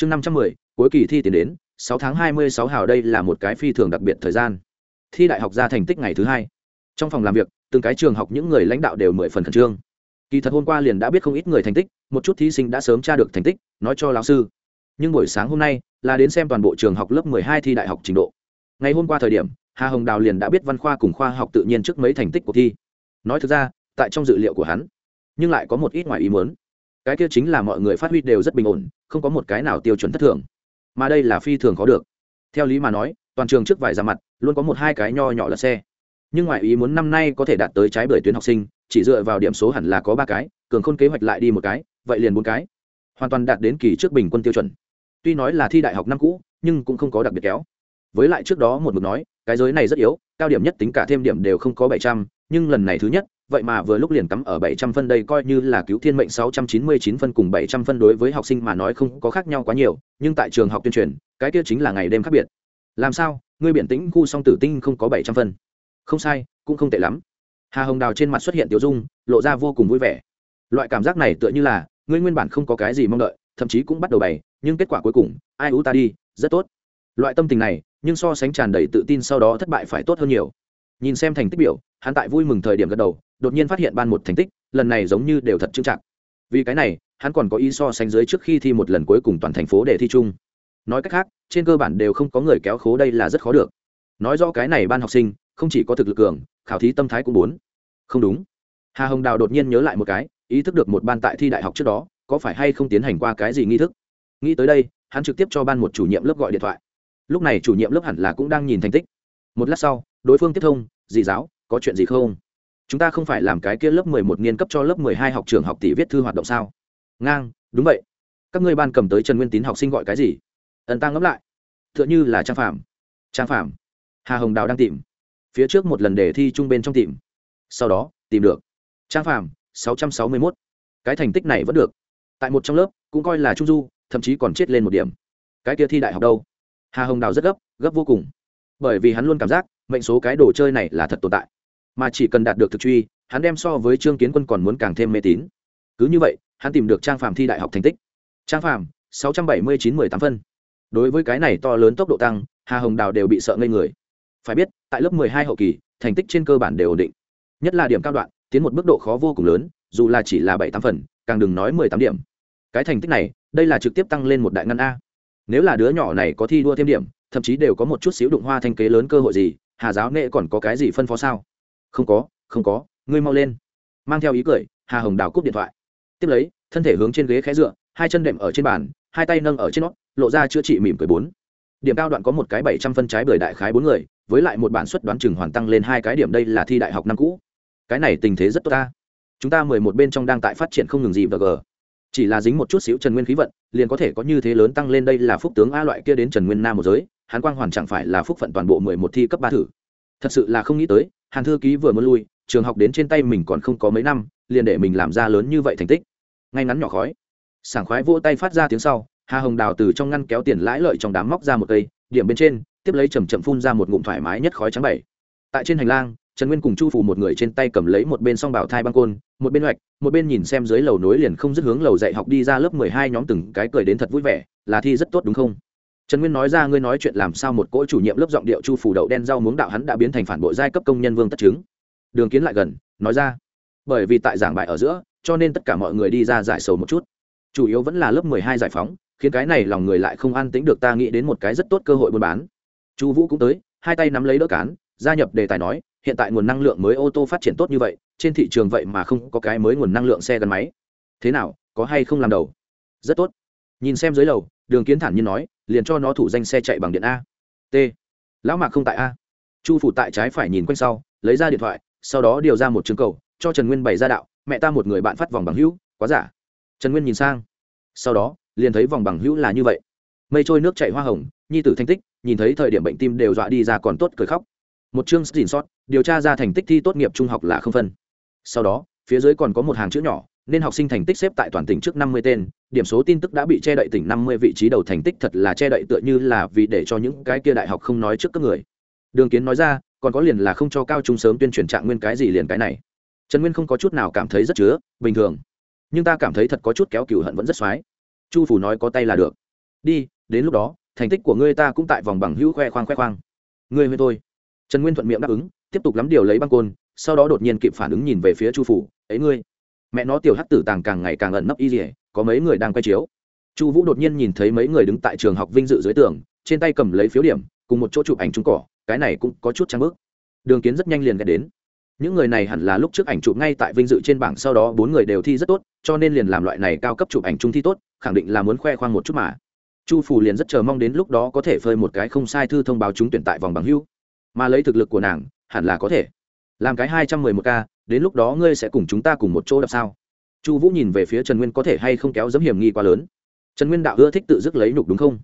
chương năm trăm mười, cuối kỳ thi tiến đến, sáu tháng hai mươi sáu hào đây là một cái phi thường đặc biệt thời gian. Thi đại học ra thành tích ngày thứ hai. Trong phòng làm việc, từng cái trường học những người lãnh đạo đều mười phần khẩn trương. Kỳ thật hôm qua liền đã biết không ít người thành tích, một chút thí sinh đã sớm tra được thành tích, nói cho lão sư. Nhưng buổi sáng hôm nay, là đến xem toàn bộ trường học lớp mười hai thi đại học trình độ. Ngày hôm qua thời điểm, hà hồng đào liền đã biết văn khoa cùng khoa học tự nhiên trước mấy thành tích của thi. Nói thực ra, tại trong dự liệu của hắn, nhưng lại có một ít ngoài ý muốn cái kia chính là mọi người phát huy đều rất bình ổn, không có một cái nào tiêu chuẩn thất thường. Mà đây là phi thường có được. Theo lý mà nói, toàn trường trước vài ra mặt, luôn có một hai cái nho nhỏ là xe. Nhưng ngoại ý muốn năm nay có thể đạt tới trái bưởi tuyến học sinh, chỉ dựa vào điểm số hẳn là có ba cái, cường khôn kế hoạch lại đi một cái, vậy liền bốn cái. Hoàn toàn đạt đến kỳ trước bình quân tiêu chuẩn. Tuy nói là thi đại học năm cũ, nhưng cũng không có đặc biệt kéo. Với lại trước đó một mực nói, cái giới này rất yếu, cao điểm nhất tính cả thêm điểm đều không có bảy trăm, nhưng lần này thứ nhất vậy mà vừa lúc liền cắm ở bảy trăm phân đây coi như là cứu thiên mệnh sáu trăm chín mươi chín phân cùng bảy trăm phân đối với học sinh mà nói không có khác nhau quá nhiều, nhưng tại trường học tuyên truyền, cái kia chính là ngày đêm khác biệt. Làm sao? Ngươi biển tĩnh khu song tử tinh không có bảy trăm phân. Không sai, cũng không tệ lắm. Hà Hồng Đào trên mặt xuất hiện tiểu dung, lộ ra vô cùng vui vẻ. Loại cảm giác này tựa như là, ngươi nguyên bản không có cái gì mong đợi, thậm chí cũng bắt đầu bày, nhưng kết quả cuối cùng, ai ú ta đi, rất tốt. Loại tâm tình này, nhưng so sánh tràn đầy tự tin sau đó thất bại phải tốt hơn nhiều. Nhìn xem thành tích biểu, hắn tại vui mừng thời điểm gật đầu, đột nhiên phát hiện ban một thành tích, lần này giống như đều thật trưng trạng vì cái này, hắn còn có ý so sánh dưới trước khi thi một lần cuối cùng toàn thành phố để thi chung. Nói cách khác, trên cơ bản đều không có người kéo khố đây là rất khó được. Nói rõ cái này ban học sinh, không chỉ có thực lực cường, khảo thí tâm thái cũng bốn không đúng. Hà hồng đào đột nhiên nhớ lại một cái, ý thức được một ban tại thi đại học trước đó, có phải hay không tiến hành qua cái gì nghi thức? Nghĩ tới đây, hắn trực tiếp cho ban một chủ nhiệm lớp gọi điện thoại. Lúc này chủ nhiệm lớp hẳn là cũng đang nhìn thành tích. Một lát sau, đối phương tiếp thông, dì giáo, có chuyện gì không? Chúng ta không phải làm cái kia lớp mười một niên cấp cho lớp mười hai học trường học tỷ viết thư hoạt động sao? Ngang, đúng vậy. Các ngươi ban cầm tới trần nguyên tín học sinh gọi cái gì? Ẩn tăng ngẫm lại. T h ư ợ n h ư là trang phạm trang phạm hà hồng đào đang tìm. Phía trước một lần đề thi trung bên trong tìm. Sau đó, tìm được. Trang phạm sáu trăm sáu mươi mốt. Cái thành tích này vẫn được. Tại một trong lớp, cũng coi là trung du, thậm chí còn chết lên một điểm. Cái kia thi đại học đâu? Hà hồng đào rất gấp gấp vô cùng. Bởi vì hắn luôn cảm giác, mệnh số cái đồ chơi này là thật tồn tại mà chỉ cần đạt được thực truy, hắn đem so với trương kiến quân còn muốn càng thêm mê tín. Cứ như vậy, hắn tìm được trang phàm thi đại học thành tích. Trang phàm, sáu trăm bảy mươi chín mười tám phân. Đối với cái này to lớn tốc độ tăng, hà hồng đào đều bị sợ ngây người. Phải biết, tại lớp mười hai hậu kỳ, thành tích trên cơ bản đều ổn định. Nhất là điểm cao đoạn, tiến một mức độ khó vô cùng lớn, dù là chỉ là bảy tám phần, càng đừng nói mười tám điểm. Cái thành tích này, đây là trực tiếp tăng lên một đại ngân a. Nếu là đứa nhỏ này có thi đua thêm điểm, thậm chí đều có một chút xíu đụng hoa thanh kế lớn cơ hội gì, hà giáo nghệ còn có cái gì phân phó sao? Không có không có, ngươi mau lên. Mang theo ý cười, hà hồng đào cúp điện thoại. Tiếp lấy, thân thể hướng trên ghế khé dựa, hai chân đệm ở trên bàn, hai tay nâng ở trên nót lộ ra chữa trị mỉm cười bốn. Điểm cao đoạn có một cái bảy trăm phân trái bởi đại khái bốn người, với lại một bản suất đoán chừng hoàn tăng lên hai cái điểm đây là thi đại học năm cũ. Cái này tình thế rất tốt ta. Chúng ta mười một bên trong đang tại phát triển không ngừng gì và g chỉ là dính một chút xíu trần nguyên khí vận, liền có thể có như thế lớn tăng lên đây là phúc tướng a loại kia đến trần nguyên nam một giới hán quang hoàn chẳng phải là phúc phận toàn bộ mười một thi cấp ba thử. Thật sự là không nghĩ tới hàn thư ký vừa muốn lui, trường học đến trên tay mình còn không có mấy năm, liền để mình làm ra lớn như vậy thành tích. Ngay ngắn nhỏ khói. Sảng khoái vỗ tay phát ra tiếng sau, hà hồng đào từ trong ngăn kéo tiền lãi lợi trong đám móc ra một cây, điểm bên trên, tiếp lấy chầm chậm phun ra một ngụm thoải mái nhất khói trắng bảy. Tại trên hành lang, trần nguyên cùng chu phủ một người trên tay cầm lấy một bên song bảo thai băng côn, một bên hoạch, một bên nhìn xem dưới lầu nối liền không dứt hướng lầu dạy học đi ra lớp mười hai nhóm từng cái cười đến thật vui vẻ, là thi rất tốt đúng không? Trần nguyên nói ra, ngươi nói chuyện làm sao một cỗ chủ nhiệm lớp giọng điệu chu phủ đậu đen rau muống đạo hắn đã biến thành phản bội giai cấp công nhân vương tất chứng. Đường kiến lại gần, nói ra, bởi vì tại giảng bài ở giữa, cho nên tất cả mọi người đi ra giải sầu một chút. Chủ yếu vẫn là lớp mười hai giải phóng, khiến cái này lòng người lại không an tính được ta nghĩ đến một cái rất tốt cơ hội buôn bán. Chu vũ cũng tới, hai tay nắm lấy đỡ cán, gia nhập đề tài nói, hiện tại nguồn năng lượng mới ô tô phát triển tốt như vậy, trên thị trường vậy mà không có cái mới nguồn năng lượng xe gắn máy. Thế nào, có hay không làm đầu? Rất tốt. Nhìn xem dưới lầu, đường kiến thản nhiên nói liền cho nó thủ danh xe chạy bằng điện a. T. Lão mạc không tại a. Chu phủ tại trái phải nhìn quanh sau, lấy ra điện thoại, sau đó điều ra một chương cầu, cho trần nguyên bày ra đạo, mẹ ta một người bạn phát vòng bằng hữu, quá giả. Trần nguyên nhìn sang, sau đó, liền thấy vòng bằng hữu là như vậy. Mây trôi nước chạy hoa hồng, nhi tử thanh tích, nhìn thấy thời điểm bệnh tim đều dọa đi ra còn tốt cười khóc. Một chương xin sót điều tra ra thành tích thi tốt nghiệp trung học là không phân. Sau đó, phía dưới còn có một hàng chữ nhỏ nên học sinh thành tích xếp tại toàn tỉnh trước năm mươi tên, điểm số tin tức đã bị che đậy tỉnh năm mươi vị trí đầu thành tích thật là che đậy tựa như là vì để cho những cái kia đại học không nói trước các người. Đường Kiến nói ra, còn có liền là không cho cao trung sớm tuyên truyền trạng nguyên cái gì liền cái này. Trần Nguyên không có chút nào cảm thấy rất chứa, bình thường. Nhưng ta cảm thấy thật có chút kéo cừu hận vẫn rất xoái. Chu phủ nói có tay là được. đi đến lúc đó thành tích của ngươi ta cũng tại vòng bằng hữu khoe khoang khoe khoang ngươi với tôi trần nguyên thuận miệng đáp ứng tiếp tục lắm điều lấy băng côn sau đó đột nhiên kịp phản ứng nhìn về phía chu phủ ấy ngươi mẹ nó tiểu hắc tử tàng càng ngày càng ẩn nấp y dỉa, có mấy người đang quay chiếu. Chu vũ đột nhiên nhìn thấy mấy người đứng tại trường học vinh dự dưới tường, trên tay cầm lấy phiếu điểm, cùng một chỗ chụp ảnh trúng cỏ, cái này cũng có chút trang bước đường kiến rất nhanh liền ghé đến. Những người này hẳn là lúc trước ảnh chụp ngay tại vinh dự trên bảng, sau đó bốn người đều thi rất tốt, cho nên liền làm loại này cao cấp chụp ảnh chung thi tốt, khẳng định là muốn khoe khoang một chút mà. Chu phủ liền rất chờ mong đến lúc đó có thể phơi một cái không sai thư thông báo chúng tuyển tại vòng bằng hưu. Mà lấy thực lực của nàng, hẳn là có thể làm cái hai trăm mười một k đến lúc đó ngươi sẽ cùng chúng ta cùng một chỗ đập sao? Chu vũ nhìn về phía trần nguyên có thể hay không kéo dẫm hiểm nghi quá lớn. Trần nguyên đạo ưa thích tự dứt lấy nhục đúng không?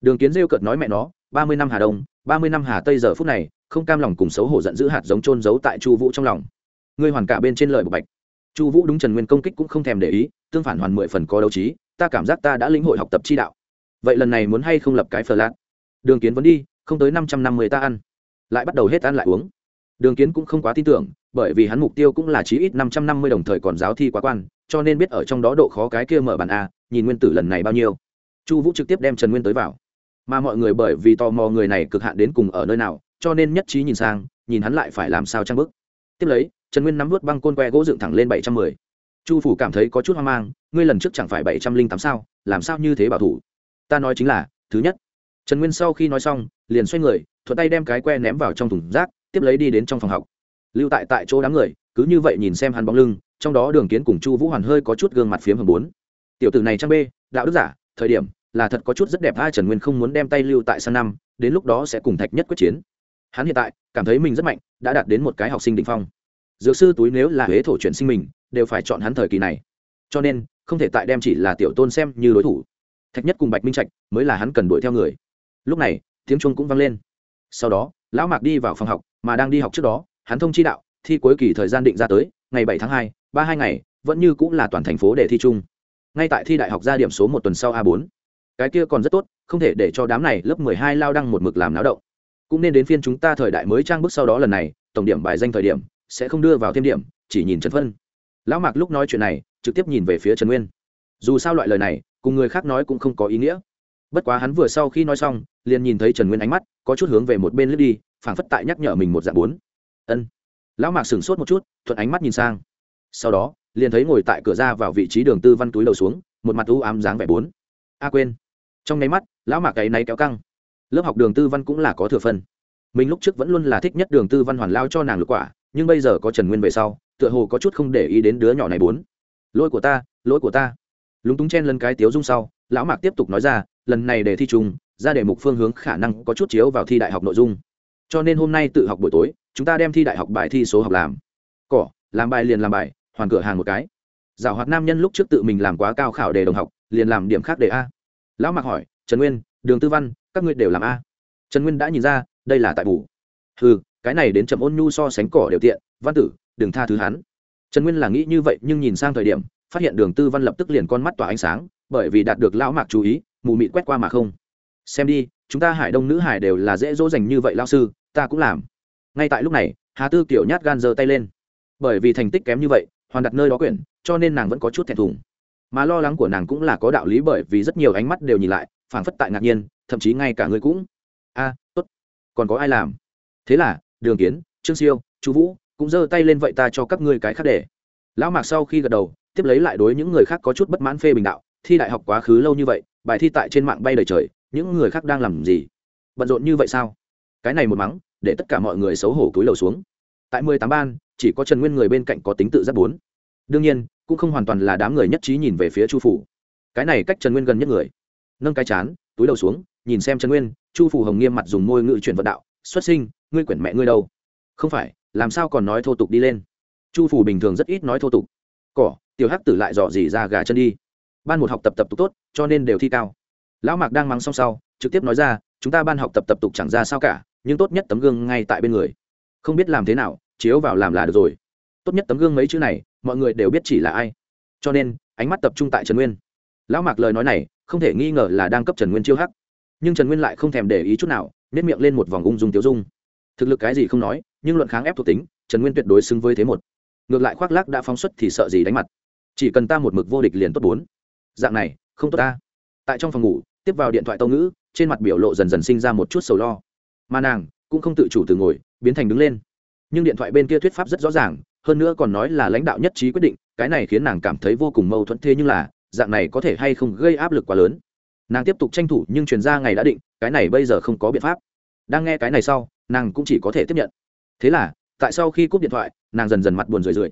Đường kiến rêu cợt nói mẹ nó, ba mươi năm hà đông, ba mươi năm hà tây giờ phút này, không cam lòng cùng xấu hổ giận dữ hạt giống trôn giấu tại chu vũ trong lòng. Ngươi hoàn cả bên trên lời bộc bạch. Chu vũ đúng trần nguyên công kích cũng không thèm để ý, tương phản hoàn mười phần có đấu trí, ta cảm giác ta đã lĩnh hội học tập chi đạo. Vậy lần này muốn hay không lập cái phờ lạc đường kiến vẫn đi, không tới năm trăm năm mươi ta ăn. Lại bắt đầu hết ăn lại uống đường kiến cũng không quá tin tưởng, bởi vì hắn mục tiêu cũng là chí ít năm trăm năm mươi đồng thời còn giáo thi quá quan, cho nên biết ở trong đó độ khó cái kia mở bàn a, nhìn nguyên tử lần này bao nhiêu. Chu vũ trực tiếp đem trần nguyên tới vào. Mà mọi người bởi vì tò mò người này cực hạn đến cùng ở nơi nào, cho nên nhất trí nhìn sang, nhìn hắn lại phải làm sao trang bức tiếp lấy, trần nguyên nắm vút băng côn que gỗ dựng thẳng lên bảy trăm mười. Chu phủ cảm thấy có chút hoang mang, ngươi lần trước chẳng phải bảy trăm linh tám sao, làm sao như thế bảo thủ? Ta nói chính là, thứ nhất. Trần nguyên sau khi nói xong, liền xoay người, thuận tay đem cái que ném vào trong thùng rác tiếp lấy đi đến trong phòng học. Lưu tại tại chỗ đám người, cứ như vậy nhìn xem hắn bóng lưng, trong đó đường kiến cùng chu vũ hoàn hơi có chút gương mặt phiếm hầm bốn. Tiểu tử này trang b đạo đức giả, thời điểm, là thật có chút rất đẹp hai trần nguyên không muốn đem tay lưu tại sang năm, đến lúc đó sẽ cùng thạch nhất quyết chiến. Hắn hiện tại, cảm thấy mình rất mạnh, đã đạt đến một cái học sinh định phong. Dược sư túi nếu là huế thổ chuyển sinh mình, đều phải chọn hắn thời kỳ này. Cho nên, không thể tại đem chỉ là tiểu tôn xem như đối thủ. Thạch nhất cùng bạch minh trạch mới là hắn cần đuổi theo người. Lúc này, tiếng chuông cũng vang lên. Sau đó, lão mạc đi vào phòng học mà đang đi học trước đó, hắn thông chi đạo, thi cuối kỳ thời gian định ra tới, ngày bảy tháng hai, ba hai ngày, vẫn như cũng là toàn thành phố để thi chung. Ngay tại thi đại học ra điểm số một tuần sau a bốn. Cái kia còn rất tốt, không thể để cho đám này lớp mười hai lao đăng một mực làm náo động. Cũng nên đến phiên chúng ta thời đại mới trang bức sau đó lần này, tổng điểm bài danh thời điểm, sẽ không đưa vào thêm điểm, chỉ nhìn trần phân lão mạc lúc nói chuyện này, trực tiếp nhìn về phía trần nguyên. Dù sao loại lời này, cùng người khác nói cũng không có ý nghĩa. Bất quá hắn vừa sau khi nói xong, liền nhìn thấy trần nguyên ánh mắt, có chút hướng về một bên lướt đi phảng phất tại nhắc nhở mình một dạng bốn. Ân. Lão mạc sửng sốt một chút, thuận ánh mắt nhìn sang. Sau đó, liền thấy ngồi tại cửa ra vào vị trí đường tư văn túi đầu xuống, một mặt u ám dáng vẻ bốn. A quên. Trong nháy mắt, lão mạc cái này kéo căng. Lớp học đường tư văn cũng là có thừa phân. Mình lúc trước vẫn luôn là thích nhất đường tư văn hoàn lao cho nàng lục quả, nhưng bây giờ có trần nguyên về sau, tựa hồ có chút không để ý đến đứa nhỏ này bốn. Lỗi của ta, lỗi của ta. Lúng túng chen lần cái tiếu dung sau, lão mạc tiếp tục nói ra, lần này để thi trùng ra đề mục phương hướng khả năng có chút chiếu vào thi đại học nội dung cho nên hôm nay tự học buổi tối, chúng ta đem thi đại học bài thi số học làm. Cỏ, làm bài liền làm bài, hoàn cửa hàng một cái. Giảo hoạt nam nhân lúc trước tự mình làm quá cao khảo đề đồng học, liền làm điểm khác đề a. Lão mạc hỏi, trần nguyên, đường tư văn, các ngươi đều làm a? Trần nguyên đã nhìn ra, đây là tại bù. Ừ cái này đến chậm ôn nhu so sánh cỏ đều tiện, văn tử, đừng tha thứ hắn. Trần nguyên là nghĩ như vậy, nhưng nhìn sang thời điểm, phát hiện đường tư văn lập tức liền con mắt tỏa ánh sáng, bởi vì đạt được lão mạc chú ý, mù mịt quét qua mà không. Xem đi chúng ta hải đông nữ hải đều là dễ dỗ dành như vậy lao sư, ta cũng làm. Ngay tại lúc này, hà tư kiểu nhát gan giơ tay lên. Bởi vì thành tích kém như vậy, hoàn đặt nơi đó quyển, cho nên nàng vẫn có chút thẹn thùng. Mà lo lắng của nàng cũng là có đạo lý bởi vì rất nhiều ánh mắt đều nhìn lại, phảng phất tại ngạc nhiên, thậm chí ngay cả người cũng. A, tốt. Còn có ai làm? Thế là, đường kiến, trương siêu chú vũ cũng giơ tay lên vậy ta cho các ngươi cái khác để. Lão mạc sau khi gật đầu, tiếp lấy lại đối những người khác có chút bất mãn phê bình đạo, thi đại học quá khứ lâu như vậy, bài thi tại trên mạng bay đầy trời những người khác đang làm gì? Bận rộn như vậy sao? Cái này một mắng, để tất cả mọi người xấu hổ túi lầu xuống. Tại mười tám ban, chỉ có trần nguyên người bên cạnh có tính tự giác bốn. Đương nhiên, cũng không hoàn toàn là đám người nhất trí nhìn về phía chu phủ. Cái này cách trần nguyên gần nhất người. Nâng cái chán, túi đầu xuống, nhìn xem trần nguyên, chu phủ hồng nghiêm mặt dùng môi ngự chuyển vận đạo, xuất sinh, ngươi quyển mẹ ngươi đâu? Không phải, làm sao còn nói thô tục đi lên? Chu phủ bình thường rất ít nói thô tục. Cỏ, tiểu hắc tử lại dò dỉ ra gà chân đi. Ban một học tập tập tục tốt, cho nên đều thi cao lão mạc đang mắng xong sau, trực tiếp nói ra, chúng ta ban học tập tập tục chẳng ra sao cả, nhưng tốt nhất tấm gương ngay tại bên người. Không biết làm thế nào, chiếu vào làm là được rồi. Tốt nhất tấm gương mấy chữ này, mọi người đều biết chỉ là ai. Cho nên, ánh mắt tập trung tại trần nguyên. Lão mạc lời nói này, không thể nghi ngờ là đang cấp trần nguyên chiêu hắc. Nhưng trần nguyên lại không thèm để ý chút nào nếp miệng lên một vòng ung dung tiêu dung. Thực lực cái gì không nói, nhưng luận kháng ép thuộc tính, trần nguyên tuyệt đối xứng với thế một. Ngược lại khoác lác đã phóng xuất thì sợ gì đánh mặt. Chỉ cần ta một mực vô địch liền tốt bốn. Dạng này, không tốt ta tại trong phòng ngủ, tiếp vào điện thoại tâu ngữ, trên mặt biểu lộ dần dần sinh ra một chút sầu lo. Mà nàng cũng không tự chủ từ ngồi, biến thành đứng lên. Nhưng điện thoại bên kia thuyết pháp rất rõ ràng, hơn nữa còn nói là lãnh đạo nhất trí quyết định, cái này khiến nàng cảm thấy vô cùng mâu thuẫn, thế nhưng là, dạng này có thể hay không gây áp lực quá lớn. Nàng tiếp tục tranh thủ, nhưng chuyển ra ngày đã định, cái này bây giờ không có biện pháp. Đang nghe cái này sau, nàng cũng chỉ có thể tiếp nhận. Thế là, tại sau khi cúp điện thoại, nàng dần dần mặt buồn rười rượi.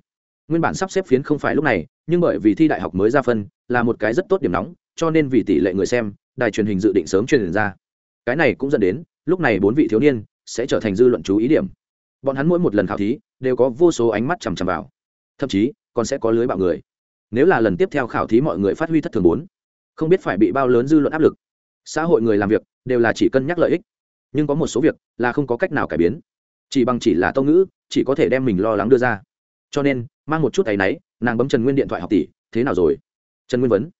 Nguyên bản sắp xếp phiến không phải lúc này, nhưng bởi vì thi đại học mới ra phân, là một cái rất tốt điểm nóng cho nên vì tỷ lệ người xem, đài truyền hình dự định sớm truyền ra. Cái này cũng dẫn đến, lúc này bốn vị thiếu niên sẽ trở thành dư luận chú ý điểm. Bọn hắn mỗi một lần khảo thí, đều có vô số ánh mắt chằm chằm vào. Thậm chí, còn sẽ có lưới bạo người. Nếu là lần tiếp theo khảo thí mọi người phát huy thất thường bốn, không biết phải bị bao lớn dư luận áp lực. Xã hội người làm việc, đều là chỉ cân nhắc lợi ích. Nhưng có một số việc là không có cách nào cải biến. Chỉ bằng chỉ là tâu ngữ, chỉ có thể đem mình lo lắng đưa ra. Cho nên, mang một chút tay náy, nàng bấm trần nguyên điện thoại học tỷ, thế nào rồi? Trần nguyên vấn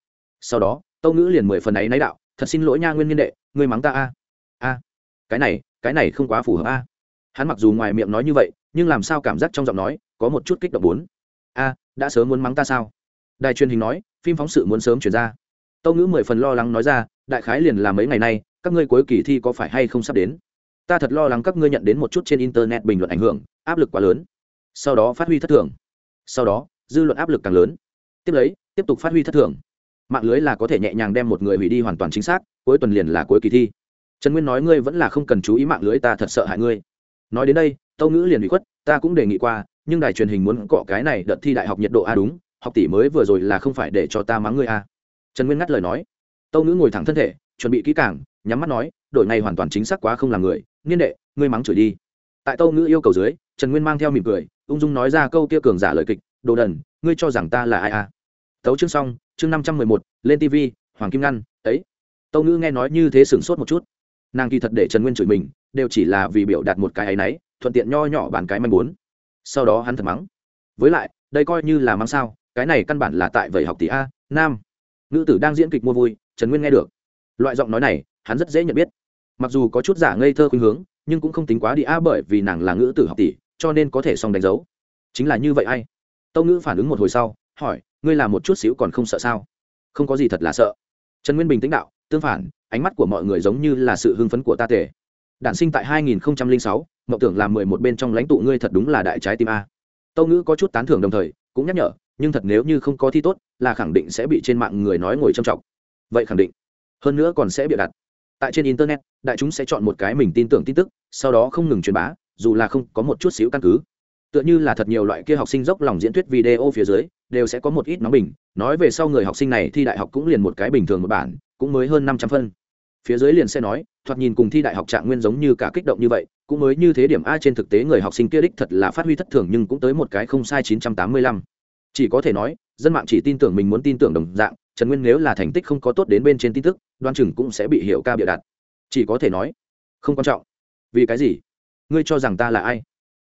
sau đó, tâu ngữ liền mười phần ấy náy đạo, thật xin lỗi nha nguyên niên đệ, ngươi mắng ta a. A, cái này cái này không quá phù hợp a. Hắn mặc dù ngoài miệng nói như vậy, nhưng làm sao cảm giác trong giọng nói có một chút kích động bốn. A, đã sớm muốn mắng ta sao? Đài truyền hình nói, phim phóng sự muốn sớm chuyển ra. Tâu ngữ mười phần lo lắng nói ra, đại khái liền là mấy ngày nay, các ngươi cuối kỳ thi có phải hay không sắp đến? Ta thật lo lắng các ngươi nhận đến một chút trên internet bình luận ảnh hưởng, áp lực quá lớn. Sau đó phát huy thất thường. Sau đó, dư luận áp lực càng lớn. Tiếp lấy, tiếp tục phát huy thất thường mạng lưới là có thể nhẹ nhàng đem một người hủy đi hoàn toàn chính xác, cuối tuần liền là cuối kỳ thi. Trần nguyên nói, ngươi vẫn là không cần chú ý mạng lưới, ta thật sợ hại ngươi. Nói đến đây, tâu ngữ liền bị khuất, ta cũng đề nghị qua, nhưng đài truyền hình muốn cọ cái này đợt thi đại học nhiệt độ a đúng, học tỷ mới vừa rồi là không phải để cho ta mắng ngươi a. Trần nguyên ngắt lời nói. Tâu ngữ ngồi thẳng thân thể, chuẩn bị kỹ càng, nhắm mắt nói, đổi này hoàn toàn chính xác quá không là người, niên đệ, ngươi mắng chửi đi. Tại tâu ngữ yêu cầu dưới, trần nguyên mang theo mỉm cười, ung dung nói ra câu kia cường giả lời kịch, đồ đần, ngươi cho rằng ta là ai a? Tấu chương xong chương năm trăm mười một, lên tv hoàng kim ngăn, ấy. Tâu ngữ nghe nói như thế sửng sốt một chút. Nàng kỳ thật để trần nguyên chửi mình, đều chỉ là vì biểu đạt một cái áy náy, thuận tiện nho nhỏ bàn cái manh bốn sau đó hắn thật mắng. Với lại, đây coi như là mắng sao, cái này căn bản là tại vậy học tỷ a, nam. Nữ tử đang diễn kịch mua vui, trần nguyên nghe được. Loại giọng nói này, hắn rất dễ nhận biết. Mặc dù có chút giả ngây thơ khuynh hướng, nhưng cũng không tính quá đi a bởi vì nàng là ngữ tử học tỷ, cho nên có thể xong đánh dấu. Chính là như vậy ai? Tâu ngữ phản ứng một hồi sau hỏi ngươi là một chút xíu còn không sợ sao? Không có gì thật là sợ. Trần nguyên bình tĩnh đạo tương phản ánh mắt của mọi người giống như là sự hưng phấn của ta tề. Đản sinh tại 2006, mộng tưởng làm mười một bên trong lãnh tụ ngươi thật đúng là đại trái tim a. Tâu ngữ có chút tán thưởng đồng thời cũng nhắc nhở nhưng thật nếu như không có thi tốt là khẳng định sẽ bị trên mạng người nói ngồi trầm trọng vậy khẳng định. Hơn nữa còn sẽ bịa đặt. Tại trên internet đại chúng sẽ chọn một cái mình tin tưởng tin tức sau đó không ngừng truyền bá dù là không có một chút xíu căn cứ tựa như là thật nhiều loại kia học sinh dốc lòng diễn thuyết video phía dưới, đều sẽ có một ít nóng bình. Nói về sau người học sinh này thi đại học cũng liền một cái bình thường một bản, cũng mới hơn năm trăm phân. Phía dưới liền sẽ nói, thoạt nhìn cùng thi đại học trạng nguyên giống như cả kích động như vậy, cũng mới như thế điểm a trên thực tế người học sinh kia đích thật là phát huy thất thường nhưng cũng tới một cái không sai chín trăm tám mươi lăm. Chỉ có thể nói, dân mạng chỉ tin tưởng mình muốn tin tưởng đồng dạng, trần nguyên nếu là thành tích không có tốt đến bên trên tin tức, đoan chừng cũng sẽ bị hiểu ca bịa đặt. Chỉ có thể nói, không quan trọng. Vì cái gì? Ngươi cho rằng ta là ai?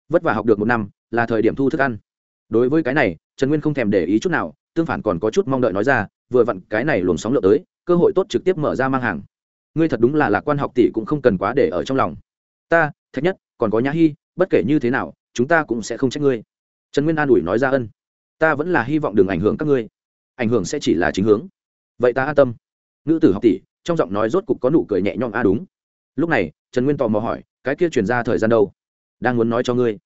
Vất vả học được một năm là thời điểm thu thức ăn. Đối với cái này, trần nguyên không thèm để ý chút nào, tương phản còn có chút mong đợi nói ra, vừa vặn cái này luồng sóng lượt tới, cơ hội tốt trực tiếp mở ra mang hàng. Ngươi thật đúng là lạc quan học tỷ cũng không cần quá để ở trong lòng. Ta, thạch nhất, còn có nhã hy bất kể như thế nào, chúng ta cũng sẽ không trách ngươi. Trần nguyên an ủi nói ra ân. Ta vẫn là hy vọng đừng ảnh hưởng các ngươi. Ảnh hưởng sẽ chỉ là chính hướng. Vậy ta an tâm. Nữ tử học tỷ, trong giọng nói rốt cục có nụ cười nhẹ nhõm a đúng. Lúc này, trần nguyên tò mò hỏi, cái kia chuyển ra thời gian đâu? Đang muốn nói cho ngươi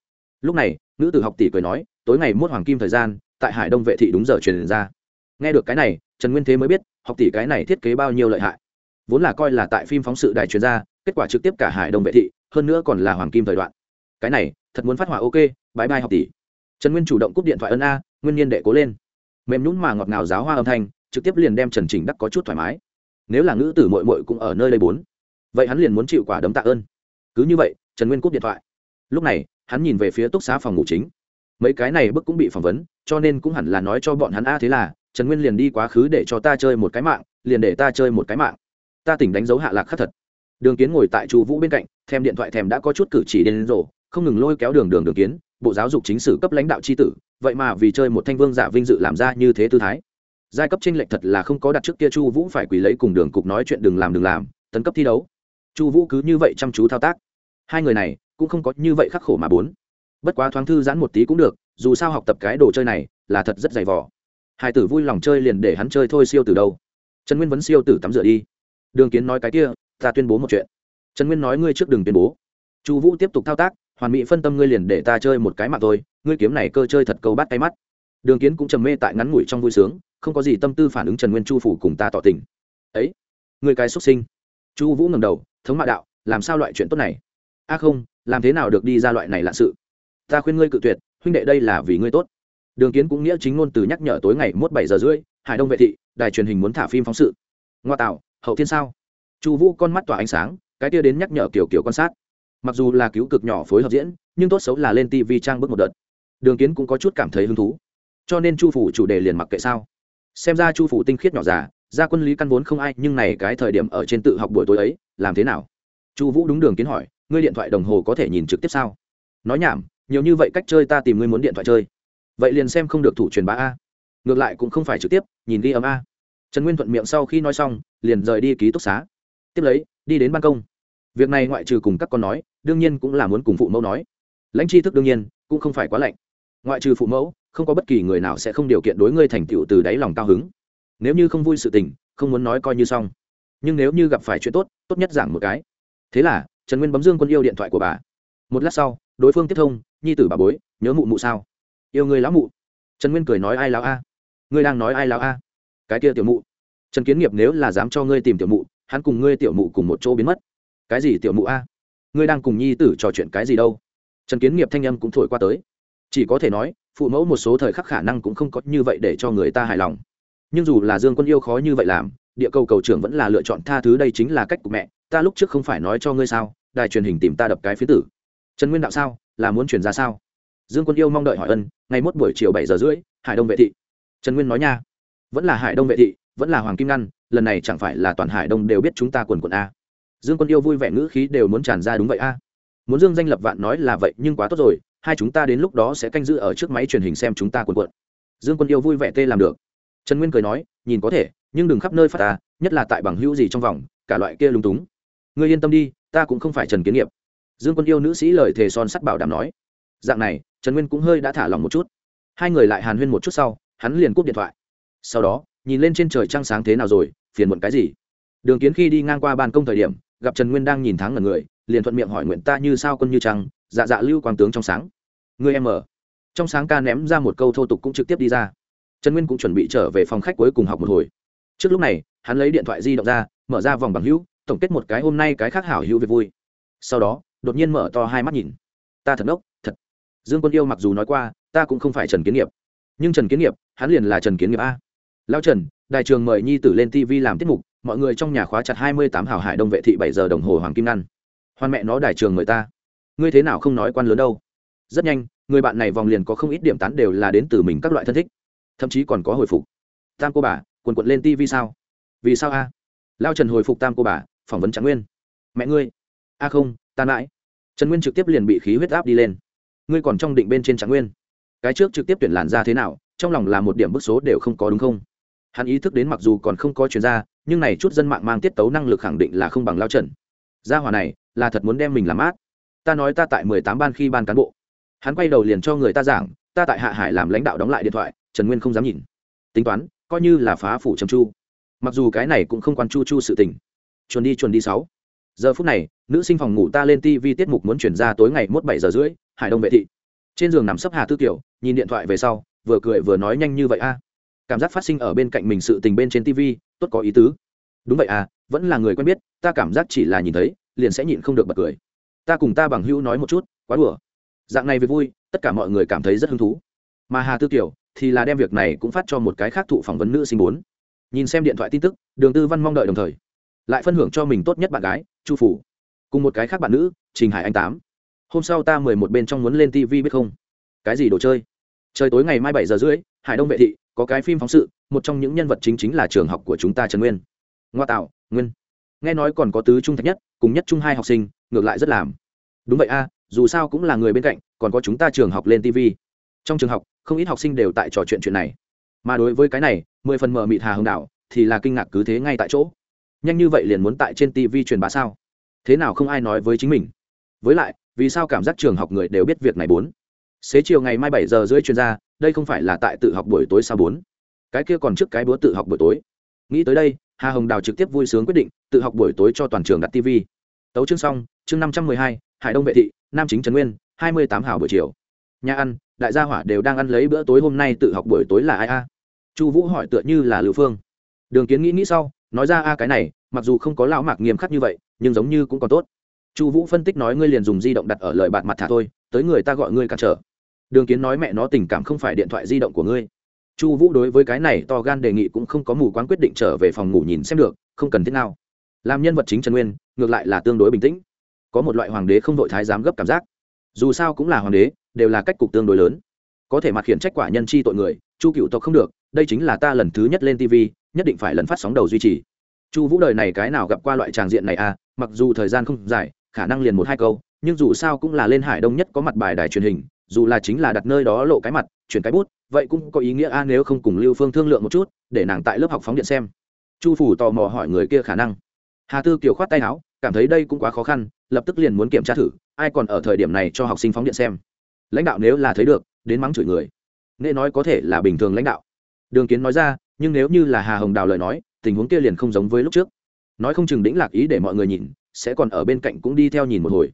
lúc này nữ tử học tỷ cười nói, tối ngày mốt hoàng kim thời gian, tại hải đông vệ thị đúng giờ truyền ra. Nghe được cái này, trần nguyên thế mới biết, học tỷ cái này thiết kế bao nhiêu lợi hại. Vốn là coi là tại phim phóng sự đài truyền ra, kết quả trực tiếp cả hải đông vệ thị, hơn nữa còn là hoàng kim thời đoạn. Cái này, thật muốn phát hỏa ok bãi bai học tỷ. Trần nguyên chủ động cúp điện thoại ân a, nguyên nhiên đệ cố lên. Mềm nhún mà ngọt ngào giáo hoa âm thanh, trực tiếp liền đem trần trình đắc có chút thoải mái. Nếu là ngữ tử mội mội cũng ở nơi đây bốn, vậy hắn liền muốn chịu quả đấm tạ ơn. Cứ như vậy, trần nguyên cúp điện thoại. Lúc này hắn nhìn về phía túc xá phòng ngủ chính. Mấy cái này bức cũng bị phỏng vấn, cho nên cũng hẳn là nói cho bọn hắn, a, thế là, trần nguyên liền đi quá khứ để cho ta chơi một cái mạng, liền để ta chơi một cái mạng. Ta tỉnh đánh dấu hạ lạc khắc thật. Đường kiến ngồi tại chu vũ bên cạnh, thèm điện thoại thèm đã có chút cử chỉ đến rổ không ngừng lôi kéo đường đường đường kiến, bộ giáo dục chính sử cấp lãnh đạo tri tử, vậy mà vì chơi một thanh vương giả vinh dự làm ra như thế tư thái. Giai cấp tranh lệch thật là không có đặt trước kia chu vũ phải quỳ lấy cùng đường cục nói chuyện đừng làm đừng làm, tấn cấp thi đấu. Chu vũ cứ như vậy chăm chú thao tác hai người này cũng không có như vậy khắc khổ mà bốn. Bất quá thoáng thư giãn một tí cũng được, dù sao học tập cái đồ chơi này là thật rất dày vỏ hai tử vui lòng chơi liền để hắn chơi thôi siêu từ đâu. Trần nguyên vấn siêu tử tắm rửa đi. Đường kiến nói cái kia, ta tuyên bố một chuyện. Trần nguyên nói ngươi trước đừng tuyên bố. Chu vũ tiếp tục thao tác, hoàn mỹ phân tâm ngươi liền để ta chơi một cái mặt thôi, ngươi kiếm này cơ chơi thật câu bắt tay mắt. Đường kiến cũng trầm mê tại ngắn ngủi trong vui sướng, không có gì tâm tư phản ứng trần nguyên chu phủ cùng ta tỏ tình. Ấy người cái xuất sinh. Chu vũ ngầm đầu, thống mạ đạo, làm sao loại chuyện tốt này? A không, làm thế nào được đi ra loại này lạ sự? Ta khuyên ngươi cự tuyệt, huynh đệ đây là vì ngươi tốt. Đường kiến cũng nghĩa chính ngôn từ nhắc nhở tối ngày mốt bảy giờ rưỡi, hải đông vệ thị, đài truyền hình muốn thả phim phóng sự. Ngoa tạo, hậu thiên sao? Chu vũ con mắt tỏa ánh sáng, cái tia đến nhắc nhở kiểu kiểu quan sát. Mặc dù là cứu cực nhỏ phối hợp diễn, nhưng tốt xấu là lên tv trang bước một đợt. Đường kiến cũng có chút cảm thấy hứng thú. Cho nên chu phủ chủ đề liền mặc kệ sao? Xem ra chu phủ tinh khiết nhỏ già ra quân lý căn vốn không ai, nhưng này cái thời điểm ở trên tự học buổi tối ấy, làm thế nào? Chu vũ đúng đường kiến hỏi ngươi điện thoại đồng hồ có thể nhìn trực tiếp sao? Nói nhảm, nhiều như vậy cách chơi ta tìm ngươi muốn điện thoại chơi. Vậy liền xem không được thủ truyền bá a. Ngược lại cũng không phải trực tiếp, nhìn ghi âm a. Trần nguyên thuận miệng sau khi nói xong, liền rời đi ký túc xá. Tiếp lấy, đi đến ban công. Việc này ngoại trừ cùng các con nói, đương nhiên cũng là muốn cùng phụ mẫu nói. Lãnh tri thức đương nhiên, cũng không phải quá lạnh. Ngoại trừ phụ mẫu, không có bất kỳ người nào sẽ không điều kiện đối ngươi thành tựu từ đáy lòng cao hứng. Nếu như không vui sự tình, không muốn nói coi như xong. Nhưng nếu như gặp phải chuyện tốt tốt nhất giảng một cái. Thế là trần nguyên bấm dương quân yêu điện thoại của bà. Một lát sau, đối phương tiếp thông, nhi tử bà bối, nhớ mụ mụ sao? Yêu người lão mụ. Trần nguyên cười nói, ai lão a? Ngươi đang nói ai lão a? Cái kia tiểu mụ. Trần kiến nghiệp nếu là dám cho ngươi tìm tiểu mụ, hắn cùng ngươi tiểu mụ cùng một chỗ biến mất. Cái gì tiểu mụ a? Ngươi đang cùng nhi tử trò chuyện cái gì đâu? Trần kiến nghiệp thanh âm cũng thổi qua tới. Chỉ có thể nói, phụ mẫu một số thời khắc khả năng cũng không có như vậy để cho người ta hài lòng. Nhưng dù là dương quân yêu khó như vậy làm địa cầu cầu trưởng vẫn là lựa chọn tha thứ đây chính là cách của mẹ, ta lúc trước không phải nói cho ngươi sao, đài truyền hình tìm ta đập cái phía tử. Trần nguyên đạo sao, là muốn chuyển ra sao? Dương quân yêu mong đợi hỏi ân, ngày mốt buổi chiều bảy giờ rưỡi, hải đông vệ thị. Trần nguyên nói nha, vẫn là hải đông vệ thị, vẫn là hoàng kim ngăn, lần này chẳng phải là toàn hải đông đều biết chúng ta quần quần a. Dương quân yêu vui vẻ ngữ khí đều muốn tràn ra đúng vậy a. Muốn dương danh lập vạn nói là vậy nhưng quá tốt rồi, hai chúng ta đến lúc đó sẽ canh giữ ở trước máy truyền hình xem chúng ta quần quận. Dương quân yêu vui vẻ tê làm được trần nguyên cười nói, nhìn có thể, nhưng đừng khắp nơi phát ta, nhất là tại bằng hữu gì trong vòng, cả loại kia lúng túng. Ngươi yên tâm đi, ta cũng không phải trần kiến nghiệp. Dương quân yêu nữ sĩ lời thề son sắt bảo đảm nói. Dạng này, trần nguyên cũng hơi đã thả lòng một chút. Hai người lại hàn huyên một chút sau, hắn liền cúp điện thoại. Sau đó, nhìn lên trên trời trăng sáng thế nào rồi, phiền muộn cái gì? Đường kiến khi đi ngang qua ban công thời điểm, gặp trần nguyên đang nhìn tháng ngần người, liền thuận miệng hỏi nguyện ta như sao quân như trăng dạ dạ lưu quang tướng trong sáng. Người em ở. Trong sáng ca ném ra một câu thô tục cũng trực tiếp đi ra trần nguyên cũng chuẩn bị trở về phòng khách cuối cùng học một hồi. Trước lúc này, hắn lấy điện thoại di động ra, mở ra vòng bằng hữu, tổng kết một cái hôm nay cái khác hảo hữu về vui. Sau đó, đột nhiên mở to hai mắt nhìn. Ta thật ngốc, thật. Dương quân yêu mặc dù nói qua, ta cũng không phải trần kiến nghiệp. Nhưng trần kiến nghiệp, hắn liền là trần kiến nghiệp a. Lao trần đại trường mời nhi tử lên tv làm tiết mục, mọi người trong nhà khóa chặt hai mươi tám hảo hải đông vệ thị bảy giờ đồng hồ hoàng kim ngăn. Hoan mẹ nó đại trường mời ta. Ngươi thế nào không nói quan lớn đâu. Rất nhanh, người bạn này vòng liền có không ít điểm tán đều là đến từ mình các loại thân thích thậm chí còn có hồi phục. Tam cô bà, quần quận lên tv sao? Vì sao a? Lao trần hồi phục tam cô bà, phỏng vấn trạng nguyên. Mẹ ngươi. A không, ta mãi. Trần nguyên trực tiếp liền bị khí huyết áp đi lên. Ngươi còn trong định bên trên trạng nguyên. Cái trước trực tiếp tuyển làn ra thế nào, trong lòng là một điểm bức số đều không có đúng không? Hắn ý thức đến mặc dù còn không có chuyên gia nhưng này chút dân mạng mang tiết tấu năng lực khẳng định là không bằng lao trần. Gia hòa này, là thật muốn đem mình làm mát ta nói ta tại mười tám ban khi ban cán bộ. Hắn quay đầu liền cho người ta giảng, ta tại hạ hải làm lãnh đạo đóng lại điện thoại trần nguyên không dám nhìn. Tính toán, coi như là phá phủ trầm chu. Mặc dù cái này cũng không quan chu chu sự tình. Chuồn đi chuồn đi sáu. Giờ phút này, nữ sinh phòng ngủ ta lên tv tiết mục muốn chuyển ra tối ngày mốt bảy giờ rưỡi, hải đông vệ thị. Trên giường nằm sấp hà tư kiểu nhìn điện thoại về sau, vừa cười vừa nói nhanh như vậy a. Cảm giác phát sinh ở bên cạnh mình sự tình bên trên tv tốt có ý tứ. Đúng vậy à vẫn là người quen biết, ta cảm giác chỉ là nhìn thấy, liền sẽ nhịn không được bật cười. Ta cùng ta bằng hữu nói một chút, quá đùa. Dạng này về vui, tất cả mọi người cảm thấy rất hứng thú. Mà hà tư kiểu thì là đem việc này cũng phát cho một cái khác thụ phỏng vấn nữ sinh bốn. Nhìn xem điện thoại tin tức, đường tư văn mong đợi đồng thời, lại phân hưởng cho mình tốt nhất bạn gái, chu phủ. Cùng một cái khác bạn nữ, trình hải anh tám. Hôm sau ta mười một bên trong muốn lên tv biết không? Cái gì đồ chơi? Trời tối ngày mai bảy giờ rưỡi, hải đông vệ thị, có cái phim phóng sự, một trong những nhân vật chính chính là trường học của chúng ta trần nguyên. Ngoa tạo, nguyên. Nghe nói còn có tứ trung thạch nhất, cùng nhất trung hai học sinh, ngược lại rất làm. Đúng vậy a, dù sao cũng là người bên cạnh, còn có chúng ta trường học lên tv trong trường học, không ít học sinh đều tại trò chuyện chuyện này. Mà đối với cái này, mười phần mờ mịt hà hồng đảo thì là kinh ngạc cứ thế ngay tại chỗ. Nhanh như vậy liền muốn tại trên tv truyền bá sao? Thế nào không ai nói với chính mình? Với lại, vì sao cảm giác trường học người đều biết việc này bốn? Xế chiều ngày mai bảy giờ rưỡi chuyên gia, đây không phải là tại tự học buổi tối sao bốn? Cái kia còn trước cái búa tự học buổi tối. Nghĩ tới đây, hà hồng đào trực tiếp vui sướng quyết định tự học buổi tối cho toàn trường đặt tv tấu chương xong, chương năm trăm mười hai, hải đông vệ thị, nam chính trần nguyên, hai mươi tám hảo buổi chiều nhà ăn, đại gia hỏa đều đang ăn lấy bữa tối hôm nay tự học buổi tối là ai a? Chu vũ hỏi tựa như là lưu phương. Đường kiến nghĩ nghĩ sau, nói ra, a, cái này, mặc dù không có lão mạc nghiêm khắc như vậy, nhưng giống như cũng còn tốt. Chu vũ phân tích nói, ngươi liền dùng di động đặt ở lời bạn mặt thả thôi, tới người ta gọi ngươi cản trở. Đường kiến nói, mẹ nó, tình cảm không phải điện thoại di động của ngươi. Chu vũ đối với cái này to gan đề nghị cũng không có mù quán quyết định trở về phòng ngủ nhìn xem được, không cần thiết nào. Làm nhân vật chính trần nguyên, ngược lại là tương đối bình tĩnh. Có một loại hoàng đế không đội thái dám gấp cảm giác. Dù sao cũng là hoàng đế đều là cách cục tương đối lớn. Có thể mặt khiển trách quả nhân chi tội người, chu cựu tộc không được, đây chính là ta lần thứ nhất lên tv nhất định phải lần phát sóng đầu duy trì. Chu vũ đời này cái nào gặp qua loại tràng diện này à mặc dù thời gian không dài, khả năng liền một hai câu, nhưng dù sao cũng là lên hải đông nhất có mặt bài đài truyền hình, dù là chính là đặt nơi đó lộ cái mặt, chuyển cái bút, vậy cũng có ý nghĩa a nếu không cùng lưu phương thương lượng một chút, để nàng tại lớp học phóng điện xem. Chu phủ tò mò hỏi người kia khả năng. Hà tư kiều khoát tay áo, cảm thấy đây cũng quá khó khăn, lập tức liền muốn kiểm tra thử, ai còn ở thời điểm này cho học sinh phóng điện xem lãnh đạo nếu là thấy được, đến mắng chửi người. Nghệ nói có thể là bình thường lãnh đạo. Đường kiến nói ra, nhưng nếu như là hà hồng đào lời nói, tình huống kia liền không giống với lúc trước. Nói không chừng đĩnh lạc ý để mọi người nhìn, sẽ còn ở bên cạnh cũng đi theo nhìn một hồi.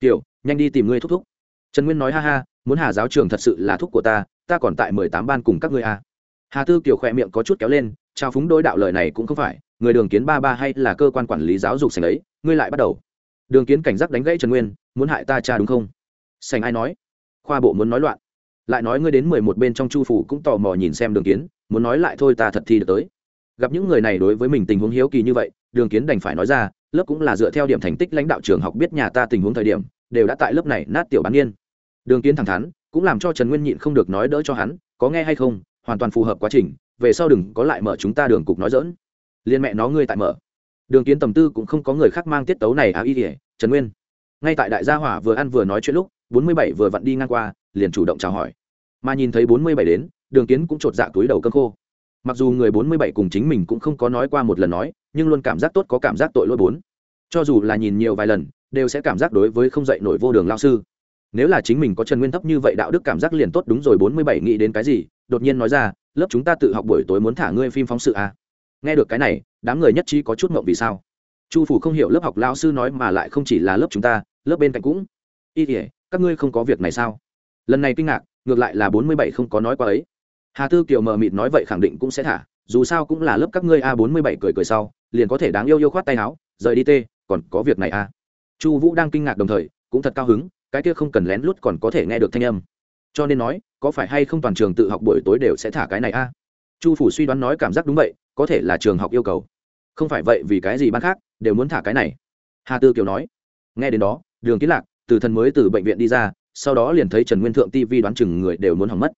Kiểu nhanh đi tìm ngươi thúc thúc. Trần nguyên nói, ha ha, muốn hà giáo trường thật sự là thúc của ta ta còn tại mười tám ban cùng các ngươi a à. hà tư kiều khỏe miệng có chút kéo lên, trao phúng đối đạo lời này cũng không phải, người đường kiến ba ba hay là cơ quan quản lý giáo dục sành ấy, ngươi lại bắt đầu. Đường kiến cảnh giác đánh gãy trần nguyên, muốn hại ta cha đúng không? Sành ai nói khoa bộ muốn nói loạn. Lại nói ngươi đến mười một bên trong chu phủ cũng tò mò nhìn xem đường kiến, muốn nói lại thôi ta thật thi được tới. Gặp những người này đối với mình tình huống hiếu kỳ như vậy, đường kiến đành phải nói ra, lớp cũng là dựa theo điểm thành tích lãnh đạo trường học biết nhà ta tình huống thời điểm, đều đã tại lớp này nát tiểu bán niên. Đường kiến thẳng thắn, cũng làm cho trần nguyên nhịn không được nói đỡ cho hắn, có nghe hay không, hoàn toàn phù hợp quá trình, về sau đừng có lại mở chúng ta đường cục nói dỡn liên mẹ nó ngươi tại mở. Đường kiến tầm tư cũng không có người khác mang tiết tấu này à y kỉa trần nguyên. Ngay tại đại gia hỏa vừa ăn vừa nói chuyện lúc bốn mươi bảy vừa vặn đi ngang qua, liền chủ động chào hỏi. Mà nhìn thấy bốn mươi bảy đến, đường kiến cũng chột dạ túi đầu cơm khô. Mặc dù người bốn mươi bảy cùng chính mình cũng không có nói qua một lần nói, nhưng luôn cảm giác tốt có cảm giác tội lỗi bốn. Cho dù là nhìn nhiều vài lần, đều sẽ cảm giác đối với không dạy nổi vô đường lao sư. Nếu là chính mình có trần nguyên thấp như vậy đạo đức cảm giác liền tốt đúng rồi, bốn mươi bảy nghĩ đến cái gì, đột nhiên nói ra, lớp chúng ta tự học buổi tối muốn thả ngươi phim phóng sự à. nghe được cái này, đám người nhất trí có chút mộng vì sao. Chu phủ không hiểu lớp học lao sư nói mà lại không chỉ là lớp chúng ta, lớp bên cạnh cũng. Y thể các ngươi không có việc này sao? Lần này kinh ngạc, ngược lại là bốn mươi bảy không có nói qua ấy. Hà tư kiều mờ mịt nói vậy khẳng định cũng sẽ thả, dù sao cũng là lớp các ngươi a bốn mươi bảy cười cười sau, liền có thể đáng yêu yêu khoát tay áo, rời đi tê, còn có việc này a. Chu vũ đang kinh ngạc đồng thời, cũng thật cao hứng, cái kia không cần lén lút còn có thể nghe được thanh âm. Cho nên nói, có phải hay không toàn trường tự học buổi tối đều sẽ thả cái này a? Chu phủ suy đoán nói cảm giác đúng vậy, có thể là trường học yêu cầu. Không phải vậy vì cái gì ban khác, đều muốn thả cái này. Hà tư kiều nói. Nghe đến đó, đường kiến lạc từ thần mới từ bệnh viện đi ra, sau đó liền thấy trần nguyên thượng tv đoán chừng người đều muốn hỏng mất.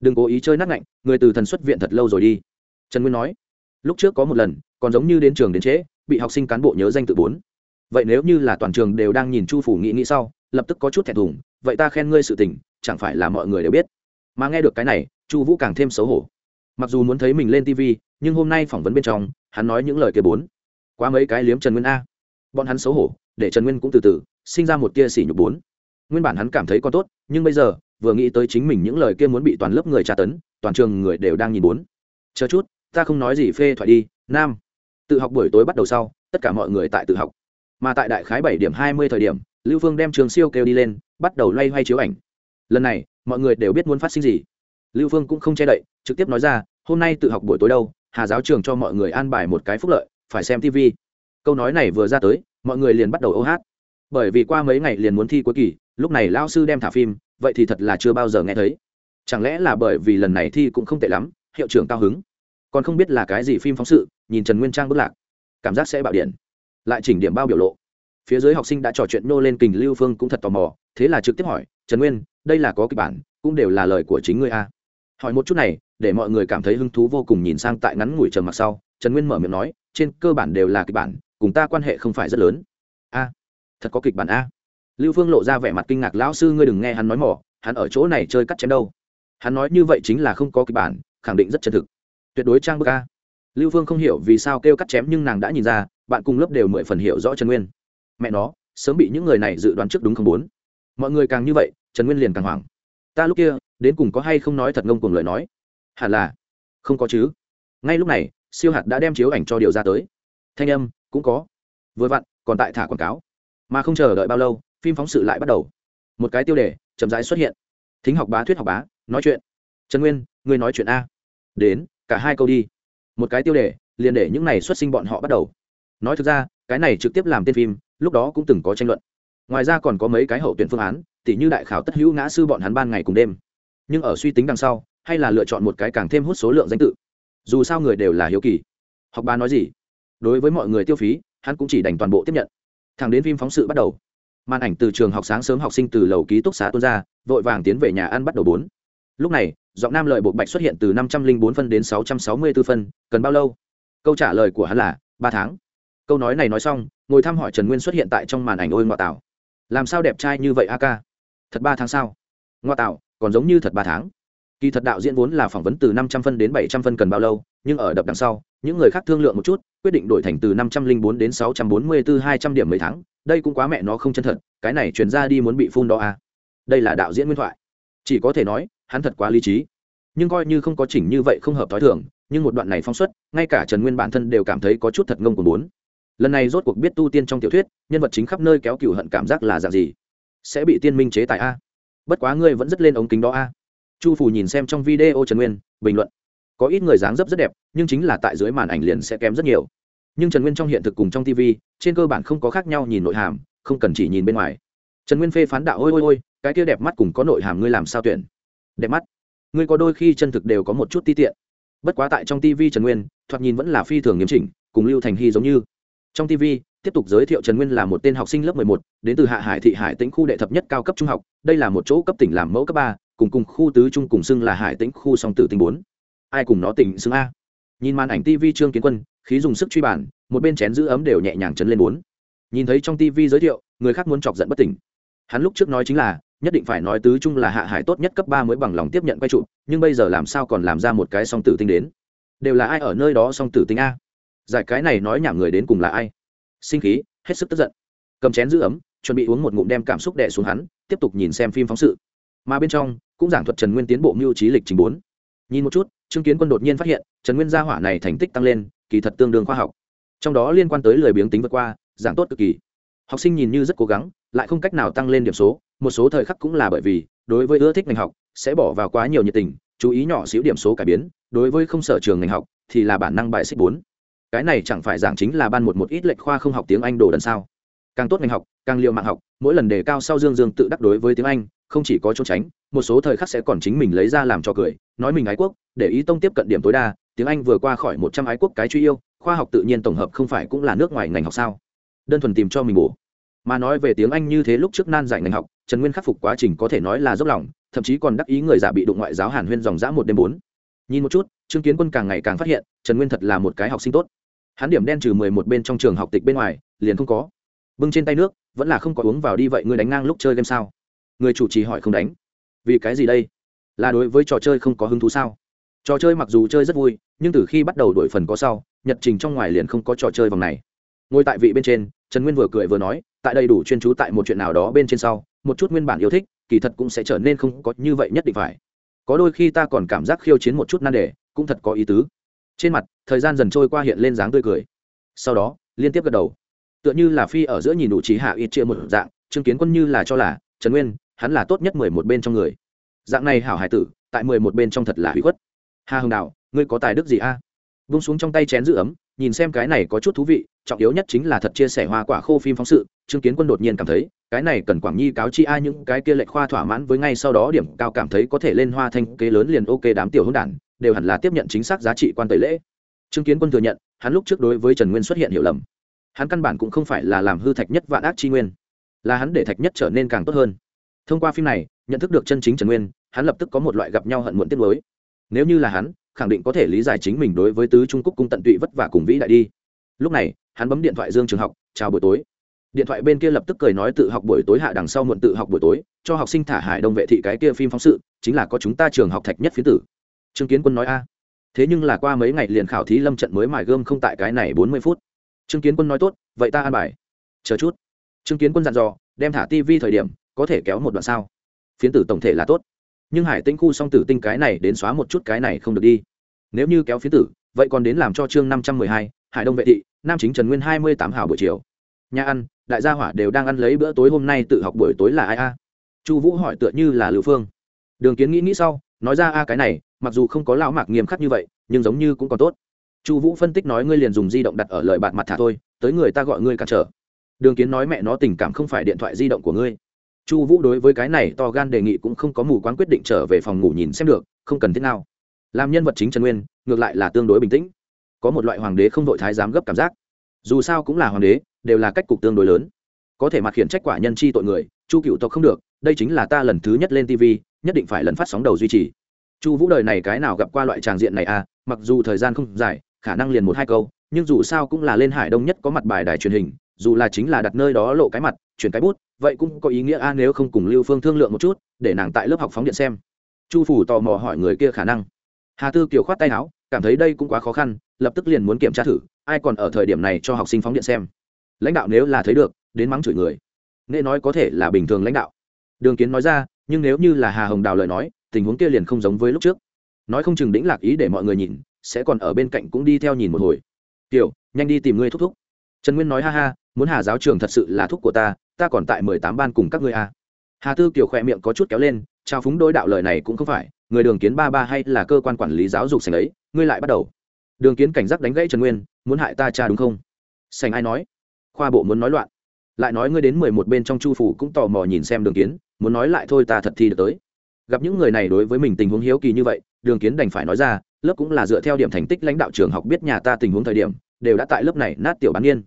Đừng cố ý chơi nát ngạnh, người từ thần xuất viện thật lâu rồi đi. Trần nguyên nói. Lúc trước có một lần, còn giống như đến trường đến trễ, bị học sinh cán bộ nhớ danh tự bốn. Vậy nếu như là toàn trường đều đang nhìn chu phủ nghĩ nghĩ sau, lập tức có chút thẹn thùng, vậy ta khen ngươi sự tình, chẳng phải là mọi người đều biết? Mà nghe được cái này, chu vũ càng thêm xấu hổ. Mặc dù muốn thấy mình lên tv nhưng hôm nay phỏng vấn bên trong, hắn nói những lời kia bốn. Quá mấy cái liếm trần nguyên a. Bọn hắn xấu hổ để trần nguyên cũng từ từ sinh ra một tia sỉ nhục bốn. Nguyên bản hắn cảm thấy còn tốt, nhưng bây giờ, vừa nghĩ tới chính mình những lời kia muốn bị toàn lớp người tra tấn, toàn trường người đều đang nhìn bốn. Chờ chút, ta không nói gì phê thoại đi, nam. Tự học buổi tối bắt đầu sau, tất cả mọi người tại tự học. Mà tại đại khái bảy điểm hai mươi thời điểm, lưu phương đem trường siêu kêu đi lên, bắt đầu loay hoay chiếu ảnh. Lần này, mọi người đều biết muốn phát sinh gì. Lưu phương cũng không che đậy, trực tiếp nói ra, hôm nay tự học buổi tối đâu, hà giáo trường cho mọi người an bài một cái phúc lợi, phải xem tv câu nói này vừa ra tới mọi người liền bắt đầu ô hát. Bởi vì qua mấy ngày liền muốn thi cuối kỳ, lúc này lao sư đem thả phim, vậy thì thật là chưa bao giờ nghe thấy. Chẳng lẽ là bởi vì lần này thi cũng không tệ lắm, hiệu trưởng cao hứng. Còn không biết là cái gì phim phóng sự, nhìn trần nguyên trang bức lạc, cảm giác sẽ bạo điện. Lại chỉnh điểm bao biểu lộ. Phía dưới học sinh đã trò chuyện nô lên kình lưu phương cũng thật tò mò, thế là trực tiếp hỏi, trần nguyên, đây là có kịch bản, cũng đều là lời của chính ngươi a? Hỏi một chút này, để mọi người cảm thấy hứng thú vô cùng nhìn sang tại ngắn ngủi trầm mặc sau, trần nguyên mở miệng nói, trên cơ bản đều là kịch bản cùng ta quan hệ không phải rất lớn. A, thật có kịch bản a. Lưu phương lộ ra vẻ mặt kinh ngạc, lão sư ngươi đừng nghe hắn nói mỏ, hắn ở chỗ này chơi cắt chém đâu. Hắn nói như vậy chính là không có kịch bản, khẳng định rất chân thực. Tuyệt đối trang bức a. Lưu phương không hiểu vì sao kêu cắt chém nhưng nàng đã nhìn ra, bạn cùng lớp đều mười phần hiểu rõ trần nguyên. Mẹ nó, sớm bị những người này dự đoán trước đúng không bốn? Mọi người càng như vậy, trần nguyên liền càng hoảng. Ta lúc kia, đến cùng có hay không nói thật ngông cùng lời nói? Hẳn là. Không có chứ. Ngay lúc này, siêu hạt đã đem chiếu ảnh cho điều ra tới. Thanh âm cũng có. Vừa vặn, còn tại thả quảng cáo. Mà không chờ đợi bao lâu, phim phóng sự lại bắt đầu. Một cái tiêu đề, chậm rãi xuất hiện. Thính học bá thuyết học bá, nói chuyện. Trần nguyên ngươi nói chuyện a. Đến, cả hai câu đi. Một cái tiêu đề, liền để những này xuất sinh bọn họ bắt đầu. Nói thực ra, cái này trực tiếp làm tên phim, lúc đó cũng từng có tranh luận. Ngoài ra còn có mấy cái hậu tuyển phương án, tỉ như đại khảo tất hữu ngã sư bọn hắn ban ngày cùng đêm. Nhưng ở suy tính đằng sau, hay là lựa chọn một cái càng thêm hút số lượng danh tự. Dù sao người đều là hiếu kỳ. Học bá nói gì? Đối với mọi người tiêu phí, hắn cũng chỉ đành toàn bộ tiếp nhận. Thẳng đến phim phóng sự bắt đầu, màn ảnh từ trường học sáng sớm học sinh từ lầu ký túc xá tuôn ra, vội vàng tiến về nhà ăn bắt đầu bốn. Lúc này, giọng nam lợi bộ bạch xuất hiện từ năm trăm linh bốn phân đến sáu trăm sáu mươi b ố phân, cần bao lâu? Câu trả lời của hắn là, ba tháng. Câu nói này nói xong, ngồi thăm hỏi trần nguyên xuất hiện tại trong màn ảnh ôi ngoại tảo. Làm sao đẹp trai như vậy a ca? Thật ba tháng sao? Ngoại tảo, còn giống như thật ba tháng. Kỳ thật đạo diễn vốn là phỏng vấn từ năm trăm phân đến bảy trăm phân cần bao lâu nhưng ở đập đằng sau, những người khác thương lượng một chút, quyết định đổi thành từ năm trăm linh bốn đến sáu trăm bốn mươi bốn hai trăm điểm mấy tháng. Đây cũng quá mẹ nó không chân thật, cái này chuyển ra đi muốn bị phun đó à. đây là đạo diễn nguyên thoại. Chỉ có thể nói, hắn thật quá lý trí. Nhưng coi như không có chỉnh như vậy không hợp t h ó i thường, nhưng một đoạn này phóng xuất, ngay cả trần nguyên bản thân đều cảm thấy có chút thật ngông của bốn lần này rốt cuộc biết tu tiên trong tiểu thuyết, nhân vật chính khắp nơi kéo cựu hận cảm giác là dạng gì? Sẽ bị tiên minh chế tại a à? bất quá ngươi vẫn rất lên ống kính đó a chu phủ nhìn xem trong video trần nguyên, bình luận có ít người dáng dấp rất đẹp nhưng chính là tại dưới màn ảnh liền sẽ kém rất nhiều. Nhưng trần nguyên trong hiện thực cùng trong tv trên cơ bản không có khác nhau nhìn nội hàm không cần chỉ nhìn bên ngoài. Trần nguyên phê phán đạo ôi ôi ôi cái kia đẹp mắt cùng có nội hàm ngươi làm sao tuyển? Đẹp mắt? Ngươi có đôi khi chân thực đều có một chút ti tiện. Bất quá tại trong tv trần nguyên thoạt nhìn vẫn là phi thường nghiêm chỉnh cùng lưu thành hy giống như. Trong tv tiếp tục giới thiệu trần nguyên là một tên học sinh lớp 11, đến từ hạ hải thị hải tĩnh khu đệ thập nhất cao cấp trung học đây là một chỗ cấp tỉnh làm mẫu cấp ba cùng cùng khu tứ trung cùng xưng là hải tĩnh khu song tử tinh bốn ai cùng nó tỉnh xưng a. Nhìn màn ảnh tv trương kiến quân, khí dùng sức truy bản một bên chén giữ ấm đều nhẹ nhàng chấn lên bốn. Nhìn thấy trong tv giới thiệu, người khác muốn chọc giận bất tỉnh. Hắn lúc trước nói chính là, nhất định phải nói tứ trung là hạ hải tốt nhất cấp ba mới bằng lòng tiếp nhận quay trụ, nhưng bây giờ làm sao còn làm ra một cái song tử tinh đến? Đều là ai ở nơi đó song tử tinh a? Giải cái này nói nhảm người đến cùng là ai? Sinh khí, hết sức tức giận. Cầm chén giữ ấm, chuẩn bị uống một ngụm đem cảm xúc đè xuống hắn, tiếp tục nhìn xem phim phóng sự. Mà bên trong, cũng giảng thuật trần nguyên tiến bộ mưu trí lịch trình bốn nhìn một chút chứng kiến quân đột nhiên phát hiện, trần nguyên gia hỏa này thành tích tăng lên, kỳ thật tương đương khoa học. Trong đó liên quan tới lười biếng tính vượt qua, giảng tốt cực kỳ. Học sinh nhìn như rất cố gắng, lại không cách nào tăng lên điểm số, một số thời khắc cũng là bởi vì, đối với ưa thích ngành học, sẽ bỏ vào quá nhiều nhiệt tình, chú ý nhỏ xíu điểm số cải biến, đối với không sở trường ngành học, thì là bản năng bài xích bốn. Cái này chẳng phải giảng chính là ban một một ít lệch khoa không học tiếng anh đồ đần sao? Càng tốt ngành học, càng liệu mạng học, mỗi lần đề cao sau dương dương tự đắc đối với tiếng anh, không chỉ có trốn tránh một số thời khắc sẽ còn chính mình lấy ra làm cho cười, nói mình ái quốc, để ý tông tiếp cận điểm tối đa, tiếng anh vừa qua khỏi một trăm ái quốc cái truy yêu, khoa học tự nhiên tổng hợp không phải cũng là nước ngoài ngành học sao? Đơn thuần tìm cho mình bổ. Mà nói về tiếng anh như thế lúc trước nan giải ngành học, trần nguyên khắc phục quá trình có thể nói là dốc lòng, thậm chí còn đắc ý người giả bị đụng ngoại giáo hàn huyên dòng dã một đêm bốn. Nhìn một chút chứng kiến quân càng ngày càng phát hiện, trần nguyên thật là một cái học sinh tốt. Hắn điểm đen trừ mười một bên trong trường học tịch bên ngoài, liền không có. Bưng trên tay nước, vẫn là không có uống vào đi vậy ngươi đánh ngang lúc chơi game sao? Người chủ trì hỏi không đánh vì cái gì đây? Là đối với trò chơi không có hứng thú sao? Trò chơi mặc dù chơi rất vui, nhưng từ khi bắt đầu đổi phần có sau, nhật trình trong ngoài liền không có trò chơi vòng này. Ngồi tại vị bên trên, trần nguyên vừa cười vừa nói, tại đây đủ chuyên chú tại một chuyện nào đó bên trên sau, một chút nguyên bản yêu thích, kỳ thật cũng sẽ trở nên không có như vậy nhất định phải. Có đôi khi ta còn cảm giác khiêu chiến một chút nan đề, cũng thật có ý tứ. Trên mặt, thời gian dần trôi qua hiện lên dáng tươi cười. Sau đó, liên tiếp gật đầu. Tựa như là phi ở giữa nhìn đủ trí hạ ít chia một dạng, chứng kiến quân như là cho là, trần nguyên hắn là tốt nhất mười một bên trong người. Dạng này hảo hải tử, tại mười một bên trong thật là hủy khuất. Hà hồng Đào ngươi có tài đức gì a? À? vung xuống trong tay chén giữ ấm, nhìn xem cái này có chút thú vị, trọng yếu nhất chính là thật chia sẻ hoa quả khô phim phóng sự chứng kiến quân đột nhiên cảm thấy, cái này cần quảng nhi cáo chi ai những cái kia lệch khoa thỏa mãn với ngay sau đó điểm cao cảm thấy có thể lên hoa thanh kế lớn liền ok đám tiểu hôn đản, đều hẳn là tiếp nhận chính xác giá trị quan tẩy lễ. Chứng kiến quân thừa nhận, hắn lúc trước đối với trần nguyên xuất hiện hiểu lầm. Hắn căn bản cũng không phải là làm hư thạch nhất vạn ác chi nguyên, là hắn để thạch nhất trở nên càng tốt hơn thông qua phim này, nhận thức được chân chính trần nguyên, hắn lập tức có một loại gặp nhau hận muộn tiết mới nếu như là hắn, khẳng định có thể lý giải chính mình đối với tứ trung quốc cung tận tụy vất vả cùng vĩ đại đi. Lúc này, hắn bấm điện thoại dương trường học, chào buổi tối. Điện thoại bên kia lập tức cười nói tự học buổi tối hạ đằng sau muộn tự học buổi tối, cho học sinh thả hải đông vệ thị cái kia phim phóng sự, chính là có chúng ta trường học thạch nhất phía tử. Trương kiến quân nói, a, thế nhưng là qua mấy ngày liền khảo thí lâm trận mới mài gươm không tại cái này bốn mươi phút. Trương kiến quân nói, tốt, vậy ta an bài. Chờ chút. Trương kiến quân dặn dò, đem thả tv thời điểm có thể kéo một đoạn sao? Phiến tử tổng thể là tốt. Nhưng hải tinh khu song tử tinh cái này đến xóa một chút cái này không được đi. Nếu như kéo phiến tử, vậy còn đến làm cho chương năm trăm mười hai, hải đông vệ thị, nam chính trần nguyên hai mươi tám hào buổi chiều. Nhà ăn, đại gia hỏa đều đang ăn lấy bữa tối hôm nay tự học buổi tối là ai a? Chu vũ hỏi tựa như là lưu phương. Đường kiến nghĩ nghĩ sau, nói ra a cái này, mặc dù không có lão mạc nghiêm khắc như vậy, nhưng giống như cũng còn tốt. Chu vũ phân tích nói ngươi liền dùng di động đặt ở lời bạn mặt thả thôi, tới người ta gọi ngươi cản trở. Đường kiến nói mẹ nó tình cảm không phải điện thoại di động của ngươi chu vũ đối với cái này to gan đề nghị cũng không có mù quán quyết định trở về phòng ngủ nhìn xem được, không cần thiết nào. Làm nhân vật chính trần nguyên, ngược lại là tương đối bình tĩnh. Có một loại hoàng đế không đội thái dám gấp cảm giác. Dù sao cũng là hoàng đế, đều là cách cục tương đối lớn. Có thể mặt khiển trách quả nhân chi tội người, chu cựu tộc không được, đây chính là ta lần thứ nhất lên tv nhất định phải lần phát sóng đầu duy trì. Chu vũ đời này cái nào gặp qua loại tràng diện này à mặc dù thời gian không dài, khả năng liền một hai câu, nhưng dù sao cũng là lên hải đông nhất có mặt bài đài truyền hình, dù là chính là đặt nơi đó lộ cái mặt, chuyển cái bút vậy cũng có ý nghĩa a, nếu không cùng lưu phương thương lượng một chút, để nàng tại lớp học phóng điện xem. Chu phủ tò mò hỏi người kia khả năng. Hà tư kiều khoát tay áo, cảm thấy đây cũng quá khó khăn, lập tức liền muốn kiểm tra thử, ai còn ở thời điểm này cho học sinh phóng điện xem. Lãnh đạo nếu là thấy được, đến mắng chửi người. Nên nói có thể là bình thường lãnh đạo. Đường kiến nói ra, nhưng nếu như là hà hồng đào lời nói, tình huống kia liền không giống với lúc trước. Nói không chừng đĩnh lạc ý để mọi người nhìn, sẽ còn ở bên cạnh cũng đi theo nhìn một hồi. Tiểu nhanh đi tìm ngươi thúc thúc. Trần nguyên nói ha ha, muốn hà giáo trường thật sự là thúc của ta ta còn tại mười tám ban cùng các ngươi à. hà tư kiều khỏe miệng có chút kéo lên, trao phúng đôi đạo lời này cũng không phải, người đường kiến ba ba hay là cơ quan quản lý giáo dục sành ấy, ngươi lại bắt đầu. Đường kiến cảnh giác đánh gãy trần nguyên, muốn hại ta cha đúng không? Sành ai nói? Khoa bộ muốn nói loạn. Lại nói ngươi đến mười một bên trong chu phủ cũng tò mò nhìn xem đường kiến, muốn nói lại thôi ta thật thi được tới. Gặp những người này đối với mình tình huống hiếu kỳ như vậy, đường kiến đành phải nói ra, lớp cũng là dựa theo điểm thành tích lãnh đạo trường học biết nhà ta tình huống thời điểm, đều đã tại lớp này nát tiểu bán niên.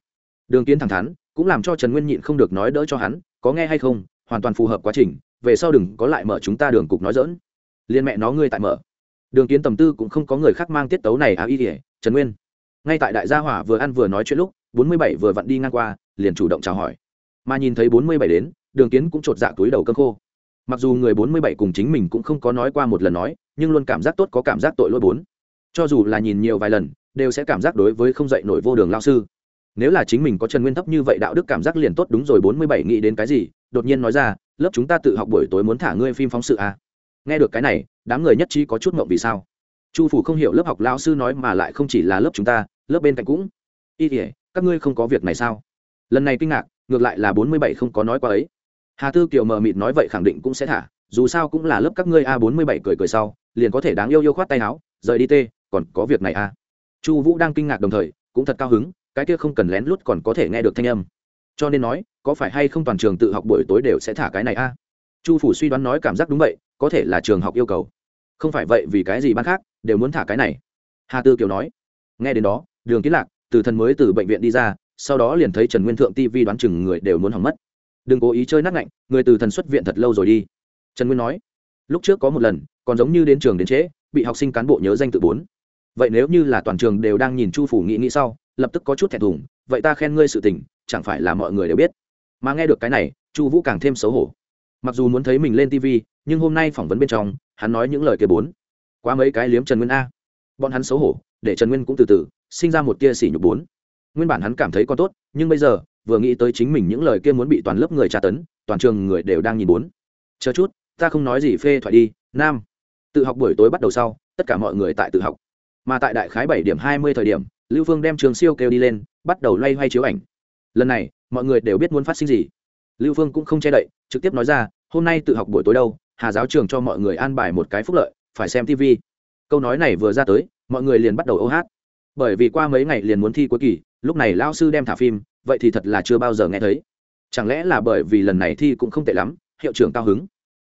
Đường kiến thẳng thắn cũng làm cho trần nguyên nhịn không được nói đỡ cho hắn, có nghe hay không, hoàn toàn phù hợp quá trình, về sau đừng có lại mở chúng ta đường cục nói dỡn liên mẹ nó ngươi tại mở. Đường kiến tầm tư cũng không có người khác mang tiết tấu này à y kỉa trần nguyên. Ngay tại đại gia hỏa vừa ăn vừa nói chuyện lúc, bốn mươi bảy vừa vặn đi ngang qua, liền chủ động chào hỏi. Mà nhìn thấy bốn mươi bảy đến, đường kiến cũng chột dạ túi đầu cơm khô. Mặc dù người bốn mươi bảy cùng chính mình cũng không có nói qua một lần nói, nhưng luôn cảm giác tốt có cảm giác tội lỗi bốn. Cho dù là nhìn nhiều vài lần, đều sẽ cảm giác đối với không dạy nổi vô đường lao sư nếu là chính mình có trần nguyên thấp như vậy đạo đức cảm giác liền tốt đúng rồi, bốn mươi bảy nghĩ đến cái gì? Đột nhiên nói ra, lớp chúng ta tự học buổi tối muốn thả ngươi phim phóng sự à. nghe được cái này, đám người nhất trí có chút mộng vì sao. Chu phủ không hiểu lớp học lao sư nói mà lại không chỉ là lớp chúng ta, lớp bên cạnh cũng. Y thể các ngươi không có việc này sao? Lần này kinh ngạc, ngược lại là bốn mươi bảy không có nói qua ấy. Hà tư kiều mờ mịt nói vậy khẳng định cũng sẽ thả, dù sao cũng là lớp các ngươi a bốn mươi bảy cười cười sau, liền có thể đáng yêu yêu khoát tay áo, rời đi tê, còn có việc này a chu vũ đang kinh ngạc đồng thời, cũng thật cao hứng cái kia không cần lén lút còn có thể nghe được thanh âm. Cho nên nói, có phải hay không toàn trường tự học buổi tối đều sẽ thả cái này a? Chu phủ suy đoán nói cảm giác đúng vậy, có thể là trường học yêu cầu. Không phải vậy vì cái gì ban khác đều muốn thả cái này? Hà tư kiều nói. Nghe đến đó, đường kiến lạc từ thần mới từ bệnh viện đi ra, sau đó liền thấy trần nguyên thượng tv đoán chừng người đều muốn hỏng mất. Đừng cố ý chơi nát ngạnh, người từ thần xuất viện thật lâu rồi đi. Trần nguyên nói. Lúc trước có một lần, còn giống như đến trường đến trễ, bị học sinh cán bộ nhớ danh tự bốn vậy nếu như là toàn trường đều đang nhìn chu phủ nghĩ nghĩ sau, lập tức có chút thẹn thùng, vậy ta khen ngươi sự tình, chẳng phải là mọi người đều biết. Mà nghe được cái này, chu vũ càng thêm xấu hổ. Mặc dù muốn thấy mình lên tv nhưng hôm nay phỏng vấn bên trong, hắn nói những lời kia bốn. Quá mấy cái liếm trần nguyên a. Bọn hắn xấu hổ, để trần nguyên cũng từ từ, sinh ra một tia sỉ nhục bốn. Nguyên bản hắn cảm thấy còn tốt, nhưng bây giờ, vừa nghĩ tới chính mình những lời kia muốn bị toàn lớp người tra tấn, toàn trường người đều đang nhìn bốn. Chờ chút, ta không nói gì phê thoại đi, nam. Tự học buổi tối bắt đầu sau, tất cả mọi người tại tự học mà tại đại khái bảy điểm hai mươi thời điểm, lưu phương đem trường siêu kêu đi lên, bắt đầu loay hoay chiếu ảnh. Lần này, mọi người đều biết muốn phát sinh gì. Lưu phương cũng không che đậy, trực tiếp nói ra, hôm nay tự học buổi tối đâu, hà giáo trường cho mọi người an bài một cái phúc lợi, phải xem tv câu nói này vừa ra tới, mọi người liền bắt đầu ô hát. Bởi vì qua mấy ngày liền muốn thi cuối kỳ, lúc này lao sư đem thả phim, vậy thì thật là chưa bao giờ nghe thấy. Chẳng lẽ là bởi vì lần này thi cũng không tệ lắm, hiệu trưởng cao hứng.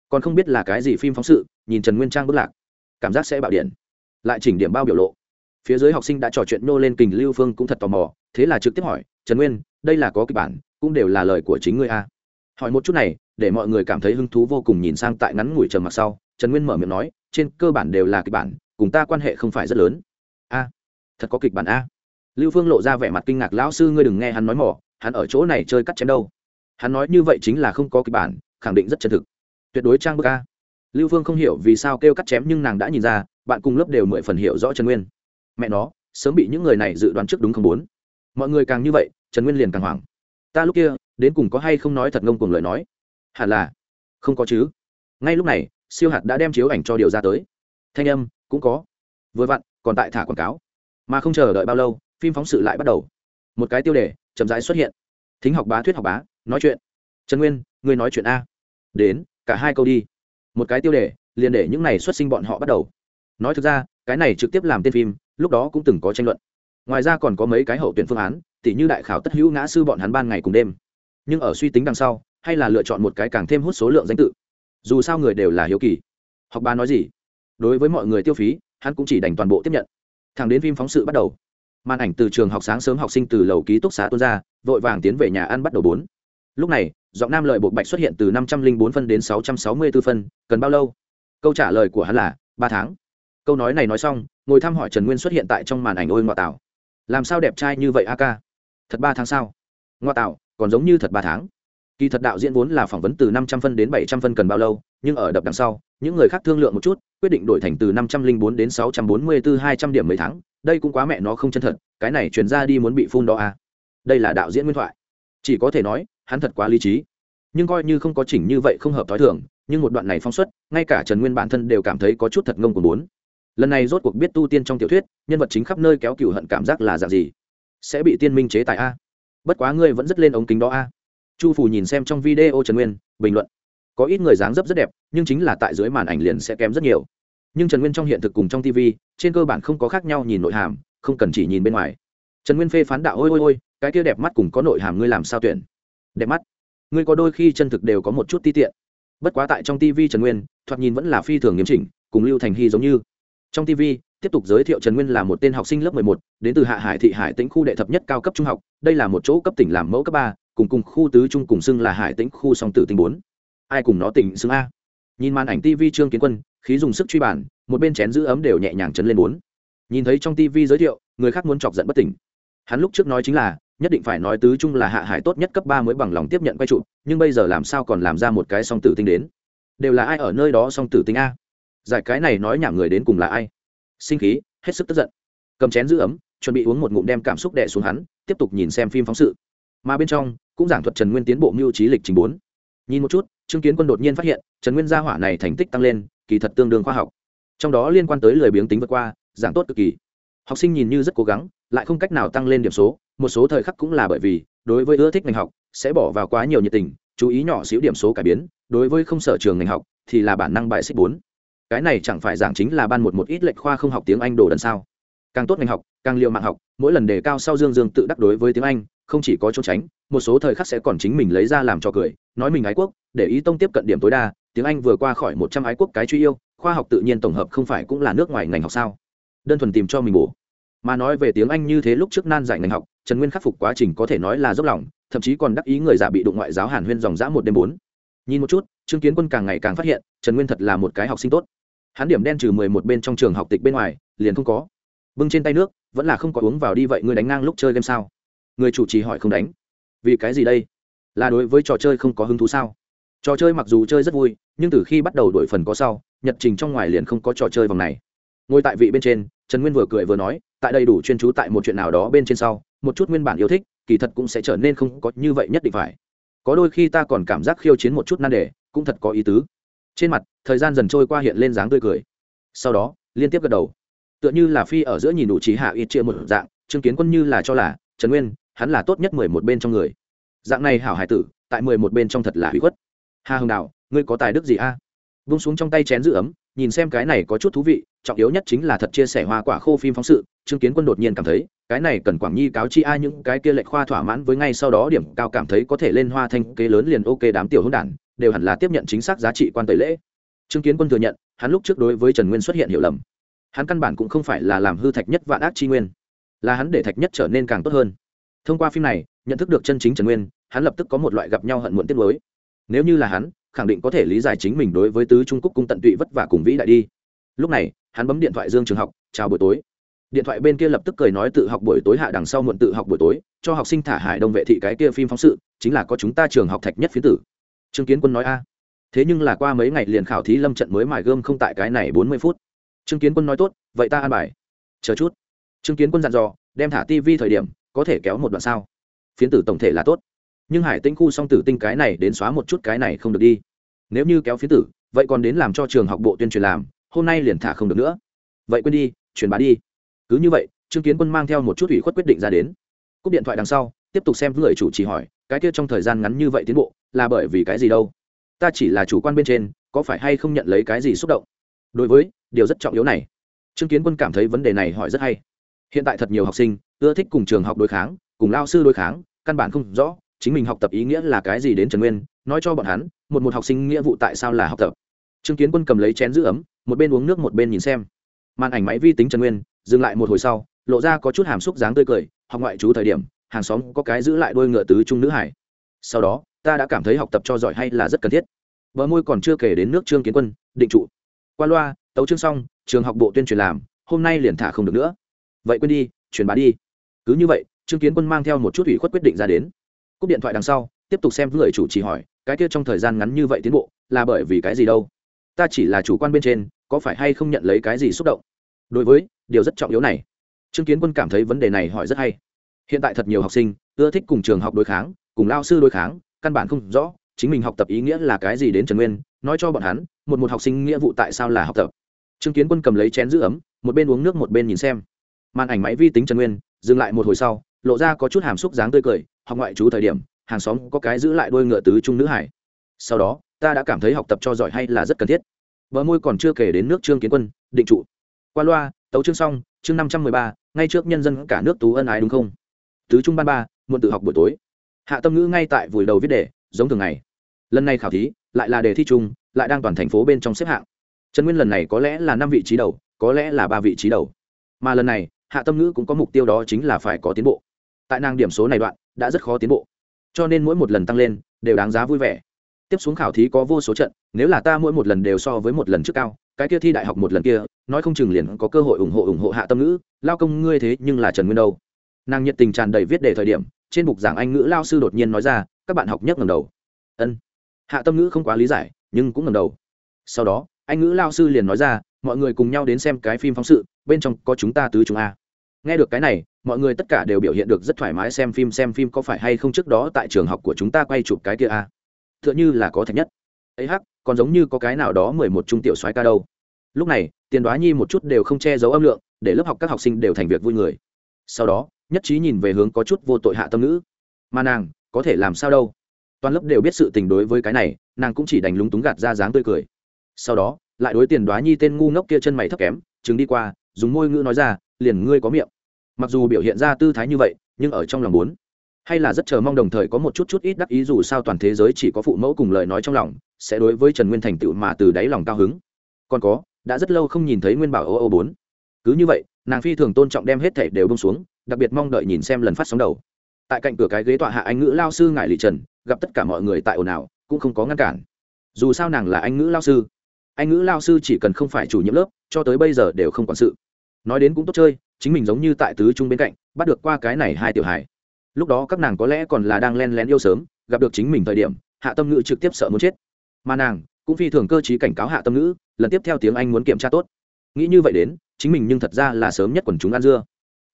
Còn không biết là cái gì phim phóng sự, nhìn trần nguyên trang bức lạc. Cảm giác sẽ bạo điện lại chỉnh điểm bao biểu lộ. Phía dưới học sinh đã trò chuyện nô lên kình lưu phương cũng thật tò mò, thế là trực tiếp hỏi, trần nguyên, đây là có kịch bản, cũng đều là lời của chính ngươi a? Hỏi một chút này, để mọi người cảm thấy hứng thú vô cùng nhìn sang tại ngắn ngủi trầm mặc sau, trần nguyên mở miệng nói, trên cơ bản đều là kịch bản, cùng ta quan hệ không phải rất lớn. A, thật có kịch bản a? Lưu phương lộ ra vẻ mặt kinh ngạc, lão sư ngươi đừng nghe hắn nói mỏ, hắn ở chỗ này chơi cắt chém đâu. Hắn nói như vậy chính là không có kịch bản, khẳng định rất chân thực. Tuyệt đối trang bức a. Lưu phương không hiểu vì sao kêu cắt chém nhưng nàng đã nhìn ra bạn cùng lớp đều mười phần hiểu rõ trần nguyên. Mẹ nó, sớm bị những người này dự đoán trước đúng không bốn? Mọi người càng như vậy, trần nguyên liền càng hoảng. Ta lúc kia, đến cùng có hay không nói thật ngông cùng lời nói? Hẳn là. Không có chứ. Ngay lúc này, siêu hạt đã đem chiếu ảnh cho điều ra tới. Thanh âm, cũng có. Vừa vặn, còn tại thả quảng cáo. Mà không chờ đợi bao lâu, phim phóng sự lại bắt đầu. Một cái tiêu đề, chậm rãi xuất hiện. Thính học bá, thuyết học bá, nói chuyện. Trần nguyên ngươi nói chuyện a. Đến, cả hai câu đi. Một cái tiêu đề, liền để những này xuất sinh bọn họ bắt đầu nói thực ra, cái này trực tiếp làm tên phim, lúc đó cũng từng có tranh luận. Ngoài ra còn có mấy cái hậu tuyển phương án, tỉ như đại khảo tất hữu ngã sư bọn hắn ban ngày cùng đêm. Nhưng ở suy tính đằng sau, hay là lựa chọn một cái càng thêm hút số lượng danh tự. Dù sao người đều là hiếu kỳ. Học ba nói gì? Đối với mọi người tiêu phí, hắn cũng chỉ đành toàn bộ tiếp nhận. Thẳng đến phim phóng sự bắt đầu, màn ảnh từ trường học sáng sớm học sinh từ lầu ký túc xá tuôn ra, vội vàng tiến về nhà ăn bắt đầu bốn. Lúc này, giọng nam lợi bộ bạch xuất hiện từ năm trăm linh bốn phân đến sáu trăm sáu mươi b ố phân, cần bao lâu? Câu trả lời của hắn là ba tháng câu nói này nói xong, ngồi thăm hỏi trần nguyên xuất hiện tại trong màn ảnh ôi ngoại tảo. Làm sao đẹp trai như vậy a ca? Thật ba tháng sao? Ngoại tảo, còn giống như thật ba tháng. Kỳ thật đạo diễn vốn là phỏng vấn từ năm trăm phân đến bảy trăm phân cần bao lâu, nhưng ở đập đằng sau, những người khác thương lượng một chút, quyết định đổi thành từ năm trăm linh bốn đến sáu trăm bốn mươi bốn hai trăm điểm mấy tháng. Đây cũng quá mẹ nó không chân thật, cái này chuyển ra đi muốn bị phun đó à. đây là đạo diễn nguyên thoại. Chỉ có thể nói, hắn thật quá lý trí. Nhưng coi như không có chỉnh như vậy không hợp t h ó i thường, nhưng một đoạn này phong suất ngay cả trần nguyên bản thân đều cảm thấy có chút thật ngông của bốn lần này rốt cuộc biết tu tiên trong tiểu thuyết, nhân vật chính khắp nơi kéo cựu hận cảm giác là dạng gì? Sẽ bị tiên minh chế tại a? Bất quá ngươi vẫn rất lên ống kính đó a. Chu phủ nhìn xem trong video trần nguyên, bình luận. Có ít người dáng dấp rất đẹp, nhưng chính là tại dưới màn ảnh liền sẽ kém rất nhiều. Nhưng trần nguyên trong hiện thực cùng trong tv trên cơ bản không có khác nhau nhìn nội hàm, không cần chỉ nhìn bên ngoài. Trần nguyên phê phán đạo, ôi ôi ôi, cái kia đẹp mắt cùng có nội hàm ngươi làm sao tuyển? Đẹp mắt? Ngươi có đôi khi chân thực đều có một chút ti tiện. Bất quá tại trong tv trần nguyên, thoạt nhìn vẫn là phi thường nghiêm chỉnh, cùng lưu thành hy giống như trong tv tiếp tục giới thiệu trần nguyên là một tên học sinh lớp 11, đến từ hạ hải thị hải tĩnh khu đệ thập nhất cao cấp trung học đây là một chỗ cấp tỉnh làm mẫu cấp ba cùng cùng khu tứ trung cùng xưng là hải tĩnh khu song tử tinh bốn. Ai cùng nó tỉnh xưng a? Nhìn màn ảnh tv trương kiến quân khí dùng sức truy bản một bên chén giữ ấm đều nhẹ nhàng chấn lên bốn. Nhìn thấy trong tv giới thiệu người khác muốn chọc giận bất tỉnh. Hắn lúc trước nói chính là nhất định phải nói tứ trung là hạ hải tốt nhất cấp ba mới bằng lòng tiếp nhận quay trụ nhưng bây giờ làm sao còn làm ra một cái song tử tinh đến? Đều là ai ở nơi đó song tử tinh a? Giải cái này nói nhảm người đến cùng là ai? Sinh khí, hết sức tức giận. Cầm chén giữ ấm, chuẩn bị uống một ngụm đem cảm xúc đè xuống hắn, tiếp tục nhìn xem phim phóng sự. Mà bên trong, cũng giảng thuật trần nguyên tiến bộ mưu trí lịch trình bốn. Nhìn một chút chứng kiến quân đột nhiên phát hiện, trần nguyên gia hỏa này thành tích tăng lên, kỳ thật tương đương khoa học. Trong đó liên quan tới lời biếng tính vượt qua, giảng tốt cực kỳ. Học sinh nhìn như rất cố gắng, lại không cách nào tăng lên điểm số, một số thời khắc cũng là bởi vì, đối với ưa thích ngành học, sẽ bỏ vào quá nhiều nhiệt tình, chú ý nhỏ xíu điểm số cải biến, đối với không sở trường ngành học, thì là bản năng bài xích bốn cái này chẳng phải giảng chính là ban một một ít lệch khoa không học tiếng anh đồ đần sao? Càng tốt ngành học, càng liệu mạng học, mỗi lần đề cao sau dương dương tự đắc đối với tiếng anh, không chỉ có trốn tránh, một số thời khắc sẽ còn chính mình lấy ra làm cho cười, nói mình ái quốc, để ý tông tiếp cận điểm tối đa, tiếng anh vừa qua khỏi một trăm ái quốc cái truy yêu, khoa học tự nhiên tổng hợp không phải cũng là nước ngoài ngành học sao? Đơn thuần tìm cho mình bổ. Mà nói về tiếng anh như thế lúc trước nan giải ngành học, trần nguyên khắc phục quá trình có thể nói là dốc lòng, thậm chí còn đắc ý người giả bị đụng ngoại giáo hàn huyên dòng dã một đêm bốn. Nhìn một chút chứng kiến quân càng ngày càng phát hiện, trần nguyên thật là một cái học sinh tốt hắn điểm đen trừ mười một bên trong trường học tịch bên ngoài, liền không có. Bưng trên tay nước, vẫn là không có uống vào đi vậy ngươi đánh ngang lúc chơi game sao? Người chủ trì hỏi không đánh. Vì cái gì đây? Là đối với trò chơi không có hứng thú sao? Trò chơi mặc dù chơi rất vui, nhưng từ khi bắt đầu đổi phần có sau, nhật trình trong ngoài liền không có trò chơi vòng này. Ngồi tại vị bên trên, trần nguyên vừa cười vừa nói, tại đây đủ chuyên chú tại một chuyện nào đó bên trên sau, một chút nguyên bản yêu thích, kỳ thật cũng sẽ trở nên không có như vậy nhất định phải. Có đôi khi ta còn cảm giác khiêu chiến một chút nan đề, cũng thật có ý tứ trên mặt, thời gian dần trôi qua hiện lên dáng tươi cười. Sau đó, liên tiếp gật đầu. Tựa như là phi ở giữa nhìn đủ trí hạ ít chia một dạng chứng kiến quân như là cho là, trần nguyên, hắn là tốt nhất mười một bên trong người. Dạng này hảo hải tử, tại mười một bên trong thật là hủy khuất. Hà hưng đạo ngươi có tài đức gì a? À? vung xuống trong tay chén giữ ấm, nhìn xem cái này có chút thú vị, trọng yếu nhất chính là thật chia sẻ hoa quả khô phim phóng sự chứng kiến quân đột nhiên cảm thấy, cái này cần quảng nhi cáo chi ai, những cái kia lệnh khoa thỏa mãn với ngay sau đó điểm cao cảm thấy có thể lên hoa thanh kế lớn liền ok đám tiểu hôn đản đều hẳn là tiếp nhận chính xác giá trị quan tẩy lễ. Chứng kiến quân thừa nhận, hắn lúc trước đối với trần nguyên xuất hiện hiểu lầm. Hắn căn bản cũng không phải là làm hư thạch nhất vạn ác chi nguyên, là hắn để thạch nhất trở nên càng tốt hơn. Thông qua phim này, nhận thức được chân chính trần nguyên, hắn lập tức có một loại gặp nhau hận muộn tiết mới nếu như là hắn, khẳng định có thể lý giải chính mình đối với tứ trung cúc cung tận tụy vất vả cùng vĩ đại đi. Lúc này, hắn bấm điện thoại dương trường học, chào buổi tối. Điện thoại bên kia lập tức cười nói tự học buổi tối hạ đằng sau muộn tự học buổi tối, cho học sinh thả hải đông vệ thị cái kia phim phóng sự, chính là có chúng ta trường học thạch nhất phía tử trương kiến quân nói, a, thế nhưng là qua mấy ngày liền khảo thí lâm trận mới mài gươm không tại cái này bốn mươi phút. Trương kiến quân nói, tốt, vậy ta an bài. Chờ chút. Trương kiến quân dặn dò, đem thả tv thời điểm, có thể kéo một đoạn sao? Phiến tử tổng thể là tốt. Nhưng hải tinh khu song tử tinh cái này đến xóa một chút cái này không được đi. Nếu như kéo phiến tử, vậy còn đến làm cho trường học bộ tuyên truyền làm, hôm nay liền thả không được nữa. Vậy quên đi, truyền bá đi. Cứ như vậy, trương kiến quân mang theo một chút ủy khuất quyết định ra đến. Cúp điện thoại đằng sau tiếp tục xem người chủ trì hỏi, cái kia trong thời gian ngắn như vậy tiến bộ, là bởi vì cái gì đâu? Ta chỉ là chủ quan bên trên, có phải hay không nhận lấy cái gì xúc động? Đối với, điều rất trọng yếu này. Trương kiến quân cảm thấy vấn đề này hỏi rất hay. Hiện tại thật nhiều học sinh, ưa thích cùng trường học đối kháng, cùng lao sư đối kháng, căn bản không rõ chính mình học tập ý nghĩa là cái gì đến trần nguyên, nói cho bọn hắn, một một học sinh nghĩa vụ tại sao là học tập. Trương kiến quân cầm lấy chén giữ ấm, một bên uống nước một bên nhìn xem. Màn ảnh máy vi tính trần nguyên, dừng lại một hồi sau, lộ ra có chút hàm xúc dáng tươi cười, học ngoại trú thời điểm hàng xóm có cái giữ lại đôi ngựa tứ trung nữ hải. Sau đó, ta đã cảm thấy học tập cho giỏi hay là rất cần thiết. Bờ môi còn chưa kể đến nước trương kiến quân, định trụ. Qua loa, tấu chương xong, trường học bộ tuyên truyền làm, hôm nay liền thả không được nữa. Vậy quên đi, truyền bá đi. Cứ như vậy, trương kiến quân mang theo một chút ủy khuất quyết định ra đến. Cúp điện thoại đằng sau, tiếp tục xem người chủ trì hỏi, cái kia trong thời gian ngắn như vậy tiến bộ, là bởi vì cái gì đâu? Ta chỉ là chủ quan bên trên, có phải hay không nhận lấy cái gì xúc động? Đối với, điều rất trọng yếu này. Trương kiến quân cảm thấy vấn đề này hỏi rất hay hiện tại thật nhiều học sinh ưa thích cùng trường học đối kháng, cùng lao sư đối kháng, căn bản không rõ chính mình học tập ý nghĩa là cái gì đến trần nguyên, nói cho bọn hắn, một một học sinh nghĩa vụ tại sao là học tập. Trương kiến quân cầm lấy chén giữ ấm, một bên uống nước một bên nhìn xem. Màn ảnh máy vi tính trần nguyên, dừng lại một hồi sau, lộ ra có chút hàm xúc dáng tươi cười, học ngoại trú thời điểm, hàng xóm có cái giữ lại đôi ngựa tứ trung nữ hải. Sau đó, ta đã cảm thấy học tập cho giỏi hay là rất cần thiết. Vợ môi còn chưa kể đến nước trương kiến quân, định trụ. Qua loa, tấu chương xong, chương năm trăm mười ba, ngay trước nhân dân cả nước tú ân ái đúng không? Tứ trung ban ba, muộn tự học buổi tối. Hạ tâm ngữ ngay tại vùi đầu viết đề, giống thường ngày. Lần này khảo thí, lại là đề thi chung, lại đang toàn thành phố bên trong xếp hạng. Trần nguyên lần này có lẽ là năm vị trí đầu, có lẽ là ba vị trí đầu. Mà lần này, hạ tâm ngữ cũng có mục tiêu đó chính là phải có tiến bộ. Tại nàng điểm số này đoạn, đã rất khó tiến bộ. Cho nên mỗi một lần tăng lên, đều đáng giá vui vẻ. Tiếp xuống khảo thí có vô số trận, nếu là ta mỗi một lần đều so với một lần trước cao, cái kia thi đại học một lần kia, nói không chừng liền có cơ hội ủng hộ ủng hộ hạ tâm ngữ. Lao công ngươi thế nhưng là trần nguyên đâu? Nàng nhiệt tình tràn đầy viết đề thời điểm, trên bục giảng anh ngữ lao sư đột nhiên nói ra, các bạn học nhất ngầm đầu. Ân. Hạ tâm ngữ không quá lý giải, nhưng cũng ngầm đầu. Sau đó, anh ngữ lao sư liền nói ra, mọi người cùng nhau đến xem cái phim phóng sự, bên trong có chúng ta tứ chúng a. Nghe được cái này, mọi người tất cả đều biểu hiện được rất thoải mái xem phim xem phim có phải hay không trước đó tại trường học của chúng ta quay chụp cái kia a. T h ư ợ n h ư là có thật nhất. Ấy hắc, còn giống như có cái nào đó mười một trung tiểu soái ca đâu. Lúc này, tiền đoá nhi một chút đều không che giấu âm lượng, để lớp học các học sinh đều thành việc vui người. Sau đó nhất trí nhìn về hướng có chút vô tội hạ tâm nữ mà nàng, có thể làm sao đâu? Toàn lớp đều biết sự tình đối với cái này, nàng cũng chỉ đành lúng túng gạt ra dáng tươi cười. Sau đó, lại đối tiền đoá nhi tên ngu ngốc kia chân mày thấp kém chứng đi qua, dùng môi ngữ nói ra, liền ngươi có miệng. Mặc dù biểu hiện ra tư thái như vậy, nhưng ở trong lòng muốn. Hay là rất chờ mong đồng thời có một chút chút ít đắc ý dù sao toàn thế giới chỉ có phụ mẫu cùng lời nói trong lòng, sẽ đối với trần nguyên thành tựu mà từ đáy lòng cao hứng. Còn có, đã rất lâu không nhìn thấy nguyên bảo ô ô bốn. Cứ như vậy, nàng phi thường tôn trọng đem hết thể đều bông xuống đặc biệt mong đợi nhìn xem lần phát sóng đầu. Tại cạnh cửa cái ghế tọa hạ anh ngữ lao sư ngại lị trần, gặp tất cả mọi người tại ồn ào, cũng không có ngăn cản. Dù sao nàng là anh ngữ lao sư. Anh ngữ lao sư chỉ cần không phải chủ nhiệm lớp, cho tới bây giờ đều không quản sự. Nói đến cũng tốt chơi, chính mình giống như tại tứ trung bên cạnh, bắt được qua cái này hai tiểu hài. Lúc đó các nàng có lẽ còn là đang len lén yêu sớm, gặp được chính mình thời điểm, hạ tâm ngữ trực tiếp sợ muốn chết. Mà nàng, cũng phi thường cơ t cảnh cáo hạ tâm ngữ, lần tiếp theo tiếng anh muốn kiểm tra tốt. Nghĩ như vậy đến, chính mình nhưng thật ra là sớm nhất quần chúng ăn dưa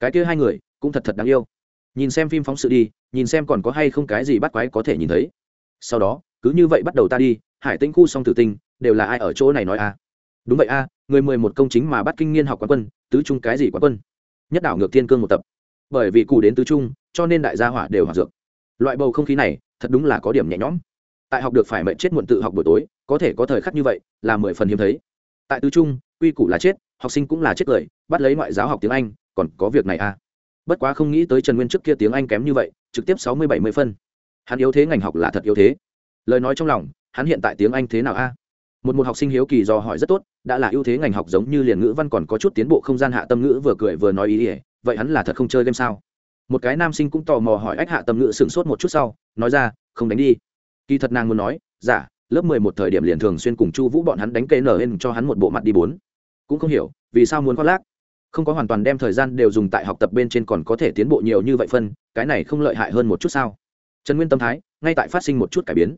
cái kia hai người cũng thật thật đáng yêu. Nhìn xem phim phóng sự đi, nhìn xem còn có hay không cái gì bắt quái có thể nhìn thấy. Sau đó, cứ như vậy bắt đầu ta đi, hải tinh khu song tử tinh, đều là ai ở chỗ này nói a đúng vậy a người mười một công chính mà bắt kinh nghiên học quán quân, tứ trung cái gì quán quân? Nhất đảo ngược thiên cương một tập. Bởi vì cụ đến tứ trung, cho nên đại gia hỏa đều hòa dược. Loại bầu không khí này, thật đúng là có điểm nhẹ nhõm. Tại học được phải mệnh chết muộn tự học buổi tối, có thể có thời khắc như vậy, là mười phần hiếm thấy. Tại tứ trung, quy củ là chết, học sinh cũng là chết cười, bắt lấy ngoại giáo học tiếng anh còn có việc này à? Bất quá không nghĩ tới trần nguyên trước kia tiếng anh kém như vậy trực tiếp sáu mươi bảy mươi phân. Hắn yếu thế ngành học là thật yếu thế. Lời nói trong lòng hắn hiện tại tiếng anh thế nào a? Một một học sinh hiếu kỳ do hỏi rất tốt đã là ưu thế ngành học giống như liền ngữ văn còn có chút tiến bộ không gian hạ tâm ngữ vừa cười vừa nói ý ỉa vậy hắn là thật không chơi game sao? Một cái nam sinh cũng tò mò hỏi ách hạ tâm ngữ sửng sốt một chút sau nói ra không đánh đi. Kỳ thật nàng muốn nói giả dạ, lớp mười một thời điểm liền thường xuyên cùng chu vũ bọn hắn đánh cây nở lên cho hắn một bộ mặt đi bốn. Cũng không hiểu vì sao muốn khoác lác? Không có hoàn toàn đem thời gian đều dùng tại học tập bên trên còn có thể tiến bộ nhiều như vậy phân, cái này không lợi hại hơn một chút sao? Trần nguyên tâm thái, ngay tại phát sinh một chút cải biến.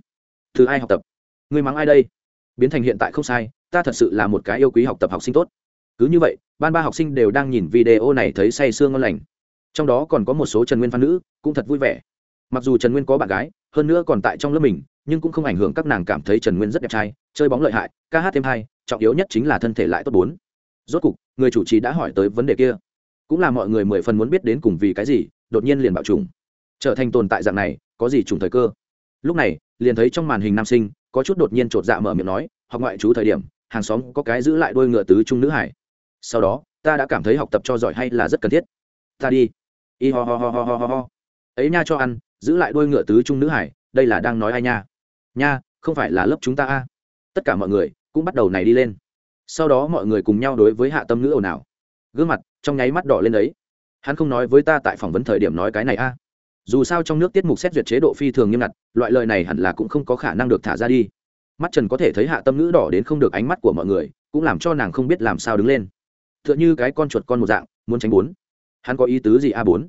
Từ ai học tập? Người mắng ai đây? Biến thành hiện tại không sai, ta thật sự là một cái yêu quý học tập học sinh tốt. Cứ như vậy, ban ba học sinh đều đang nhìn video này thấy say sương ngon lành. Trong đó còn có một số trần nguyên phan nữ, cũng thật vui vẻ. Mặc dù trần nguyên có bạn gái, hơn nữa còn tại trong lớp mình, nhưng cũng không ảnh hưởng các nàng cảm thấy trần nguyên rất đẹp trai, chơi bóng lợi hại, ca hát thêm hai trọng yếu nhất chính là thân thể lại tốt bốn rốt cục, người chủ trì đã hỏi tới vấn đề kia. Cũng là mọi người mười phần muốn biết đến cùng vì cái gì, đột nhiên liền bạo trùng. Trở thành tồn tại dạng này, có gì trùng thời cơ? Lúc này, liền thấy trong màn hình nam sinh, có chút đột nhiên chột dạ mở miệng nói, học ngoại trú thời điểm, hàng xóm có cái giữ lại đôi ngựa tứ trung nữ hải. Sau đó, ta đã cảm thấy học tập cho giỏi hay là rất cần thiết. Ta đi. Y ho ho ho ho ho ho. Ấy nha cho ăn, giữ lại đôi ngựa tứ trung nữ hải, đây là đang nói ai nha? Nha, không phải là lớp chúng ta a. Tất cả mọi người cũng bắt đầu này đi lên sau đó mọi người cùng nhau đối với hạ tâm ngữ ồn ào. Gương mặt, trong nháy mắt đỏ lên đấy. Hắn không nói với ta tại phỏng vấn thời điểm nói cái này a. À. Dù sao trong nước tiết mục xét duyệt chế độ phi thường nghiêm ngặt, loại lời này hẳn là cũng không có khả năng được thả ra đi. Mắt trần có thể thấy hạ tâm ngữ đỏ đến không được ánh mắt của mọi người, cũng làm cho nàng không biết làm sao đứng lên. T h ư ợ n h ư cái con chuột con một dạng, muốn tránh bốn. Hắn có ý tứ gì a bốn?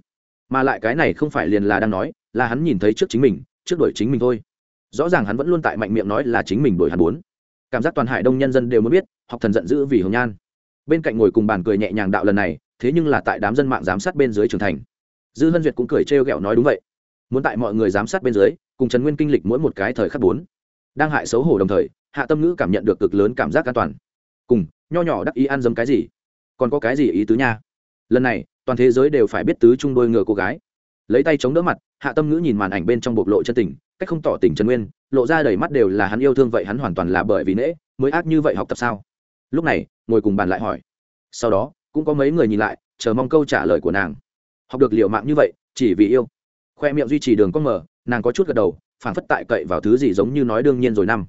Mà lại cái này không phải liền là đang nói, là hắn nhìn thấy trước chính mình, trước đuổi chính mình thôi. Rõ ràng hắn vẫn luôn tại mạnh miệng nói là chính mình đuổi hắn bốn. Cảm giác toàn hải đông nhân dân đều muốn biết học thần giận dữ vì hồng nhan. Bên cạnh ngồi cùng bàn cười nhẹ nhàng đạo lần này, thế nhưng là tại đám dân mạng giám sát bên dưới trưởng thành. Dư hân duyệt cũng cười trêu ghẹo nói đúng vậy. Muốn tại mọi người giám sát bên dưới, cùng trần nguyên kinh lịch mỗi một cái thời khắc bốn. Đang hại xấu hổ đồng thời, hạ tâm ngữ cảm nhận được cực lớn cảm giác an toàn. Cùng, nho nhỏ đắc ý ăn dấm cái gì? Còn có cái gì ý tứ nha? Lần này, toàn thế giới đều phải biết tứ trung đôi ngựa cô gái. Lấy tay chống đỡ mặt, hạ tâm ngữ nhìn màn ảnh bên trong bộc lộ chân tình, cách không tỏ tình trần nguyên, lộ ra đầy mắt đều là hắn yêu thương vậy hắn hoàn toàn là bởi vì nễ, mới ác như vậy học tập sao? Lúc này, ngồi cùng bàn lại hỏi. Sau đó, cũng có mấy người nhìn lại, chờ mong câu trả lời của nàng. Học được liệu mạng như vậy, chỉ vì yêu. Khoe miệng duy trì đường con mở nàng có chút gật đầu phản phất tại cậy vào thứ gì giống như nói đương nhiên rồi năm.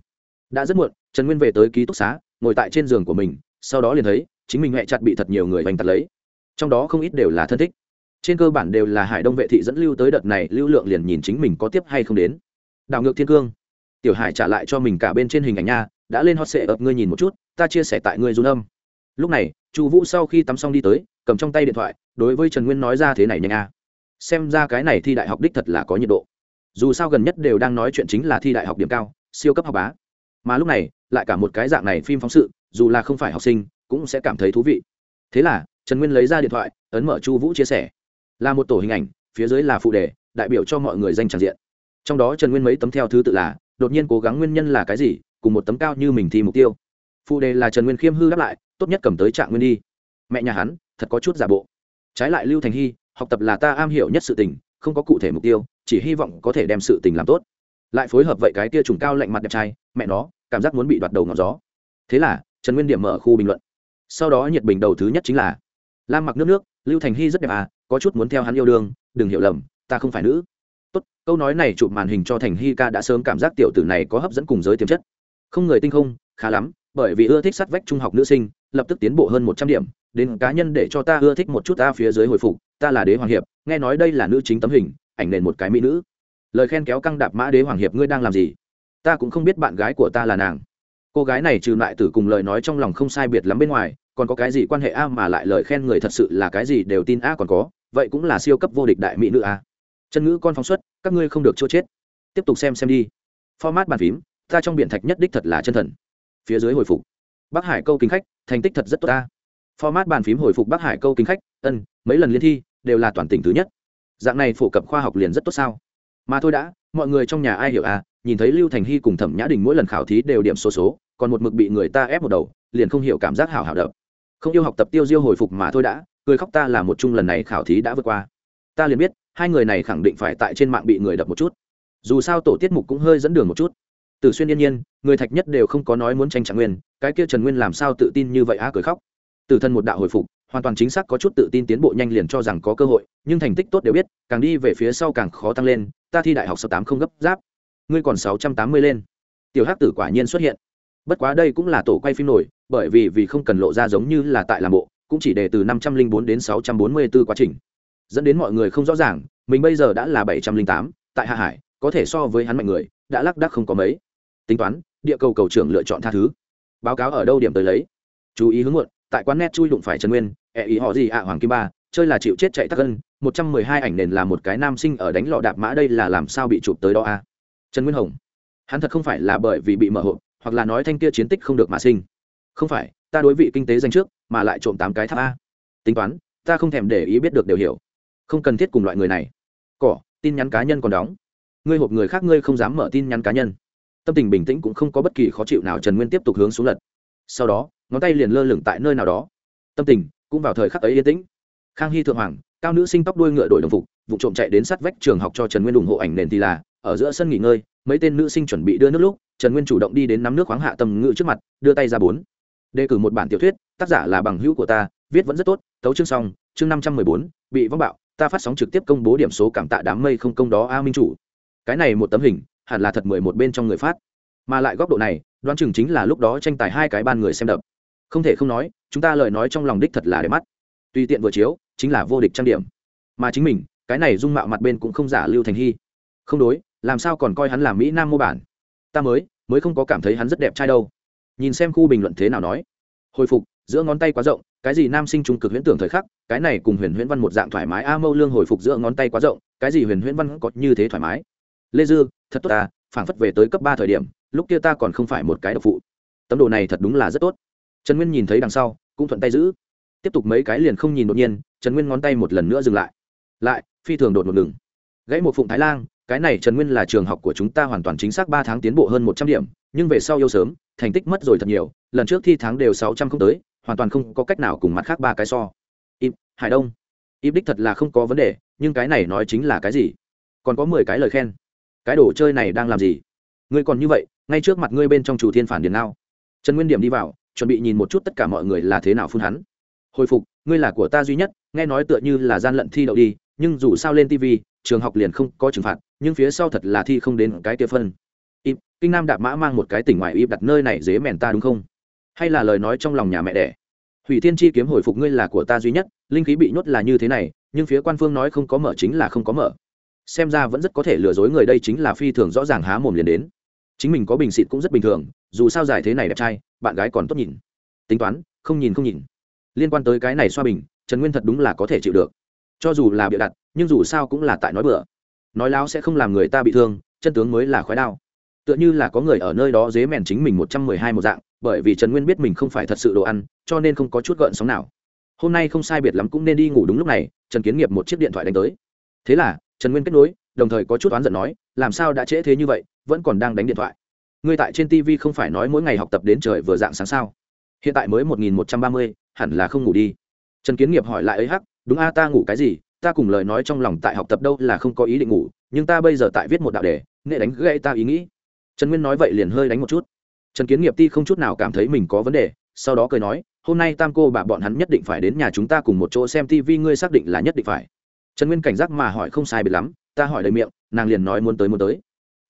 Đã rất muộn, trần nguyên về tới ký túc xá, ngồi tại trên giường của mình, sau đó liền thấy, chính mình mẹ chặt bị thật nhiều người vành tật lấy. Trong đó không ít đều là thân thích. Trên cơ bản đều là hải đông vệ thị dẫn lưu tới đợt này, lưu lượng liền nhìn chính mình có tiếp hay không đến. Đảo ngược thiên cương. Tiểu hải trả lại cho mình cả bên trên hình ảnh nha đã lên hot sệ ập ngươi nhìn một chút, ta chia sẻ tại ngươi run âm. Lúc này, chu vũ sau khi tắm xong đi tới, cầm trong tay điện thoại, đối với trần nguyên nói ra thế này nhanh a. Xem ra cái này thi đại học đích thật là có nhiệt độ. Dù sao gần nhất đều đang nói chuyện chính là thi đại học điểm cao, siêu cấp học bá. Mà lúc này, lại cả một cái dạng này phim phóng sự, dù là không phải học sinh, cũng sẽ cảm thấy thú vị. Thế là, trần nguyên lấy ra điện thoại, ấn mở chu vũ chia sẻ. Là một tổ hình ảnh, phía dưới là phụ đề, đại biểu cho mọi người danh tràn diện. Trong đó trần nguyên mấy tấm theo thứ tự là, đột nhiên cố gắng nguyên nhân là cái gì cùng một tấm cao như mình thi mục tiêu. Phụ đề là trần nguyên khiêm hư đáp lại, tốt nhất cầm tới trạng nguyên đi. Mẹ nhà hắn, thật có chút giả bộ. Trái lại lưu thành hy, học tập là ta am hiểu nhất sự tình, không có cụ thể mục tiêu, chỉ hy vọng có thể đem sự tình làm tốt. Lại phối hợp vậy cái tia trùng cao lạnh mặt đẹp trai, mẹ nó, cảm giác muốn bị đoạt đầu ngọn gió. Thế là, trần nguyên điểm mở khu bình luận. Sau đó nhiệt bình đầu thứ nhất chính là, lam mặc nước nước, lưu thành hy rất đẹp à có chút muốn theo hắn yêu đương, đừng hiểu lầm, ta không phải nữ. Tốt, câu nói này chụp màn hình cho thành hy ca đã sớm cảm giác tiểu tử này có hấp dẫn cùng giới tiềm chất không người tinh không, khá lắm, bởi vì ưa thích sát vách trung học nữ sinh, lập tức tiến bộ hơn một trăm điểm, đến cá nhân để cho ta ưa thích một chút ta phía dưới hồi phục, ta là đế hoàng hiệp, nghe nói đây là nữ chính tấm hình, ảnh nền một cái mỹ nữ. Lời khen kéo căng đạp mã đế hoàng hiệp, ngươi đang làm gì? Ta cũng không biết bạn gái của ta là nàng. Cô gái này trừ lại tử cùng lời nói trong lòng không sai biệt lắm bên ngoài, còn có cái gì quan hệ a mà lại lời khen người thật sự là cái gì đều tin a còn có, vậy cũng là siêu cấp vô địch đại mỹ nữ a. Chân ngữ con phóng xuất, các ngươi không được chỗ chết. Tiếp tục xem xem đi. Format bàn phím ta trong biển thạch nhất đích thật là chân thần. Phía dưới hồi phục. Bắc hải câu kính khách, thành tích thật rất tốt ta. Format bàn phím hồi phục bắc hải câu kính khách, ân, mấy lần liên thi, đều là toàn tỉnh thứ nhất. Dạng này phổ cập khoa học liền rất tốt sao? Mà thôi đã, mọi người trong nhà ai hiểu à? Nhìn thấy lưu thành hy cùng thẩm nhã đình mỗi lần khảo thí đều điểm số số, còn một mực bị người ta ép một đầu, liền không hiểu cảm giác hảo hảo đập. Không yêu học tập tiêu diêu hồi phục mà thôi đã, cười khóc ta là một chung lần này khảo thí đã vượt qua. Ta liền biết, hai người này khẳng định phải tại trên mạng bị người đập một chút. Dù sao tổ tiết mục cũng hơi dẫn đường một chút từ xuyên yên nhiên, người thạch nhất đều không có nói muốn tranh trạng nguyên, cái kia trần nguyên làm sao tự tin như vậy á cười khóc. Từ thân một đạo hồi phục, hoàn toàn chính xác có chút tự tin tiến bộ nhanh liền cho rằng có cơ hội, nhưng thành tích tốt đều biết, càng đi về phía sau càng khó tăng lên, ta thi đại học sáu tám không gấp giáp, ngươi còn sáu trăm tám mươi lên. Tiểu hắc tử quả nhiên xuất hiện. Bất quá đây cũng là tổ quay phim nổi, bởi vì vì không cần lộ ra giống như là tại làm bộ, cũng chỉ để từ năm trăm linh bốn đến sáu trăm bốn mươi b ố quá trình. Dẫn đến mọi người không rõ ràng, mình bây giờ đã là bảy trăm linh tám, tại hạ hải, có thể so với hắn mạnh người, đã lắc đắc không có mấy tính toán, địa cầu cầu trưởng lựa chọn tha thứ. Báo cáo ở đâu điểm tới lấy? Chú ý hướng muộn, tại quán net chui đụng phải trần nguyên e ý họ gì ạ, hoàng kim ba, chơi là chịu chết chạy tắc gân, một trăm mười hai ảnh nền là một cái nam sinh ở đánh lọ đạp mã đây là làm sao bị chụp tới đó a? À? trần nguyên hồng, hắn thật không phải là bởi vì bị mở hộp, hoặc là nói thanh kia chiến tích không được mà sinh. Không phải, ta đối vị kinh tế danh trước, mà lại trộm tám cái tháp a. Tính toán, ta không thèm để ý biết được đều hiểu. Không cần thiết cùng loại người này. Cỏ, tin nhắn cá nhân còn đóng. Ngươi hộp người khác ngươi không dám mở tin nhắn cá nhân tâm tình bình tĩnh cũng không có bất kỳ khó chịu nào, trần nguyên tiếp tục hướng xuống lật. Sau đó, ngón tay liền lơ lửng tại nơi nào đó. Tâm tình cũng vào thời khắc ấy yên tĩnh. Khang hy thượng hoàng, cao nữ sinh tóc đuôi ngựa đổi đồng phục, vụ trộm chạy đến sát vách trường học cho trần nguyên ủng hộ ảnh nền thì là, ở giữa sân nghỉ ngơi, mấy tên nữ sinh chuẩn bị đưa nước lúc, trần nguyên chủ động đi đến nắm nước khoáng hạ tầm ngự trước mặt, đưa tay ra bốn. Đề cử một bản tiểu thuyết, tác giả là bằng hữu của ta, viết vẫn rất tốt, tấu chương xong, chương năm trăm mười bốn, bị vong bạo, ta phát sóng trực tiếp công bố điểm số cảm tạ đám mây không công đó, a minh chủ. Cái này một tấm hình hẳn là thật mười một bên trong người phát. Mà lại góc độ này, đoán chừng chính là lúc đó tranh tài hai cái ban người xem đập. Không thể không nói, chúng ta lời nói trong lòng đích thật là để mắt. Tùy tiện vừa chiếu, chính là vô địch trang điểm. Mà chính mình, cái này dung mạo mặt bên cũng không giả lưu thành hy. Không đối, làm sao còn coi hắn là mỹ nam mô bản? Ta mới mới không có cảm thấy hắn rất đẹp trai đâu. Nhìn xem khu bình luận thế nào nói. Hồi phục, giữa ngón tay quá rộng, cái gì nam sinh trung cực huyễn tưởng thời khắc, cái này cùng huyền huyễn văn một dạng thoải mái, a mâu lương hồi phục giữa ngón tay quá rộng, cái gì huyền huyễn văn có như thế thoải mái? Lê dư thật tốt ta, phảng phất về tới cấp ba thời điểm, lúc kia ta còn không phải một cái độc phụ. Tấm đồ này thật đúng là rất tốt. Trần nguyên nhìn thấy đằng sau, cũng thuận tay giữ. Tiếp tục mấy cái liền không nhìn đột nhiên, trần nguyên ngón tay một lần nữa dừng lại. Lại, phi thường đột một ngừng. Gãy một phụng thái lan cái này trần nguyên là trường học của chúng ta hoàn toàn chính xác ba tháng tiến bộ hơn một trăm điểm, nhưng về sau yêu sớm, thành tích mất rồi thật nhiều, lần trước thi tháng đều sáu trăm không tới, hoàn toàn không có cách nào cùng mặt khác ba cái so. Im hải đông. Im đích thật là không có vấn đề, nhưng cái này nói chính là cái gì? Còn có mười cái lời khen cái đồ chơi này đang làm gì? Ngươi còn như vậy, ngay trước mặt ngươi bên trong chủ thiên phản điền nào? Trần nguyên điểm đi vào, chuẩn bị nhìn một chút tất cả mọi người là thế nào phun hắn. Hồi phục, ngươi là của ta duy nhất, nghe nói tựa như là gian lận thi đậu đi, nhưng dù sao lên tv trường học liền không có trừng phạt, nhưng phía sau thật là thi không đến cái kia phân. Ịp kinh nam đạp mã mang một cái tỉnh ngoài im đặt nơi này dế mèn ta đúng không? Hay là lời nói trong lòng nhà mẹ đẻ? Hủy thiên chi kiếm hồi phục ngươi là của ta duy nhất, linh khí bị nhốt là như thế này, nhưng phía quan phương nói không có mở chính là không có mở xem ra vẫn rất có thể lừa dối người đây chính là phi thường rõ ràng há mồm liền đến. Chính mình có bình xịt cũng rất bình thường, dù sao giải thế này đẹp trai, bạn gái còn tốt nhìn. Tính toán, không nhìn không nhìn. Liên quan tới cái này xoa bình, trần nguyên thật đúng là có thể chịu được. Cho dù là bịa đặt, nhưng dù sao cũng là tại nói bừa. Nói láo sẽ không làm người ta bị thương, chân tướng mới là khói đao. Tựa như là có người ở nơi đó dế mèn chính mình một trăm mười hai một dạng, bởi vì trần nguyên biết mình không phải thật sự đồ ăn, cho nên không có chút gợn sóng nào. Hôm nay không sai biệt lắm cũng nên đi ngủ đúng lúc này, trần kiến nghiệp một chiếc điện thoại đánh tới. Thế là trần nguyên kết nối, đồng thời có chút oán giận nói, làm sao đã trễ thế như vậy, vẫn còn đang đánh điện thoại? Ngươi tại trên tv không phải nói mỗi ngày học tập đến trời vừa dạng sáng sao? Hiện tại mới một nghìn một trăm ba mươi, hẳn là không ngủ đi. Trần kiến nghiệp hỏi lại ấy hắc, đúng a, ta ngủ cái gì? Ta cùng lời nói trong lòng tại học tập đâu là không có ý định ngủ, nhưng ta bây giờ tại viết một đạo đề nghệ đánh gãy ta ý nghĩ. Trần nguyên nói vậy liền hơi đánh một chút. Trần kiến nghiệp ti không chút nào cảm thấy mình có vấn đề, sau đó cười nói, hôm nay tam cô bà bọn hắn nhất định phải đến nhà chúng ta cùng một chỗ xem tv ngươi xác định là nhất định phải trần nguyên cảnh giác mà hỏi không sai biệt lắm, ta hỏi đầy miệng, nàng liền nói muốn tới muốn tới.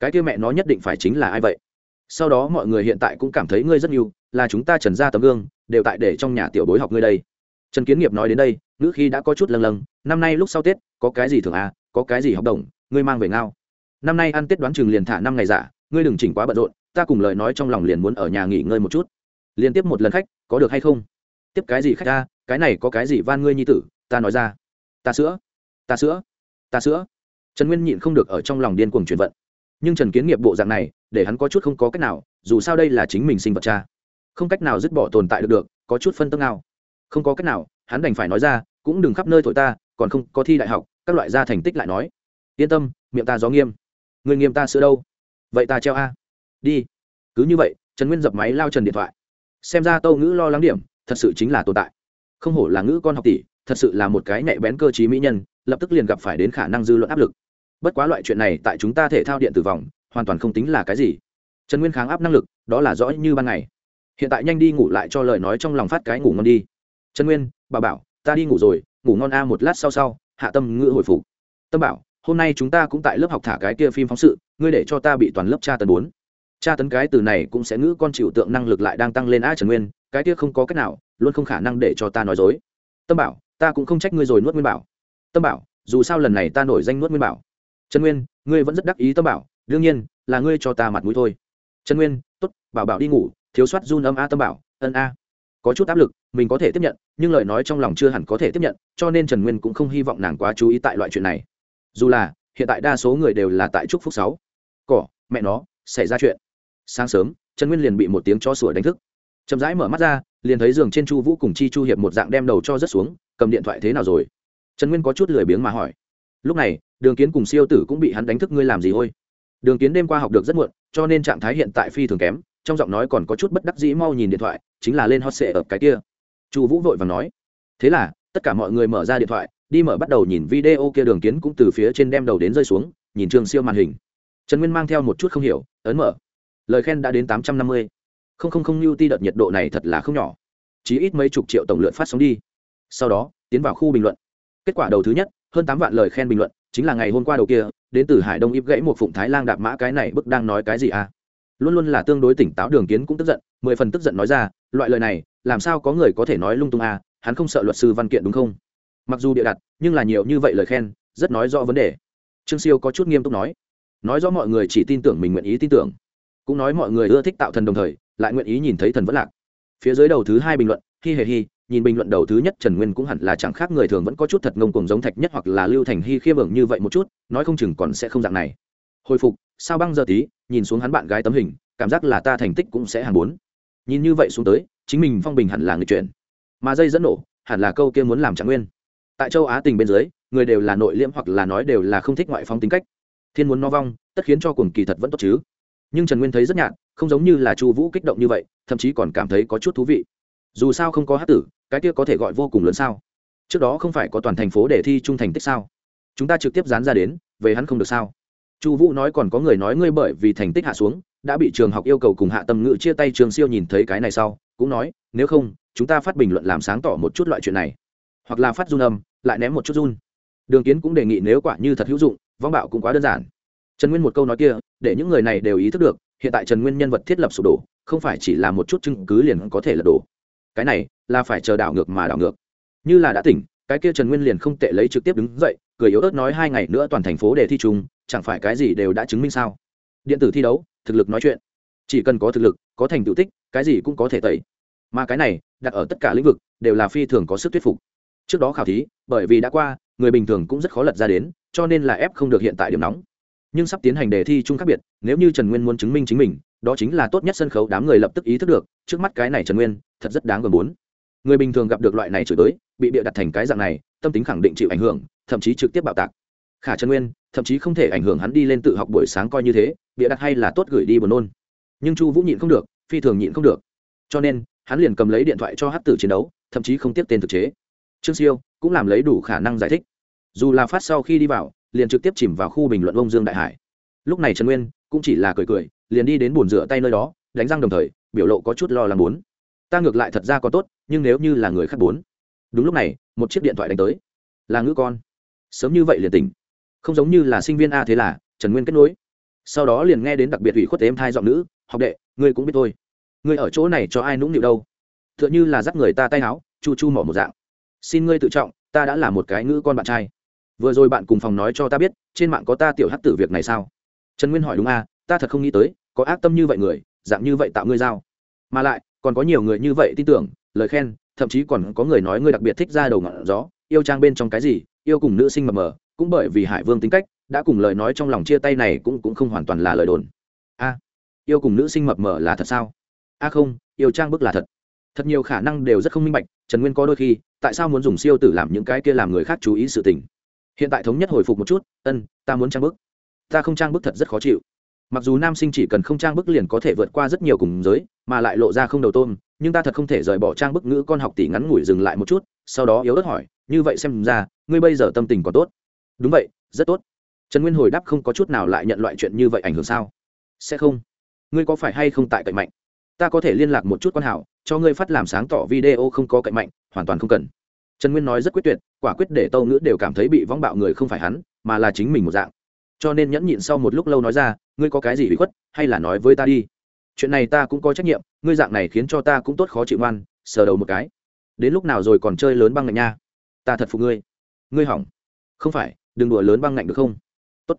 Cái kia mẹ nó nhất định phải chính là ai vậy? Sau đó mọi người hiện tại cũng cảm thấy ngươi rất nhiều, là chúng ta trần ra tấm gương, đều tại để trong nhà tiểu bối học ngươi đây. Trần kiến nghiệp nói đến đây, ngữ khi đã có chút lâng lâng, năm nay lúc sau tết, có cái gì thường à có cái gì học đồng, ngươi mang về ngao. Năm nay ăn tết đoán chừng liền thả năm ngày giả, ngươi đừng chỉnh quá bận rộn, ta cùng lời nói trong lòng liền muốn ở nhà nghỉ ngơi một chút. Liên tiếp một lần khách, có được hay không? Tiếp cái gì khách ta cái này có cái gì van ngươi nhi tử, ta nói ra. Ta sữa ta sữa ta sữa. Trần nguyên nhịn không được ở trong lòng điên cuồng chuyển vận. Nhưng trần kiến nghiệp bộ dạng này, để hắn có chút không có cách nào, dù sao đây là chính mình sinh vật cha. Không cách nào dứt bỏ tồn tại được được, có chút phân tâm nào không có cách nào, hắn đành phải nói ra, cũng đừng khắp nơi thổi ta, còn không, có thi đại học, các loại gia thành tích lại nói. Yên tâm, miệng ta gió nghiêm. Người nghiêm ta sữa đâu? Vậy ta treo a. Đi. Cứ như vậy, trần nguyên dập máy lao trần điện thoại. Xem ra tâu ngữ lo lắng điểm, thật sự chính là tồn tại. Không hổ là ngữ con học tỷ thật sự là một cái nhạy bén cơ chí mỹ nhân, lập tức liền gặp phải đến khả năng dư luận áp lực. Bất quá loại chuyện này tại chúng ta thể thao điện tử vòng, hoàn toàn không tính là cái gì. Trần nguyên kháng áp năng lực, đó là rõ như ban ngày. Hiện tại nhanh đi ngủ lại cho lời nói trong lòng phát cái ngủ ngon đi. Trần nguyên, bà bảo, ta đi ngủ rồi, ngủ ngon a một lát sau sau, hạ tâm ngữ hồi phục. Tâm bảo, hôm nay chúng ta cũng tại lớp học thả cái kia phim phóng sự, ngươi để cho ta bị toàn lớp tra tấn bốn. Tra tấn cái từ này cũng sẽ ngữ con chịu tượng năng lực lại đang tăng lên a trần nguyên, cái kia không có cách nào, luôn không khả năng để cho ta nói dối. Tâm bảo ta cũng không trách ngươi rồi nuốt nguyên bảo. Tâm bảo, dù sao lần này ta nổi danh nuốt nguyên bảo. Trần nguyên, ngươi vẫn rất đắc ý tâm bảo, đương nhiên, là ngươi cho ta mặt mũi thôi. Trần nguyên t ố t bảo bảo đi ngủ, thiếu soát run âm a tâm bảo, ân a. Có chút áp lực, mình có thể tiếp nhận, nhưng lời nói trong lòng chưa hẳn có thể tiếp nhận, cho nên trần nguyên cũng không hy vọng nàng quá chú ý tại loại chuyện này. Dù là, hiện tại đa số người đều là tại trúc phúc sáu. Cỏ, mẹ nó, xảy ra chuyện. Sáng sớm, trần nguyên liền bị một tiếng cho sủa đánh thức. Chậm rãi mở mắt ra, liền thấy giường trên chu vũ cùng chi chu hiệp một dạng đem đầu cho rất xuống cầm điện thoại thế nào rồi? Trần nguyên có chút lười biếng mà hỏi. Lúc này, đường kiến cùng siêu tử cũng bị hắn đánh thức ngươi làm gì ôi? Đường kiến đêm qua học được rất muộn, cho nên trạng thái hiện tại phi thường kém, trong giọng nói còn có chút bất đắc dĩ mau nhìn điện thoại, chính là lên hot sệ ở cái kia. Chu vũ vội và nói. Thế là, tất cả mọi người mở ra điện thoại, đi mở bắt đầu nhìn video kia đường kiến cũng từ phía trên đem đầu đến rơi xuống, nhìn trường siêu màn hình. Trần nguyên mang theo một chút không hiểu, ấn mở. Lời khen đã đến tám trăm năm mươi. Không không không ti đợt nhiệt độ này thật là không nhỏ. Chỉ ít mấy chục triệu tổng lượng phát sóng đi sau đó, tiến vào khu bình luận. Kết quả đầu thứ nhất, hơn tám vạn lời khen bình luận, chính là ngày hôm qua đầu kia, đến từ hải đông íp gãy một phụng thái lang đạp mã cái này bức đang nói cái gì à? Luôn luôn là tương đối tỉnh táo đường kiến cũng tức giận, mười phần tức giận nói ra, loại lời này, làm sao có người có thể nói lung tung à hắn không sợ luật sư văn kiện đúng không? Mặc dù địa đặt, nhưng là nhiều như vậy lời khen, rất nói rõ vấn đề. Trương siêu có chút nghiêm túc nói. Nói rõ mọi người chỉ tin tưởng mình nguyện ý tin tưởng. Cũng nói mọi người ưa thích tạo thần đồng thời, lại nguyện ý nhìn thấy thần vẫn lạc. Phía dưới đầu thứ hai bình luận, hi hề hi nhìn bình luận đầu thứ nhất trần nguyên cũng hẳn là chẳng khác người thường vẫn có chút thật ngông cùng giống thạch nhất hoặc là lưu thành hy khiêm ưởng như vậy một chút, nói không chừng còn sẽ không dạng này. Hồi phục, sao băng giờ tí, nhìn xuống hắn bạn gái tấm hình, cảm giác là ta thành tích cũng sẽ hàng bốn. Nhìn như vậy xuống tới, chính mình phong bình hẳn là người chuyển. Mà dây dẫn nổ, hẳn là câu kia muốn làm trạng nguyên. Tại châu á tình bên dưới, người đều là nội liễm hoặc là nói đều là không thích ngoại phong tính cách. Thiên muốn no vong, tất khiến cho cuồng kỳ thật vẫn tốt chứ. Nhưng trần nguyên thấy rất nhạt, không giống như là chu vũ kích động như vậy, thậm chí còn cảm thấy có chút thú vị. Dù sao không có hát tử cái kia có thể gọi vô cùng lớn sao? Trước đó không phải có toàn thành phố để thi trung thành tích sao? Chúng ta trực tiếp dán ra đến, về hắn không được sao? Chu vũ nói còn có người nói ngươi bởi vì thành tích hạ xuống, đã bị trường học yêu cầu cùng hạ tâm ngữ chia tay trường siêu nhìn thấy cái này sau, cũng nói, nếu không, chúng ta phát bình luận làm sáng tỏ một chút loại chuyện này. Hoặc là phát run âm, lại ném một chút run. Đường kiến cũng đề nghị nếu quả như thật hữu dụng, vong bạo cũng quá đơn giản. Trần nguyên một câu nói kia, để những người này đều ý thức được, hiện tại trần nguyên nhân vật thiết lập sụp đổ, không phải chỉ là một chút chứng cứ liền có thể lật đổ cái này là phải chờ đảo ngược mà đảo ngược. Như là đã tỉnh, cái kia trần nguyên liền không tệ lấy trực tiếp đứng dậy, cười yếu ớt nói hai ngày nữa toàn thành phố để thi chung, chẳng phải cái gì đều đã chứng minh sao? Điện tử thi đấu, thực lực nói chuyện. Chỉ cần có thực lực, có thành tựu tích, cái gì cũng có thể tẩy. Mà cái này, đặt ở tất cả lĩnh vực, đều là phi thường có sức thuyết phục. Trước đó khảo thí, bởi vì đã qua, người bình thường cũng rất khó lật ra đến, cho nên là ép không được hiện tại điểm nóng. Nhưng sắp tiến hành đề thi chung khác biệt, nếu như trần nguyên muốn chứng minh chính mình đó chính là tốt nhất sân khấu, đám người lập tức ý thức được, trước mắt cái này trần nguyên, thật rất đáng gờm bốn. Người bình thường gặp được loại này chửi tới bị bịa đặt thành cái dạng này, tâm tính khẳng định chịu ảnh hưởng, thậm chí trực tiếp bạo tạc. Khả trần nguyên, thậm chí không thể ảnh hưởng hắn đi lên tự học buổi sáng coi như thế, bịa đặt hay là tốt gửi đi buồn nôn. Nhưng chu vũ nhịn không được, phi thường nhịn không được. Cho nên, hắn liền cầm lấy điện thoại cho hát tử chiến đấu, thậm chí không tiếp tên thực chế. Trương siêu cũng làm lấy đủ khả năng giải thích. Dù là phát sau khi đi vào, liền trực tiếp chìm vào khu bình luận ông dương đại hải. Lúc này trần nguyên cũng chỉ là cười cười liền đi đến bồn rửa tay nơi đó, đánh răng đồng thời, biểu lộ có chút lo lắng muốn ta ngược lại thật ra có tốt, nhưng nếu như là người khác bốn. Đúng lúc này, một chiếc điện thoại đánh tới. Là ngữ con. Sớm như vậy liền tỉnh. Không giống như là sinh viên a thế là, trần nguyên kết nối. Sau đó liền nghe đến đặc biệt ủy khuất em thai giọng nữ, học đệ, ngươi cũng biết thôi. Ngươi ở chỗ này cho ai nũng nịu đâu? T h ư ợ n h ư là dắt người ta tay áo, chu chu mỏ một dạng. Xin ngươi tự trọng, ta đã là một cái ngữ con bạn trai. Vừa rồi bạn cùng phòng nói cho ta biết, trên mạng có ta tiểu hát tử việc này sao? Trần nguyên hỏi đúng a ta thật không nghĩ tới có ác tâm như vậy người, dạng như vậy tạo ngươi giao. Mà lại, còn có nhiều người như vậy tin tưởng, lời khen, thậm chí còn có người nói ngươi đặc biệt thích ra đầu ngọn gió, yêu trang bên trong cái gì, yêu cùng nữ sinh mờ mờ, cũng bởi vì hải vương tính cách, đã cùng lời nói trong lòng chia tay này cũng cũng không hoàn toàn là lời đồn. A, yêu cùng nữ sinh mập mờ là thật sao? A không, yêu trang bức là thật. Thật nhiều khả năng đều rất không minh bạch, trần nguyên có đôi khi, tại sao muốn dùng siêu tử làm những cái kia làm người khác chú ý sự tình? Hiện tại thống nhất hồi phục một chút, ân, ta muốn trang bức. Ta không trang bức thật rất khó chịu mặc dù nam sinh chỉ cần không trang bức liền có thể vượt qua rất nhiều cùng giới, mà lại lộ ra không đầu tôm, nhưng ta thật không thể rời bỏ trang bức ngữ con học tỷ ngắn ngủi dừng lại một chút, sau đó yếu ớt hỏi, như vậy xem ra, ngươi bây giờ tâm tình có tốt? Đúng vậy, rất tốt. Trần nguyên hồi đáp không có chút nào lại nhận loại chuyện như vậy ảnh hưởng sao? Sẽ không. Ngươi có phải hay không tại cạnh mạnh? Ta có thể liên lạc một chút quan hảo, cho ngươi phát làm sáng tỏ video không có cạnh mạnh, hoàn toàn không cần. Trần nguyên nói rất quyết tuyệt, quả quyết để tâu ngữ đều cảm thấy bị võng bạo người không phải hắn, mà là chính mình một dạng cho nên nhẫn nhịn sau một lúc lâu nói ra, ngươi có cái gì bị khuất, hay là nói với ta đi. Chuyện này ta cũng có trách nhiệm, ngươi dạng này khiến cho ta cũng tốt khó chịu ngoan, sờ đầu một cái. Đến lúc nào rồi còn chơi lớn băng ngạnh nha? Ta thật phục ngươi. Ngươi hỏng. Không phải, đừng đùa lớn băng ngạnh được không? Tốt.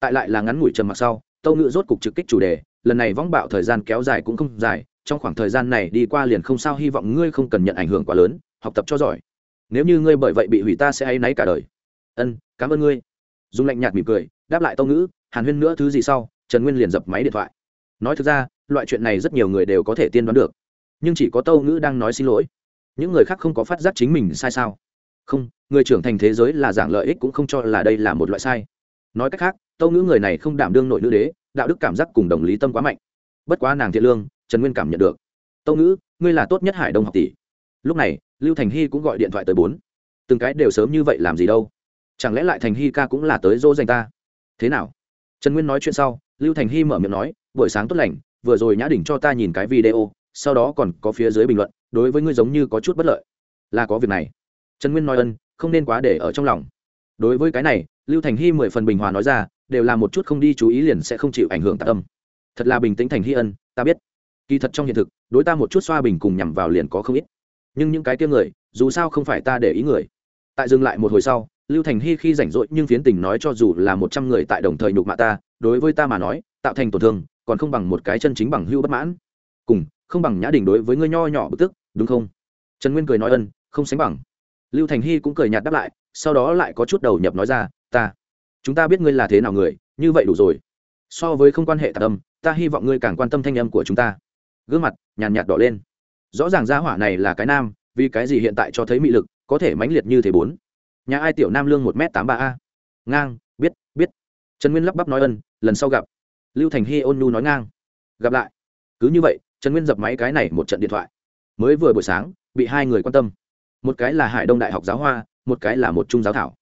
Tại lại là ngắn ngủi trầm mặc sau, tâu ngự rốt cục trực kích chủ đề, lần này vong bạo thời gian kéo dài cũng không dài, trong khoảng thời gian này đi qua liền không sao, hy vọng ngươi không cần nhận ảnh hưởng quá lớn, học tập cho giỏi. Nếu như ngươi bởi vậy bị hủy ta sẽ áy náy cả đời. Ân, cảm ơn ngươi dùng lạnh nhạt mỉm cười, đáp lại tâu ngữ, hàn huyên nữa thứ gì sau? Trần nguyên liền dập máy điện thoại. Nói thực ra, loại chuyện này rất nhiều người đều có thể tiên đoán được. Nhưng chỉ có tâu ngữ đang nói xin lỗi. Những người khác không có phát giác chính mình sai sao? Không, người trưởng thành thế giới là giảng lợi ích cũng không cho là đây là một loại sai. Nói cách khác, tâu ngữ người này không đảm đương nội nữ đế, đạo đức cảm giác cùng đồng lý tâm quá mạnh. Bất quá nàng thiện lương, trần nguyên cảm nhận được. Tâu ngữ, ngươi là tốt nhất hải đông học tỷ. Lúc này, lưu thành hy cũng gọi điện thoại tới bốn. Từng cái đều sớm như vậy làm gì đâu? Chẳng lẽ lại thành hy ca cũng là tới dỗ dành ta? Thế nào? Trần nguyên nói chuyện sau, lưu thành hy mở miệng nói, buổi sáng tốt lành, vừa rồi nhã đỉnh cho ta nhìn cái video, sau đó còn có phía dưới bình luận, đối với ngươi giống như có chút bất lợi. Là có việc này. Trần nguyên nói ân, không nên quá để ở trong lòng. Đối với cái này, lưu thành hy mười phần bình hòa nói ra, đều là một chút không đi chú ý liền sẽ không chịu ảnh hưởng tạ tâm. Thật là bình tĩnh thành hy ân, ta biết. Kỳ thật trong hiện thực, đối ta một chút xoa bình cùng nhằm vào liền có không ít. Nhưng những cái tiêm người, dù sao không phải ta để ý người. Tại dừng lại một hồi sau lưu thành hy khi rảnh rỗi nhưng phiến tình nói cho dù là một trăm người tại đồng thời nhục mạ ta, đối với ta mà nói, tạo thành tổn thương, còn không bằng một cái chân chính bằng hưu bất mãn. Cùng, không bằng nhã đình đối với ngươi nho nhỏ bực tức, đúng không? Trần nguyên cười nói ân, không sánh bằng. Lưu thành hy cũng cười nhạt đáp lại, sau đó lại có chút đầu nhập nói ra, ta, chúng ta biết ngươi là thế nào người, như vậy đủ rồi. So với không quan hệ tạc âm, ta hy vọng ngươi càng quan tâm thanh âm của chúng ta. Gương mặt nhàn nhạt đỏ lên. Rõ ràng gia hỏa này là cái nam, vì cái gì hiện tại cho thấy mị lực, có thể mãnh liệt như thế bốn? Nhà ai tiểu nam lương một m tám ba a? Ngang, biết biết. Trần nguyên lắp bắp nói ân, lần sau gặp. Lưu thành hy ôn nhu nói ngang. Gặp lại. Cứ như vậy, trần nguyên dập máy cái này một trận điện thoại. Mới vừa buổi sáng, bị hai người quan tâm. Một cái là hải đông đại học giáo hoa, một cái là một trung giáo thảo.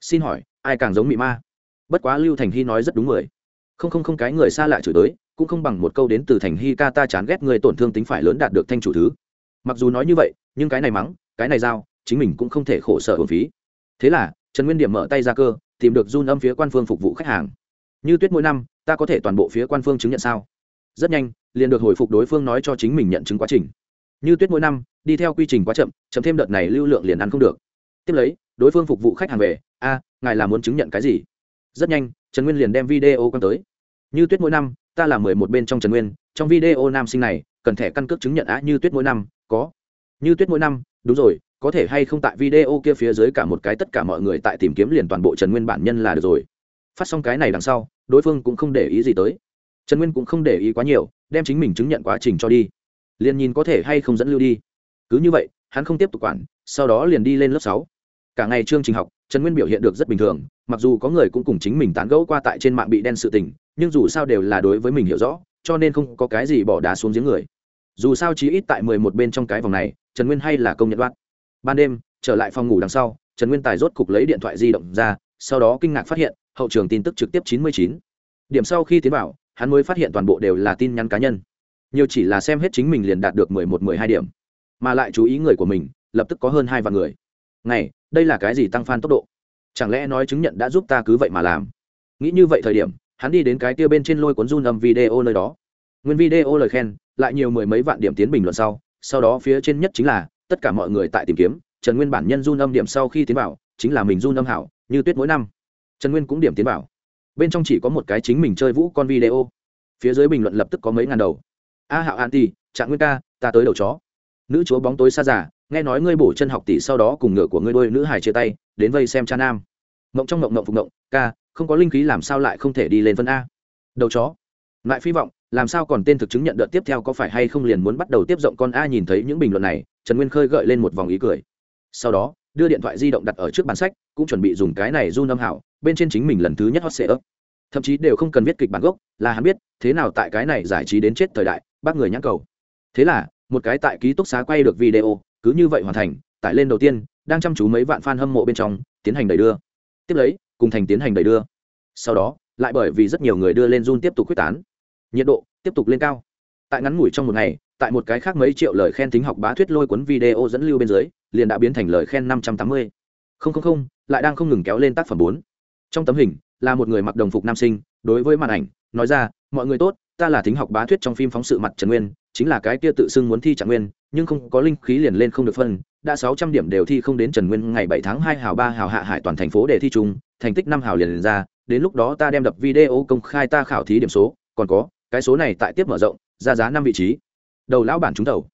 Xin hỏi, ai càng giống mị ma? Bất quá lưu thành hy nói rất đúng người. Không không không cái người xa lạ chửi tới, cũng không bằng một câu đến từ thành hy ca ta chán ghét người tổn thương tính phải lớn đạt được thanh chủ thứ. Mặc dù nói như vậy, nhưng cái này mắng, cái này giao, chính mình cũng không thể khổ sở hồn phí thế là, trần nguyên điểm mở tay ra cơ, tìm được run âm phía quan phương phục vụ khách hàng. Như tuyết mỗi năm, ta có thể toàn bộ phía quan phương chứng nhận sao? Rất nhanh, liền được hồi phục đối phương nói cho chính mình nhận chứng quá trình. Như tuyết mỗi năm, đi theo quy trình quá chậm chậm thêm đợt này lưu lượng liền ăn không được. Tiếp lấy, đối phương phục vụ khách hàng về, a, ngài là muốn chứng nhận cái gì? Rất nhanh, trần nguyên liền đem video quăng tới. Như tuyết mỗi năm, ta là mười một bên trong trần nguyên, trong video nam sinh này, cần thẻ căn cước chứng nhận á, như tuyết mỗi năm, có. Như tuyết mỗi năm, đúng rồi có thể hay không tại video kia phía dưới cả một cái tất cả mọi người tại tìm kiếm liền toàn bộ trần nguyên bản nhân là được rồi. Phát xong cái này đằng sau, đối phương cũng không để ý gì tới. Trần nguyên cũng không để ý quá nhiều, đem chính mình chứng nhận quá trình cho đi. Liền nhìn có thể hay không dẫn lưu đi. Cứ như vậy, hắn không tiếp tục quản, sau đó liền đi lên lớp sáu. Cả ngày chương trình học, trần nguyên biểu hiện được rất bình thường, mặc dù có người cũng cùng chính mình tán gẫu qua tại trên mạng bị đen sự tình, nhưng dù sao đều là đối với mình hiểu rõ, cho nên không có cái gì bỏ đá xuống giếng người. Dù sao chí ít tại mười một bên trong cái vòng này, trần nguyên hay là công nhận đoạt ban đêm, trở lại phòng ngủ đằng sau, trần nguyên tài rốt cục lấy điện thoại di động ra, sau đó kinh ngạc phát hiện, hậu trường tin tức trực tiếp chín mươi chín. Điểm sau khi tiến vào, hắn mới phát hiện toàn bộ đều là tin nhắn cá nhân. Nhiều chỉ là xem hết chính mình liền đạt được mười một, mười hai điểm. Mà lại chú ý người của mình, lập tức có hơn hai vạn người. Này, đây là cái gì tăng phan tốc độ? Chẳng lẽ nói chứng nhận đã giúp ta cứ vậy mà làm? Nghĩ như vậy thời điểm, hắn đi đến cái kia bên trên lôi cuốn run âm video nơi đó. Nguyên video lời khen, lại nhiều mười mấy vạn điểm tiến bình luận sau sau đó phía trên nhất chính là tất cả mọi người tại tìm kiếm, trần nguyên bản nhân run âm điểm sau khi tiến vào, chính là mình run âm hảo, như tuyết mỗi năm. Trần nguyên cũng điểm tiến vào. Bên trong chỉ có một cái chính mình chơi vũ con video. Phía dưới bình luận lập tức có mấy ngàn đầu. A hạo an ti trạng nguyên ca, ta tới đầu chó. Nữ chúa bóng tối xa giả nghe nói ngươi bổ chân học tỷ sau đó cùng ngựa của ngươi đôi nữ hải chia tay, đến vây xem cha nam. Mộng trong mộng mộng phục mộng ca, không có linh khí làm sao lại không thể đi lên phân a. Đầu chó lại phi vọng, làm sao còn tên thực chứng nhận đợt tiếp theo có phải hay không liền muốn bắt đầu tiếp rộng con a nhìn thấy những bình luận này, trần nguyên khơi gợi lên một vòng ý cười. Sau đó, đưa điện thoại di động đặt ở trước bàn sách, cũng chuẩn bị dùng cái này run âm hảo, bên trên chính mình lần thứ nhất hot sệ ấp thậm chí đều không cần viết kịch bản gốc, là hắn biết, thế nào tại cái này giải trí đến chết thời đại, bác người nhãn cầu. Thế là, một cái tại ký túc xá quay được video, cứ như vậy hoàn thành, tải lên đầu tiên, đang chăm chú mấy vạn fan hâm mộ bên trong, tiến hành đẩy đưa. Tiếp lấy, cùng thành tiến hành đẩy đưa. Sau đó, lại bởi vì rất nhiều người đưa lên run tiếp tục quyết tán nhiệt độ tiếp tục lên cao. Tại ngắn ngủi trong một ngày tại một cái khác mấy triệu lời khen tính học bá thuyết lôi cuốn video dẫn lưu bên dưới liền đã biến thành lời khen năm trăm tám mươi. Không không không lại đang không ngừng kéo lên tác phẩm bốn. Trong tấm hình là một người mặc đồng phục nam sinh đối với màn ảnh nói ra mọi người tốt ta là thính học bá thuyết trong phim phóng sự mặt trần nguyên chính là cái kia tự xưng muốn thi trạng nguyên nhưng không có linh khí liền lên không được phân đã sáu trăm điểm đều thi không đến trần nguyên ngày bảy tháng hai hào ba hào hạ hải toàn thành phố để thi chung thành tích năm hào liền, liền ra đến lúc đó ta đem đập video công khai ta khảo thí điểm số còn có cái số này tại tiếp mở rộng, ra giá năm vị trí. Đầu lão bản trúng đầu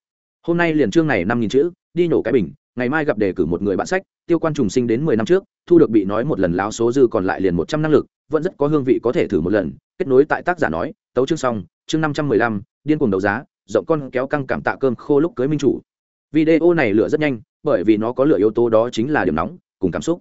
hôm nay liền chương này năm nghìn chữ, đi nổ cái bình, ngày mai gặp đề cử một người bạn sách, tiêu quan trùng sinh đến mười năm trước, thu được bị nói một lần lão số dư còn lại liền một trăm năng lực, vẫn rất có hương vị có thể thử một lần, kết nối tại tác giả nói, tấu chương xong, chương năm trăm mười lăm, điên cuồng đấu giá, rộng con kéo căng cảm tạ cơm khô lúc cưới minh chủ. Video này lửa rất nhanh, bởi vì nó có lửa yếu tố đó chính là điểm nóng, cùng cảm xúc.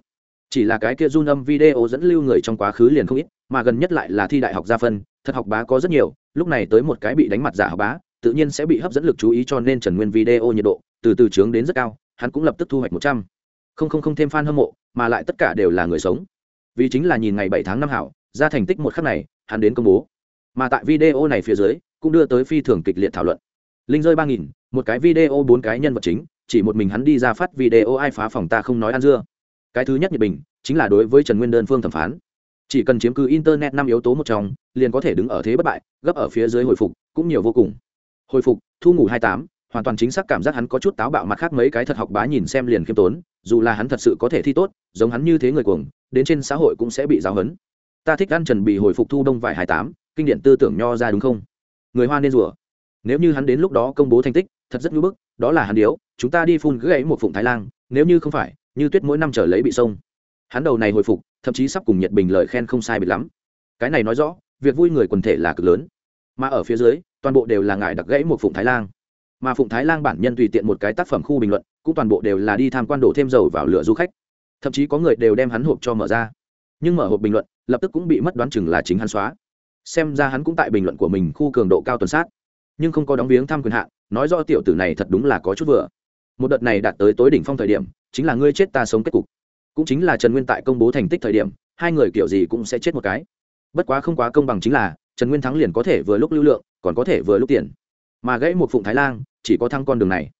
Chỉ là cái kia run âm video dẫn lưu người trong quá khứ liền không ít, mà gần nhất lại là thi đại học gia phân, thật học bá có rất nhiều lúc này tới một cái bị đánh mặt giả học bá, tự nhiên sẽ bị hấp dẫn lực chú ý cho nên trần nguyên video nhiệt độ từ từ trướng đến rất cao, hắn cũng lập tức thu hoạch một trăm. Không không không thêm fan hâm mộ, mà lại tất cả đều là người sống. Vì chính là nhìn ngày bảy tháng năm hảo, ra thành tích một khắc này, hắn đến công bố. Mà tại video này phía dưới, cũng đưa tới phi thường kịch liệt thảo luận. Linh rơi ba nghìn, một cái video bốn cái nhân vật chính, chỉ một mình hắn đi ra phát video ai phá phòng ta không nói ăn dưa. Cái thứ nhất nhật bình, chính là đối với trần nguyên đơn phương thẩm phán chỉ cần chiếm cứ internet năm yếu tố một trong, liền có thể đứng ở thế bất bại, gấp ở phía dưới hồi phục, cũng nhiều vô cùng. Hồi phục, thu ngủ hai tám, hoàn toàn chính xác cảm giác hắn có chút táo bạo mặt khác mấy cái thật học bá nhìn xem liền khiêm tốn, dù là hắn thật sự có thể thi tốt, giống hắn như thế người cuồng, đến trên xã hội cũng sẽ bị giáo hấn ta thích ăn trần bị hồi phục thu đông vải hai tám, kinh điển tư tưởng nho ra đúng không? Người hoa nên rủa. Nếu như hắn đến lúc đó công bố thành tích, thật rất ngưỡng bức, đó là hắn điếu, chúng ta đi phun gãy một phụng thái lan, nếu như không phải, như tuyết mỗi năm trở lấy bị sông. Hắn đầu này hồi phục thậm chí sắp cùng nhiệt bình lời khen không sai biệt lắm. Cái này nói rõ, việc vui người quần thể là cực lớn. Mà ở phía dưới, toàn bộ đều là ngài đặc gãy một phụng thái lan mà phụng thái lan bản nhân tùy tiện một cái tác phẩm khu bình luận, cũng toàn bộ đều là đi tham quan đổ thêm dầu vào lửa du khách. Thậm chí có người đều đem hắn hộp cho mở ra. Nhưng mở hộp bình luận, lập tức cũng bị mất đoán chừng là chính hắn xóa. Xem ra hắn cũng tại bình luận của mình khu cường độ cao tuần sát. Nhưng không có đóng viếng thăm quyền hạn nói rõ tiểu tử này thật đúng là có chút vừa. Một đợt này đạt tới tối đỉnh phong thời điểm, chính là ngươi chết ta sống kết cục cũng chính là trần nguyên tại công bố thành tích thời điểm, hai người kiểu gì cũng sẽ chết một cái. Bất quá không quá công bằng chính là, trần nguyên thắng liền có thể vừa lúc lưu lượng, còn có thể vừa lúc tiền. Mà gãy một phụng thái lan chỉ có thăng con đường này.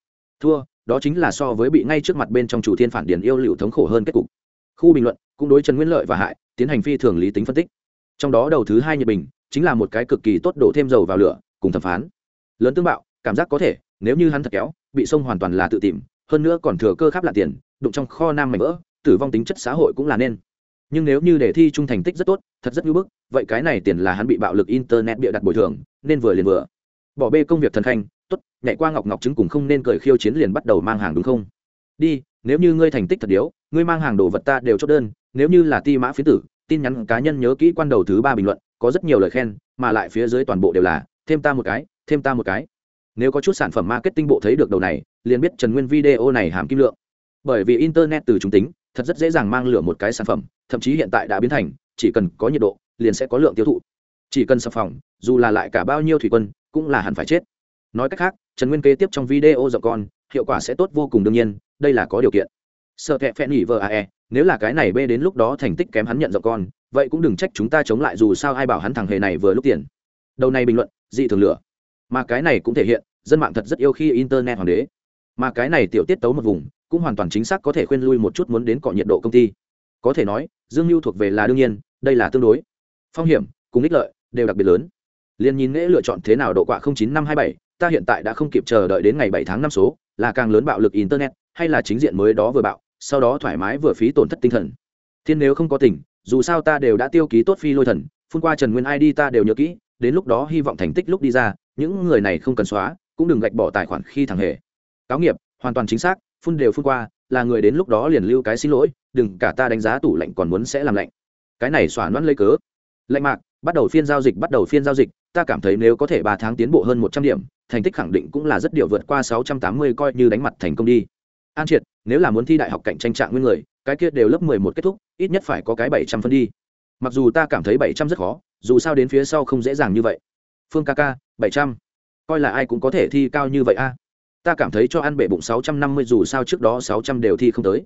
Thua, đó chính là so với bị ngay trước mặt bên trong chủ thiên phản điển yêu liệu thống khổ hơn kết cục. Khu bình luận, cũng đối trần nguyên lợi và hại, tiến hành phi thường lý tính phân tích. Trong đó đầu thứ hai nhật bình, chính là một cái cực kỳ tốt đổ thêm dầu vào lửa, cùng thẩm phán. Lớn tương bạo, cảm giác có thể, nếu như hắn thật kéo, bị sông hoàn toàn là tự tìm, hơn nữa còn thừa cơ khắp là tiền, đụng trong kho nam mảnh vỡ tử vong tính chất xã hội cũng là nên. Nhưng nếu như đề thi trung thành tích rất tốt, thật rất ngưỡng bức, vậy cái này tiền là hắn bị bạo lực internet bịa đặt bồi thường, nên vừa liền vừa. Bỏ bê công việc thần khanh, tốt, nhảy qua ngọc ngọc chứng cùng không nên cười khiêu chiến liền bắt đầu mang hàng đúng không? Đi, nếu như ngươi thành tích thật điếu, ngươi mang hàng đồ vật ta đều chốt đơn, nếu như là ti mã phiến tử, tin nhắn cá nhân nhớ kỹ quan đầu thứ ba bình luận, có rất nhiều lời khen, mà lại phía dưới toàn bộ đều là, thêm ta một cái, thêm ta một cái. Nếu có chút sản phẩm marketing bộ thấy được đầu này, liền biết trần nguyên video này hàm kim lượng. Bởi vì internet từ chúng tính thật rất dễ dàng mang lửa một cái sản phẩm, thậm chí hiện tại đã biến thành, chỉ cần có nhiệt độ, liền sẽ có lượng tiêu thụ. Chỉ cần sập phòng, dù là lại cả bao nhiêu thủy quân, cũng là hẳn phải chết. Nói cách khác, trần nguyên kế tiếp trong video rộng con, hiệu quả sẽ tốt vô cùng đương nhiên, đây là có điều kiện. Sợ kẹ phẹn nghỉ vợ ae nếu là cái này bê đến lúc đó thành tích kém hắn nhận rộng con, vậy cũng đừng trách chúng ta chống lại dù sao ai bảo hắn thằng hề này vừa lúc tiền. Đầu này bình luận, dị thường lửa. Mà cái này cũng thể hiện, dân mạng thật rất yêu khi internet hoàng đế. Mà cái này tiểu tiết tấu một vùng cũng hoàn toàn chính xác có thể khuyên lui một chút muốn đến cọ nhiệt độ công ty. Có thể nói, dương mưu thuộc về là đương nhiên, đây là tương đối. Phong hiểm, cùng ích lợi, đều đặc biệt lớn. Liền nhìn nghễ lựa chọn thế nào độ quạ chín năm hai bảy, ta hiện tại đã không kịp chờ đợi đến ngày bảy tháng năm số, là càng lớn bạo lực internet, hay là chính diện mới đó vừa bạo, sau đó thoải mái vừa phí tổn thất tinh thần. Thiên nếu không có tỉnh dù sao ta đều đã tiêu ký tốt phi lôi thần, phun qua trần nguyên id ta đều nhớ kỹ, đến lúc đó hy vọng thành tích lúc đi ra, những người này không cần xóa, cũng đừng gạch bỏ tài khoản khi thằng hề. Cáo nghiệp, hoàn toàn chính xác phun đều phun qua, là người đến lúc đó liền lưu cái xin lỗi, đừng cả ta đánh giá tủ lạnh còn muốn sẽ làm lạnh. Cái này xóa loãn lấy cớ. Lạnh mạc, bắt đầu phiên giao dịch, bắt đầu phiên giao dịch, ta cảm thấy nếu có thể ba tháng tiến bộ hơn một trăm điểm, thành tích khẳng định cũng là rất điều vượt qua sáu trăm tám mươi coi như đánh mặt thành công đi. An triệt, nếu là muốn thi đại học cạnh tranh trạng nguyên người, cái kia đều lớp mười một kết thúc, ít nhất phải có cái bảy trăm phân đi. Mặc dù ta cảm thấy bảy trăm rất khó, dù sao đến phía sau không dễ dàng như vậy. Phương ca ca, bảy trăm. Coi là ai cũng có thể thi cao như vậy a ta cảm thấy cho ăn bể bụng sáu trăm năm mươi, dù sao trước đó sáu trăm đều thi không tới.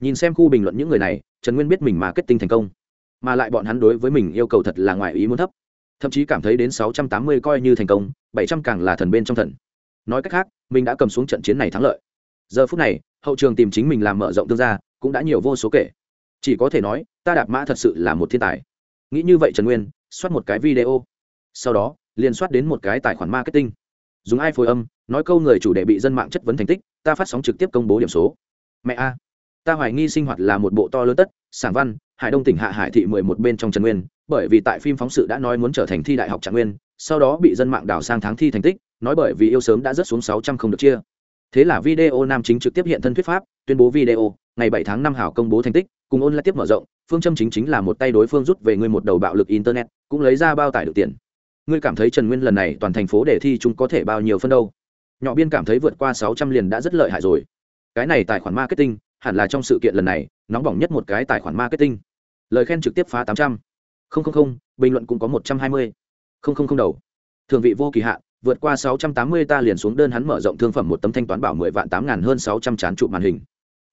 Nhìn xem khu bình luận những người này, trần nguyên biết mình mà kết tinh thành công. Mà lại bọn hắn đối với mình yêu cầu thật là ngoài ý muốn thấp. Thậm chí cảm thấy đến sáu trăm tám mươi coi như thành công, bảy trăm càng là thần bên trong thần. Nói cách khác, mình đã cầm xuống trận chiến này thắng lợi. Giờ phút này, hậu trường tìm chính mình làm mở rộng tương gia, cũng đã nhiều vô số kể. Chỉ có thể nói, ta đạp mã thật sự là một thiên tài. Nghĩ như vậy trần nguyên, soát một cái video. Sau đó, liền soát đến một cái tài khoản marketing. Dùng ai phối âm nói câu người chủ đề bị dân mạng chất vấn thành tích, ta phát sóng trực tiếp công bố điểm số. Mẹ a, ta hoài nghi sinh hoạt là một bộ to lớn tất sản văn, hải đông tỉnh hạ hải thị mười một bên trong trần nguyên, bởi vì tại phim phóng sự đã nói muốn trở thành thi đại học trạng nguyên, sau đó bị dân mạng đào sang tháng thi thành tích, nói bởi vì yêu sớm đã rớt xuống sáu trăm không được chia. Thế là video nam chính trực tiếp hiện thân thuyết pháp, tuyên bố video, ngày bảy tháng năm hảo công bố thành tích, cùng ôn lại tiếp mở rộng, phương châm chính chính là một tay đối phương rút về ngươi một đầu bạo lực internet, cũng lấy ra bao tải được tiền. Ngươi cảm thấy trần nguyên lần này toàn thành phố để thi chúng có thể bao nhiêu phân đâu? Nhỏ biên cảm thấy vượt qua sáu trăm liền đã rất lợi hại rồi. Cái này tài khoản marketing, hẳn là trong sự kiện lần này, nóng bỏng nhất một cái tài khoản marketing. Lời khen trực tiếp phá tám trăm. Linh bình luận cũng có một trăm hai mươi. Đầu. Thường vị vô kỳ hạn, vượt qua sáu trăm tám mươi ta liền xuống đơn hắn mở rộng thương phẩm một tấm thanh toán bảo mười vạn tám ngàn hơn sáu trăm chán trụ màn hình.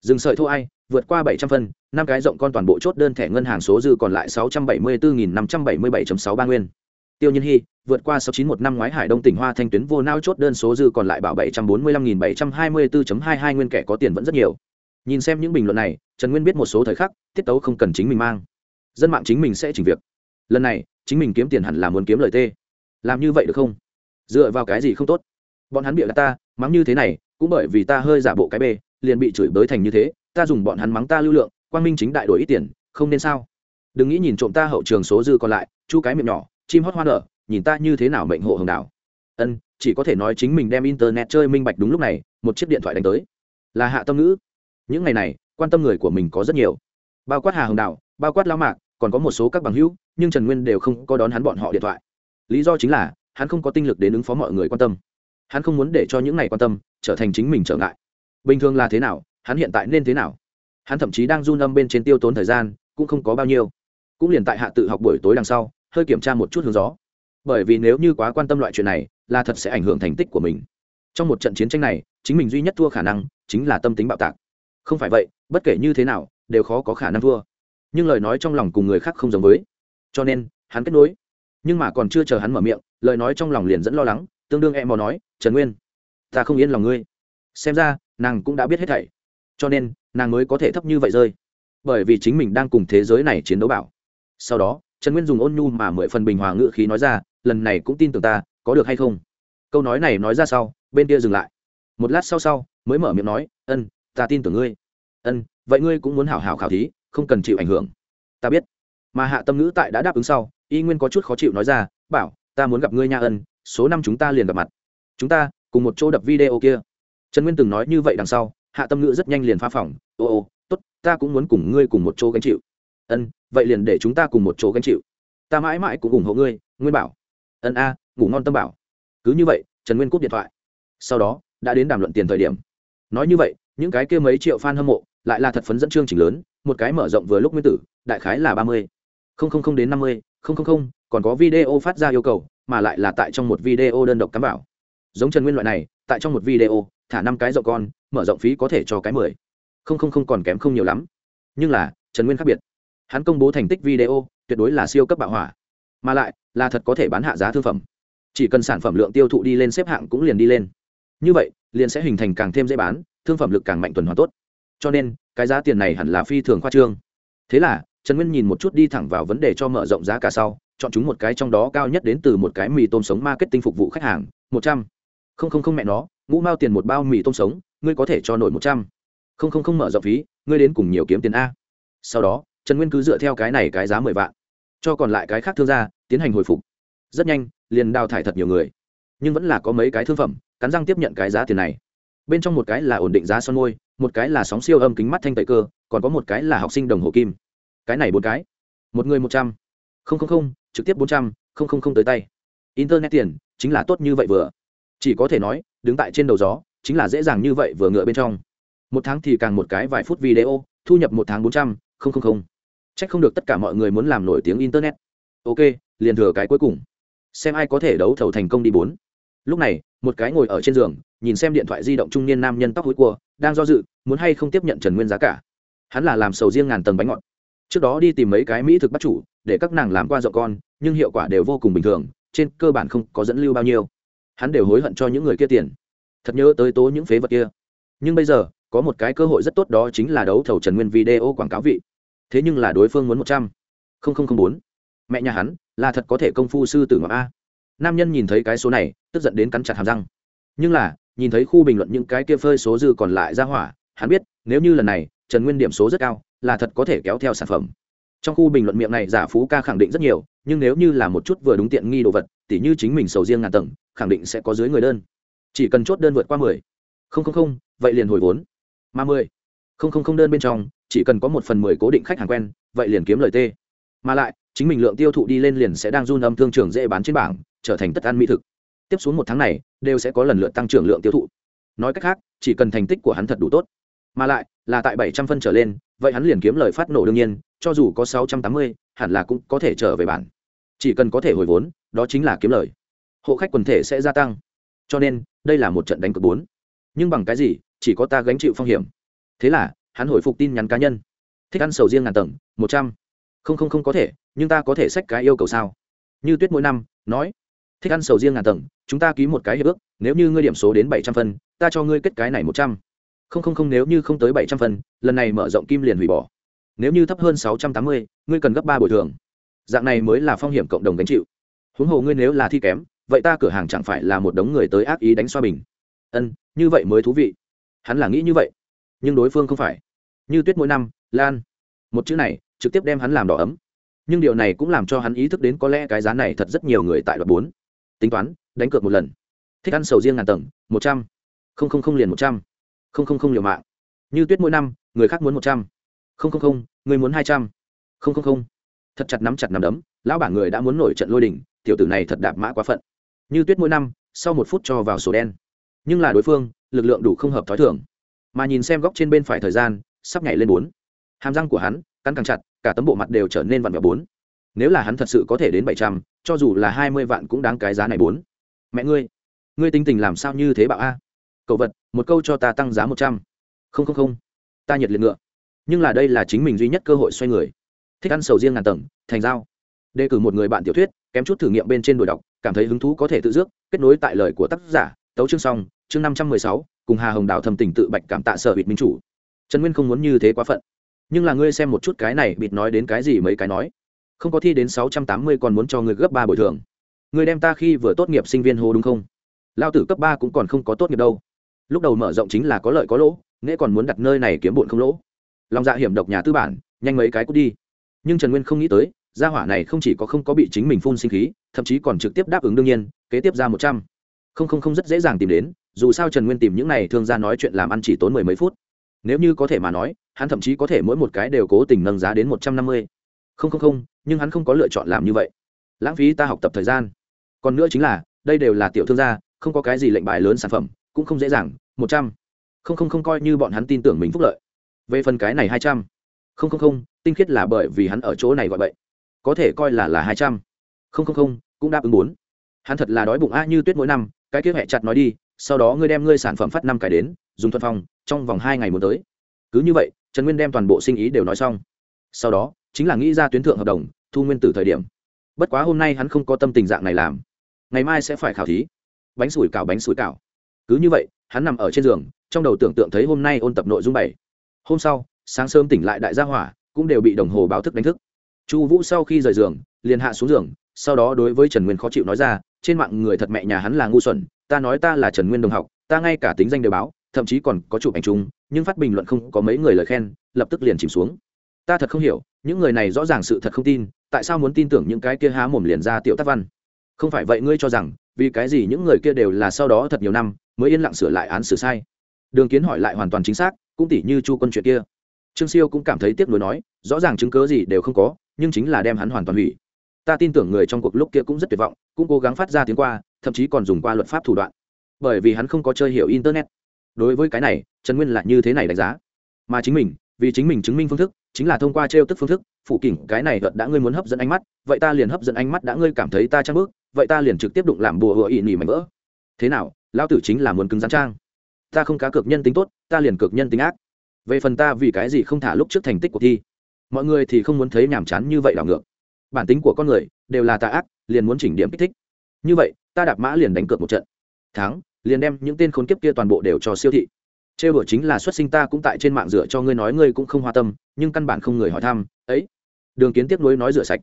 Dừng sợi thô ai, vượt qua bảy trăm phân, năm cái rộng con toàn bộ chốt đơn thẻ ngân hàng số dư còn lại sáu trăm bảy mươi bốn năm trăm bảy mươi bảy sáu ba nguyên. Tiêu nhân Hi vượt qua sáu chín một năm ngoái hải đông tỉnh hoa thanh tuyến vô nao chốt đơn số dư còn lại bảo bảy trăm bốn mươi lăm nghìn bảy trăm hai mươi bốn hai hai nguyên kẻ có tiền vẫn rất nhiều. Nhìn xem những bình luận này, trần nguyên biết một số thời khắc, tiết tấu không cần chính mình mang. Dân mạng chính mình sẽ chỉnh việc. Lần này, chính mình kiếm tiền hẳn là muốn kiếm lời tê. Làm như vậy được không? Dựa vào cái gì không tốt? Bọn hắn bịa đặt ta, mắng như thế này, cũng bởi vì ta hơi giả bộ cái bê, liền bị chửi bới thành như thế, ta dùng bọn hắn mắng ta lưu lượng, quang minh chính đại đổi ít tiền, không nên sao? Đừng nghĩ nhìn trộm ta hậu trường số dư còn lại, chu cái miệng nhỏ, chim hót hoa nở nhìn ta như thế nào mệnh hộ hồng đảo. Ân chỉ có thể nói chính mình đem internet chơi minh bạch đúng lúc này một chiếc điện thoại đánh tới. Là hạ tâm ngữ. Những ngày này quan tâm người của mình có rất nhiều. Bao quát hà hồng đảo, bao quát lao mạc còn có một số các bằng hữu nhưng trần nguyên đều không có đón hắn bọn họ điện thoại. Lý do chính là hắn không có tinh lực đến ứng phó mọi người quan tâm. Hắn không muốn để cho những ngày quan tâm trở thành chính mình trở ngại. Bình thường là thế nào hắn hiện tại nên thế nào? Hắn thậm chí đang run âm bên trên tiêu tốn thời gian cũng không có bao nhiêu. Cũng liền tại hạ tự học buổi tối đằng sau hơi kiểm tra một chút hướng gió bởi vì nếu như quá quan tâm loại chuyện này, là thật sẽ ảnh hưởng thành tích của mình. Trong một trận chiến tranh này, chính mình duy nhất thua khả năng chính là tâm tính bạo tạc. Không phải vậy, bất kể như thế nào, đều khó có khả năng thua. Nhưng lời nói trong lòng cùng người khác không giống với. Cho nên, hắn kết nối. Nhưng mà còn chưa chờ hắn mở miệng, lời nói trong lòng liền dẫn lo lắng, tương đương em mò nói, trần nguyên, ta không yên lòng ngươi. Xem ra, nàng cũng đã biết hết thảy. Cho nên, nàng mới có thể thấp như vậy rơi. Bởi vì chính mình đang cùng thế giới này chiến đấu bảo. Sau đó, trần nguyên dùng ôn nhu mà mười phần bình hòa ngự khí nói ra lần này cũng tin tưởng ta, có được hay không? Câu nói này nói ra sau, bên kia dừng lại. Một lát sau sau, mới mở miệng nói, ân, ta tin tưởng ngươi. Ân, vậy ngươi cũng muốn hảo hảo khảo thí, không cần chịu ảnh hưởng. Ta biết. Mà hạ tâm ngữ tại đã đáp ứng sau, y nguyên có chút khó chịu nói ra, bảo, ta muốn gặp ngươi nha ân, số năm chúng ta liền gặp mặt. Chúng ta cùng một chỗ đập video kia. Trần nguyên từng nói như vậy đằng sau, hạ tâm ngữ rất nhanh liền phá phỏng ô ô, tốt, ta cũng muốn cùng ngươi cùng một chỗ gánh chịu. Ân, vậy liền để chúng ta cùng một chỗ gánh chịu. Ta mãi mãi cũng ủng hộ ngươi, nguyên bảo ân a, ngủ ngon tâm bảo. Cứ như vậy, trần nguyên cúp điện thoại. Sau đó, đã đến đàm luận tiền thời điểm. Nói như vậy, những cái kia mấy triệu f a n hâm mộ, lại là thật phấn dẫn chương trình lớn, một cái mở rộng vừa lúc nguyên tử, đại khái là ba mươi. Không không không đến năm mươi, không không không, còn có video phát ra yêu cầu, mà lại là tại trong một video đơn độc cắm bảo giống trần nguyên loại này, tại trong một video, thả năm cái rộng con, mở rộng phí có thể cho cái mười. Không không không còn kém không nhiều lắm. Nhưng là, trần nguyên khác biệt. Hắn công bố thành tích video, tuyệt đối là siêu cấp bạo hỏa mà lại là thật có thể bán hạ giá thương phẩm. Chỉ cần sản phẩm lượng tiêu thụ đi lên xếp hạng cũng liền đi lên. Như vậy, liền sẽ hình thành càng thêm dễ bán, thương phẩm lực càng mạnh tuần hoàn tốt. Cho nên, cái giá tiền này hẳn là phi thường khoa trương. Thế là, trần nguyên nhìn một chút đi thẳng vào vấn đề cho mở rộng giá cả sau, chọn chúng một cái trong đó cao nhất đến từ một cái mì tôm sống marketing phục vụ khách hàng, một trăm. Không không không mẹ nó, ngũ mao tiền một bao mì tôm sống, ngươi có thể cho nổi một trăm. Không không không mở rộng phí, ngươi đến cùng nhiều kiếm tiền a. Sau đó, trần nguyên cứ dựa theo cái này cái giá mười vạn cho còn lại cái khác thương gia tiến hành hồi phục. Rất nhanh, liền đào thải thật nhiều người. Nhưng vẫn là có mấy cái thương phẩm, cắn răng tiếp nhận cái giá tiền này. Bên trong một cái là ổn định giá son môi, một cái là sóng siêu âm kính mắt thanh tẩy cơ, còn có một cái là học sinh đồng hồ kim. Cái này bốn cái. Một người một trăm. Không không không, trực tiếp bốn trăm, không không không tới tay. Internet tiền, chính là tốt như vậy vừa. Chỉ có thể nói, đứng tại trên đầu gió, chính là dễ dàng như vậy vừa ngựa bên trong. Một tháng thì càng một cái vài phút video, thu nhập một tháng bốn trăm, không Chắc không được tất cả mọi người muốn làm nổi tiếng internet. Ok, liền thừa cái cuối cùng. Xem ai có thể đấu thầu thành công đi bốn. Lúc này, một cái ngồi ở trên giường, nhìn xem điện thoại di động trung niên nam nhân tóc hối cua, đang do dự, muốn hay không tiếp nhận trần nguyên giá cả. Hắn là làm sầu riêng ngàn tầng bánh ngọt. Trước đó đi tìm mấy cái mỹ thực bắt chủ, để các nàng làm qua dọn con, nhưng hiệu quả đều vô cùng bình thường, trên cơ bản không có dẫn lưu bao nhiêu. Hắn đều hối hận cho những người kia tiền. Thật nhớ tới tố những phế vật kia. Nhưng bây giờ, có một cái cơ hội rất tốt đó chính là đấu thầu trần nguyên video quảng cáo vị thế nhưng là đối phương muốn một trăm. Linh bốn. Mẹ nhà hắn, là thật có thể công phu sư tử ngọc a. Nam nhân nhìn thấy cái số này, tức giận đến cắn chặt hàm răng. Nhưng là, nhìn thấy khu bình luận những cái kia phơi số dư còn lại ra hỏa, hắn biết, nếu như lần này, trần nguyên điểm số rất cao, là thật có thể kéo theo sản phẩm. Trong khu bình luận miệng này giả phú ca khẳng định rất nhiều, nhưng nếu như là một chút vừa đúng tiện nghi đồ vật, tỉ như chính mình sầu riêng ngàn tầng, khẳng định sẽ có dưới người đơn. Chỉ cần chốt đơn vượt qua mười. Không không không, vậy liền hồi vốn. Mà mười. Không không không đơn bên trong chỉ cần có một phần mười cố định khách hàng quen, vậy liền kiếm lời tê. Mà lại, chính mình lượng tiêu thụ đi lên liền sẽ đang run âm thương trường dễ bán trên bảng, trở thành tất ăn mỹ thực. Tiếp xuống một tháng này, đều sẽ có lần lượt tăng trưởng lượng tiêu thụ. Nói cách khác, chỉ cần thành tích của hắn thật đủ tốt. Mà lại, là tại bảy trăm phân trở lên, vậy hắn liền kiếm lời phát nổ đương nhiên, cho dù có sáu trăm tám mươi, hẳn là cũng có thể trở về bản. Chỉ cần có thể hồi vốn, đó chính là kiếm lời. Hộ khách quần thể sẽ gia tăng. Cho nên, đây là một trận đánh cược bốn. Nhưng bằng cái gì, chỉ có ta gánh chịu phong hiểm. Thế là hắn hồi phục tin nhắn cá nhân. Thích ăn sầu riêng ngàn tầng, một trăm. Không không không có thể, nhưng ta có thể xách cái yêu cầu sao? Như tuyết mỗi năm, nói, thích ăn sầu riêng ngàn tầng, chúng ta ký một cái hiệp ước, nếu như ngươi điểm số đến bảy trăm phân, ta cho ngươi kết cái này một trăm. Không không không, nếu như không tới bảy trăm phân, lần này mở rộng kim liền hủy bỏ. Nếu như thấp hơn sáu trăm tám mươi, ngươi cần gấp ba bồi thường. Dạng này mới là phong hiểm cộng đồng gánh chịu. Huống hồ ngươi nếu là thi kém, vậy ta cửa hàng chẳng phải là một đống người tới ác ý đánh xoa bình. Ân, như vậy mới thú vị. Hắn là nghĩ như vậy, nhưng đối phương không phải như tuyết mỗi năm, lan. Một chữ này, trực tiếp đem hắn làm đỏ ấm. Nhưng điều này cũng làm cho hắn ý thức đến có lẽ cái giá này thật rất nhiều người tại đoạn bốn. Tính toán, đánh cược một lần. Thích ăn sầu riêng ngàn tầng, một trăm. Không không không liền một trăm. Không không không liều mạng. Như tuyết mỗi năm, người khác muốn một trăm. Không không không, người muốn hai trăm. Không không không. Thật chặt nắm chặt nắm đấm, lão bản người đã muốn nổi trận lôi đình, tiểu tử này thật đạp mã quá phận. Như tuyết mỗi năm, sau một phút cho vào sổ đen. Nhưng là đối phương, lực lượng đủ không hợp t h ó i thưởng mà nhìn xem góc trên bên phải thời gian sắp nhảy lên bốn. Hàm răng của hắn cắn càng chặt cả tấm bộ mặt đều trở nên vặn vẹo bốn. Nếu là hắn thật sự có thể đến bảy trăm cho dù là hai mươi vạn cũng đáng cái giá này bốn. Mẹ ngươi ngươi tinh tình làm sao như thế bạo a? Cậu vật một câu cho ta tăng giá một trăm. Không không không. Ta nhiệt liệt ngựa. Nhưng là đây là chính mình duy nhất cơ hội xoay người. Thích ăn sầu riêng ngàn tầng thành dao. đề cử một người bạn tiểu thuyết kém chút thử nghiệm bên trên đồi đọc cảm thấy hứng thú có thể tự dước kết nối tại lời của tác giả tấu chương song, chương năm trăm mười sáu cùng hà hồng đào thầm tình tự bạch cảm tạ sở bịt minh chủ trần nguyên không muốn như thế quá phận. Nhưng là ngươi xem một chút cái này, bịt nói đến cái gì mấy cái nói. Không có thi đến sáu trăm tám mươi còn muốn cho ngươi gấp ba bồi thường. Ngươi đem ta khi vừa tốt nghiệp sinh viên hô đúng không? Lao tử cấp ba cũng còn không có tốt nghiệp đâu. Lúc đầu mở rộng chính là có lợi có lỗ nghĩa còn muốn đặt nơi này kiếm bụn không lỗ. Lòng dạ hiểm độc nhà tư bản, nhanh mấy cái cút đi. Nhưng trần nguyên không nghĩ tới, gia hỏa này không chỉ có không có bị chính mình phun sinh khí, thậm chí còn trực tiếp đáp ứng đương nhiên, kế tiếp ra một trăm. Không không không rất dễ dàng tìm đến, dù sao trần nguyên tìm những này thương gia nói chuyện làm ăn chỉ tốn mười mấy phút nếu như có thể mà nói, hắn thậm chí có thể mỗi một cái đều cố tình nâng giá đến một trăm năm mươi. Không không không, nhưng hắn không có lựa chọn làm như vậy. Lãng phí ta học tập thời gian. Còn nữa chính là, đây đều là tiểu thương gia, không có cái gì lệnh bài lớn sản phẩm, cũng không dễ dàng, một trăm. Không không không, coi như bọn hắn tin tưởng mình phúc lợi. Về phần cái này hai trăm. Không không không, tinh khiết là bởi vì hắn ở chỗ này gọi vậy có thể coi là là hai trăm. Không không không, cũng đáp ứng bốn. Hắn thật là đói bụng a như tuyết mỗi năm, cái kế hoạch chặt nói đi, sau đó ngươi đem ngươi sản phẩm phát năm cải đến dùng thuận phòng trong vòng hai ngày muốn tới. Cứ như vậy, trần nguyên đem toàn bộ sinh ý đều nói xong. Sau đó, chính là nghĩ ra tuyến thượng hợp đồng, thu nguyên tử thời điểm. Bất quá hôm nay hắn không có tâm tình dạng này làm. Ngày mai sẽ phải khảo thí. Bánh sủi cảo, bánh sủi cảo. Cứ như vậy, hắn nằm ở trên giường, trong đầu tưởng tượng thấy hôm nay ôn tập nội dung bảy. Hôm sau, sáng sớm tỉnh lại đại gia hỏa cũng đều bị đồng hồ báo thức đánh thức. Chu vũ sau khi rời giường, liền hạ xuống giường, sau đó đối với trần nguyên khó chịu nói ra, trên mạng người thật mẹ nhà hắn là ngu xuẩn, ta nói ta là trần nguyên đồng học, ta ngay cả tính danh đều báo thậm chí còn có chụp ảnh chung, nhưng phát bình luận không có mấy người lời khen, lập tức liền chìm xuống. Ta thật không hiểu, những người này rõ ràng sự thật không tin, tại sao muốn tin tưởng những cái kia há mồm liền ra tiểu tác văn? Không phải vậy ngươi cho rằng, vì cái gì những người kia đều là sau đó thật nhiều năm, mới yên lặng sửa lại án xử sai? Đường kiến hỏi lại hoàn toàn chính xác, cũng tỉ như chu quân chuyện kia. Trương siêu cũng cảm thấy tiếc nuối nói, rõ ràng chứng cớ gì đều không có, nhưng chính là đem hắn hoàn toàn hủy. Ta tin tưởng người trong cuộc lúc kia cũng rất tuyệt vọng, cũng cố gắng phát ra tiếng qua, thậm chí còn dùng qua luật pháp thủ đoạn. Bởi vì hắn không có chơi hiểu internet đối với cái này, trần nguyên lại như thế này đánh giá. Mà chính mình, vì chính mình chứng minh phương thức, chính là thông qua trêu tức phương thức phụ kỉnh cái này vật đã ngươi muốn hấp dẫn ánh mắt, vậy ta liền hấp dẫn ánh mắt đã ngươi cảm thấy ta trang bước vậy ta liền trực tiếp đụng làm bùa hựa ỵ nỉ mảnh vỡ. Thế nào lao tử chính là muốn cứng rắn trang. Ta không cá cược nhân tính tốt, ta liền cược nhân tính ác. Về phần ta vì cái gì không thả lúc trước thành tích cuộc thi, mọi người thì không muốn thấy nhàm chán như vậy đảo ngược. Bản tính của con người đều là tà ác, liền muốn chỉnh điểm kích thích. Như vậy, ta đạp mã liền đánh cược một trận. Thắng liền đem những tên khốn kiếp kia toàn bộ đều cho siêu thị. Trêu đùa chính là xuất sinh ta cũng tại trên mạng dựa cho ngươi nói ngươi cũng không hoa tâm, nhưng căn bản không người hỏi thăm, ấy. Đường kiến tiếp nối nói rửa sạch.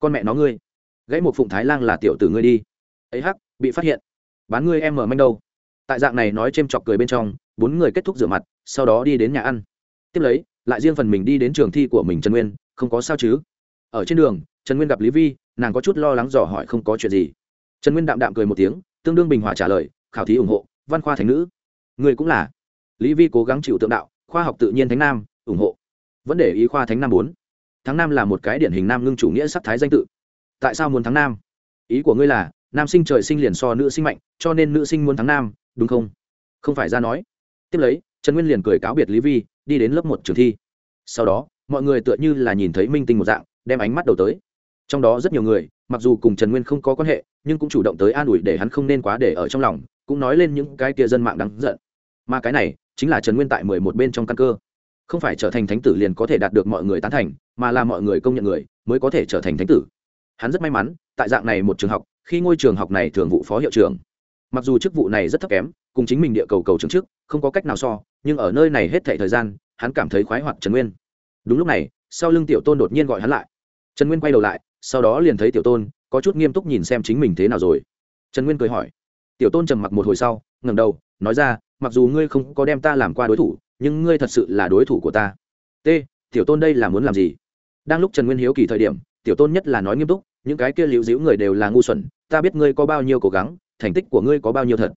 Con mẹ nó ngươi, gãy một phụng thái lang là tiểu tử ngươi đi. Ấy hắc, bị phát hiện. Bán ngươi em mở manh đâu. Tại dạng này nói c h ê m chọc cười bên trong, bốn người kết thúc rửa mặt, sau đó đi đến nhà ăn. Tiếp lấy, lại riêng phần mình đi đến trường thi của mình trần nguyên, không có sao chứ. Ở trên đường, trần nguyên gặp lý vi, nàng có chút lo lắng dò hỏi không có chuyện gì. Trần nguyên đạm đạm cười một tiếng, tương đương bình hòa trả lời khảo thí ủng hộ, văn khoa thành nữ. Người cũng là. Lý vi cố gắng chịu tượng đạo, khoa học tự nhiên thánh nam, ủng hộ. Vẫn để ý khoa thánh nam bốn. Thắng nam là một cái điển hình nam ngưng chủ nghĩa sắc thái danh tự. Tại sao muốn thắng nam? Ý của ngươi là, nam sinh trời sinh liền so nữ sinh mạnh, cho nên nữ sinh muốn thắng nam, đúng không? Không phải ra nói. Tiếp lấy, trần nguyên liền cười cáo biệt lý vi, đi đến lớp một trường thi. Sau đó, mọi người tựa như là nhìn thấy minh tinh một dạng, đem ánh mắt đầu tới. Trong đó rất nhiều người, mặc dù cùng trần nguyên không có quan hệ, nhưng cũng chủ động tới an ủi để hắn không nên quá để ở trong lòng cũng nói lên những cái kia dân mạng đáng giận. Mà cái này chính là trần nguyên tại mười một bên trong căn cơ. Không phải trở thành thánh tử liền có thể đạt được mọi người tán thành, mà là mọi người công nhận người mới có thể trở thành thánh tử. Hắn rất may mắn, tại dạng này một trường học, khi ngôi trường học này thường vụ phó hiệu trưởng. Mặc dù chức vụ này rất thấp kém, cùng chính mình địa cầu cầu trường trước, không có cách nào so, nhưng ở nơi này hết thệ thời gian, hắn cảm thấy khoái hoạt trần nguyên. Đúng lúc này, sau lưng tiểu tôn đột nhiên gọi hắn lại. Trần nguyên quay đầu lại, sau đó liền thấy tiểu tôn, có chút nghiêm túc nhìn xem chính mình thế nào rồi. Trần nguyên cười hỏi tiểu tôn trầm mặc một hồi sau, ngẩng đầu, nói ra, mặc dù ngươi không có đem ta làm qua đối thủ, nhưng ngươi thật sự là đối thủ của ta. T, tiểu tôn đây là muốn làm gì? Đang lúc trần nguyên hiếu kỳ thời điểm, tiểu tôn nhất là nói nghiêm túc, những cái kia liễu dĩu người đều là ngu xuẩn, ta biết ngươi có bao nhiêu cố gắng, thành tích của ngươi có bao nhiêu thật.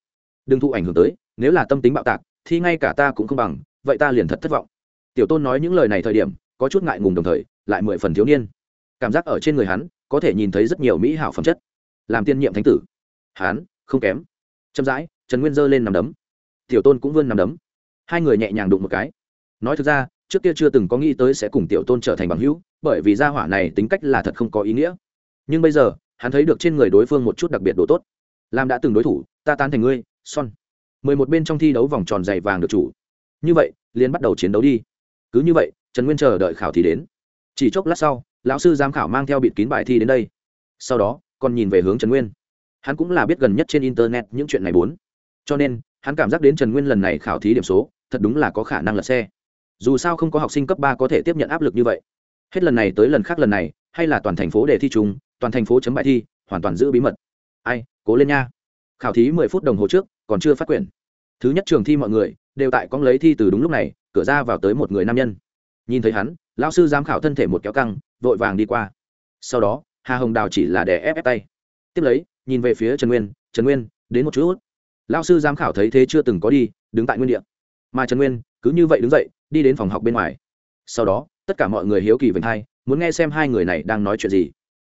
Đừng thụ ảnh hưởng tới, nếu là tâm tính bạo tạc, thì ngay cả ta cũng không bằng, vậy ta liền thật thất vọng. Tiểu tôn nói những lời này thời điểm, có chút ngại ngùng đồng thời, lại mười phần thiếu niên. Cảm giác ở trên người hắn, có thể nhìn thấy rất nhiều mỹ hảo phẩm chất. Làm tiên nhiệm thánh tử. Hắn không kém. Chậm rãi, trần nguyên giơ lên nằm đấm. Tiểu tôn cũng vươn nằm đấm. Hai người nhẹ nhàng đụng một cái. Nói thực ra, trước kia chưa từng có nghĩ tới sẽ cùng tiểu tôn trở thành bằng hữu, bởi vì gia hỏa này tính cách là thật không có ý nghĩa. Nhưng bây giờ, hắn thấy được trên người đối phương một chút đặc biệt độ tốt. Làm đã từng đối thủ, ta tán thành ngươi, son. Mười một bên trong thi đấu vòng tròn dày vàng được chủ. Như vậy liên bắt đầu chiến đấu đi. Cứ như vậy, trần nguyên chờ đợi khảo thì đến. Chỉ chốc lát sau, lão sư giám khảo mang theo bịt kín bài thi đến đây. Sau đó, còn nhìn về hướng trần nguyên hắn cũng là biết gần nhất trên internet những chuyện này bốn. Cho nên, hắn cảm giác đến trần nguyên lần này khảo thí điểm số, thật đúng là có khả năng lật xe. Dù sao không có học sinh cấp ba có thể tiếp nhận áp lực như vậy. Hết lần này tới lần khác lần này, hay là toàn thành phố đề thi chung, toàn thành phố chấm bài thi, hoàn toàn giữ bí mật. Ai, cố lên nha. Khảo thí mười phút đồng hồ trước, còn chưa phát quyển. Thứ nhất trường thi mọi người, đều tại con lấy thi từ đúng lúc này, cửa ra vào tới một người nam nhân. Nhìn thấy hắn, lão sư giám khảo thân thể một kéo căng, vội vàng đi qua. Sau đó, hà hồng đào chỉ là đè ép ép tay. Tiếp lấy nhìn về phía trần nguyên trần nguyên, đến một chút. Lão sư giám khảo thấy thế chưa từng có đi, đứng tại nguyên địa. Mà trần nguyên, cứ như vậy đứng dậy, đi đến phòng học bên ngoài. Sau đó, tất cả mọi người hiếu kỳ vành hai, muốn nghe xem hai người này đang nói chuyện gì.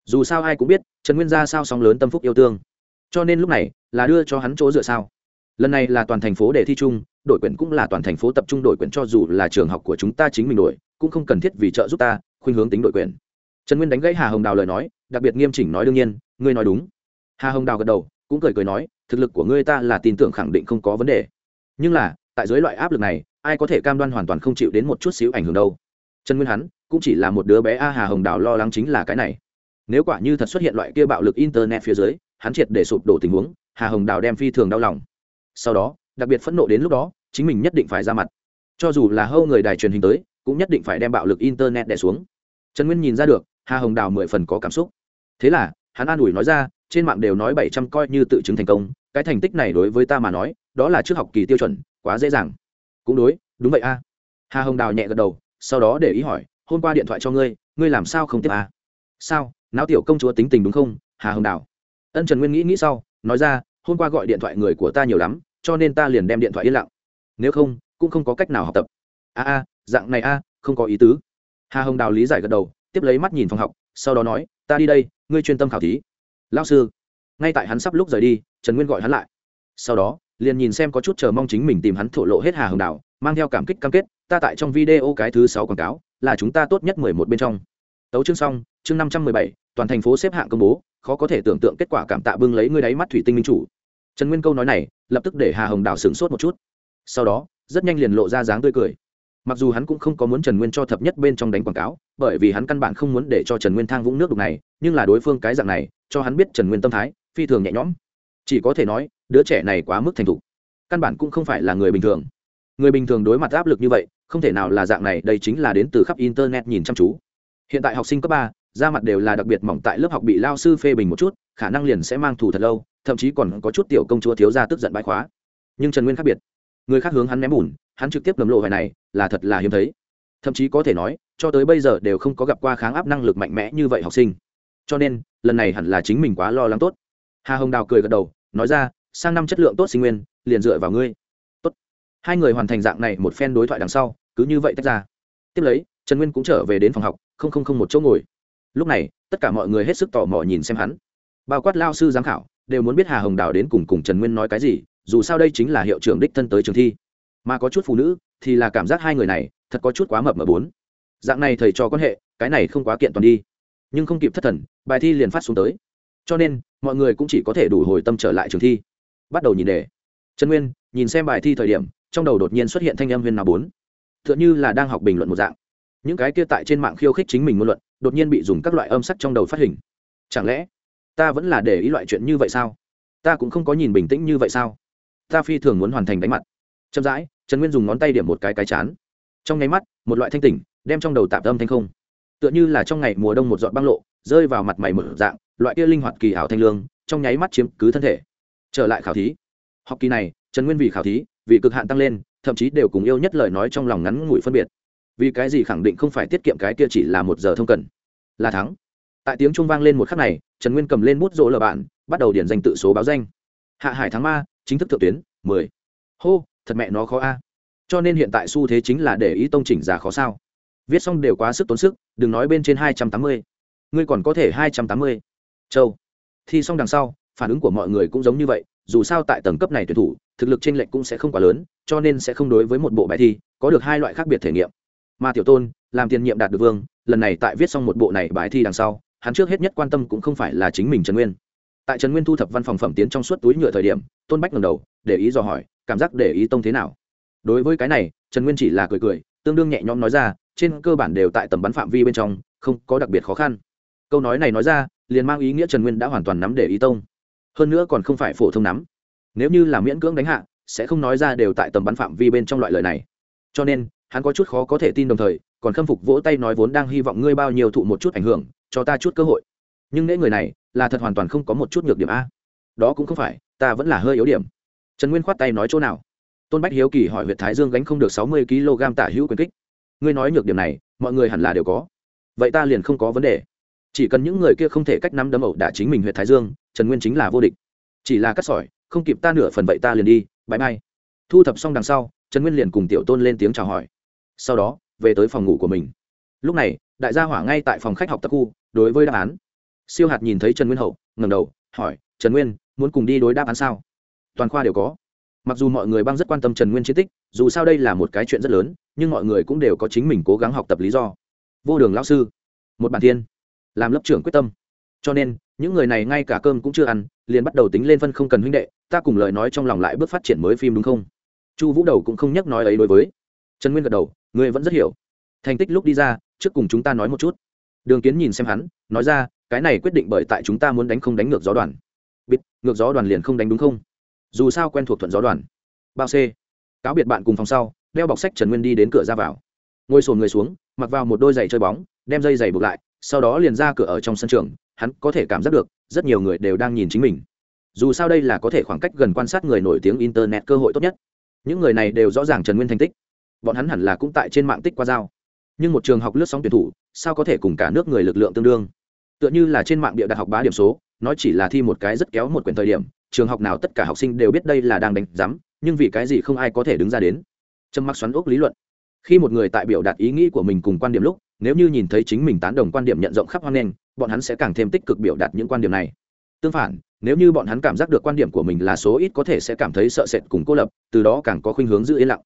Dù sao ai cũng biết, trần nguyên ra sao sóng lớn tâm phúc yêu thương. Cho nên lúc này, là đưa cho hắn chỗ dựa sao. Lần này là toàn thành phố để thi chung, đội quyển cũng là toàn thành phố tập trung đội quyển cho dù là trường học của chúng ta chính mình đổi, cũng không cần thiết vì trợ giúp ta, khuynh hướng tính đội quyển. Trần nguyên đánh gãy hà hồng đào lời nói, đặc biệt nghiêm chỉnh nói đương nhiên, ngươi nói đúng hà hồng đào gật đầu, cũng cười cười nói, thực lực của ngươi ta là tin tưởng khẳng định không có vấn đề. Nhưng là, tại dưới loại áp lực này, ai có thể cam đoan hoàn toàn không chịu đến một chút xíu ảnh hưởng đâu. Trần nguyên hắn cũng chỉ là một đứa bé a, hà hồng đào lo lắng chính là cái này. Nếu quả như thật xuất hiện loại kia bạo lực internet phía dưới, hắn triệt để sụp đổ tình huống, hà hồng đào đem phi thường đau lòng. Sau đó, đặc biệt phẫn nộ đến lúc đó, chính mình nhất định phải ra mặt. Cho dù là hâu người đài truyền hình tới, cũng nhất định phải đem bạo lực internet đè xuống. Trần nguyên nhìn ra được, hà hồng đào mười phần có cảm xúc. Thế là, hắn an ủi nói ra trên mạng đều nói bảy trăm coi như tự chứng thành công, cái thành tích này đối với ta mà nói, đó là trước học kỳ tiêu chuẩn, quá dễ dàng. Cũng đối, đúng vậy a. Hà hồng đào nhẹ gật đầu, sau đó để ý hỏi, hôm qua điện thoại cho ngươi ngươi làm sao không tiếp a? Sao não tiểu công chúa tính tình đúng không, hà hồng đào? Ân trần nguyên nghĩ nghĩ sau, nói ra, hôm qua gọi điện thoại người của ta nhiều lắm, cho nên ta liền đem điện thoại yên lặng. Nếu không, cũng không có cách nào học tập. A a, dạng này a, không có ý tứ. Hà hồng đào lý giải gật đầu, tiếp lấy mắt nhìn phòng học, sau đó nói, ta đi đây, ngươi chuyên tâm khảo thí lao sư. Ngay tại hắn sắp lúc rời đi, trần nguyên gọi hắn lại. Sau đó, liền nhìn xem có chút chờ mong chính mình tìm hắn thổ lộ hết hà hồng đảo, mang theo cảm kích cam kết, ta tại trong video cái thứ sáu quảng cáo, là chúng ta tốt nhất mười một bên trong. Tấu chương xong, chương năm trăm mười bảy, toàn thành phố xếp hạng công bố, khó có thể tưởng tượng kết quả cảm tạ bưng lấy ngươi đáy mắt thủy tinh minh chủ. Trần nguyên câu nói này, lập tức để hà hồng đào sửng sốt một chút. Sau đó, rất nhanh liền lộ ra dáng tươi cười mặc dù hắn cũng không có muốn trần nguyên cho thập nhất bên trong đánh quảng cáo, bởi vì hắn căn bản không muốn để cho trần nguyên thang vũng nước đục này, nhưng là đối phương cái dạng này, cho hắn biết trần nguyên tâm thái, phi thường nhẹ nhõm. Chỉ có thể nói, đứa trẻ này quá mức thành thục. Căn bản cũng không phải là người bình thường. Người bình thường đối mặt áp lực như vậy, không thể nào là dạng này, đây chính là đến từ khắp internet nhìn chăm chú. Hiện tại học sinh cấp ba, da mặt đều là đặc biệt mỏng tại lớp học bị lao sư phê bình một chút, khả năng liền sẽ mang thù thật lâu, thậm chí còn có chút tiểu công chúa thiếu ra tức giận bãi khóa. Nhưng trần nguyên khác biệt. Người khác hướng hắn ném bùn hắn trực tiếp ngầm lộ hoài này là thật là hiếm thấy. Thậm chí có thể nói, cho tới bây giờ đều không có gặp qua kháng áp năng lực mạnh mẽ như vậy học sinh. Cho nên, lần này hẳn là chính mình quá lo lắng tốt. Hà hồng đào cười gật đầu, nói ra, sang năm chất lượng tốt sinh nguyên, liền dựa vào ngươi. Tốt. Hai người hoàn thành dạng này một phen đối thoại đằng sau, cứ như vậy tách ra. Tiếp lấy, trần nguyên cũng trở về đến phòng học, không không không một chỗ ngồi. Lúc này, tất cả mọi người hết sức tò mò nhìn xem hắn. Bao quát lao sư giám khảo, đều muốn biết hà hồng đào đến cùng cùng trần nguyên nói cái gì, dù sao đây chính là hiệu trưởng đích thân tới trường thi mà có chút phụ nữ thì là cảm giác hai người này thật có chút quá mập mờ bốn. Dạng này thầy cho quan hệ, cái này không quá kiện toàn đi. Nhưng không kịp thất thần, bài thi liền phát xuống tới. Cho nên, mọi người cũng chỉ có thể đủ hồi tâm trở lại trường thi. Bắt đầu nhìn đề. Trần nguyên, nhìn xem bài thi thời điểm, trong đầu đột nhiên xuất hiện thanh âm huyên nào bốn. T h ư ợ n như là đang học bình luận một dạng. Những cái kia tại trên mạng khiêu khích chính mình ngôn luận, đột nhiên bị dùng các loại âm sắc trong đầu phát hình. Chẳng lẽ, ta vẫn là để ý loại chuyện như vậy sao? Ta cũng không có nhìn bình tĩnh như vậy sao? Ta phi thường muốn hoàn thành đánh mặt. Chậm rãi trần nguyên dùng ngón tay điểm một cái cái chán. Trong nháy mắt, một loại thanh tỉnh đem trong đầu tạp âm thanh không. Tựa như là trong ngày mùa đông một giọt băng lộ, rơi vào mặt mày một dạng, loại kia linh hoạt kỳ ảo thanh lương, trong nháy mắt chiếm cứ thân thể. Trở lại khảo thí. Học kỳ này, trần nguyên vì khảo thí, vì cực hạn tăng lên, thậm chí đều cùng yêu nhất lời nói trong lòng ngắn ngủi phân biệt. Vì cái gì khẳng định không phải tiết kiệm cái kia chỉ là một giờ thông cần? Là thắng. Tại tiếng trung vang lên một khắc này, trần nguyên cầm lên bút rỗ lờ bạn, bắt đầu điển danh tự số báo danh. Hạ hải thắng ma, chính thức thượng tuyến, mười. Hô thật mẹ nó khó a. Cho nên hiện tại xu thế chính là để ý tông chỉnh giả khó sao. Viết xong đều quá sức tốn sức, đừng nói bên trên hai trăm tám mươi. Ngươi còn có thể hai trăm tám mươi. Châu. Thi xong đằng sau, phản ứng của mọi người cũng giống như vậy, dù sao tại tầng cấp này tuyển thủ, thực lực trên lệnh cũng sẽ không quá lớn, cho nên sẽ không đối với một bộ bài thi có được hai loại khác biệt thể nghiệm. Mà tiểu tôn, làm tiền nhiệm đạt được vương, lần này tại viết xong một bộ này bài thi đằng sau, hắn trước hết nhất quan tâm cũng không phải là chính mình trần nguyên tại trần nguyên thu thập văn phòng phẩm tiến trong suốt túi nhựa thời điểm, tôn bách ngầm đầu, để ý dò hỏi, cảm giác để ý tông thế nào? Đối với cái này, trần nguyên chỉ là cười cười, tương đương nhẹ nhõm nói ra, trên cơ bản đều tại tầm bắn phạm vi bên trong, không có đặc biệt khó khăn. Câu nói này nói ra, liền mang ý nghĩa trần nguyên đã hoàn toàn nắm để ý tông. Hơn nữa còn không phải phổ thông nắm. Nếu như là miễn cưỡng đánh hạ, sẽ không nói ra đều tại tầm bắn phạm vi bên trong loại lời này. Cho nên, hắn có chút khó có thể tin đồng thời, còn khâm phục vỗ tay nói vốn đang hy vọng ngươi bao nhiêu thụ một chút ảnh hưởng, cho ta chút cơ hội. Nhưng nễ người này là thật hoàn toàn không có một chút nhược điểm a. Đó cũng không phải, ta vẫn là hơi yếu điểm. Trần nguyên khoát tay nói chỗ nào? Tôn bách hiếu kỳ hỏi huyện thái dương gánh không được sáu mươi kg tả hữu quyền kích. Ngươi nói nhược điểm này, mọi người hẳn là đều có. Vậy ta liền không có vấn đề. Chỉ cần những người kia không thể cách nắm đấm ẩu đả chính mình huyện thái dương, trần nguyên chính là vô địch. Chỉ là cắt sỏi, không kịp ta nửa phần vậy ta liền đi bãi mai thu thập xong đằng sau, trần nguyên liền cùng tiểu tôn lên tiếng chào hỏi. Sau đó, về tới phòng ngủ của mình. Lúc này, đại gia hỏa ngay tại phòng khách học tập khu, đối với đáp án siêu hạt nhìn thấy trần nguyên hậu ngầm đầu, hỏi, trần nguyên, muốn cùng đi đối đáp án sao? Toàn khoa đều có. Mặc dù mọi người băng rất quan tâm trần nguyên chiến tích, dù sao đây là một cái chuyện rất lớn, nhưng mọi người cũng đều có chính mình cố gắng học tập lý do. Vô đường lão sư, một bản thiên, làm lớp trưởng quyết tâm. Cho nên, những người này ngay cả cơm cũng chưa ăn, liền bắt đầu tính lên phân không cần huynh đệ, ta cùng lời nói trong lòng lại bước phát triển mới phim đúng không? Chu vũ đầu cũng không nhắc nói ấy đối với. Trần nguyên gật đầu người vẫn rất hiểu. Thành tích lúc đi ra, trước cùng chúng ta nói một chút. Đường kiến nhìn xem hắn, nói ra cái này quyết định bởi tại chúng ta muốn đánh không đánh ngược gió đoàn. Biết, ngược gió đoàn liền không đánh đúng không? Dù sao quen thuộc thuận gió đoàn. Bao c cáo biệt bạn cùng phòng sau, đeo bọc sách trần nguyên đi đến cửa ra vào. Ngồi sồn người xuống, mặc vào một đôi giày chơi bóng, đem dây giày buộc lại, sau đó liền ra cửa ở trong sân trường, hắn có thể cảm giác được, rất nhiều người đều đang nhìn chính mình. Dù sao đây là có thể khoảng cách gần quan sát người nổi tiếng internet cơ hội tốt nhất. Những người này đều rõ ràng trần nguyên thành tích. Bọn hắn hẳn là cũng tại trên mạng tích qua dao. nhưng một trường học lướt sóng tuyển thủ, sao có thể cùng cả nước người lực lượng tương đương? Tựa như là trên mạng địa đặt học bá điểm số, nó chỉ là thi một cái rất kéo một quyển thời điểm, trường học nào tất cả học sinh đều biết đây là đang đánh giám, nhưng vì cái gì không ai có thể đứng ra đến. Trâm mắc xoắn ốc lý luận. Khi một người tại biểu đạt ý nghĩ của mình cùng quan điểm lúc, nếu như nhìn thấy chính mình tán đồng quan điểm nhận rộng khắp hoan nghênh, bọn hắn sẽ càng thêm tích cực biểu đạt những quan điểm này. Tương phản, nếu như bọn hắn cảm giác được quan điểm của mình là số ít có thể sẽ cảm thấy sợ sệt cùng cô lập, từ đó càng có khuynh hướng giữ yên lặng.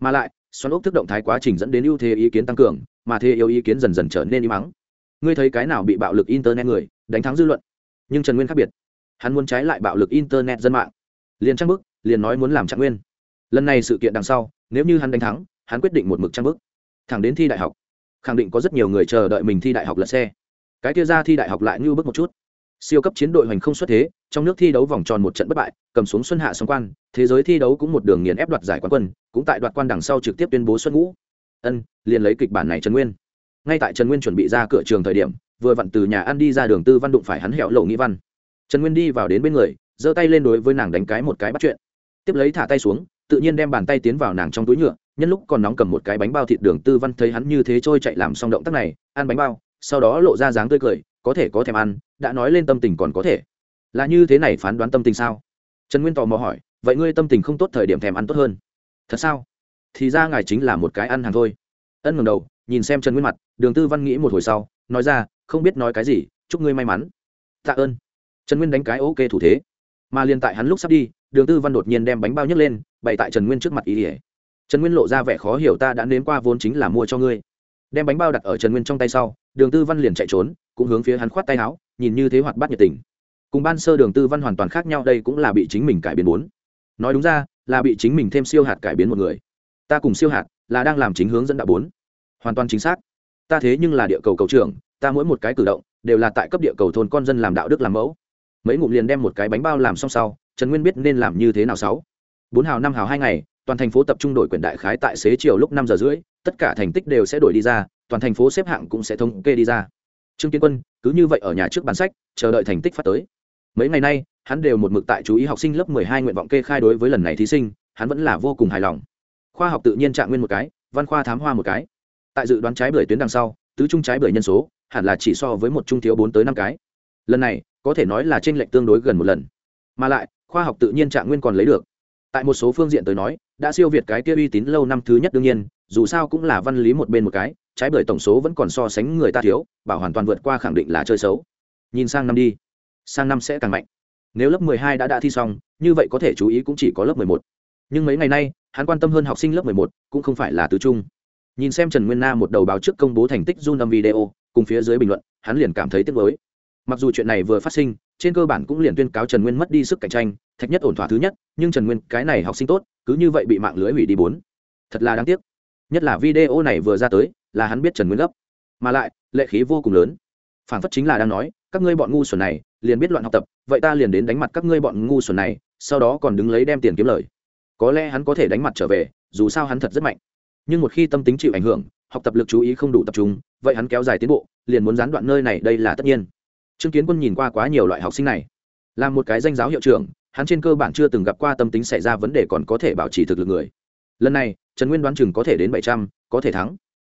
Mà lại, xoắn ốc thức động thái quá trình dẫn đến ưu thế ý kiến tăng cường, mà thế yếu ý kiến dần dần trở nên im mắng ngươi thấy cái nào bị bạo lực internet người, đánh thắng dư luận. Nhưng trần nguyên khác biệt. Hắn muốn trái lại bạo lực internet dân mạng. Liền trang bức, liền nói muốn làm trạng nguyên. Lần này sự kiện đằng sau, nếu như hắn đánh thắng, hắn quyết định một mực trang bức. Thẳng đến thi đại học. Khẳng định có rất nhiều người chờ đợi mình thi đại học lật xe. Cái kia ra thi đại học lại như bước một chút. Siêu cấp chiến đội hoành không xuất thế, trong nước thi đấu vòng tròn một trận bất bại, cầm xuống xuân hạ song quan, thế giới thi đấu cũng một đường nghiền ép đoạt giải quán quân, cũng tại đoạt quan đằng sau trực tiếp tuyên bố xuất ngũ. Ân, liền lấy kịch bản này trần nguyên ngay tại trần nguyên chuẩn bị ra cửa trường thời điểm, vừa vặn từ nhà ăn đi ra đường tư văn đụng phải hắn hẹo lộ nghĩ văn. Trần nguyên đi vào đến bên người, giơ tay lên đối với nàng đánh cái một cái bắt chuyện. Tiếp lấy thả tay xuống, tự nhiên đem bàn tay tiến vào nàng trong túi nhựa, nhân lúc còn nóng cầm một cái bánh bao thịt đường tư văn thấy hắn như thế trôi chạy làm xong động tác này, ăn bánh bao, sau đó lộ ra dáng tươi cười, có thể có thèm ăn, đã nói lên tâm tình còn có thể. Là như thế này phán đoán tâm tình sao? Trần nguyên tò mò hỏi, vậy ngươi tâm tình không tốt thời điểm thèm ăn tốt hơn. Thật sao? Thì ra ngài chính là một cái ăn hàng thôi. Ân ngầm đầu nhìn xem trần nguyên mặt, đường tư văn nghĩ một hồi sau, nói ra, không biết nói cái gì, chúc ngươi may mắn. Tạ ơn. Trần nguyên đánh cái ok thủ thế. Mà liền tại hắn lúc sắp đi, đường tư văn đột nhiên đem bánh bao nhấc lên, bày tại trần nguyên trước mặt ý ỉa trần nguyên lộ ra vẻ khó hiểu, ta đã nếm qua vốn chính là mua cho ngươi. Đem bánh bao đặt ở trần nguyên trong tay sau, đường tư văn liền chạy trốn, cũng hướng phía hắn khoát tay áo, nhìn như thế hoạt bát nhiệt tình. Cùng ban sơ đường tư văn hoàn toàn khác nhau, đây cũng là bị chính mình cải biến bốn. Nói đúng ra, là bị chính mình thêm siêu hạt cải biến một người. Ta cùng siêu hạt là đang làm chính hướng dẫn đạo bốn hoàn toàn chính xác. Ta thế nhưng là địa cầu cầu trưởng, ta mỗi một cái cử động đều là tại cấp địa cầu thôn con dân làm đạo đức làm mẫu. Mấy ngụm liền đem một cái bánh bao làm xong sau, trần nguyên biết nên làm như thế nào sáu. Bốn hào năm hào hai ngày, toàn thành phố tập trung đổi quyền đại khái tại xế chiều lúc năm giờ rưỡi, tất cả thành tích đều sẽ đổi đi ra, toàn thành phố xếp hạng cũng sẽ thống kê đi ra. Trương kiến quân, cứ như vậy ở nhà trước bản sách, chờ đợi thành tích phát tới. Mấy ngày nay, hắn đều một mực tại chú ý học sinh lớp mười hai nguyện vọng kê khai đối với lần này thí sinh, hắn vẫn là vô cùng hài lòng. Khoa học tự nhiên trạng nguyên một cái, văn khoa thám hoa một cái tại dự đoán trái bưởi tuyến đằng sau, tứ trung trái bưởi nhân số hẳn là chỉ so với một trung thiếu bốn tới năm cái. Lần này, có thể nói là t r ê n lệch tương đối gần một lần. Mà lại, khoa học tự nhiên trạng nguyên còn lấy được. Tại một số phương diện tới nói, đã siêu việt cái kia uy tín lâu năm thứ nhất đương nhiên, dù sao cũng là văn lý một bên một cái, trái bưởi tổng số vẫn còn so sánh người ta thiếu, bảo hoàn toàn vượt qua khẳng định là chơi xấu. Nhìn sang năm đi. Sang năm sẽ càng mạnh. Nếu lớp mười hai đã đã thi xong, như vậy có thể chú ý cũng chỉ có lớp mười một. Nhưng mấy ngày nay, hắn quan tâm hơn học sinh lớp mười một, cũng không phải là tứ trung nhìn xem trần nguyên na một đầu báo trước công bố thành tích run âm video, cùng phía dưới bình luận, hắn liền cảm thấy tiếc mới mặc dù chuyện này vừa phát sinh, trên cơ bản cũng liền tuyên cáo trần nguyên mất đi sức cạnh tranh, thạch nhất ổn thỏa thứ nhất, nhưng trần nguyên, cái này học sinh tốt, cứ như vậy bị mạng lưới hủy đi bốn. Thật là đáng tiếc. Nhất là video này vừa ra tới, là hắn biết trần nguyên gấp. Mà lại, lệ khí vô cùng lớn. Phản phất chính là đang nói, các ngươi bọn ngu xuẩn này, liền biết loạn học tập, vậy ta liền đến đánh mặt các ngươi bọn ngu xuẩn này, sau đó còn đứng lấy đem tiền kiếm lời. Có lẽ hắn có thể đánh mặt trở về, dù sao hắn thật rất mạnh nhưng một khi tâm tính chịu ảnh hưởng, học tập lực chú ý không đủ tập trung, vậy hắn kéo dài tiến bộ, liền muốn gián đoạn nơi này đây là tất nhiên. Trương kiến quân nhìn qua quá nhiều loại học sinh này, là một cái danh giáo hiệu trưởng, hắn trên cơ bản chưa từng gặp qua tâm tính xảy ra vấn đề còn có thể bảo trì thực lực người. Lần này, trần nguyên đoán chừng có thể đến bảy trăm, có thể thắng.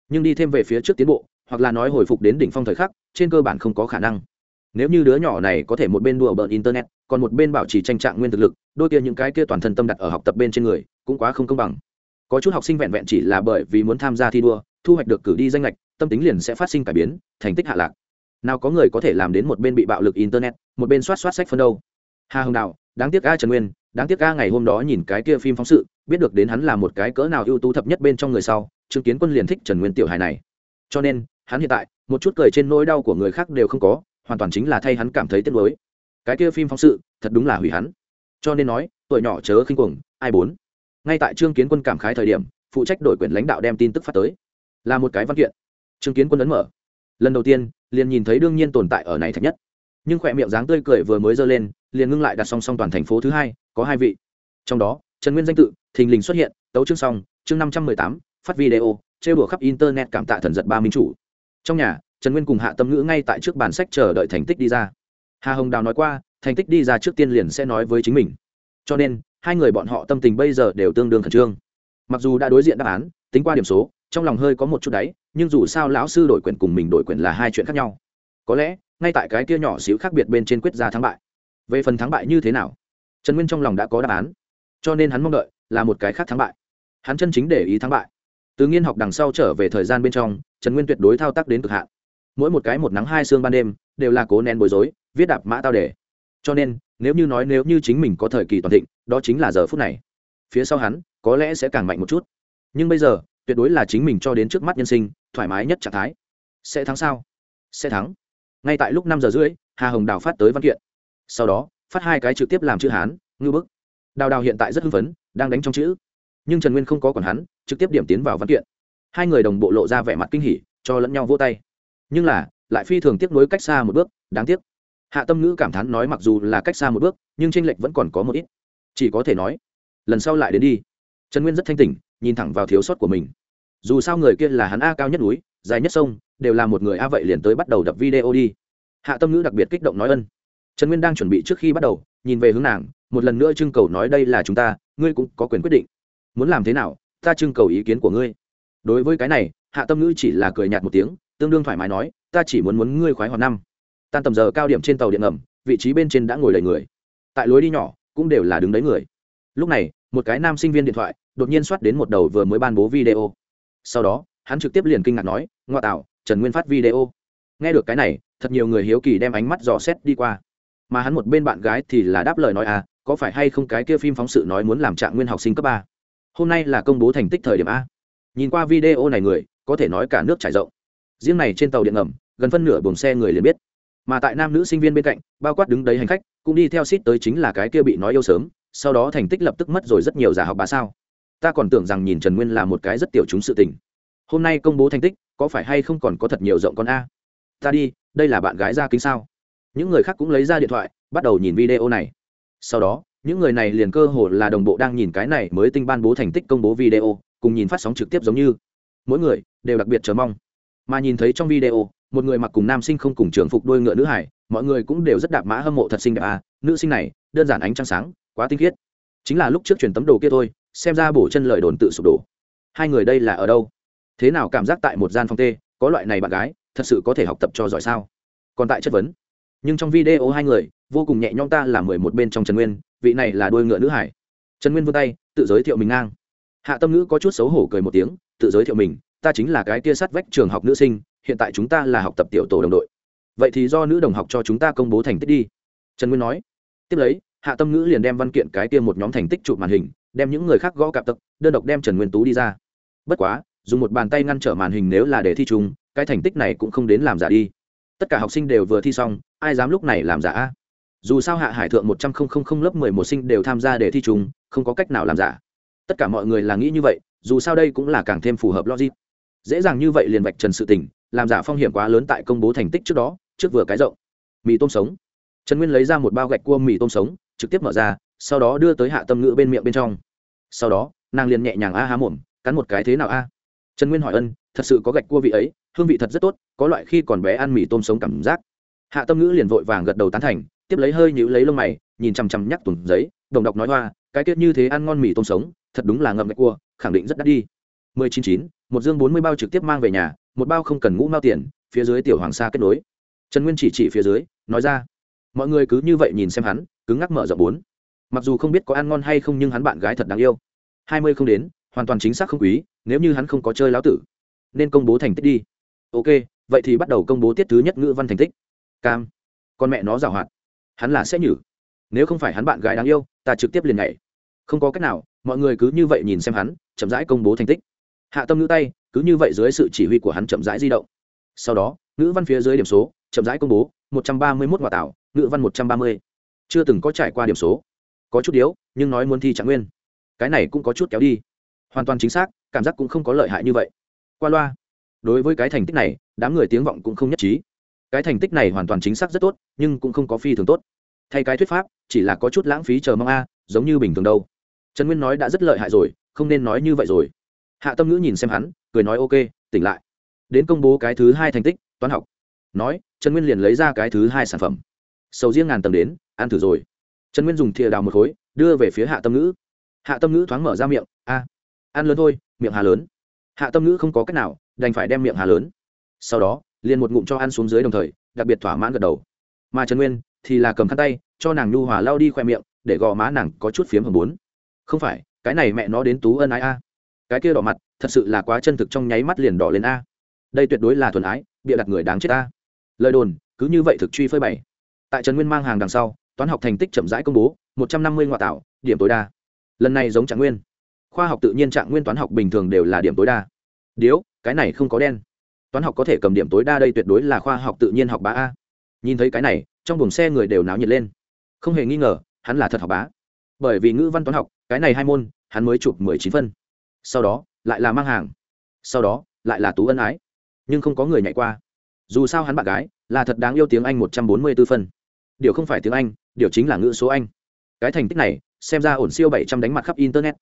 Nhưng đi thêm về phía trước tiến bộ, hoặc là nói hồi phục đến đỉnh phong thời khắc, trên cơ bản không có khả năng. Nếu như đứa nhỏ này có thể một bên đùa bợn internet, còn một bên bảo trì tranh trạng nguyên thực lực, đôi kia những cái kia toàn thân tâm đặt ở học tập bên trên người, cũng quá không công bằng có chút học sinh vẹn vẹn chỉ là bởi vì muốn tham gia thi đua, thu hoạch được cử đi danh lệch tâm tính liền sẽ phát sinh cải biến, thành tích hạ lạc. Nào có người có thể làm đến một bên bị bạo lực internet, một bên soát soát sách phân đâu. Hà hồng đạo đáng tiếc a trần nguyên, đáng tiếc a ngày hôm đó nhìn cái kia phim phóng sự, biết được đến hắn là một cái cỡ nào ưu tú thập nhất bên trong người sau chứng kiến quân liền thích trần nguyên tiểu hài này. Cho nên, hắn hiện tại, một chút cười trên nỗi đau của người khác đều không có, hoàn toàn chính là thay hắn cảm thấy tiếc nuối. Cái kia phim phóng sự, thật đúng là hủy hắn. Cho nên nói, tuổi nhỏ chớ khinh cuồng, ai bốn? Ngay tại trương kiến quân cảm khái thời điểm, phụ trách đổi quyền lãnh đạo đem tin tức phát tới. Là một cái văn kiện. Trương kiến quân ấn mở. Lần đầu tiên, liền nhìn thấy đương nhiên tồn tại ở này thật nhất. Nhưng khỏe miệng dáng tươi cười vừa mới dơ lên, liền ngưng lại đặt song song toàn thành phố thứ hai, có hai vị. Trong đó, trần nguyên danh tự, thình lình xuất hiện, tấu chương song, chương năm trăm mười tám, phát video, trêu đùa khắp internet cảm tạ thần giật ba minh chủ. Trong nhà, trần nguyên cùng hạ tâm ngữ ngay tại trước bàn sách chờ đợi thành tích đi ra. Hà hồng đào nói qua, thành tích đi ra trước tiên liền sẽ nói với chính mình. Cho nên hai người bọn họ tâm tình bây giờ đều tương đương khẩn trương. Mặc dù đã đối diện đáp án, tính qua điểm số, trong lòng hơi có một chút đáy, nhưng dù sao lão sư đổi quyền cùng mình đổi quyền là hai chuyện khác nhau. Có lẽ, ngay tại cái kia nhỏ xíu khác biệt bên trên quyết ra thắng bại. Về phần thắng bại như thế nào? Trần nguyên trong lòng đã có đáp án. Cho nên hắn mong đợi là một cái khác thắng bại. Hắn chân chính để ý thắng bại. Từ nghiên học đằng sau trở về thời gian bên trong, trần nguyên tuyệt đối thao tác đến cực hạn. Mỗi một cái một nắng hai sương ban đêm, đều là cố nén bối rối, viết đạp mã tao để cho nên, nếu như nói nếu như chính mình có thời kỳ toàn thịnh, đó chính là giờ phút này. Phía sau hắn, có lẽ sẽ càng mạnh một chút. Nhưng bây giờ, tuyệt đối là chính mình cho đến trước mắt nhân sinh, thoải mái nhất trạng thái. Sẽ thắng sao? Sẽ thắng. Ngay tại lúc năm giờ rưỡi, hà hồng đào phát tới văn kiện. Sau đó, phát hai cái trực tiếp làm chữ hán ngư bức. Đào đào hiện tại rất hưng phấn, đang đánh trong chữ. Nhưng trần nguyên không có còn hắn, trực tiếp điểm tiến vào văn kiện. Hai người đồng bộ lộ ra vẻ mặt kinh hỉ, cho lẫn nhau vô tay. Nhưng là, lại phi thường tiếp nuối cách xa một bước, đáng tiếc hạ tâm ngữ cảm thán nói mặc dù là cách xa một bước, nhưng tranh lệch vẫn còn có một ít. Chỉ có thể nói, lần sau lại đến đi. Trần nguyên rất thanh tỉnh, nhìn thẳng vào thiếu sót của mình. Dù sao người kia là hắn a cao nhất núi, dài nhất sông, đều là một người a vậy liền tới bắt đầu đập video đi. Hạ tâm ngữ đặc biệt kích động nói ân. Trần nguyên đang chuẩn bị trước khi bắt đầu, nhìn về hướng nàng, một lần nữa trưng cầu nói đây là chúng ta, ngươi cũng có quyền quyết định. Muốn làm thế nào, ta trưng cầu ý kiến của ngươi. Đối với cái này, hạ tâm ngữ chỉ là cười nhạt một tiếng, tương đương thoải mái nói, ta chỉ muốn muốn ngươi khoái hoạt năm tan tầm giờ cao điểm trên tàu điện ngầm, vị trí bên trên đã ngồi đầy người. Tại lối đi nhỏ, cũng đều là đứng đấy người. Lúc này, một cái nam sinh viên điện thoại đột nhiên soát đến một đầu vừa mới ban bố video. Sau đó, hắn trực tiếp liền kinh ngạc nói, ngoa tạo, trần nguyên phát video. Nghe được cái này, thật nhiều người hiếu kỳ đem ánh mắt dò xét đi qua. Mà hắn một bên bạn gái thì là đáp lời nói à có phải hay không cái kia phim phóng sự nói muốn làm trạng nguyên học sinh cấp ba? Hôm nay là công bố thành tích thời điểm a. Nhìn qua video này người, có thể nói cả nước trải rộng. Riêng này trên tàu điện ngầm, gần phân nửa buồng xe người liền biết mà tại nam nữ sinh viên bên cạnh, bao quát đứng đấy hành khách, cũng đi theo xít tới chính là cái kia bị nói yêu sớm, sau đó thành tích lập tức mất rồi rất nhiều giả học bà sao. Ta còn tưởng rằng nhìn trần nguyên là một cái rất tiểu chúng sự tình. Hôm nay công bố thành tích, có phải hay không còn có thật nhiều rộng con a? Ta đi, đây là bạn gái ra kính sao? Những người khác cũng lấy ra điện thoại, bắt đầu nhìn video này. Sau đó, những người này liền cơ hồ là đồng bộ đang nhìn cái này mới tinh ban bố thành tích công bố video, cùng nhìn phát sóng trực tiếp giống như. Mỗi người đều đặc biệt chờ mong. Mà nhìn thấy trong video một người mặc cùng nam sinh không cùng trường phục đôi ngựa nữ hải, mọi người cũng đều rất đạp mã hâm mộ thật xinh đẹp à nữ sinh này, đơn giản ánh trăng sáng, quá tinh khiết. Chính là lúc trước truyền tấm đồ kia thôi, xem ra bổ chân lời đồn tự sụp đổ. Hai người đây là ở đâu? Thế nào cảm giác tại một gian phòng tê, có loại này bạn gái, thật sự có thể học tập cho giỏi sao? Còn tại chất vấn. Nhưng trong video hai người, vô cùng nhẹ nhõm ta là mười một bên trong trần nguyên, vị này là đôi ngựa nữ hải. Trần nguyên vươn tay, tự giới thiệu mình ngang. Hạ tâm ngữ có chút xấu hổ cười một tiếng, tự giới thiệu mình, ta chính là cái tia sắt vách trường học nữ sinh hiện tại chúng ta là học tập tiểu tổ đồng đội. Vậy thì do nữ đồng học cho chúng ta công bố thành tích đi. Trần nguyên nói. Tiếp lấy, hạ tâm ngữ liền đem văn kiện cái kia một nhóm thành tích chụp màn hình, đem những người khác gõ cạp tập, đơn độc đem trần nguyên tú đi ra. Bất quá, dùng một bàn tay ngăn trở màn hình nếu là để thi chung, cái thành tích này cũng không đến làm giả đi. Tất cả học sinh đều vừa thi xong, ai dám lúc này làm giả dù sao hạ hải thượng một trăm linh lớp mười một sinh đều tham gia để thi chung, không có cách nào làm giả. Tất cả mọi người là nghĩ như vậy, dù sao đây cũng là càng thêm phù hợp logic. Dễ dàng như vậy liền vạch trần sự tình làm giả phong hiểm quá lớn tại công bố thành tích trước đó, trước vừa cái rộng. Mì tôm sống. Trần nguyên lấy ra một bao gạch cua mì tôm sống, trực tiếp mở ra, sau đó đưa tới hạ tâm ngữ bên miệng bên trong. Sau đó, nàng liền nhẹ nhàng a há mồm, cắn một cái thế nào a? Trần nguyên hỏi ân, thật sự có gạch cua vị ấy, hương vị thật rất tốt, có loại khi còn bé ăn mì tôm sống cảm giác. Hạ tâm ngữ liền vội vàng gật đầu tán thành, tiếp lấy hơi nhữ lấy lông mày, nhìn chằm chằm nhắc tùng giấy, đồng đọc nói hoa, cái tiết như thế ăn ngon mì tôm sống, thật đúng là ngậm gạch cua, khẳng định rất đắt đi. Mười chín chín một dương bốn mươi bao trực tiếp mang về nhà, một bao không cần ngũ mao tiền, phía dưới tiểu hoàng sa kết nối. Trần nguyên chỉ chỉ phía dưới, nói ra, mọi người cứ như vậy nhìn xem hắn, cứng ngắc mở rộng bốn. Mặc dù không biết có ăn ngon hay không nhưng hắn bạn gái thật đáng yêu. Hai mươi không đến, hoàn toàn chính xác không quý, nếu như hắn không có chơi láo tử, nên công bố thành tích đi. Ok, vậy thì bắt đầu công bố tiết thứ nhất ngữ văn thành tích. Cam. Con mẹ nó giảo hoạt. Hắn là sẽ nhử. Nếu không phải hắn bạn gái đáng yêu, ta trực tiếp liền nhảy. Không có cách nào, mọi người cứ như vậy nhìn xem hắn, chậm rãi công bố thành tích hạ tâm ngữ tay, cứ như vậy dưới sự chỉ huy của hắn chậm rãi di động. Sau đó, ngữ văn phía dưới điểm số, chậm rãi công bố, một trăm ba mươi mốt hòa tảo ngữ văn một trăm ba mươi. Chưa từng có trải qua điểm số. Có chút yếu, nhưng nói muốn thi trạng nguyên. Cái này cũng có chút kéo đi. Hoàn toàn chính xác, cảm giác cũng không có lợi hại như vậy. Qua loa. Đối với cái thành tích này, đám người tiếng vọng cũng không nhất trí. Cái thành tích này hoàn toàn chính xác rất tốt, nhưng cũng không có phi thường tốt. Thay cái thuyết pháp, chỉ là có chút lãng phí chờ mong a, giống như bình thường đâu. Trần nguyên nói đã rất lợi hại rồi, không nên nói như vậy rồi hạ tâm ngữ nhìn xem hắn, cười nói, ok, tỉnh lại. Đến công bố cái thứ hai thành tích, toán học. Nói, trần nguyên liền lấy ra cái thứ hai sản phẩm. Sầu riêng ngàn tầng đến, ăn thử rồi. Trần nguyên dùng thìa đào một khối, đưa về phía hạ tâm ngữ. Hạ tâm ngữ thoáng mở ra miệng, a, ăn lớn thôi, miệng hà lớn. Hạ tâm ngữ không có cách nào, đành phải đem miệng hà lớn. Sau đó, liền một ngụm cho ăn xuống dưới đồng thời, đặc biệt thỏa mãn gật đầu. Mà trần nguyên thì là cầm khăn tay, cho nàng nhu hòa lao đi khoe miệng, để gò má nàng có chút phiếm hầm bốn. Không phải, cái này mẹ nó đến tú ân ái a cái kia đỏ mặt, thật sự là quá chân thực trong nháy mắt liền đỏ lên a. Đây tuyệt đối là thuần ái, bịa đặt người đáng chết a. Lời đồn, cứ như vậy thực truy phơi bày. Tại trần nguyên mang hàng đằng sau, toán học thành tích chậm rãi công bố, một trăm năm mươi ngoại tạo, điểm tối đa. Lần này giống trạng nguyên. Khoa học tự nhiên trạng nguyên toán học bình thường đều là điểm tối đa. Điếu, cái này không có đen. Toán học có thể cầm điểm tối đa đây tuyệt đối là khoa học tự nhiên học bá a. Nhìn thấy cái này, trong buồng xe người đều náo nhiệt lên. Không hề nghi ngờ, hắn là thật học bá. Bởi vì ngữ văn toán học, cái này hai môn, hắn mới chụp mười chín phân sau đó lại là mang hàng, sau đó lại là tú ân ái. Nhưng không có người nhảy qua. Dù sao hắn bạn gái là thật đáng yêu tiếng anh một trăm bốn mươi b ố phân. Điều không phải tiếng anh, điều chính là ngữ số anh. Cái thành tích này, xem ra ổn siêu bảy trăm đánh mặt khắp internet.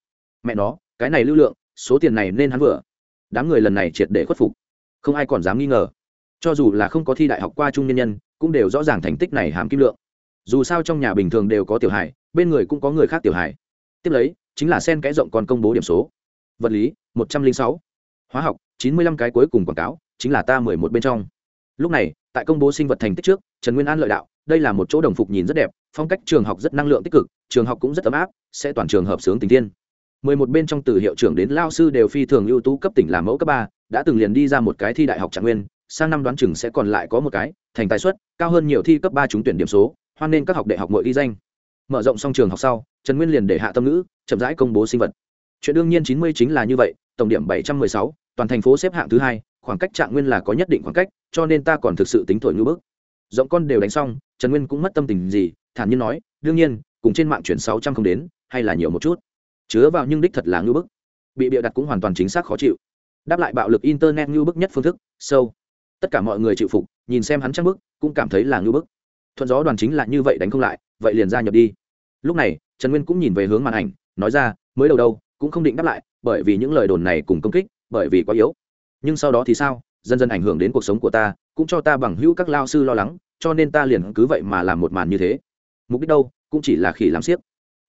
Mẹ nó, cái này lưu lượng, số tiền này nên hắn vừa. Đám người lần này triệt để khuất phục. Không ai còn dám nghi ngờ. Cho dù là không có thi đại học qua trung nhân nhân, cũng đều rõ ràng thành tích này hàm kim lượng. Dù sao trong nhà bình thường đều có tiểu hài, bên người cũng có người khác tiểu hài. Tiếp lấy, chính là sen cái rộng còn công bố điểm số vật lý, một trăm linh sáu. Hóa học, chín mươi lăm cái cuối cùng quảng cáo, chính là ta mười một bên trong. Lúc này, tại công bố sinh vật thành tích trước, trần nguyên an lợi đạo, đây là một chỗ đồng phục nhìn rất đẹp, phong cách trường học rất năng lượng tích cực, trường học cũng rất ấm áp, sẽ toàn trường hợp sướng tình thiên. mười một bên trong từ hiệu trưởng đến lao sư đều phi thường ưu tú cấp tỉnh làm mẫu cấp ba, đã từng liền đi ra một cái thi đại học trạng nguyên, sang năm đoán chừng sẽ còn lại có một cái, thành tài suất cao hơn nhiều thi cấp ba trúng tuyển điểm số, hoan nên các học đại học mọi ghi danh. Mở rộng xong trường học sau, trần nguyên liền để hạ tâm ngữ, chậm rãi công bố sinh vật chuyện đương nhiên chín mươi chính là như vậy, tổng điểm bảy trăm mười sáu, toàn thành phố xếp hạng thứ hai, khoảng cách trạng nguyên là có nhất định khoảng cách, cho nên ta còn thực sự tính thổi ngữ bức. Rộng con đều đánh xong, trần nguyên cũng mất tâm tình gì, thản nhiên nói, đương nhiên, cùng trên mạng chuyển sáu trăm không đến, hay là nhiều một chút. Chứa vào nhưng đích thật là ngữ bức. Bị bịa đặt cũng hoàn toàn chính xác khó chịu. Đáp lại bạo lực internet như bức nhất phương thức, sâu. Tất cả mọi người chịu phục, nhìn xem hắn chắc bức, cũng cảm thấy là như bức. Thuận gió đoàn chính là như vậy đánh không lại, vậy liền ra nhập đi. Lúc này, trần nguyên cũng nhìn về hướng màn ảnh, nói ra, mới đầu đâu cũng không định đáp lại, bởi vì những lời đồn này cùng công kích, bởi vì quá yếu. Nhưng sau đó thì sao? Dần dần ảnh hưởng đến cuộc sống của ta, cũng cho ta bằng hữu các lao sư lo lắng, cho nên ta liền cứ vậy mà làm một màn như thế. Mục đích đâu? Cũng chỉ là khỉ làm siếc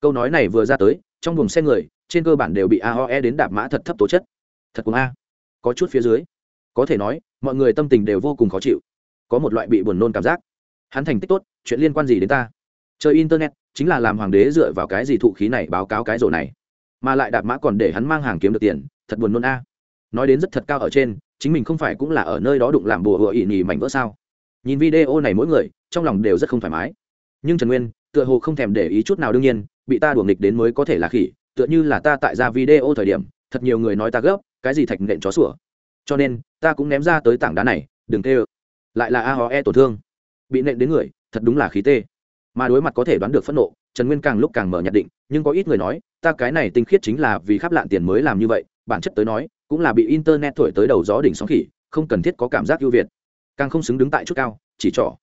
câu nói này vừa ra tới, trong buồng xe người, trên cơ bản đều bị aoe đến đạp mã thật thấp tố chất. Thật cùng a. Có chút phía dưới. Có thể nói, mọi người tâm tình đều vô cùng khó chịu. Có một loại bị buồn nôn cảm giác. Hắn thành tích tốt, chuyện liên quan gì đến ta? Chơi internet, chính là làm hoàng đế dựa vào cái gì thụ khí này báo cáo cái rổ này? Mà lại đạp mã còn để hắn mang hàng kiếm được tiền, thật buồn nôn a. Nói đến rất thật cao ở trên, chính mình không phải cũng là ở nơi đó đụng làm bùa hựa ỉ nhì mảnh vỡ sao? Nhìn video này mỗi người, trong lòng đều rất không thoải mái. Nhưng trần nguyên, tựa hồ không thèm để ý chút nào đương nhiên, bị ta đuồng nghịch đến mới có thể là khỉ, tựa như là ta tại ra video thời điểm, thật nhiều người nói ta gấp, cái gì thạch nện chó sủa. Cho nên, ta cũng ném ra tới tảng đá này, đừng tê ơ lại là a ho e tổn thương. Bị nện đến người, thật đúng là khí tê mà đối mặt có thể đoán được phẫn nộ, trần nguyên càng lúc càng mở nhận định, nhưng có ít người nói, ta cái này tinh khiết chính là vì khắp lạn tiền mới làm như vậy, bản chất tới nói, cũng là bị internet thổi tới đầu gió đỉnh sóng khỉ, không cần thiết có cảm giác ưu việt. Càng không xứng đứng tại chút cao, chỉ trỏ.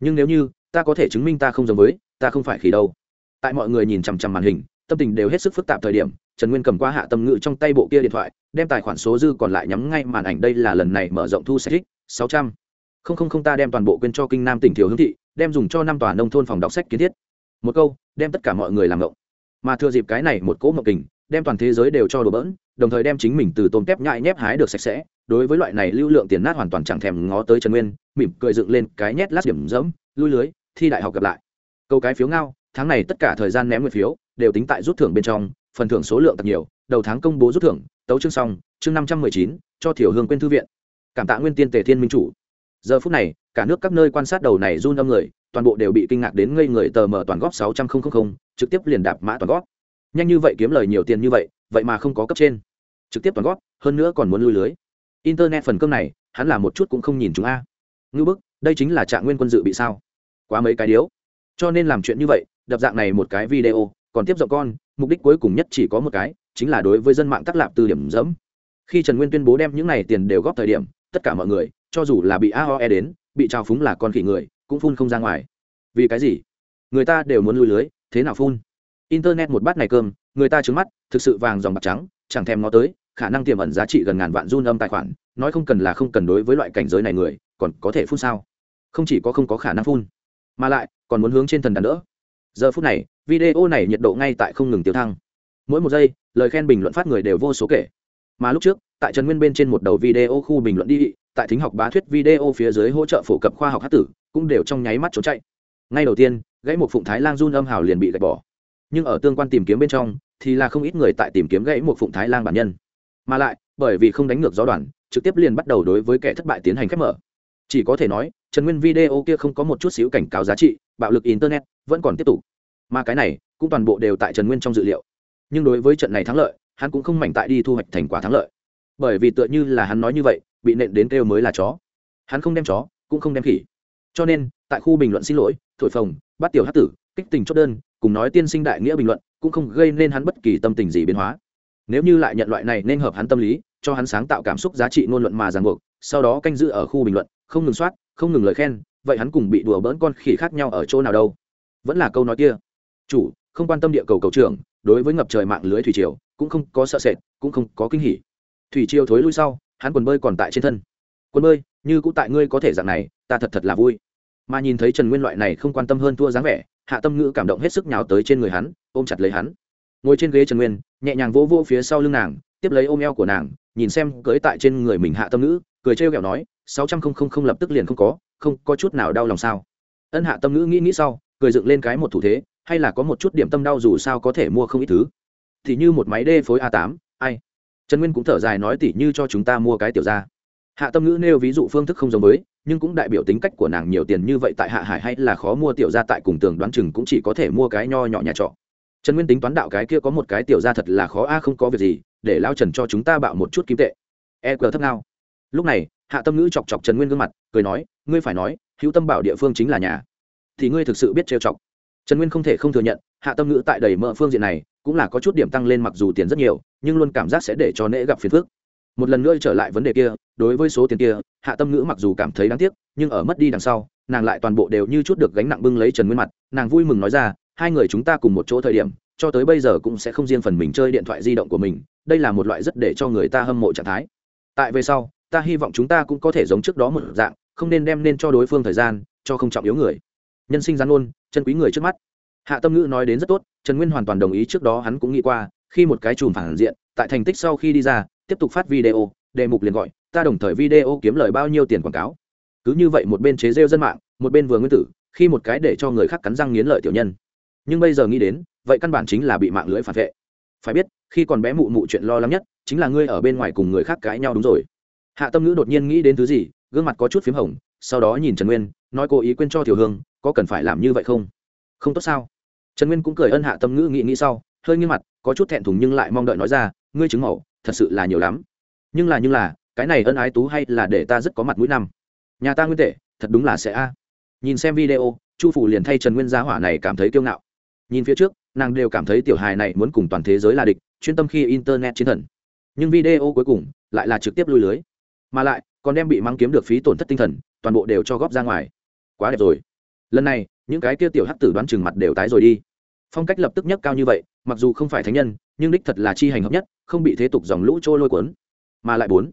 Nhưng nếu như, ta có thể chứng minh ta không giống với, ta không phải khỉ đâu. Tại mọi người nhìn chằm chằm màn hình, tâm tình đều hết sức phức tạp thời điểm, trần nguyên cầm qua hạ tâm ngự trong tay bộ kia điện thoại, đem tài khoản số dư còn lại nhắm ngay màn ảnh đây là lần này mở rộng thu sách sáu trăm. Không không không, ta đem toàn bộ quyên cho kinh nam tỉnh thiếu hướng thị đem dùng cho năm tòa nông thôn phòng đọc sách kiến thiết. Một câu, đem tất cả mọi người làm ngộng. Mà thừa dịp cái này một cỗ ngộng kình, đem toàn thế giới đều cho đổ bỡn, đồng thời đem chính mình từ tôm tép nhại nhép hái được sạch sẽ, đối với loại này lưu lượng tiền nát hoàn toàn chẳng thèm ngó tới trần nguyên, mỉm cười dựng lên cái nhét lát điểm dẫm, lui lưới, thi đại học gặp lại. Câu cái phiếu ngao, tháng này tất cả thời gian ném nguyện phiếu, đều tính tại rút thưởng bên trong, phần thưởng số lượng thật nhiều, đầu tháng công bố rút thưởng, tấu chương xong, chương năm trăm mười chín, cho thiểu hương quên thư viện. Cảm tạ nguyên tiên tề thiên minh chủ giờ phút này, cả nước các nơi quan sát đầu này run âm người, toàn bộ đều bị kinh ngạc đến ngây người tờ mở toàn góp sáu trăm linh trực tiếp liền đạp mã toàn góp. Nhanh như vậy kiếm lời nhiều tiền như vậy vậy mà không có cấp trên. Trực tiếp toàn góp, hơn nữa còn muốn lui lưới. Internet phần cơm này, hắn là một chút cũng không nhìn chúng a. Ngư bức, đây chính là trạng nguyên quân dự bị sao? Quá mấy cái điếu. Cho nên làm chuyện như vậy, đập dạng này một cái video, còn tiếp rộng con, mục đích cuối cùng nhất chỉ có một cái, chính là đối với dân mạng tác lạp từ điểm dẫm. Khi trần nguyên tuyên bố đem những này tiền đều góp thời điểm, tất cả mọi người cho dù là bị aoe đến, bị trao phúng là con khỉ người, cũng phun không ra ngoài. Vì cái gì? Người ta đều muốn lui lưới, thế nào phun? Internet một bát này cơm, người ta trứng mắt, thực sự vàng dòng bạc trắng, chẳng thèm nó tới, khả năng tiềm ẩn giá trị gần ngàn vạn run âm tài khoản, nói không cần là không cần đối với loại cảnh giới này người, còn có thể phun sao? Không chỉ có không có khả năng phun, mà lại còn muốn hướng trên thần đàn đỡ. Giờ phút này, video này nhiệt độ ngay tại không ngừng tiêu thăng. Mỗi một giây, lời khen bình luận phát người đều vô số kể. Mà lúc trước, tại trần nguyên bên trên một đầu video khu bình luận đi tại thính học bá thuyết video phía dưới hỗ trợ phổ cập khoa học hát tử, cũng đều trong nháy mắt trốn chạy. Ngay đầu tiên, gãy một phụng thái lang run âm hào liền bị gạch bỏ. Nhưng ở tương quan tìm kiếm bên trong, thì là không ít người tại tìm kiếm gãy một phụng thái lang bản nhân. Mà lại, bởi vì không đánh ngược gió đoàn trực tiếp liền bắt đầu đối với kẻ thất bại tiến hành khép mở. Chỉ có thể nói, trần nguyên video kia không có một chút xíu cảnh cáo giá trị, bạo lực internet vẫn còn tiếp tục. Mà cái này, cũng toàn bộ đều tại trần nguyên trong dự liệu. Nhưng đối với trận này thắng lợi, hắn cũng không mảnh tại đi thu hoạch thành quả thắng lợi. Bởi vì tựa như là hắn nói như vậy bị nện đến kêu mới là chó. Hắn không đem chó, cũng không đem khỉ. Cho nên, tại khu bình luận xin lỗi, thổi phồng, bắt tiểu hát tử, kích tình chốt đơn, cùng nói tiên sinh đại nghĩa bình luận, cũng không gây nên hắn bất kỳ tâm tình gì biến hóa. Nếu như lại nhận loại này nên hợp hắn tâm lý, cho hắn sáng tạo cảm xúc giá trị ngôn luận mà ràng buộc, sau đó canh giữ ở khu bình luận, không ngừng soát, không ngừng lời khen, vậy hắn cùng bị đùa bỡn con khỉ khác nhau ở chỗ nào đâu? Vẫn là câu nói kia. Chủ, không quan tâm địa cầu cầu trưởng, đối với ngập trời mạng lưới thủy triều, cũng không có sợ sệt, cũng không có kinh hỉ. Thủy triều thối lui sau hắn quần bơi còn tại trên thân. Quần bơi, như cũng tại ngươi có thể dạng này, ta thật thật là vui. Mà nhìn thấy trần nguyên loại này không quan tâm hơn thua dáng vẻ, hạ tâm ngữ cảm động hết sức nhào tới trên người hắn, ôm chặt lấy hắn. Ngồi trên ghế trần nguyên, nhẹ nhàng vỗ vỗ phía sau lưng nàng, tiếp lấy ôm eo của nàng, nhìn xem cưới tại trên người mình hạ tâm ngữ, cười trêu ghẹo nói, sáu trăm không không không lập tức liền không có không, có chút nào đau lòng sao? Ân hạ tâm ngữ nghĩ nghĩ sau, cười dựng lên cái một thủ thế, hay là có một chút điểm tâm đau dù sao có thể mua không ít thứ. Thì như một máy đê phối a tám, ai? Trần nguyên cũng thở dài nói tỉ như cho chúng ta mua cái tiểu ra hạ tâm ngữ nêu ví dụ phương thức không giống mới nhưng cũng đại biểu tính cách của nàng nhiều tiền như vậy tại hạ hải hay là khó mua tiểu ra tại cùng tường đoán chừng cũng chỉ có thể mua cái nho nhỏ nhà trọ. Trần nguyên tính toán đạo cái kia có một cái tiểu ra thật là khó a, không có việc gì, để lao trần cho chúng ta bạo một chút kim tệ. E cờ thấp nào lúc này, hạ tâm ngữ chọc chọc trần nguyên gương mặt, cười nói, ngươi phải nói, hữu tâm bảo địa phương chính là nhà. Thì ngươi thực sự biết trêu chọc. Trần nguyên không thể không thừa nhận hạ tâm ngữ tại đầy mỡ phương diện này cũng là có chút điểm tăng lên mặc dù tiền rất nhiều, nhưng luôn cảm giác sẽ để cho nễ gặp phiền phức. Một lần nữa trở lại vấn đề kia, đối với số tiền kia, hạ tâm ngữ mặc dù cảm thấy đáng tiếc, nhưng ở mất đi đằng sau, nàng lại toàn bộ đều như chút được gánh nặng bưng lấy trần nguyên mặt, nàng vui mừng nói ra, hai người chúng ta cùng một chỗ thời điểm, cho tới bây giờ cũng sẽ không riêng phần mình chơi điện thoại di động của mình, đây là một loại rất để cho người ta hâm mộ trạng thái. Tại về sau, ta hy vọng chúng ta cũng có thể giống trước đó một dạng, không nên đem nên cho đối phương thời gian, cho không trọng yếu người. Nhân sinh gian ôn, chân quý người trước mắt hạ tâm ngữ nói đến rất tốt, trần nguyên hoàn toàn đồng ý trước đó hắn cũng nghĩ qua, khi một cái chùm phản diện, tại thành tích sau khi đi ra, tiếp tục phát video, đề mục liền gọi, ta đồng thời video kiếm lời bao nhiêu tiền quảng cáo? Cứ như vậy một bên chế rêu dân mạng, một bên vừa nguyên tử, khi một cái để cho người khác cắn răng nghiến lợi tiểu nhân. Nhưng bây giờ nghĩ đến, vậy căn bản chính là bị mạng lưới phản vệ. Phải biết, khi còn bé mụ mụ chuyện lo lắng nhất, chính là ngươi ở bên ngoài cùng người khác cãi nhau đúng rồi. Hạ tâm ngữ đột nhiên nghĩ đến thứ gì, gương mặt có chút p h í m hồng, sau đó nhìn trần nguyên, nói cố ý quên cho Tiểu hương, có cần phải làm như vậy không? Không tốt sao? Trần nguyên cũng cười ân hạ tâm ngữ nghĩ nghĩ sau, hơi nghiêng mặt, có chút thẹn thùng nhưng lại mong đợi nói ra, ngươi chứng mẫu, thật sự là nhiều lắm. Nhưng là nhưng là, cái này ân ái tú hay là để ta rất có mặt mũi năm. Nhà ta nguyên tệ, thật đúng là sẽ a. Nhìn xem video, chu phủ liền thay trần nguyên gia hỏa này cảm thấy kiêu ngạo. Nhìn phía trước, nàng đều cảm thấy tiểu hài này muốn cùng toàn thế giới là địch, chuyên tâm khi internet chiến thần. Nhưng video cuối cùng lại là trực tiếp lui lưới. Mà lại, còn đem bị mắng kiếm được phí tổn thất tinh thần, toàn bộ đều cho góp ra ngoài. Quá đẹp rồi. Lần này, những cái kia tiểu hắc tử đoán chừng mặt đều tái rồi đi phong cách lập tức nhất cao như vậy, mặc dù không phải thánh nhân, nhưng đích thật là chi hành hợp nhất, không bị thế tục dòng lũ trôi lôi cuốn. Mà lại bốn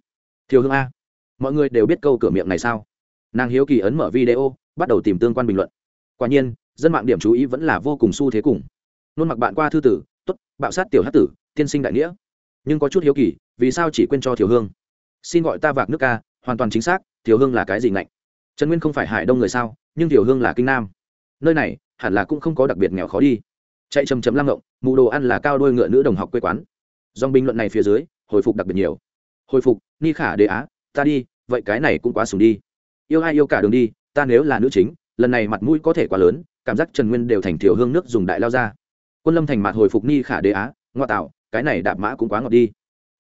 thiếu hương a. Mọi người đều biết câu cửa miệng này sao? Nàng hiếu kỳ ấn mở video, bắt đầu tìm tương quan bình luận. Quả nhiên, dân mạng điểm chú ý vẫn là vô cùng xu thế cùng. Nôn mặc bạn qua thư tử t ố t bạo sát tiểu hát tử, tiên sinh đại nghĩa. Nhưng có chút hiếu kỳ, vì sao chỉ quên cho thiểu hương? Xin gọi ta vạc nước ca hoàn toàn chính xác thiểu hương là cái gì ngạnh? Trần nguyên không phải hải đông người sao, nhưng thiểu hương là kinh nam. Nơi này, hẳn là cũng không có đặc biệt nghèo khó đi chạy chầm chầm lăng ngộng mù đồ ăn là cao đôi ngựa nữ đồng học quê quán. Dòng bình luận này phía dưới, hồi phục đặc biệt nhiều. Hồi phục, ni khả đề á, ta đi, vậy cái này cũng quá sùng đi. Yêu ai yêu cả đường đi, ta nếu là nữ chính, lần này mặt mũi có thể quá lớn, cảm giác trần nguyên đều thành thiểu hương nước dùng đại lao ra. Quân lâm thành mặt hồi phục ni khả đế á ngoại tạo, cái này đạp mã cũng quá ngọt đi.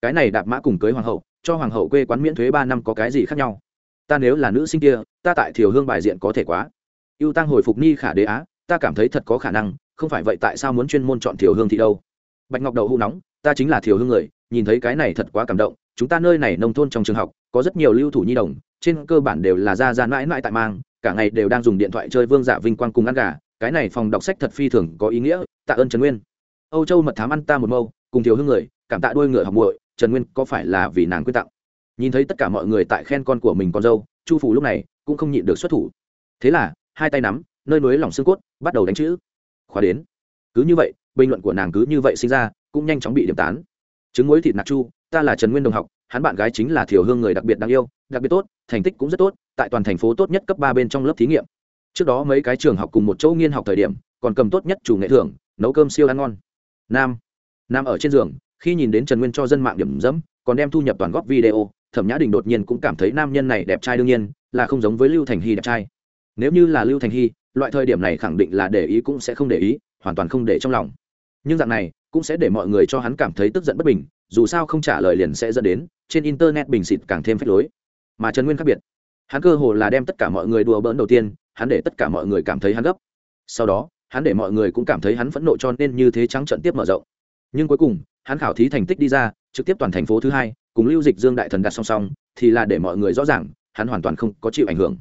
Cái này đạp mã cùng cưới hoàng hậu, cho hoàng hậu quê quán miễn thuế ba năm có cái gì khác nhau? Ta nếu là nữ sinh kia, ta tại thiểu hương bài diện có thể quá. Yêu tăng hồi phục ni khả đế á, ta cảm thấy thật có khả năng không phải vậy tại sao muốn chuyên môn chọn thiểu hương thị đâu? Bạch ngọc đậu hũ nóng, ta chính là thiểu hương người, nhìn thấy cái này thật quá cảm động, chúng ta nơi này nông thôn trong trường học, có rất nhiều lưu thủ nhi đồng, trên cơ bản đều là ra ra mãi mãi tại mang, cả ngày đều đang dùng điện thoại chơi vương giả vinh quang cùng ăn gà, cái này phòng đọc sách thật phi thường có ý nghĩa, tạ ơn trần nguyên. Âu châu mật thám ăn ta một mâu, cùng thiếu hương người, cảm tạ đuôi ngựa học muội, trần nguyên có phải là vì nàng quyết tặng? Nhìn thấy tất cả mọi người tại khen con của mình con dâu, chu phủ lúc này cũng không nhịn được xuất thủ. Thế là, hai tay nắm, nơi núi lỏng xương cốt, bắt đầu đánh chữ khóa đến. Cứ như vậy, bình luận của nàng cứ như vậy sinh ra, cũng nhanh chóng bị điểm tán. Trứng muối thịt nạc chu, ta là trần nguyên đồng học, hắn bạn gái chính là thiểu hương người đặc biệt đáng yêu, đặc biệt tốt, thành tích cũng rất tốt, tại toàn thành phố tốt nhất cấp ba bên trong lớp thí nghiệm. Trước đó mấy cái trường học cùng một chỗ nghiên học thời điểm, còn cầm tốt nhất chủ nghệ thưởng, nấu cơm siêu ăn ngon. Nam nam ở trên giường, khi nhìn đến trần nguyên cho dân mạng điểm dẫm, còn đem thu nhập toàn góp video, thẩm nhã đình đột nhiên cũng cảm thấy nam nhân này đẹp trai đương nhiên, là không giống với lưu thành hy đẹp trai. Nếu như là lưu thành hy loại thời điểm này khẳng định là để ý cũng sẽ không để ý, hoàn toàn không để trong lòng. Nhưng dạng này cũng sẽ để mọi người cho hắn cảm thấy tức giận bất bình, dù sao không trả lời liền sẽ dẫn đến, trên internet bình xịt càng thêm phách lối. Mà trần nguyên khác biệt. Hắn cơ hồ là đem tất cả mọi người đùa bỡn đầu tiên, hắn để tất cả mọi người cảm thấy hắn gấp. Sau đó, hắn để mọi người cũng cảm thấy hắn phẫn nộ cho nên như thế trắng trận tiếp mở rộng. Nhưng cuối cùng, hắn khảo thí thành tích đi ra, trực tiếp toàn thành phố thứ hai, cùng lưu dịch dương đại thần đặt song song, thì là để mọi người rõ ràng, hắn hoàn toàn không có chịu ảnh hưởng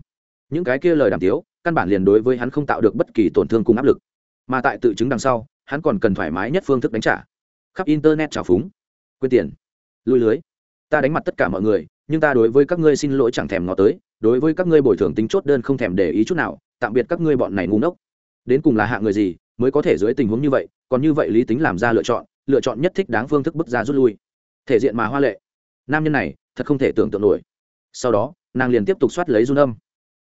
những cái kia lời đàm tiếu, căn bản liền đối với hắn không tạo được bất kỳ tổn thương cùng áp lực. Mà tại tự chứng đằng sau, hắn còn cần thoải mái nhất phương thức đánh trả. Khắp internet trào phúng. Quyên tiền. Lui lưới. Ta đánh mặt tất cả mọi người, nhưng ta đối với các ngươi xin lỗi chẳng thèm ngó tới, đối với các ngươi bồi thường tính chốt đơn không thèm để ý chút nào, tạm biệt các ngươi bọn này ngu ngốc. Đến cùng là hạ người gì, mới có thể dưới tình huống như vậy, còn như vậy lý tính làm ra lựa chọn lựa chọn nhất thích đáng phương thức bước ra rút lui. Thể diện mà hoa lệ. Nam nhân này, thật không thể tưởng tượng nổi. Sau đó, nàng liền tiếp tục soát lấy run âm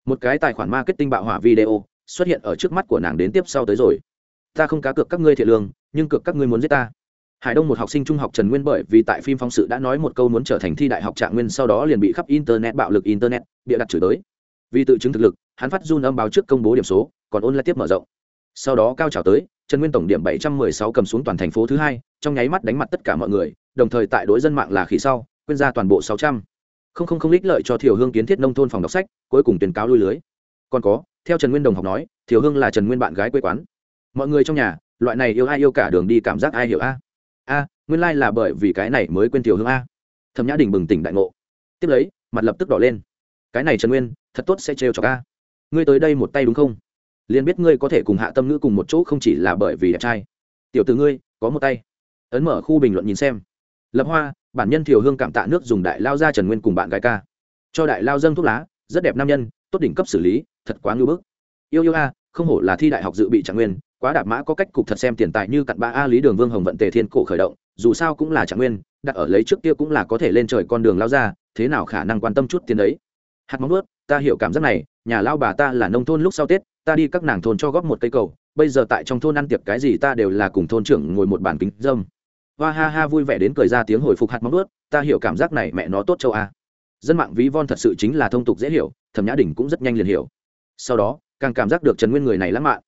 một cái tài khoản marketing bạo hỏa video xuất hiện ở trước mắt của nàng đến tiếp sau tới rồi. Ta không cá cược các ngươi thiệt lương, nhưng cược các ngươi muốn giết ta. Hải đông một học sinh trung học trần nguyên bởi vì tại phim phóng sự đã nói một câu muốn trở thành thi đại học trạng nguyên sau đó liền bị khắp internet, bạo lực internet, bịa đặt chửi tới vì tự chứng thực lực, hắn phát run âm báo trước công bố điểm số, còn ôn lại tiếp mở rộng. Sau đó cao trào tới, trần nguyên tổng điểm bảy trăm mười sáu cầm xuống toàn thành phố thứ hai, trong nháy mắt đánh mặt tất cả mọi người, đồng thời tại đối dân mạng là khỉ sau, quên ra toàn bộ sáu trăm không không không ích lợi cho thiểu hương kiến thiết nông thôn phòng đọc sách, cuối cùng tuyên cáo lui lưới. Còn có, theo trần nguyên đồng học nói thiểu hương là trần nguyên bạn gái quê quán. Mọi người trong nhà, loại này yêu ai yêu cả đường đi cảm giác ai hiểu a? A, nguyên lai là bởi vì cái này mới quên thiểu hương a. Thẩm nhã đình bừng tỉnh đại ngộ. Tiếp lấy, mặt lập tức đỏ lên. Cái này trần nguyên, thật tốt sẽ trêu cho ca ngươi tới đây một tay đúng không? Liền biết ngươi có thể cùng hạ tâm ngữ cùng một chỗ không chỉ là bởi vì đẹp trai. Tiểu từ ngươi, có một tay. Ấn mở khu bình luận nhìn xem. Lập hoa bản nhân thiều hương cảm tạ nước dùng đại lao ra trần nguyên cùng bạn gái ca. Cho đại lao dâng thuốc lá, rất đẹp nam nhân, tốt đỉnh cấp xử lý, thật quá ngưỡng bức. Yêu yêu a, không hổ là thi đại học dự bị trạng nguyên, quá đạp mã có cách cục thật xem tiền tài như cặn ba a lý đường vương hồng vận tề thiên cổ khởi động, dù sao cũng là trạng nguyên, đặt ở lấy trước kia cũng là có thể lên trời con đường lao ra, thế nào khả năng quan tâm chút tiền đấy? Hạt móng ướt ta hiểu cảm giác này, nhà lao bà ta là nông thôn lúc sau tết, ta đi các nàng thôn cho góp một cây cầu, bây giờ tại trong thôn ăn tiệc cái gì ta đều là cùng thôn trưởng ngồi một bàn kính dâm hoa ha ha vui vẻ đến cười ra tiếng hồi phục hạt móng ướt ta hiểu cảm giác này mẹ nó tốt châu a. Dân mạng ví von thật sự chính là thông tục dễ hiểu, thẩm nhã đình cũng rất nhanh liền hiểu. Sau đó, càng cảm giác được trần nguyên người này lãng mạn.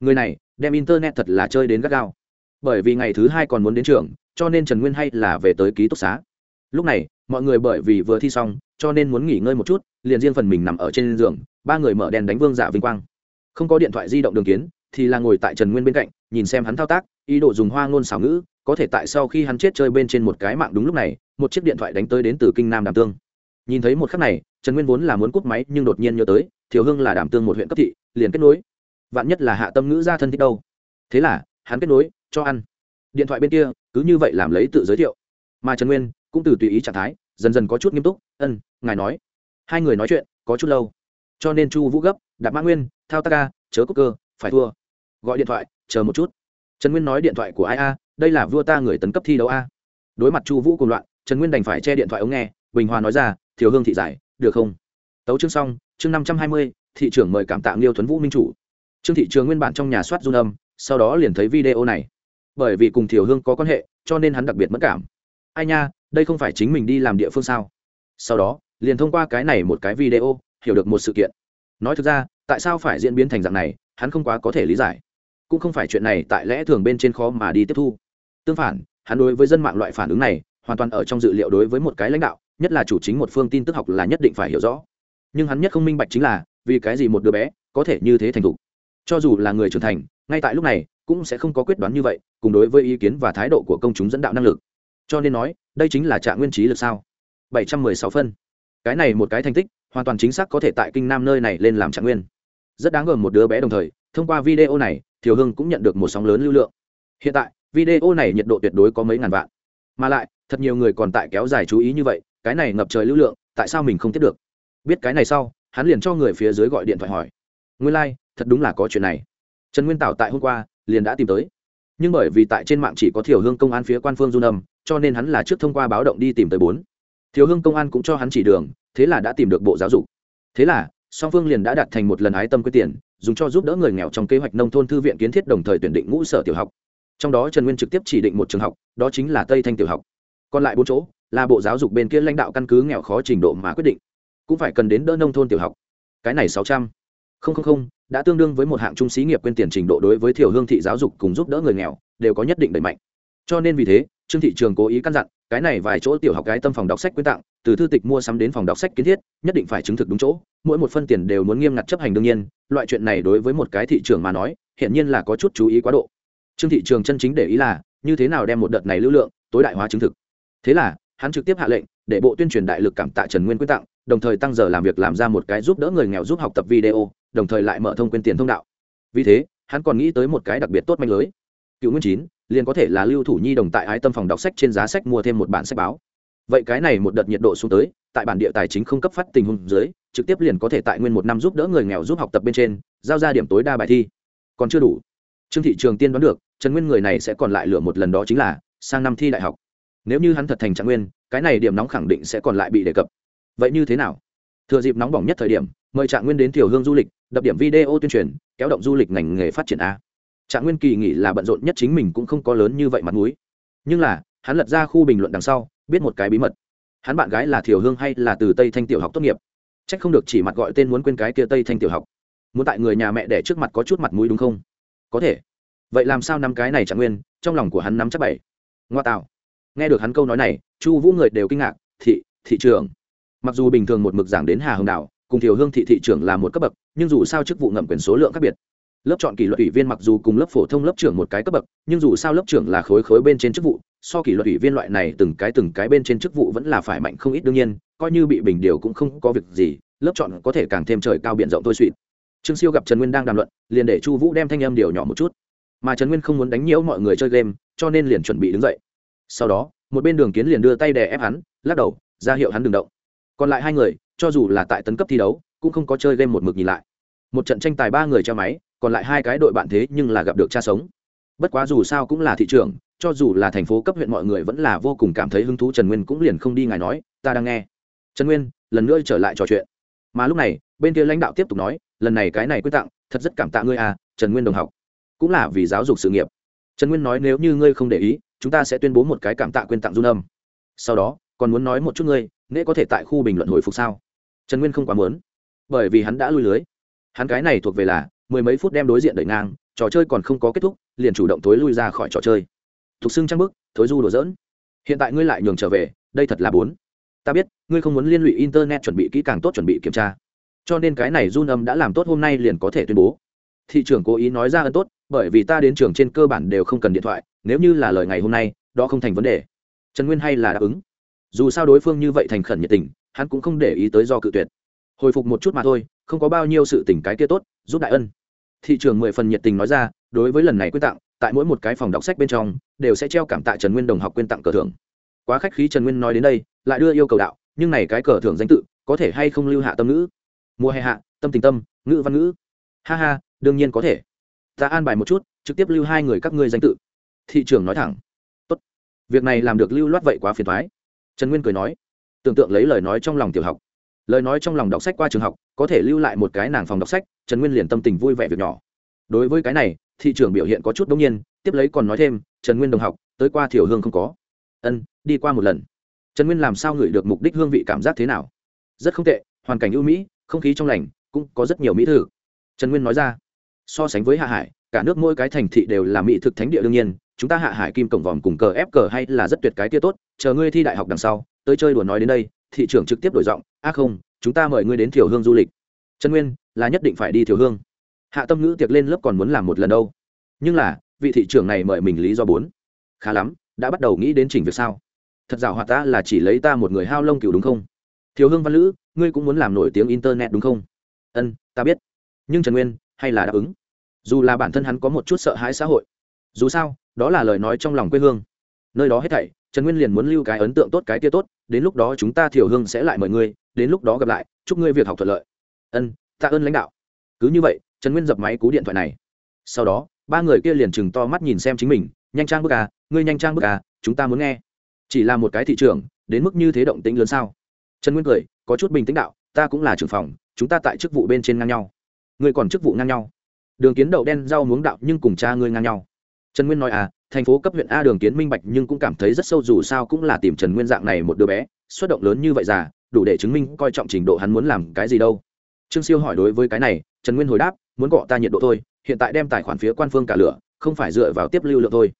Người này, đem internet thật là chơi đến gắt gao. Bởi vì ngày thứ hai còn muốn đến trường, cho nên trần nguyên hay là về tới ký túc xá. Lúc này, mọi người bởi vì vừa thi xong, cho nên muốn nghỉ ngơi một chút, liền riêng phần mình nằm ở trên giường, ba người mở đèn đánh vương dạ vinh quang. Không có điện thoại di động đường kiến, thì là ngồi tại trần nguyên bên cạnh, nhìn xem hắn thao tác, ý đồ dùng hoa ngôn xảo ngữ có thể tại sau khi hắn chết chơi bên trên một cái mạng đúng lúc này, một chiếc điện thoại đánh tới đến từ kinh nam đàm tương. Nhìn thấy một khắc này, trần nguyên vốn là muốn cúp máy, nhưng đột nhiên nhớ tới, thiều hưng là đàm tương một huyện cấp thị, liền kết nối. Vạn nhất là hạ tâm ngữ ra thân thích đâu. Thế là, hắn kết nối, cho ăn. Điện thoại bên kia, cứ như vậy làm lấy tự giới thiệu. Mà trần nguyên, cũng từ tùy ý trạng thái, dần dần có chút nghiêm túc, ân, ngài nói. Hai người nói chuyện, có chút lâu. Cho nên chu vũ gấp, đạp mã nguyên, thao ta chớ cốc cơ, phải thua. Gọi điện thoại, chờ một chút. Trần nguyên nói điện thoại của ai a đây là vua ta người tấn cấp thi đấu a. Đối mặt chu vũ cùng loạn, trần nguyên đành phải che điện thoại ống nghe, bình hòa nói ra thiếu hương thị giải, được không? Tấu chương xong, chương năm trăm hai mươi, thị trưởng mời cảm tạ liêu thuấn vũ minh chủ. Trương thị trường nguyên bản trong nhà soát run âm, sau đó liền thấy video này. Bởi vì cùng thiểu hương có quan hệ, cho nên hắn đặc biệt mất cảm. Ai nha, đây không phải chính mình đi làm địa phương sao? Sau đó, liền thông qua cái này một cái video, hiểu được một sự kiện. Nói thực ra, tại sao phải diễn biến thành dạng này, hắn không quá có thể lý giải. Cũng không phải chuyện này tại lẽ thường bên trên khó mà đi tiếp thu tương phản, hắn đối với dân mạng loại phản ứng này hoàn toàn ở trong dự liệu đối với một cái lãnh đạo, nhất là chủ chính một phương tin tức học là nhất định phải hiểu rõ. Nhưng hắn nhất không minh bạch chính là, vì cái gì một đứa bé có thể như thế thành thục? Cho dù là người trưởng thành, ngay tại lúc này cũng sẽ không có quyết đoán như vậy, cùng đối với ý kiến và thái độ của công chúng dẫn đạo năng lực. Cho nên nói, đây chính là trạng nguyên trí lực sao? Bảy trăm mười sáu phân. Cái này một cái thành tích, hoàn toàn chính xác có thể tại kinh nam nơi này lên làm trạng nguyên. Rất đáng gờm một đứa bé đồng thời, thông qua video này, thiều hưng cũng nhận được một sóng lớn lưu lượng. Hiện tại video này nhiệt độ tuyệt đối có mấy ngàn vạn. Mà lại thật nhiều người còn tại kéo dài chú ý như vậy cái này ngập trời lưu lượng tại sao mình không tiếp được? Biết cái này sau hắn liền cho người phía dưới gọi điện thoại hỏi. Nguyên lai、like, thật đúng là có chuyện này. Trần nguyên tảo tại hôm qua liền đã tìm tới. Nhưng bởi vì tại trên mạng chỉ có thiểu hương công an phía quan phương dung âm cho nên hắn là trước thông qua báo động đi tìm tới bốn. Thiếu hương công an cũng cho hắn chỉ đường thế là đã tìm được bộ giáo dục. Thế là song phương liền đã đặt thành một lần ái tâm quyết tiền dùng cho giúp đỡ người nghèo trong kế hoạch nông thôn thư viện kiến thiết đồng thời tuyển định ngũ sở tiểu học trong đó trần nguyên trực tiếp chỉ định một trường học, đó chính là tây thanh tiểu học. Còn lại bốn chỗ là bộ giáo dục bên kia lãnh đạo căn cứ nghèo khó trình độ mà quyết định, cũng phải cần đến đỡ nông thôn tiểu học. Cái này sáu trăm. Linh đã tương đương với một hạng trung sĩ nghiệp quên tiền trình độ đối với thiểu hương thị giáo dục cùng giúp đỡ người nghèo, đều có nhất định đẩy mạnh. Cho nên vì thế, trương thị trường cố ý căn dặn, cái này vài chỗ tiểu học cái tâm phòng đọc sách quyên tặng, từ thư tịch mua sắm đến phòng đọc sách kiến thiết, nhất định phải chứng thực đúng chỗ, mỗi một phân tiền đều muốn nghiêm ngặt chấp hành đương nhiên, loại chuyện này đối với một cái thị trường mà nói hiện nhiên là có chút chú ý quá độ trương thị trường chân chính để ý là, như thế nào đem một đợt này lưu lượng, tối đại hóa chứng thực. Thế là, hắn trực tiếp hạ lệnh, để bộ tuyên truyền đại lực cảm tạ trần nguyên quyên tặng, đồng thời tăng giờ làm việc làm ra một cái giúp đỡ người nghèo giúp học tập video, đồng thời lại mở thông quyên tiền thông đạo. Vì thế, hắn còn nghĩ tới một cái đặc biệt tốt manh lưới. Cựu nguyên chín, liền có thể là lưu thủ nhi đồng tại ái tâm phòng đọc sách trên giá sách mua thêm một bản sách báo. Vậy cái này một đợt nhiệt độ xuống tới, tại bản địa tài chính không cấp phát tình huống dưới, trực tiếp liền có thể tại nguyên một năm giúp đỡ người nghèo giúp học tập bên trên, giao ra điểm tối đa bài thi. Còn chưa đủ. Trương thị trường tiên đoán được trần nguyên người này sẽ còn lại lựa một lần đó chính là, sang năm thi đại học. Nếu như hắn thật thành trạng nguyên, cái này điểm nóng khẳng định sẽ còn lại bị đề cập. Vậy như thế nào? Thừa dịp nóng bỏng nhất thời điểm, mời trạng nguyên đến tiểu hương du lịch, đập điểm video tuyên truyền, kéo động du lịch ngành nghề phát triển a. Trạng nguyên kỳ nghỉ là bận rộn nhất chính mình cũng không có lớn như vậy mặt mũi. Nhưng là, hắn lật ra khu bình luận đằng sau, biết một cái bí mật. Hắn bạn gái là thiểu hương hay là từ tây thanh tiểu học tốt nghiệp? C h ắ c không được chỉ mặt gọi tên muốn quên cái kia tây thanh tiểu học. Muốn tại người nhà mẹ để trước mặt có chút mặt mũi đúng không? Có thể vậy làm sao năm cái này chẳng nguyên, trong lòng của hắn nắm chắc bảy. Ngoa tạo. Nghe được hắn câu nói này, chu vũ người đều kinh ngạc, thị thị trường mặc dù bình thường một mực giảng đến hà hồng đảo, cùng thiểu hương thị thị trưởng là một cấp bậc, nhưng dù sao chức vụ ngậm quyền số lượng khác biệt. Lớp chọn kỷ luật ủy viên mặc dù cùng lớp phổ thông lớp trưởng một cái cấp bậc, nhưng dù sao lớp trưởng là khối khối bên trên chức vụ, so kỷ luật ủy viên loại này từng cái từng cái bên trên chức vụ vẫn là phải mạnh không ít đương nhiên, coi như bị bình điều cũng không có việc gì, lớp chọn có thể càng thêm trời cao biện rộng tôi suỵ trương siêu gặp trần nguyên đang đàm luận, liền để chu vũ đem thanh âm điều nhỏ một chút mà trần nguyên không muốn đánh nhiễu mọi người chơi game, cho nên liền chuẩn bị đứng dậy. Sau đó, một bên đường kiến liền đưa tay đè ép hắn, lắc đầu, ra hiệu hắn đừng động. Còn lại hai người, cho dù là tại tấn cấp thi đấu, cũng không có chơi game một mực nhìn lại. Một trận tranh tài ba người treo máy, còn lại hai cái đội bạn thế nhưng là gặp được cha sống. Bất quá dù sao cũng là thị trường, cho dù là thành phố cấp huyện mọi người vẫn là vô cùng cảm thấy hứng thú, trần nguyên cũng liền không đi ngài nói, ta đang nghe. Trần nguyên, lần nữa trở lại trò chuyện. Mà lúc này, bên kia lãnh đạo tiếp tục nói, lần này cái này quyết tặng, thật rất cảm tạ ngươi à trần nguyên đồng học cũng là vì giáo dục sự nghiệp. Trần nguyên nói, nếu như ngươi không để ý, chúng ta sẽ tuyên bố một cái cảm tạ quyên tặng run âm. Sau đó, còn muốn nói một chút ngươi nễ có thể tại khu bình luận hồi phục sao? Trần nguyên không quá muốn, bởi vì hắn đã lui lưới. Hắn cái này thuộc về là mười mấy phút đem đối diện đẩy ngang, trò chơi còn không có kết thúc, liền chủ động thối lui ra khỏi trò chơi. Thục xưng trăng bức thối du đùa dỡn hiện tại ngươi lại nhường trở về, đây thật là bốn ta biết, ngươi không muốn liên lụy internet chuẩn bị kỹ càng tốt chuẩn bị kiểm tra. Cho nên cái này run âm đã làm tốt, hôm nay liền có thể tuyên bố. Thị trường cố ý nói ra ân tốt bởi vì ta đến trường trên cơ bản đều không cần điện thoại, nếu như là lời ngày hôm nay, đó không thành vấn đề. Trần nguyên hay là đáp ứng. Dù sao đối phương như vậy thành khẩn nhiệt tình, hắn cũng không để ý tới do cự tuyệt. Hồi phục một chút mà thôi, không có bao nhiêu sự tình cái kia tốt, giúp đại ân. Thị trường mười phần nhiệt tình nói ra, đối với lần này quyên tặng, tại mỗi một cái phòng đọc sách bên trong, đều sẽ treo cảm tạ trần nguyên đồng học quyên tặng cờ thưởng. Quá khách khí trần nguyên nói đến đây, lại đưa yêu cầu đạo, nhưng này cái cờ thưởng danh tự, có thể hay không lưu hạ tâm ngữ? Mùa hè hạ, tâm tình tâm, ngữ văn ngữ. Ha ha, đương nhiên có thể ta an bài một chút, trực tiếp lưu hai người các ngươi danh tự. Thị trường nói thẳng. Tốt. Việc này làm được lưu loát vậy quá phiền thoái trần nguyên cười nói. Tưởng tượng lấy lời nói trong lòng tiểu học. Lời nói trong lòng đọc sách qua trường học, có thể lưu lại một cái nàng phòng đọc sách, trần nguyên liền tâm tình vui vẻ việc nhỏ. Đối với cái này, thị trường biểu hiện có chút đông nhiên, tiếp lấy còn nói thêm, trần nguyên đồng học, tới qua thiểu hương không có. Ân, đi qua một lần. Trần nguyên làm sao ngửi được mục đích hương vị cảm giác thế nào? Rất không tệ, hoàn cảnh ưu mỹ, không khí trong lành, cũng có rất nhiều mỹ thử trần nguyên nói ra so sánh với hạ hải, cả nước mỗi cái thành thị đều là mỹ thực thánh địa đương nhiên, chúng ta hạ hải kim cổng vòm cùng cờ ép cờ hay là rất tuyệt cái kia tốt, chờ ngươi thi đại học đằng sau, tới chơi đùa nói đến đây, thị trưởng trực tiếp đổi giọng, a không, chúng ta mời ngươi đến thiểu hương du lịch. Trần nguyên, là nhất định phải đi thiểu hương. Hạ tâm ngữ tiệc lên lớp còn muốn làm một lần đâu. Nhưng là, vị thị trưởng này mời mình lý do bốn. Khá lắm, đã bắt đầu nghĩ đến chỉnh việc sao? Thật rào hoạt ta là chỉ lấy ta một người hao lông cựu đúng không? Thiếu hương văn lữ, ngươi cũng muốn làm nổi tiếng internet đúng không? Ân, ta biết. Nhưng trần nguyên, hay là đáp ứng? Dù là bản thân hắn có một chút sợ hãi xã hội, dù sao, đó là lời nói trong lòng quê hương. Nơi đó hết thảy, trần nguyên liền muốn lưu cái ấn tượng tốt cái kia tốt, đến lúc đó chúng ta thiểu hương sẽ lại mời ngươi, đến lúc đó gặp lại, chúc ngươi việc học thuận lợi. Ân, tạ ơn lãnh đạo. Cứ như vậy, trần nguyên dập máy cú điện thoại này. Sau đó, ba người kia liền chừng to mắt nhìn xem chính mình, nhanh trang bức à ngươi nhanh trang bức à chúng ta muốn nghe. Chỉ là một cái thị trường, đến mức như thế động tĩnh lớn sao? Trần nguyên cười, có chút bình tĩnh đạo, ta cũng là trưởng phòng, chúng ta tại chức vụ bên trên ngang nhau. Ngươi còn chức vụ ngang nhau đường kiến đậu đen rau muống đạo nhưng cùng cha ngươi ngang nhau. Trần nguyên nói à thành phố cấp huyện a đường kiến minh bạch nhưng cũng cảm thấy rất sâu, dù sao cũng là tìm trần nguyên dạng này một đứa bé, xuất động lớn như vậy già, đủ để chứng minh coi trọng trình độ hắn muốn làm cái gì đâu. Trương siêu hỏi đối với cái này, trần nguyên hồi đáp, muốn gọ ta nhiệt độ thôi, hiện tại đem tài khoản phía quan phương cả lửa, không phải dựa vào tiếp lưu lượng thôi.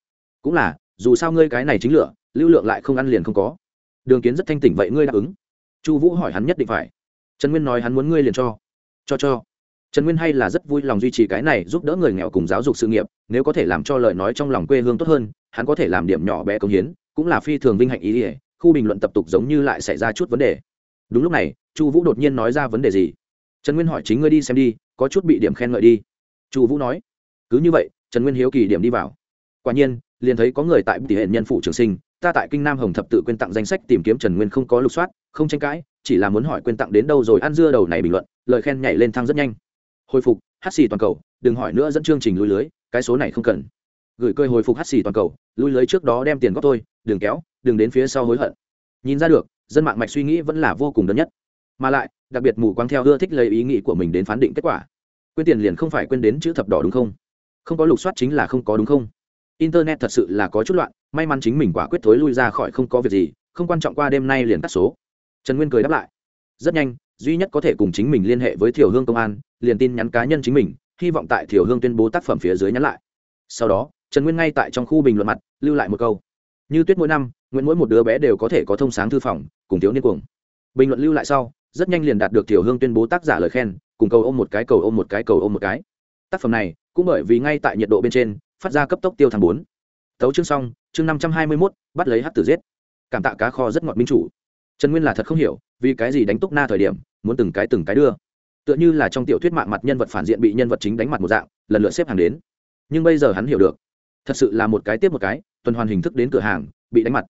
Cũng là, dù sao ngươi cái này chính lửa, lưu lượng lại không ăn liền không có. Đường kiến rất thanh tỉnh, vậy ngươi đáp ứng? Chu vũ hỏi hắn nhất định phải. Trần nguyên nói, hắn muốn ngươi liền cho cho cho trần nguyên hay là rất vui lòng duy trì cái này giúp đỡ người nghèo cùng giáo dục sự nghiệp, nếu có thể làm cho lời nói trong lòng quê hương tốt hơn, hắn có thể làm điểm nhỏ bé công hiến, cũng là phi thường vinh hạnh ý ỉa khu bình luận tập tục giống như lại xảy ra chút vấn đề. Đúng lúc này, chu vũ đột nhiên nói ra vấn đề gì? Trần nguyên hỏi chính ngươi đi xem đi, có chút bị điểm khen ngợi đi. Chu vũ nói, cứ như vậy, trần nguyên hiếu kỳ điểm đi vào. Quả nhiên, liền thấy có người tại tỷ hệ nhân phụ trường sinh, ta tại kinh nam hồng thập tự quyên tặng danh sách tìm kiếm trần nguyên không có lục soát, không tranh cãi, chỉ là muốn hỏi quyên tặng đến đâu rồi ăn dưa đầu này bình luận, lời khen nhảy lên thăng rất nhanh hồi phục, hát xì toàn cầu, đừng hỏi nữa dẫn chương trình lui lưới, cái số này không cần. Gửi cơ hồi phục hát xì toàn cầu, lui lưới trước đó đem tiền góp tôi đừng kéo, đừng đến phía sau hối hận. Nhìn ra được, dân mạng mạch suy nghĩ vẫn là vô cùng đơn nhất. Mà lại, đặc biệt mù quáng theo ưa thích lấy ý nghĩ của mình đến phán định kết quả. Quên tiền liền không phải quên đến chữ thập đỏ đúng không? Không có lục soát chính là không có đúng không? Internet thật sự là có chút loạn, may mắn chính mình quả quyết thối lui ra khỏi không có việc gì, không quan trọng qua đêm nay liền tắt số. Trần nguyên cười đáp lại. Rất nhanh duy nhất có thể cùng chính mình liên hệ với thiểu hương công an, liền tin nhắn cá nhân chính mình, hy vọng tại thiểu hương tuyên bố tác phẩm phía dưới nhắn lại. Sau đó, trần nguyên ngay tại trong khu bình luận mặt, lưu lại một câu. Như tuyết mỗi năm, nguyện mỗi một đứa bé đều có thể có thông sáng thư phòng, cùng thiếu niên cuồng. Bình luận lưu lại sau, rất nhanh liền đạt được thiểu hương tuyên bố tác giả lời khen, cùng cầu ôm một cái, cầu ôm một cái, cầu ôm một cái. Tác phẩm này, cũng bởi vì ngay tại nhiệt độ bên trên, phát ra cấp tốc tiêu thang bốn. Tấu chương xong, chương năm trăm hai mươi mốt, bắt lấy hát tử giết. Cảm tạ cá kho rất ngọt minh chủ. Trần nguyên là thật không hiểu, vì cái gì đánh túc na thời điểm muốn từng cái từng cái đưa. Tựa như là trong tiểu thuyết mạng mặt nhân vật phản diện bị nhân vật chính đánh mặt một dạng, lần lượt xếp hàng đến. Nhưng bây giờ hắn hiểu được. Thật sự là một cái tiếp một cái, tuần hoàn hình thức đến cửa hàng, bị đánh mặt.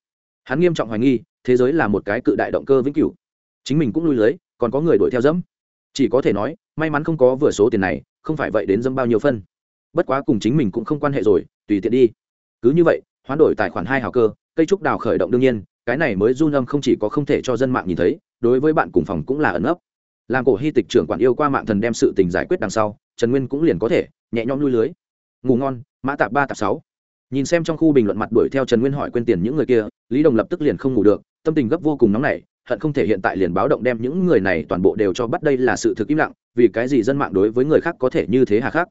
Hắn nghiêm trọng hoài nghi, thế giới là một cái cự đại động cơ vĩnh cửu. Chính mình cũng lui lưới, còn có người đuổi theo dẫm. Chỉ có thể nói, may mắn không có vừa số tiền này, không phải vậy đến dâm bao nhiêu phân. Bất quá cùng chính mình cũng không quan hệ rồi, tùy tiện đi. Cứ như vậy, hoán đổi tài khoản hai hào cơ, cây trúc đào khởi động đương nhiên, cái này mới run âm không chỉ có không thể cho dân mạng nhìn thấy đối với bạn cùng phòng cũng là ẩn ấp làm cổ hy tịch trưởng quản yêu qua mạng thần đem sự tình giải quyết đằng sau, trần nguyên cũng liền có thể, nhẹ nhõm lui lưới. Ngủ ngon, mã tạp ba tạp sáu. Nhìn xem trong khu bình luận mặt đuổi theo trần nguyên hỏi quên tiền những người kia, lý đồng lập tức liền không ngủ được, tâm tình gấp vô cùng nóng nảy, hận không thể hiện tại liền báo động đem những người này toàn bộ đều cho bắt đây là sự thực im lặng, vì cái gì dân mạng đối với người khác có thể như thế hà khắc.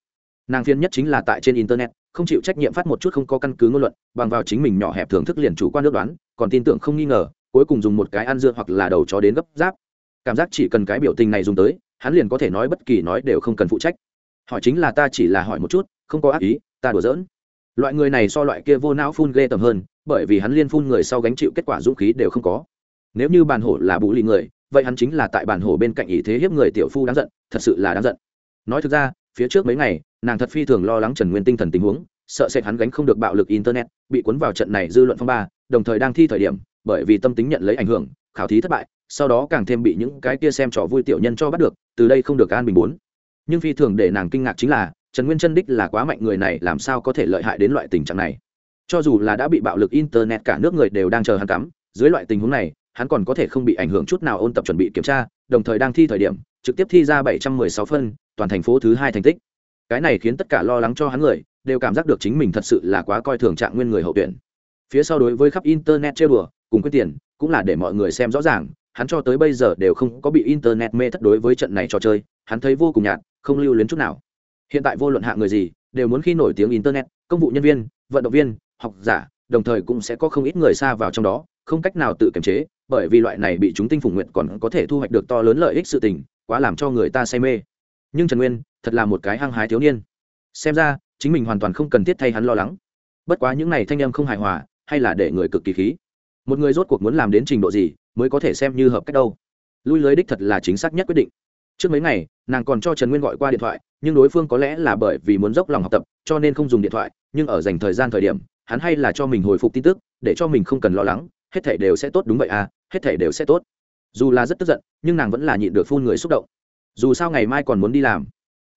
Nàng phiên nhất chính là tại trên internet, không chịu trách nhiệm phát một chút không có căn cứ ngôn luận, bằng vào chính mình nhỏ hẹp thưởng thức liền chủ quan nước đoán, còn tin tưởng không nghi ngờ cuối cùng dùng một cái ăn dưa hoặc là đầu chó đến gấp giáp. Cảm giác chỉ cần cái biểu tình này dùng tới, hắn liền có thể nói bất kỳ nói đều không cần phụ trách. Hỏi chính là ta chỉ là hỏi một chút, không có ác ý, ta đùa giỡn. Loại người này so loại kia vô não phun ghê tầm hơn, bởi vì hắn liên phun người sau gánh chịu kết quả dũng khí đều không có. Nếu như bàn hổ là bù lì người, vậy hắn chính là tại bàn hổ bên cạnh ý thế hiếp người tiểu phu đáng giận, thật sự là đáng giận. Nói thực ra, phía trước mấy ngày, nàng thật phi thường lo lắng trần nguyên tinh thần tình huống, sợ sệt hắn gánh không được bạo lực internet, bị cuốn vào trận này dư luận phong ba, đồng thời đang thi thời điểm bởi vì tâm tính nhận lấy ảnh hưởng, khảo thí thất bại, sau đó càng thêm bị những cái kia xem trò vui tiểu nhân cho bắt được, từ đây không được an bình bốn. Nhưng phi thường để nàng kinh ngạc chính là, trần nguyên chân đích là quá mạnh người này làm sao có thể lợi hại đến loại tình trạng này? Cho dù là đã bị bạo lực internet cả nước người đều đang chờ hắn cắm, dưới loại tình huống này, hắn còn có thể không bị ảnh hưởng chút nào ôn tập chuẩn bị kiểm tra, đồng thời đang thi thời điểm, trực tiếp thi ra 716 phân, toàn thành phố thứ hai thành tích. Cái này khiến tất cả lo lắng cho hắn người, đều cảm giác được chính mình thật sự là quá coi thường trạng nguyên người hậu tuyển. Phía sau đối với khắp internet trêu đùa cùng quyết tiền, cũng là để mọi người xem rõ ràng, hắn cho tới bây giờ đều không có bị internet mê thất đối với trận này trò chơi, hắn thấy vô cùng nhạt, không lưu luyến chút nào. Hiện tại vô luận hạ người gì, đều muốn khi nổi tiếng internet, công vụ nhân viên, vận động viên, học giả, đồng thời cũng sẽ có không ít người xa vào trong đó, không cách nào tự kiềm chế, bởi vì loại này bị chúng tinh phủng nguyện còn có thể thu hoạch được to lớn lợi ích sự tình, quá làm cho người ta say mê. Nhưng trần nguyên, thật là một cái hăng hái thiếu niên. Xem ra, chính mình hoàn toàn không cần thiết thay hắn lo lắng. Bất quá những n à y thanh em không hài hòa, hay là để người cực kỳ khí một người rốt cuộc muốn làm đến trình độ gì mới có thể xem như hợp cách đâu. Lui lưới đích thật là chính xác nhất quyết định. Trước mấy ngày, nàng còn cho trần nguyên gọi qua điện thoại, nhưng đối phương có lẽ là bởi vì muốn dốc lòng học tập, cho nên không dùng điện thoại, nhưng ở dành thời gian thời điểm, hắn hay là cho mình hồi phục tin tức, để cho mình không cần lo lắng, hết thể đều sẽ tốt đúng vậy à hết thể đều sẽ tốt. Dù là rất tức giận, nhưng nàng vẫn là nhịn được phun người xúc động. Dù sao ngày mai còn muốn đi làm.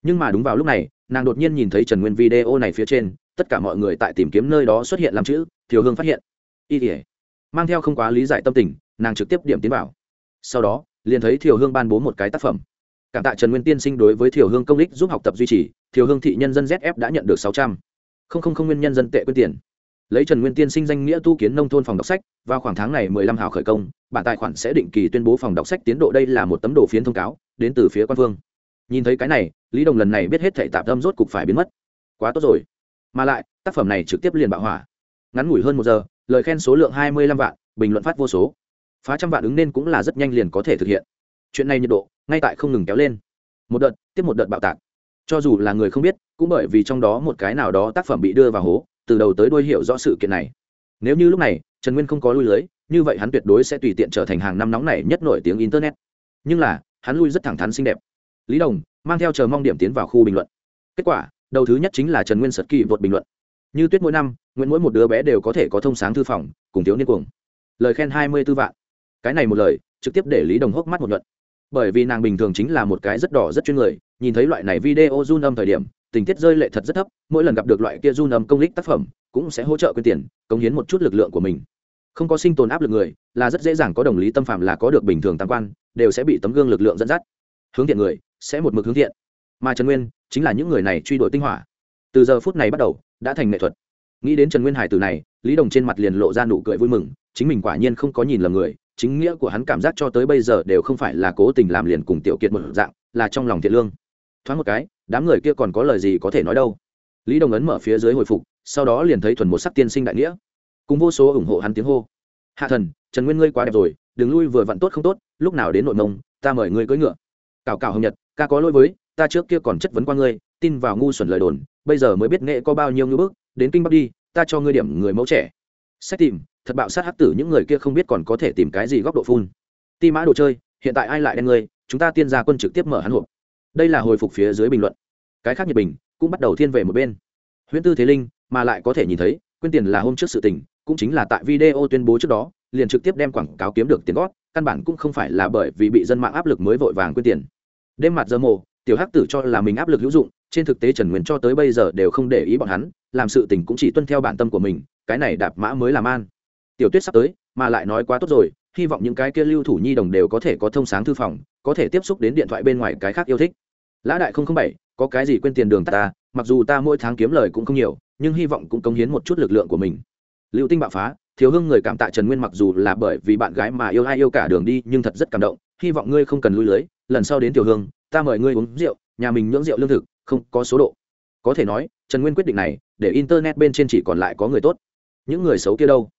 Nhưng mà đúng vào lúc này, nàng đột nhiên nhìn thấy trần nguyên video này phía trên, tất cả mọi người tại tìm kiếm nơi đó xuất hiện làm chữ, thiều hương phát hiện. Y tỉa mang theo không quá lý giải tâm tình, nàng trực tiếp điểm tiến vào. Sau đó, liền thấy thiều hương ban bố một cái tác phẩm. Cảm tạ trần nguyên tiên sinh đối với thiều hương công đích giúp học tập duy trì, thiều hương thị nhân dân zf đã nhận được sáu trăm. Linh nguyên nhân dân tệ quyên tiền. Lấy trần nguyên tiên sinh danh nghĩa tu kiến nông thôn phòng đọc sách, vào khoảng tháng này mười lăm hào khởi công, bản tài khoản sẽ định kỳ tuyên bố phòng đọc sách tiến độ đây là một tấm đồ phiến thông cáo, đến từ phía quan phương. Nhìn thấy cái này, lý đồng lần này biết hết thảy tạp tâm rốt cục phải biến mất. Quá tốt rồi. Mà lại, tác phẩm này trực tiếp liền bạo hỏa. Ngắn ngủi hơn một giờ lời khen số lượng hai mươi lăm vạn, bình luận phát vô số. Phá trăm vạn ứng nên cũng là rất nhanh liền có thể thực hiện. Chuyện này nhiệt độ, ngay tại không ngừng kéo lên. Một đợt, tiếp một đợt bạo tạc. Cho dù là người không biết, cũng bởi vì trong đó một cái nào đó tác phẩm bị đưa vào hố, từ đầu tới đuôi hiểu rõ sự kiện này. Nếu như lúc này, trần nguyên không có lui lưới, như vậy hắn tuyệt đối sẽ tùy tiện trở thành hàng năm nóng này nhất nổi tiếng internet. Nhưng là, hắn lui rất thẳng thắn xinh đẹp. Lý đồng, mang theo chờ mong điểm tiến vào khu bình luận. Kết quả, đầu thứ nhất chính là trần nguyên sật kỳ vượt bình luận. Như tuyết mỗi năm nguyện mỗi một đứa bé đều có thể có thông sáng thư phòng, cùng thiếu niên cuồng. Lời khen hai mươi b ố vạn. Cái này một lời, trực tiếp để lý đồng hốc mắt một luận bởi vì nàng bình thường chính là một cái rất đỏ rất chuyên người, nhìn thấy loại này video run âm thời điểm, tình tiết rơi lệ thật rất thấp, mỗi lần gặp được loại kia run âm công lích tác phẩm, cũng sẽ hỗ trợ quyên tiền, cống hiến một chút lực lượng của mình. Không có sinh tồn áp lực người, là rất dễ dàng có đồng lý tâm phạm là có được bình thường tam quan, đều sẽ bị tấm gương lực lượng dẫn dắt. Hướng thiện người, sẽ một mực hướng thiện. Mà trần nguyên, chính là những người này truy đuổi tinh hỏa. Từ giờ phút này bắt đầu, đã thành nghệ thuật nghĩ đến trần nguyên hải từ này, lý đồng trên mặt liền lộ ra nụ cười vui mừng, chính mình quả nhiên không có nhìn lầm người, chính nghĩa của hắn cảm giác cho tới bây giờ đều không phải là cố tình làm liền cùng tiểu kiệt một dạng, là trong lòng thiện lương. Thoáng một cái, đám người kia còn có lời gì có thể nói đâu. Lý đồng ấn mở phía dưới hồi phục, sau đó liền thấy thuần một sắc tiên sinh đại nghĩa. Cùng vô số ủng hộ hắn tiếng hô. Hạ thần, trần nguyên ngươi quá đẹp rồi, đừng lui vừa vặn tốt không tốt, lúc nào đến nội mông, ta mời ngươi cưỡi ngựa. Cào cào hồng nhật, ca có lỗi với, ta trước kia còn chất vấn qua ngươi, tin vào ngu xuẩn lời đồn, bây giờ mới biết nghệ có bao nhiêu ngưỡng bước đến kinh bắc đi, ta cho ngươi điểm người mẫu trẻ. Sách tìm, thật bạo sát hắc tử những người kia không biết còn có thể tìm cái gì góc độ phun. Ti mã đồ chơi, hiện tại ai lại đen ngươi, chúng ta tiên gia quân trực tiếp mở hắn hộp. Đây là hồi phục phía dưới bình luận. Cái khác nhiệt bình, cũng bắt đầu thiên về một bên. Huyễn tư thế linh, mà lại có thể nhìn thấy quyên tiền là hôm trước sự tình, cũng chính là tại video tuyên bố trước đó, liền trực tiếp đem quảng cáo kiếm được tiền gót căn bản cũng không phải là bởi vì bị dân mạng áp lực mới vội vàng quyên tiền. Đêm mặt giờ mồ, tiểu hắc tử cho là mình áp lực hữu dụng, trên thực tế trần nguyên cho tới bây giờ đều không để ý bọn hắn làm sự tình cũng chỉ tuân theo bản tâm của mình, cái này đạp mã mới làm an. Tiểu tuyết sắp tới, mà lại nói quá tốt rồi, hy vọng những cái kia lưu thủ nhi đồng đều có thể có thông sáng thư phòng, có thể tiếp xúc đến điện thoại bên ngoài cái khác yêu thích. Lã đại không không bảy, có cái gì quên tiền đường ta, mặc dù ta mỗi tháng kiếm lời cũng không nhiều, nhưng hy vọng cũng cống hiến một chút lực lượng của mình. Lưu tinh bạo phá, thiếu hưng người cảm tạ trần nguyên mặc dù là bởi vì bạn gái mà yêu ai yêu cả đường đi, nhưng thật rất cảm động, hy vọng ngươi không cần lui lưới, lần sau đến tiểu hương, ta mời ngươi uống rượu, nhà mình nhưỡng rượu lương thực, không có số độ. Có thể nói, trần nguyên quyết định này để internet bên trên chỉ còn lại có người tốt. Những người xấu kia đâu?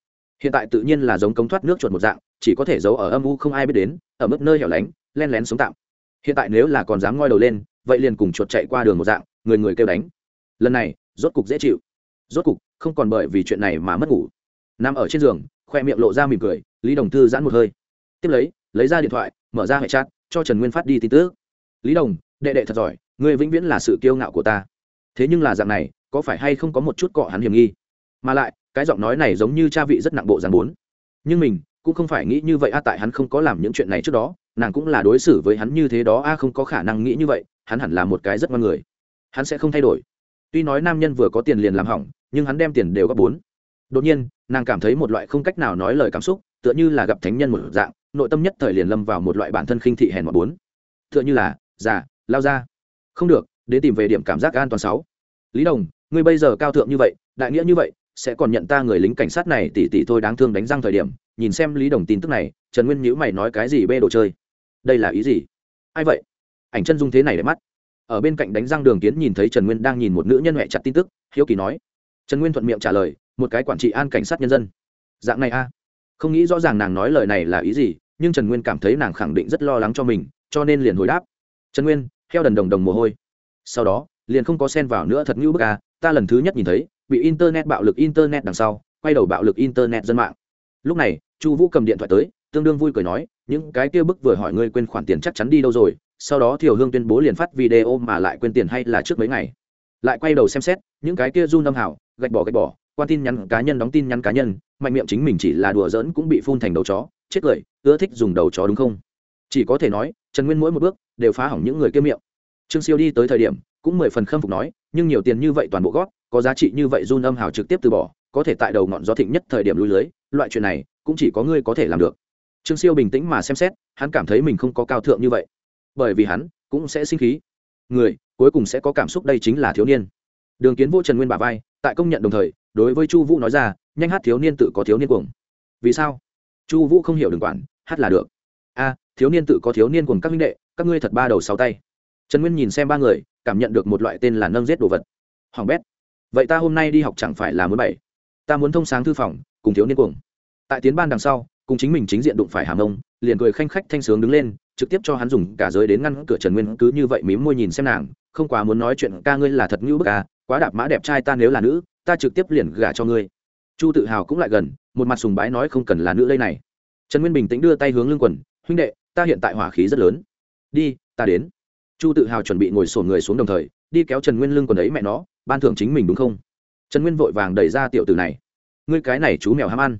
Hiện tại tự nhiên là giống cống thoát nước chuột một dạng, chỉ có thể giấu ở âm u không ai biết đến, ở mức nơi hẻo lánh, len lén sống tạm. Hiện tại nếu là còn dám ngoi đầu lên, vậy liền cùng chuột chạy qua đường một dạng, người người kêu đánh. Lần này, rốt cục dễ chịu. Rốt cục, không còn bởi vì chuyện này mà mất ngủ. Nằm ở trên giường, khoe miệng lộ ra mỉm cười, lý đồng thư giãn một hơi. Tiếp lấy lấy ra điện thoại, mở ra hệ chat, cho trần nguyên phát đi tin tức. Lý đồng, đệ đệ thật giỏi người vĩnh viễn là sự kiêu ngạo của ta. Thế nhưng là dạng này có phải hay không có một chút cọ hắn hiểm nghi? Mà lại, cái giọng nói này giống như cha vị rất nặng bộ dàn bốn. Nhưng mình cũng không phải nghĩ như vậy a tại hắn không có làm những chuyện này trước đó, nàng cũng là đối xử với hắn như thế đó a không có khả năng nghĩ như vậy, hắn hẳn là một cái rất ngon người. Hắn sẽ không thay đổi. Tuy nói nam nhân vừa có tiền liền làm hỏng, nhưng hắn đem tiền đều góp bốn. Đột nhiên, nàng cảm thấy một loại không cách nào nói lời cảm xúc, tựa như là gặp thánh nhân một dạng, nội tâm nhất thời liền lâm vào một loại bản thân khinh thị hèn mọt bốn. Tựa như là, già, lao ra. Không được, đến tìm về điểm cảm giác an toàn sáu. Lý đồng ngươi bây giờ cao thượng như vậy, đại nghĩa như vậy, sẽ còn nhận ta người lính cảnh sát này tỉ tỉ thôi đáng thương đánh răng thời điểm, nhìn xem lý đồng tin tức này, trần nguyên nhữ mày nói cái gì bê đồ chơi? Đây là ý gì? Ai vậy? Ảnh chân dung thế này để mắt. Ở bên cạnh đánh răng đường kiến nhìn thấy trần nguyên đang nhìn một nữ nhân huệ chặt tin tức, hiếu kỳ nói. Trần nguyên thuận miệng trả lời, một cái quản trị an cảnh sát nhân dân. Dạng này a? Không nghĩ rõ ràng nàng nói lời này là ý gì, nhưng trần nguyên cảm thấy nàng khẳng định rất lo lắng cho mình, cho nên liền hồi đáp. Trần nguyên theo đần đồng đồng mồ hôi. Sau đó, liền không có xen vào nữa thật ngữ bức a ta lần thứ nhất nhìn thấy, bị internet bạo lực internet đằng sau, quay đầu bạo lực internet dân mạng. Lúc này, chu vũ cầm điện thoại tới, tương đương vui cười nói, những cái kia bức vừa hỏi ngươi quên khoản tiền chắc chắn đi đâu rồi, sau đó thiều hương tuyên bố liền phát video mà lại quên tiền hay là trước mấy ngày. Lại quay đầu xem xét, những cái kia run âm hảo, gạch bỏ gạch bỏ, quan tin nhắn cá nhân đóng tin nhắn cá nhân, mạnh miệng chính mình chỉ là đùa giỡn cũng bị phun thành đầu chó, chết cười, ưa thích dùng đầu chó đúng không? Chỉ có thể nói, trần nguyên mỗi một bước đều phá hỏng những người kia miệng trương siêu đi tới thời điểm, cũng mười phần khâm phục nói, nhưng nhiều tiền như vậy toàn bộ gót có giá trị như vậy run âm hào trực tiếp từ bỏ, có thể tại đầu ngọn gió thịnh nhất thời điểm lui lưới, loại chuyện này, cũng chỉ có ngươi có thể làm được. Trương siêu bình tĩnh mà xem xét, hắn cảm thấy mình không có cao thượng như vậy. Bởi vì hắn cũng sẽ sinh khí. Người cuối cùng sẽ có cảm xúc đây chính là thiếu niên. Đường kiến vô trần nguyên bà vai, tại công nhận đồng thời, đối với chu vũ nói ra, nhanh hát thiếu niên tự có thiếu niên cuồng. Vì sao? Chu vũ không hiểu đừng quản, hát là được. A, thiếu niên tự có thiếu niên cuồng các minh đệ, các ngươi thật ba đầu sáu tay trần nguyên nhìn xem ba người, cảm nhận được một loại tên là nâng giết đồ vật. Hoàng bét, vậy ta hôm nay đi học chẳng phải là muốn bảy ta muốn thông sáng thư phòng, cùng thiếu niên cuồng. Tại tiến ban đằng sau, cùng chính mình chính diện đụng phải hàm ông, liền cười khanh khách thanh sướng đứng lên, trực tiếp cho hắn dùng cả giới đến ngăn cửa trần nguyên, cứ như vậy mím môi nhìn xem nàng, không quá muốn nói chuyện, ca ngươi là thật ngữ bức ca quá đạp mã đẹp trai ta nếu là nữ, ta trực tiếp liền gả cho ngươi. Chu tự hào cũng lại gần, một mặt sùng bái nói không cần là nữ đây này. Trần nguyên bình tĩnh đưa tay hướng lưng quần, huynh đệ, ta hiện tại hỏa khí rất lớn. Đi, ta đến chu tự hào chuẩn bị ngồi sổn người xuống đồng thời, đi kéo trần nguyên lưng quần ấy mẹ nó, ban thưởng chính mình đúng không? Trần nguyên vội vàng đẩy ra tiểu tử này. Ngươi cái này chú mèo ham ăn.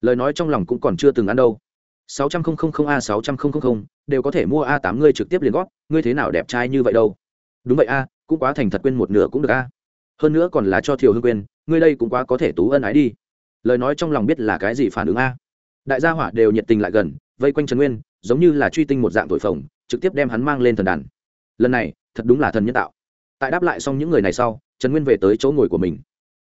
Lời nói trong lòng cũng còn chưa từng ăn đâu. sáu trăm linh a, sáu trăm linh đều có thể mua a tám ngươi trực tiếp liền gót ngươi thế nào đẹp trai như vậy đâu? Đúng vậy a, cũng quá thành thật quên một nửa cũng được a. Hơn nữa còn là cho thiều hương quên, ngươi đây cũng quá có thể tú ân ái đi. Lời nói trong lòng biết là cái gì phản ứng a. Đại gia hỏa đều nhiệt tình lại gần, vây quanh trần nguyên, giống như là truy tinh một dạng tội phồng, trực tiếp đem hắn mang lên thần đàn lần này thật đúng là thần nhân tạo tại đáp lại xong những người này sau trần nguyên về tới chỗ ngồi của mình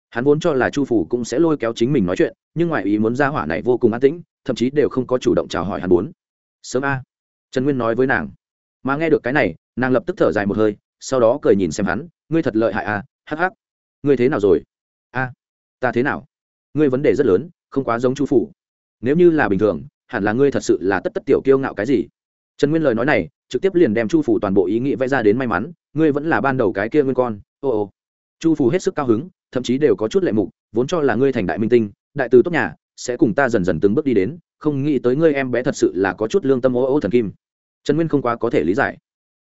hắn vốn cho là chu phủ cũng sẽ lôi kéo chính mình nói chuyện nhưng ngoài ý muốn ra hỏa này vô cùng an tĩnh thậm chí đều không có chủ động chào hỏi hắn muốn sớm a trần nguyên nói với nàng mà nghe được cái này nàng lập tức thở dài một hơi sau đó cười nhìn xem hắn ngươi thật lợi hại a hắc hắc ngươi thế nào rồi a ta thế nào ngươi vấn đề rất lớn không quá giống chu phủ nếu như là bình thường hẳn là ngươi thật sự là tất tất tiểu kiêu ngạo cái gì trần nguyên lời nói này trực tiếp liền đem chu phủ toàn bộ ý nghĩ vẽ ra đến may mắn, ngươi vẫn là ban đầu cái kia nguyên con. Ô ô. Chu phủ hết sức cao hứng, thậm chí đều có chút lệ mục, vốn cho là ngươi thành đại minh tinh, đại từ tốt nhà, sẽ cùng ta dần dần từng bước đi đến, không nghĩ tới ngươi em bé thật sự là có chút lương tâm ô ô thần kim. Trần nguyên không quá có thể lý giải,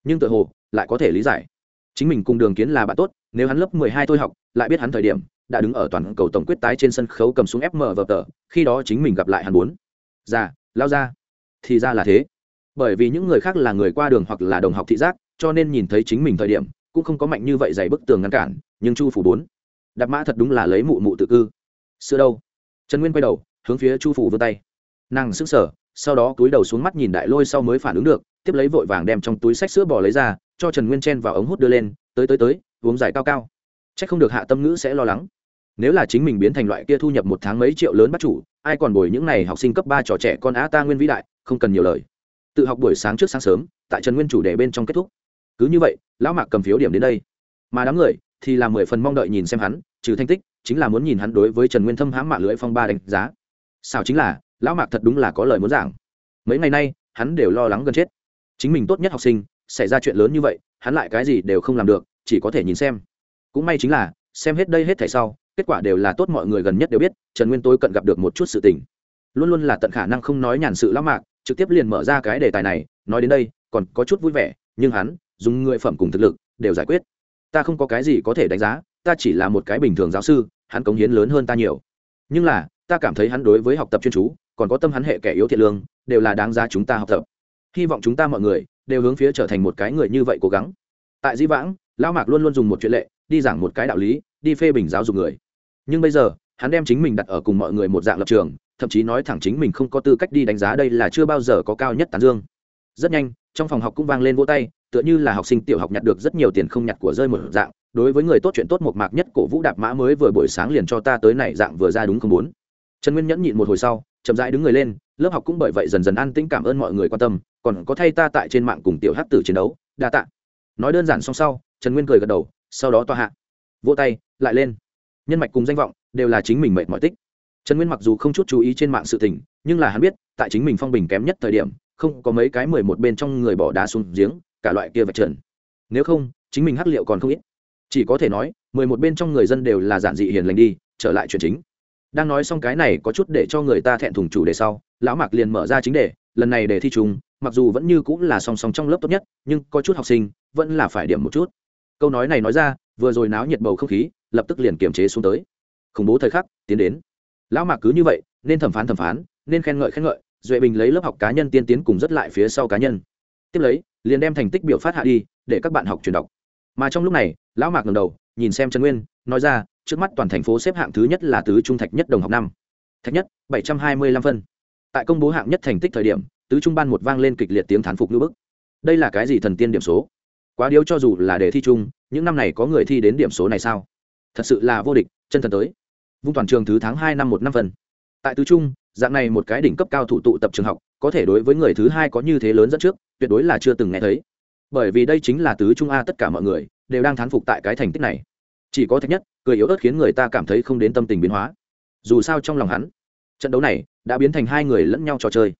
nhưng tự hồ, lại có thể lý giải. Chính mình cùng đường kiến là bạn tốt, nếu hắn lớp mười hai thôi học, lại biết hắn thời điểm, đã đứng ở toàn cầu tổng quyết tái trên sân khấu cầm xuống fm vờ tờ khi đó chính mình gặp lại hắn bốn. Già lao ra. Thì ra là thế bởi vì những người khác là người qua đường hoặc là đồng học thị giác, cho nên nhìn thấy chính mình thời điểm, cũng không có mạnh như vậy dày bức tường ngăn cản, nhưng chu phủ bốn, đạp mã thật đúng là lấy mụ mụ tự cư. Xưa đâu? Trần nguyên quay đầu, hướng phía chu phủ vươn tay. Nàng sững sờ, sau đó túi đầu xuống mắt nhìn đại lôi sau mới phản ứng được, tiếp lấy vội vàng đem trong túi sách sữa bò lấy ra, cho trần nguyên chen vào ống hút đưa lên, tới tới tới, uống dài cao cao. C h ắ c không được hạ tâm ngữ sẽ lo lắng. Nếu là chính mình biến thành loại kia thu nhập một tháng mấy triệu lớn bắt chủ, ai còn bồi những n à y học sinh cấp ba trò trẻ con á ta nguyên vĩ đại, không cần nhiều lời tự học buổi sáng trước sáng sớm, tại trần nguyên chủ đề bên trong kết thúc. Cứ như vậy, lão mạc cầm phiếu điểm đến đây. Mà đám người thì là mười phần mong đợi nhìn xem hắn, trừ thanh tích, chính là muốn nhìn hắn đối với trần nguyên thâm hãm mạ lưỡi phong ba đánh giá. Sao chính là, lão mạc thật đúng là có lời muốn giảng. Mấy ngày nay, hắn đều lo lắng gần chết. Chính mình tốt nhất học sinh, xảy ra chuyện lớn như vậy, hắn lại cái gì đều không làm được, chỉ có thể nhìn xem. Cũng may chính là, xem hết đây hết thảy sau, kết quả đều là tốt mọi người gần nhất đều biết, trần nguyên tôi cận gặp được một chút sự tình. Luôn luôn là tận khả năng không nói nhàn sự lão mạc trực tiếp liền mở ra cái đề tài này, nói đến đây, còn có chút vui vẻ, nhưng hắn dùng người phẩm cùng thực lực đều giải quyết. Ta không có cái gì có thể đánh giá, ta chỉ là một cái bình thường giáo sư, hắn cống hiến lớn hơn ta nhiều. Nhưng là, ta cảm thấy hắn đối với học tập chuyên chú, còn có tâm hắn hệ kẻ yếu thiện lương, đều là đáng giá chúng ta học tập. Hy vọng chúng ta mọi người đều hướng phía trở thành một cái người như vậy cố gắng. Tại di vãng, lão mạc luôn luôn dùng một chuyện lệ, đi giảng một cái đạo lý, đi phê bình giáo dục người. Nhưng bây giờ, hắn đem chính mình đặt ở cùng mọi người một dạng lập trường thậm chí nói thẳng chính mình không có tư cách đi đánh giá đây là chưa bao giờ có cao nhất tán dương. Rất nhanh, trong phòng học cũng vang lên vỗ tay, tựa như là học sinh tiểu học nhặt được rất nhiều tiền không nhặt của rơi một dạng. Đối với người tốt chuyện tốt một mạc nhất, cổ vũ đạp mã mới vừa buổi sáng liền cho ta tới này dạng vừa ra đúng không muốn. Trần nguyên nhẫn nhịn một hồi sau, chậm rãi đứng người lên, lớp học cũng bởi vậy dần dần an tĩnh cảm ơn mọi người quan tâm, còn có thay ta tại trên mạng cùng tiểu hát tử chiến đấu, đa tạ. Nói đơn giản xong sau, trần nguyên cười gật đầu, sau đó toa hạ. Vỗ tay, lại lên. Nhân mạch cùng danh vọng đều là chính mình mệt mọi tích trần nguyên mặc dù không chút chú ý trên mạng sự tình nhưng là hắn biết tại chính mình phong bình kém nhất thời điểm không có mấy cái mười một bên trong người bỏ đá xuống giếng cả loại kia vạch trần. Nếu không chính mình hắc liệu còn không ít. Chỉ có thể nói mười một bên trong người dân đều là giản dị hiền lành đi trở lại chuyện chính. Đang nói xong cái này có chút để cho người ta thẹn thùng chủ đề sau lão mạc liền mở ra chính đề lần này đề thi trùng, mặc dù vẫn như cũng là song song trong lớp tốt nhất nhưng có chút học sinh vẫn là phải điểm một chút. Câu nói này nói ra vừa rồi náo nhiệt bầu không khí lập tức liền kiềm chế xuống tới. Khủng bố thời khắc tiến đến lão mạc cứ như vậy, nên thẩm phán thẩm phán, nên khen ngợi khen ngợi, duệ bình lấy lớp học cá nhân tiên tiến cùng rất lại phía sau cá nhân. Tiếp lấy, liền đem thành tích biểu phát hạ đi, để các bạn học truyền đọc. Mà trong lúc này, lão mạc ngầm đầu, nhìn xem trần nguyên, nói ra, trước mắt toàn thành phố xếp hạng thứ nhất là tứ trung thạch nhất đồng học năm. Thạch nhất, bảy trăm hai mươi lăm phân. Tại công bố hạng nhất thành tích thời điểm, tứ trung ban một vang lên kịch liệt tiếng thán phục ngữ bức. Đây là cái gì thần tiên điểm số? Quá điếu cho dù là đề thi chung những năm này có người thi đến điểm số này sao? Thật sự là vô địch, chân thần tới vung toàn trường thứ tháng hai năm một năm phần. Tại tứ trung, dạng này một cái đỉnh cấp cao thủ tụ tập trường học, có thể đối với người thứ hai có như thế lớn dẫn trước, tuyệt đối là chưa từng nghe thấy. Bởi vì đây chính là tứ trung a tất cả mọi người đều đang thán phục tại cái thành tích này. Chỉ có thạch nhất, cười yếu ớt khiến người ta cảm thấy không đến tâm tình biến hóa. Dù sao trong lòng hắn, trận đấu này đã biến thành hai người lẫn nhau trò chơi.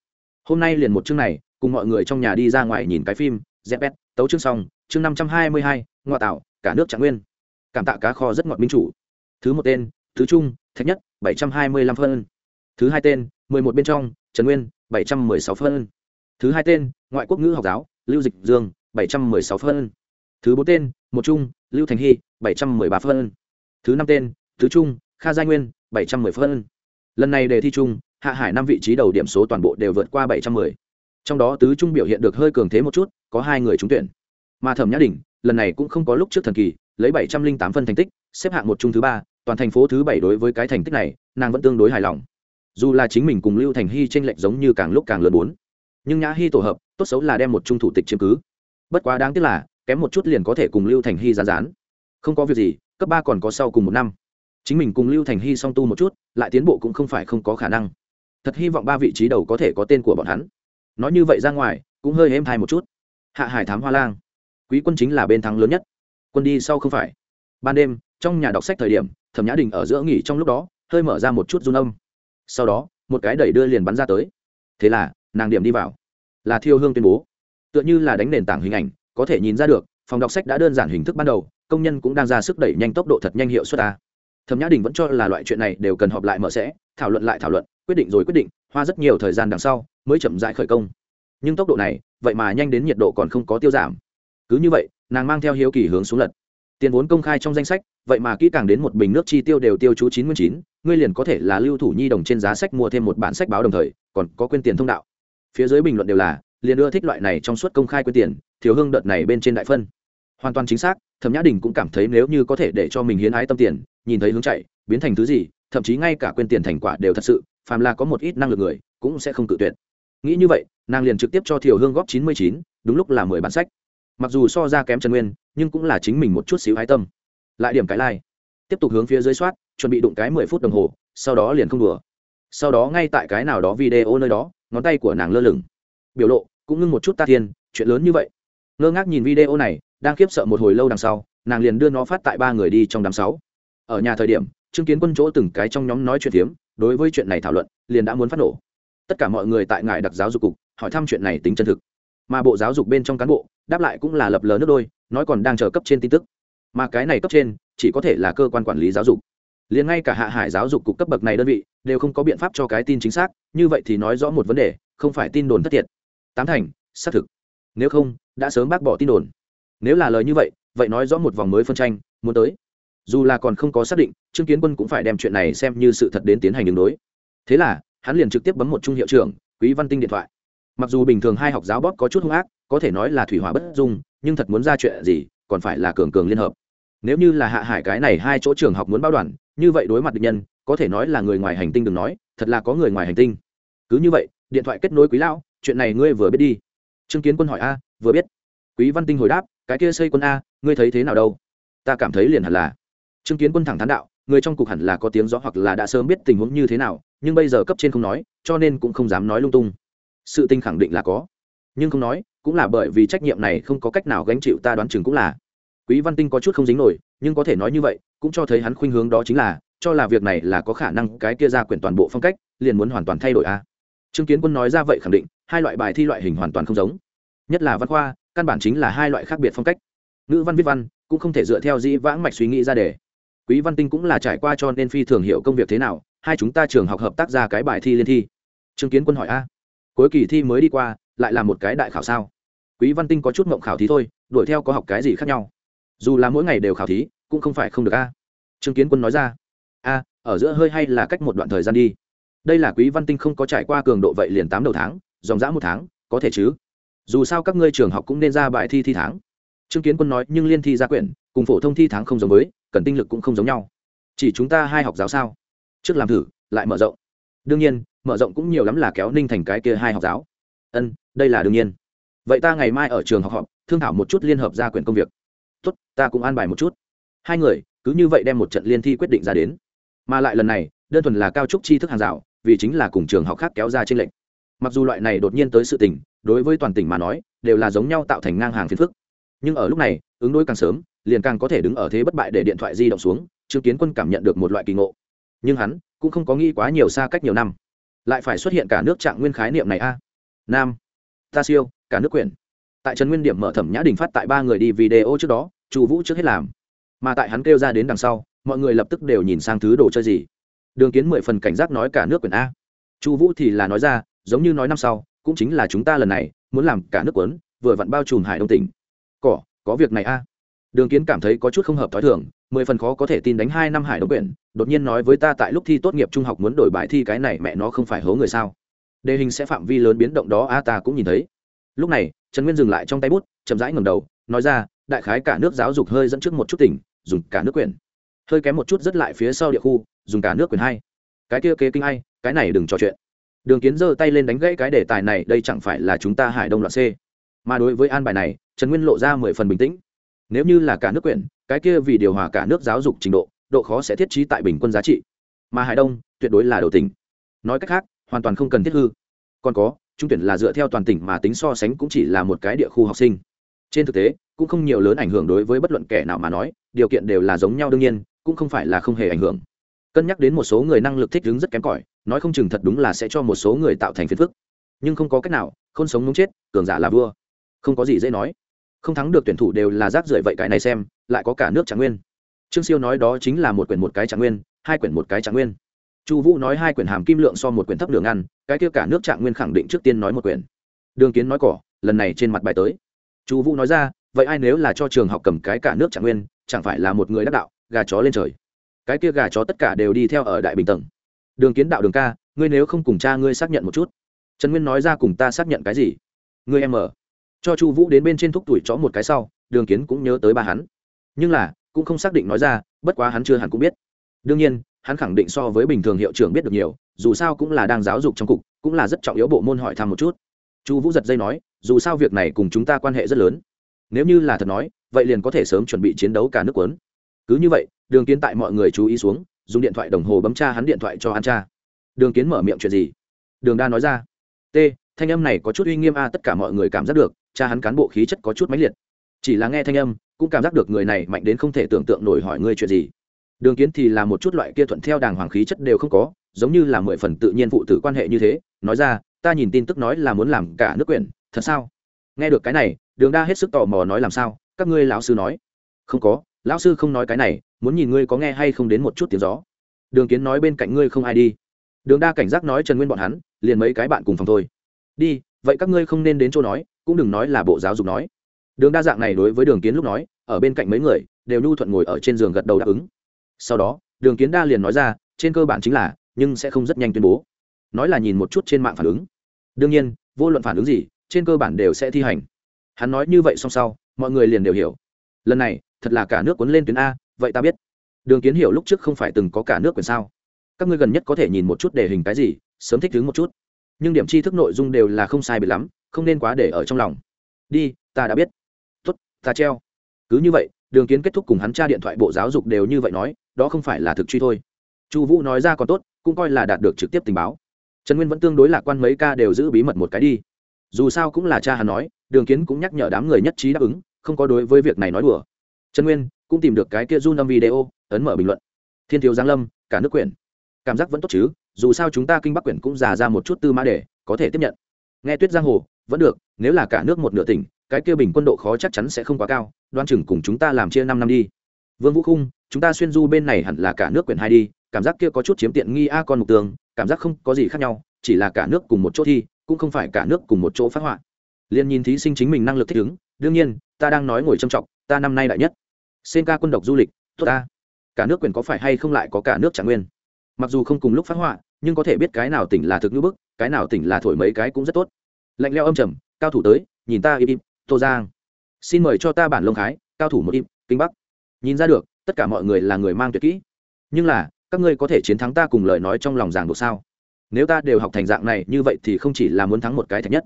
Hôm nay liền một chương này, cùng mọi người trong nhà đi ra ngoài nhìn cái phim, dẹp tấu chương xong, chương năm trăm hai mươi hai, ngoại tạo, cả nước trạng nguyên. Cảm tạ cá kho rất ngọt minh chủ. Thứ một tên thứ trung, thạch nhất, bảy trăm hai mươi lăm phân. Thứ hai tên, mười một bên trong, trần nguyên, bảy trăm mười sáu phân. Thứ hai tên, ngoại quốc ngữ học giáo, lưu dịch dương, bảy trăm mười sáu phân. Thứ bốn tên, một trung, lưu thành hy, bảy trăm mười ba phân. Thứ năm tên, thứ trung, kha giai nguyên, bảy trăm mười phân. Lần này đề thi chung, hạ hải năm vị trí đầu điểm số toàn bộ đều vượt qua bảy trăm mười. Trong đó tứ trung biểu hiện được hơi cường thế một chút, có hai người trúng tuyển. Mà thẩm nhã đình lần này cũng không có lúc trước thần kỳ, lấy bảy trăm linh tám phân thành tích, xếp hạng một trung thứ ba toàn thành phố thứ bảy đối với cái thành tích này, nàng vẫn tương đối hài lòng. Dù là chính mình cùng lưu thành hy tranh lệch giống như càng lúc càng lớn bốn. Nhưng nhã hy tổ hợp, tốt xấu là đem một trung thủ tịch chiếm cứ. Bất quá đáng tiếc là, kém một chút liền có thể cùng lưu thành hy rán rán không có việc gì, cấp ba còn có sau cùng một năm. Chính mình cùng lưu thành hy song tu một chút, lại tiến bộ cũng không phải không có khả năng. Thật hy vọng ba vị trí đầu có thể có tên của bọn hắn. Nói như vậy ra ngoài, cũng hơi êm thai một chút. Hạ hải thám hoa lang. Quý quân chính là bên thắng lớn nhất. Quân đi sau không phải. Ban đêm trong nhà đọc sách thời điểm, thẩm nhã đình ở giữa nghỉ trong lúc đó, hơi mở ra một chút run âm. Sau đó, một cái đẩy đưa liền bắn ra tới. Thế là, nàng điểm đi vào. Là thiêu hương tuyên bố. Tựa như là đánh nền tảng hình ảnh, có thể nhìn ra được, phòng đọc sách đã đơn giản hình thức ban đầu, công nhân cũng đang ra sức đẩy nhanh tốc độ thật nhanh hiệu suất ta. Thẩm nhã đình vẫn cho là loại chuyện này đều cần họp lại mở sẽ, thảo luận lại thảo luận, quyết định rồi quyết định, hoa rất nhiều thời gian đằng sau, mới chậm rãi khởi công. Nhưng tốc độ này, vậy mà nhanh đến nhiệt độ còn không có tiêu giảm. Cứ như vậy, nàng mang theo hiếu kỳ hướng xuống lật. Tiền vốn công khai trong danh sách vậy mà kỹ càng đến một bình nước chi tiêu đều tiêu chú chín mươi chín, ngươi liền có thể là lưu thủ nhi đồng trên giá sách mua thêm một bản sách báo đồng thời, còn có quyên tiền thông đạo. Phía dưới bình luận đều là, liền ưa thích loại này trong suốt công khai quyên tiền, thiếu hương đợt này bên trên đại phân. Hoàn toàn chính xác, thẩm nhã đình cũng cảm thấy nếu như có thể để cho mình hiến ái tâm tiền, nhìn thấy hướng chạy, biến thành thứ gì, thậm chí ngay cả quyên tiền thành quả đều thật sự, phàm là có một ít năng lực người, cũng sẽ không cự tuyệt. Nghĩ như vậy, nàng liền trực tiếp cho thiều hương góp chín mươi chín, đúng lúc là mười bản sách. Mặc dù so ra kém trần nguyên, nhưng cũng là chính mình một chút xíu ái tâm lại điểm cái lai、like. tiếp tục hướng phía dưới soát, chuẩn bị đụng cái mười phút đồng hồ, sau đó liền không đùa. Sau đó ngay tại cái nào đó video nơi đó, ngón tay của nàng lơ lửng. Biểu lộ, cũng ngưng một chút ta thiên, chuyện lớn như vậy. Ngơ ngác nhìn video này, đang khiếp sợ một hồi lâu đằng sau, nàng liền đưa nó phát tại ba người đi trong đám sáu. Ở nhà thời điểm chứng kiến quân chỗ từng cái trong nhóm nói chuyện phiếm, đối với chuyện này thảo luận, liền đã muốn phát nổ. Tất cả mọi người tại ngài đặc giáo dục cục, hỏi thăm chuyện này tính chân thực. Mà bộ giáo dục bên trong cán bộ, đáp lại cũng là lập lờ nước đôi, nói còn đang chờ cấp trên tin tức mà cái này cấp trên chỉ có thể là cơ quan quản lý giáo dục. Liền ngay cả hạ hải giáo dục cục cấp bậc này đơn vị đều không có biện pháp cho cái tin chính xác, như vậy thì nói rõ một vấn đề, không phải tin đồn thất thiệt. Tám thành, xác thực. Nếu không, đã sớm bác bỏ tin đồn. Nếu là lời như vậy vậy nói rõ một vòng mới phân tranh, muốn tới. Dù là còn không có xác định, trương kiến quân cũng phải đem chuyện này xem như sự thật đến tiến hành đường đối. Thế là, hắn liền trực tiếp bấm một trung hiệu trưởng, quý văn tinh điện thoại. Mặc dù bình thường hai học giáo bóp có chút hung ác, có thể nói là thủy hỏa bất dung, nhưng thật muốn ra chuyện gì, còn phải là cường cường liên hợp nếu như là hạ hải cái này hai chỗ trường học muốn bao đoàn, như vậy đối mặt địch nhân, có thể nói là người ngoài hành tinh đừng nói, thật là có người ngoài hành tinh. Cứ như vậy, điện thoại kết nối quý lão, chuyện này ngươi vừa biết đi. Trương kiến quân hỏi a, vừa biết. Quý văn tinh hồi đáp, cái kia xây quân a, ngươi thấy thế nào đâu? Ta cảm thấy liền hẳn là. Trương kiến quân thẳng thắn đạo, người trong cục hẳn là có tiếng rõ hoặc là đã sớm biết tình huống như thế nào, nhưng bây giờ cấp trên không nói, cho nên cũng không dám nói lung tung. Sự tinh khẳng định là có. Nhưng không nói, cũng là bởi vì trách nhiệm này không có cách nào gánh chịu ta đoán chừng cũng là quý văn tinh có chút không dính nổi, nhưng có thể nói như vậy, cũng cho thấy hắn khuynh hướng đó chính là, cho là việc này là có khả năng cái kia ra quyển toàn bộ phong cách, liền muốn hoàn toàn thay đổi a. Trương kiến quân nói ra vậy khẳng định, hai loại bài thi loại hình hoàn toàn không giống. Nhất là văn khoa, căn bản chính là hai loại khác biệt phong cách. Ngữ văn viết văn, cũng không thể dựa theo dĩ vãng mạch suy nghĩ ra đề quý văn tinh cũng là trải qua cho nên phi thường hiểu công việc thế nào, hai chúng ta trường học hợp tác ra cái bài thi liên thi. Trương kiến quân hỏi a. Cuối kỳ thi mới đi qua, lại là một cái đại khảo sao? Quý văn tinh có chút mộng khảo thí thôi, đuổi theo có học cái gì khác nhau? Dù là mỗi ngày đều khảo thí, cũng không phải không được a. Trương kiến quân nói ra, a, ở giữa hơi hay là cách một đoạn thời gian đi. Đây là quý văn tinh không có trải qua cường độ vậy liền tám đầu tháng, dòng dã một tháng, có thể chứ? Dù sao các ngươi trường học cũng nên ra bài thi thi tháng. Trương kiến quân nói, nhưng liên thi ra quyển, cùng phổ thông thi tháng không giống với, cần tinh lực cũng không giống nhau. Chỉ chúng ta hai học giáo sao? Trước làm thử, lại mở rộng. Đương nhiên, mở rộng cũng nhiều lắm là kéo ninh thành cái kia hai học giáo. Ân, đây là đương nhiên. Vậy ta ngày mai ở trường học họp, thương thảo một chút liên hợp ra quyển công việc tốt, ta cũng an bài một chút. Hai người cứ như vậy đem một trận liên thi quyết định ra đến. Mà lại lần này, đơn thuần là cao trúc tri thức hàng rào, vì chính là cùng trường học khác kéo ra trên lệnh mặc dù loại này đột nhiên tới sự tỉnh đối với toàn tỉnh mà nói, đều là giống nhau tạo thành ngang hàng phiền phức. Nhưng ở lúc này, ứng đối càng sớm, liền càng có thể đứng ở thế bất bại để điện thoại di động xuống, trương kiến quân cảm nhận được một loại kỳ ngộ. Nhưng hắn cũng không có nghĩ quá nhiều xa cách nhiều năm. Lại phải xuất hiện cả nước trạng nguyên khái niệm này a. Nam, ta siêu, cả nước quyển tại trần nguyên điểm mở thẩm nhã đình phát tại ba người đi video trước đó, chu vũ trước hết làm. Mà tại hắn kêu ra đến đằng sau, mọi người lập tức đều nhìn sang thứ đồ chơi gì. Đường kiến mười phần cảnh giác nói cả nước quyển a. Chu vũ thì là nói ra, giống như nói năm sau, cũng chính là chúng ta lần này, muốn làm cả nước quấn, vừa vặn bao trùm hải đông tỉnh. Cỏ, có việc này a. Đường kiến cảm thấy có chút không hợp t h ó i thường, mười phần khó có thể tin đánh hai năm hải đông quyển, đột nhiên nói với ta tại lúc thi tốt nghiệp trung học muốn đổi bài thi cái này mẹ nó không phải hố người sao. Đề hình sẽ phạm vi lớn biến động đó a ta cũng nhìn thấy. Lúc này trần nguyên dừng lại trong tay bút chậm rãi ngầm đầu nói ra đại khái cả nước giáo dục hơi dẫn trước một chút tỉnh dùng cả nước quyền. hơi kém một chút rất lại phía sau địa khu dùng cả nước quyền hay. cái kia kế kinh hay, cái này đừng trò chuyện. Đường kiến giơ tay lên đánh gãy cái đề tài này đây chẳng phải là chúng ta hải đông loạn c. Mà đối với an bài này trần nguyên lộ ra mười phần bình tĩnh. Nếu như là cả nước quyền cái kia vì điều hòa cả nước giáo dục trình độ độ khó sẽ thiết trí tại bình quân giá trị. Mà hải đông tuyệt đối là đầu tỉnh. Nói cách khác hoàn toàn không cần thiết hư. Còn có trung tuyển là dựa theo toàn tỉnh mà tính so sánh cũng chỉ là một cái địa khu học sinh. Trên thực tế, cũng không nhiều lớn ảnh hưởng đối với bất luận kẻ nào mà nói, điều kiện đều là giống nhau đương nhiên, cũng không phải là không hề ảnh hưởng. Cân nhắc đến một số người năng lực thích ứng rất kém cỏi, nói không chừng thật đúng là sẽ cho một số người tạo thành phiền phức. Nhưng không có cách nào không sống muốn chết, cường giả là vua. Không có gì dễ nói. Không thắng được tuyển thủ đều là rác rưởi vậy cái này xem, lại có cả nước trạng nguyên. Trương siêu nói đó chính là một quyển một cái trạng nguyên, hai quyển một cái trạng nguyên chu vũ nói hai quyển hàm kim lượng so một quyển thấp đường ăn, cái kia cả nước trạng nguyên khẳng định trước tiên nói một quyển. Đường kiến nói cỏ, lần này trên mặt bài tới. Chu vũ nói ra, vậy ai nếu là cho trường học cầm cái cả nước trạng nguyên, chẳng phải là một người đắc đạo, gà chó lên trời. Cái kia gà chó tất cả đều đi theo ở đại bình tầng. Đường kiến đạo đường ca, ngươi nếu không cùng cha ngươi xác nhận một chút. Trần nguyên nói ra cùng ta xác nhận cái gì? Ngươi em ở. Cho chu vũ đến bên trên thúc tuổi chó một cái sau, đường kiến cũng nhớ tới ba hắn. Nhưng là, cũng không xác định nói ra, bất quá hắn chưa hẳn cũng biết. Đương nhiên hắn khẳng định so với bình thường hiệu trưởng biết được nhiều, dù sao cũng là đang giáo dục trong cục, cũng là rất trọng yếu bộ môn hỏi thăm một chút. Chu vũ giật dây nói, dù sao việc này cùng chúng ta quan hệ rất lớn. Nếu như là thật nói, vậy liền có thể sớm chuẩn bị chiến đấu cả nước quấn cứ như vậy, đường kiến tại mọi người chú ý xuống, dùng điện thoại đồng hồ bấm cha hắn điện thoại cho an cha. Đường kiến mở miệng chuyện gì? Đường đa nói ra. T, thanh âm này có chút uy nghiêm a, tất cả mọi người cảm giác được, cha hắn cán bộ khí chất có chút mãnh liệt. Chỉ là nghe thanh âm, cũng cảm giác được người này mạnh đến không thể tưởng tượng nổi hỏi ngươi chuyện gì đường kiến thì là một chút loại kia thuận theo đàng hoàng khí chất đều không có, giống như là mười phần tự nhiên phụ tử quan hệ như thế. Nói ra, ta nhìn tin tức nói là muốn làm cả nước quyển, thật sao? Nghe được cái này, đường đa hết sức tò mò nói làm sao? Các ngươi lão sư nói. Không có, lão sư không nói cái này, muốn nhìn ngươi có nghe hay không đến một chút tiếng gió. Đường kiến nói bên cạnh ngươi không ai đi. Đường đa cảnh giác nói trần nguyên bọn hắn, liền mấy cái bạn cùng phòng thôi. Đi, vậy các ngươi không nên đến chỗ nói, cũng đừng nói là bộ giáo dục nói. Đường đa dạng này đối với đường kiến lúc nói, ở bên cạnh mấy người, đều nhu thuận ngồi ở trên giường gật đầu đáp ứng sau đó, đường kiến đa liền nói ra, trên cơ bản chính là, nhưng sẽ không rất nhanh tuyên bố. Nói là nhìn một chút trên mạng phản ứng. Đương nhiên, vô luận phản ứng gì, trên cơ bản đều sẽ thi hành. Hắn nói như vậy xong sau, mọi người liền đều hiểu. Lần này, thật là cả nước cuốn lên tuyến a, vậy ta biết. Đường kiến hiểu lúc trước không phải từng có cả nước quyền sao. Các ngươi gần nhất có thể nhìn một chút để hình cái gì, sớm thích ứng một chút. Nhưng điểm tri thức nội dung đều là không sai biệt lắm, không nên quá để ở trong lòng. Đi, ta đã biết. Tuất ta treo. Cứ như vậy đường kiến kết thúc cùng hắn tra điện thoại bộ giáo dục đều như vậy nói, đó không phải là thực truy thôi. Chu vũ nói ra còn tốt, cũng coi là đạt được trực tiếp tình báo. Trần nguyên vẫn tương đối lạc quan mấy ca đều giữ bí mật một cái đi. Dù sao cũng là cha hắn nói, đường kiến cũng nhắc nhở đám người nhất trí đáp ứng, không có đối với việc này nói đùa. Trần nguyên cũng tìm được cái kia run âm video, ấn mở bình luận. Thiên thiếu giáng lâm, cả nước quyển. Cảm giác vẫn tốt chứ, dù sao chúng ta kinh bắc quyển cũng già ra một chút tư mã để, có thể tiếp nhận. Nghe tuyết giang hồ, vẫn được, nếu là cả nước một nửa tỉnh cái kia bình quân độ khó chắc chắn sẽ không quá cao, đoan chừng cùng chúng ta làm chia năm năm đi. Vương vũ khung, chúng ta xuyên du bên này hẳn là cả nước quyển hai đi, cảm giác kia có chút chiếm tiện nghi a con mục tường, cảm giác không có gì khác nhau, chỉ là cả nước cùng một chỗ thi, cũng không phải cả nước cùng một chỗ phát họa. Liền nhìn thí sinh chính mình năng lực thích ứng, đương nhiên, ta đang nói ngồi trầm trọng ta năm nay đại nhất. Xên ca quân độc du lịch, tốt ta. Cả nước quyền có phải hay không lại có cả nước trạng nguyên? Mặc dù không cùng lúc phát họa, nhưng có thể biết cái nào tỉnh là thực ngữ bức, cái nào tỉnh là thổi mấy cái cũng rất tốt. Lạnh leo âm trầm, cao thủ tới, nhìn ta im im tô giang. Xin mời cho ta bản lông khái, cao thủ một im kinh bắc. Nhìn ra được, tất cả mọi người là người mang tuyệt kỹ. Nhưng là, các ngươi có thể chiến thắng ta cùng lời nói trong lòng giảng buộc sao? Nếu ta đều học thành dạng này như vậy thì không chỉ là muốn thắng một cái thạch nhất.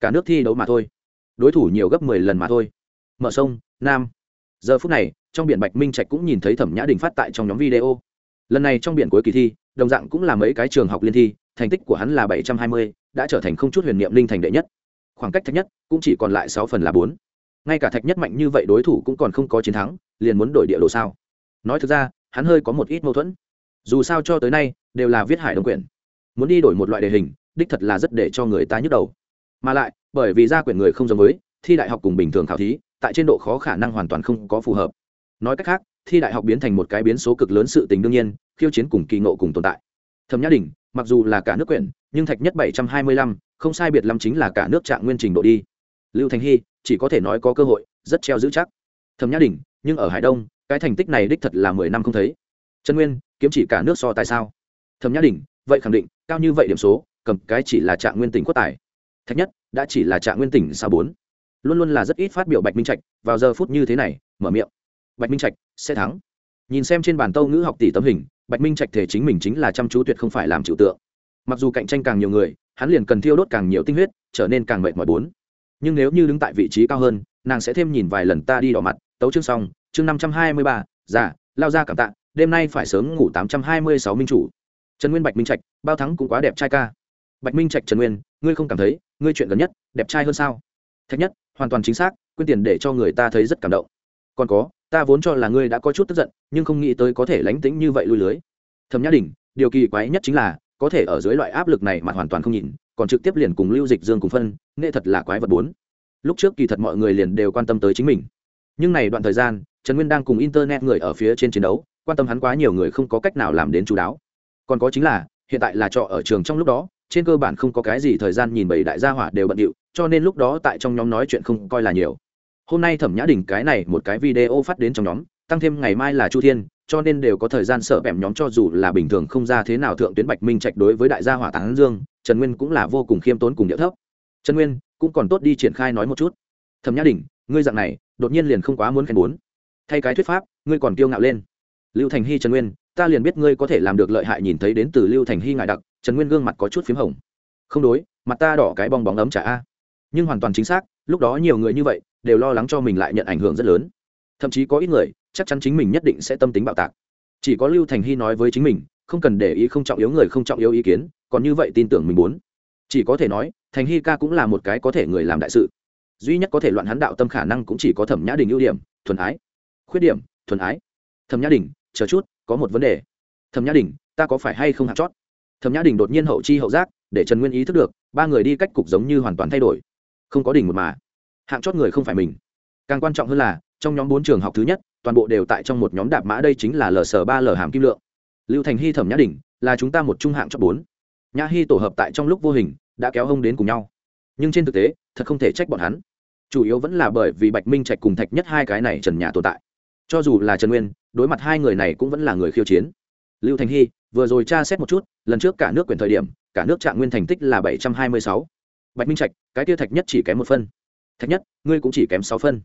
Cả nước thi đấu mà thôi. Đối thủ nhiều gấp mười lần mà thôi. Mở sông, nam. Giờ phút này, trong biển bạch minh trạch cũng nhìn thấy thẩm nhã đình phát tại trong nhóm video. Lần này trong biển cuối kỳ thi, đồng dạng cũng là mấy cái trường học liên thi, thành tích của hắn là bảy trăm hai mươi, đã trở thành không chút huyền niệm linh thành đệ nhất khoảng cách thạch nhất cũng chỉ còn lại sáu phần là bốn. Ngay cả thạch nhất mạnh như vậy đối thủ cũng còn không có chiến thắng, liền muốn đổi địa đồ sao? Nói thực ra, hắn hơi có một ít mâu thuẫn. Dù sao cho tới nay, đều là viết hải đồng quyển. Muốn đi đổi một loại đề hình, đích thật là rất để cho người ta nhức đầu. Mà lại, bởi vì ra quyển người không giống với, thi đại học cùng bình thường khảo thí, tại trên độ khó khả năng hoàn toàn không có phù hợp. Nói cách khác, thi đại học biến thành một cái biến số cực lớn sự tình đương nhiên, khiêu chiến cùng kỳ ngộ cùng tồn tại. Thẩm nhã đình, mặc dù là cả nước quyển, nhưng thạch nhất bảy trăm hai mươi lăm không sai biệt lắm chính là cả nước trạng nguyên trình độ đi. Lưu thành hy, chỉ có thể nói có cơ hội, rất treo giữ chắc. Thẩm nhã đình, nhưng ở hải đông, cái thành tích này đích thật là mười năm không thấy. Trần nguyên, kiếm chỉ cả nước so tại sao? Thẩm nhã đình, vậy khẳng định, cao như vậy điểm số, cầm cái chỉ là trạng nguyên tỉnh quốc tài. Thạch nhất, đã chỉ là trạng nguyên tỉnh sao bốn. Luôn luôn là rất ít phát biểu bạch minh trạch, vào giờ phút như thế này, mở miệng. Bạch minh trạch, sẽ thắng. Nhìn xem trên bàn tâu ngữ học tỷ tấm hình, bạch minh trạch thể chính mình chính là chăm chú tuyệt không phải làm chịu tượng. Mặc dù cạnh tranh càng nhiều người hắn liền cần thiêu đốt càng nhiều tinh huyết, trở nên càng mệt mỏi bốn. Nhưng nếu như đứng tại vị trí cao hơn, nàng sẽ thêm nhìn vài lần ta đi đỏ mặt. Tấu chương xong, chương năm trăm hai mươi ba giả lao ra cảm tạ, đêm nay phải sớm ngủ tám trăm hai mươi sáu minh chủ. Trần nguyên bạch minh trạch, bao thắng cũng quá đẹp trai ca. Bạch minh trạch trần nguyên, ngươi không cảm thấy, ngươi chuyện gần nhất, đẹp trai hơn sao? Thạch nhất, hoàn toàn chính xác, quyên tiền để cho người ta thấy rất cảm động. Còn có, ta vốn cho là ngươi đã có chút tức giận, nhưng không nghĩ tới có thể lánh tính như vậy lui lưới. Thẩm nhã đình, điều kỳ quái nhất chính là có thể ở dưới loại áp lực này mà hoàn toàn không nhìn, còn trực tiếp liền cùng lưu dịch dương cùng phân, nghệ thật là quái vật bốn. Lúc trước kỳ thật mọi người liền đều quan tâm tới chính mình. Nhưng này đoạn thời gian, trần nguyên đang cùng internet người ở phía trên chiến đấu, quan tâm hắn quá nhiều người không có cách nào làm đến chú đáo. Còn có chính là, hiện tại là trọ ở trường trong lúc đó, trên cơ bản không có cái gì thời gian nhìn bảy đại gia hỏa đều bận điệu, cho nên lúc đó tại trong nhóm nói chuyện không coi là nhiều. Hôm nay thẩm nhã đình cái này một cái video phát đến trong nhóm, tăng thêm ngày mai là chu thiên cho nên đều có thời gian sợ bẻm nhóm cho dù là bình thường không ra thế nào thượng tuyến bạch minh trạch đối với đại gia hỏa tán dương, trần nguyên cũng là vô cùng khiêm tốn cùng địa thấp. Trần nguyên, cũng còn tốt đi triển khai nói một chút. Thẩm nhã đình ngươi dạng này, đột nhiên liền không quá muốn khen bốn. Thay cái thuyết pháp, ngươi còn kiêu ngạo lên. Lưu thành hy, trần nguyên, ta liền biết ngươi có thể làm được lợi hại nhìn thấy đến từ lưu thành hy ngại đặc, trần nguyên gương mặt có chút p h í m hồng. Không đối, mặt ta đỏ cái bong bóng ấm trả a. Nhưng hoàn toàn chính xác, lúc đó nhiều người như vậy, đều lo lắng cho mình lại nhận ảnh hưởng rất lớn thậm chí có ít người, chắc chắn chính mình nhất định sẽ tâm tính bạo tạc. Chỉ có lưu thành hy nói với chính mình, không cần để ý không trọng yếu người không trọng yếu ý kiến, còn như vậy tin tưởng mình muốn. Chỉ có thể nói, thành hy ca cũng là một cái có thể người làm đại sự. Duy nhất có thể loạn hắn đạo tâm khả năng cũng chỉ có thẩm nhã đình ưu điểm, thuần ái. Khuyết điểm, thuần ái. Thẩm nhã đình, chờ chút, có một vấn đề. Thẩm nhã đình, ta có phải hay không hạt chót? Thẩm nhã đình đột nhiên hậu chi hậu giác, để trần nguyên ý thức được, ba người đi cách cục giống như hoàn toàn thay đổi. Không có đỉnh một mà. Hạng chót người không phải mình. Càng quan trọng hơn là trong nhóm bốn trường học thứ nhất, toàn bộ đều tại trong một nhóm đạp mã, đây chính là lờ sở ba lờ hàm kim lượng. Lưu thành hy, thẩm nhã đình, là chúng ta một trung hạng chót bốn. Nhã hy tổ hợp tại trong lúc vô hình, đã kéo hông đến cùng nhau. Nhưng trên thực tế, thật không thể trách bọn hắn. Chủ yếu vẫn là bởi vì bạch minh trạch cùng thạch nhất hai cái này trần nhà tồn tại. Cho dù là trần nguyên, đối mặt hai người này cũng vẫn là người khiêu chiến. Lưu thành hy, vừa rồi tra xét một chút, lần trước cả nước quyền thời điểm, cả nước trạng nguyên thành tích là bảy trăm hai mươi sáu. Bạch minh trạch, cái tiêu thạch nhất chỉ kém một phân. Thạch nhất, ngươi cũng chỉ kém sáu phân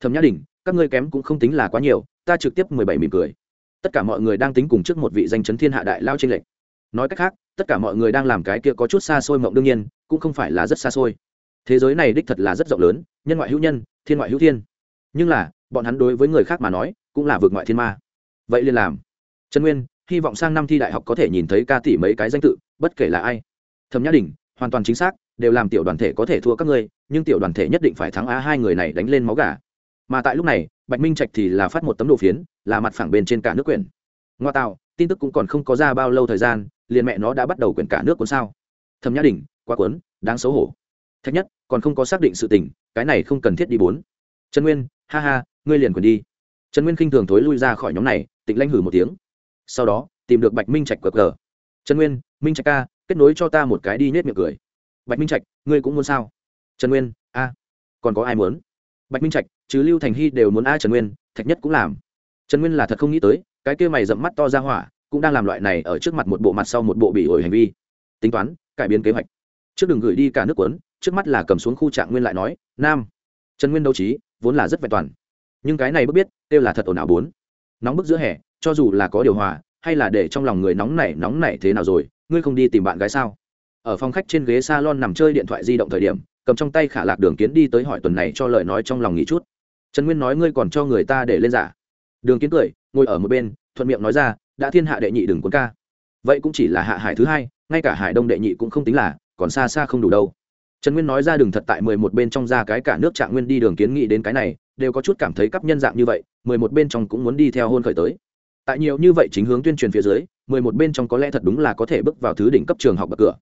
thầm nhã đình, các ngươi kém cũng không tính là quá nhiều, ta trực tiếp mười bảy mỉm cười. Tất cả mọi người đang tính cùng trước một vị danh chấn thiên hạ đại lao tranh lệch. Nói cách khác, tất cả mọi người đang làm cái kia có chút xa xôi mộng đương nhiên, cũng không phải là rất xa xôi. Thế giới này đích thật là rất rộng lớn, nhân ngoại hữu nhân, thiên ngoại hữu thiên. Nhưng là, bọn hắn đối với người khác mà nói, cũng là vượt ngoại thiên ma. Vậy liền làm. Trần nguyên, hy vọng sang năm thi đại học có thể nhìn thấy ca tỷ mấy cái danh tự, bất kể là ai. Thầm nhã đình, hoàn toàn chính xác, đều làm tiểu đoàn thể có thể thua các ngươi, nhưng tiểu đoàn thể nhất định phải thắng á hai người này đánh lên máu gà mà tại lúc này, bạch minh trạch thì là phát một tấm đồ phiến, là mặt phẳng bên trên cả nước quyển. Ngoa tạo, tin tức cũng còn không có ra bao lâu thời gian, liền mẹ nó đã bắt đầu quyển cả nước cuốn sao. Thầm nhã đình, quá cuốn, đáng xấu hổ. Thách nhất, còn không có xác định sự tình, cái này không cần thiết đi bốn. Trần nguyên, ha ha, ngươi liền quyển đi. Trần nguyên khinh thường thối lui ra khỏi nhóm này, tịnh lanh hử một tiếng. Sau đó, tìm được bạch minh trạch cờ cờ. Trần nguyên, minh trạch ca, kết nối cho ta một cái đi nết miệng cười. Bạch minh trạch, ngươi cũng muốn sao? Trần nguyên, a, còn có ai muốn? Bạch minh trạch, chứ lưu thành hy đều muốn a trần nguyên, thạch nhất cũng làm. Trần nguyên là thật không nghĩ tới, cái kia mày dậm mắt to ra hỏa, cũng đang làm loại này ở trước mặt một bộ mặt sau một bộ bị ổi hành vi. Tính toán, cải biến kế hoạch. Trước đừng gửi đi cả nước quấn trước mắt là cầm xuống khu trạng nguyên lại nói, nam. Trần nguyên đấu trí, vốn là rất vẹn toàn. Nhưng cái này bước biết, kêu là thật ồn ào bốn. Nóng bức giữa hè, cho dù là có điều hòa, hay là để trong lòng người nóng nảy nóng nảy thế nào rồi, ngươi không đi tìm bạn gái sao? Ở phòng khách trên ghế salon nằm chơi điện thoại di động thời điểm cầm trong tay khả lạc đường kiến đi tới hỏi tuần này cho lời nói trong lòng nghĩ chút. Trần nguyên nói ngươi còn cho người ta để lên giả. Đường kiến cười, ngồi ở một bên, thuận miệng nói ra, đã thiên hạ đệ nhị đừng cuốn ca. Vậy cũng chỉ là hạ hải thứ hai, ngay cả hải đông đệ nhị cũng không tính là, còn xa xa không đủ đâu. Trần nguyên nói ra đường thật tại mười một bên trong ra cái cả nước trạng nguyên đi đường kiến nghị đến cái này, đều có chút cảm thấy cấp nhân dạng như vậy, mười một bên trong cũng muốn đi theo hôn khởi tới. Tại nhiều như vậy chính hướng tuyên truyền phía dưới, mười một bên trong có lẽ thật đúng là có thể bước vào thứ đỉnh cấp trường học bậc cửa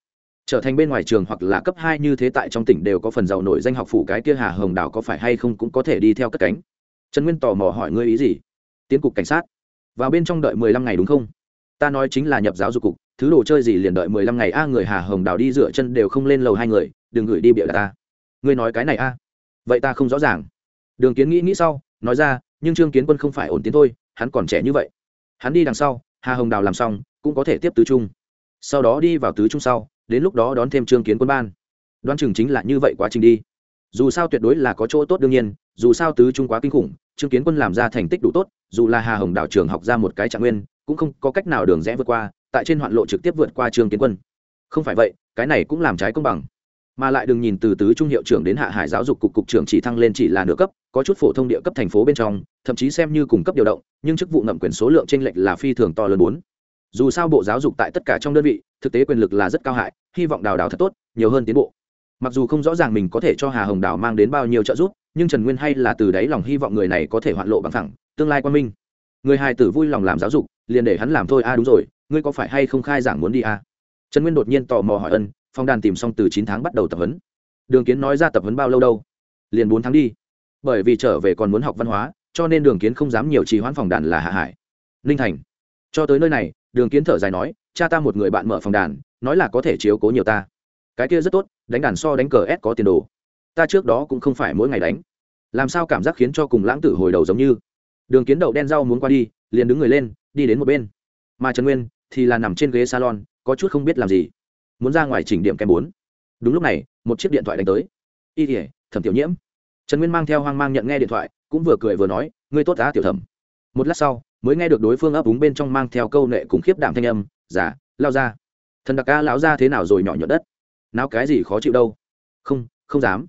trở thành bên ngoài trường hoặc là cấp hai như thế tại trong tỉnh đều có phần giàu nổi danh học phủ cái kia hà hồng đào có phải hay không cũng có thể đi theo cất cánh. Trần nguyên tò mò hỏi ngươi ý gì? Tiến cục cảnh sát. Vào bên trong đợi mười lăm ngày đúng không? Ta nói chính là nhập giáo dục cục, thứ đồ chơi gì liền đợi mười lăm ngày. A, người hà hồng đào đi dựa chân đều không lên lầu hai người, đừng gửi đi bịa ta. Ngươi nói cái này a? Vậy ta không rõ ràng. Đường kiến nghĩ nghĩ sau, nói ra, nhưng trương kiến quân không phải ổn tiến thôi, hắn còn trẻ như vậy. Hắn đi đằng sau, hà hồng đào làm xong, cũng có thể tiếp tứ trung. Sau đó đi vào tứ trung sau đến lúc đó đón thêm trương kiến quân ban. Đoán chừng chính là như vậy quá trình đi. Dù sao tuyệt đối là có chỗ tốt đương nhiên, dù sao tứ trung quá kinh khủng, trương kiến quân làm ra thành tích đủ tốt, dù là hà hồng đảo trường học ra một cái trạng nguyên, cũng không có cách nào đường rẽ vượt qua, tại trên hoạn lộ trực tiếp vượt qua trương kiến quân. Không phải vậy, cái này cũng làm trái công bằng. Mà lại đừng nhìn từ tứ trung hiệu trưởng đến hạ hải giáo dục cục cục trưởng chỉ thăng lên chỉ là nửa cấp, có chút phổ thông địa cấp thành phố bên trong, thậm chí xem như cung cấp điều động, nhưng chức vụ ngậm quyền số lượng t r ê n lệch là phi thường to lớn bốn dù sao bộ giáo dục tại tất cả trong đơn vị, thực tế quyền lực là rất cao hại, hy vọng đào đào thật tốt, nhiều hơn tiến bộ. Mặc dù không rõ ràng mình có thể cho hà hồng đào mang đến bao nhiêu trợ giúp, nhưng trần nguyên hay là từ đáy lòng hy vọng người này có thể hoạn lộ bằng thẳng tương lai quan minh. Người hài tử vui lòng làm giáo dục, liền để hắn làm thôi a đúng rồi, ngươi có phải hay không khai giảng muốn đi a trần nguyên đột nhiên tò mò hỏi ân, phong đàn tìm xong từ chín tháng bắt đầu tập huấn. Đường kiến nói ra tập huấn bao lâu đâu? Liền bốn tháng đi. Bởi vì trở về còn muốn học văn hóa, cho nên đường kiến không dám nhiều trì hoãn phòng đàn là hạ hải. Ninh thành, cho tới nơi này đường kiến thở dài nói, cha ta một người bạn mở phòng đàn, nói là có thể chiếu cố nhiều ta. Cái kia rất tốt, đánh đàn so đánh cờ s có tiền đồ. Ta trước đó cũng không phải mỗi ngày đánh. Làm sao cảm giác khiến cho cùng lãng tử hồi đầu giống như? Đường kiến đậu đen rau muốn qua đi, liền đứng người lên, đi đến một bên. Mà trần nguyên thì là nằm trên ghế salon, có chút không biết làm gì. Muốn ra ngoài chỉnh điểm kèm bốn. Đúng lúc này, một chiếc điện thoại đánh tới. Y thể thẩm tiểu nhiễm. Trần nguyên mang theo hoang mang nhận nghe điện thoại, cũng vừa cười vừa nói, ngươi tốt á, tiểu thẩm. Một lát sau mới nghe được đối phương ấp úng bên trong mang theo câu nệ cùng khiếp đảm thanh âm giả lao ra. Thần đặc ca lão ra thế nào rồi nhỏ nhọn đất? Nào cái gì khó chịu đâu? Không không dám.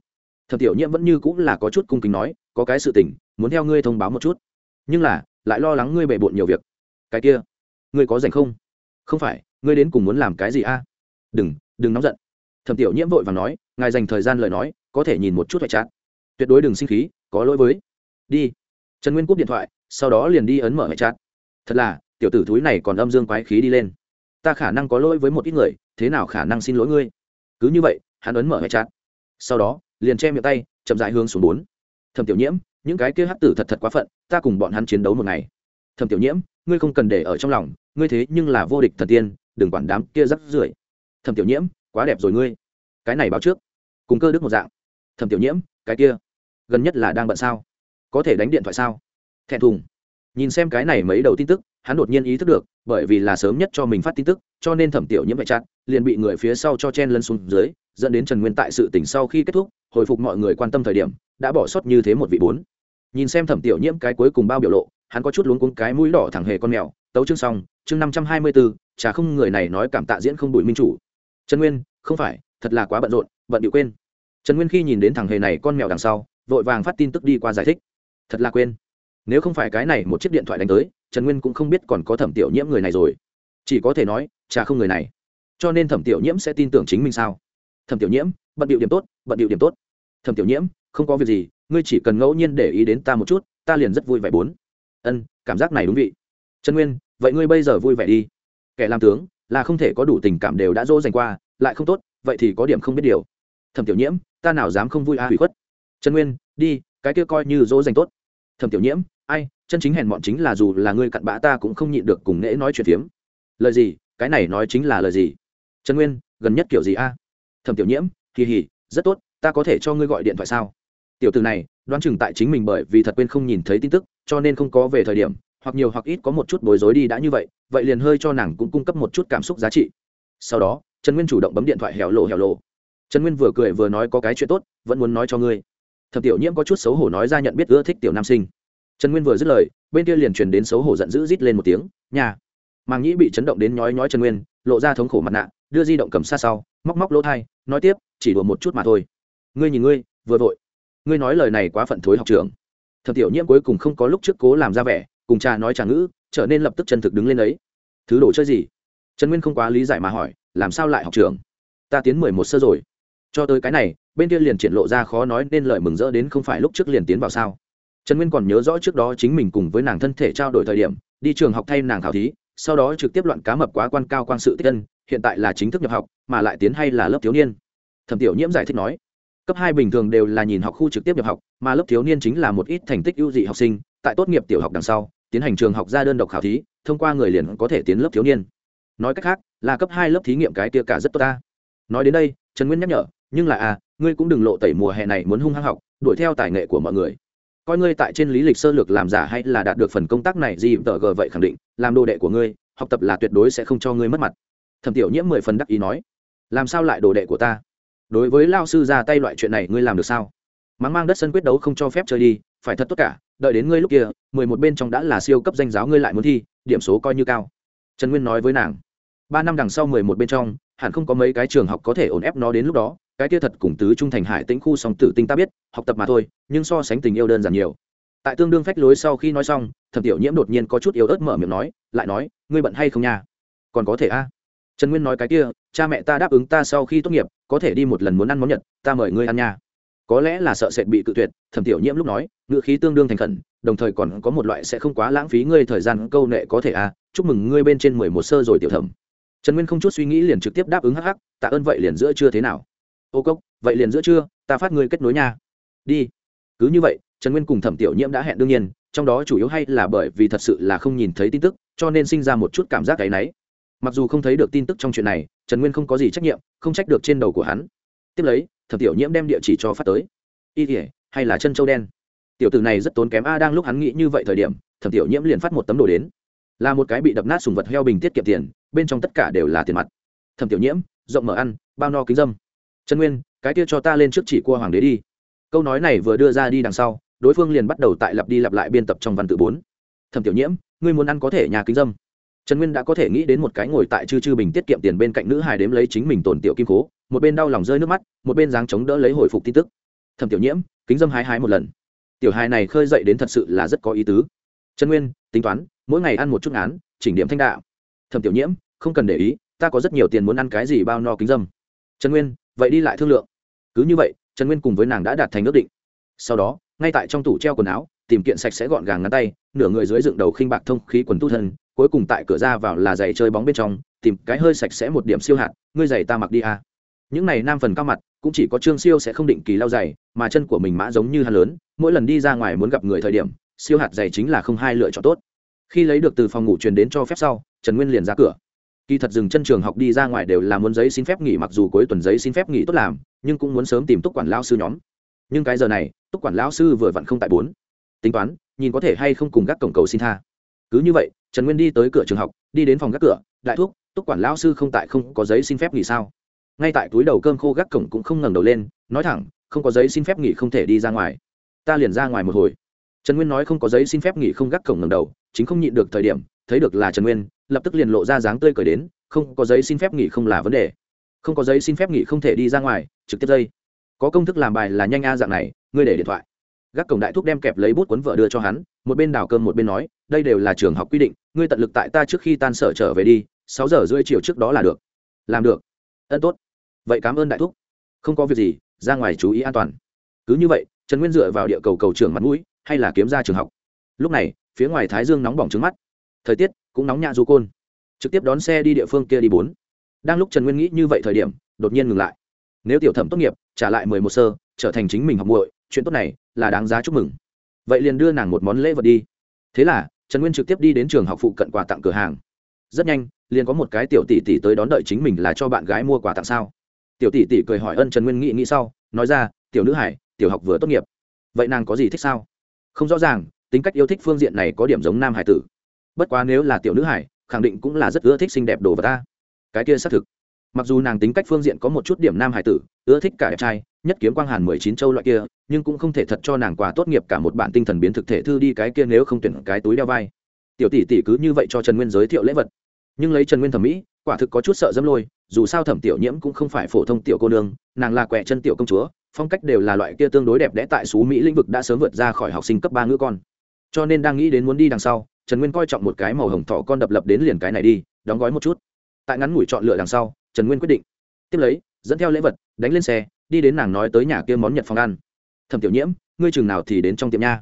Thẩm tiểu nhiễm vẫn như cũng là có chút cung kính nói, có cái sự tình, muốn theo ngươi thông báo một chút. Nhưng là, lại lo lắng ngươi bề bộn nhiều việc. Cái kia, ngươi có rảnh không? Không phải, ngươi đến cùng muốn làm cái gì a? Đừng đừng nóng giận. Thẩm tiểu nhiễm vội và nói, ngài dành thời gian lời nói, có thể nhìn một chút hoại chát tuyệt đối đừng sinh khí, có lỗi với. Đi. Trần nguyên cúp điện thoại sau đó liền đi ấn mở hệ chát thật là, tiểu tử thúi này còn âm dương quái khí đi lên. Ta khả năng có lỗi với một ít người, thế nào khả năng xin lỗi ngươi? Cứ như vậy, hắn ấn mở hệ chát sau đó, liền che miệng tay, chậm dại hướng xuống bốn. Thẩm tiểu nhiễm, những cái kia hắc tử thật thật quá phận, ta cùng bọn hắn chiến đấu một ngày. Thẩm tiểu nhiễm, ngươi không cần để ở trong lòng, ngươi thế nhưng là vô địch thần tiên, đừng quản đám kia rắc rưởi. Thẩm tiểu nhiễm, quá đẹp rồi ngươi. Cái này báo trước. Cùng cơ đức một dạng. Thẩm tiểu nhiễm, cái kia. Gần nhất là đang bận sao? Có thể đánh điện thoại sao? Thẹn thùng. Nhìn xem cái này mấy đầu tin tức, hắn đột nhiên ý thức được, bởi vì là sớm nhất cho mình phát tin tức, cho nên thẩm tiểu nhiễm vệ chặt liền bị người phía sau cho chen lân xuống dưới, dẫn đến trần nguyên tại sự tỉnh sau khi kết thúc, hồi phục mọi người quan tâm thời điểm, đã bỏ sót như thế một vị bốn. Nhìn xem thẩm tiểu nhiễm cái cuối cùng bao biểu lộ, hắn có chút luống cuống cái mũi đỏ thẳng hề con mèo, tấu chương xong, chương năm trăm hai mươi bốn chả không người này nói cảm tạ diễn không đuổi minh chủ. Trần nguyên, không phải, thật là quá bận rộn, bận điệu quên. Trần nguyên khi nhìn đến thằng hề này con mèo đằng sau, vội vàng phát tin tức đi qua giải thích. Thật là quên nếu không phải cái này một chiếc điện thoại đánh tới, trần nguyên cũng không biết còn có thẩm tiểu nhiễm người này rồi. Chỉ có thể nói, chả không người này. Cho nên thẩm tiểu nhiễm sẽ tin tưởng chính mình sao? Thẩm tiểu nhiễm, bận điệu điểm tốt, bận điệu điểm tốt. Thẩm tiểu nhiễm, không có việc gì, ngươi chỉ cần ngẫu nhiên để ý đến ta một chút, ta liền rất vui vẻ bốn. Ân, cảm giác này đúng vị. Trần nguyên, vậy ngươi bây giờ vui vẻ đi. Kẻ làm tướng, là không thể có đủ tình cảm đều đã dỗ dành qua, lại không tốt, vậy thì có điểm không biết điều. Thẩm tiểu nhiễm, ta nào dám không vui a à hủy khuất. Trần nguyên, đi, cái kia coi như dỗ dành tốt. Thẩm tiểu nhiễm chân chính hèn mọn chính là dù là ngươi cặn bã ta cũng không nhịn được cùng nễ nói chuyện phiếm. Lời gì? Cái này nói chính là lời gì? Trần nguyên, gần nhất kiểu gì a? Thẩm tiểu nhiễm, kỳ hỉ, rất tốt, ta có thể cho ngươi gọi điện thoại sao? Tiểu từ này, đoán chừng tại chính mình bởi vì thật quên không nhìn thấy tin tức, cho nên không có về thời điểm, hoặc nhiều hoặc ít có một chút bối rối đi đã như vậy vậy liền hơi cho nàng cũng cung cấp một chút cảm xúc giá trị. Sau đó, trần nguyên chủ động bấm điện thoại hẻo lộ hẻo lộ trần nguyên vừa cười vừa nói có cái chuyện tốt, vẫn muốn nói cho ngươi. Thẩm tiểu nhiễm có chút xấu hổ nói ra nhận biết ưa thích tiểu nam sinh trần nguyên vừa dứt lời, bên kia liền truyền đến xấu hổ giận dữ rít lên một tiếng, nhà! Màng nhĩ bị chấn động đến nhói nhói trần nguyên, lộ ra thống khổ mặt nạ, đưa di động cầm xa sau, móc móc lỗ thai, nói tiếp, chỉ đùa một chút mà thôi. Ngươi nhìn ngươi, vừa vội. Ngươi nói lời này quá phận thối học trường. Thẩm tiểu nhiễm cuối cùng không có lúc trước cố làm ra vẻ, cùng cha nói trà ngữ, trở nên lập tức chân thực đứng lên ấy. Thứ đồ chơi gì? Trần nguyên không quá lý giải mà hỏi, làm sao lại học trường? Ta tiến mười một sơ rồi. Cho tới cái này, bên kia liền triển lộ ra khó nói nên lời mừng rỡ đến không phải lúc trước liền tiến vào sao? Trần nguyên còn nhớ rõ trước đó chính mình cùng với nàng thân thể trao đổi thời điểm, đi trường học thay nàng khảo thí, sau đó trực tiếp loạn cá mập quá quan cao quan sự tích tân hiện tại là chính thức nhập học, mà lại tiến hay là lớp thiếu niên. Thẩm tiểu nhiễm giải thích nói, cấp hai bình thường đều là nhìn học khu trực tiếp nhập học, mà lớp thiếu niên chính là một ít thành tích ưu dị học sinh, tại tốt nghiệp tiểu học đằng sau, tiến hành trường học ra đơn độc khảo thí, thông qua người liền có thể tiến lớp thiếu niên. Nói cách khác, là cấp hai lớp thí nghiệm cái kia cả rất tốt ta. Nói đến đây, trần nguyên nhắc nhở, nhưng là à ngươi cũng đừng lộ tẩy mùa hè này muốn hung hăng học, đuổi theo tài nghệ của mọi người coi ngươi tại trên lý lịch sơ lược làm giả hay là đạt được phần công tác này gì, tờ gờ vậy khẳng định, làm đồ đệ của ngươi, học tập là tuyệt đối sẽ không cho ngươi mất mặt. Thẩm tiểu nhiễm mười phần đắc ý nói, làm sao lại đồ đệ của ta? Đối với lao sư ra tay loại chuyện này ngươi làm được sao? Mắng mang đất sân quyết đấu không cho phép chơi đi, phải thật tốt cả, đợi đến ngươi lúc kia, mười một bên trong đã là siêu cấp danh giáo ngươi lại muốn thi, điểm số coi như cao. Trần nguyên nói với nàng, ba năm đằng sau mười một bên trong, hẳn không có mấy cái trường học có thể ổn ép nó đến lúc đó cái kia thật cùng tứ trung thành hải tĩnh khu song tử tinh ta biết, học tập mà thôi, nhưng so sánh tình yêu đơn giản nhiều. Tại tương đương phách lối sau khi nói xong, thẩm tiểu nhiễm đột nhiên có chút yếu ớt mở miệng nói, lại nói, ngươi bận hay không nha? Còn có thể a. Trần nguyên nói cái kia, cha mẹ ta đáp ứng ta sau khi tốt nghiệp, có thể đi một lần muốn ăn món nhật, ta mời ngươi ăn nha. Có lẽ là sợ sệt bị cự tuyệt, thẩm tiểu nhiễm lúc nói, ngựa khí tương đương thành khẩn, đồng thời còn có một loại sẽ không quá lãng phí ngươi thời gian câu nệ có thể a, chúc mừng ngươi bên trên mười một sơ rồi tiểu thẩm. Trần nguyên không chút suy nghĩ liền trực tiếp đáp ứng hắc hắc, tạ ơn vậy liền giữa chưa thế nào? Ô cốc, vậy liền giữa trưa, ta phát ngươi kết nối nha. Đi. Cứ như vậy, trần nguyên cùng thẩm tiểu nhiễm đã hẹn đương nhiên, trong đó chủ yếu hay là bởi vì thật sự là không nhìn thấy tin tức, cho nên sinh ra một chút cảm giác cái náy. Mặc dù không thấy được tin tức trong chuyện này, trần nguyên không có gì trách nhiệm, không trách được trên đầu của hắn. Tiếp lấy, thẩm tiểu nhiễm đem địa chỉ cho phát tới. Y thể hay là chân châu đen? Tiểu tử này rất tốn kém a, đang lúc hắn nghĩ như vậy thời điểm, thẩm tiểu nhiễm liền phát một tấm đồ đến. Là một cái bị đập nát sùng vật heo bình tiết kiệm tiền, bên trong tất cả đều là tiền mặt. Thẩm tiểu nhiễm, rộng mở ăn, bao no kính dâm trần nguyên, cái kia cho ta lên trước chỉ cua hoàng đế đi. Câu nói này vừa đưa ra đi đằng sau, đối phương liền bắt đầu tại lặp đi lặp lại biên tập trong văn tự bốn. Thẩm tiểu nhiễm, ngươi muốn ăn có thể nhà kính dâm. Trần nguyên đã có thể nghĩ đến một cái ngồi tại chư chư bình tiết kiệm tiền bên cạnh nữ hài đếm lấy chính mình tổn tiểu kim cố một bên đau lòng rơi nước mắt, một bên dáng chống đỡ lấy hồi phục tin tức. Thẩm tiểu nhiễm, kính dâm hái hái một lần. Tiểu hài này khơi dậy đến thật sự là rất có ý tứ. Trần nguyên, tính toán, mỗi ngày ăn một chút án chỉnh điểm thanh đạo. Thẩm tiểu nhiễm, không cần để ý, ta có rất nhiều tiền muốn ăn cái gì bao no kính dâm. Trần nguyên vậy đi lại thương lượng. Cứ như vậy, trần nguyên cùng với nàng đã đạt thành ước định. Sau đó, ngay tại trong tủ treo quần áo, tìm kiện sạch sẽ gọn gàng ngắn tay, nửa người dưới dựng đầu khinh bạc thông khí quần tu thân, cuối cùng tại cửa ra vào là giày chơi bóng bên trong, tìm cái hơi sạch sẽ một điểm siêu hạt, ngươi giày ta mặc đi à. những này nam phần cao mặt, cũng chỉ có trương siêu sẽ không định kỳ lao giày, mà chân của mình mã giống như hắn lớn, mỗi lần đi ra ngoài muốn gặp người thời điểm, siêu hạt giày chính là không hai lựa chọn tốt. Khi lấy được từ phòng ngủ truyền đến cho phép sau, trần nguyên liền ra cửa kỳ thật dừng chân trường học đi ra ngoài đều là muốn giấy xin phép nghỉ mặc dù cuối tuần giấy xin phép nghỉ tốt làm, nhưng cũng muốn sớm tìm túc quản lao sư nhóm. Nhưng cái giờ này, túc quản lão sư vừa vặn không tại bốn. Tính toán, nhìn có thể hay không cùng gác cổng cầu xin tha. Cứ như vậy, trần nguyên đi tới cửa trường học, đi đến phòng gác cửa, đại thuốc túc quản lão sư không tại không có giấy xin phép nghỉ sao? Ngay tại túi đầu cơm khô gác cổng cũng không ngẩng đầu lên, nói thẳng, không có giấy xin phép nghỉ không thể đi ra ngoài. Ta liền ra ngoài một hồi. Trần nguyên nói không có giấy xin phép nghỉ không gác cổng ngẩng đầu, chính không nhịn được thời điểm thấy được là trần nguyên, lập tức liền lộ ra dáng tươi cười đến, không có giấy xin phép nghỉ không là vấn đề. Không có giấy xin phép nghỉ không thể đi ra ngoài, trực tiếp dây. Có công thức làm bài là nhanh a dạng này, ngươi để điện thoại. Gác cổng đại thúc đem kẹp lấy bút cuốn vợ đưa cho hắn, một bên đào cơm một bên nói, đây đều là trường học quy định, ngươi tận lực tại ta trước khi tan sở trở về đi, sáu giờ rưỡi chiều trước đó là được. Làm được. Ân tốt. Vậy cảm ơn đại thúc. Không có việc gì, ra ngoài chú ý an toàn. Cứ như vậy, trần nguyên dựa vào địa cầu cầu trường mặt mũi, hay là kiếm ra trường học. Lúc này, phía ngoài thái dương nóng bỏng trứng mắt thời tiết cũng nóng nhạ du côn. Trực tiếp đón xe đi địa phương kia đi bốn. Đang lúc trần nguyên nghĩ như vậy thời điểm, đột nhiên ngừng lại. Nếu tiểu thẩm tốt nghiệp, trả lại mười một sơ, trở thành chính mình học muội, chuyện tốt này là đáng giá chúc mừng. Vậy liền đưa nàng một món lễ vật đi. Thế là, trần nguyên trực tiếp đi đến trường học phụ cận quà tặng cửa hàng. Rất nhanh, liền có một cái tiểu tỷ tỷ tới đón đợi chính mình là cho bạn gái mua quà tặng sao. Tiểu tỷ tỷ cười hỏi ân trần nguyên nghĩ nghĩ sau, nói ra, tiểu nữ hải, tiểu học vừa tốt nghiệp. Vậy nàng có gì thích sao? Không rõ ràng, tính cách yêu thích phương diện này có điểm giống nam hải tử bất quá nếu là tiểu nữ hải, khẳng định cũng là rất ưa thích xinh đẹp đồ vật ta. Cái kia xác thực. Mặc dù nàng tính cách phương diện có một chút điểm nam hải tử, ưa thích cả đẹp trai, nhất kiếm quang hàn mười chín châu loại kia, nhưng cũng không thể thật cho nàng quà tốt nghiệp cả một bản tinh thần biến thực thể thư đi cái kia nếu không tuyển cái túi đeo vai. Tiểu tỷ tỷ cứ như vậy cho trần nguyên giới thiệu lễ vật. Nhưng lấy trần nguyên thẩm mỹ, quả thực có chút sợ dâm lôi, dù sao thẩm tiểu nhiễm cũng không phải phổ thông tiểu cô nương, nàng là quẹ chân tiểu công chúa, phong cách đều là loại kia tương đối đẹp đẽ tại xú mỹ lĩnh vực đã sớm vượt ra khỏi học sinh cấp ba ngữ con. Cho nên đang nghĩ đến muốn đi đằng sau trần nguyên coi trọng một cái màu hồng thọ con đập lập đến liền cái này đi, đóng gói một chút. Tại ngắn ngủi chọn lựa đằng sau, trần nguyên quyết định. Tiếp lấy, dẫn theo lễ vật, đánh lên xe, đi đến nàng nói tới nhà kia món nhật phòng ăn. Thẩm tiểu nhiễm, ngươi chừng nào thì đến trong tiệm nha.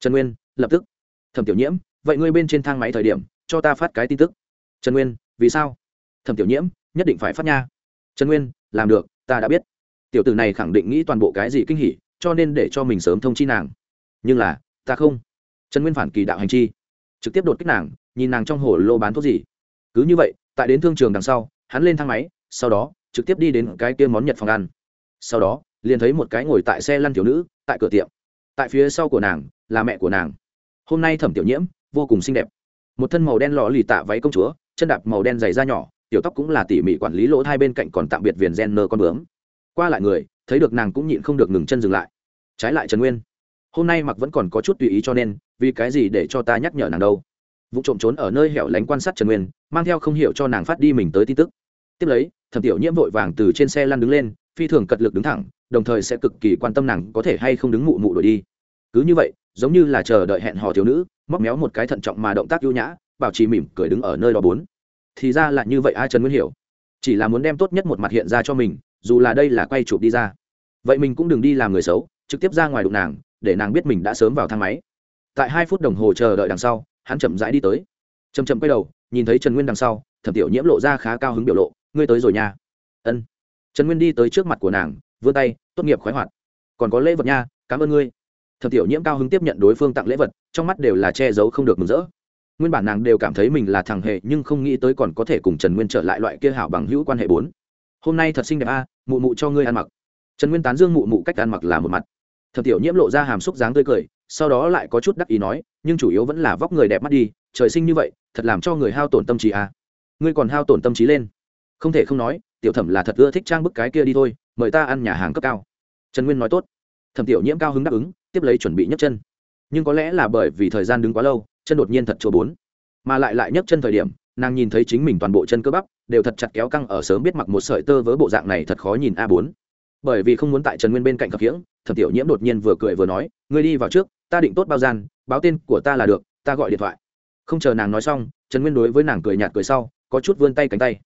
Trần nguyên, lập tức. Thẩm tiểu nhiễm, vậy ngươi bên trên thang máy thời điểm, cho ta phát cái tin tức. Trần nguyên, vì sao? Thẩm tiểu nhiễm, nhất định phải phát nha. Trần nguyên, làm được, ta đã biết. Tiểu tử này khẳng định nghĩ toàn bộ cái gì kinh hỉ, cho nên để cho mình sớm thông chi nàng. Nhưng là, ta không. Trần nguyên phản kỳ đạo hành chi trực tiếp đột kích nàng, nhìn nàng trong hồ lô bán thuốc gì. Cứ như vậy, tại đến thương trường đằng sau, hắn lên thang máy, sau đó, trực tiếp đi đến cái kia món nhật phòng ăn. Sau đó, liền thấy một cái ngồi tại xe lăn thiếu nữ, tại cửa tiệm. Tại phía sau của nàng, là mẹ của nàng. Hôm nay thẩm tiểu nhiễm, vô cùng xinh đẹp. Một thân màu đen lò lì tạ váy công chúa, chân đạp màu đen dày da nhỏ, tiểu tóc cũng là tỉ mỉ quản lý lỗ hai bên cạnh còn tạm biệt viền gen nơ con bướm. Qua lại người, thấy được nàng cũng nhịn không được ngừng chân dừng lại. Trái lại trần nguyên. Hôm nay mặc vẫn còn có chút tùy ý cho nên vì cái gì để cho ta nhắc nhở nàng đâu? Vụ trộm trốn ở nơi hẻo lánh quan sát trần nguyên, mang theo không hiểu cho nàng phát đi mình tới tin tức. Tiếp lấy, thẩm tiểu nhiễm vội vàng từ trên xe lăn đứng lên, phi thường cật lực đứng thẳng, đồng thời sẽ cực kỳ quan tâm nàng có thể hay không đứng mụ mụ đổi đi. Cứ như vậy, giống như là chờ đợi hẹn hò thiếu nữ, móc méo một cái thận trọng mà động tác ưu nhã, bảo trì mỉm cười đứng ở nơi đó bốn. Thì ra là như vậy ai trần nguyên hiểu. Chỉ là muốn đem tốt nhất một mặt hiện ra cho mình, dù là đây là quay chụp đi ra. Vậy mình cũng đừng đi làm người xấu, trực tiếp ra ngoài đụng nàng, để nàng biết mình đã sớm vào thang máy tại hai phút đồng hồ chờ đợi đằng sau, hắn chậm rãi đi tới. Chầm chậm quay đầu, nhìn thấy trần nguyên đằng sau, thẩm tiểu nhiễm lộ ra khá cao hứng biểu lộ, ngươi tới rồi nha. Ân. Trần nguyên đi tới trước mặt của nàng, vươn tay, tốt nghiệp khoái hoạt. Còn có lễ vật nha, cảm ơn ngươi. Thẩm tiểu nhiễm cao hứng tiếp nhận đối phương tặng lễ vật, trong mắt đều là che giấu không được mừng rỡ. Nguyên bản nàng đều cảm thấy mình là thằng hệ nhưng không nghĩ tới còn có thể cùng trần nguyên trở lại loại kia hảo bằng hữu quan hệ bốn. Hôm nay thật xinh đẹp a, mụ mụ cho ngươi ăn mặc. Trần nguyên tán dương mụ mụ cách ăn mặc là một mặt. Thẩm tiểu nhiễm lộ ra hàm xúc dáng tươi cười sau đó lại có chút đắc ý nói, nhưng chủ yếu vẫn là vóc người đẹp mắt đi, trời sinh như vậy, thật làm cho người hao tổn tâm trí à. Ngươi còn hao tổn tâm trí lên. Không thể không nói, tiểu thẩm là thật ưa thích trang bức cái kia đi thôi, mời ta ăn nhà hàng cấp cao. Trần nguyên nói tốt. Thẩm tiểu nhiễm cao hứng đáp ứng, tiếp lấy chuẩn bị nhấc chân. Nhưng có lẽ là bởi vì thời gian đứng quá lâu, chân đột nhiên thật chỗ bốn mà lại lại nhấc chân thời điểm, nàng nhìn thấy chính mình toàn bộ chân cơ bắp, đều thật chặt kéo căng ở sớm biết mặc một sợi tơ với bộ dạng này thật khó nhìn a bốn. Bởi vì không muốn tại trần nguyên bên cạnh khập khiễng thẩm tiểu nhiễm đột nhiên vừa cười vừa nói, ngươi đi vào trước, ta định tốt bao gian, báo tên của ta là được, ta gọi điện thoại. Không chờ nàng nói xong, trần nguyên đối với nàng cười nhạt cười sau, có chút vươn tay cánh tay.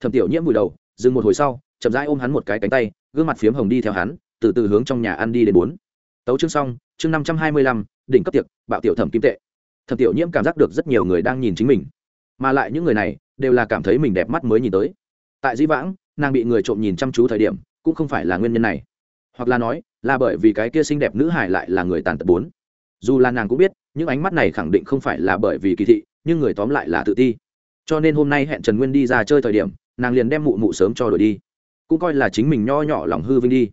Thẩm tiểu nhiễm vùi đầu, dừng một hồi sau, chậm rãi ôm hắn một cái cánh tay, gương mặt phiếm hồng đi theo hắn, từ từ hướng trong nhà ăn đi đến bốn. Tấu chương xong, chương năm trăm hai mươi lăm, đỉnh cấp tiệc, bạo tiểu thẩm kim tệ. Thẩm tiểu nhiễm cảm giác được rất nhiều người đang nhìn chính mình, mà lại những người này đều là cảm thấy mình đẹp mắt mới nhìn tới. Tại dĩ vãng, nàng bị người trộm nhìn chăm chú thời điểm, cũng không phải là nguyên nhân này hoặc là nói, là bởi vì cái kia xinh đẹp nữ hải lại là người tàn tật bốn. Dù là nàng cũng biết, những ánh mắt này khẳng định không phải là bởi vì kỳ thị, nhưng người tóm lại là tự ti. Cho nên hôm nay hẹn trần nguyên đi ra chơi thời điểm, nàng liền đem mụ mụ sớm cho đổi đi. Cũng coi là chính mình nho nhỏ lòng hư vinh đi.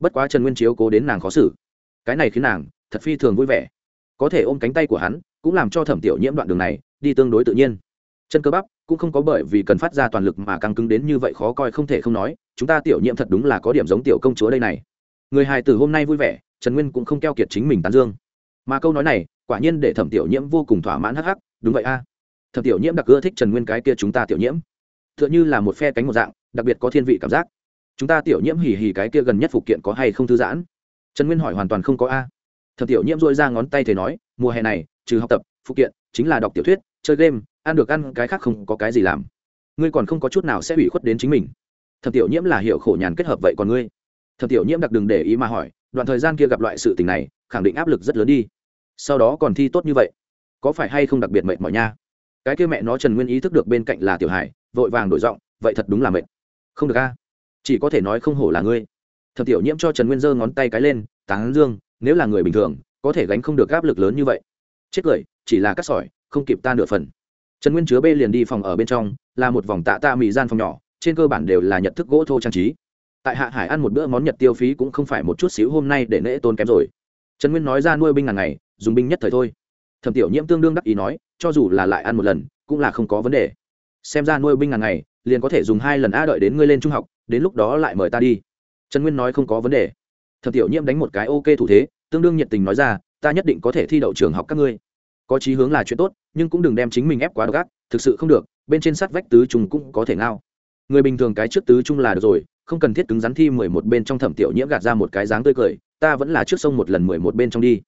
Bất quá trần nguyên chiếu cố đến nàng khó xử. Cái này khiến nàng thật phi thường vui vẻ. Có thể ôm cánh tay của hắn, cũng làm cho thẩm tiểu nhiễm đoạn đường này đi tương đối tự nhiên. Chân cơ bắp cũng không có bởi vì cần phát ra toàn lực mà căng cứng đến như vậy khó coi không thể không nói, chúng ta tiểu nhiễm thật đúng là có điểm giống tiểu công chúa đây này người hài tử hôm nay vui vẻ, trần nguyên cũng không keo kiệt chính mình tán dương. Mà câu nói này, quả nhiên để thẩm tiểu nhiễm vô cùng thỏa mãn hắc hắc, đúng vậy a. Thẩm tiểu nhiễm đặc ưa thích trần nguyên cái kia chúng ta tiểu nhiễm. T h ư ợ n h ư là một phe cánh một dạng, đặc biệt có thiên vị cảm giác. Chúng ta tiểu nhiễm hỉ hỉ cái kia gần nhất phụ kiện có hay không thư giãn? Trần nguyên hỏi hoàn toàn không có a. Thẩm tiểu nhiễm dôi ra ngón tay thầy nói, mùa hè này, trừ học tập phụ kiện, chính là đọc tiểu thuyết, chơi game, ăn được ăn cái khác không có cái gì làm. Ngươi còn không có chút nào sẽ ủy khuất đến chính mình. Thẩm tiểu nhiễm là hiệu khổ nhàn kết hợp vậy còn ngươi? Thẩm tiểu nhiễm đặc đừng để ý mà hỏi, đoạn thời gian kia gặp loại sự tình này, khẳng định áp lực rất lớn đi. Sau đó còn thi tốt như vậy, có phải hay không đặc biệt mệt mỏi nha? Cái kia mẹ nó trần nguyên ý thức được bên cạnh là tiểu hải, vội vàng đổi giọng, vậy thật đúng là mệt. Không được a, chỉ có thể nói không hổ là ngươi. Thẩm tiểu nhiễm cho trần nguyên giơ ngón tay cái lên, tán dương, nếu là người bình thường, có thể gánh không được áp lực lớn như vậy. Chết cười, chỉ là cắt sỏi, không kịp ta nửa phần. Trần nguyên chứa bê liền đi phòng ở bên trong, là một vòng tạ ta mì gian phòng nhỏ, trên cơ bản đều là nhận thức gỗ thô trang trí tại hạ hải ăn một bữa món nhật tiêu phí cũng không phải một chút xíu hôm nay để nễ tôn kém rồi. Trần nguyên nói ra nuôi binh ngàn ngày dùng binh nhất thời thôi. Thẩm tiểu nhiễm tương đương đắc ý nói cho dù là lại ăn một lần cũng là không có vấn đề. Xem ra nuôi binh ngàn ngày liền có thể dùng hai lần a đợi đến ngươi lên trung học đến lúc đó lại mời ta đi. Trần nguyên nói không có vấn đề. Thẩm tiểu nhiễm đánh một cái ok thủ thế tương đương nhiệt tình nói ra ta nhất định có thể thi đậu trường học các ngươi. Có chí hướng là chuyện tốt nhưng cũng đừng đem chính mình ép quá gắt, ác thực sự không được bên trên sắt vách tứ trung cũng có thể ngao. Người bình thường cái trước tứ trung là được rồi không cần thiết cứng rắn thi mười một bên trong thẩm tiểu nhiễm gạt ra một cái dáng tươi cười, ta vẫn là trước sông một lần mười một bên trong đi.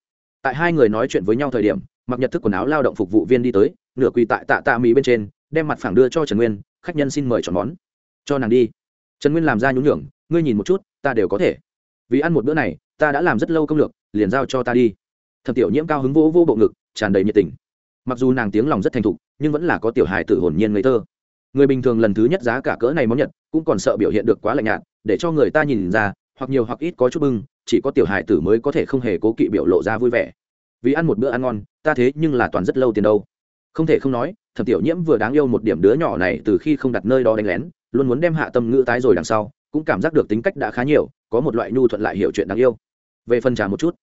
Tại hai người nói chuyện với nhau thời điểm, mặc nhật thức quần áo lao động phục vụ viên đi tới, nửa quỳ tại tạ tạ mỹ bên trên, đem mặt phẳng đưa cho trần nguyên, khách nhân xin mời chọn món. Cho nàng đi. Trần nguyên làm ra nhún nhường, ngươi nhìn một chút, ta đều có thể. Vì ăn một bữa này, ta đã làm rất lâu công lược, liền giao cho ta đi. Thẩm tiểu nhiễm cao hứng vô vô bộ ngực, tràn đầy nhiệt tình. Mặc dù nàng tiếng lòng rất thành thục, nhưng vẫn là có tiểu hài tử hồn nhiên ngây thơ người bình thường lần thứ nhất giá cả cỡ này món nhật, cũng còn sợ biểu hiện được quá lạnh nhạt, để cho người ta nhìn ra, hoặc nhiều hoặc ít có chút bưng, chỉ có tiểu hài tử mới có thể không hề cố kỵ biểu lộ ra vui vẻ. Vì ăn một bữa ăn ngon, ta thế nhưng là toàn rất lâu tiền đâu. Không thể không nói, thẩm tiểu nhiễm vừa đáng yêu một điểm đứa nhỏ này từ khi không đặt nơi đó đánh lén, luôn muốn đem hạ tâm ngữ tái rồi đằng sau, cũng cảm giác được tính cách đã khá nhiều, có một loại nhu thuận lại hiểu chuyện đáng yêu. Về phần trả một chút,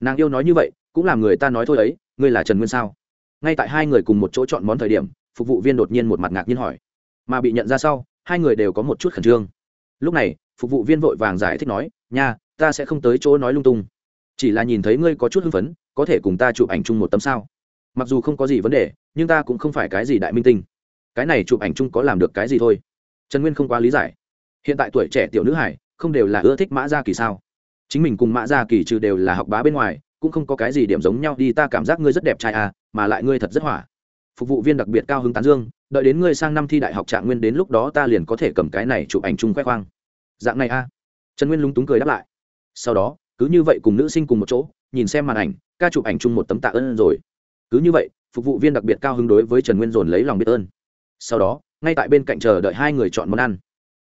nàng yêu nói như vậy, cũng làm người ta nói thôi ấy, ngươi là trần nguyên sao? Ngay tại hai người cùng một chỗ chọn món thời điểm, phục vụ viên đột nhiên một mặt ngạc nhiên hỏi mà bị nhận ra sau, hai người đều có một chút khẩn trương. Lúc này, phục vụ viên vội vàng giải thích nói, nha, ta sẽ không tới chỗ nói lung tung. Chỉ là nhìn thấy ngươi có chút hưng phấn, có thể cùng ta chụp ảnh chung một tấm sao? Mặc dù không có gì vấn đề, nhưng ta cũng không phải cái gì đại minh tinh. Cái này chụp ảnh chung có làm được cái gì thôi? Trần nguyên không quá lý giải. Hiện tại tuổi trẻ tiểu nữ hải, không đều là ưa thích mã gia kỳ sao? Chính mình cùng mã gia kỳ trừ đều là học bá bên ngoài, cũng không có cái gì điểm giống nhau đi, ta cảm giác ngươi rất đẹp trai à mà lại ngươi thật rất hỏa. Phục vụ viên đặc biệt cao hứng tán dương đợi đến ngươi sang năm thi đại học trạng nguyên đến lúc đó ta liền có thể cầm cái này chụp ảnh chung khoe khoang. Dạng này a. À. trần nguyên lúng túng cười đáp lại. Sau đó, cứ như vậy cùng nữ sinh cùng một chỗ, nhìn xem màn ảnh, ca chụp ảnh chung một tấm tạ ơn rồi. Cứ như vậy, phục vụ viên đặc biệt cao hứng đối với trần nguyên dồn lấy lòng biết ơn. Sau đó, ngay tại bên cạnh chờ đợi hai người chọn món ăn.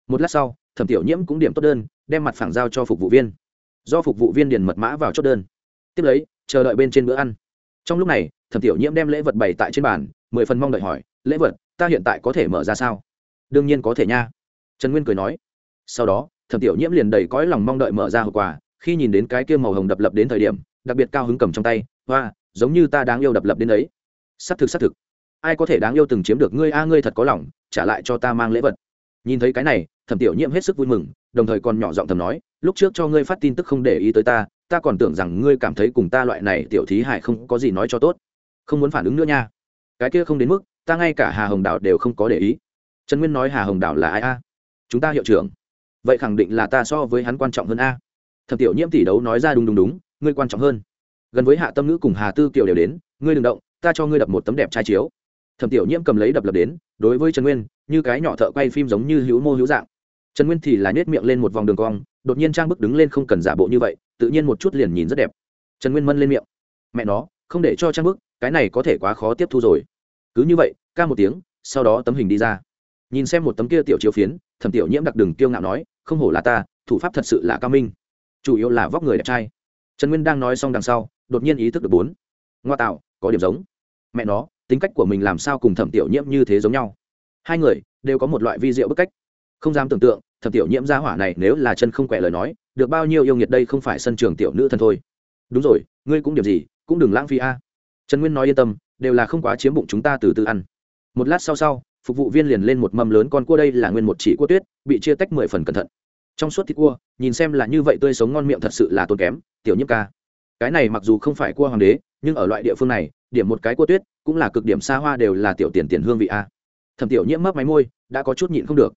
Một lát sau, thẩm tiểu nhiễm cũng điểm tốt đơn, đem mặt phẳng giao cho phục vụ viên. Do phục vụ viên điền mật mã vào chốt đơn. Tiếp lấy, chờ đợi bên trên bữa ăn. Trong lúc này, thẩm tiểu nhiễm đem lễ vật bày tại trên bàn, mười phần mong đợi hỏi, lễ vật ta hiện tại có thể mở ra sao? Đương nhiên có thể nha. Trần nguyên cười nói. Sau đó, thẩm tiểu nhiễm liền đầy cõi lòng mong đợi mở ra hậu quả. khi nhìn đến cái kia màu hồng đập lập đến thời điểm, đặc biệt cao hứng cầm trong tay, hoa, giống như ta đáng yêu đập lập đến đấy. Xác thực xác thực. Ai có thể đáng yêu từng chiếm được ngươi a, ngươi thật có lòng, trả lại cho ta mang lễ vật. Nhìn thấy cái này, thẩm tiểu nhiễm hết sức vui mừng, đồng thời còn nhỏ giọng thầm nói, lúc trước cho ngươi phát tin tức không để ý tới ta ta còn tưởng rằng ngươi cảm thấy cùng ta loại này tiểu thí hải không có gì nói cho tốt. Không muốn phản ứng nữa nha. Cái kia không đến mức ta ngay cả hà hồng đào đều không có để ý. Trần nguyên nói hà hồng đào là ai a? Chúng ta hiệu trưởng. Vậy khẳng định là ta so với hắn quan trọng hơn a. Thẩm tiểu nhiễm tỷ đấu nói ra đúng đúng đúng, ngươi quan trọng hơn. Gần với hạ tâm ngữ cùng hà tư kiều đều đến, ngươi đừng động, ta cho ngươi đập một tấm đẹp trai chiếu. Thẩm tiểu nhiễm cầm lấy đập lập đến, đối với trần nguyên, như cái nhỏ thợ quay phim giống như hữu mô hữu dạng. Trần nguyên thì là nhét miệng lên một vòng đường cong, đột nhiên trang bức đứng lên không cần giả bộ như vậy, tự nhiên một chút liền nhìn rất đẹp. Trần nguyên mân lên miệng. Mẹ nó, không để cho trang bức, cái này có thể quá khó tiếp thu rồi cứ như vậy, ca một tiếng, sau đó tấm hình đi ra. Nhìn xem một tấm kia tiểu chiếu phiến, thẩm tiểu nhiễm đặc đừng kiêu ngạo nói, không hổ là ta, thủ pháp thật sự là cao minh. Chủ yếu là vóc người đẹp trai. Trần nguyên đang nói xong đằng sau, đột nhiên ý thức được bốn. Ngoa tạo, có điểm giống. Mẹ nó, tính cách của mình làm sao cùng thẩm tiểu nhiễm như thế giống nhau? Hai người, đều có một loại vi diệu bức cách. Không dám tưởng tượng, thẩm tiểu nhiễm gia hỏa này nếu là chân không quẹ lời nói, được bao nhiêu yêu nghiệt đây không phải sân trường tiểu nữ thân thôi. Đúng rồi, ngươi cũng điểm gì, cũng đừng lãng phí a. Trần nguyên nói yên tâm đều là không quá chiếm bụng chúng ta từ từ ăn. Một lát sau sau, phục vụ viên liền lên một mâm lớn con cua đây là nguyên một chỉ cua tuyết, bị chia tách mười phần cẩn thận. Trong suốt thịt cua, nhìn xem là như vậy tươi sống ngon miệng thật sự là tốn kém, tiểu nhiễm ca. Cái này mặc dù không phải cua hoàng đế, nhưng ở loại địa phương này, điểm một cái cua tuyết cũng là cực điểm xa hoa đều là tiểu tiền tiền hương vị a. Thẩm tiểu nhiễm mấp máy môi, đã có chút nhịn không được.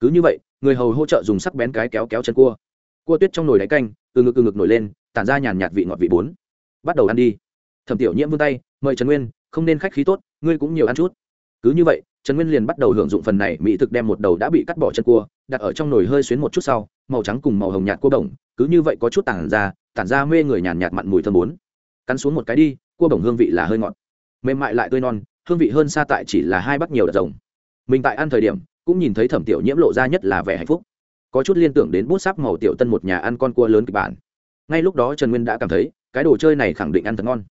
Cứ như vậy, người hầu hỗ trợ dùng sắc bén cái kéo kéo chân cua. Cua tuyết trong nồi đáy canh, từ ngực từ ngực nổi lên, tản ra nhàn nhạt vị ngọt vị bốn. Bắt đầu ăn đi. Thẩm tiểu nhiễm vươn tay, mời trần nguyên không nên khách khí tốt, ngươi cũng nhiều ăn chút. Cứ như vậy, trần nguyên liền bắt đầu hưởng dụng phần này, mỹ thực đem một đầu đã bị cắt bỏ chân cua, đặt ở trong nồi hơi xuyến một chút sau, màu trắng cùng màu hồng nhạt cua bổng, cứ như vậy có chút tản ra tản ra mê người nhàn nhạt mặn mùi thơm bốn. Cắn xuống một cái đi, cua bổng hương vị là hơi ngọt. Mềm mại lại tươi non, hương vị hơn xa tại chỉ là hai bắp nhiều đợt rồng. Mình tại ăn thời điểm, cũng nhìn thấy thẩm tiểu nhiễm lộ ra nhất là vẻ hạnh phúc. Có chút liên tưởng đến bút sáp màu tiểu tân một nhà ăn con cua lớn kịch bản. Ngay lúc đó trần nguyên đã cảm thấy, cái đồ chơi này khẳng định ăn thật ngon.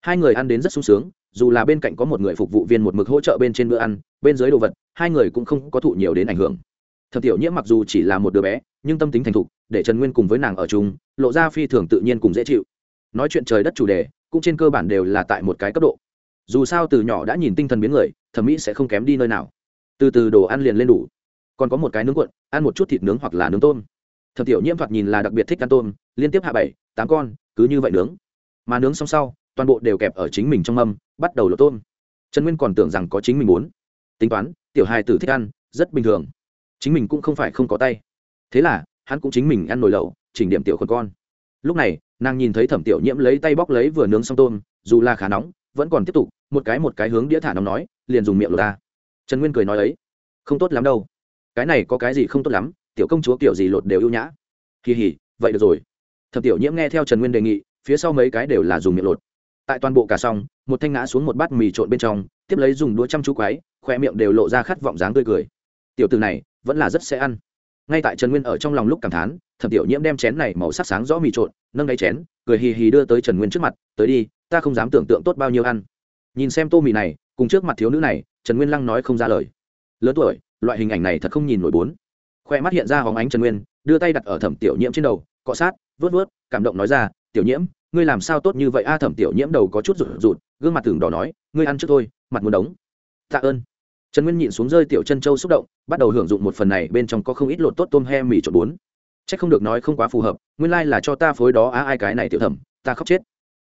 Hai người ăn đến rất sung sướng dù là bên cạnh có một người phục vụ viên một mực hỗ trợ bên trên bữa ăn, bên dưới đồ vật, hai người cũng không có thụ nhiều đến ảnh hưởng. Thẩm tiểu nhiễm mặc dù chỉ là một đứa bé, nhưng tâm tính thành thục, để trần nguyên cùng với nàng ở chung, lộ ra phi thường tự nhiên cùng dễ chịu. Nói chuyện trời đất chủ đề, cũng trên cơ bản đều là tại một cái cấp độ. Dù sao từ nhỏ đã nhìn tinh thần biến người, thẩm mỹ sẽ không kém đi nơi nào. Từ từ đồ ăn liền lên đủ. Còn có một cái nướng cuộn, ăn một chút thịt nướng hoặc là nướng tôm. Thẩm tiểu nhiễm thoạt nhìn là đặc biệt thích ăn tôm, liên tiếp hạ bảy, tám con, cứ như vậy nướng. Mà nướng xong sau toàn bộ đều kẹp ở chính mình trong mâm bắt đầu lột tôm. Trần nguyên còn tưởng rằng có chính mình muốn. Tính toán, tiểu hài tử thích ăn, rất bình thường. Chính mình cũng không phải không có tay. Thế là, hắn cũng chính mình ăn nồi lẩu, chỉnh điểm tiểu con con. Lúc này, nàng nhìn thấy thẩm tiểu nhiễm lấy tay bóc lấy vừa nướng xong tôm, dù là khá nóng, vẫn còn tiếp tục, một cái một cái hướng đĩa thả nóng nói, liền dùng miệng lột ra. Trần nguyên cười nói ấy, không tốt lắm đâu. Cái này có cái gì không tốt lắm, tiểu công chúa kiểu gì lột đều ưu nhã. Kỳ hỉ vậy được rồi. Thẩm tiểu nhiễm nghe theo trần nguyên đề nghị, phía sau mấy cái đều là dùng miệng lột tại toàn bộ cả xong, một thanh ngã xuống một bát mì trộn bên trong, tiếp lấy dùng đũa chăm chú quái khoe miệng đều lộ ra khát vọng dáng tươi cười. Tiểu từ này, vẫn là rất sẽ ăn. Ngay tại trần nguyên ở trong lòng lúc cảm thán, thẩm tiểu nhiễm đem chén này màu sắc sáng rõ mì trộn, nâng đáy chén, cười hì hì đưa tới trần nguyên trước mặt, tới đi, ta không dám tưởng tượng tốt bao nhiêu ăn. Nhìn xem tô mì này, cùng trước mặt thiếu nữ này, trần nguyên lăng nói không ra lời. Lớn tuổi, loại hình ảnh này thật không nhìn nổi bốn. Khoe mắt hiện ra hóng ánh trần nguyên, đưa tay đặt ở thẩm tiểu nhiễm trên đầu, cọ sát, vớt vớt, cảm động nói ra, tiểu nhiễm ngươi làm sao tốt như vậy? A thẩm tiểu nhiễm đầu có chút rụt rụt, gương mặt tưởng đỏ nói, ngươi ăn trước thôi, mặt muốn đống tạ ơn. Trần nguyên nhịn xuống rơi tiểu chân châu xúc động, bắt đầu hưởng dụng một phần này, bên trong có không ít lột tốt tôm he mì trộn bốn c h ắ c không được nói không quá phù hợp, nguyên lai、like、là cho ta phối đó á, ai cái này tiểu thẩm, ta khóc chết.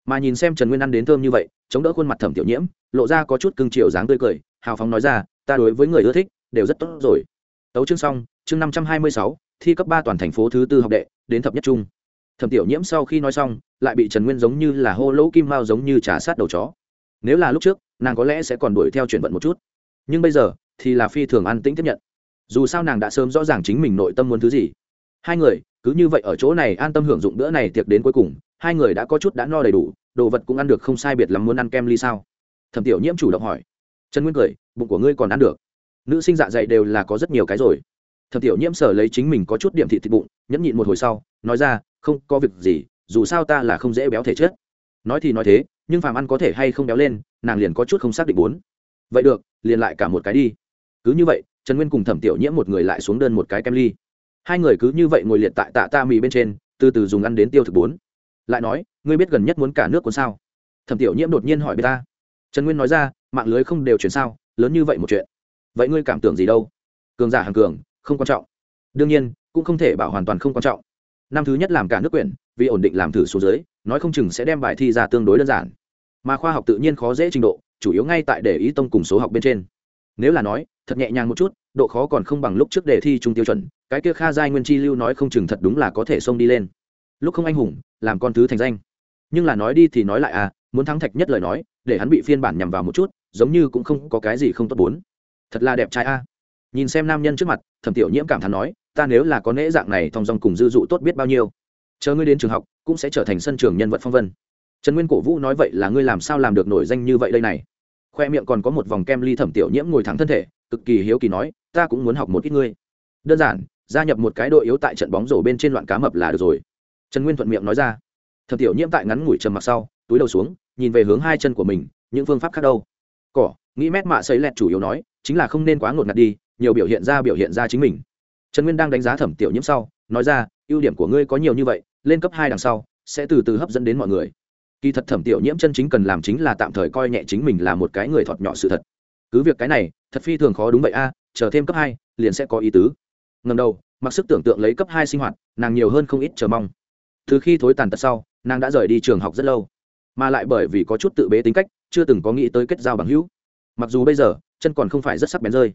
Mà nhìn xem trần nguyên ăn đến thơm như vậy, chống đỡ khuôn mặt thẩm tiểu nhiễm, lộ ra có chút cưng chiều dáng tươi cười, hào phóng nói ra, ta đối với người ưa thích, đều rất tốt rồi. Tấu chương xong, chương năm trăm hai mươi sáu, thi cấp ba toàn thành phố thứ tư học đệ, đến thập nhất trung thẩm tiểu nhiễm sau khi nói xong, lại bị trần nguyên giống như là hô lỗ kim mao giống như trả sát đầu chó. Nếu là lúc trước, nàng có lẽ sẽ còn đuổi theo chuyển vận một chút. Nhưng bây giờ, thì là phi thường an tĩnh tiếp nhận. Dù sao nàng đã sớm rõ ràng chính mình nội tâm muốn thứ gì. Hai người, cứ như vậy ở chỗ này an tâm hưởng dụng bữa này tiệc đến cuối cùng, hai người đã có chút đã no đầy đủ, đồ vật cũng ăn được không sai biệt lắm muốn ăn kem ly sao? Thẩm tiểu nhiễm chủ động hỏi. Trần nguyên cười, bụng của ngươi còn ăn được. Nữ sinh dạ dày đều là có rất nhiều cái rồi thẩm tiểu nhiễm sở lấy chính mình có chút điểm thị thịt bụng, nhẫn nhịn một hồi sau, nói ra, không, có việc gì, dù sao ta là không dễ béo thể chết nói thì nói thế, nhưng phàm ăn có thể hay không béo lên, nàng liền có chút không xác định bốn vậy được, liền lại cả một cái đi. Cứ như vậy, trần nguyên cùng thẩm tiểu nhiễm một người lại xuống đơn một cái kem ly. Hai người cứ như vậy ngồi liệt tại tạ ta mì bên trên, từ từ dùng ăn đến tiêu thực bốn. Lại nói, ngươi biết gần nhất muốn cả nước cuốn sao? Thẩm tiểu nhiễm đột nhiên hỏi bê ta. Trần nguyên nói ra, mạng lưới không đều chuyển sao? Lớn như vậy một chuyện. Vậy ngươi cảm tưởng gì đâu? Cường giả hàng cường không quan trọng. Đương nhiên, cũng không thể bảo hoàn toàn không quan trọng. Năm thứ nhất làm cả nước quyển, vì ổn định làm thử số dưới nói không chừng sẽ đem bài thi ra tương đối đơn giản. Mà khoa học tự nhiên khó dễ trình độ, chủ yếu ngay tại để ý tông cùng số học bên trên. Nếu là nói, thật nhẹ nhàng một chút, độ khó còn không bằng lúc trước đề thi trung tiêu chuẩn, cái kia kha giai nguyên chi lưu nói không chừng thật đúng là có thể xông đi lên. Lúc không anh hùng, làm con thứ thành danh. Nhưng là nói đi thì nói lại à muốn thắng thạch nhất lời nói, để hắn bị phiên bản nhằm vào một chút, giống như cũng không có cái gì không tốt bốn. Thật là đẹp trai a nhìn xem nam nhân trước mặt, thẩm tiểu nhiễm cảm thán nói, ta nếu là có nễ dạng này, thong dong cùng dư dụ tốt biết bao nhiêu. Chờ ngươi đến trường học, cũng sẽ trở thành sân trường nhân vật phong vân. Trần nguyên cổ vũ nói, vậy là ngươi làm sao làm được nổi danh như vậy đây này? Khoe miệng còn có một vòng kem ly thẩm tiểu nhiễm ngồi thẳng thân thể, cực kỳ hiếu kỳ nói, ta cũng muốn học một ít ngươi. Đơn giản, gia nhập một cái đội yếu tại trận bóng rổ bên trên loạn cá mập là được rồi. Trần nguyên thuận miệng nói ra. Thẩm tiểu nhiễm tại ngắn ngủi trầm mặc sau, túi đầu xuống, nhìn về hướng hai chân của mình, những phương pháp khác đâu. Cỏ, nghĩ mét mạ xấy lẹt chủ yếu nói, chính là không nên quá ngột ngạt đi nhiều biểu hiện ra biểu hiện ra chính mình. Trần nguyên đang đánh giá thẩm tiểu nhiễm sau, nói ra, ưu điểm của ngươi có nhiều như vậy, lên cấp hai đằng sau, sẽ từ từ hấp dẫn đến mọi người. Kỳ thật thẩm tiểu nhiễm chân chính cần làm chính là tạm thời coi nhẹ chính mình là một cái người thọt nhỏ sự thật. Cứ việc cái này, thật phi thường khó đúng vậy a, chờ thêm cấp hai, liền sẽ có ý tứ. Ngầm đầu, mặc sức tưởng tượng lấy cấp hai sinh hoạt, nàng nhiều hơn không ít chờ mong. Từ khi thối tàn tật sau, nàng đã rời đi trường học rất lâu. Mà lại bởi vì có chút tự bế tính cách, chưa từng có nghĩ tới kết giao bằng hữu. Mặc dù bây giờ, chân còn không phải rất sắc bén rơi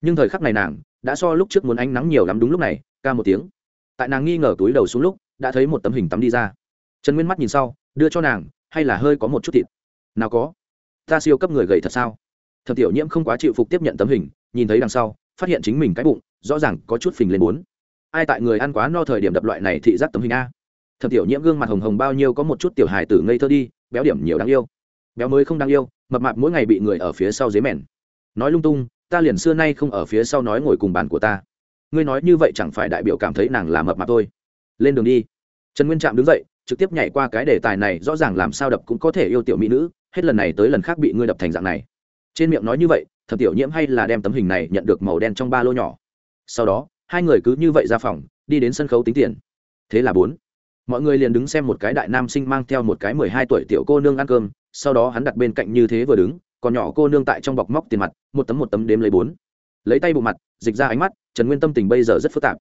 nhưng thời khắc này nàng đã so lúc trước muốn ánh nắng nhiều lắm đúng lúc này, ca một tiếng. Tại nàng nghi ngờ túi đầu xuống lúc, đã thấy một tấm hình tắm đi ra. Trần nguyên mắt nhìn sau, đưa cho nàng, hay là hơi có một chút thịt? Nào có. Ta siêu cấp người gầy thật sao? Thẩm tiểu nhiễm không quá chịu phục tiếp nhận tấm hình, nhìn thấy đằng sau, phát hiện chính mình cái bụng, rõ ràng có chút phình lên bốn. Ai tại người ăn quá no thời điểm đập loại này thị giác tấm hình a? Thẩm tiểu nhiễm gương mặt hồng hồng bao nhiêu có một chút tiểu hài tử ngây thơ đi, béo điểm nhiều đáng yêu. Béo mới không đáng yêu, mập mạp mỗi ngày bị người ở phía sau dế mèn. Nói lung tung ta liền xưa nay không ở phía sau nói ngồi cùng bàn của ta. Ngươi nói như vậy chẳng phải đại biểu cảm thấy nàng là mập mạp thôi. Lên đường đi. Trần nguyên trạm đứng dậy, trực tiếp nhảy qua cái đề tài này, rõ ràng làm sao đập cũng có thể yêu tiểu mỹ nữ, hết lần này tới lần khác bị ngươi đập thành dạng này. Trên miệng nói như vậy, thẩm tiểu nhiễm hay là đem tấm hình này nhận được màu đen trong ba lô nhỏ. Sau đó, hai người cứ như vậy ra phòng, đi đến sân khấu tính tiền. Thế là bốn. Mọi người liền đứng xem một cái đại nam sinh mang theo một cái mười hai tuổi tiểu cô nương ăn cơm, sau đó hắn đặt bên cạnh như thế vừa đứng còn nhỏ cô nương tại trong bọc móc tiền mặt, một tấm một tấm đếm lấy bốn. Lấy tay bộ mặt, dịch ra ánh mắt, trần nguyên tâm tình bây giờ rất phức tạp.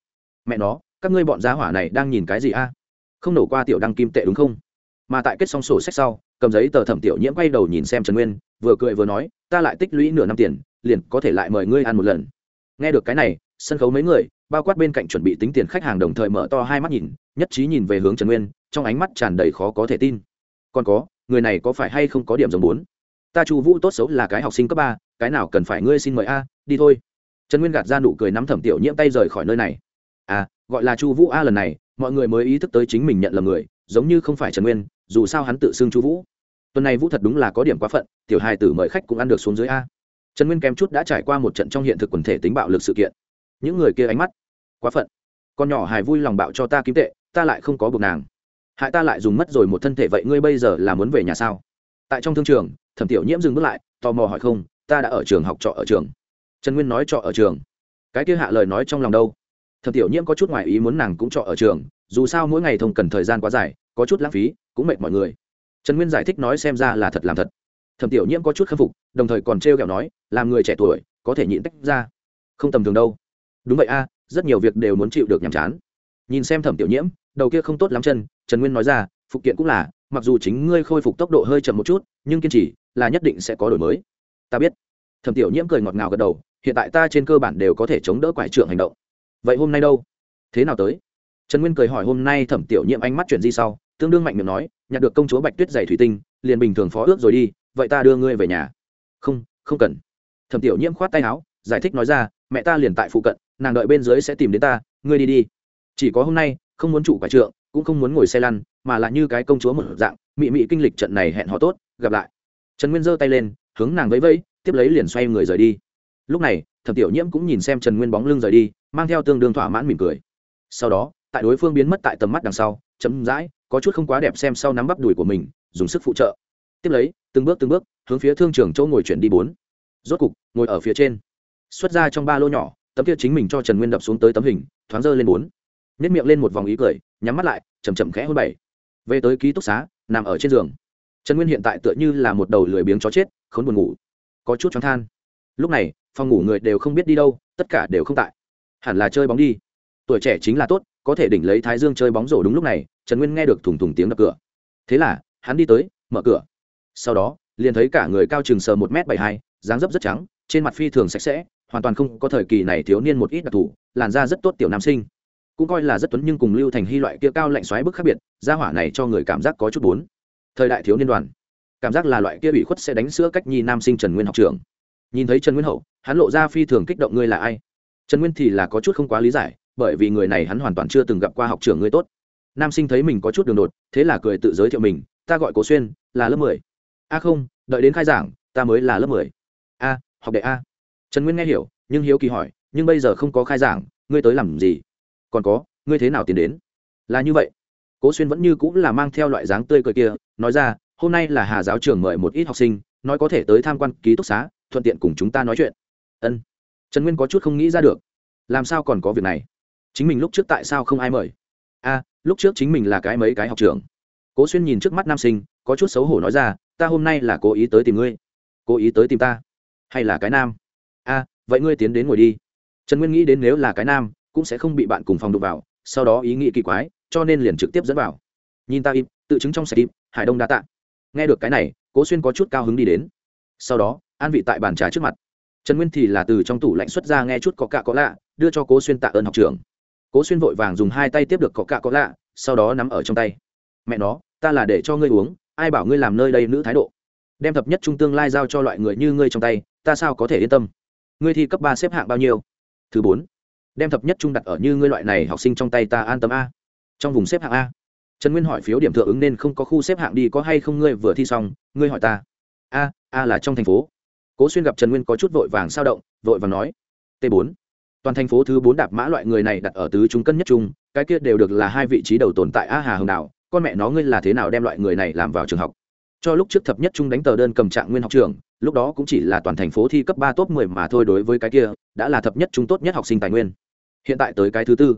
Mẹ nó, các ngươi bọn giá hỏa này đang nhìn cái gì a? Không nổ qua tiểu đăng kim tệ đúng không? Mà tại kết xong sổ sách sau, cầm giấy tờ thẩm tiểu nhiễm quay đầu nhìn xem trần nguyên, vừa cười vừa nói, ta lại tích lũy nửa năm tiền, liền có thể lại mời ngươi ăn một lần. Nghe được cái này, sân khấu mấy người, bao quát bên cạnh chuẩn bị tính tiền khách hàng đồng thời mở to hai mắt nhìn, nhất trí nhìn về hướng trần nguyên, trong ánh mắt tràn đầy khó có thể tin. Còn có, người này có phải hay không có điểm giống bốn? Ta chu vũ tốt xấu là cái học sinh cấp ba, cái nào cần phải ngươi xin mời a, đi thôi. Trần nguyên gạt ra nụ cười nắm thẩm tiểu nhiễm tay rời khỏi nơi này. À gọi là chu vũ a lần này, mọi người mới ý thức tới chính mình nhận là người, giống như không phải trần nguyên, dù sao hắn tự xưng chu vũ. Tuần này vũ thật đúng là có điểm quá phận, tiểu hai tử mời khách cũng ăn được xuống dưới a. Trần nguyên kém chút đã trải qua một trận trong hiện thực quần thể tính bạo lực sự kiện. Những người kia ánh mắt quá phận. Con nhỏ hài vui lòng bạo cho ta kiếm tệ, ta lại không có buộc nàng. Hại ta lại dùng mất rồi một thân thể vậy ngươi bây giờ là muốn về nhà sao? Tại trong thương trường thẩm tiểu nhiễm dừng bước lại, tò mò hỏi không, ta đã ở trường học trọ ở trường. Trần nguyên nói trọ ở trường. Cái kia hạ lời nói trong lòng đâu? Thẩm tiểu nhiễm có chút ngoài ý muốn nàng cũng trọ ở trường, dù sao mỗi ngày thông cần thời gian quá dài, có chút lãng phí, cũng mệt mọi người. Trần nguyên giải thích nói xem ra là thật làm thật. Thẩm tiểu nhiễm có chút khâm phục, đồng thời còn trêu ghẹo nói, làm người trẻ tuổi, có thể nhịn tách ra. Không tầm thường đâu. Đúng vậy a, rất nhiều việc đều muốn chịu được nhàm chán. Nhìn xem thẩm tiểu nhiễm, đầu kia không tốt lắm chân, trần nguyên nói ra, phục kiện cũng là, mặc dù chính ngươi khôi phục tốc độ hơi chậm một chút, nhưng kiên trì là nhất định sẽ có đổi mới. Ta biết. Thẩm tiểu nhiễm cười ngọt ngào gật đầu, hiện tại ta trên cơ bản đều có thể chống đỡ quải trưởng hành động. Vậy hôm nay đâu? Thế nào tới? Trần nguyên cười hỏi hôm nay thẩm tiểu nhiễm ánh mắt chuyển di sau, tương đương mạnh miệng nói, nhặt được công chúa bạch tuyết giày thủy tinh, liền bình thường phó ước rồi đi, vậy ta đưa ngươi về nhà. Không không cần. Thẩm tiểu nhiễm khoát tay áo, giải thích nói ra, mẹ ta liền tại phụ cận, nàng đợi bên dưới sẽ tìm đến ta, ngươi đi đi. Chỉ có hôm nay, không muốn chủ quả trượng cũng không muốn ngồi xe lăn, mà là như cái công chúa một dạng, mị mị kinh lịch trận này hẹn họ tốt, gặp lại trần nguyên giơ tay lên, hướng nàng vẫy vẫy, tiếp lấy liền xoay người rời đi. Lúc này, thẩm tiểu nhiễm cũng nhìn xem trần nguyên bóng lưng rời đi, mang theo tương đương thỏa mãn mỉm cười. Sau đó, tại đối phương biến mất tại tầm mắt đằng sau, chấm dãi, có chút không quá đẹp xem sau nắm bắp đùi của mình, dùng sức phụ trợ. Tiếp lấy, từng bước từng bước, hướng phía thương trường chỗ ngồi chuyển đi bốn. Rốt cục, ngồi ở phía trên. Xuất ra trong ba lô nhỏ, tấm kia chính mình cho trần nguyên đập xuống tới tấm hình, thoáng dơ lên bốn. Nếp miệng lên một vòng ý cười, nhắm mắt lại chầm chậm khẽ hôn bảy. Về tới ký túc xá, nằm ở trên giường trần nguyên hiện tại tựa như là một đầu lười biếng chó chết, khốn buồn ngủ. Có chút choáng than. Lúc này, phòng ngủ người đều không biết đi đâu, tất cả đều không tại. Hẳn là chơi bóng đi. Tuổi trẻ chính là tốt, có thể đỉnh lấy thái dương chơi bóng rổ đúng lúc này, trần nguyên nghe được thủng thủng tiếng đập cửa. Thế là, hắn đi tới, mở cửa. Sau đó, liền thấy cả người cao chừng sờ một m bảy hai, dáng dấp rất trắng, trên mặt phi thường sạch sẽ, hoàn toàn không có thời kỳ này thiếu niên một ít đặc thù, làn da rất tốt tiểu nam sinh. Cũng coi là rất tuấn nhưng cùng lưu thành hy loại kia cao lạnh xoáy bức khác biệt, gia hỏa này cho người cảm giác có chút bốn thời đại thiếu niên đoàn. Cảm giác là loại kia ủy khuất sẽ đánh sữa cách nhi nam sinh trần nguyên học trường nhìn thấy trần nguyên hậu, hắn lộ ra phi thường kích động ngươi là ai? Trần nguyên thì là có chút không quá lý giải, bởi vì người này hắn hoàn toàn chưa từng gặp qua học trường ngươi tốt. Nam sinh thấy mình có chút đường đột, thế là cười tự giới thiệu mình, ta gọi cố xuyên, là lớp mười. A không, đợi đến khai giảng, ta mới là lớp mười. A, học đệ a. Trần nguyên nghe hiểu, nhưng hiếu kỳ hỏi, nhưng bây giờ không có khai giảng, ngươi tới làm gì? Còn có, ngươi thế nào tiến đến? Là như vậy cố xuyên vẫn như cũng là mang theo loại dáng tươi cười kia, nói ra, hôm nay là hà giáo trưởng mời một ít học sinh, nói có thể tới tham quan ký túc xá, thuận tiện cùng chúng ta nói chuyện. Ân. Trần nguyên có chút không nghĩ ra được, làm sao còn có việc này? Chính mình lúc trước tại sao không ai mời? A, lúc trước chính mình là cái mấy cái học trưởng. cố xuyên nhìn trước mắt nam sinh, có chút xấu hổ nói ra, ta hôm nay là cố ý tới tìm ngươi. Cố ý tới tìm ta? Hay là cái nam? A, vậy ngươi tiến đến ngồi đi. Trần nguyên nghĩ đến nếu là cái nam, cũng sẽ không bị bạn cùng phòng đụng vào, sau đó ý nghĩ kỳ quái cho nên liền trực tiếp dẫn vào. Nhìn ta im, tự chứng trong sạch im, hải đông đã tạ. Nghe được cái này, cố xuyên có chút cao hứng đi đến. Sau đó, an vị tại bàn trà trước mặt. Trần nguyên thì là từ trong tủ lạnh xuất ra nghe chút có cạ có lạ, đưa cho cố xuyên tạ ơn học trường cố xuyên vội vàng dùng hai tay tiếp được có cạ có lạ, sau đó nắm ở trong tay. Mẹ nó, ta là để cho ngươi uống, ai bảo ngươi làm nơi đây nữ thái độ? Đem thập nhất trung tương lai giao cho loại người như ngươi trong tay, ta sao có thể yên tâm? Ngươi thi cấp ba xếp hạng bao nhiêu? Thứ bốn, đem thập nhất trung đặt ở như ngươi loại này học sinh trong tay ta an tâm a trong vùng xếp hạng a. Trần nguyên hỏi phiếu điểm thượng ứng nên không có khu xếp hạng đi có hay không ngươi vừa thi xong, ngươi hỏi ta. A a là trong thành phố. Cố xuyên gặp trần nguyên có chút vội vàng sao động, vội vàng nói, t bốn. Toàn thành phố thứ bốn đạp mã loại người này đặt ở tứ trung cân nhất trung, cái kia đều được là hai vị trí đầu tồn tại a hà hồng đạo con mẹ nó ngươi là thế nào đem loại người này làm vào trường học? Cho lúc trước thập nhất trung đánh tờ đơn cầm trạng nguyên học trường, lúc đó cũng chỉ là toàn thành phố thi cấp ba top mười mà thôi đối với cái kia, đã là thập nhất trung tốt nhất học sinh tài nguyên. Hiện tại tới cái thứ tư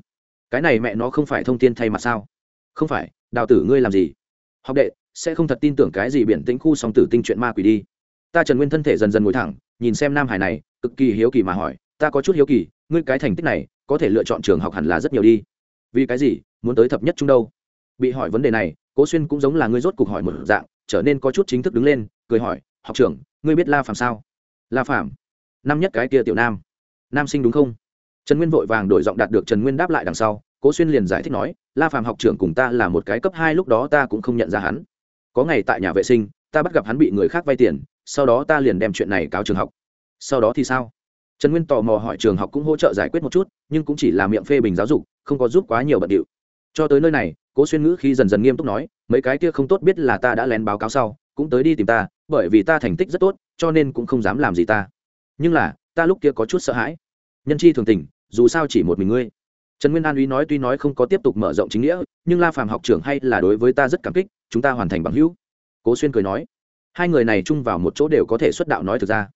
cái này mẹ nó không phải thông tin thay mặt sao? Không phải, đào tử ngươi làm gì? Học đệ, sẽ không thật tin tưởng cái gì biển tĩnh khu song tử tinh chuyện ma quỷ đi. Ta trần nguyên thân thể dần dần ngồi thẳng, nhìn xem nam hải này, cực kỳ hiếu kỳ mà hỏi, ta có chút hiếu kỳ, ngươi cái thành tích này, có thể lựa chọn trường học hẳn là rất nhiều đi. Vì cái gì, muốn tới thập nhất trung đâu? Bị hỏi vấn đề này, cố xuyên cũng giống là ngươi rốt cuộc hỏi một dạng, trở nên có chút chính thức đứng lên, cười hỏi, học trưởng, ngươi biết la phạm sao? La phạm năm nhất cái kia tiểu nam. Nam sinh đúng không? Trần nguyên vội vàng đổi giọng đạt được trần nguyên đáp lại đằng sau, cố xuyên liền giải thích nói, la phạm học trưởng cùng ta là một cái cấp hai, lúc đó ta cũng không nhận ra hắn. Có ngày tại nhà vệ sinh, ta bắt gặp hắn bị người khác vay tiền, sau đó ta liền đem chuyện này cáo trường học. Sau đó thì sao? Trần nguyên tò mò hỏi, trường học cũng hỗ trợ giải quyết một chút, nhưng cũng chỉ là miệng phê bình giáo dục, không có giúp quá nhiều bận điệu. Cho tới nơi này, cố xuyên ngữ khi dần dần nghiêm túc nói, mấy cái kia không tốt biết là ta đã lén báo cáo sau, cũng tới đi tìm ta, bởi vì ta thành tích rất tốt, cho nên cũng không dám làm gì ta. Nhưng là, ta lúc kia có chút sợ hãi nhân chi thường tình, dù sao chỉ một mình ngươi. Trần nguyên an uy nói tuy nói không có tiếp tục mở rộng chính nghĩa, nhưng la phàm học trưởng hay là đối với ta rất cảm kích, chúng ta hoàn thành bằng hữu. Cố xuyên cười nói, hai người này chung vào một chỗ đều có thể xuất đạo nói thực ra.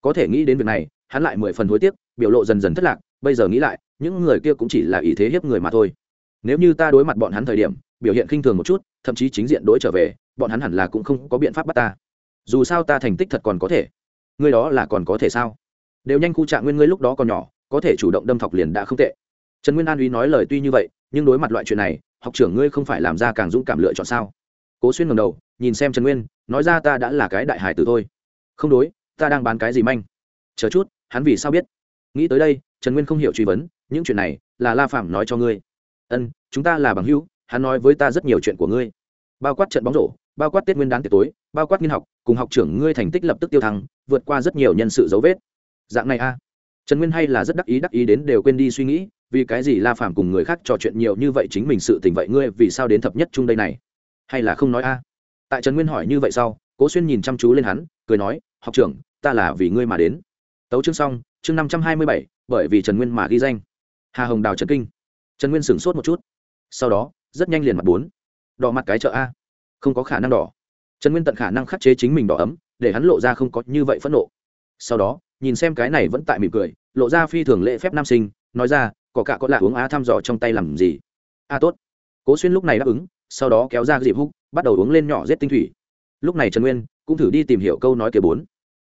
Có thể nghĩ đến việc này, hắn lại mười phần hối tiếc, biểu lộ dần dần thất lạc, bây giờ nghĩ lại, những người kia cũng chỉ là ý thế hiếp người mà thôi. Nếu như ta đối mặt bọn hắn thời điểm, biểu hiện khinh thường một chút, thậm chí chính diện đối trở về, bọn hắn hẳn là cũng không có biện pháp bắt ta. Dù sao ta thành tích thật còn có thể. Ngươi đó là còn có thể sao? Đều nhanh khu trạng nguyên ngươi lúc đó còn nhỏ có thể chủ động đâm thọc liền đã không tệ. Trần nguyên an uy nói lời tuy như vậy, nhưng đối mặt loại chuyện này, học trưởng ngươi không phải làm ra càng dũng cảm lựa chọn sao? Cố xuyên ngầm đầu, nhìn xem trần nguyên, nói ra ta đã là cái đại hải tử thôi. Không đối, ta đang bán cái gì manh? Chờ chút, hắn vì sao biết? Nghĩ tới đây, trần nguyên không hiểu truy vấn, những chuyện này là la phạm nói cho ngươi. Ân, chúng ta là bằng hữu, hắn nói với ta rất nhiều chuyện của ngươi. Bao quát trận bóng rổ, bao quát tết nguyên đán tiệc tối, bao quát nghiên học, cùng học trưởng ngươi thành tích lập tức tiêu thăng, vượt qua rất nhiều nhân sự dấu vết. Dạng này a trần nguyên hay là rất đắc ý đắc ý đến đều quên đi suy nghĩ, vì cái gì la phàm cùng người khác trò chuyện nhiều như vậy chính mình sự tình vậy ngươi vì sao đến thập nhất chung đây này? Hay là không nói a? Tại trần nguyên hỏi như vậy sau, cố xuyên nhìn chăm chú lên hắn, cười nói, học trưởng, ta là vì ngươi mà đến. Tấu chương xong, chương năm trăm hai mươi bảy, bởi vì trần nguyên mà ghi danh. Hà hồng đào trần kinh. Trần nguyên sửng sốt một chút. Sau đó, rất nhanh liền mặt bốn. Đỏ mặt cái chợ a. Không có khả năng đỏ. Trần nguyên tận khả năng khắc chế chính mình đỏ ấm, để hắn lộ ra không có như vậy phẫn nộ. Sau đó nhìn xem cái này vẫn tại mỉm cười, lộ ra phi thường lễ phép nam sinh, nói ra, có cả có lạ uống a thăm dò trong tay làm gì? A tốt. Cố xuyên lúc này đáp ứng, sau đó kéo ra dịp húc, bắt đầu uống lên nhỏ rết tinh thủy. Lúc này trần nguyên cũng thử đi tìm hiểu câu nói kia bốn.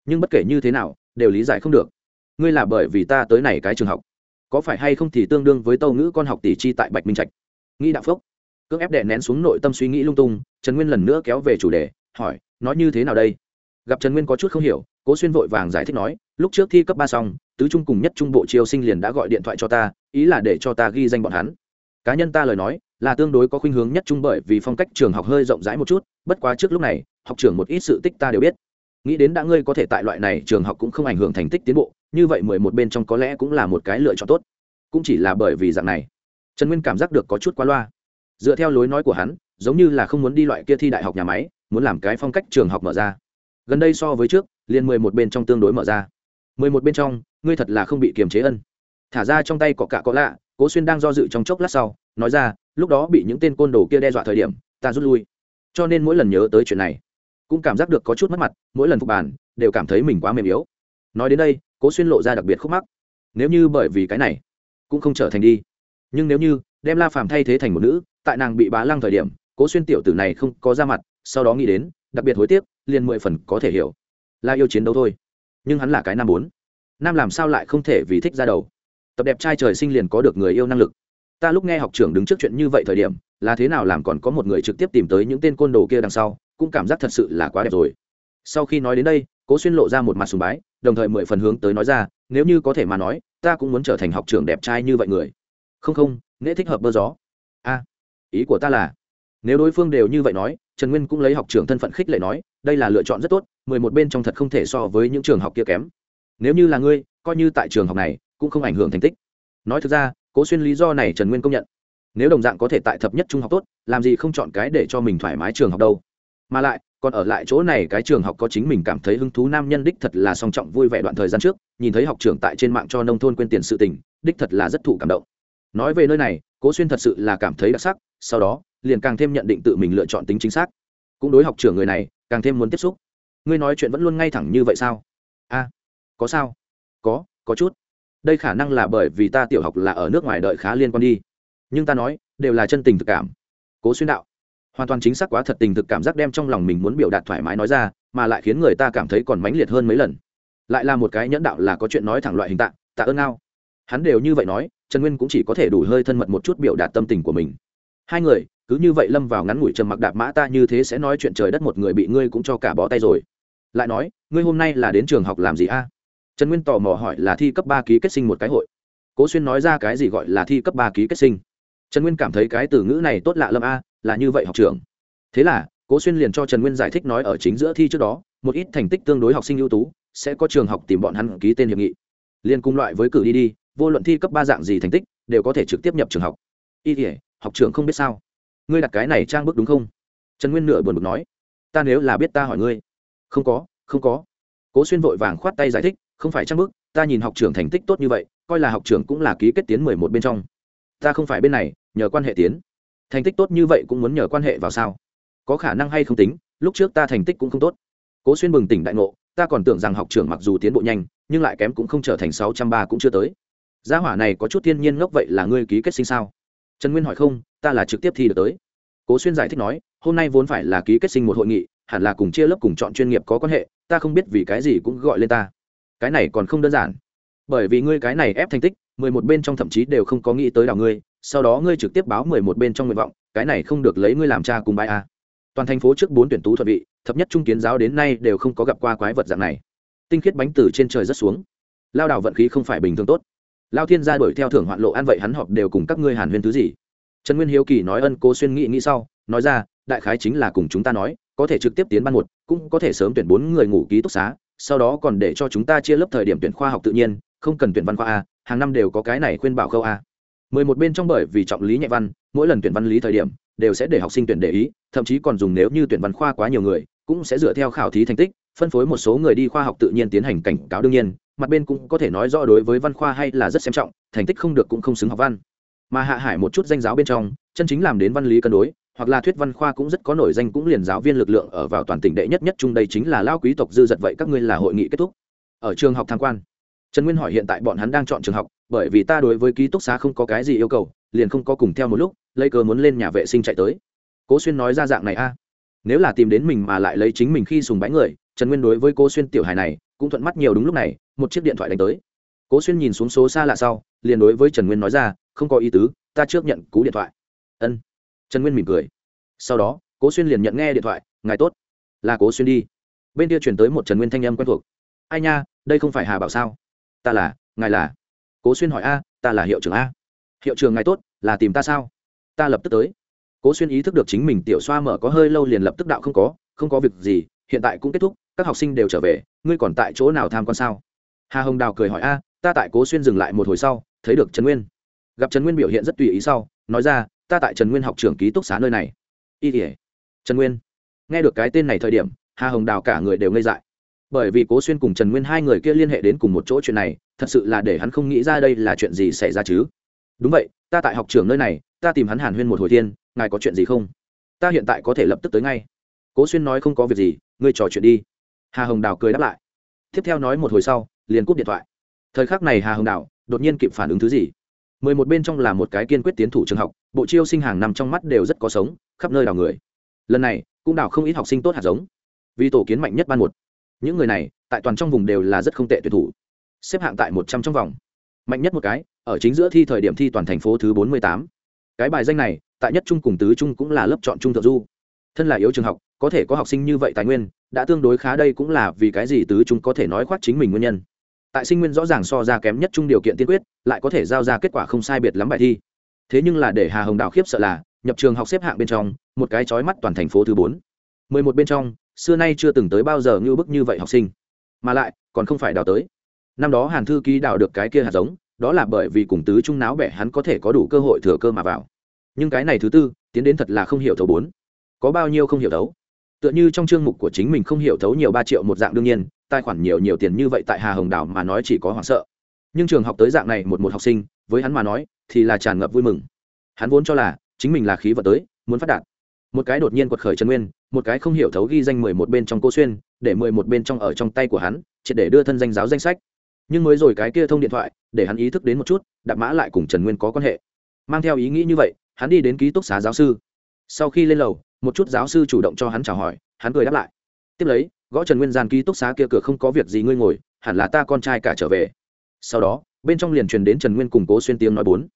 Nhưng bất kể như thế nào, đều lý giải không được. Ngươi là bởi vì ta tới này cái trường học. Có phải hay không thì tương đương với tâu ngữ con học tỷ chi tại bạch minh trạch? Nghĩ đạo phốc cưỡng ép đệ nén xuống nội tâm suy nghĩ lung tung, trần nguyên lần nữa kéo về chủ đề, hỏi, nói như thế nào đây? Gặp trần nguyên có chút không hiểu cố xuyên vội vàng giải thích nói, lúc trước thi cấp ba xong, tứ trung cùng nhất trung bộ triều sinh liền đã gọi điện thoại cho ta, ý là để cho ta ghi danh bọn hắn. Cá nhân ta lời nói, là tương đối có khuynh hướng nhất trung bởi vì phong cách trường học hơi rộng rãi một chút, bất quá trước lúc này, học trưởng một ít sự tích ta đều biết. Nghĩ đến đã ngươi có thể tại loại này trường học cũng không ảnh hưởng thành tích tiến bộ, như vậy mười một bên trong có lẽ cũng là một cái lựa chọn tốt. Cũng chỉ là bởi vì dạng này, trần nguyên cảm giác được có chút quá loa. Dựa theo lối nói của hắn, giống như là không muốn đi loại kia thi đại học nhà máy, muốn làm cái phong cách trường học mở ra gần đây so với trước, liền mười một bên trong tương đối mở ra. Mười một bên trong, ngươi thật là không bị kiềm chế ân. Thả ra trong tay cọ cạ có lạ, cố xuyên đang do dự trong chốc lát sau, nói ra, lúc đó bị những tên côn đồ kia đe dọa thời điểm, ta rút lui. Cho nên mỗi lần nhớ tới chuyện này, cũng cảm giác được có chút mất mặt, mỗi lần phục bàn đều cảm thấy mình quá mềm yếu. Nói đến đây, cố xuyên lộ ra đặc biệt khúc mắc. Nếu như bởi vì cái này, cũng không trở thành đi. Nhưng nếu như, đem la phàm thay thế thành một nữ, tại nàng bị bá lăng thời điểm, cố xuyên tiểu tử này không có ra mặt, sau đó nghĩ đến, đặc biệt hối tiếc liền mười phần có thể hiểu. Là yêu chiến đấu thôi. Nhưng hắn là cái nam bốn. Nam làm sao lại không thể vì thích ra đầu? Tập đẹp trai trời sinh liền có được người yêu năng lực. Ta lúc nghe học trưởng đứng trước chuyện như vậy thời điểm, là thế nào làm còn có một người trực tiếp tìm tới những tên côn đồ kia đằng sau, cũng cảm giác thật sự là quá đẹp rồi. Sau khi nói đến đây, cố xuyên lộ ra một mặt sùng bái, đồng thời mười phần hướng tới nói ra, nếu như có thể mà nói, ta cũng muốn trở thành học trưởng đẹp trai như vậy người. Không không, nễ thích hợp bơ gió. A, ý của ta là, nếu đối phương đều như vậy nói, trần nguyên cũng lấy học trưởng thân phận khích lệ nói đây là lựa chọn rất tốt, mười một bên trong thật không thể so với những trường học kia kém. Nếu như là ngươi, coi như tại trường học này, cũng không ảnh hưởng thành tích. Nói thực ra, cố xuyên lý do này trần nguyên công nhận. Nếu đồng dạng có thể tại thập nhất trung học tốt, làm gì không chọn cái để cho mình thoải mái trường học đâu. Mà lại, còn ở lại chỗ này cái trường học có chính mình cảm thấy hứng thú nam nhân đích thật là song trọng vui vẻ đoạn thời gian trước, nhìn thấy học trưởng tại trên mạng cho nông thôn quên tiền sự tình, đích thật là rất thụ cảm động. Nói về nơi này, cố xuyên thật sự là cảm thấy đặc sắc, sau đó, liền càng thêm nhận định tự mình lựa chọn tính chính xác cũng đối học trưởng người này càng thêm muốn tiếp xúc. Ngươi nói chuyện vẫn luôn ngay thẳng như vậy sao? A, có sao? Có có chút. Đây khả năng là bởi vì ta tiểu học là ở nước ngoài đợi khá liên quan đi. Nhưng ta nói, đều là chân tình thực cảm. Cố xuyên đạo. Hoàn toàn chính xác quá thật tình thực cảm giác đem trong lòng mình muốn biểu đạt thoải mái nói ra, mà lại khiến người ta cảm thấy còn mãnh liệt hơn mấy lần. Lại là một cái nhẫn đạo là có chuyện nói thẳng loại hình tạng tạ ơn ao. hắn đều như vậy nói, trần nguyên cũng chỉ có thể đủ hơi thân mật một chút biểu đạt tâm tình của mình. Hai người cứ như vậy lâm vào ngắn ngủi trầm mặc đạp mã ta như thế sẽ nói chuyện trời đất một người bị ngươi cũng cho cả bó tay rồi. Lại nói, ngươi hôm nay là đến trường học làm gì a? Trần nguyên tò mò hỏi là thi cấp ba ký kết sinh một cái hội. Cố xuyên nói ra cái gì gọi là thi cấp ba ký kết sinh. Trần nguyên cảm thấy cái từ ngữ này tốt lạ lâm a, là như vậy học trường thế là, cố xuyên liền cho trần nguyên giải thích nói ở chính giữa thi trước đó, một ít thành tích tương đối học sinh ưu tú, sẽ có trường học tìm bọn hắn ký tên hiệp nghị. Liên cung loại với cử đi đi, vô luận thi cấp ba dạng gì thành tích, đều có thể trực tiếp nhập trường học. Y thể học trường không biết sao ngươi đặt cái này trang bức đúng không? Trần nguyên nửa buồn bực nói. Ta nếu là biết ta hỏi ngươi. Không có không có. Cố xuyên vội vàng khoát tay giải thích, không phải trang bức, ta nhìn học trưởng thành tích tốt như vậy, coi là học trưởng cũng là ký kết tiến mười một bên trong. Ta không phải bên này, nhờ quan hệ tiến. Thành tích tốt như vậy cũng muốn nhờ quan hệ vào sao? Có khả năng hay không tính, lúc trước ta thành tích cũng không tốt. Cố xuyên bừng tỉnh đại ngộ, ta còn tưởng rằng học trưởng mặc dù tiến bộ nhanh, nhưng lại kém cũng không trở thành sáu trăm ba cũng chưa tới. Gia hỏa này có chút thiên nhiên ngốc vậy là ngươi ký kết sinh sao? Trần nguyên hỏi không, ta là trực tiếp thi được tới. Cố xuyên giải thích nói, hôm nay vốn phải là ký kết sinh một hội nghị, hẳn là cùng chia lớp cùng chọn chuyên nghiệp có quan hệ, ta không biết vì cái gì cũng gọi lên ta. Cái này còn không đơn giản. Bởi vì ngươi cái này ép thành tích, mười một bên trong thậm chí đều không có nghĩ tới đào ngươi, sau đó ngươi trực tiếp báo mười một bên trong nguyện vọng, cái này không được lấy ngươi làm cha cùng bài a. Toàn thành phố trước bốn tuyển tú thuận vị, thập nhất trung kiến giáo đến nay đều không có gặp qua quái vật dạng này. Tinh khiết bánh từ trên trời rất xuống. Lao đảo vận khí không phải bình thường tốt lao thiên gia đuổi theo thưởng hoạn lộ ăn vậy hắn họp đều cùng các ngươi hàn huyên thứ gì? Trần nguyên hiếu kỳ nói ân cố xuyên nghĩ nghĩ sau, nói ra, đại khái chính là cùng chúng ta nói, có thể trực tiếp tiến ban một, cũng có thể sớm tuyển bốn người ngủ ký túc xá, sau đó còn để cho chúng ta chia lớp thời điểm tuyển khoa học tự nhiên, không cần tuyển văn khoa a, hàng năm đều có cái này khuyên bảo khâu a. Mười một bên trong bởi vì trọng lý nhạy văn, mỗi lần tuyển văn lý thời điểm, đều sẽ để học sinh tuyển để ý, thậm chí còn dùng nếu như tuyển văn khoa quá nhiều người, cũng sẽ dựa theo khảo thí thành tích, phân phối một số người đi khoa học tự nhiên tiến hành cảnh cáo đương nhiên mặt bên cũng có thể nói rõ đối với văn khoa hay là rất xem trọng, thành tích không được cũng không xứng học văn. Mà hạ hải một chút danh giáo bên trong, chân chính làm đến văn lý cân đối, hoặc là thuyết văn khoa cũng rất có nổi danh cũng liền giáo viên lực lượng ở vào toàn tỉnh đệ nhất nhất chung đây chính là lao quý tộc dư giật vậy các ngươi là hội nghị kết thúc. Ở trường học tham quan, trần nguyên hỏi hiện tại bọn hắn đang chọn trường học, bởi vì ta đối với ký túc xá không có cái gì yêu cầu, liền không có cùng theo một lúc, lấy cớ muốn lên nhà vệ sinh chạy tới. Cố xuyên nói ra dạng này a. Nếu là tìm đến mình mà lại lấy chính mình khi sùng bái người, trần nguyên đối với cô xuyên tiểu hài này, cũng thuận mắt nhiều đúng lúc này một chiếc điện thoại đánh tới. Cố xuyên nhìn xuống số xa lạ sau, liền đối với trần nguyên nói ra, không có ý tứ, ta trước nhận cú điện thoại. Ân. Trần nguyên mỉm cười. Sau đó, cố xuyên liền nhận nghe điện thoại, ngài tốt. Là cố xuyên đi. Bên kia chuyển tới một trần nguyên thanh âm quen thuộc. Ai nha, đây không phải hà bảo sao? Ta là, ngài là. Cố xuyên hỏi, a, ta là hiệu trưởng a. Hiệu trưởng ngài tốt, là tìm ta sao? Ta lập tức tới. Cố xuyên ý thức được chính mình tiểu xoa mở có hơi lâu liền lập tức đạo không có không có việc gì, hiện tại cũng kết thúc, các học sinh đều trở về, ngươi còn tại chỗ nào tham quan sao? Hà hồng đào cười hỏi, a, ta tại cố xuyên dừng lại một hồi sau, thấy được trần nguyên. Gặp trần nguyên biểu hiện rất tùy ý sau, nói ra, ta tại trần nguyên học trường ký túc xá nơi này. Y tỉa trần nguyên. Nghe được cái tên này thời điểm, hà hồng đào cả người đều ngây dại. Bởi vì cố xuyên cùng trần nguyên hai người kia liên hệ đến cùng một chỗ chuyện này, thật sự là để hắn không nghĩ ra đây là chuyện gì xảy ra chứ. Đúng vậy, ta tại học trường nơi này, ta tìm hắn hàn huyên một hồi thiên, ngài có chuyện gì không? Ta hiện tại có thể lập tức tới ngay. Cố xuyên nói không có việc gì, ngươi trò chuyện đi. Hà hồng đào cười đáp lại. Tiếp theo nói một hồi sau liền cúp điện thoại. Thời khắc này hà hồng đào đột nhiên kịp phản ứng thứ gì? Mười một bên trong là một cái kiên quyết tiến thủ trường học, bộ chiêu sinh hàng năm trong mắt đều rất có sống, khắp nơi đào người. Lần này, cũng đào không ít học sinh tốt hạt giống. Vì tổ kiến mạnh nhất ban một. Những người này, tại toàn trong vùng đều là rất không tệ tuyển thủ. Xếp hạng tại một trăm trong vòng. Mạnh nhất một cái, ở chính giữa thi thời điểm thi toàn thành phố thứ bốn mươi tám. Cái bài danh này, tại nhất trung cùng tứ trung cũng là lớp chọn trung thượng du. Thân là yếu trường học, có thể có học sinh như vậy tài nguyên, đã tương đối khá đây cũng là vì cái gì tứ trung có thể nói khoác chính mình nguyên nhân tại sinh nguyên rõ ràng so ra kém nhất chung điều kiện tiên quyết, lại có thể giao ra kết quả không sai biệt lắm bài thi. Thế nhưng là để hà hồng đào khiếp sợ là, nhập trường học xếp hạng bên trong, một cái trói mắt toàn thành phố thứ bốn. Mười một bên trong, xưa nay chưa từng tới bao giờ như bức như vậy học sinh. Mà lại, còn không phải đào tới. Năm đó hàn thư ký đào được cái kia hạt giống, đó là bởi vì cùng tứ trung náo bẻ hắn có thể có đủ cơ hội thừa cơ mà vào. Nhưng cái này thứ tư, tiến đến thật là không hiểu thấu bốn. Có bao nhiêu không hiểu thấu? Tựa như trong chương mục của chính mình không hiểu thấu nhiều ba triệu một dạng đương nhiên, tài khoản nhiều nhiều tiền như vậy tại hà hồng đảo mà nói chỉ có hoảng sợ. Nhưng trường học tới dạng này một một học sinh, với hắn mà nói, thì là tràn ngập vui mừng. Hắn vốn cho là, chính mình là khí vật tới, muốn phát đạt. Một cái đột nhiên quật khởi trần nguyên, một cái không hiểu thấu ghi danh mười một bên trong cô xuyên, để mười một bên trong ở trong tay của hắn, triệt để đưa thân danh giáo danh sách. Nhưng mới rồi cái kia thông điện thoại, để hắn ý thức đến một chút, đạp mã lại cùng trần nguyên có quan hệ. Mang theo ý nghĩ như vậy, hắn đi đến ký túc xá giáo sư. Sau khi lên lầu một chút giáo sư chủ động cho hắn chào hỏi, hắn cười đáp lại. Tiếp lấy, gõ trần nguyên gian ký túc xá kia cửa không có việc gì ngươi ngồi, hẳn là ta con trai cả trở về. Sau đó, bên trong liền truyền đến trần nguyên củng cố xuyên tiếng nói bốn.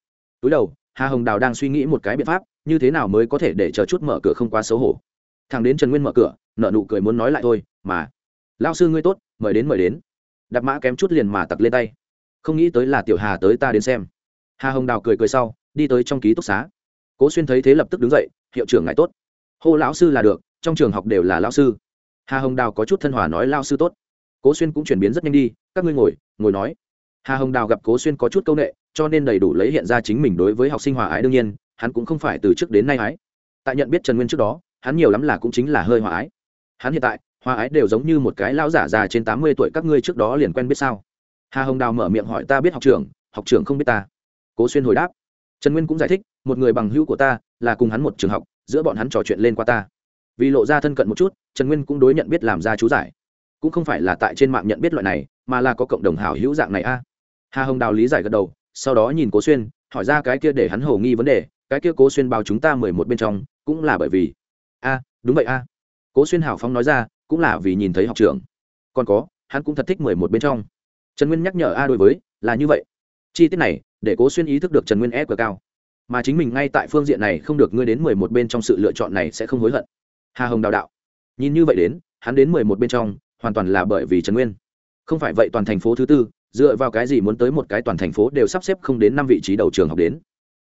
Túi đầu, hà hồng đào đang suy nghĩ một cái biện pháp, như thế nào mới có thể để chờ chút mở cửa không quá xấu hổ. Thằng đến trần nguyên mở cửa nợ nụ cười muốn nói lại thôi, mà lao sư ngươi tốt, mời đến mời đến. Đạp mã kém chút liền mà tặc lên tay. Không nghĩ tới là tiểu hà tới ta đến xem. Hà hồng đào cười cười sau, đi tới trong ký túc xá. Cố xuyên thấy thế lập tức đứng dậy, hiệu trưởng ngài tốt hô lão sư là được, trong trường học đều là lão sư. Hà hồng đào có chút thân hòa nói lao sư tốt. Cố xuyên cũng chuyển biến rất nhanh đi, các ngươi ngồi ngồi nói. Hà hồng đào gặp cố xuyên có chút c â u n ệ cho nên đầy đủ lấy hiện ra chính mình đối với học sinh hòa ái đương nhiên, hắn cũng không phải từ trước đến nay ái. Tại nhận biết trần nguyên trước đó, hắn nhiều lắm là cũng chính là hơi hòa ái. Hắn hiện tại, hòa ái đều giống như một cái lão giả già trên tám mươi tuổi, các ngươi trước đó liền quen biết sao? Hà hồng đào mở miệng hỏi ta biết học trường học trường không biết ta. Cố xuyên hồi đáp. Trần nguyên cũng giải thích, một người bằng hữu của ta là cùng hắn một trường học giữa bọn hắn trò chuyện lên qua ta. Vì lộ ra thân cận một chút, trần nguyên cũng đối nhận biết làm ra chú giải. Cũng không phải là tại trên mạng nhận biết loại này, mà là có cộng đồng hảo hữu dạng này a. Hà hồng đào lý giải gật đầu, sau đó nhìn cố xuyên, hỏi ra cái kia để hắn hầu nghi vấn đề, cái kia cố xuyên bao chúng ta mười một bên trong, cũng là bởi vì. A, đúng vậy a. Cố xuyên hảo phong nói ra, cũng là vì nhìn thấy học trưởng. Còn có, hắn cũng thật thích mười một bên trong. Trần nguyên nhắc nhở a đối với, là như vậy. Chi tiết này, để cố xuyên ý thức được trần nguyên e ép cao mà chính mình ngay tại phương diện này không được ngươi đến mười một bên trong sự lựa chọn này sẽ không hối hận. Hà hồng đào đạo. Nhìn như vậy đến, hắn đến mười một bên trong, hoàn toàn là bởi vì trần nguyên. Không phải vậy toàn thành phố thứ tư, dựa vào cái gì muốn tới một cái toàn thành phố đều sắp xếp không đến năm vị trí đầu trường học đến.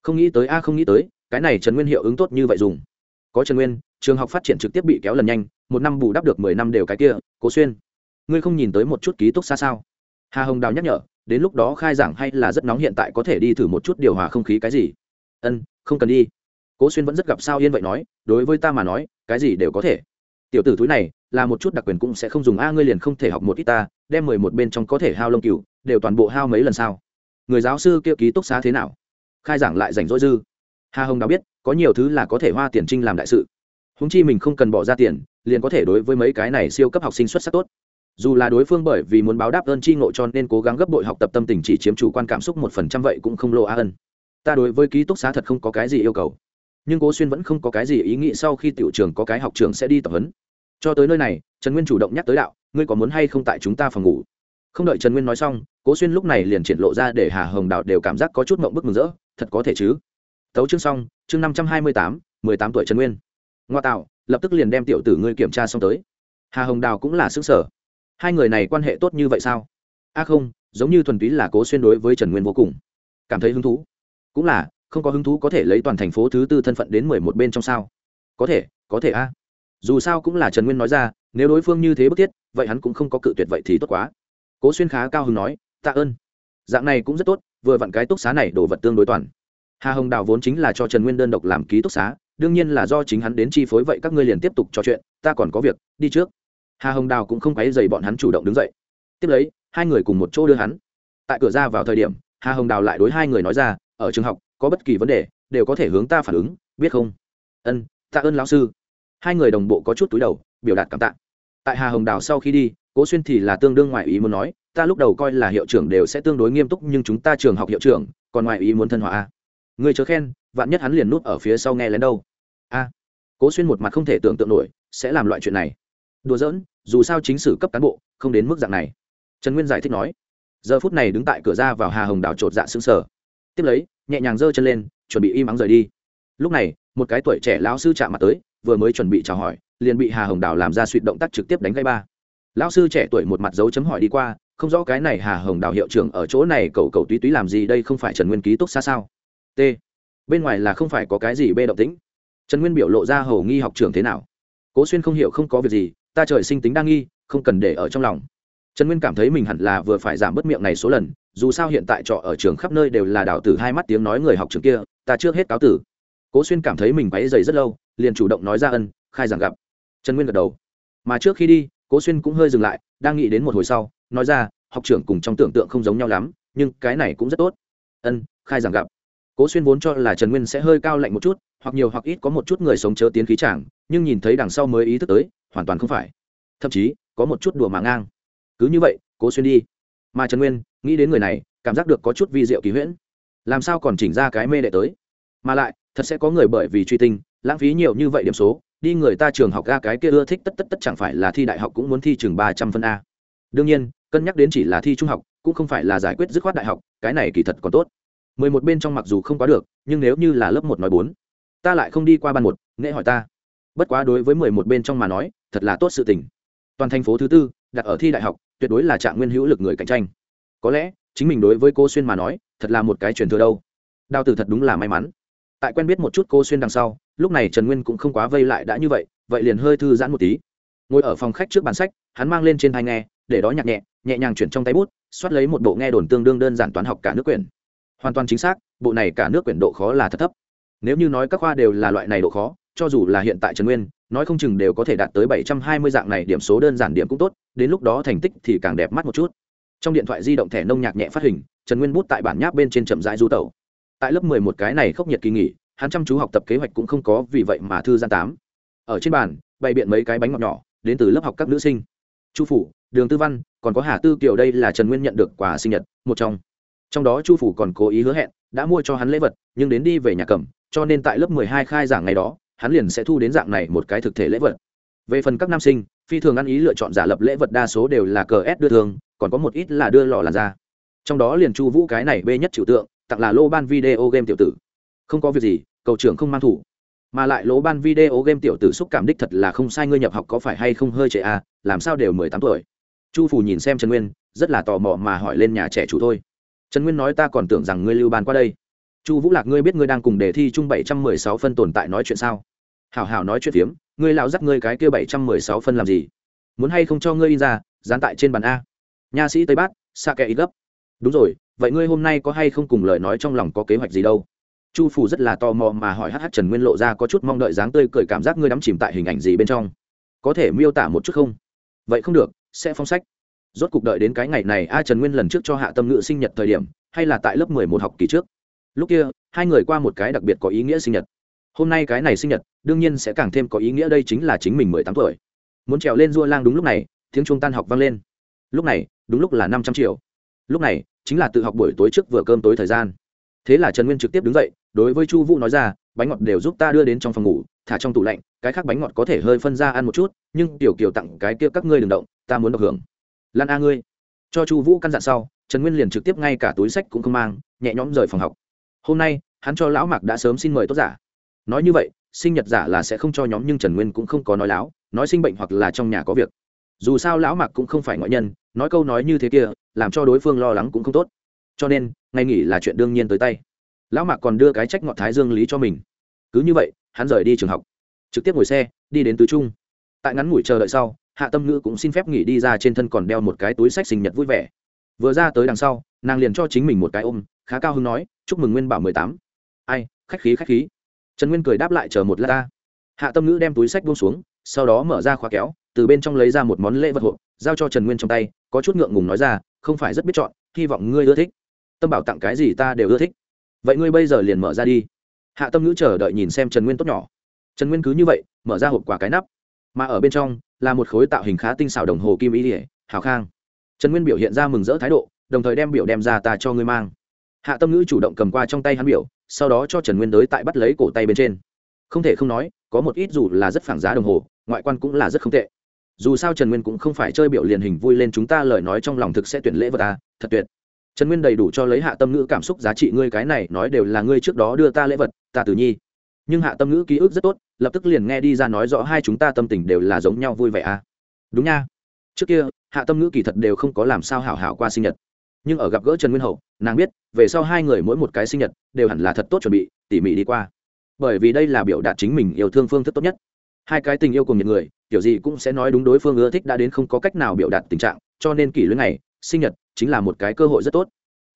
Không nghĩ tới, a, không nghĩ tới, cái này trần nguyên hiệu ứng tốt như vậy dùng. Có trần nguyên, trường học phát triển trực tiếp bị kéo lần nhanh, một năm bù đắp được mười năm đều cái kia, cố xuyên. Ngươi không nhìn tới một chút ký túc xa sao? Hà hồng đào nhắc nhở, đến lúc đó khai giảng hay là rất nóng hiện tại có thể đi thử một chút điều hòa không khí cái gì? Ân, không cần đi. Cố xuyên vẫn rất gặp sao yên vậy nói, đối với ta mà nói, cái gì đều có thể. Tiểu tử túi này, là một chút đặc quyền cũng sẽ không dùng a, ngươi liền không thể học một ít ta, đem mười một bên trong có thể hao lông cừu, đều toàn bộ hao mấy lần sao? Người giáo sư kia ký túc xá thế nào? Khai giảng lại rảnh rỗi dư. Hà hồng đã biết, có nhiều thứ là có thể hoa tiền trinh làm đại sự. Húng chi mình không cần bỏ ra tiền, liền có thể đối với mấy cái này siêu cấp học sinh xuất sắc tốt. Dù là đối phương bởi vì muốn báo đáp ơn chi ngộ cho nên cố gắng gấp bội học tập tâm tình chỉ chiếm chủ quan cảm xúc một phần trăm vậy cũng không lộ a ân ta đối với ký túc xá thật không có cái gì yêu cầu. Nhưng cố xuyên vẫn không có cái gì ý nghĩ sau khi tiểu trường có cái học trường sẽ đi tập huấn. Cho tới nơi này, trần nguyên chủ động nhắc tới đạo, ngươi có muốn hay không tại chúng ta phòng ngủ? Không đợi trần nguyên nói xong, cố xuyên lúc này liền triển lộ ra để hà hồng đạo đều cảm giác có chút mộng bức mừng rỡ, thật có thể chứ? Tấu chương xong, chương năm trăm hai mươi tám, mười tám tuổi trần nguyên. Ngoa tạo, lập tức liền đem tiểu tử ngươi kiểm tra xong tới. Hà hồng đào cũng là xứng sở hai người này quan hệ tốt như vậy sao? A không, giống như thuần túy là cố xuyên đối với trần nguyên vô cùng. Cảm thấy hứng thú cũng là, không có hứng thú có thể lấy toàn thành phố thứ tư thân phận đến mười một bên trong sao? Có thể có thể a. Dù sao cũng là trần nguyên nói ra, nếu đối phương như thế bức thiết, vậy hắn cũng không có cự tuyệt vậy thì tốt quá. Cố xuyên khá cao hứng nói, tạ ơn. Dạng này cũng rất tốt, vừa vặn cái túc xá này đổ vật tương đối toàn. Hà hồng đào vốn chính là cho trần nguyên đơn độc làm ký túc xá, đương nhiên là do chính hắn đến chi phối vậy các ngươi liền tiếp tục trò chuyện, ta còn có việc, đi trước. Hà hồng đào cũng không quấy dày bọn hắn chủ động đứng dậy. Tiếp lấy, hai người cùng một chỗ đưa hắn. Tại cửa ra vào thời điểm, hà hồng đào lại đối hai người nói ra ở trường học, có bất kỳ vấn đề, đều có thể hướng ta phản ứng, biết không? Ân, tạ ơn lão sư. Hai người đồng bộ có chút túi đầu, biểu đạt cảm tạ. Tại hà hồng đào sau khi đi, cố xuyên thì là tương đương ngoại ý muốn nói, ta lúc đầu coi là hiệu trưởng đều sẽ tương đối nghiêm túc, nhưng chúng ta trường học hiệu trưởng, còn ngoại ý muốn thân hòa a. Người chớ khen, vạn nhất hắn liền núp ở phía sau nghe lén đâu. A. Cố xuyên một mặt không thể tưởng tượng nổi, sẽ làm loại chuyện này. Đùa giỡn, dù sao chính sử cấp cán bộ, không đến mức dạng này. Trần nguyên giải thích nói. Giờ phút này đứng tại cửa ra vào hà hồng đào chột dạ xứng sở tiếp lấy, nhẹ nhàng giơ chân lên, chuẩn bị im ắng rời đi. Lúc này, một cái tuổi trẻ lão sư chạm mặt tới, vừa mới chuẩn bị chào hỏi, liền bị hà hồng đào làm ra suy động tác trực tiếp đánh gây ba. Lão sư trẻ tuổi một mặt dấu chấm hỏi đi qua, không rõ cái này hà hồng đào hiệu trưởng ở chỗ này cầu cầu túy túy làm gì đây không phải trần nguyên ký túc xa sao? T. Bên ngoài là không phải có cái gì bê động tĩnh. Trần nguyên biểu lộ ra hầu nghi học trưởng thế nào? Cố xuyên không hiểu không có việc gì, ta trời sinh tính đa nghi, không cần để ở trong lòng. Trần nguyên cảm thấy mình hẳn là vừa phải giảm bớt miệng này số lần dù sao hiện tại trọ ở trường khắp nơi đều là đào tử hai mắt tiếng nói người học trường kia, ta trước hết cáo tử. Cố xuyên cảm thấy mình váy dày rất lâu, liền chủ động nói ra ân, khai giảng gặp. Trần nguyên gật đầu. Mà trước khi đi, cố xuyên cũng hơi dừng lại, đang nghĩ đến một hồi sau, nói ra, học trưởng cùng trong tưởng tượng không giống nhau lắm, nhưng cái này cũng rất tốt. Ân, khai giảng gặp. Cố xuyên vốn cho là trần nguyên sẽ hơi cao lạnh một chút, hoặc nhiều hoặc ít có một chút người sống chớ tiến khí chàng, nhưng nhìn thấy đằng sau mới ý thức tới, hoàn toàn không phải. Thậm chí, có một chút đùa mà ngang. Cứ như vậy, cố xuyên đi. Mà trần nguyên nghĩ đến người này, cảm giác được có chút vi diệu kỳ huyễn. Làm sao còn chỉnh ra cái mê đệ tới? Mà lại, thật sẽ có người bởi vì truy tinh, lãng phí nhiều như vậy điểm số, đi người ta trường học ga cái kia ưa thích tất tất tất chẳng phải là thi đại học cũng muốn thi trường ba trăm phân a. Đương nhiên, cân nhắc đến chỉ là thi trung học, cũng không phải là giải quyết dứt khoát đại học, cái này kỳ thật còn tốt. Mười một bên trong mặc dù không quá được, nhưng nếu như là lớp một nói bốn, ta lại không đi qua ban một, nghệ hỏi ta. Bất quá đối với mười một bên trong mà nói, thật là tốt sự tình. Toàn thành phố thứ tư, đặt ở thi đại học, tuyệt đối là trạng nguyên hữu lực người cạnh tranh có lẽ, chính mình đối với cô xuyên mà nói, thật là một cái truyền thừa đâu. Đào tử thật đúng là may mắn. Tại quen biết một chút cô xuyên đằng sau, lúc này trần nguyên cũng không quá vây lại đã như vậy vậy liền hơi thư giãn một tí. Ngồi ở phòng khách trước bàn sách, hắn mang lên trên thai nghe, để đó nhạc nhẹ nhẹ nhàng chuyển trong tay bút xoát lấy một bộ nghe đồn tương đương đơn giản toán học cả nước quyển. Hoàn toàn chính xác, bộ này cả nước quyển độ khó là thật thấp. Nếu như nói các khoa đều là loại này độ khó, cho dù là hiện tại trần nguyên, nói không chừng đều có thể đạt tới bảy trăm hai mươi dạng này, điểm số đơn giản điểm cũng tốt, đến lúc đó thành tích thì càng đẹp mắt một chút trong điện thoại di động thẻ nông nhạc nhẹ phát hình, trần nguyên bút tại bản nháp bên trên chậm rãi du tẩu. Tại lớp mười một cái này khốc nhiệt kỳ nghỉ, hắn chăm chú học tập kế hoạch cũng không có, vì vậy mà thư gian tám. Ở trên bàn, bày biện mấy cái bánh ngọt nhỏ, đến từ lớp học các nữ sinh. Chu phủ, đường tư văn, còn có hà tư kiều đây là trần nguyên nhận được quà sinh nhật, một trong. Trong đó chu phủ còn cố ý hứa hẹn, đã mua cho hắn lễ vật, nhưng đến đi về nhà cầm, cho nên tại lớp mười hai khai giảng ngày đó, hắn liền sẽ thu đến dạng này một cái thực thể lễ vật. Về phần các nam sinh phi thường ăn ý lựa chọn giả lập lễ vật đa số đều là cờ s đưa thường, còn có một ít là đưa lò làn ra trong đó liền chu vũ cái này bê nhất trừu tượng, tặng là lô ban video game tiểu tử. Không có việc gì, cầu trưởng không mang thủ. Mà lại lỗ ban video game tiểu tử xúc cảm đích thật là không sai, ngươi nhập học có phải hay không hơi trẻ à làm sao đều mười tám tuổi. Chu phủ nhìn xem trần nguyên, rất là tò mò mà hỏi lên nhà trẻ chủ thôi. Trần nguyên nói ta còn tưởng rằng ngươi lưu ban qua đây. Chu vũ lạc, ngươi biết ngươi đang cùng đề thi chung bảy trăm mười sáu phân tồn tại nói chuyện sao? Hảo hảo nói chuyện phiếm ngươi lão dắt ngươi cái kia bảy trăm mười sáu phân làm gì? Muốn hay không cho ngươi in ra, dán tại trên bàn a. Nha sĩ tây bát xa kệ ít gấp. Đúng rồi, vậy ngươi hôm nay có hay không cùng lời nói trong lòng có kế hoạch gì đâu? Chu phủ rất là tò mò mà hỏi hh trần nguyên lộ ra có chút mong đợi dáng tươi cười cảm giác ngươi đắm chìm tại hình ảnh gì bên trong. Có thể miêu tả một chút không? Vậy không được, sẽ phong sách. Rốt cuộc đợi đến cái ngày này, a trần nguyên lần trước cho hạ tâm ngữ sinh nhật thời điểm, hay là tại lớp mười một học kỳ trước? Lúc kia, hai người qua một cái đặc biệt có ý nghĩa sinh nhật hôm nay cái này sinh nhật, đương nhiên sẽ càng thêm có ý nghĩa, đây chính là chính mình mười tám tuổi. Muốn trèo lên dua lang đúng lúc này, tiếng trung tan học vang lên. Lúc này, đúng lúc là năm trăm triệu. Lúc này, chính là tự học buổi tối trước vừa cơm tối thời gian. Thế là trần nguyên trực tiếp đứng dậy, đối với chu vũ nói ra, bánh ngọt đều giúp ta đưa đến trong phòng ngủ, thả trong tủ lạnh, cái khác bánh ngọt có thể hơi phân ra ăn một chút, nhưng tiểu kiều tặng cái kia các ngươi đừng động, ta muốn được hưởng. Lan a ngươi. Cho chu vũ căn dặn sau, trần nguyên liền trực tiếp ngay cả túi sách cũng không mang, nhẹ nhõm rời phòng học. Hôm nay, hắn cho lão mạc đã sớm xin mời tốt giả nói như vậy, sinh nhật giả là sẽ không cho nhóm nhưng trần nguyên cũng không có nói láo, nói sinh bệnh hoặc là trong nhà có việc. Dù sao lão mạc cũng không phải ngoại nhân, nói câu nói như thế kia, làm cho đối phương lo lắng cũng không tốt. Cho nên, ngày nghỉ là chuyện đương nhiên tới tay. Lão mạc còn đưa cái trách ngọn thái dương lý cho mình. Cứ như vậy, hắn rời đi trường học. Trực tiếp ngồi xe, đi đến tứ trung. Tại ngắn ngủi chờ đợi sau, hạ tâm ngữ cũng xin phép nghỉ đi ra trên thân còn đeo một cái túi sách sinh nhật vui vẻ. Vừa ra tới đằng sau, nàng liền cho chính mình một cái ôm, khá cao hứng nói, chúc mừng nguyên bảo mười tám. Ai, khách khí khách khí trần nguyên cười đáp lại chờ một lát ta. Hạ tâm ngữ đem túi sách buông xuống, sau đó mở ra khóa kéo, từ bên trong lấy ra một món lễ vật hộp, giao cho trần nguyên trong tay, có chút ngượng ngùng nói ra, không phải rất biết chọn, hy vọng ngươi ưa thích. Tâm bảo tặng cái gì ta đều ưa thích. Vậy ngươi bây giờ liền mở ra đi. Hạ tâm ngữ chờ đợi nhìn xem trần nguyên tốt nhỏ. Trần nguyên cứ như vậy, mở ra hộp quả cái nắp. Mà ở bên trong, là một khối tạo hình khá tinh xảo đồng hồ kim ý ỉa hào khang. Trần nguyên biểu hiện ra mừng rỡ thái độ, đồng thời đem biểu đem ra ta cho ngươi mang hạ tâm ngữ chủ động cầm qua trong tay hắn biểu, sau đó cho trần nguyên đới tại bắt lấy cổ tay bên trên. Không thể không nói, có một ít dù là rất phản giá đồng hồ, ngoại quan cũng là rất không tệ. Dù sao trần nguyên cũng không phải chơi biểu liền hình vui lên chúng ta lời nói trong lòng thực sẽ tuyển lễ vật ta thật tuyệt. Trần nguyên đầy đủ cho lấy hạ tâm ngữ cảm xúc giá trị ngươi cái này nói đều là ngươi trước đó đưa ta lễ vật, ta tử nhi. Nhưng hạ tâm ngữ ký ức rất tốt, lập tức liền nghe đi ra nói rõ hai chúng ta tâm tình đều là giống nhau vui vẻ à. Đúng nha. Trước kia, hạ tâm ngữ kỳ thật đều không có làm sao hảo hảo qua sinh nhật nhưng ở gặp gỡ trần nguyên hậu, nàng biết, về sau hai người mỗi một cái sinh nhật đều hẳn là thật tốt chuẩn bị, tỉ mỉ đi qua. Bởi vì đây là biểu đạt chính mình yêu thương phương thức tốt nhất. Hai cái tình yêu cùng nhiệt người, kiểu gì cũng sẽ nói đúng đối phương ưa thích đã đến không có cách nào biểu đạt tình trạng, cho nên kỷ luyến này sinh nhật chính là một cái cơ hội rất tốt.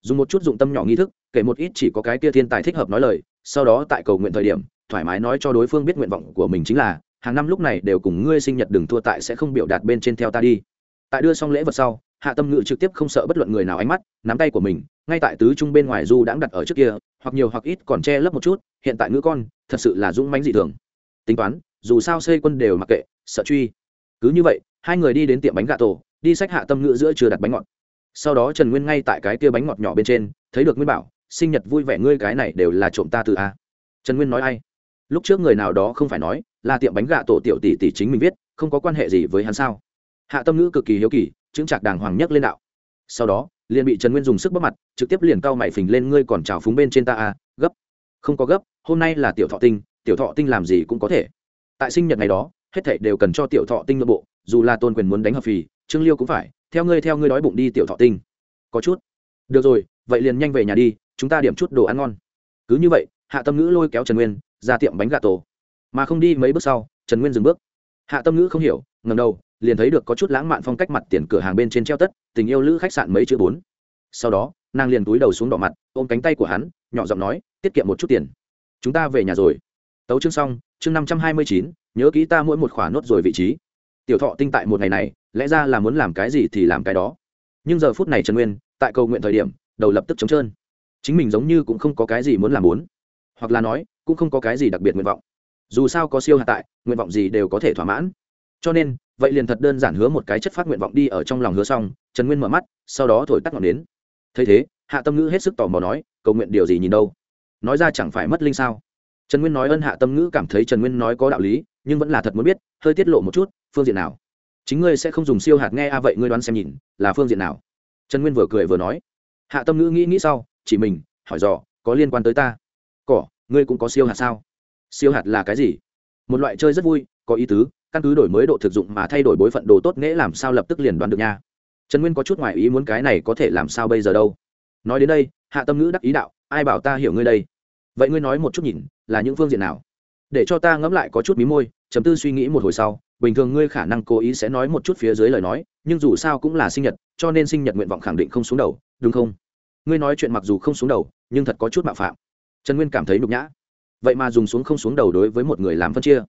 Dùng một chút dụng tâm nhỏ nghi thức, kể một ít chỉ có cái kia thiên tài thích hợp nói lời, sau đó tại cầu nguyện thời điểm, thoải mái nói cho đối phương biết nguyện vọng của mình chính là, hàng năm lúc này đều cùng ngươi sinh nhật đừng thua tại sẽ không biểu đạt bên trên theo ta đi. Tại đưa xong lễ vật sau hạ tâm ngự trực tiếp không sợ bất luận người nào ánh mắt, nắm tay của mình, ngay tại tứ trung bên ngoài du đãng đặt ở trước kia, hoặc nhiều hoặc ít còn che lấp một chút, hiện tại ngữ con, thật sự là dũng mãnh dị thường. Tính toán, dù sao xây quân đều mặc kệ, sợ truy. Cứ như vậy, hai người đi đến tiệm bánh gà tổ, đi sách hạ tâm ngữ giữa chưa đặt bánh ngọt. Sau đó trần nguyên ngay tại cái kia bánh ngọt nhỏ bên trên, thấy được nguyên bảo, sinh nhật vui vẻ ngươi cái này đều là trộm ta từ a. Trần nguyên nói ai? Lúc trước người nào đó không phải nói, là tiệm bánh gà tổ tiểu tỷ tỷ chính mình viết, không có quan hệ gì với hắn sao? Hạ tâm ngữ cực kỳ hiếu kỳ chứng trạc đàng hoàng nhất lên đạo. Sau đó liền bị trần nguyên dùng sức bóp mặt trực tiếp liền cau mày phình lên ngươi còn trào phúng bên trên ta à, gấp. Không có gấp hôm nay là tiểu thọ tinh tiểu thọ tinh làm gì cũng có thể. Tại sinh nhật ngày đó hết thảy đều cần cho tiểu thọ tinh nội bộ dù là tôn quyền muốn đánh hợp phì trương liêu cũng phải theo ngươi theo ngươi đói bụng đi tiểu thọ tinh. Có chút. Được rồi vậy liền nhanh về nhà đi chúng ta điểm chút đồ ăn ngon. Cứ như vậy hạ tâm ngữ lôi kéo trần nguyên ra tiệm bánh gà tổ. Mà không đi mấy bước sau trần nguyên dừng bước. Hạ tâm ngữ không hiểu ngầm đầu liền thấy được có chút lãng mạn phong cách mặt tiền cửa hàng bên trên treo tất, tình yêu lữ khách sạn mấy chữ bốn. Sau đó, nàng liền túi đầu xuống đỏ mặt, ôm cánh tay của hắn, nhỏ giọng nói, tiết kiệm một chút tiền. Chúng ta về nhà rồi. Tấu chương xong, chương năm trăm hai mươi chín, nhớ kỹ ta mỗi một khỏa nốt rồi vị trí. Tiểu thọ tinh tại một ngày này, lẽ ra là muốn làm cái gì thì làm cái đó. Nhưng giờ phút này trần nguyên, tại cầu nguyện thời điểm, đầu lập tức trống trơn. Chính mình giống như cũng không có cái gì muốn làm muốn. Hoặc là nói, cũng không có cái gì đặc biệt nguyện vọng. Dù sao có siêu hạ tại, nguyện vọng gì đều có thể thỏa mãn cho nên, vậy liền thật đơn giản hứa một cái chất phát nguyện vọng đi ở trong lòng hứa xong, trần nguyên mở mắt, sau đó thổi tắt ngọn đến thấy thế, hạ tâm ngữ hết sức tò mò nói, cầu nguyện điều gì nhìn đâu? Nói ra chẳng phải mất linh sao? Trần nguyên nói ân hạ tâm ngữ cảm thấy trần nguyên nói có đạo lý, nhưng vẫn là thật muốn biết, hơi tiết lộ một chút, phương diện nào? Chính ngươi sẽ không dùng siêu hạt nghe a, vậy ngươi đoán xem nhìn, là phương diện nào? Trần nguyên vừa cười vừa nói. Hạ tâm ngữ nghĩ nghĩ sau, chỉ mình, hỏi dò, có liên quan tới ta? Cỏ ngươi cũng có siêu hạt sao? Siêu hạt là cái gì? Một loại chơi rất vui, có ý tứ căn cứ đổi mới độ thực dụng mà thay đổi bối phận đồ tốt nghệ làm sao lập tức liền đoán được nha. Trần nguyên có chút ngoại ý muốn cái này có thể làm sao bây giờ đâu. Nói đến đây, hạ tâm ngữ đắc ý đạo, ai bảo ta hiểu ngươi đây? Vậy ngươi nói một chút nhìn, là những phương diện nào? Để cho ta ngẫm lại có chút mí môi chấm tư suy nghĩ một hồi sau, bình thường ngươi khả năng cố ý sẽ nói một chút phía dưới lời nói, nhưng dù sao cũng là sinh nhật, cho nên sinh nhật nguyện vọng khẳng định không xuống đầu, đúng không? Ngươi nói chuyện mặc dù không xuống đầu, nhưng thật có chút mạo phạm. Trần nguyên cảm thấy nhục nhã. Vậy mà dùng xuống không xuống đầu đối với một người làm phân chia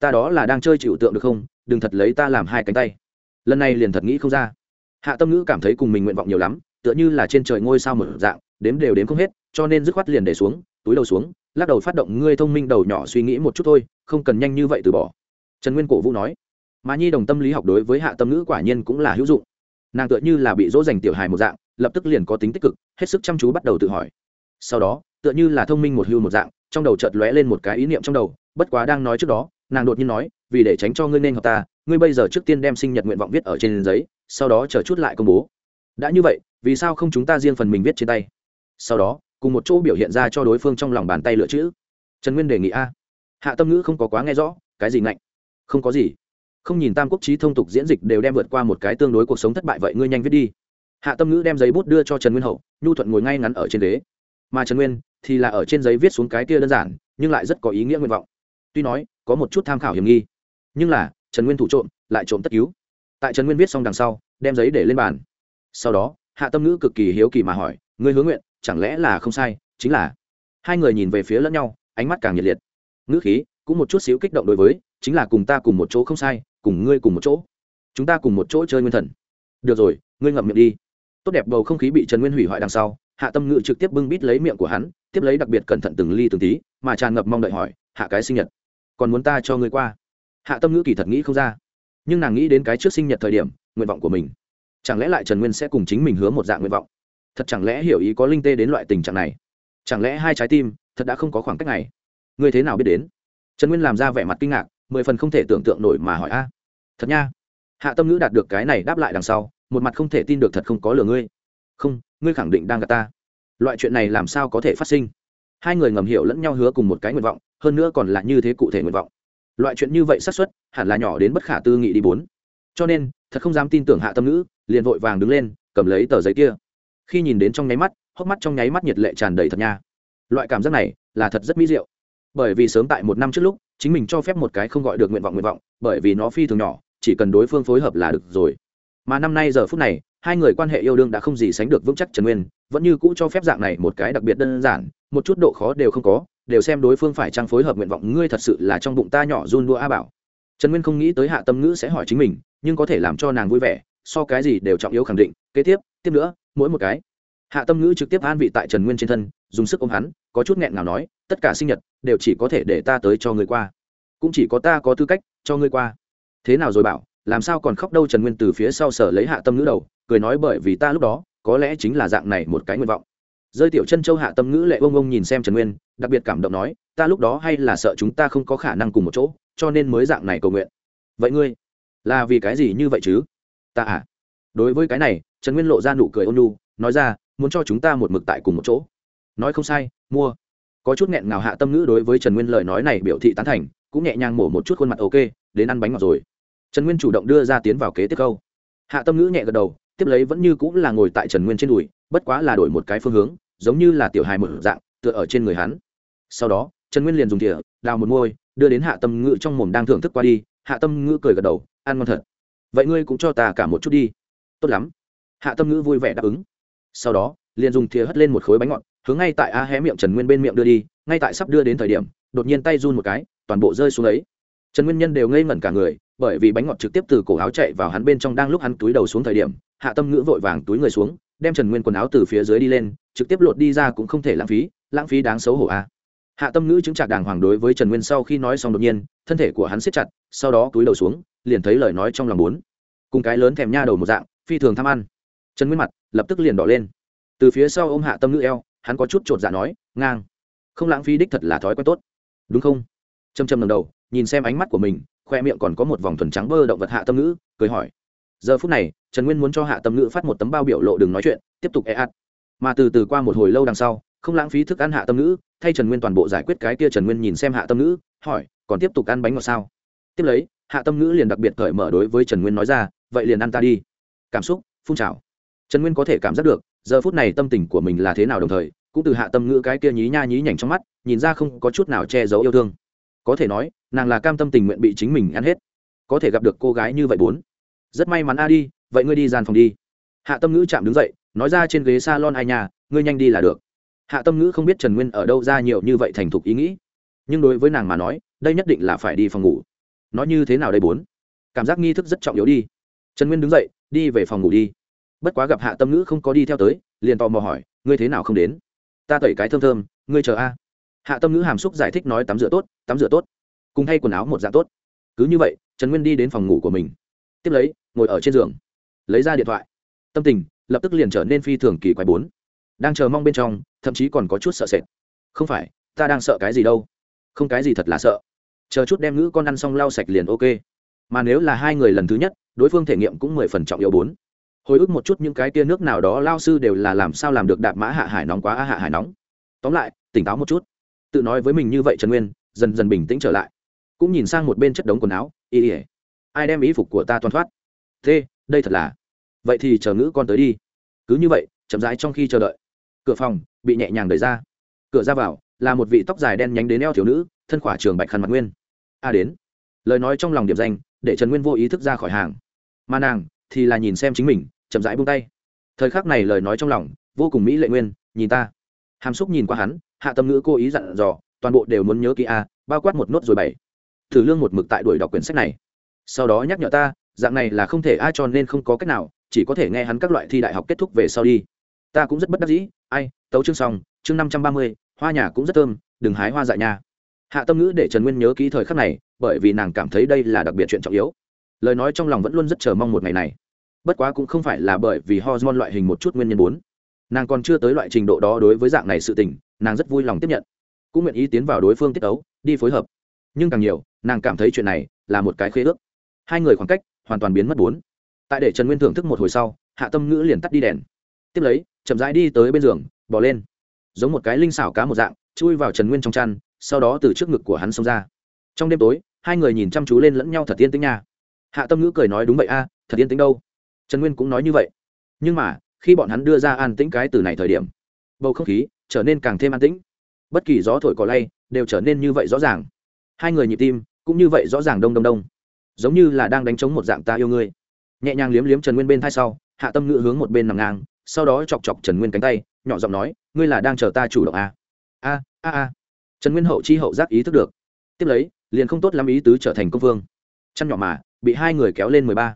ta đó là đang chơi chịu tượng được không? Đừng thật lấy ta làm hai cánh tay. Lần này liền thật nghĩ không ra. Hạ tâm ngữ cảm thấy cùng mình nguyện vọng nhiều lắm, tựa như là trên trời ngôi sao một dạng, đếm đều đếm không hết, cho nên dứt khoát liền để xuống, túi đầu xuống, lắc đầu phát động ngươi thông minh đầu nhỏ suy nghĩ một chút thôi, không cần nhanh như vậy từ bỏ. Trần nguyên cổ vũ nói. Mà nhi đồng tâm lý học đối với hạ tâm ngữ quả nhiên cũng là hữu dụng. Nàng tựa như là bị dỗ dành tiểu hài một dạng, lập tức liền có tính tích cực, hết sức chăm chú bắt đầu tự hỏi. Sau đó, tựa như là thông minh một hưu một dạng, trong đầu chợt lóe lên một cái ý niệm trong đầu, bất quá đang nói trước đó nàng đột nhiên nói, vì để tránh cho ngươi nên hợp ta, ngươi bây giờ trước tiên đem sinh nhật nguyện vọng viết ở trên giấy, sau đó chờ chút lại công bố. Đã như vậy, vì sao không chúng ta riêng phần mình viết trên tay? Sau đó, cùng một chỗ biểu hiện ra cho đối phương trong lòng bàn tay lựa chữ. Trần nguyên đề nghị a. Hạ tâm ngữ không có quá nghe rõ, cái gì ngạnh? Không có gì. Không nhìn tam quốc trí thông tục diễn dịch đều đem vượt qua một cái tương đối cuộc sống thất bại vậy ngươi nhanh viết đi. Hạ tâm ngữ đem giấy bút đưa cho trần nguyên hậu, nhu thuận ngồi ngay ngắn ở trên ghế. Mà trần nguyên thì là ở trên giấy viết xuống cái kia đơn giản, nhưng lại rất có ý nghĩa nguyện vọng. Tuy nói có một chút tham khảo hiểm nghi. Nhưng là, trần nguyên thủ trộm, lại trộm tất cứu. Tại trần nguyên viết xong đằng sau, đem giấy để lên bàn. Sau đó, hạ tâm ngữ cực kỳ hiếu kỳ mà hỏi, ngươi hứa nguyện, chẳng lẽ là không sai? Chính là hai người nhìn về phía lẫn nhau, ánh mắt càng nhiệt liệt. Ngữ khí, cũng một chút xíu kích động đối với, chính là cùng ta cùng một chỗ không sai, cùng ngươi cùng một chỗ. Chúng ta cùng một chỗ chơi nguyên thần. Được rồi, ngươi ngậm miệng đi. Tốt đẹp bầu không khí bị trần nguyên hủy hoại đằng sau, hạ tâm ngữ trực tiếp bưng bít lấy miệng của hắn, tiếp lấy đặc biệt cẩn thận từng ly từng tí, mà tràn ngập mong đợi hỏi, hạ cái sinh nhật? Còn muốn ta cho ngươi qua. Hạ tâm ngữ kỳ thật nghĩ không ra, nhưng nàng nghĩ đến cái trước sinh nhật thời điểm, nguyện vọng của mình. Chẳng lẽ lại trần nguyên sẽ cùng chính mình hứa một dạng nguyện vọng? Thật chẳng lẽ hiểu ý có linh tê đến loại tình trạng này? Chẳng lẽ hai trái tim, thật đã không có khoảng cách này? Ngươi thế nào biết đến? Trần nguyên làm ra vẻ mặt kinh ngạc, mười phần không thể tưởng tượng nổi mà hỏi a. Thật nha. Hạ tâm ngữ đạt được cái này đáp lại đằng sau, một mặt không thể tin được thật không có lừa ngươi. Không, ngươi khẳng định đang gạt ta. Loại chuyện này làm sao có thể phát sinh? Hai người ngầm hiểu lẫn nhau hứa cùng một cái nguyện vọng hơn nữa còn là như thế cụ thể nguyện vọng. Loại chuyện như vậy xác suất, hẳn là nhỏ đến bất khả tư nghị đi bốn. Cho nên, thật không dám tin tưởng hạ tâm ngữ liền vội vàng đứng lên, cầm lấy tờ giấy kia. Khi nhìn đến trong nháy mắt, hốc mắt trong nháy mắt nhiệt lệ tràn đầy thật nha. Loại cảm giác này là thật rất mỹ diệu. Bởi vì sớm tại một năm trước lúc, chính mình cho phép một cái không gọi được nguyện vọng nguyện vọng, bởi vì nó phi thường nhỏ, chỉ cần đối phương phối hợp là được rồi. Mà năm nay giờ phút này, hai người quan hệ yêu đương đã không gì sánh được vững chắc trần nguyên, vẫn như cũ cho phép dạng này một cái đặc biệt đơn giản, một chút độ khó đều không có đều xem đối phương phải trang phối hợp nguyện vọng ngươi thật sự là trong bụng ta nhỏ run đua a bảo. Trần nguyên không nghĩ tới hạ tâm ngữ sẽ hỏi chính mình, nhưng có thể làm cho nàng vui vẻ, so cái gì đều trọng yếu khẳng định. Kế tiếp tiếp nữa, mỗi một cái. Hạ tâm ngữ trực tiếp an vị tại trần nguyên trên thân, dùng sức ôm hắn, có chút nghẹn ngào nói, tất cả sinh nhật đều chỉ có thể để ta tới cho ngươi qua. Cũng chỉ có ta có tư cách cho ngươi qua. Thế nào rồi bảo, làm sao còn khóc đâu trần nguyên từ phía sau sở lấy hạ tâm ngữ đầu, cười nói, bởi vì ta lúc đó có lẽ chính là dạng này một cái nguyện vọng rơi tiểu chân châu hạ tâm ngữ lệ ông ông nhìn xem trần nguyên, đặc biệt cảm động nói, ta lúc đó hay là sợ chúng ta không có khả năng cùng một chỗ, cho nên mới dạng này cầu nguyện. Vậy ngươi, là vì cái gì như vậy chứ? Ta à. Đối với cái này, trần nguyên lộ ra nụ cười ôn nhu, nói ra, muốn cho chúng ta một mực tại cùng một chỗ. Nói không sai, mua. Có chút nghẹn ngào hạ tâm ngữ đối với trần nguyên lời nói này biểu thị tán thành, cũng nhẹ nhàng mổ một chút khuôn mặt ok, đến ăn bánh ngọt rồi. Trần nguyên chủ động đưa ra tiến vào kế tiếp câu. Hạ tâm ngữ nhẹ gật đầu, tiếp lấy vẫn như cũng là ngồi tại trần nguyên trên đùi bất quá là đổi một cái phương hướng, giống như là tiểu hài một dạng, tựa ở trên người hắn. Sau đó, trần nguyên liền dùng thìa, đào một môi, đưa đến hạ tâm ngữ trong mồm đang thưởng thức qua đi. Hạ tâm ngữ cười gật đầu, ăn ngon thật. Vậy ngươi cũng cho ta cả một chút đi. Tốt lắm. Hạ tâm ngữ vui vẻ đáp ứng. Sau đó, liền dùng thìa hất lên một khối bánh ngọt, hướng ngay tại a hé miệng trần nguyên bên miệng đưa đi. Ngay tại sắp đưa đến thời điểm, đột nhiên tay run một cái, toàn bộ rơi xuống ấy. Trần nguyên nhân đều ngây ngẩn cả người, bởi vì bánh ngọt trực tiếp từ cổ áo chạy vào hắn bên trong đang lúc hắn túi đầu xuống thời điểm, hạ tâm ngữ vội vàng túi người xuống đem trần nguyên quần áo từ phía dưới đi lên, trực tiếp lột đi ra cũng không thể lãng phí lãng phí đáng xấu hổ a. Hạ tâm ngữ chứng trạc đàng hoàng đối với trần nguyên sau khi nói xong đột nhiên, thân thể của hắn siết chặt, sau đó túi đầu xuống, liền thấy lời nói trong lòng bốn. Cùng cái lớn thèm nha đầu một dạng, phi thường tham ăn. Trần nguyên mặt lập tức liền đỏ lên. Từ phía sau ô m hạ tâm ngữ eo, hắn có chút chột dạ nói, ngang. Không lãng phí đích thật là thói quen tốt. Đúng không? Châm châm lần đầu, nhìn xem ánh mắt của mình, khoe miệng còn có một vòng thuần trắng bơ động vật hạ tâm ngữ, cười hỏi giờ phút này, trần nguyên muốn cho hạ tâm ngữ phát một tấm bao biểu lộ đừng nói chuyện, tiếp tục e ạt. Mà từ từ qua một hồi lâu đằng sau, không lãng phí thức ăn hạ tâm ngữ, thay trần nguyên toàn bộ giải quyết cái kia trần nguyên nhìn xem hạ tâm ngữ, hỏi, còn tiếp tục ăn bánh ngọt sao? Tiếp lấy, hạ tâm ngữ liền đặc biệt cởi mở đối với trần nguyên nói ra, vậy liền ăn ta đi. Cảm xúc, phun trào. Trần nguyên có thể cảm giác được, giờ phút này tâm tình của mình là thế nào đồng thời, cũng từ hạ tâm ngữ cái kia nhí nha nhí nhảnh trong mắt, nhìn ra không có chút nào che giấu yêu thương. Có thể nói, nàng là cam tâm tình nguyện bị chính mình ăn hết. Có thể gặp được cô gái như vậy bốn rất may mắn a đi, vậy ngươi đi gian phòng đi. Hạ tâm ngữ chạm đứng dậy, nói ra trên ghế s a lon ai nhà, ngươi nhanh đi là được. Hạ tâm ngữ không biết trần nguyên ở đâu ra nhiều như vậy thành thục ý nghĩ. Nhưng đối với nàng mà nói, đây nhất định là phải đi phòng ngủ. Nói như thế nào đây bốn? Cảm giác nghi thức rất trọng yếu đi. Trần nguyên đứng dậy, đi về phòng ngủ đi. Bất quá gặp hạ tâm ngữ không có đi theo tới, liền tò mò hỏi, ngươi thế nào không đến? Ta tẩy cái thơm thơm, ngươi chờ a. Hạ tâm ngữ hàm xúc giải thích nói tắm rửa tốt, tắm rửa tốt. Cùng thay quần áo một dạng tốt. Cứ như vậy, trần nguyên đi đến phòng ngủ của mình tiếp lấy, ngồi ở trên giường, lấy ra điện thoại. Tâm tình lập tức liền trở nên phi thường kỳ quái bốn. Đang chờ mong bên trong, thậm chí còn có chút sợ sệt. Không phải, ta đang sợ cái gì đâu. Không cái gì thật là sợ. Chờ chút đem ngữ con ăn xong lau sạch liền ok. Mà nếu là hai người lần thứ nhất, đối phương thể nghiệm cũng mười phần trọng yếu bốn. Hồi ức một chút những cái tia nước nào đó lao sư đều là làm sao làm được đạp mã hạ hải nóng quá hạ hải nóng. Tóm lại, tỉnh táo một chút. Tự nói với mình như vậy trần nguyên, dần dần bình tĩnh trở lại. Cũng nhìn sang một bên chất đống quần áo, y ỉa ai đem ý phục của ta toàn thoát? Thế, đây thật là. Vậy thì chờ ngữ con tới đi. Cứ như vậy, chậm rãi trong khi chờ đợi. Cửa phòng bị nhẹ nhàng đẩy ra. Cửa ra vào là một vị tóc dài đen nhánh đến eo thiếu nữ, thân khỏa trường bạch khăn mặt nguyên. A đến. Lời nói trong lòng điểm danh, để trần nguyên vô ý thức ra khỏi hàng. Mà nàng thì là nhìn xem chính mình, chậm rãi buông tay. Thời khắc này lời nói trong lòng vô cùng mỹ lệ nguyên, nhìn ta. Hàm xúc nhìn qua hắn, hạ tâm ngữ cố ý dặn dò, toàn bộ đều muốn nhớ kỹ a, bao quát một nốt rồi bảy thử lương một mực tại đuổi đọc quyển sách này sau đó nhắc nhở ta, dạng này là không thể ai cho nên không có cách nào, chỉ có thể nghe hắn các loại thi đại học kết thúc về sau đi. Ta cũng rất bất đắc dĩ, ai, tấu chương xong, chương năm trăm ba mươi, hoa nhà cũng rất thơm, đừng hái hoa dại nha. Hạ tâm ngữ để trần nguyên nhớ kỹ thời khắc này, bởi vì nàng cảm thấy đây là đặc biệt chuyện trọng yếu. Lời nói trong lòng vẫn luôn rất chờ mong một ngày này. Bất quá cũng không phải là bởi vì hormone loại hình một chút nguyên nhân bốn. Nàng còn chưa tới loại trình độ đó đối với dạng này sự tình, nàng rất vui lòng tiếp nhận. Cũng nguyện ý tiến vào đối phương tiết ấu đi phối hợp. Nhưng càng nhiều, nàng cảm thấy chuyện này là một cái khế ước hai người khoảng cách hoàn toàn biến mất bốn. Tại để trần nguyên thưởng thức một hồi sau, hạ tâm ngữ liền tắt đi đèn. Tiếp lấy, chậm rãi đi tới bên giường bỏ lên. Giống một cái linh xảo cá một dạng, chui vào trần nguyên trong chăn, sau đó từ trước ngực của hắn xông ra. Trong đêm tối, hai người nhìn chăm chú lên lẫn nhau thật yên tĩnh nha. Hạ tâm ngữ cười nói đúng vậy a, thật yên tĩnh đâu. Trần nguyên cũng nói như vậy. Nhưng mà, khi bọn hắn đưa ra an tĩnh cái từ này thời điểm, bầu không khí trở nên càng thêm an tĩnh. Bất kỳ gió thổi cỏ lay đều trở nên như vậy rõ ràng. Hai người nhịp tim cũng như vậy rõ ràng đông đông đông giống như là đang đánh chống một dạng ta yêu ngươi. Nhẹ nhàng liếm liếm trần nguyên bên thai sau, hạ tâm ngữ hướng một bên nằm ngang, sau đó chọc chọc trần nguyên cánh tay, nhỏ giọng nói, ngươi là đang chờ ta chủ động à? a a a. Trần nguyên hậu chi hậu giác ý thức được. Tiếp lấy, liền không tốt lắm ý tứ trở thành công vương. Chăn nhỏ mà, bị hai người kéo lên mười ba.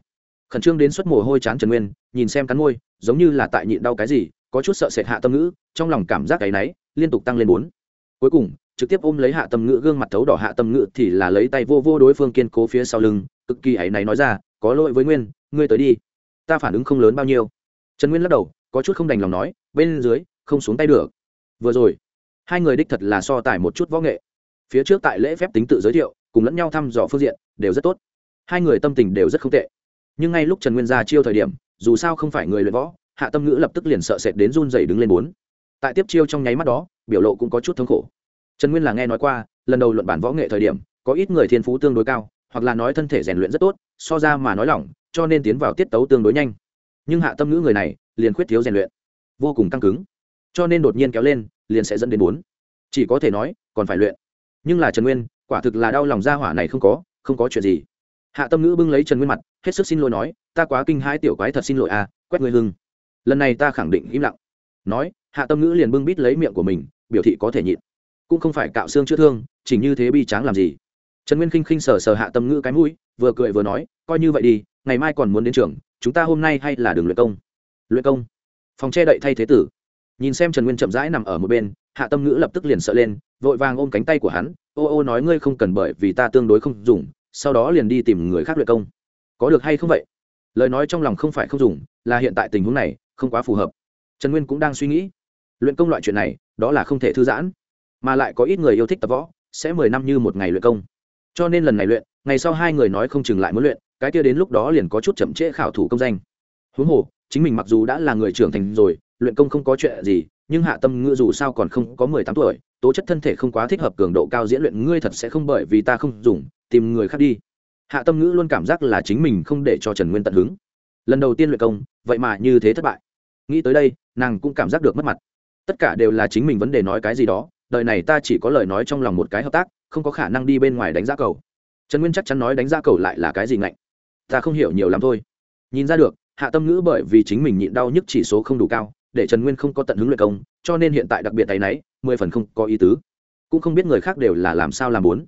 Khẩn trương đến suất mồ hôi chán trần nguyên, nhìn xem cắn môi, giống như là tại nhịn đau cái gì, có chút sợ sệt hạ tâm ngữ, trong lòng cảm giác cái náy, liên tục tăng lên bốn. Cuối cùng, trực tiếp ôm lấy hạ tâm ngữ gương mặt thấu đỏ hạ tâm ngữ thì là lấy tay vô vô đối phương kiên cố phía sau lưng cực kỳ ấy náy nói ra, có lỗi với nguyên, ngươi tới đi. Ta phản ứng không lớn bao nhiêu. Trần nguyên lắc đầu, có chút không đành lòng nói, bên dưới, không xuống tay được. Vừa rồi, hai người đích thật là so tài một chút võ nghệ. Phía trước tại lễ phép tính tự giới thiệu, cùng lẫn nhau thăm dò phương diện, đều rất tốt. Hai người tâm tình đều rất không tệ. Nhưng ngay lúc trần nguyên ra chiêu thời điểm, dù sao không phải người luyện võ, hạ tâm ngữ lập tức liền sợ sệt đến run dày đứng lên bốn. Tại tiếp chiêu trong nháy mắt đó, biểu lộ cũng có chút thống khổ. Trần nguyên là nghe nói qua, lần đầu luận bản võ nghệ thời điểm, có ít người thiên phú tương đối cao hoặc là nói thân thể rèn luyện rất tốt, so ra mà nói lỏng, cho nên tiến vào tiết tấu tương đối nhanh. Nhưng hạ tâm ngữ người này, liền khuyết thiếu rèn luyện. Vô cùng căng cứng. Cho nên đột nhiên kéo lên, liền sẽ dẫn đến bốn. Chỉ có thể nói, còn phải luyện. Nhưng là trần nguyên, quả thực là đau lòng ra hỏa này không có không có chuyện gì. Hạ tâm ngữ bưng lấy trần nguyên mặt, hết sức xin lỗi nói, ta quá kinh hai tiểu quái thật xin lỗi à quét người hưng. Lần này ta khẳng định im lặng. Nói, hạ tâm ngữ liền bưng bít lấy miệng của mình, biểu thị có thể nhịn. Cũng không phải cạo xương chữa thương chỉ như thế bi tráng làm gì trần nguyên khinh khinh sờ sờ hạ tâm ngữ cái mũi, vừa cười vừa nói, coi như vậy đi, ngày mai còn muốn đến trường, chúng ta hôm nay hay là đường luyện công? Luyện công? Phòng che đậy thay thế tử. Nhìn xem trần nguyên chậm rãi nằm ở một bên, hạ tâm ngữ lập tức liền sợ lên, vội vàng ôm cánh tay của hắn, ô ô, nói ngươi không cần bởi vì ta tương đối không dùng, sau đó liền đi tìm người khác luyện công. Có được hay không vậy? Lời nói trong lòng không phải không dùng, là hiện tại tình huống này, không quá phù hợp. Trần nguyên cũng đang suy nghĩ. Luyện công loại chuyện này, đó là không thể thư giãn, mà lại có ít người yêu thích tập võ, sẽ mười năm như một ngày luyện công cho nên lần này luyện, ngày sau hai người nói không chừng lại muốn luyện, cái kia đến lúc đó liền có chút chậm trễ khảo thủ công danh. Huống hồ, chính mình mặc dù đã là người trưởng thành rồi, luyện công không có chuyện gì, nhưng hạ tâm ngữ dù sao còn không có mười tám tuổi, tố chất thân thể không quá thích hợp cường độ cao diễn luyện, ngươi thật sẽ không bởi vì ta không dùng, tìm người khác đi. Hạ tâm ngữ luôn cảm giác là chính mình không để cho trần nguyên tận hứng. Lần đầu tiên luyện công, vậy mà như thế thất bại. Nghĩ tới đây, nàng cũng cảm giác được mất mặt. Tất cả đều là chính mình vấn đề nói cái gì đó đời này ta chỉ có lời nói trong lòng một cái hợp tác, không có khả năng đi bên ngoài đánh giá cầu. Trần nguyên chắc chắn nói đánh giá cầu lại là cái gì ngạnh? Ta không hiểu nhiều lắm thôi. Nhìn ra được, hạ tâm ngữ bởi vì chính mình nhịn đau nhức chỉ số không đủ cao, để trần nguyên không có tận hứng luyện công, cho nên hiện tại đặc biệt tay náy, mười phần không có ý tứ. Cũng không biết người khác đều là làm sao làm muốn.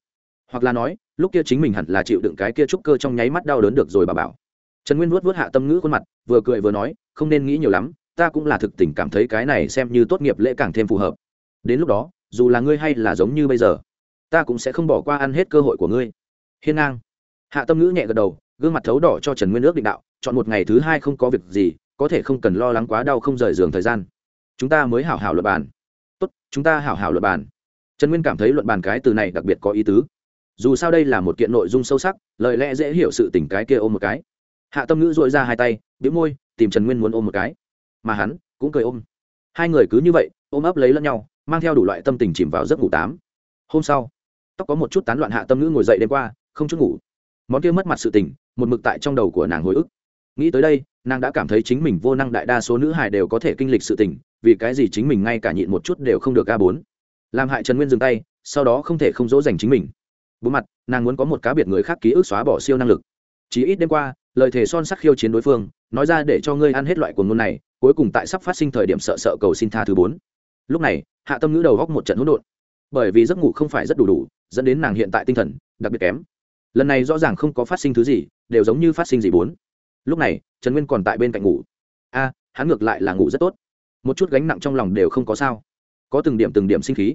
Hoặc là nói, lúc kia chính mình hẳn là chịu đựng cái kia trúc cơ trong nháy mắt đau đớn được rồi bà bảo. Trần nguyên vuốt vuốt hạ tâm ngữ khuôn mặt, vừa cười vừa nói, không nên nghĩ nhiều lắm, ta cũng là thực tình cảm thấy cái này xem như tốt nghiệp lễ càng thêm phù hợp. Đến lúc đó dù là ngươi hay là giống như bây giờ, ta cũng sẽ không bỏ qua ăn hết cơ hội của ngươi. Hiên ngang. Hạ tâm ngữ nhẹ gật đầu, gương mặt thấu đỏ cho trần nguyên ước định đạo, chọn một ngày thứ hai không có việc gì, có thể không cần lo lắng quá đau không rời giường thời gian. Chúng ta mới hảo hảo luật bàn. Tốt, chúng ta hảo hảo luật bàn. Trần nguyên cảm thấy luận bàn cái từ này đặc biệt có ý tứ. Dù sao đây là một kiện nội dung sâu sắc, lời lẽ dễ hiểu sự tình cái kia ôm một cái. Hạ tâm ngữ dội ra hai tay biếu môi, tìm trần nguyên muốn ôm một cái. Mà hắn cũng cười ôm. Hai người cứ như vậy, ôm ấp lấy lẫn nhau mang theo đủ loại tâm tình chìm vào giấc ngủ tám. Hôm sau, tóc có một chút tán loạn hạ tâm ngữ ngồi dậy đêm qua, không chút ngủ. Món kia mất mặt sự tình, một mực tại trong đầu của nàng hồi ức. Nghĩ tới đây, nàng đã cảm thấy chính mình vô năng đại đa số nữ hài đều có thể kinh lịch sự tình, vì cái gì chính mình ngay cả nhịn một chút đều không được ca bốn. Làm hại trần nguyên dừng tay, sau đó không thể không dỗ dành chính mình. Bố mặt, nàng muốn có một cá biệt người khác ký ức xóa bỏ siêu năng lực. Chỉ ít đêm qua, lời thề son sắc khiêu chiến đối phương, nói ra để cho ngươi ăn hết loại cuồng ngôn này, cuối cùng tại sắp phát sinh thời điểm sợ sợ cầu xin tha thứ bốn lúc này, hạ tâm ngữ đầu góc một trận hỗn độn. Bởi vì giấc ngủ không phải rất đủ đủ, dẫn đến nàng hiện tại tinh thần đặc biệt kém. Lần này rõ ràng không có phát sinh thứ gì, đều giống như phát sinh gì bốn. Lúc này, trần nguyên còn tại bên cạnh ngủ. A, hắn ngược lại là ngủ rất tốt. Một chút gánh nặng trong lòng đều không có sao. Có từng điểm từng điểm sinh khí.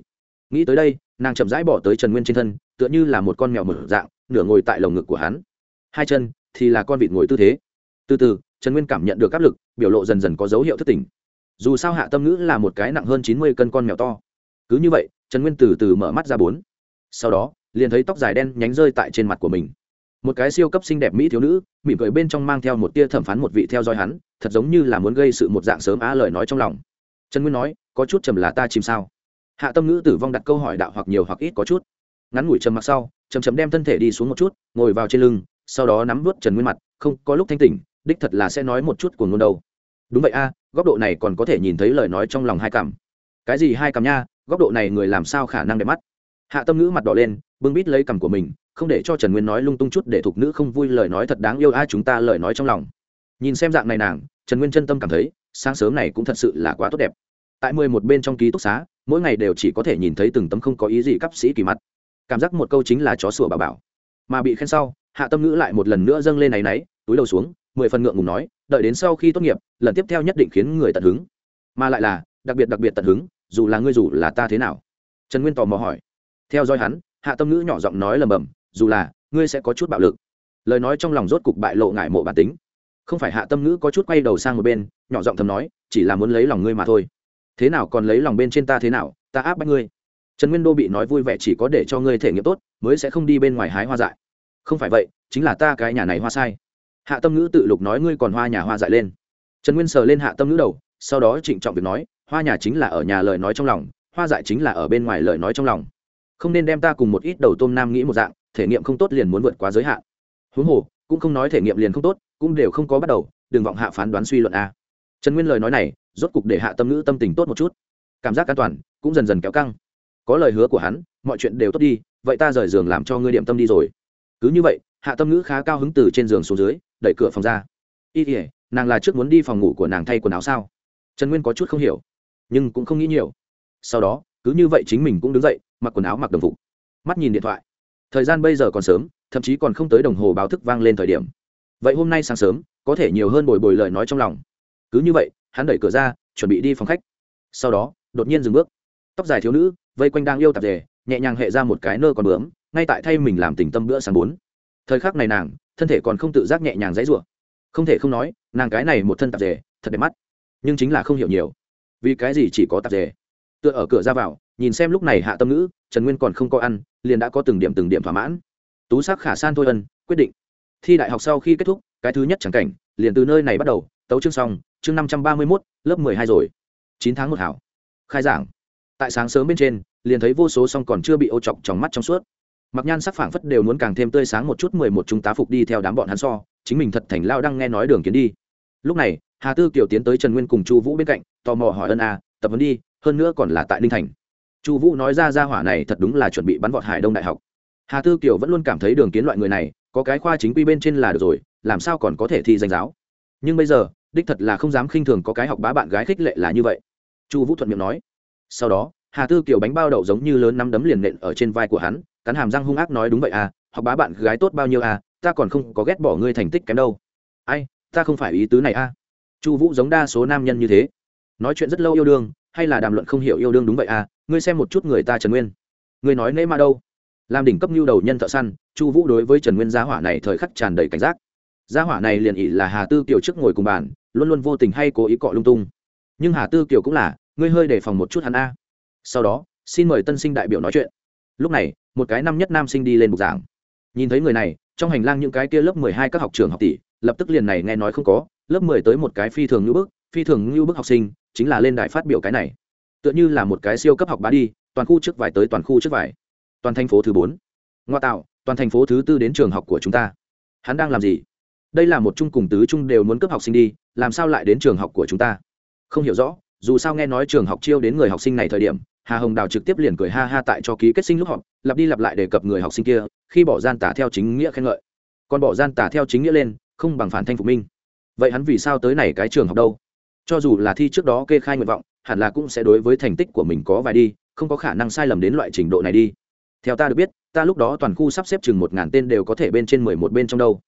Nghĩ tới đây, nàng chậm rãi bỏ tới trần nguyên trên thân, tựa như là một con mèo mở dạng, nửa ngồi tại lồng ngực của hắn. Hai chân thì là con vịt ngồi tư thế. Từ từ, trần nguyên cảm nhận được áp lực, biểu lộ dần dần có dấu hiệu thất tình dù sao hạ tâm ngữ là một cái nặng hơn chín mươi cân con mèo to. Cứ như vậy, trần nguyên từ từ mở mắt ra bốn. Sau đó, liền thấy tóc dài đen nhánh rơi tại trên mặt của mình. Một cái siêu cấp xinh đẹp mỹ thiếu nữ, mỉm cười bên trong mang theo một tia thẩm phán một vị theo dõi hắn, thật giống như là muốn gây sự một dạng sớm á lời nói trong lòng. Trần nguyên nói, có chút trầm là ta chìm sao? Hạ tâm ngữ tử vong đặt câu hỏi đạo hoặc nhiều hoặc ít có chút. Ngắn ngủi trầm mặc sau chầm chầm đem thân thể đi xuống một chút, ngồi vào trên lưng, sau đó nắm vớt trần nguyên mặt, không, có lúc thanh tỉnh, đích thật là sẽ nói một chút của ngôn đầu. đúng vậy a góc độ này còn có thể nhìn thấy lời nói trong lòng hai cằm cái gì hai cằm nha, góc độ này người làm sao khả năng đẹp mắt? Hạ tâm ngữ mặt đỏ lên, bưng bít lấy cằm của mình, không để cho trần nguyên nói lung tung chút để thục nữ không vui lời nói thật đáng yêu ai chúng ta lời nói trong lòng. Nhìn xem dạng này nàng, trần nguyên chân tâm cảm thấy, sáng sớm này cũng thật sự là quá tốt đẹp. Tại mười một bên trong ký túc xá, mỗi ngày đều chỉ có thể nhìn thấy từng tấm không có ý gì cấp sĩ kỳ mặt. Cảm giác một câu chính là chó sủa bà bảo. Mà bị khen sau, hạ tâm ngữ lại một lần nữa dâng lên này náy, túi đầu xuống, mười phần ngượng ngùng nói đợi đến sau khi tốt nghiệp, lần tiếp theo nhất định khiến người tận hứng. Mà lại là, đặc biệt đặc biệt tận hứng, dù là ngươi dù là ta thế nào. Trần nguyên tò mò hỏi. Theo dõi hắn, hạ tâm ngữ nhỏ giọng nói lầm bầm, dù là, ngươi sẽ có chút bạo lực. Lời nói trong lòng rốt cục bại lộ ngại mộ bản tính. Không phải hạ tâm ngữ có chút quay đầu sang một bên, nhỏ giọng thầm nói, chỉ là muốn lấy lòng ngươi mà thôi. Thế nào còn lấy lòng bên trên ta thế nào, ta áp bách ngươi. Trần nguyên đô bị nói vui vẻ chỉ có để cho ngươi thể nghiệm tốt, mới sẽ không đi bên ngoài hái hoa dại. Không phải vậy, chính là ta cái nhà này hoa sai hạ tâm ngữ tự lục nói ngươi còn hoa nhà hoa dại lên. Trần nguyên sờ lên hạ tâm ngữ đầu, sau đó trịnh trọng việc nói, hoa nhà chính là ở nhà lời nói trong lòng, hoa dại chính là ở bên ngoài lời nói trong lòng. Không nên đem ta cùng một ít đầu tôm nam nghĩ một dạng, thể nghiệm không tốt liền muốn vượt quá giới hạn. Huống hồ, cũng không nói thể nghiệm liền không tốt, cũng đều không có bắt đầu, đừng vọng hạ phán đoán suy luận a. Trần nguyên lời nói này, rốt cục để hạ tâm ngữ tâm tình tốt một chút. Cảm giác an toàn, cũng dần dần kéo căng. Có lời hứa của hắn, mọi chuyện đều tốt đi, vậy ta rời giường làm cho ngươi điểm tâm đi rồi. Cứ như vậy, hạ tâm ngữ khá cao hứng từ trên giường xuống dưới đẩy cửa phòng ra. Y ỉa nàng là trước muốn đi phòng ngủ của nàng thay quần áo sao? Trần nguyên có chút không hiểu, nhưng cũng không nghĩ nhiều. Sau đó, cứ như vậy chính mình cũng đứng dậy, mặc quần áo, mặc đồng phục. Mắt nhìn điện thoại. Thời gian bây giờ còn sớm, thậm chí còn không tới đồng hồ báo thức vang lên thời điểm. Vậy hôm nay sáng sớm, có thể nhiều hơn bồi bồi lời nói trong lòng. Cứ như vậy, hắn đẩy cửa ra, chuẩn bị đi phòng khách. Sau đó, đột nhiên dừng bước. Tóc dài thiếu nữ, vây quanh đang yêu tạp dề nhẹ nhàng hệ ra một cái nơ còn bướm, ngay tại thay mình làm tình tâm bữa sáng bốn. Thời khắc này nàng thân thể còn không tự giác nhẹ nhàng dãy rủa. Không thể không nói, nàng cái này một thân tạp dề, thật đẹp mắt. Nhưng chính là không hiểu nhiều. Vì cái gì chỉ có tạp dề? Tựa ở cửa ra vào, nhìn xem lúc này hạ tâm ngữ, trần nguyên còn không có ăn, liền đã có từng điểm từng điểm thỏa mãn. Tú sắc khả san thôi ân, quyết định. Thi đại học sau khi kết thúc, cái thứ nhất chẳng cảnh, liền từ nơi này bắt đầu, tấu chương xong, chương năm trăm ba mươi mốt, lớp mười hai rồi. Chín tháng một hảo. Khai giảng. Tại sáng sớm bên trên, liền thấy vô số song còn chưa bị ô chọc trong mắt trong suốt mặc nhan sắc phảng phất đều muốn càng thêm tươi sáng một chút mười một chúng tá phục đi theo đám bọn hắn so, chính mình thật thành lao đang nghe nói đường kiến đi. Lúc này, hà tư kiều tiến tới trần nguyên cùng chu vũ bên cạnh, tò mò hỏi ân a, tập vấn đi, hơn nữa còn là tại ninh thành. Chu vũ nói ra ra hỏa này thật đúng là chuẩn bị bắn vọt hải đông đại học. Hà tư kiều vẫn luôn cảm thấy đường kiến loại người này, có cái khoa chính quy bên trên là được rồi, làm sao còn có thể thi danh giáo. Nhưng bây giờ, đích thật là không dám khinh thường có cái học bá bạn gái khích lệ là như vậy. Chu vũ thuận miệng nói. Sau đó, hà tư kiều bánh bao đậu giống như lớn nắm đấm liền nện ở trên vai của hắn cắn hàm răng hung ác nói đúng vậy à học bá bạn gái tốt bao nhiêu à ta còn không có ghét bỏ ngươi thành tích kém đâu. Ai, ta không phải ý tứ này à. Chu vũ giống đa số nam nhân như thế. Nói chuyện rất lâu yêu đương, hay là đàm luận không hiểu yêu đương đúng vậy à ngươi xem một chút người ta trần nguyên. Ngươi nói nễ mà đâu. Làm đỉnh cấp nhu đầu nhân thợ săn, chu vũ đối với trần nguyên gia hỏa này thời khắc tràn đầy cảnh giác. Gia hỏa này liền ỉ là hà tư kiều trước ngồi cùng bàn, luôn luôn vô tình hay cố ý cọ lung tung. Nhưng hà tư kiều cũng là, ngươi hơi đề phòng một chút hắn a. Sau đó, xin mời tân sinh đại biểu nói chuyện. Lúc này một cái năm nhất nam sinh đi lên bục giảng. Nhìn thấy người này, trong hành lang những cái kia lớp mười hai các học trường học tỷ, lập tức liền này nghe nói không có, lớp mười tới một cái phi thường ngữ bức, phi thường ngữ bức học sinh, chính là lên đài phát biểu cái này. Tựa như là một cái siêu cấp học bá đi, toàn khu trước vải tới toàn khu trước vải toàn thành phố thứ bốn. Ngoa tạo, toàn thành phố thứ tư đến trường học của chúng ta. Hắn đang làm gì? Đây là một chung cùng tứ chung đều muốn cấp học sinh đi, làm sao lại đến trường học của chúng ta? Không hiểu rõ, dù sao nghe nói trường học chiêu đến người học sinh này thời điểm hà hồng đào trực tiếp liền cười ha ha tại cho ký kết sinh lúc họp, lặp đi lặp lại đề cập người học sinh kia, khi bỏ gian tả theo chính nghĩa khen ngợi. Còn bỏ gian tả theo chính nghĩa lên, không bằng phản thanh phục minh. Vậy hắn vì sao tới này cái trường học đâu? Cho dù là thi trước đó kê khai nguyện vọng, hẳn là cũng sẽ đối với thành tích của mình có vài đi, không có khả năng sai lầm đến loại trình độ này đi. Theo ta được biết, ta lúc đó toàn khu sắp xếp chừng một ngàn tên đều có thể bên trên mười một bên trong đâu.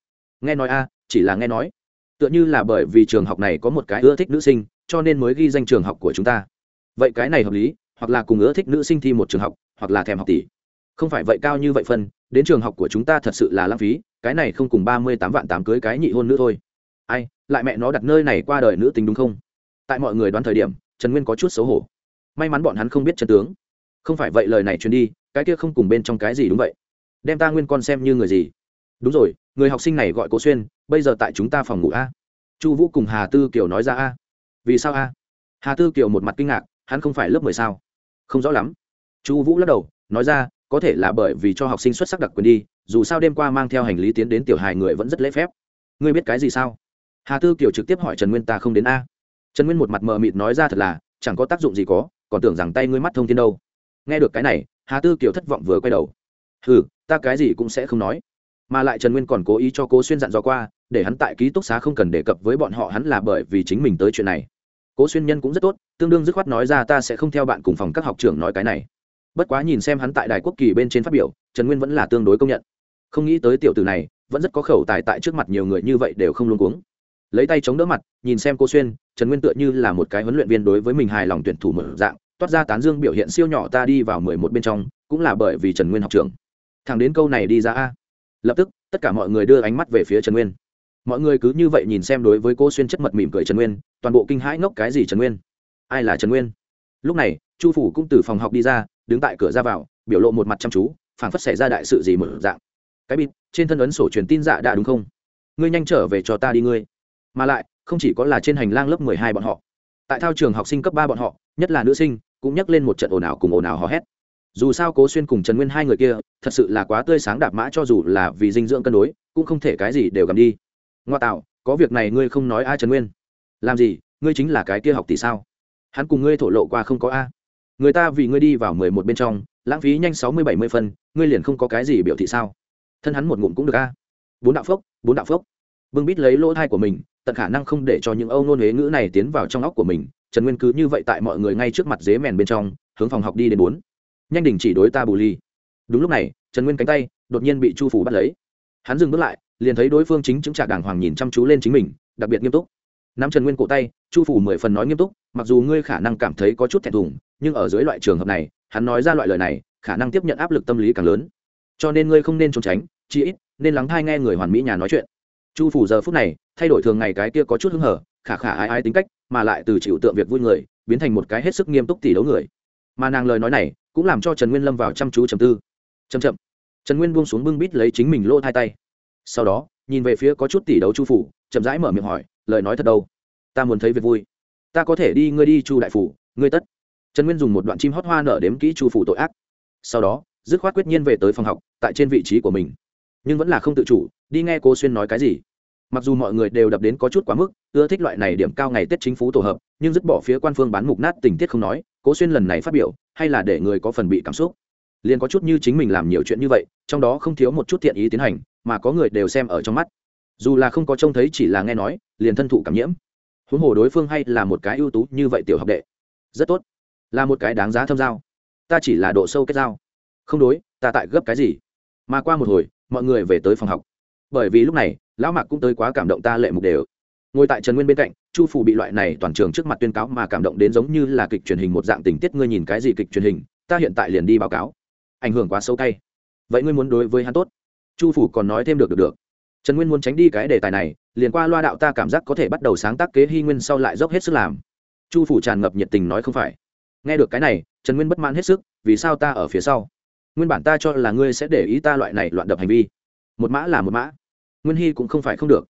Nghe nói a, chỉ là nghe nói. Tựa như là bởi vì trường học này có một cái ưa thích nữ sinh, cho nên mới ghi danh trường học của chúng ta. Vậy cái này hợp lý hoặc là cùng ưa thích nữ sinh thi một trường học, hoặc là thèm học tỷ. Không phải vậy cao như vậy phân, đến trường học của chúng ta thật sự là lãng phí, cái này không cùng ba mươi tám vạn tám cưới cái nhị hôn nữa thôi. Ai, lại mẹ nó đặt nơi này qua đời nữ tính đúng không? Tại mọi người đoán thời điểm, trần nguyên có chút xấu hổ. May mắn bọn hắn không biết Trần tướng. Không phải vậy lời này truyền đi, cái kia không cùng bên trong cái gì đúng vậy. Đem ta nguyên con xem như người gì? Đúng rồi, người học sinh này gọi cố xuyên, bây giờ tại chúng ta phòng ngủ a. Chu vũ cùng hà tư kiều nói ra a. Vì sao a? Hà tư kiều một mặt kinh ngạc, hắn không phải lớp mười sao? Không rõ lắm. Chu vũ lắc đầu, nói ra, có thể là bởi vì cho học sinh xuất sắc đặc quyền đi, dù sao đêm qua mang theo hành lý tiến đến tiểu hài người vẫn rất lễ phép. Ngươi biết cái gì sao? Hà tư kiều trực tiếp hỏi trần nguyên ta không đến a. Trần nguyên một mặt mờ mịt nói ra thật là, chẳng có tác dụng gì có, còn tưởng rằng tay ngươi mắt thông tin đâu. Nghe được cái này, hà tư kiều thất vọng vừa quay đầu. Ừ ta cái gì cũng sẽ không nói. Mà lại trần nguyên còn cố ý cho cố xuyên dặn dò qua, để hắn tại ký túc xá không cần đề cập với bọn họ hắn là bởi vì chính mình tới chuyện này cố xuyên nhân cũng rất tốt, tương đương dứt khoát nói ra ta sẽ không theo bạn cùng phòng các học trưởng nói cái này. Bất quá nhìn xem hắn tại đài quốc kỳ bên trên phát biểu, trần nguyên vẫn là tương đối công nhận. Không nghĩ tới tiểu tử này, vẫn rất có khẩu tài tại trước mặt nhiều người như vậy đều không luôn cuống. Lấy tay chống đỡ mặt, nhìn xem cô xuyên, trần nguyên tựa như là một cái huấn luyện viên đối với mình hài lòng tuyển thủ mở dạng, toát ra tán dương biểu hiện siêu nhỏ ta đi vào mười một bên trong, cũng là bởi vì trần nguyên học trường Thằng đến câu này đi ra a. Lập tức, tất cả mọi người đưa ánh mắt về phía trần nguyên mọi người cứ như vậy nhìn xem đối với cô xuyên chất mật mỉm cười trần nguyên, toàn bộ kinh hãi ngốc cái gì trần nguyên? Ai là trần nguyên? Lúc này, chu phủ cũng từ phòng học đi ra, đứng tại cửa ra vào, biểu lộ một mặt chăm chú, phảng phất xảy ra đại sự gì mở dạng. Cái bịt, trên thân ấn sổ truyền tin dạ đã đúng không? Ngươi nhanh trở về cho ta đi ngươi. Mà lại, không chỉ có là trên hành lang lớp mười hai bọn họ. Tại thao trường học sinh cấp ba bọn họ, nhất là nữ sinh, cũng nhắc lên một trận ồn ào cùng ồn ào hò hét. Dù sao cố xuyên cùng trần nguyên hai người kia, thật sự là quá tươi sáng đạp mã cho dù là vì dinh dưỡng cân đối, cũng không thể cái gì đều cầm đi ngoa tạo, có việc này ngươi không nói ai trần nguyên. Làm gì, ngươi chính là cái kia học tỷ sao? Hắn cùng ngươi thổ lộ qua không có a. Người ta vì ngươi đi vào mười một bên trong, lãng phí nhanh sáu mươi bảy mươi phân, ngươi liền không có cái gì biểu thị sao? Thân hắn một ngụm cũng được a. Bốn đạo phốc, bốn đạo phốc. Bưng bít lấy lỗ thai của mình, tận khả năng không để cho những âu nôn huế ngữ này tiến vào trong óc của mình. Trần nguyên cứ như vậy tại mọi người ngay trước mặt dế mèn bên trong, hướng phòng học đi đến bốn. Nhanh đình chỉ đối ta bù ly. Đúng lúc này, trần nguyên cánh tay đột nhiên bị chu phủ bắt lấy. Hắn dừng bước lại liền thấy đối phương chính chứng trả đàng hoàng nhìn chăm chú lên chính mình, đặc biệt nghiêm túc. Nắm trần nguyên cổ tay, chu phủ mười phần nói nghiêm túc, mặc dù ngươi khả năng cảm thấy có chút thẹn thùng, nhưng ở dưới loại trường hợp này, hắn nói ra loại lời này, khả năng tiếp nhận áp lực tâm lý càng lớn. Cho nên ngươi không nên trốn tránh chi ít nên lắng thai nghe người hoàn mỹ nhà nói chuyện. Chu phủ giờ phút này, thay đổi thường ngày cái kia có chút hứng hở, khả khả ái ái tính cách, mà lại từ chịu tượng việc vui người, biến thành một cái hết sức nghiêm túc tỷ đấu người. Mà nàng lời nói này, cũng làm cho trần nguyên lâm vào chăm chú trầm tư. Chầm chậm. Trần nguyên buông xuống bưng bít lấy chính mình lỗ hai tay sau đó, nhìn về phía có chút tỷ đấu chu phủ, chậm rãi mở miệng hỏi, lời nói thật đâu? Ta muốn thấy việc vui. Ta có thể đi, ngươi đi, chu đại phủ, ngươi tất. Trần nguyên dùng một đoạn chim hót hoa nở đếm kỹ chu phủ tội ác. Sau đó, dứt khoát quyết nhiên về tới phòng học, tại trên vị trí của mình. Nhưng vẫn là không tự chủ, đi nghe cô xuyên nói cái gì. Mặc dù mọi người đều đập đến có chút quá mức, ưa thích loại này điểm cao ngày tết chính phủ tổ hợp, nhưng dứt bỏ phía quan phương bán mục nát tình tiết không nói, cố xuyên lần này phát biểu, hay là để người có phần bị cảm xúc. Liền có chút như chính mình làm nhiều chuyện như vậy, trong đó không thiếu một chút thiện ý tiến hành mà có người đều xem ở trong mắt. Dù là không có trông thấy chỉ là nghe nói, liền thân thụ cảm nhiễm. Huống hồ đối phương hay là một cái ưu tú như vậy tiểu học đệ. Rất tốt. Là một cái đáng giá thâm giao. Ta chỉ là độ sâu kết giao. Không đối, ta tại gấp cái gì? Mà qua một hồi, mọi người về tới phòng học. Bởi vì lúc này, lão mạc cũng tới quá cảm động ta lệ mục đều. Ngồi tại trần nguyên bên cạnh, chu phủ bị loại này toàn trường trước mặt tuyên cáo mà cảm động đến giống như là kịch truyền hình một dạng tình tiết ngươi nhìn cái gì kịch truyền hình, ta hiện tại liền đi báo cáo. Ảnh hưởng quá sâu tay vậy ngươi muốn đối với hắn tốt? Chu phủ còn nói thêm được được được. Trần nguyên muốn tránh đi cái đề tài này, liền qua loa đạo ta cảm giác có thể bắt đầu sáng tác kế hy nguyên sau lại dốc hết sức làm. Chu phủ tràn ngập nhiệt tình nói không phải. Nghe được cái này, trần nguyên bất mãn hết sức, vì sao ta ở phía sau? Nguyên bản ta cho là ngươi sẽ để ý ta loại này loạn đập hành vi. Một mã là một mã. Nguyên hy cũng không phải không được.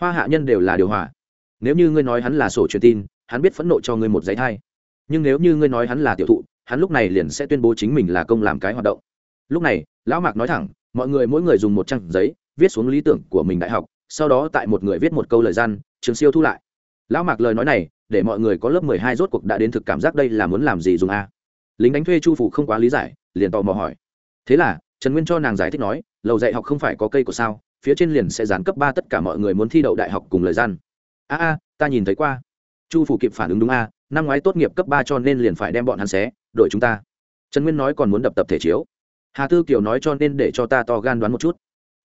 Hoa hạ nhân đều là điều hòa. Nếu như ngươi nói hắn là sổ truyền tin, hắn biết phẫn nộ cho ngươi một giấy thai. Nhưng nếu như ngươi nói hắn là tiểu thụ, hắn lúc này liền sẽ tuyên bố chính mình là công làm cái hoạt động. Lúc này, lão mạc nói thẳng mọi người mỗi người dùng một trang giấy, viết xuống lý tưởng của mình đại học, sau đó tại một người viết một câu lời gian, trường siêu thu lại. Lão mạc lời nói này, để mọi người có lớp mười hai rốt cuộc đã đến thực cảm giác đây là muốn làm gì dùng a? Lính đánh thuê chu phủ không quá lý giải, liền tò mò hỏi. Thế là, trần nguyên cho nàng giải thích nói, lầu dạy học không phải có cây của sao, phía trên liền sẽ dán cấp ba tất cả mọi người muốn thi đậu đại học cùng lời gian. A a, ta nhìn thấy qua. Chu phủ kịp phản ứng đúng a, năm ngoái tốt nghiệp cấp ba cho nên liền phải đem bọn hắn xé, đội chúng ta. Trần nguyên nói còn muốn đập tập thể chiếu hà tư kiều nói cho nên để cho ta to gan đoán một chút.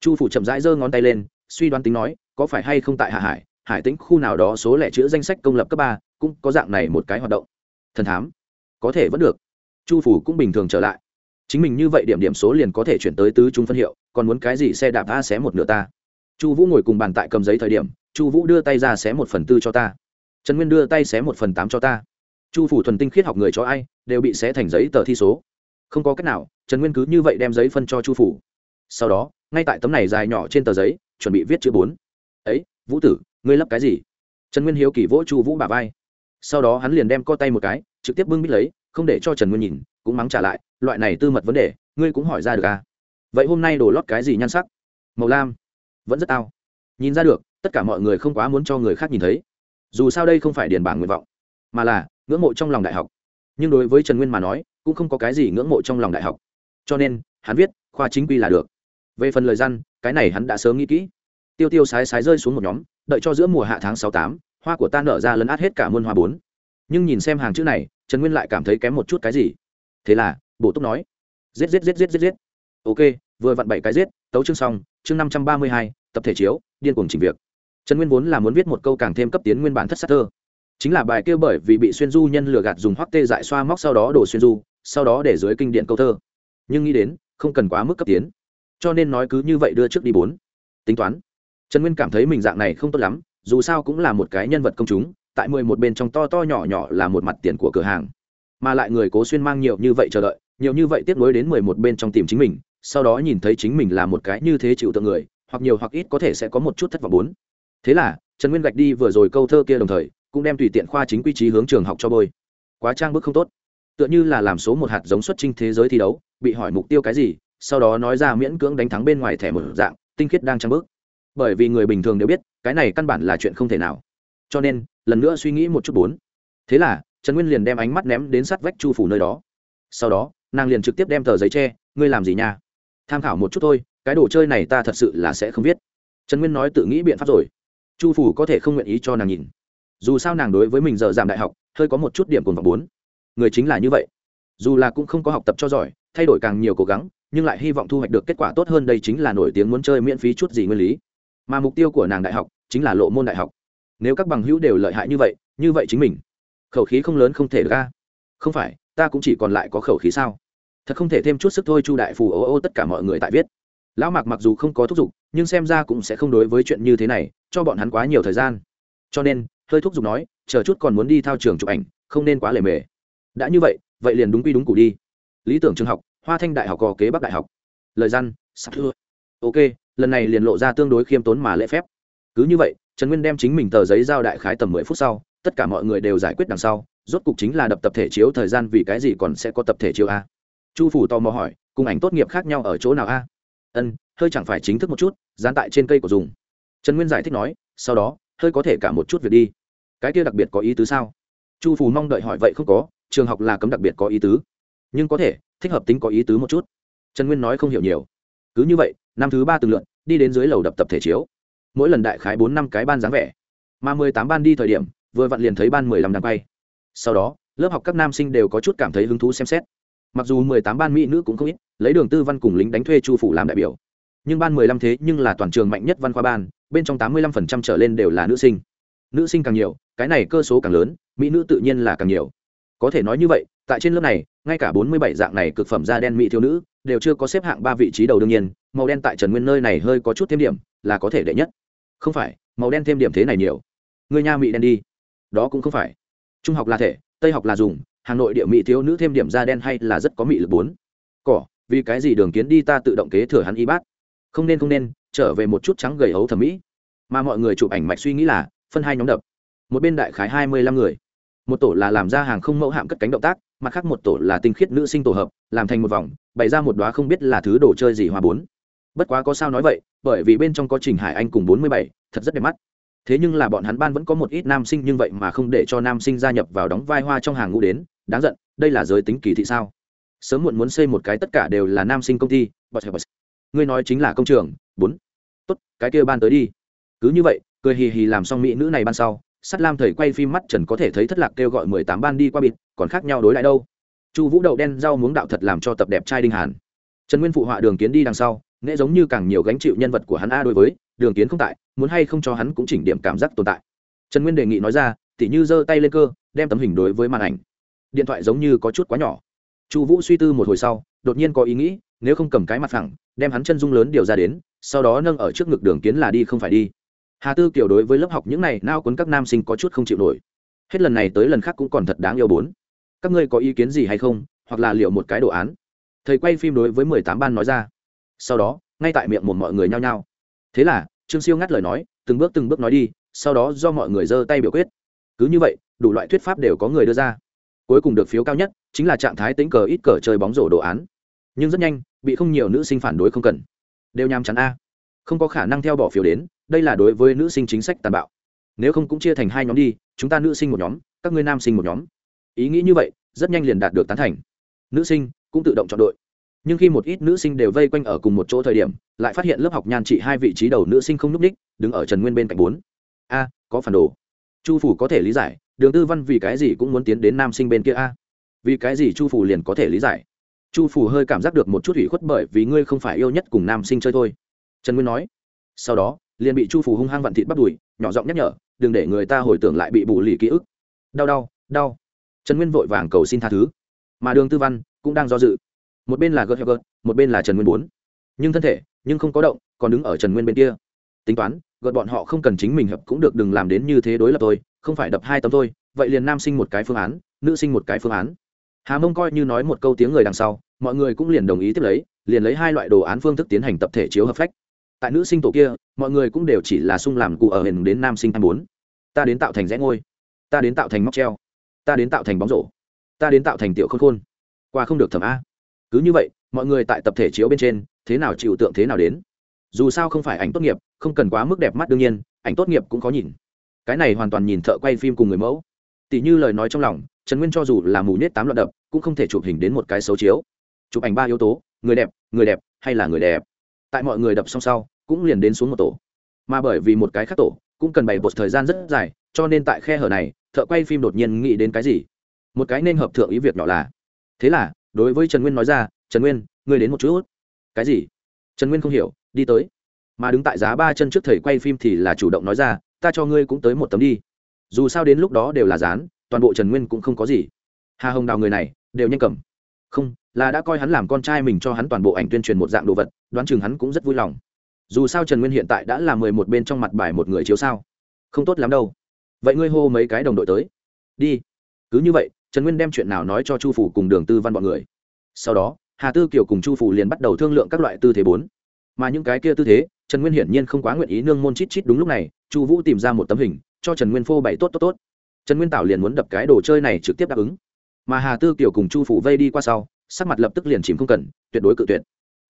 Chu phủ chậm rãi giơ ngón tay lên, suy đoán tính nói, có phải hay không tại hạ hải hải tĩnh khu nào đó số lẻ chữ danh sách công lập cấp ba, cũng có dạng này một cái hoạt động. Thần thám, có thể vẫn được. Chu phủ cũng bình thường trở lại. Chính mình như vậy điểm điểm số liền có thể chuyển tới tứ trung phân hiệu, còn muốn cái gì xe đạp a xé một nửa ta. Chu vũ ngồi cùng bàn tại cầm giấy thời điểm, chu vũ đưa tay ra xé một phần tư cho ta. Trần nguyên đưa tay xé một phần tám cho ta. Chu phủ thuần tinh khiết học người cho ai, đều bị xé thành giấy tờ thi số không có cách nào, trần nguyên cứ như vậy đem giấy phân cho chu phủ. Sau đó, ngay tại tấm này dài nhỏ trên tờ giấy, chuẩn bị viết chữ bốn. Ấy, vũ tử, ngươi lấp cái gì? Trần nguyên hiếu kỳ vỗ chu vũ bà vai. Sau đó hắn liền đem co tay một cái, trực tiếp bưng bít lấy, không để cho trần nguyên nhìn, cũng mắng trả lại, loại này tư mật vấn đề, ngươi cũng hỏi ra được à? Vậy hôm nay đổ lót cái gì nhan sắc? Màu lam. Vẫn rất ao nhìn ra được, tất cả mọi người không quá muốn cho người khác nhìn thấy. Dù sao đây không phải điền bảng nguyện vọng, mà là ngưỡng mộ trong lòng đại học. Nhưng đối với trần nguyên mà nói cũng không có cái gì ngưỡng mộ trong lòng đại học. Cho nên, hắn viết, khoa chính quy là được. Về phần lời răn cái này hắn đã sớm nghĩ kỹ. Tiêu tiêu sái sái rơi xuống một nhóm, đợi cho giữa mùa hạ tháng sáu tám, hoa của ta nở ra lấn át hết cả muôn hoa bốn. Nhưng nhìn xem hàng chữ này, trần nguyên lại cảm thấy kém một chút cái gì. Thế là, bổ túc nói, giết giết giết giết giết giết. Ok, vừa vặn bảy cái giết, tấu chương xong, chương năm trăm ba mươi hai, tập thể chiếu, điên cuồng trình việc. Trần nguyên vốn là muốn viết một câu càng thêm cấp tiến nguyên bản thất sát thơ. Chính là bài kêu bởi vì bị xuyên du nhân lừa gạt dùng hoắc tê dại xoa móc sau đó đổ xuyên du sau đó để dưới kinh điện câu thơ. Nhưng nghĩ đến, không cần quá mức cấp tiến. Cho nên nói cứ như vậy đưa trước đi bốn. Tính toán. Trần nguyên cảm thấy mình dạng này không tốt lắm, dù sao cũng là một cái nhân vật công chúng, tại mười một bên trong to to nhỏ nhỏ là một mặt tiền của cửa hàng. Mà lại người cố xuyên mang nhiều như vậy chờ đợi, nhiều như vậy tiếp nối đến mười một bên trong tìm chính mình, sau đó nhìn thấy chính mình là một cái như thế chịu tượng người, hoặc nhiều hoặc ít có thể sẽ có một chút thất vọng bốn. Thế là, trần nguyên gạch đi vừa rồi câu thơ kia đồng thời, cũng đem tùy tiện khoa chính quy trí hướng trường học cho bôi. Quá trang bức không tốt tựa như là làm số một hạt giống xuất trinh thế giới thi đấu, bị hỏi mục tiêu cái gì, sau đó nói ra miễn cưỡng đánh thắng bên ngoài thẻ một dạng, tinh khiết đang trang bước. bởi vì người bình thường đều biết, cái này căn bản là chuyện không thể nào. Cho nên, lần nữa suy nghĩ một chút bốn. Thế là, trần nguyên liền đem ánh mắt ném đến sát vách chu phủ nơi đó. Sau đó, nàng liền trực tiếp đem tờ giấy tre ngươi làm gì nha? Tham khảo một chút thôi, cái đồ chơi này ta thật sự là sẽ không biết. trần nguyên nói tự nghĩ biện pháp rồi. Chu phủ có thể không nguyện ý cho nàng nhìn. Dù sao nàng đối với mình giờ giảm đại học, hơi có một chút điểm cồn vào bốn người chính là như vậy. Dù là cũng không có học tập cho giỏi, thay đổi càng nhiều cố gắng, nhưng lại hy vọng thu hoạch được kết quả tốt hơn đây chính là nổi tiếng muốn chơi miễn phí chút gì nguyên lý. Mà mục tiêu của nàng đại học, chính là lộ môn đại học. Nếu các bằng hữu đều lợi hại như vậy như vậy chính mình, khẩu khí không lớn không thể ra không phải, ta cũng chỉ còn lại có khẩu khí sao? Thật không thể thêm chút sức thôi chu đại phù ô ô tất cả mọi người tại viết. Lão mạc mặc dù không có thúc giục, nhưng xem ra cũng sẽ không đối với chuyện như thế này, cho bọn hắn quá nhiều thời gian. Cho nên, hơi thúc giục nói, chờ chút còn muốn đi thao trường chụp ảnh, không nên quá lề mề đã như vậy vậy liền đúng quy đúng cụ đi. Lý tưởng trường học, hoa thanh đại học có kế bắc đại học. Lời răn, sắp thưa. Ok, lần này liền lộ ra tương đối khiêm tốn mà lễ phép. Cứ như vậy, trần nguyên đem chính mình tờ giấy giao đại khái tầm mười phút sau, tất cả mọi người đều giải quyết đằng sau, rốt cục chính là đập tập thể chiếu thời gian vì cái gì còn sẽ có tập thể chiếu a. Chu phủ tò mò hỏi, cùng ảnh tốt nghiệp khác nhau ở chỗ nào a? Ân, hơi chẳng phải chính thức một chút, dán tại trên cây của dùng. Trần nguyên giải thích nói, sau đó, hơi có thể cả một chút việc đi. Cái kia đặc biệt có ý tứ sao? Chu phủ mong đợi hỏi, vậy không có trường học là cấm đặc biệt có ý tứ. Nhưng có thể, thích hợp tính có ý tứ một chút. Trần nguyên nói không hiểu nhiều. Cứ như vậy, năm thứ ba từng lượn đi đến dưới lầu đập tập thể chiếu. Mỗi lần đại khái bốn năm cái ban dáng vẻ. Mà mười tám ban đi thời điểm, vừa vặn liền thấy ban mười lăm đang bay sau đó, lớp học các nam sinh đều có chút cảm thấy hứng thú xem xét. Mặc dù mười tám ban mỹ nữ cũng không ít, lấy đường tư văn cùng lính đánh thuê chu phủ làm đại biểu. Nhưng ban mười lăm thế nhưng là toàn trường mạnh nhất văn khoa ban, bên trong tám mươi lăm phần trăm trở lên đều là nữ sinh. Nữ sinh càng nhiều, cái này cơ số càng lớn, mỹ nữ tự nhiên là càng nhiều có thể nói như vậy, tại trên lớp này, ngay cả bốn mươi bảy dạng này cực phẩm da đen mỹ thiếu nữ, đều chưa có xếp hạng ba vị trí đầu đương nhiên, màu đen tại trần nguyên nơi này hơi có chút thêm điểm, là có thể đệ nhất. Không phải, màu đen thêm điểm thế này nhiều. Người nha mỹ đen đi. Đó cũng không phải. Trung học là thể, tây học là dùng, hà nội địa mỹ thiếu nữ thêm điểm da đen hay là rất có mỹ lực bốn. Cỏ, vì cái gì đường kiến đi ta tự động kế thừa hắn y bát? Không nên không nên, trở về một chút trắng gầy ấu thẩm mỹ. Mà mọi người chụp ảnh mạch suy nghĩ là, phân hai nhóm đập. Một bên đại khái hai mươi lăm người một tổ là làm ra hàng không mẫu hạm cất cánh động tác, mặt khác một tổ là tinh khiết nữ sinh tổ hợp, làm thành một vòng, bày ra một đoá không biết là thứ đồ chơi gì hoa bốn. Bất quá có sao nói vậy, bởi vì bên trong có trình hải anh cùng bốn mươi bảy, thật rất đẹp mắt. Thế nhưng là bọn hắn ban vẫn có một ít nam sinh nhưng vậy mà không để cho nam sinh gia nhập vào đóng vai hoa trong hàng ngũ đến, đáng giận, đây là giới tính kỳ thị sao? Sớm muộn muốn xây một cái tất cả đều là nam sinh công ty ngươi nói chính là công trường, bốn. Tốt, cái kia ban tới đi. Cứ như vậy, cười hì hì làm xong mỹ nữ này ban sau sắt lam thầy quay phim mắt trần có thể thấy thất lạc kêu gọi mười tám ban đi qua bịt, còn khác nhau đối lại đâu. Chu vũ đậu đen rau muống đạo thật làm cho tập đẹp trai đinh hàn. Trần nguyên phụ họa đường kiến đi đằng sau, nghệ giống như càng nhiều gánh chịu nhân vật của hắn a đối với, đường kiến không tại, muốn hay không cho hắn cũng chỉnh điểm cảm giác tồn tại. Trần nguyên đề nghị nói ra, tỉ như giơ tay lên cơ, đem tấm hình đối với màn ảnh. Điện thoại giống như có chút quá nhỏ. Chu vũ suy tư một hồi sau, đột nhiên có ý nghĩ, nếu không cầm cái mặt phẳng, đem hắn chân dung lớn điều ra đến, sau đó nâng ở trước ngực đường kiến là đi không phải đi hà tư kiều đối với lớp học những này nao cuốn các nam sinh có chút không chịu nổi. Hết lần này tới lần khác cũng còn thật đáng yêu bốn. Các ngươi có ý kiến gì hay không? Hoặc là liệu một cái đồ án? Thầy quay phim đối với mười tám ban nói ra. Sau đó, ngay tại miệng một mọi người nhao nhao. Thế là, trương siêu ngắt lời nói, từng bước từng bước nói đi, sau đó do mọi người giơ tay biểu quyết. Cứ như vậy, đủ loại thuyết pháp đều có người đưa ra. Cuối cùng được phiếu cao nhất chính là trạng thái tính cờ ít cờ chơi bóng rổ đồ án. Nhưng rất nhanh, bị không nhiều nữ sinh phản đối không cần. Đều nham chắn a. Không có khả năng theo bỏ phiếu đến đây là đối với nữ sinh chính sách tàn bạo. Nếu không cũng chia thành hai nhóm đi, chúng ta nữ sinh một nhóm, các ngươi nam sinh một nhóm. Ý nghĩ như vậy, rất nhanh liền đạt được tán thành. Nữ sinh cũng tự động chọn đội. Nhưng khi một ít nữ sinh đều vây quanh ở cùng một chỗ thời điểm, lại phát hiện lớp học nhan trị hai vị trí đầu nữ sinh không n ú c ních đứng ở trần nguyên bên cạnh bốn. A, có phản đồ. Chu phủ có thể lý giải, đường tư văn vì cái gì cũng muốn tiến đến nam sinh bên kia a. Vì cái gì chu phủ liền có thể lý giải? Chu phủ hơi cảm giác được một chút ủy khuất bởi vì ngươi không phải yêu nhất cùng nam sinh chơi thôi. Trần nguyên nói. Sau đó liền bị chu phủ hung hăng vặn thịt bắt đùi, nhỏ giọng nhắc nhở, đừng để người ta hồi tưởng lại bị bù lì ký ức. Đau đau đau. Trần nguyên vội vàng cầu xin tha thứ. Mà đường tư văn cũng đang do dự. Một bên là gợt gợt một bên là trần nguyên bốn. Nhưng thân thể, nhưng không có động, còn đứng ở trần nguyên bên kia. Tính toán, gợt bọn họ không cần chính mình hợp cũng được, đừng làm đến như thế đối lập tôi, không phải đập hai tấm thôi vậy liền nam sinh một cái phương án, nữ sinh một cái phương án. Hà mông coi như nói một câu tiếng người đằng sau, mọi người cũng liền đồng ý tiếp lấy, liền lấy hai loại đồ án phương thức tiến hành tập thể chiếu hợp phách tại nữ sinh tổ kia, mọi người cũng đều chỉ là sung làm cụ ở hình đến nam sinh hai bốn. Ta đến tạo thành rẽ ngôi. Ta đến tạo thành móc treo. Ta đến tạo thành bóng rổ. Ta đến tạo thành tiểu khôn khôn. Qua không được thẩm a. Cứ như vậy, mọi người tại tập thể chiếu bên trên, thế nào chịu tượng thế nào đến. Dù sao không phải ảnh tốt nghiệp, không cần quá mức đẹp mắt đương nhiên, ảnh tốt nghiệp cũng có nhìn. Cái này hoàn toàn nhìn thợ quay phim cùng người mẫu. Tỷ như lời nói trong lòng, trần nguyên cho dù là mù nết tám loạn đập, cũng không thể chụp hình đến một cái xấu chiếu. Chụp ảnh ba yếu tố, người đẹp người đẹp hay là người đẹp? Tại mọi người đập xong sau, cũng liền đến xuống một tổ. Mà bởi vì một cái khác tổ, cũng cần bày một thời gian rất dài, cho nên tại khe hở này, thợ quay phim đột nhiên nghĩ đến cái gì? Một cái nên hợp thượng ý việc nhỏ là, thế là, đối với trần nguyên nói ra, trần nguyên, ngươi đến một chút. Cái gì? Trần nguyên không hiểu, đi tới. Mà đứng tại giá ba chân trước thầy quay phim thì là chủ động nói ra, ta cho ngươi cũng tới một tấm đi. Dù sao đến lúc đó đều là dán, toàn bộ trần nguyên cũng không có gì. Hà hồng đào người này, đều nhanh cầm không, là đã coi hắn làm con trai mình cho hắn toàn bộ ảnh tuyên truyền một dạng đồ vật, đoán chừng hắn cũng rất vui lòng. Dù sao trần nguyên hiện tại đã là mười một bên trong mặt bài một người chiếu sao. Không tốt lắm đâu. Vậy ngươi hô mấy cái đồng đội tới? Đi. Cứ như vậy, trần nguyên đem chuyện nào nói cho chu phủ cùng đường tư văn b ọ n người. Sau đó, hà tư kiều cùng chu phủ liền bắt đầu thương lượng các loại tư thế bốn. Mà những cái kia tư thế, trần nguyên hiển nhiên không quá nguyện ý nương môn chít chít đúng lúc này, chu vũ tìm ra một tấm hình, cho trần nguyên phô bày tốt tốt tốt. Trần nguyên tảo liền muốn đập cái đồ chơi này trực tiếp đáp ứng mà hà tư kiều cùng chu phủ vây đi qua sau, sắc mặt lập tức liền chìm không cần, tuyệt đối cự tuyệt.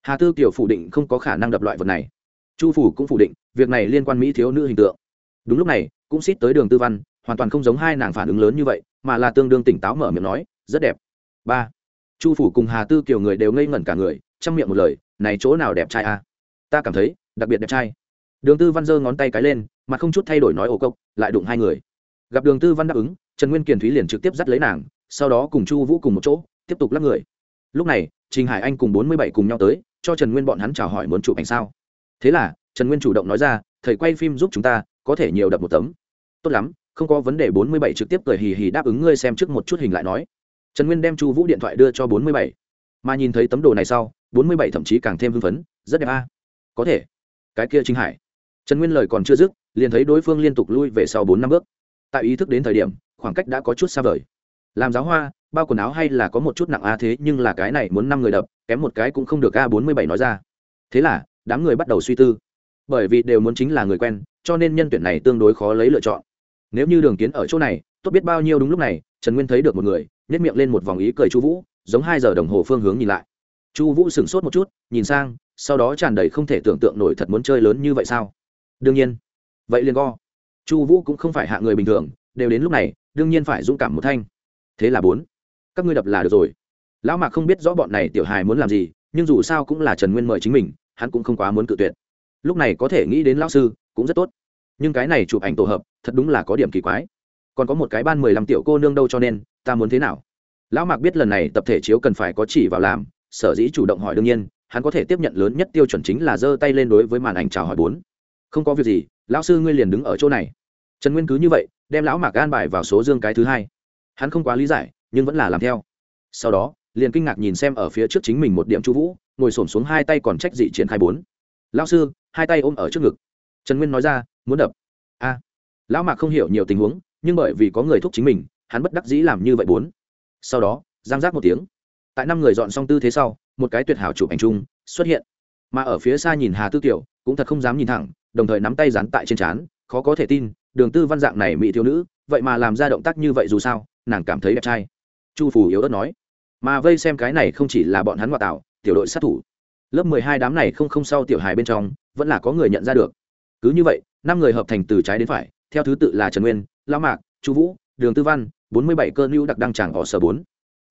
Hà tư kiều phủ định không có khả năng đập loại vật này. Chu phủ cũng phủ định, việc này liên quan mỹ thiếu nữ hình tượng. Đúng lúc này, cũng xít tới đường tư văn, hoàn toàn không giống hai nàng phản ứng lớn như vậy, mà là tương đương tỉnh táo mở miệng nói, rất đẹp. Ba. Chu phủ cùng hà tư kiều người đều ngây ngẩn cả người chăm miệng một lời, này chỗ nào đẹp trai à? ta cảm thấy, đặc biệt đẹp trai. Đường tư văn giơ ngón tay cái lên mà không chút thay đổi nói ồ cộc lại đụng hai người. Gặp đường tư văn đáp ứng, trần nguyên kiền thúy liền trực tiếp dắt lấy nàng sau đó cùng chu vũ cùng một chỗ, tiếp tục lắc người. Lúc này, trình hải anh cùng bốn mươi bảy cùng nhau tới, cho trần nguyên bọn hắn chào hỏi muốn chụp ảnh sao. Thế là, trần nguyên chủ động nói ra, thầy quay phim giúp chúng ta, có thể nhiều đập một tấm. Tốt lắm, không có vấn đề. bốn mươi bảy trực tiếp cười hì hì đáp ứng ngươi xem trước một chút hình lại nói. Trần nguyên đem chu vũ điện thoại đưa cho bốn mươi bảy. Mà nhìn thấy tấm đồ này sau, bốn mươi bảy thậm chí càng thêm hưng phấn, rất đẹp a. Có thể. Cái kia chính hải. Trần nguyên lời còn chưa dứt, liền thấy đối phương liên tục lui về sau bốn năm bước. Tại ý thức đến thời điểm, khoảng cách đã có chút xa vời làm giáo hoa, bao quần áo hay là có một chút nặng a thế nhưng là cái này muốn năm người đập, kém một cái cũng không được a bốn mươi bảy nói ra. Thế là, đám người bắt đầu suy tư. Bởi vì đều muốn chính là người quen, cho nên nhân tuyển này tương đối khó lấy lựa chọn. Nếu như đường kiến ở chỗ này, tốt biết bao nhiêu đúng lúc này, trần nguyên thấy được một người nhét miệng lên một vòng ý cười chu vũ, giống hai giờ đồng hồ phương hướng nhìn lại. Chu vũ sửng sốt một chút, nhìn sang, sau đó tràn đầy không thể tưởng tượng nổi thật muốn chơi lớn như vậy sao? Đương nhiên. Vậy liền go. Chu vũ cũng không phải hạ người bình thường, đều đến lúc này, đương nhiên phải dũng cảm một thanh thế là bốn. Các ngươi đập là được rồi. Lão mạc không biết rõ bọn này tiểu hài muốn làm gì, nhưng dù sao cũng là trần nguyên mời chính mình, hắn cũng không quá muốn cự tuyệt. Lúc này có thể nghĩ đến lão sư, cũng rất tốt. Nhưng cái này chụp ảnh tổ hợp, thật đúng là có điểm kỳ quái. Còn có một cái ban mười lăm tiểu cô nương đâu cho nên, ta muốn thế nào? Lão mạc biết lần này tập thể chiếu cần phải có chỉ vào làm, sở dĩ chủ động hỏi đương nhiên, hắn có thể tiếp nhận lớn nhất tiêu chuẩn chính là giơ tay lên đối với màn ảnh chào hỏi bốn. Không có việc gì, lão sư ngươi liền đứng ở chỗ này. Trần nguyên cứ như vậy, đem lão mạc gan bài vào số dương cái thứ hai hắn không quá lý giải, nhưng vẫn là làm theo. Sau đó, liền kinh ngạc nhìn xem ở phía trước chính mình một điểm chu vũ, ngồi s ổ m xuống hai tay còn trách dị triển khai bốn. Lão sư, hai tay ôm ở trước ngực. Trần nguyên nói ra, muốn đập. A. Lão mạc không hiểu nhiều tình huống, nhưng bởi vì có người thúc chính mình, hắn bất đắc dĩ làm như vậy bốn. Sau đó, giang giác một tiếng. Tại năm người dọn xong tư thế sau, một cái tuyệt hảo chụp ảnh chung xuất hiện. Mà ở phía xa nhìn hà tư tiểu, cũng thật không dám nhìn thẳng, đồng thời nắm tay dán tại trên trán, khó có thể tin, đường tư văn dạng này mỹ thiếu nữ, vậy mà làm ra động tác như vậy dù sao nàng cảm thấy đẹp trai. Chu phủ yếu ớt nói. Mà vây xem cái này không chỉ là bọn hắn ngoại tạo, tiểu đội sát thủ. Lớp mười hai đám này không không sau tiểu hài bên trong, vẫn là có người nhận ra được. Cứ như vậy, năm người hợp thành từ trái đến phải, theo thứ tự là trần nguyên lao mạc, chu vũ, đường tư văn, bốn mươi bảy cơ lưu đặc đăng tràng họ sở bốn.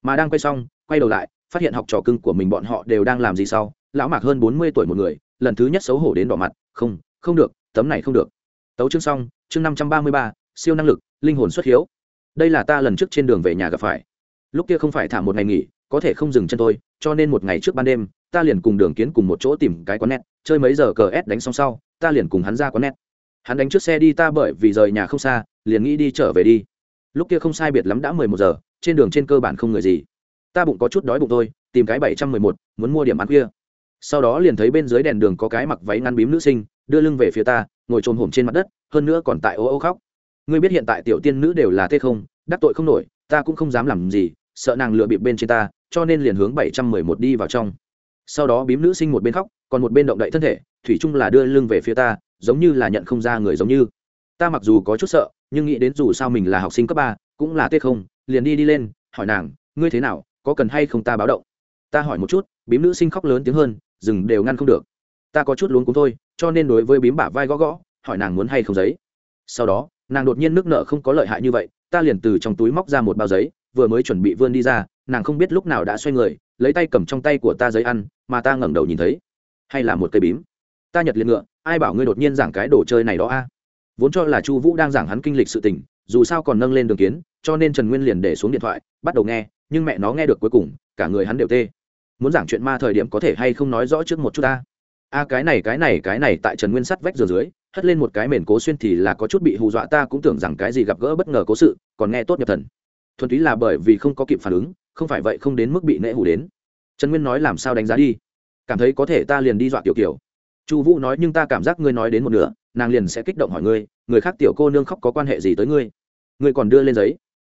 Mà đang quay xong, quay đầu lại, phát hiện học trò cưng của mình bọn họ đều đang làm gì sau? Lão mạc hơn bốn mươi tuổi một người, lần thứ nhất xấu hổ đến đỏ mặt. Không không được, tấm này không được. Tấu chương xong, chương năm trăm ba mươi ba, siêu năng lực, linh hồn xuất hiếu đây là ta lần trước trên đường về nhà gặp phải. Lúc kia không phải thả một ngày nghỉ, có thể không dừng chân tôi cho nên một ngày trước ban đêm, ta liền cùng đường kiến cùng một chỗ tìm cái quán net, chơi mấy giờ cờ ép đánh xong sau, ta liền cùng hắn ra quán net. Hắn đánh trước xe đi ta bởi vì rời nhà không xa, liền nghĩ đi trở về đi. Lúc kia không sai biệt lắm đã mười một giờ, trên đường trên cơ bản không người gì. Ta bụng có chút đói bụng tôi tìm cái bảy trăm mười một, muốn mua điểm ăn khuya sau đó liền thấy bên dưới đèn đường có cái mặc váy ngăn bím nữ sinh, đưa lưng về phía ta, ngồi trồm hổm trên mặt đất, hơn nữa còn tại ô ô khóc ngươi biết hiện tại tiểu tiên nữ đều là thế không, đắc tội không nổi, ta cũng không dám làm gì, sợ nàng lựa bịp bên trên ta, cho nên liền hướng bảy trăm mười một đi vào trong. Sau đó bím nữ sinh một bên khóc, còn một bên động đậy thân thể, thủy chung là đưa lưng về phía ta, giống như là nhận không ra người giống như. Ta mặc dù có chút sợ, nhưng nghĩ đến dù sao mình là học sinh cấp ba, cũng là tê không, liền đi đi lên, hỏi nàng, ngươi thế nào, có cần hay không ta báo động? Ta hỏi một chút, bím nữ sinh khóc lớn tiếng hơn rừng đều ngăn không được. Ta có chút luống cuống thôi, cho nên đối với bím bả vai gõ gõ, hỏi nàng muốn hay không giấy. Sau đó nàng đột nhiên nước nợ không có lợi hại như vậy, ta liền từ trong túi móc ra một bao giấy, vừa mới chuẩn bị vươn đi ra, nàng không biết lúc nào đã xoay người, lấy tay cầm trong tay của ta giấy ăn, mà ta ngẩng đầu nhìn thấy, hay là một cây bím. Ta nhật liền ngựa, ai bảo ngươi đột nhiên giảng cái đồ chơi này đó a? Vốn cho là chu vũ đang giảng hắn kinh lịch sự tình, dù sao còn nâng lên đường kiến, cho nên trần nguyên liền để xuống điện thoại, bắt đầu nghe, nhưng mẹ nó nghe được cuối cùng, cả người hắn đều tê. Muốn giảng chuyện ma thời điểm có thể hay không nói rõ trước một chút ta? A cái này cái này cái này tại trần nguyên sắt vách giường dưới, hất lên một cái mền cố xuyên thì là có chút bị hù dọa, ta cũng tưởng rằng cái gì gặp gỡ bất ngờ cố sự, còn nghe tốt nhập thần. Thuần túy là bởi vì không có kịp phản ứng, không phải vậy không đến mức bị nễ hù đến. Trần nguyên nói làm sao đánh giá đi? Cảm thấy có thể ta liền đi dọa tiểu kiểu chu vũ nói nhưng ta cảm giác ngươi nói đến một nửa, nàng liền sẽ kích động hỏi ngươi, người khác tiểu cô nương khóc có quan hệ gì tới ngươi? Ngươi còn đưa lên giấy.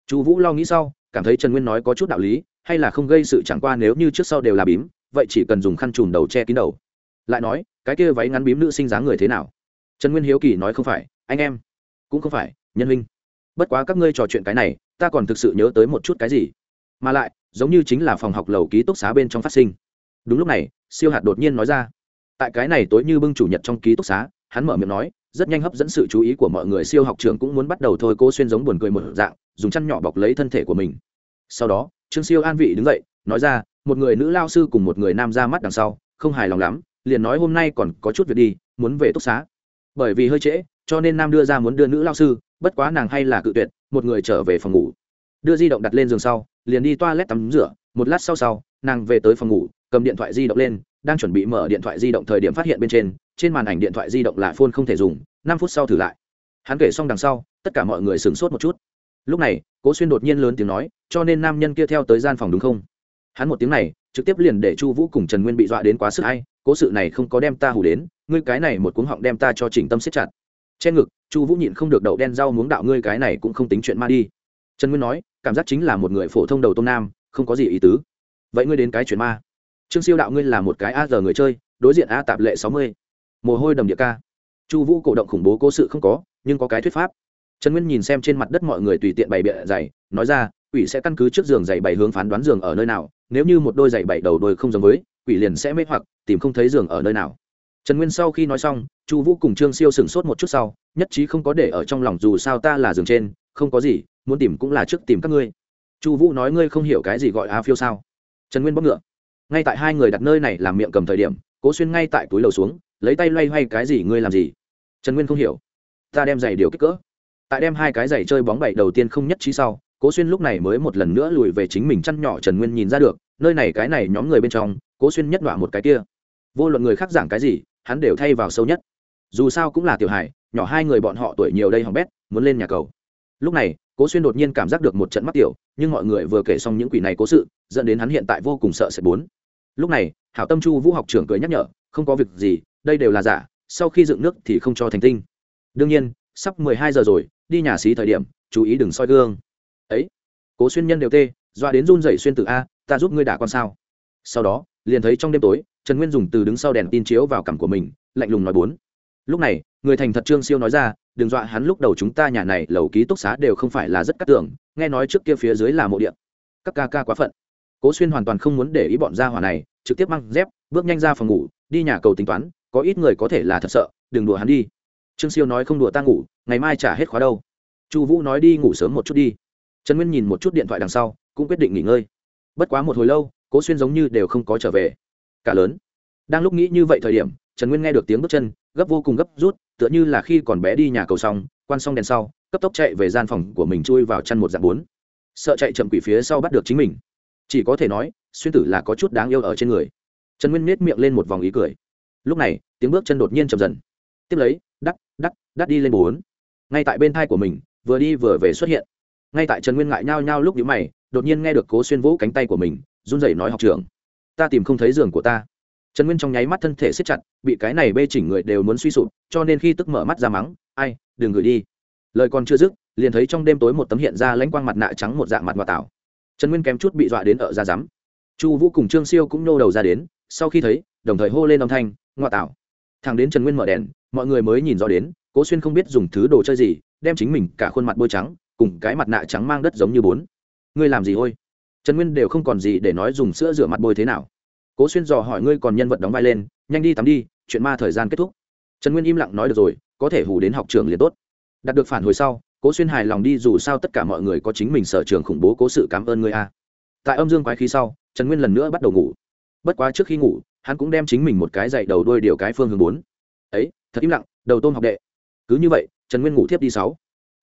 Chu vũ lo nghĩ sau, cảm thấy trần nguyên nói có chút đạo lý, hay là không gây sự chẳng qua nếu như trước sau đều là bím, vậy chỉ cần dùng khăn trùm đầu che kín đầu lại nói, cái kia váy ngắn bím nữ sinh dáng người thế nào? Trần nguyên hiếu kỳ nói không phải, anh em, cũng không phải, nhân huynh. Bất quá các ngươi trò chuyện cái này, ta còn thực sự nhớ tới một chút cái gì. Mà lại, giống như chính là phòng học lầu ký túc xá bên trong phát sinh. Đúng lúc này, siêu hạt đột nhiên nói ra. Tại cái này tối như bưng chủ nhật trong ký túc xá, hắn mở miệng nói, rất nhanh hấp dẫn sự chú ý của mọi người, siêu học trường cũng muốn bắt đầu thôi cô xuyên giống buồn cười một dạng, dùng chăn nhỏ bọc lấy thân thể của mình. Sau đó, trương siêu an vị đứng dậy, nói ra, một người nữ lao sư cùng một người nam ra mắt đằng sau, không hài lòng lắm liền nói hôm nay còn có chút việc đi, muốn về túc xá. Bởi vì hơi trễ, cho nên nam đưa ra muốn đưa nữ lao sư, bất quá nàng hay là cự tuyệt, một người trở về phòng ngủ. Đưa di động đặt lên giường sau, liền đi toilet tắm rửa, một lát sau sau, nàng về tới phòng ngủ, cầm điện thoại di động lên, đang chuẩn bị mở điện thoại di động thời điểm phát hiện bên trên trên màn ảnh điện thoại di động là phone không thể dùng, năm phút sau thử lại. Hắn kể xong đằng sau, tất cả mọi người sửng sốt một chút. Lúc này, cố xuyên đột nhiên lớn tiếng nói, cho nên nam nhân kia theo tới gian phòng đúng không? Hắn một tiếng này, trực tiếp liền để chu vũ cùng trần nguyên bị dọa đến quá sức hay cố sự này không có đem ta hù đến, ngươi cái này một cuống họng đem ta cho chỉnh tâm siết chặt. Trên ngực, chu vũ nhịn không được đậu đen rau muống đạo ngươi cái này cũng không tính chuyện ma đi. Trần nguyên nói, cảm giác chính là một người phổ thông đầu tôm nam, không có gì ý tứ. Vậy ngươi đến cái chuyện ma. Trương siêu đạo ngươi là một cái a giờ người chơi, đối diện a tạp lệ sáu mươi. Mồ hôi đầm địa ca. Chu vũ cổ động khủng bố cố sự không có, nhưng có cái thuyết pháp. Trần nguyên nhìn xem trên mặt đất mọi người tùy tiện bày bịa giày, nói ra, quỷ sẽ căn cứ trước giường giày bày hướng phán đoán giường ở nơi nào, nếu như một đôi giày bảy đầu đôi không giống với quỷ liền sẽ mê hoặc, tìm không thấy giường ở nơi nào. Trần nguyên sau khi nói xong, chu vũ cùng trương siêu sửng sốt một chút sau, nhất trí không có để ở trong lòng dù sao ta là giường trên, không có gì, muốn tìm cũng là trước tìm các ngươi. Chu vũ nói ngươi không hiểu cái gì gọi a phiêu sao. Trần nguyên bóc ngựa. Ngay tại hai người đặt nơi này làm miệng cầm thời điểm, cố xuyên ngay tại túi lầu xuống, lấy tay loay hoay cái gì ngươi làm gì? Trần nguyên không hiểu. Ta đem giày điều kích cỡ. Tại đem hai cái giày chơi bóng bảy đầu tiên không nhất trí sau, cố xuyên lúc này mới một lần nữa lùi về chính mình chăn nhỏ trần nguyên nhìn ra được nơi này cái này nhóm người bên trong, cố xuyên nhất đọa một cái kia. Vô luận người khác giảng cái gì, hắn đều thay vào sâu nhất. Dù sao cũng là tiểu hải nhỏ hai người bọn họ tuổi nhiều đây hỏng bét, muốn lên nhà cầu. Lúc này, cố xuyên đột nhiên cảm giác được một trận mắc tiểu, nhưng mọi người vừa kể xong những quỷ này cố sự, dẫn đến hắn hiện tại vô cùng sợ sệt bốn. Lúc này, hảo tâm chu vũ học trưởng cười nhắc nhở, không có việc gì, đây đều là giả, sau khi dựng nước thì không cho thành tinh. Đương nhiên, sắp mười hai giờ rồi, đi nhà xí thời điểm, chú ý đừng soi gương. Ấy, cố xuyên nhân đều tê doa đến run rẩy xuyên từ a, ta giúp ngươi đả con sao? Sau đó, liền thấy trong đêm tối, trần nguyên dùng từ đứng sau đèn tin chiếu vào cằm của mình, lạnh lùng nói bốn. Lúc này, người thành thật trương siêu nói ra, đừng dọa hắn lúc đầu chúng ta nhà này lầu ký túc xá đều không phải là rất cắt tưởng nghe nói trước kia phía dưới là mộ điện các ca ca quá phận. Cố xuyên hoàn toàn không muốn để ý bọn gia hỏa này, trực tiếp mang dép, bước nhanh ra phòng ngủ, đi nhà cầu tính toán, có ít người có thể là thật sợ, đừng đùa hắn đi. Trương siêu nói không đùa ta ngủ, ngày mai trả hết khóa đâu. Chu vũ nói đi ngủ sớm một chút đi. Trần nguyên nhìn một chút điện thoại đằng sau cũng quyết định nghỉ ngơi. Bất quá một hồi lâu, cố xuyên giống như đều không có trở về. Cả lớn. Đang lúc nghĩ như vậy thời điểm, trần nguyên nghe được tiếng bước chân, gấp vô cùng gấp rút, tựa như là khi còn bé đi nhà cầu xong, quan xong đèn sau, cấp tốc chạy về gian phòng của mình chui vào chăn một dạng bốn. Sợ chạy chậm quỷ phía sau bắt được chính mình. Chỉ có thể nói, xuyên tử là có chút đáng yêu ở trên người. Trần nguyên nết miệng lên một vòng ý cười. Lúc này, tiếng bước chân đột nhiên chậm dần. Tiếp lấy, đắc đắc đắt đi lên bốn. Ngay tại bên thai của mình, vừa đi vừa về xuất hiện. Ngay tại trần nguyên ngại nhao nhao lúc nhíu mày đột nhiên nghe được cố xuyên vũ cánh tay của mình, run rẩy nói, học trưởng, ta tìm không thấy giường của ta. Trần nguyên trong nháy mắt thân thể siết chặt, bị cái này bê chỉnh người đều muốn suy sụp, cho nên khi tức mở mắt ra mắng, ai, đừng gửi đi. Lời còn chưa dứt, liền thấy trong đêm tối một tấm hiện ra lãnh quang mặt nạ trắng một dạng mặt ngoại tảo trần nguyên kém chút bị dọa đến ở ra rắm. Chu vũ cùng trương siêu cũng nô đầu ra đến, sau khi thấy, đồng thời hô lên âm thanh, ngoại tảo thằng đến trần nguyên mở đèn, mọi người mới nhìn rõ đến, cố xuyên không biết dùng thứ đồ chơi gì, đem chính mình cả khuôn mặt bôi trắng, cùng cái mặt nạ trắng mang đất giống như bốn ngươi làm gì ôi? Trần nguyên đều không còn gì để nói dùng sữa rửa mặt bôi thế nào. Cố xuyên dò hỏi ngươi còn nhân vật đóng vai lên, nhanh đi tắm đi, chuyện ma thời gian kết thúc. Trần nguyên im lặng nói được rồi, có thể hù đến học trường liền tốt. Đạt được phản hồi sau, cố xuyên hài lòng đi dù sao tất cả mọi người có chính mình sở trường khủng bố cố sự cảm ơn ngươi a. Tại âm dương quái khí sau, trần nguyên lần nữa bắt đầu ngủ. Bất quá trước khi ngủ, hắn cũng đem chính mình một cái dậy đầu đôi điều cái phương hướng bốn. Ấy, thật im lặng, đầu tôm học đệ. Cứ như vậy, trần nguyên ngủ thiếp đi sáu.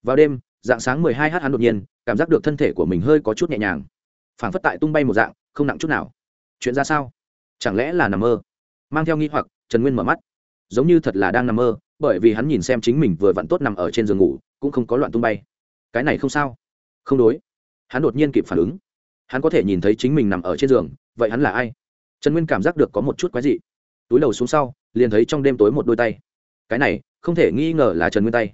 Vào đêm dạng sáng mười hai h hắn đột nhiên, cảm giác được thân thể của mình hơi có chút nhẹ nhàng. Phảng phất tại tung bay một dạng, không nặng chút nào. Chuyện ra sao? Chẳng lẽ là nằm mơ? Mang theo nghi hoặc, trần nguyên mở mắt. Giống như thật là đang nằm mơ, bởi vì hắn nhìn xem chính mình vừa vặn tốt nằm ở trên giường ngủ, cũng không có loạn tung bay. Cái này không sao. Không đối. Hắn đột nhiên kịp phản ứng. Hắn có thể nhìn thấy chính mình nằm ở trên giường, vậy hắn là ai? Trần nguyên cảm giác được có một chút quái dị. Túi đầu xuống sau, liền thấy trong đêm tối một đôi tay. Cái này, không thể nghi ngờ là trần nguyên tay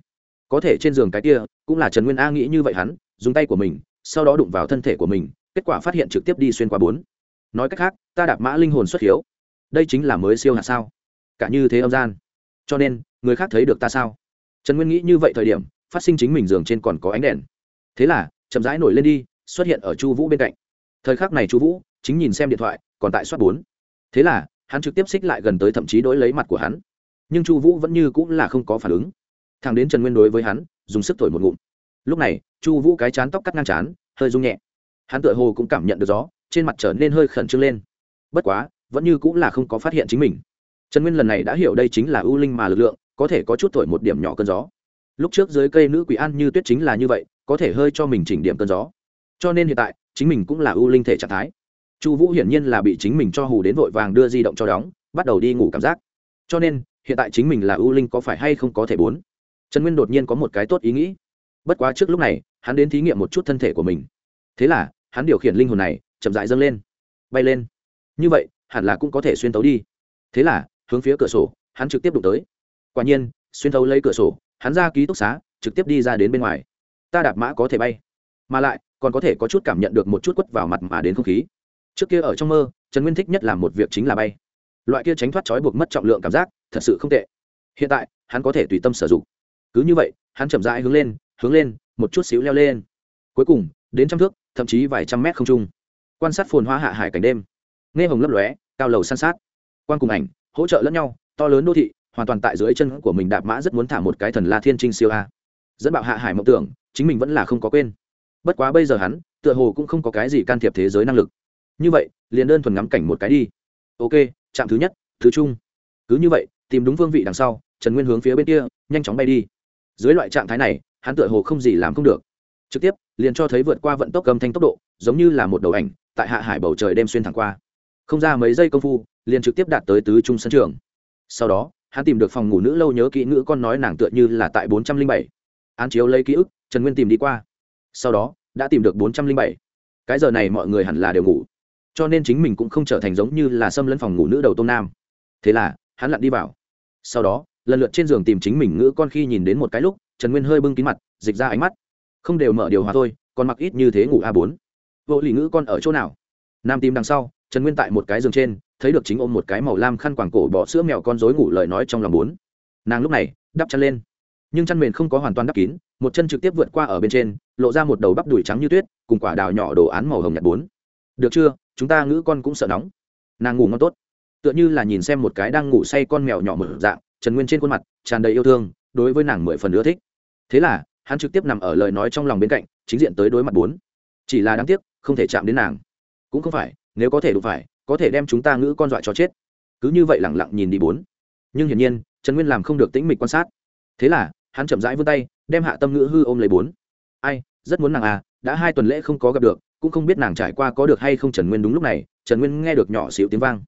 có thể trên giường cái kia, cũng là trần nguyên a nghĩ như vậy hắn, dùng tay của mình, sau đó đụng vào thân thể của mình, kết quả phát hiện trực tiếp đi xuyên qua bốn. Nói cách khác, ta đạp mã linh hồn xuất hiếu. Đây chính là mới siêu hạt sao? Cả như thế âm gian. Cho nên, người khác thấy được ta sao? Trần nguyên nghĩ như vậy thời điểm, phát sinh chính mình giường trên còn có ánh đèn. Thế là, chậm rãi nổi lên đi, xuất hiện ở chu vũ bên cạnh. Thời khắc này chu vũ, chính nhìn xem điện thoại, còn tại soát bốn. Thế là, hắn trực tiếp xích lại gần tới thậm chí đối lấy mặt của hắn. Nhưng chu vũ vẫn như cũng là không có phản ứng thằng đến trần nguyên đối với hắn, dùng sức thổi một ngụm. Lúc này, chu vũ cái chán tóc cắt ngang chán, hơi rung nhẹ. Hắn tựa hồ cũng cảm nhận được gió, trên mặt trở nên hơi khẩn trương lên. Bất quá, vẫn như cũng là không có phát hiện chính mình. Trần nguyên lần này đã hiểu đây chính là ưu linh mà lực lượng, có thể có chút thổi một điểm nhỏ cơn gió. Lúc trước dưới cây nữ quỷ an như tuyết chính là như vậy, có thể hơi cho mình chỉnh điểm cơn gió. Cho nên hiện tại, chính mình cũng là ưu linh thể trạng thái. Chu vũ hiển nhiên là bị chính mình cho hù đến vội vàng đưa di động cho đóng, bắt đầu đi ngủ cảm giác. Cho nên, hiện tại chính mình là ưu linh có phải hay không có thể bốn? Trần nguyên đột nhiên có một cái tốt ý nghĩ. Bất quá trước lúc này, hắn đến thí nghiệm một chút thân thể của mình. Thế là, hắn điều khiển linh hồn này, chậm dại dâng lên. Bay lên. Như vậy, hẳn là cũng có thể xuyên tấu đi. Thế là, hướng phía cửa sổ, hắn trực tiếp đụng tới. Quả nhiên, xuyên thấu lấy cửa sổ, hắn ra ký túc xá, trực tiếp đi ra đến bên ngoài. Ta đạp mã có thể bay. Mà lại, còn có thể có chút cảm nhận được một chút quất vào mặt mà đến không khí. Trước kia ở trong mơ, trần nguyên thích nhất làm một việc chính là bay. Loại kia tránh thoát trói buộc mất trọng lượng cảm giác, thật sự không tệ. Hiện tại, hắn có thể tùy tâm sử dụng cứ như vậy hắn chậm rãi hướng lên hướng lên một chút xíu leo lên. Cuối cùng đến trăm thước thậm chí vài trăm mét không trung. Quan sát phồn hoa hạ hải cảnh đêm. Nghe hồng lấp lóe cao lầu san sát. Quan cùng ảnh hỗ trợ lẫn nhau to lớn đô thị hoàn toàn tại dưới chân của mình đạp mã rất muốn thả một cái thần la thiên trinh siêu a. Dẫn bạo hạ hải mộng tưởng chính mình vẫn là không có quên. Bất quá bây giờ hắn tựa hồ cũng không có cái gì can thiệp thế giới năng lực. Như vậy liền đơn thuần ngắm cảnh một cái đi. Ok trạm thứ nhất thứ chung, cứ như vậy tìm đúng vương vị đằng sau trần nguyên hướng phía bên kia nhanh chóng bay đi dưới loại trạng thái này, hắn tựa hồ không gì làm không được. Trực tiếp, liền cho thấy vượt qua vận tốc âm thanh tốc độ, giống như là một đầu ảnh, tại hạ hải bầu trời đem xuyên thẳng qua. Không ra mấy giây công phu, liền trực tiếp đạt tới tứ trung sân trường. Sau đó, hắn tìm được phòng ngủ nữ lâu nhớ kỹ nữ con nói nàng tựa như là tại bốn trăm linh bảy. Án chiếu lấy ký ức, trần nguyên tìm đi qua. Sau đó, đã tìm được bốn trăm linh bảy. Cái giờ này mọi người hẳn là đều ngủ. Cho nên chính mình cũng không trở thành giống như là xâm lấn phòng ngủ nữ đầu tôm nam. Thế là, hắn lặn đi vào. Sau đó lần lượt trên giường tìm chính mình ngữ con khi nhìn đến một cái lúc, trần nguyên hơi bưng kín mặt, dịch ra ánh mắt. Không đều mở điều hòa thôi, còn mặc ít như thế ngủ a bốn. Vô lì ngữ con ở chỗ nào? Nam tìm đằng sau, trần nguyên tại một cái giường trên, thấy được chính ôm một cái màu lam khăn quàng cổ bỏ sữa mèo con rối ngủ lời nói trong lòng bốn. Nàng lúc này, đắp chăn lên. Nhưng chăn mền không có hoàn toàn đắp kín, một chân trực tiếp vượt qua ở bên trên, lộ ra một đầu bắp đùi trắng như tuyết, cùng quả đào nhỏ đồ án màu hồng nhạt bốn. Được chưa? Chúng ta ngữ con cũng sợ nóng. Nàng ngủ ngon tốt. Tựa như là nhìn xem một cái đang ngủ say con mèo nhỏ mở dạng trần nguyên trên khuôn mặt tràn đầy yêu thương, đối với nàng mười phần ưa thích. Thế là, hắn trực tiếp nằm ở lời nói trong lòng bên cạnh, chính diện tới đối mặt bốn. Chỉ là đáng tiếc, không thể chạm đến nàng. Cũng không phải, nếu có thể đụng phải, có thể đem chúng ta ngữ con dọa cho chết. Cứ như vậy lẳng lặng nhìn đi bốn. Nhưng hiển nhiên, trần nguyên làm không được tĩnh mịch quan sát. Thế là, hắn chậm rãi vươn tay, đem hạ tâm ngữ hư ôm lấy bốn. Ai, rất muốn nàng à đã hai tuần lễ không có gặp được, cũng không biết nàng trải qua có được hay không trần nguyên đúng lúc này, trần nguyên nghe được nhỏ xíu tiếng vang.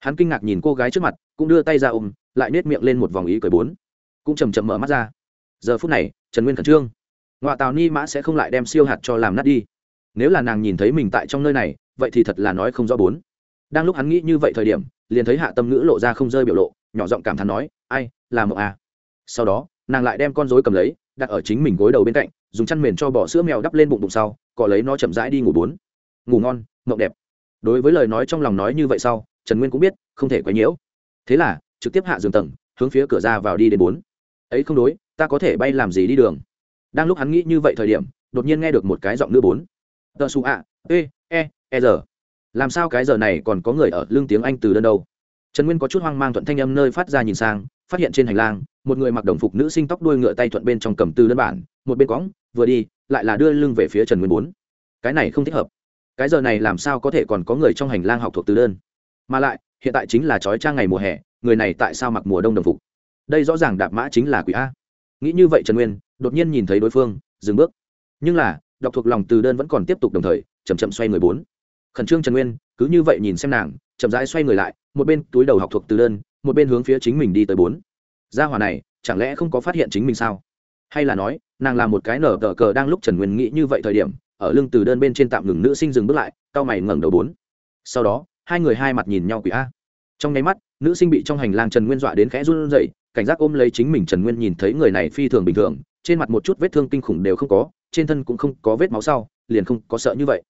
Hắn kinh ngạc nhìn cô gái trước mặt, cũng đưa tay ra ôm lại nết miệng lên một vòng ý cười bốn. Cũng chầm chậm mở mắt ra. Giờ phút này, trần nguyên khẩn trương. Ngoại tào ni mã sẽ không lại đem siêu hạt cho làm nát đi. Nếu là nàng nhìn thấy mình tại trong nơi này, vậy thì thật là nói không rõ bốn. Đang lúc hắn nghĩ như vậy thời điểm, liền thấy hạ tâm ngữ lộ ra không rơi biểu lộ, nhỏ giọng cảm thán nói, ai, là mộng à. Sau đó, nàng lại đem con dối cầm lấy, đặt ở chính mình gối đầu bên cạnh, dùng chăn mền cho bỏ sữa mèo đắp lên bụng bụng sau, cọ lấy nó chậm rãi đi ngủ bốn. Ngủ ngon, mộng đẹp. Đối với lời nói trong lòng nói như vậy sau, trần nguyên cũng biết, không thể quấy nhiễu. Thế là trực tiếp hạ giường tầng, hướng phía cửa ra vào đi đến bốn. Ấy không đối, ta có thể bay làm gì đi đường? Đang lúc hắn nghĩ như vậy thời điểm, đột nhiên nghe được một cái giọng nữ bốn. Tờ xù ạ, ê e e giờ. Làm sao cái giờ này còn có người ở lương tiếng anh từ đơn đâu? Trần nguyên có chút hoang mang thuận thanh âm nơi phát ra nhìn sang, phát hiện trên hành lang, một người mặc đồng phục nữ sinh tóc đuôi ngựa tay thuận bên trong cầm từ đơn bản, một bên cõng, vừa đi, lại là đưa lưng về phía trần nguyên bốn. Cái này không thích hợp. Cái giờ này làm sao có thể còn có người trong hành lang học thuộc từ đơn? Mà lại, hiện tại chính là trói trang ngày mùa hè người này tại sao mặc mùa đông đồng phục? Đây rõ ràng đạp mã chính là quỷ a. Nghĩ như vậy trần nguyên, đột nhiên nhìn thấy đối phương, dừng bước. Nhưng là, đọc thuộc lòng từ đơn vẫn còn tiếp tục đồng thời chầm chậm xoay người bốn. Khẩn trương trần nguyên, cứ như vậy nhìn xem nàng, chậm rãi xoay người lại, một bên túi đầu học thuộc từ đơn, một bên hướng phía chính mình đi tới bốn. Gia hòa này, chẳng lẽ không có phát hiện chính mình sao? Hay là nói, nàng là một cái nở tờ cờ đang lúc trần nguyên nghĩ như vậy thời điểm, ở lưng từ đơn bên trên tạm ngừng nữ sinh dừng bước lại, cao mày ngẩng đầu bốn. Sau đó, hai người hai mặt nhìn nhau quỷ a. Trong nháy mắt nữ sinh bị trong hành lang trần nguyên dọa đến khẽ run rẩy, cảnh giác ôm lấy chính mình trần nguyên nhìn thấy người này phi thường bình thường, trên mặt một chút vết thương kinh khủng đều không có, trên thân cũng không có vết máu sau, liền không có sợ như vậy.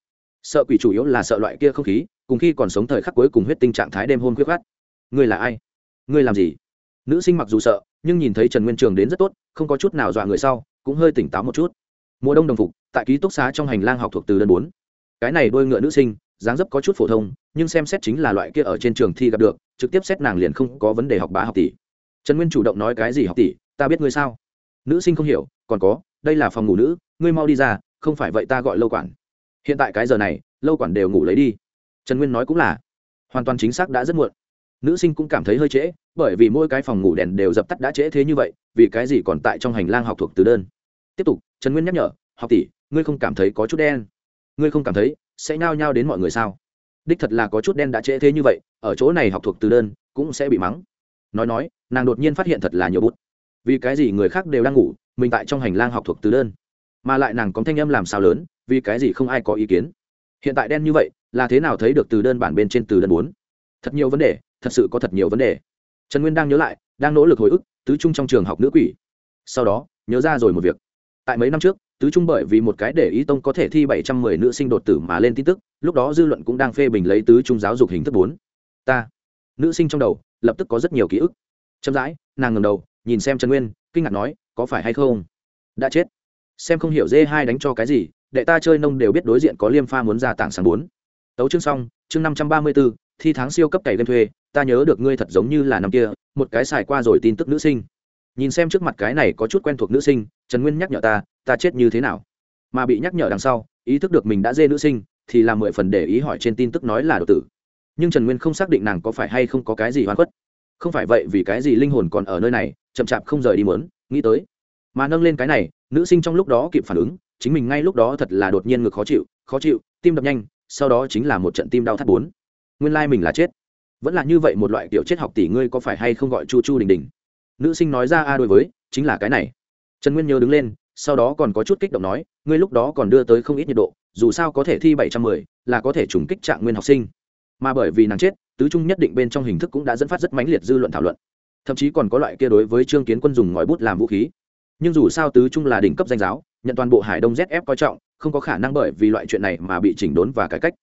Sợ quỷ chủ yếu là sợ loại kia không khí, cùng khi còn sống thời khắc cuối cùng huyết tinh trạng thái đêm hôn khuyết khát ngươi là ai? Ngươi làm gì? Nữ sinh mặc dù sợ, nhưng nhìn thấy trần nguyên trường đến rất tốt, không có chút nào dọa người sau, cũng hơi tỉnh táo một chút. Mùa đông đồng phục, tại ký túc xá trong hành lang học thuộc từ đơn bốn. Cái này đôi ngựa nữ sinh, dáng dấp có chút phổ thông, nhưng xem xét chính là loại kia ở trên trường thi gặp được trực tiếp xét nàng liền không có vấn đề học bá học tỷ. Trần nguyên chủ động nói cái gì học tỷ, ta biết ngươi sao? Nữ sinh không hiểu, còn có, đây là phòng ngủ nữ, ngươi mau đi ra, không phải vậy ta gọi lâu quản. Hiện tại cái giờ này, lâu quản đều ngủ lấy đi. Trần nguyên nói cũng là. Hoàn toàn chính xác đã rất muộn. Nữ sinh cũng cảm thấy hơi trễ, bởi vì mỗi cái phòng ngủ đèn đều dập tắt đã trễ thế như vậy, vì cái gì còn tại trong hành lang học thuộc từ đơn? Tiếp tục, trần nguyên nhắc nhở, học tỷ, ngươi không cảm thấy có chút đen. Ngươi không cảm thấy sẽ nhao nhao đến mọi người sao? Đích thật là có chút đen đã trễ thế như vậy, ở chỗ này học thuộc từ đơn, cũng sẽ bị mắng. Nói nói, nàng đột nhiên phát hiện thật là nhiều bút. Vì cái gì người khác đều đang ngủ, mình tại trong hành lang học thuộc từ đơn. Mà lại nàng có thanh âm làm sao lớn, vì cái gì không ai có ý kiến. Hiện tại đen như vậy, là thế nào thấy được từ đơn bản bên trên từ đơn bốn? Thật nhiều vấn đề, thật sự có thật nhiều vấn đề. Trần nguyên đang nhớ lại, đang nỗ lực hồi ức, tứ trung trong trường học nữ quỷ. Sau đó, nhớ ra rồi một việc. Tại mấy năm trước tứ trung bởi vì một cái để ý tông có thể thi bảy trăm mười nữ sinh đột tử mà lên tin tức, lúc đó dư luận cũng đang phê bình lấy tứ trung giáo dục hình thức bốn. Ta, nữ sinh trong đầu, lập tức có rất nhiều ký ức. Chậm rãi, nàng ngầm đầu, nhìn xem trần nguyên, kinh ngạc nói, có phải hay không? Đã chết. Xem không hiểu dê hai đánh cho cái gì, đệ ta chơi nông đều biết đối diện có liêm pha muốn ra tảng sáng bốn. Tấu chương xong, chương năm trăm ba mươi b ố thi tháng siêu cấp cày lên thuê, ta nhớ được ngươi thật giống như là năm kia, một cái xài qua rồi tin tức nữ sinh nhìn xem trước mặt cái này có chút quen thuộc nữ sinh, trần nguyên nhắc nhở ta ta chết như thế nào? Mà bị nhắc nhở đằng sau, ý thức được mình đã dê nữ sinh, thì là mười phần để ý hỏi trên tin tức nói là đột tử. Nhưng trần nguyên không xác định nàng có phải hay không có cái gì hoan khuất. Không phải vậy vì cái gì linh hồn còn ở nơi này, chậm chạp không rời đi mớn nghĩ tới. Mà nâng lên cái này, nữ sinh trong lúc đó kịp phản ứng, chính mình ngay lúc đó thật là đột nhiên ngực khó chịu khó chịu, tim đập nhanh, sau đó chính là một trận tim đau thắt bốn. Nguyên lai、like、mình là chết. Vẫn là như vậy một loại kiểu chết học tỷ ngươi có phải hay không gọi chu chu đình đình? Nữ sinh nói ra a đối với, chính là cái này. Trần nguyên nhớ đứng lên, sau đó còn có chút kích động nói, ngươi lúc đó còn đưa tới không ít nhiệt độ, dù sao có thể thi bảy trăm mười, là có thể trùng kích trạng nguyên học sinh. Mà bởi vì nàng chết, tứ trung nhất định bên trong hình thức cũng đã dẫn phát rất mãnh liệt dư luận thảo luận. Thậm chí còn có loại kia đối với trương kiến quân dùng ngòi bút làm vũ khí. Nhưng dù sao tứ trung là đỉnh cấp danh giáo, nhận toàn bộ hải đông zf coi trọng, không có khả năng bởi vì loại chuyện này mà bị chỉnh đốn và cải cách.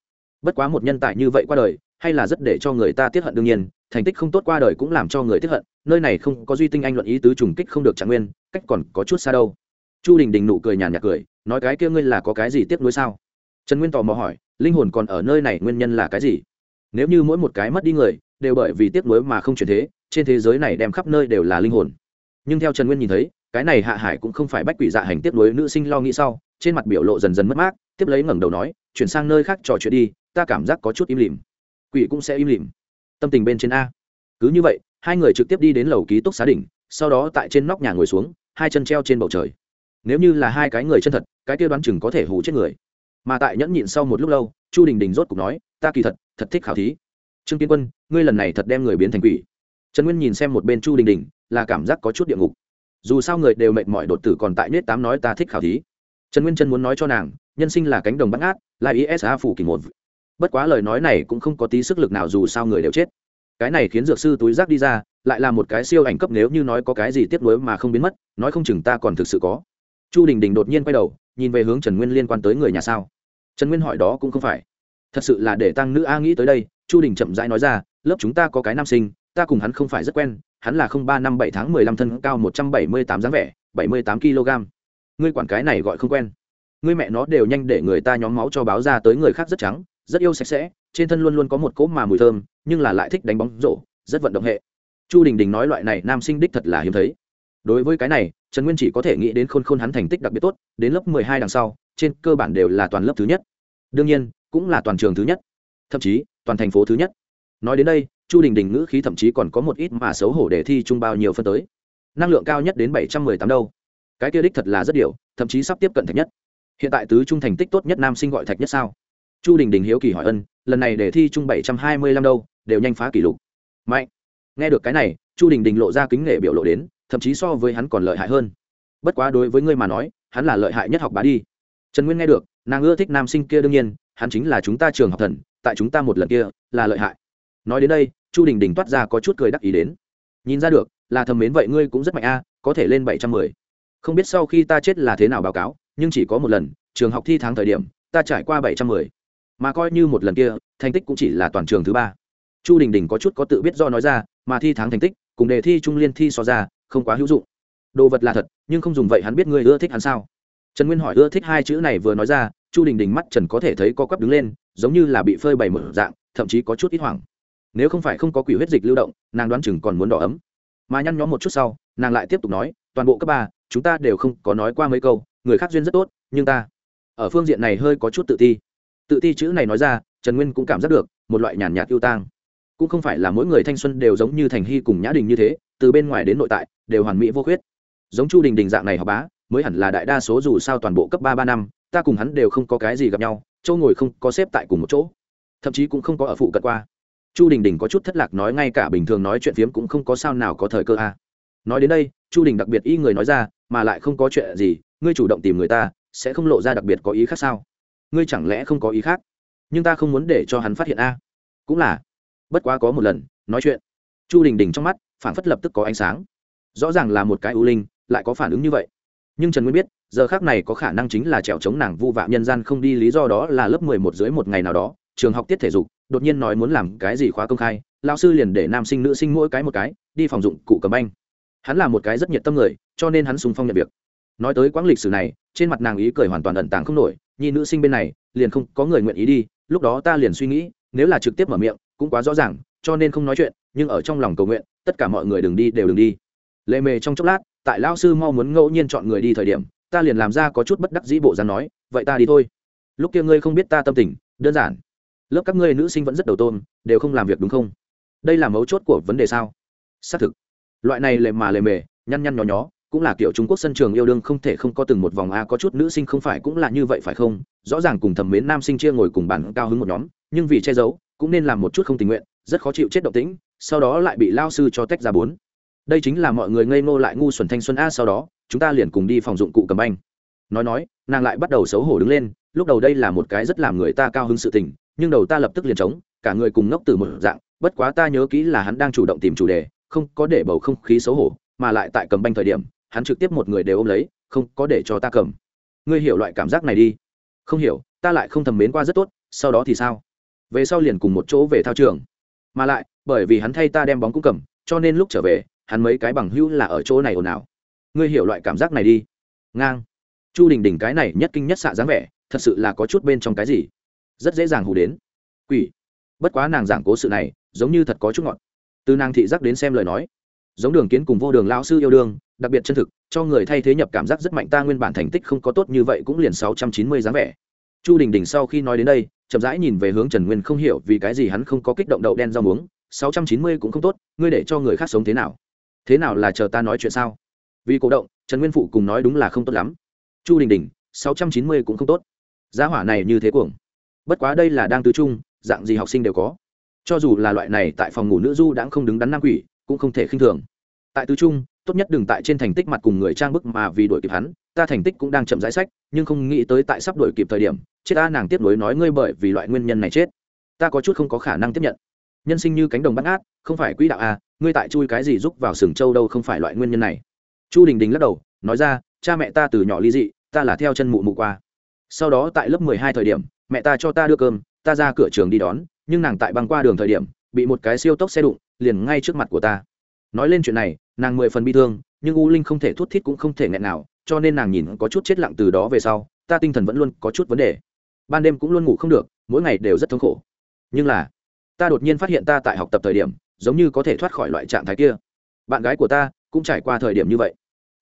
Bất quá một nhân tài như vậy qua đời, hay là rất để cho người ta tiết hận đương nhiên thành tích không tốt qua đời cũng làm cho người tiết hận, nơi này không có duy tinh anh luận ý tứ trùng kích không được trạng nguyên, cách còn có chút xa đâu. Chu đình đình nụ cười nhàn nhạt cười, nói cái kia ngươi là có cái gì tiếp nối sao? Trần nguyên tò mò hỏi, linh hồn còn ở nơi này nguyên nhân là cái gì? Nếu như mỗi một cái mất đi người, đều bởi vì tiếc nuối mà không chuyển thế, trên thế giới này đem khắp nơi đều là linh hồn. Nhưng theo trần nguyên nhìn thấy, cái này hạ hải cũng không phải bách quỷ dạ hành tiếc nuối nữ sinh lo nghĩ sau, trên mặt biểu lộ dần dần mất mát, tiếp lấy ngẩng đầu nói, chuyển sang nơi khác trò chuyện đi, ta cảm giác có chút im lìm. Quỷ cũng sẽ im lìm tâm tình bên trên a. Cứ như vậy, hai người trực tiếp đi đến lầu ký túc xá đỉnh, sau đó tại trên nóc nhà ngồi xuống, hai chân treo trên bầu trời. Nếu như là hai cái người chân thật, cái kia đoán chừng có thể hủ chết người. Mà tại nhẫn nhịn sau một lúc lâu, chu đình đình rốt cục nói, ta kỳ thật thật thích khảo thí. Trương tiến quân, ngươi lần này thật đem người biến thành quỷ. Trần nguyên nhìn xem một bên chu đình đình, là cảm giác có chút địa ngục. Dù sao người đều mệt mỏi đột tử còn tại nết tám nói ta thích khảo thí. Trần nguyên chân muốn nói cho nàng, nhân sinh là cánh đồng bắt ngát, là isa phủ kỳ một bất quá lời nói này cũng không có tí sức lực nào dù sao người đều chết. Cái này khiến dược sư túi rác đi ra, lại là một cái siêu ảnh cấp nếu như nói có cái gì tiếp nối mà không biến mất, nói không chừng ta còn thực sự có. Chu đình đình đột nhiên quay đầu, nhìn về hướng trần nguyên liên quan tới người nhà sao. Trần nguyên hỏi đó cũng không phải. Thật sự là để tăng nữ a nghĩ tới đây, chu đình chậm rãi nói ra, lớp chúng ta có cái nam sinh, ta cùng hắn không phải rất quen, hắn là không ba năm bảy tháng mười lăm thân cao một trăm bảy mươi tám dáng vẻ, bảy mươi tám kg. Ngươi quản cái này gọi không quen. Ngươi mẹ nó đều nhanh để người ta nhóm máu cho báo ra tới người khác rất trắng rất yêu sạch sẽ, trên thân luôn luôn có một cỗ mà mùi thơm, nhưng là lại thích đánh bóng rổ, rất vận động hệ. Chu đình đình nói loại này nam sinh đích thật là hiếm thấy. Đối với cái này, trần nguyên chỉ có thể nghĩ đến khôn khôn hắn thành tích đặc biệt tốt, đến lớp mười hai đằng sau, trên cơ bản đều là toàn lớp thứ nhất. Đương nhiên, cũng là toàn trường thứ nhất, thậm chí, toàn thành phố thứ nhất. Nói đến đây, chu đình đình ngữ khí thậm chí còn có một ít mà xấu hổ để thi chung bao nhiêu phân tới. Năng lượng cao nhất đến bảy trăm mười tám đâu. Cái kia đích thật là rất điều, thậm chí sắp tiếp cận thạch nhất. Hiện tại tứ trung thành tích tốt nhất nam sinh gọi thạch nhất sao? Chu đình đình hiếu kỳ hỏi ân, lần này để thi chung bảy trăm hai mươi lăm đâu, đều nhanh phá kỷ lục. Mạnh. Nghe được cái này, chu đình đình lộ ra kính nghệ biểu lộ đến, thậm chí so với hắn còn lợi hại hơn. Bất quá đối với ngươi mà nói, hắn là lợi hại nhất học bá đi. Trần nguyên nghe được, nàng ưa thích nam sinh kia đương nhiên, hắn chính là chúng ta trường học thần, tại chúng ta một lần kia, là lợi hại. Nói đến đây, chu đình đình toát ra có chút cười đắc ý đến. Nhìn ra được, là thầm mến vậy ngươi cũng rất mạnh a, có thể lên bảy trăm mười. Không biết sau khi ta chết là thế nào báo cáo, nhưng chỉ có một lần, trường học thi tháng thời điểm, ta trải qua bảy trăm mười mà coi như một lần kia, thành tích cũng chỉ là toàn trường thứ ba. Chu đình đình có chút có tự biết do nói ra, mà thi thắng thành tích, cùng đề thi trung liên thi so ra, không quá hữu dụng. Đồ vật là thật, nhưng không dùng vậy hắn biết ngươi ưa thích hắn sao? Trần nguyên hỏi ưa thích hai chữ này vừa nói ra, chu đình đình mắt trần có thể thấy co quắp đứng lên, giống như là bị phơi bày mở dạng, thậm chí có chút ít hoảng. Nếu không phải không có quỷ huyết dịch lưu động, nàng đoán chừng còn muốn đỏ ấm. Mà nhăn nhóm một chút sau, nàng lại tiếp tục nói, toàn bộ cấp ba, chúng ta đều không có nói qua mấy câu, người khác duyên rất tốt, nhưng ta, ở phương diện này hơi có chút tự ti tự ti chữ này nói ra, trần nguyên cũng cảm giác được, một loại nhàn nhạt yêu tang. Cũng không phải là mỗi người thanh xuân đều giống như thành hy cùng nhã đình như thế, từ bên ngoài đến nội tại, đều hoàn mỹ vô khuyết. Giống chu đình đình dạng này học bá, mới hẳn là đại đa số dù sao toàn bộ cấp ba ba năm, ta cùng hắn đều không có cái gì gặp nhau, châu ngồi không có xếp tại cùng một chỗ. Thậm chí cũng không có ở phụ cận qua. Chu đình đình có chút thất lạc nói ngay cả bình thường nói chuyện phiếm cũng không có sao nào có thời cơ a. Nói đến đây, chu đình đặc biệt y người nói ra, mà lại không có chuyện gì, ngươi chủ động tìm người ta, sẽ không lộ ra đặc biệt có ý khác sao? Ngươi chẳng lẽ không có ý khác? Nhưng ta không muốn để cho hắn phát hiện a. Cũng là. Bất quá có một lần, nói chuyện. Chu đình đình trong mắt phản phất lập tức có ánh sáng. Rõ ràng là một cái ưu linh, lại có phản ứng như vậy. Nhưng trần nguyên biết, giờ khác này có khả năng chính là trèo chống nàng vu vạ nhân gian không đi, lý do đó là lớp mười một dưới một ngày nào đó, trường học tiết thể dục, đột nhiên nói muốn làm cái gì khóa công khai lao sư liền để nam sinh nữ sinh mỗi cái một cái, đi phòng dụng cụ cầm anh hắn là một cái rất nhiệt tâm người, cho nên hắn sùng phong nhận việc nói tới quãng lịch sử này, trên mặt nàng ý cười hoàn toàn ẩn tàng không nổi, nhi nữ sinh bên này, liền không có người nguyện ý đi, lúc đó ta liền suy nghĩ, nếu là trực tiếp mở miệng, cũng quá rõ ràng, cho nên không nói chuyện, nhưng ở trong lòng cầu nguyện, tất cả mọi người đừng đi đều đừng đi. Lệ mề trong chốc lát, tại lao sư mau muốn ngẫu nhiên chọn người đi thời điểm, ta liền làm ra có chút bất đắc dĩ bộ dáng nói, vậy ta đi thôi. Lúc kia ngươi không biết ta tâm tình, đơn giản. Lớp các ngươi nữ sinh vẫn rất đầu tôn đều không làm việc đúng không? Đây là mấu chốt của vấn đề sao? Xác thực. Loại này lề mà lề mề, nhăn nhăn nhó nhó cũng là kiểu trung quốc sân trường yêu đương không thể không có từng một vòng a, có chút nữ sinh không phải cũng là như vậy phải không? Rõ ràng cùng thẩm mến nam sinh chia ngồi cùng bàn cao hứng một nhóm, nhưng vì che giấu, cũng nên làm một chút không tình nguyện, rất khó chịu chết động tĩnh, sau đó lại bị lao sư cho tách ra bốn. Đây chính là mọi người ngây ngô lại ngu xuẩn thanh xuân a sau đó, chúng ta liền cùng đi phòng dụng cụ cầm banh. Nói nói, nàng lại bắt đầu xấu hổ đứng lên, lúc đầu đây là một cái rất làm người ta cao hứng sự tình, nhưng đầu ta lập tức liền trống, cả người cùng ngốc từ một dạng, bất quá ta nhớ kỹ là hắn đang chủ động tìm chủ đề, không có để bầu không khí xấu hổ, mà lại tại cầm banh thời điểm hắn trực tiếp một người đều ôm lấy, không, có để cho ta cầm. Ngươi hiểu loại cảm giác này đi. Không hiểu, ta lại không thầm mến qua rất tốt, sau đó thì sao? Về sau liền cùng một chỗ về thao trường. Mà lại, bởi vì hắn thay ta đem bóng cũng cầm, cho nên lúc trở về, hắn mấy cái bằng hữu là ở chỗ này ồn ào. Ngươi hiểu loại cảm giác này đi. Ngang. Chu đình đình cái này nhất kinh nhất xạ dáng vẻ, thật sự là có chút bên trong cái gì. Rất dễ dàng hù đến. Quỷ. Bất quá nàng giảng cố sự này, giống như thật có chút ngọt. Từ nàng thị giác đến xem lời nói. Giống đường kiến cùng vô đường lao sư yêu đương đặc biệt chân thực, cho người thay thế nhập cảm giác rất mạnh, ta nguyên bản thành tích không có tốt như vậy cũng liền sáu trăm chín mươi dáng vẻ. Chu đình đình sau khi nói đến đây, chậm rãi nhìn về hướng trần nguyên không hiểu vì cái gì hắn không có kích động đậu đen rau muống, sáu trăm chín mươi cũng không tốt, ngươi để cho người khác sống thế nào? Thế nào là chờ ta nói chuyện sao? Vì cổ động, trần nguyên phụ cùng nói đúng là không tốt lắm. Chu đình đình, sáu trăm chín mươi cũng không tốt. Giá hỏa này như thế cuồng. Bất quá đây là đang tứ trung, dạng gì học sinh đều có. Cho dù là loại này tại phòng ngủ nữ du đã không đứng đắn nam quỷ, cũng không thể khinh thường. Tại tứ trung tốt nhất đừng tại trên thành tích mặt cùng người trang bức mà vì đuổi kịp hắn, ta thành tích cũng đang chậm giải sách, nhưng không nghĩ tới tại sắp đuổi kịp thời điểm, chết ta nàng tiếp nối nói ngươi bởi vì loại nguyên nhân này chết. Ta có chút không có khả năng tiếp nhận. Nhân sinh như cánh đồng bắt ngát không phải quỹ đạo à ngươi tại chui cái gì giúp vào sừng châu đâu không phải loại nguyên nhân này. Chu đình đình lắc đầu, nói ra, cha mẹ ta từ nhỏ ly dị, ta là theo chân mụ mụ qua. Sau đó tại lớp mười hai thời điểm, mẹ ta cho ta đưa cơm, ta ra cửa trường đi đón, nhưng nàng tại băng qua đường thời điểm, bị một cái siêu tốc xe đụng, liền ngay trước mặt của ta nói lên chuyện này, nàng mười phần bi thương, nhưng u linh không thể thút thít cũng không thể nghẹn nào, cho nên nàng nhìn có chút chết lặng từ đó về sau, ta tinh thần vẫn luôn có chút vấn đề. Ban đêm cũng luôn ngủ không được, mỗi ngày đều rất thống khổ. Nhưng là, ta đột nhiên phát hiện ta tại học tập thời điểm, giống như có thể thoát khỏi loại trạng thái kia. Bạn gái của ta cũng trải qua thời điểm như vậy.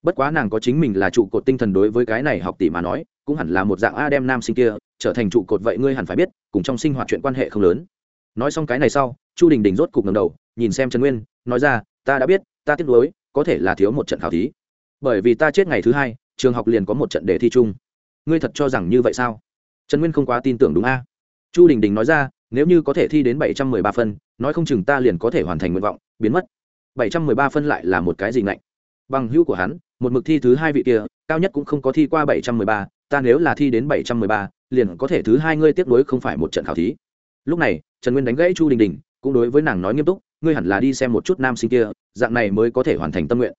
Bất quá nàng có chính mình là trụ cột tinh thần đối với cái này học tỷ mà nói, cũng hẳn là một dạng a đem nam sinh kia, trở thành trụ cột vậy ngươi hẳn phải biết, cùng trong sinh hoạt chuyện quan hệ không lớn. Nói xong cái này sau, chu đình đình rốt cục ngầm đầu, nhìn xem trần nguyên nói ra, ta đã biết, ta tiếc nuối, có thể là thiếu một trận khảo thí. Bởi vì ta chết ngày thứ hai, trường học liền có một trận đề thi chung. Ngươi thật cho rằng như vậy sao? Trần nguyên không quá tin tưởng đúng a? Chu đình đình nói ra, nếu như có thể thi đến bảy trăm mười ba phân, nói không chừng ta liền có thể hoàn thành nguyện vọng, biến mất. bảy trăm mười ba phân lại là một cái gì ngạnh? Bằng hữu của hắn, một mực thi thứ hai vị kia, cao nhất cũng không có thi qua bảy trăm mười ba, ta nếu là thi đến bảy trăm mười ba, liền có thể thứ hai ngươi tiếp nối không phải một trận khảo thí. Lúc này, trần nguyên đánh gãy chu đình đình, cũng đối với nàng nói nghiêm túc ngươi hẳn là đi xem một chút nam sinh kia, dạng này mới có thể hoàn thành tâm nguyện.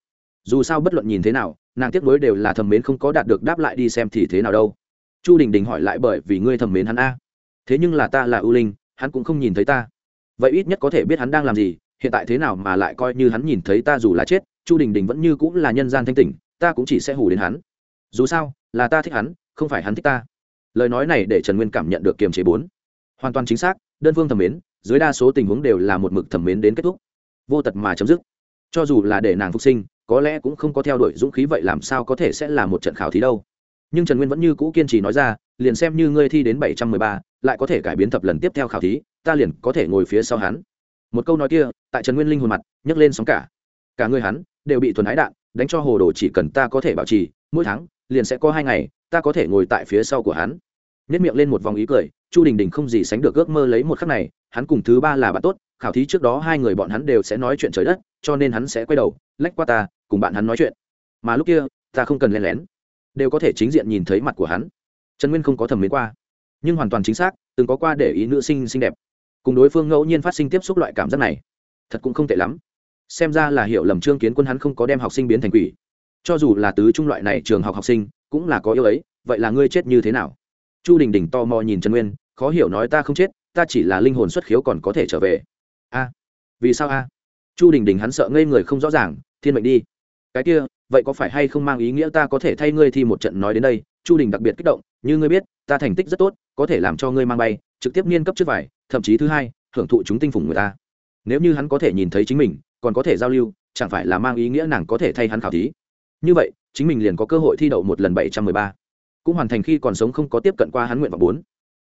Dù sao bất luận nhìn thế nào, nàng tiếc mới đều là thầm mến không có đạt được đáp lại đi xem thì thế nào đâu. Chu đình đình hỏi lại bởi vì ngươi thầm mến hắn a. Thế nhưng là ta là ưu linh, hắn cũng không nhìn thấy ta. Vậy ít nhất có thể biết hắn đang làm gì, hiện tại thế nào mà lại coi như hắn nhìn thấy ta dù là chết, chu đình đình vẫn như cũng là nhân gian thanh tỉnh, ta cũng chỉ sẽ hù đến hắn. Dù sao, là ta thích hắn, không phải hắn thích ta. Lời nói này để trần nguyên cảm nhận được kiềm chế bốn. Hoàn toàn chính xác, đơn phương thẩm mến dưới đa số tình huống đều là một mực thẩm mến đến kết thúc. Vô tật mà chấm dứt. Cho dù là để nàng phục sinh, có lẽ cũng không có theo đuổi dũng khí vậy làm sao có thể sẽ là một trận khảo thí đâu. Nhưng trần nguyên vẫn như cũ kiên trì nói ra, liền xem như ngươi thi đến bảy trăm mười ba, lại có thể cải biến thập lần tiếp theo khảo thí, ta liền có thể ngồi phía sau hắn. Một câu nói kia, tại trần nguyên linh hồn mặt, nhấc lên sóng cả. Cả người hắn đều bị thuần ái đạn, đánh cho hồ đồ chỉ cần ta có thể bảo trì, mỗi tháng liền sẽ có hai ngày, ta có thể ngồi tại phía sau của hắn. Nhất miệng lên một vòng ý cười chu đình đình không gì sánh được ước mơ lấy một khắc này, hắn cùng thứ ba là bạn tốt, khảo thí trước đó hai người bọn hắn đều sẽ nói chuyện trời đất, cho nên hắn sẽ quay đầu, lách qua ta, cùng bạn hắn nói chuyện. Mà lúc kia, ta không cần len lén, đều có thể chính diện nhìn thấy mặt của hắn. Trần nguyên không có thẩm mến qua, nhưng hoàn toàn chính xác, từng có qua để ý nữ sinh xinh đẹp. Cùng đối phương ngẫu nhiên phát sinh tiếp xúc loại cảm giác này, thật cũng không tệ lắm. Xem ra là hiểu lầm trương kiến quân hắn không có đem học sinh biến thành quỷ. Cho dù là tứ trung loại này trường học học sinh, cũng là có yêu ấy, vậy là ngươi chết như thế nào? Chu đình đình to mò nhìn trần nguyên khó hiểu nói ta không chết, ta chỉ là linh hồn xuất khiếu còn có thể trở về. A, vì sao a? Chu đình đình hắn sợ ngây người không rõ ràng, thiên mệnh đi. Cái kia, vậy có phải hay không mang ý nghĩa ta có thể thay ngươi thi một trận nói đến đây? Chu đình đặc biệt kích động, như ngươi biết, ta thành tích rất tốt, có thể làm cho ngươi mang bay, trực tiếp niên cấp trước vải, thậm chí thứ hai hưởng thụ chúng tinh phủng người ta. Nếu như hắn có thể nhìn thấy chính mình, còn có thể giao lưu, chẳng phải là mang ý nghĩa nàng có thể thay hắn khảo thí? Như vậy, chính mình liền có cơ hội thi đậu một lần bảy trăm mười ba. Cũng hoàn thành khi còn sống không có tiếp cận qua hắn nguyện vọng bốn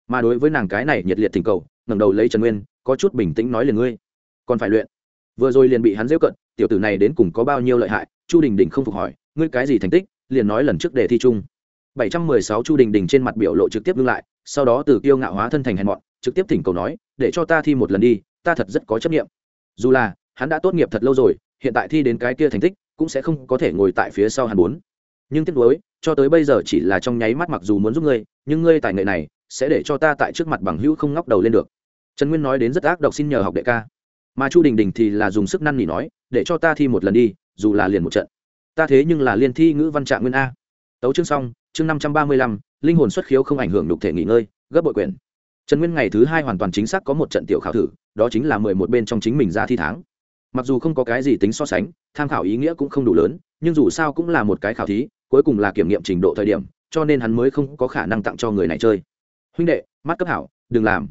mà đối với nàng cái này nhiệt liệt thỉnh cầu, ngẩng đầu lấy trần nguyên, có chút bình tĩnh nói liền ngươi, còn phải luyện. Vừa rồi liền bị hắn dễ cận, tiểu tử này đến cùng có bao nhiêu lợi hại, chu đình đình không phục hỏi, ngươi cái gì thành tích, liền nói lần trước đề thi chung. Bảy trăm mười sáu chu đình đình trên mặt biểu lộ trực tiếp ngưng lại, sau đó từ kiêu ngạo hóa thân thành hèn mọn, trực tiếp thỉnh cầu nói, để cho ta thi một lần đi, ta thật rất có chấp nghiệm dù là, hắn đã tốt nghiệp thật lâu rồi, hiện tại thi đến cái kia thành tích, cũng sẽ không có thể ngồi tại phía sau hắn bốn. Nhưng tiếc nuối, cho tới bây giờ chỉ là trong nháy mắt mặc dù muốn giúp ngươi, nhưng ngươi tài nghệ này sẽ để cho ta tại trước mặt bằng hữu không ngóc đầu lên được. Trần nguyên nói đến rất ác độc xin nhờ học đệ ca. Mà chu đình đình thì là dùng sức năn nỉ nói, để cho ta thi một lần đi, dù là liền một trận. Ta thế nhưng là liên thi ngữ văn trạng nguyên a. Tấu chương xong, chương năm trăm ba mươi lăm, linh hồn xuất khiếu không ảnh hưởng đục thể nghỉ ngơi, gấp bội quyền trần nguyên ngày thứ hai hoàn toàn chính xác có một trận tiểu khảo thử, đó chính là mười một bên trong chính mình ra thi tháng. Mặc dù không có cái gì tính so sánh, tham khảo ý nghĩa cũng không đủ lớn, nhưng dù sao cũng là một cái khảo thí, cuối cùng là kiểm nghiệm trình độ thời điểm, cho nên hắn mới không có khả năng tặng cho người này chơi huynh đệ, mắt cấp hảo, đừng làm.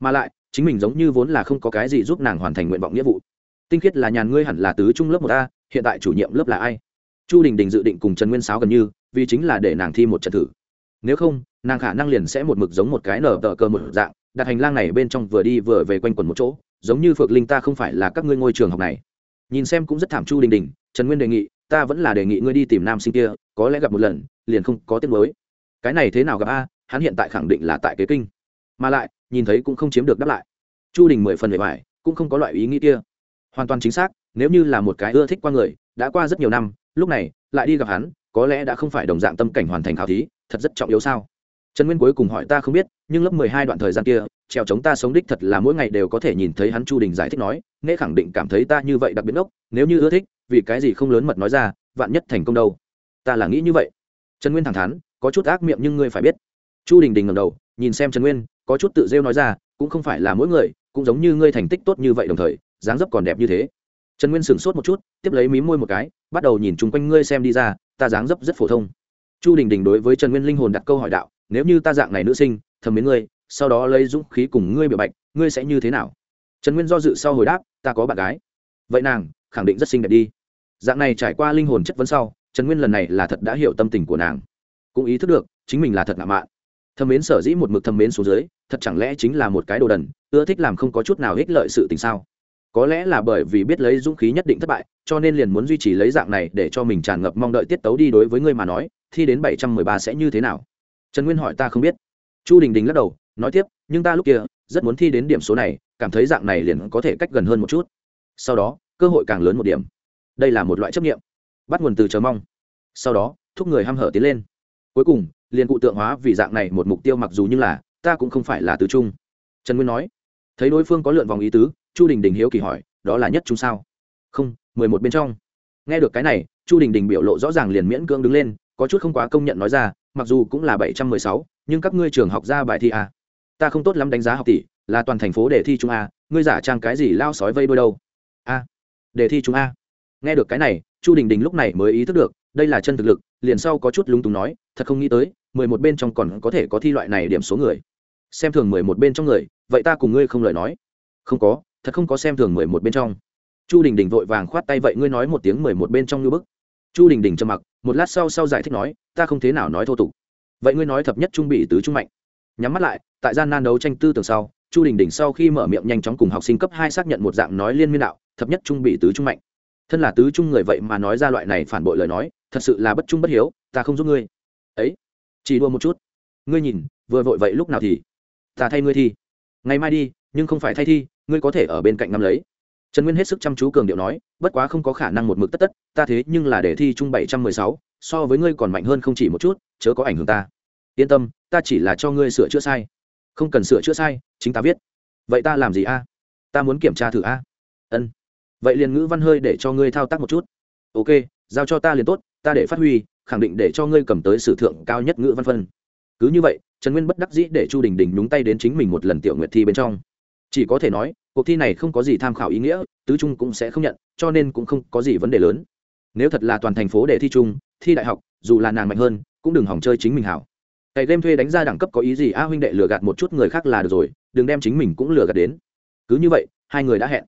Mà lại, chính mình giống như vốn là không có cái gì giúp nàng hoàn thành nguyện vọng nghĩa vụ. Tinh khiết là nhàn ngươi hẳn là tứ trung lớp một a, hiện tại chủ nhiệm lớp là ai? Chu đình đình dự định cùng trần nguyên sáo gần như, vì chính là để nàng thi một trận thử. Nếu không, nàng khả năng liền sẽ một mực giống một cái nở tờ cơ một dạng, đặt hành lang này bên trong vừa đi vừa về quanh quần một chỗ, giống như phượng linh ta không phải là các ngươi ngôi trường học này. Nhìn xem cũng rất thảm chu đình đình, trần nguyên đề nghị, ta vẫn là đề nghị ngươi đi tìm nam sinh kia, có lẽ gặp một lần, liền không có tiếng mới cái này thế nào gặp a hắn hiện tại khẳng định là tại kế kinh. Mà lại, nhìn thấy cũng không chiếm được đáp lại. Chu đình mười phần bề ngoài cũng không có loại ý nghĩ kia. Hoàn toàn chính xác, nếu như là một cái ưa thích qua người, đã qua rất nhiều năm, lúc này, lại đi gặp hắn, có lẽ đã không phải đồng dạng tâm cảnh hoàn thành khảo thí, thật rất trọng yếu sao? Trần nguyên cuối cùng hỏi ta không biết, nhưng lớp mười hai đoạn thời gian kia, trèo chống ta sống đích thật là mỗi ngày đều có thể nhìn thấy hắn chu đình giải thích nói nghe khẳng định cảm thấy ta như vậy đặc biệt ốc nếu như ưa thích, vì cái gì không lớn mật nói ra, vạn nhất thành công đâu? Ta là nghĩ như vậy. Trần nguyên thẳng thắn, có chút ác miệng nhưng ngươi phải biết chu đình đình ngầm đầu, nhìn xem trần nguyên, có chút tự rêu nói ra, cũng không phải là mỗi người, cũng giống như ngươi thành tích tốt như vậy đồng thời, dáng dấp còn đẹp như thế. Trần nguyên sửng sốt một chút, tiếp lấy mí môi một cái, bắt đầu nhìn chung quanh ngươi xem đi ra, ta dáng dấp rất phổ thông. Chu đình đình đối với trần nguyên linh hồn đặt câu hỏi đạo, nếu như ta dạng này nữ sinh, thầm mến ngươi, sau đó lấy dũng khí cùng ngươi biểu bạch, ngươi sẽ như thế nào? Trần nguyên do dự sau hồi đáp, ta có bạn gái. Vậy nàng, khẳng định rất xinh đẹp đi. Dạng này trải qua linh hồn chất vấn sau, trần nguyên lần này là thật đã hiểu tâm tình của nàng. Cũng ý thức được, chính mình là thật ngạo mạn. Thâm mến sở dĩ một mực thâm mến xuống dưới, thật chẳng lẽ chính là một cái đồ đần, ưa thích làm không có chút nào ích lợi sự tình sao? Có lẽ là bởi vì biết lấy dũng khí nhất định thất bại, cho nên liền muốn duy trì lấy dạng này để cho mình tràn ngập mong đợi tiết tấu đi đối với ngươi mà nói, thi đến bảy trăm mười ba sẽ như thế nào? Trần nguyên hỏi ta không biết. Chu đình đình lắc đầu, nói tiếp, nhưng ta lúc kia, rất muốn thi đến điểm số này, cảm thấy dạng này liền có thể cách gần hơn một chút. Sau đó, cơ hội càng lớn một điểm. Đây là một loại chấp nghiệm. Bắt nguồn từ chờ mong. Sau đó, thúc người h hở tiến lên. Cuối cùng liền cụ tượng hóa vì dạng này một mục tiêu mặc dù như là, ta cũng không phải là tứ trung. Trần nguyên nói, thấy đối phương có lượn vòng ý tứ, chu đình đình hiếu kỳ hỏi, đó là nhất trung sao? Không, mười một bên trong. Nghe được cái này, chu đình đình biểu lộ rõ ràng liền miễn cưỡng đứng lên, có chút không quá công nhận nói ra, mặc dù cũng là bảy trăm mười sáu, nhưng các ngươi trường học ra bài thi a. Ta không tốt lắm đánh giá học tỷ, là toàn thành phố đề thi trung a, ngươi giả trang cái gì lao sói vây đôi đâu? A. Đề thi trung a. Nghe được cái này, chu đình đình lúc này mới ý thức được, đây là chân thực lực, liền sau có chút lúng túng nói, thật không nghĩ tới mười một bên trong còn có thể có thi loại này điểm số người. Xem thường mười một bên trong người, vậy ta cùng ngươi không lời nói. Không có, thật không có xem thường mười một bên trong. Chu đình đình vội vàng khoát tay vậy ngươi nói một tiếng mười một bên trong như bức. Chu đình đình trầm mặc, một lát sau sau giải thích nói, ta không thế nào nói thô tục. Vậy ngươi nói thập nhất trung bị tứ trung mạnh. Nhắm mắt lại, tại gian nan đấu tranh tư tưởng sau, chu đình đình sau khi mở miệng nhanh chóng cùng học sinh cấp hai xác nhận một dạng nói liên miên đạo, thập nhất trung bị tứ trung mạnh. Thân là tứ trung người vậy mà nói ra loại này phản bội lời nói, thật sự là bất trung bất hiếu, ta không giúp ngươi. Ấy chỉ đua một chút. Ngươi nhìn, vừa vội vậy lúc nào thì? Ta thay ngươi thi. Ngày mai đi, nhưng không phải thay thi, ngươi có thể ở bên cạnh ngắm lấy. Trần nguyên hết sức chăm chú cường điệu nói, bất quá không có khả năng một mực tất tất, ta thế nhưng là để thi chung bảy trăm mười sáu, so với ngươi còn mạnh hơn không chỉ một chút, chớ có ảnh hưởng ta. Yên tâm, ta chỉ là cho ngươi sửa chữa sai. Không cần sửa chữa sai, chính ta viết. Vậy ta làm gì a? Ta muốn kiểm tra thử a. Ân. Vậy liền ngữ văn hơi để cho ngươi thao tác một chút. Ok, giao cho ta liền tốt ta để phát huy, khẳng định để cho ngươi cầm tới sử thượng cao nhất ngữ văn phân. Cứ như vậy, trần nguyên bất đắc dĩ để chu đình đình đúng tay đến chính mình một lần tiểu nguyệt thi bên trong. Chỉ có thể nói, cuộc thi này không có gì tham khảo ý nghĩa, tứ trung cũng sẽ không nhận, cho nên cũng không có gì vấn đề lớn. Nếu thật là toàn thành phố để thi chung thi đại học, dù là nàng mạnh hơn, cũng đừng hỏng chơi chính mình hảo. Cày game thuê đánh ra đẳng cấp có ý gì? A huynh đệ lừa gạt một chút người khác là được rồi, đừng đem chính mình cũng lừa gạt đến. Cứ như vậy, hai người đã hẹn.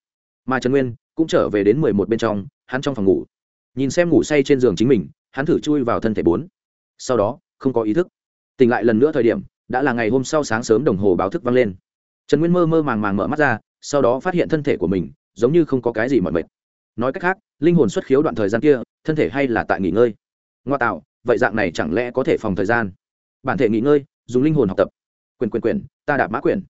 Mà trần nguyên cũng trở về đến mười một bên trong, hắn trong phòng ngủ nhìn xem ngủ say trên giường chính mình, hắn thử chui vào thân thể bốn. Sau đó, không có ý thức. Tỉnh lại lần nữa thời điểm, đã là ngày hôm sau sáng sớm đồng hồ báo thức vang lên. Trần nguyên mơ mơ màng màng mở mắt ra, sau đó phát hiện thân thể của mình, giống như không có cái gì mọi mệt. Nói cách khác, linh hồn xuất khiếu đoạn thời gian kia, thân thể hay là tại nghỉ ngơi. Ngoa tạo, vậy dạng này chẳng lẽ có thể phòng thời gian? Bản thể nghỉ ngơi, dùng linh hồn học tập. Quyền quyền quyền, ta đạp mã quyền.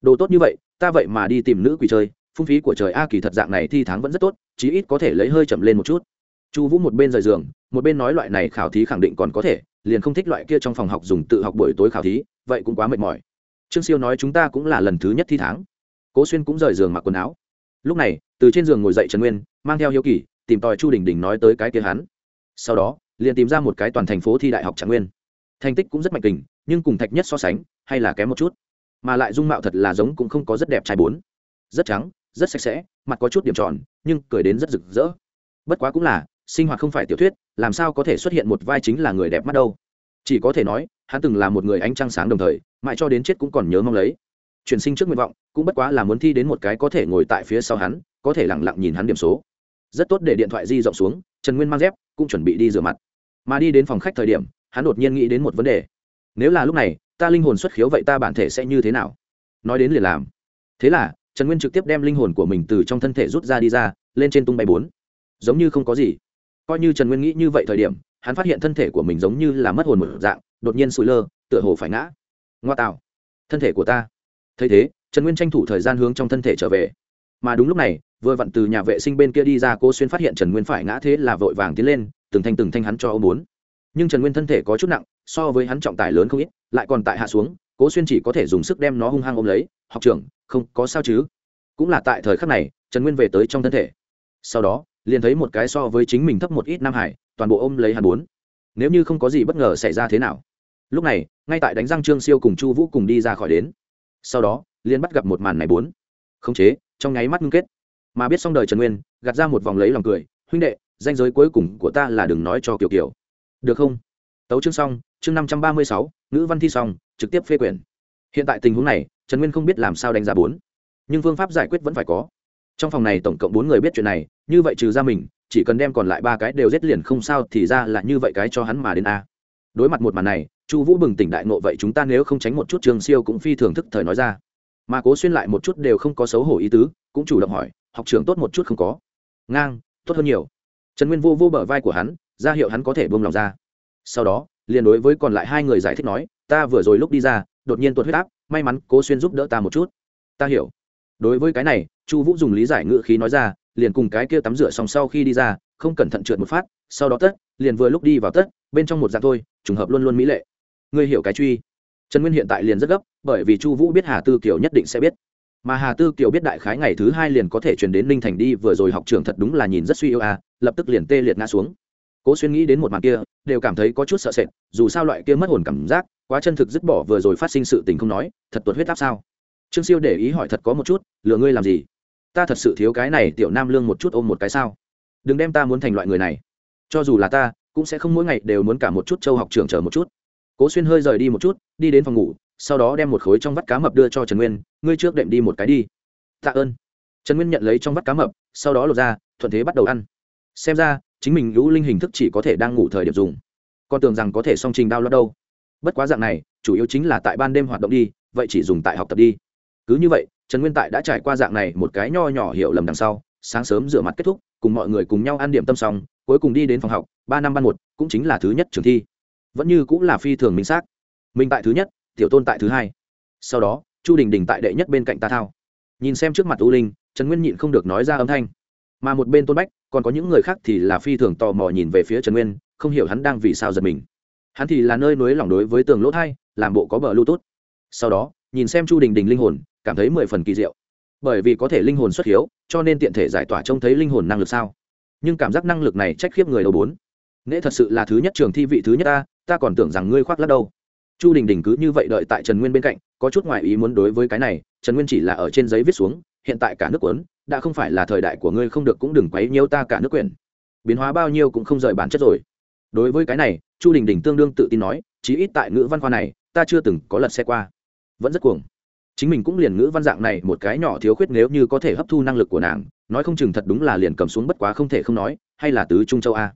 Đồ tốt như vậy, ta vậy mà đi tìm nữ quỷ chơi, phung phí của trời a kỳ thật dạng này thi tháng vẫn rất tốt, chí ít có thể lấy hơi chậm lên một chút chu vũ một bên rời giường, một bên nói loại này khảo thí khẳng định còn có thể, liền không thích loại kia trong phòng học dùng tự học buổi tối khảo thí, vậy cũng quá mệt mỏi. Trương siêu nói chúng ta cũng là lần thứ nhất thi tháng. Cố xuyên cũng rời giường mặc quần áo. Lúc này, từ trên giường ngồi dậy trần nguyên, mang theo hiếu kỳ, tìm tòi chu đình đình nói tới cái kia hắn. Sau đó, liền tìm ra một cái toàn thành phố thi đại học trạng nguyên. Thành tích cũng rất mạnh tình nhưng cùng thạch nhất so sánh, hay là kém một chút. Mà lại dung mạo thật là giống cũng không có rất đẹp trai bốn. Rất trắng, rất sạch sẽ, mặt có chút điểm tròn, nhưng cười đến rất rực rỡ. Bất quá cũng là sinh hoạt không phải tiểu thuyết, làm sao có thể xuất hiện một vai chính là người đẹp mắt đâu? Chỉ có thể nói, hắn từng là một người ánh trăng sáng đồng thời, mãi cho đến chết cũng còn nhớ mong lấy. Chuyển sinh trước nguyện vọng, cũng bất quá là muốn thi đến một cái có thể ngồi tại phía sau hắn, có thể lẳng lặng nhìn hắn điểm số. Rất tốt để điện thoại di rộng xuống, trần nguyên mang dép, cũng chuẩn bị đi rửa mặt. Mà đi đến phòng khách thời điểm, hắn đột nhiên nghĩ đến một vấn đề. Nếu là lúc này, ta linh hồn xuất khiếu vậy ta bản thể sẽ như thế nào? Nói đến liền làm. Thế là, trần nguyên trực tiếp đem linh hồn của mình từ trong thân thể rút ra đi ra, lên trên tung bay bốn. Giống như không có gì coi như trần nguyên nghĩ như vậy thời điểm, hắn phát hiện thân thể của mình giống như là mất hồn một dạng, đột nhiên sụi lơ, tựa hồ phải ngã. Ngoa tạo. Thân thể của ta. Thấy thế, trần nguyên tranh thủ thời gian hướng trong thân thể trở về. Mà đúng lúc này, vừa vặn từ nhà vệ sinh bên kia đi ra cô xuyên phát hiện trần nguyên phải ngã thế là vội vàng tiến lên, từng thanh từng thanh hắn cho ô muốn. nhưng trần nguyên thân thể có chút nặng, so với hắn trọng tải lớn không ít, lại còn tại hạ xuống cố xuyên chỉ có thể dùng sức đem nó hung hăng ôm lấy, học trưởng, không có sao chứ? Cũng là tại thời khắc này, trần nguyên về tới trong thân thể. Sau đó liền thấy một cái so với chính mình thấp một ít nam hải, toàn bộ ôm lấy hắn bốn. Nếu như không có gì bất ngờ xảy ra thế nào? Lúc này, ngay tại đánh răng trương siêu cùng chu vũ cùng đi ra khỏi đến. Sau đó liên bắt gặp một màn này bốn. Khống chế, trong nháy mắt ngưng kết. Mà biết xong đời trần nguyên, gạt ra một vòng lấy lòng cười, huynh đệ, danh giới cuối cùng của ta là đừng nói cho kiểu kiểu được không? Tấu chương xong, chương năm trăm ba mươi sáu, ngữ văn thi xong, trực tiếp phê quyền. Hiện tại tình huống này, trần nguyên không biết làm sao đánh giá bốn. Nhưng phương pháp giải quyết vẫn phải có trong phòng này tổng cộng bốn người biết chuyện này, như vậy trừ ra mình, chỉ cần đem còn lại ba cái đều giết liền không sao thì ra là như vậy cái cho hắn mà đến a. Đối mặt một màn này, chu vũ bừng tỉnh đại nộ vậy chúng ta nếu không tránh một chút trường siêu cũng phi thường thức thời nói ra. Mà cố xuyên lại một chút đều không có xấu hổ ý tứ, cũng chủ động hỏi, học trường tốt một chút không có? Ngang, tốt hơn nhiều. Trần nguyên vô vô bờ vai của hắn, ra hiệu hắn có thể buông lòng ra. Sau đó, liền đối với còn lại hai người giải thích nói, ta vừa rồi lúc đi ra, đột nhiên tuột huyết áp, may mắn cố xuyên giúp đỡ ta một chút. Ta hiểu đối với cái này, chu vũ dùng lý giải ngữ khí nói ra, liền cùng cái kia tắm rửa xong sau khi đi ra, không cẩn thận trượt một phát, sau đó tất, liền vừa lúc đi vào tất, bên trong một dạng thôi, trùng hợp luôn luôn mỹ lệ. Ngươi hiểu cái truy. Trần nguyên hiện tại liền rất gấp, bởi vì chu vũ biết hà tư kiều nhất định sẽ biết. Mà hà tư kiều biết đại khái ngày thứ hai liền có thể chuyển đến ninh thành đi, vừa rồi học trường thật đúng là nhìn rất suy yêu à lập tức liền tê liệt ngã xuống. Cố xuyên nghĩ đến một màn kia, đều cảm thấy có chút sợ sệt, dù sao loại kia mất hồn cảm giác, quá chân thực dứt bỏ vừa rồi phát sinh sự tình không nói, thật tuột huyết áp sao? Trương siêu để ý hỏi thật có một chút lừa ngươi làm gì? Ta thật sự thiếu cái này tiểu nam lương một chút ôm một cái sao? Đừng đem ta muốn thành loại người này. Cho dù là ta, cũng sẽ không mỗi ngày đều muốn cả một chút châu học trường chờ một chút. Cố xuyên hơi rời đi một chút, đi đến phòng ngủ, sau đó đem một khối trong vắt cá mập đưa cho trần nguyên, ngươi trước đệm đi một cái đi. Tạ ơn. Trần nguyên nhận lấy trong vắt cá mập, sau đó lột ra, thuận thế bắt đầu ăn. Xem ra, chính mình lũ linh hình thức chỉ có thể đang ngủ thời điểm dùng. Con tưởng rằng có thể song trình đao lót đâu. Bất quá dạng này, chủ yếu chính là tại ban đêm hoạt động đi, vậy chỉ dùng tại học tập đi. Cứ như vậy trần nguyên tại đã trải qua dạng này một cái nho nhỏ hiểu lầm đằng sau, sáng sớm rửa mặt kết thúc, cùng mọi người cùng nhau ăn điểm tâm xong, cuối cùng đi đến phòng học, ba năm ban một, cũng chính là thứ nhất trường thi. Vẫn như cũng là phi thường minh xác. Mình tại thứ nhất, tiểu tôn tại thứ hai. Sau đó, chu đình đình tại đệ nhất bên cạnh ta thao. Nhìn xem trước mặt u linh, trần nguyên nhịn không được nói ra âm thanh. Mà một bên tôn bách, còn có những người khác thì là phi thường tò mò nhìn về phía trần nguyên, không hiểu hắn đang vì sao giật mình. Hắn thì là nơi nối lỏng đối với tường lỗ thai, làm bộ có bờ lưu tốt sau đó, nhìn xem chu đình đình linh hồn cảm thấy mười phần kỳ diệu. Bởi vì có thể linh hồn xuất hiếu, cho nên tiện thể giải tỏa trông thấy linh hồn năng lực sao? Nhưng cảm giác năng lực này trách khiếp người đầu bốn. Nễ thật sự là thứ nhất trường thi vị thứ nhất ta ta còn tưởng rằng ngươi khoác lắc đâu. Chu đình đình cứ như vậy đợi tại trần nguyên bên cạnh, có chút ngoại ý muốn đối với cái này, trần nguyên chỉ là ở trên giấy viết xuống, hiện tại cả nước quấn đã không phải là thời đại của ngươi không được cũng đừng quấy nhiêu ta cả nước quyền biến hóa bao nhiêu cũng không rời bản chất rồi. Đối với cái này, chu đình đình tương đương tự tin nói, chí ít tại ngữ văn khoa này, ta chưa từng có lật xe qua. Vẫn rất cuồng chính mình cũng liền ngữ văn dạng này một cái nhỏ thiếu khuyết nếu như có thể hấp thu năng lực của nàng, nói không chừng thật đúng là liền cầm xuống bất quá không thể không nói, hay là tứ trung châu a.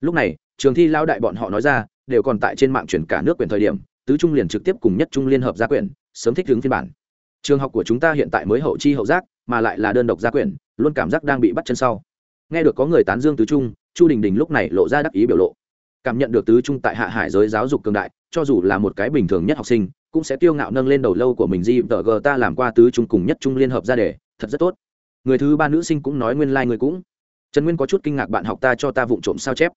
Lúc này, trường thi lao đại bọn họ nói ra, đều còn tại trên mạng chuyển cả nước quyền thời điểm, tứ trung liền trực tiếp cùng nhất trung liên hợp gia quyển sớm thích ứng phiên bản. Trường học của chúng ta hiện tại mới hậu chi hậu giác, mà lại là đơn độc gia quyển luôn cảm giác đang bị bắt chân sau. Nghe được có người tán dương tứ trung, chu đình đình lúc này lộ ra đắc ý biểu lộ. Cảm nhận được tứ trung tại hạ hải giới giáo dục cường đại, cho dù là một cái bình thường nhất học sinh cũng sẽ tiêu ngạo nâng lên đầu lâu của mình di tờ g, ta làm qua tứ trung cùng nhất trung liên hợp ra để, thật rất tốt. Người thứ ba nữ sinh cũng nói nguyên lai、like、người cũng. Trần nguyên có chút kinh ngạc bạn học ta cho ta vụng trộm sao chép.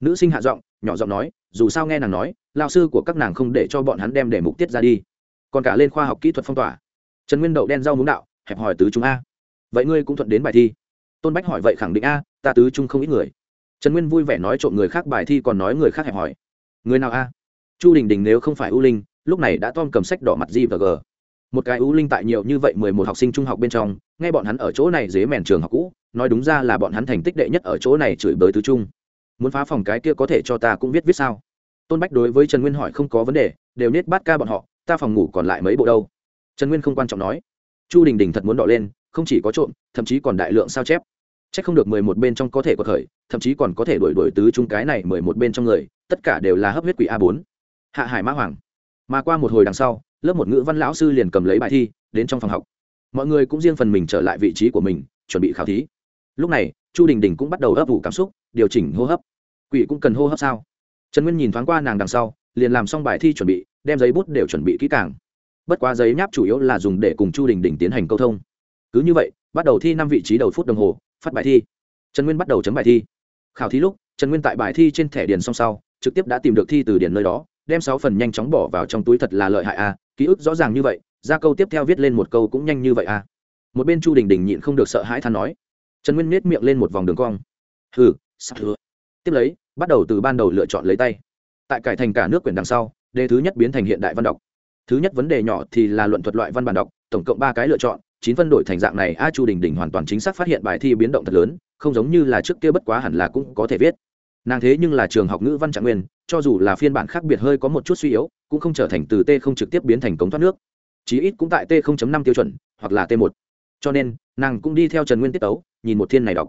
Nữ sinh hạ giọng, nhỏ giọng nói, dù sao nghe nàng nói, lao sư của các nàng không để cho bọn hắn đem để mục tiết ra đi. Còn cả lên khoa học kỹ thuật phong tỏa. Trần nguyên đậu đen rau muống đạo, hẹp hỏi tứ trung a. Vậy ngươi cũng thuận đến bài thi? Tôn bách hỏi vậy khẳng định a, ta tứ trung không ít người. Trần nguyên vui vẻ nói trộm người khác bài thi còn nói người khác hẹp hỏi. Người nào a? Chu đình đình nếu không phải u linh lúc này đã tom cầm sách đỏ mặt Di và g. Một cái ưu linh tại nhiều như vậy mười một học sinh trung học bên trong, nghe bọn hắn ở chỗ này dế mèn trường học cũ, nói đúng ra là bọn hắn thành tích đệ nhất ở chỗ này chửi bới tứ trung. Muốn phá phòng cái kia có thể cho ta cũng viết viết sao? Tôn bách đối với trần nguyên hỏi không có vấn đề, đều nết bát ca bọn họ, ta phòng ngủ còn lại mấy bộ đâu? Trần nguyên không quan trọng nói. Chu đình đình thật muốn đỏ lên, không chỉ có trộm, thậm chí còn đại lượng sao chép. C h ắ c không được mười một bên trong có thể có khởi, thậm chí còn có thể đổi đổi tứ trung cái này mười một bên trong người, tất cả đều là hấp huyết quỷ a bốn. Hạ hải mã hoàng mà qua một hồi đằng sau, lớp một ngữ văn lão sư liền cầm lấy bài thi, đến trong phòng học. Mọi người cũng riêng phần mình trở lại vị trí của mình, chuẩn bị khảo thí. Lúc này, chu đình đình cũng bắt đầu ấp ủ cảm xúc, điều chỉnh hô hấp. Quỷ cũng cần hô hấp sao? Trần nguyên nhìn thoáng qua nàng đằng sau, liền làm xong bài thi chuẩn bị, đem giấy bút đều chuẩn bị kỹ càng. Bất quá giấy nháp chủ yếu là dùng để cùng chu đình đình tiến hành câu thông. Cứ như vậy, bắt đầu thi năm vị trí đầu phút đồng hồ, phát bài thi. Trần nguyên bắt đầu chấm bài thi. Khảo thí lúc, trần nguyên tại bài thi trên thẻ điền song sau, trực tiếp đã tìm được thi từ điền nơi đó đem sáu phần nhanh chóng bỏ vào trong túi thật là lợi hại a, ký ức rõ ràng như vậy, ra câu tiếp theo viết lên một câu cũng nhanh như vậy a. Một bên chu đình đình nhịn không được sợ hãi than nói. Trần nguyên nết miệng lên một vòng đường cong. Hừ, sắp thừa tiếp lấy, bắt đầu từ ban đầu lựa chọn lấy tay. Tại cải thành cả nước quyển đằng sau, đề thứ nhất biến thành hiện đại văn đọc. Thứ nhất vấn đề nhỏ thì là luận thuật loại văn bản đọc, tổng cộng ba cái lựa chọn, chín phân đổi thành dạng này, a chu đình đình hoàn toàn chính xác phát hiện bài thi biến động thật lớn, không giống như là trước kia bất quá hẳn là cũng có thể viết nàng thế nhưng là trường học ngữ văn trạng nguyên, cho dù là phiên bản khác biệt hơi có một chút suy yếu, cũng không trở thành từ t không trực tiếp biến thành cống thoát nước. Chí ít cũng tại t 0.5 tiêu chuẩn, hoặc là t 1 cho nên, nàng cũng đi theo trần nguyên tiết tấu, nhìn một thiên này đọc.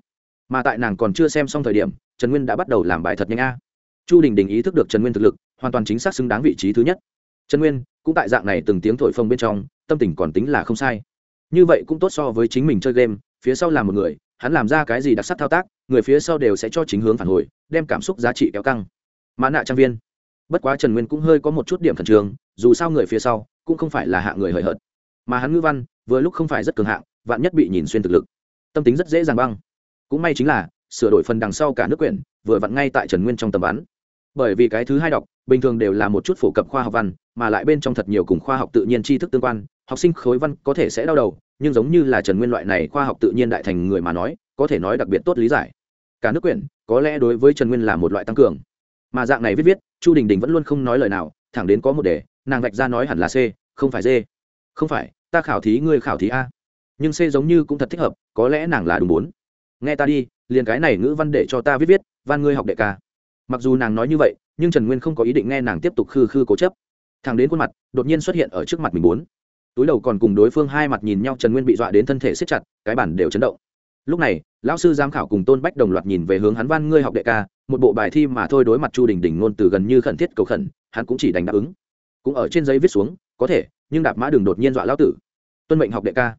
Mà tại nàng còn chưa xem xong thời điểm, trần nguyên đã bắt đầu làm bài thật nhanh a. Chu đình đình ý thức được trần nguyên thực lực, hoàn toàn chính xác xứng đáng vị trí thứ nhất. Trần nguyên, cũng tại dạng này từng tiếng thổi phông bên trong, tâm tình còn tính là không sai. Như vậy cũng tốt so với chính mình chơi game, phía sau là một người, hắn làm ra cái gì đặc sắc thao tác người phía sau đều sẽ cho chính hướng phản hồi, đem cảm xúc giá trị kéo căng. Mã nạ trang viên. Bất quá trần nguyên cũng hơi có một chút điểm khẩn trương, dù sao người phía sau cũng không phải là hạ người hời hợt. Mà hắn ngữ văn, vừa lúc không phải rất cường hạng, vạn nhất bị nhìn xuyên thực lực, tâm tính rất dễ dàng băng. Cũng may chính là, sửa đổi phần đằng sau cả nước quyển, vừa vặn ngay tại trần nguyên trong tầm bắn. Bởi vì cái thứ hai đọc, bình thường đều là một chút phổ cập khoa học văn, mà lại bên trong thật nhiều cùng khoa học tự nhiên tri thức tương quan, học sinh khối văn có thể sẽ đau đầu, nhưng giống như là trần nguyên loại này khoa học tự nhiên đại thành người mà nói có thể nói đặc biệt tốt lý giải. Cả nước quyển, có lẽ đối với trần nguyên là một loại tăng cường. Mà dạng này viết viết, chu đình đình vẫn luôn không nói lời nào, thẳng đến có một đề, nàng vạch ra nói hẳn là c, không phải d. Không phải, ta khảo thí ngươi khảo thí a. Nhưng c giống như cũng thật thích hợp, có lẽ nàng là đúng bốn. Nghe ta đi, liền cái này ngữ văn để cho ta viết viết van ngươi học đệ ca. Mặc dù nàng nói như vậy, nhưng trần nguyên không có ý định nghe nàng tiếp tục khư khư cố chấp. Thằng đến khuôn mặt, đột nhiên xuất hiện ở trước mặt mình bốn. Túi đầu còn cùng đối phương hai mặt nhìn nhau, trần nguyên bị dọa đến thân thể xếp chặt, cái bản đều chấn động lúc này, lão sư giám khảo cùng tôn bách đồng loạt nhìn về hướng hắn, văn, ngươi học đệ ca, một bộ bài thi mà thôi đối mặt chu đình đình ngôn từ gần như khẩn thiết cầu khẩn, hắn cũng chỉ đành đáp ứng. Cũng ở trên giấy viết xuống, có thể, nhưng đạp mã đường đột nhiên dọa lão tử. Tuân mệnh học đệ ca.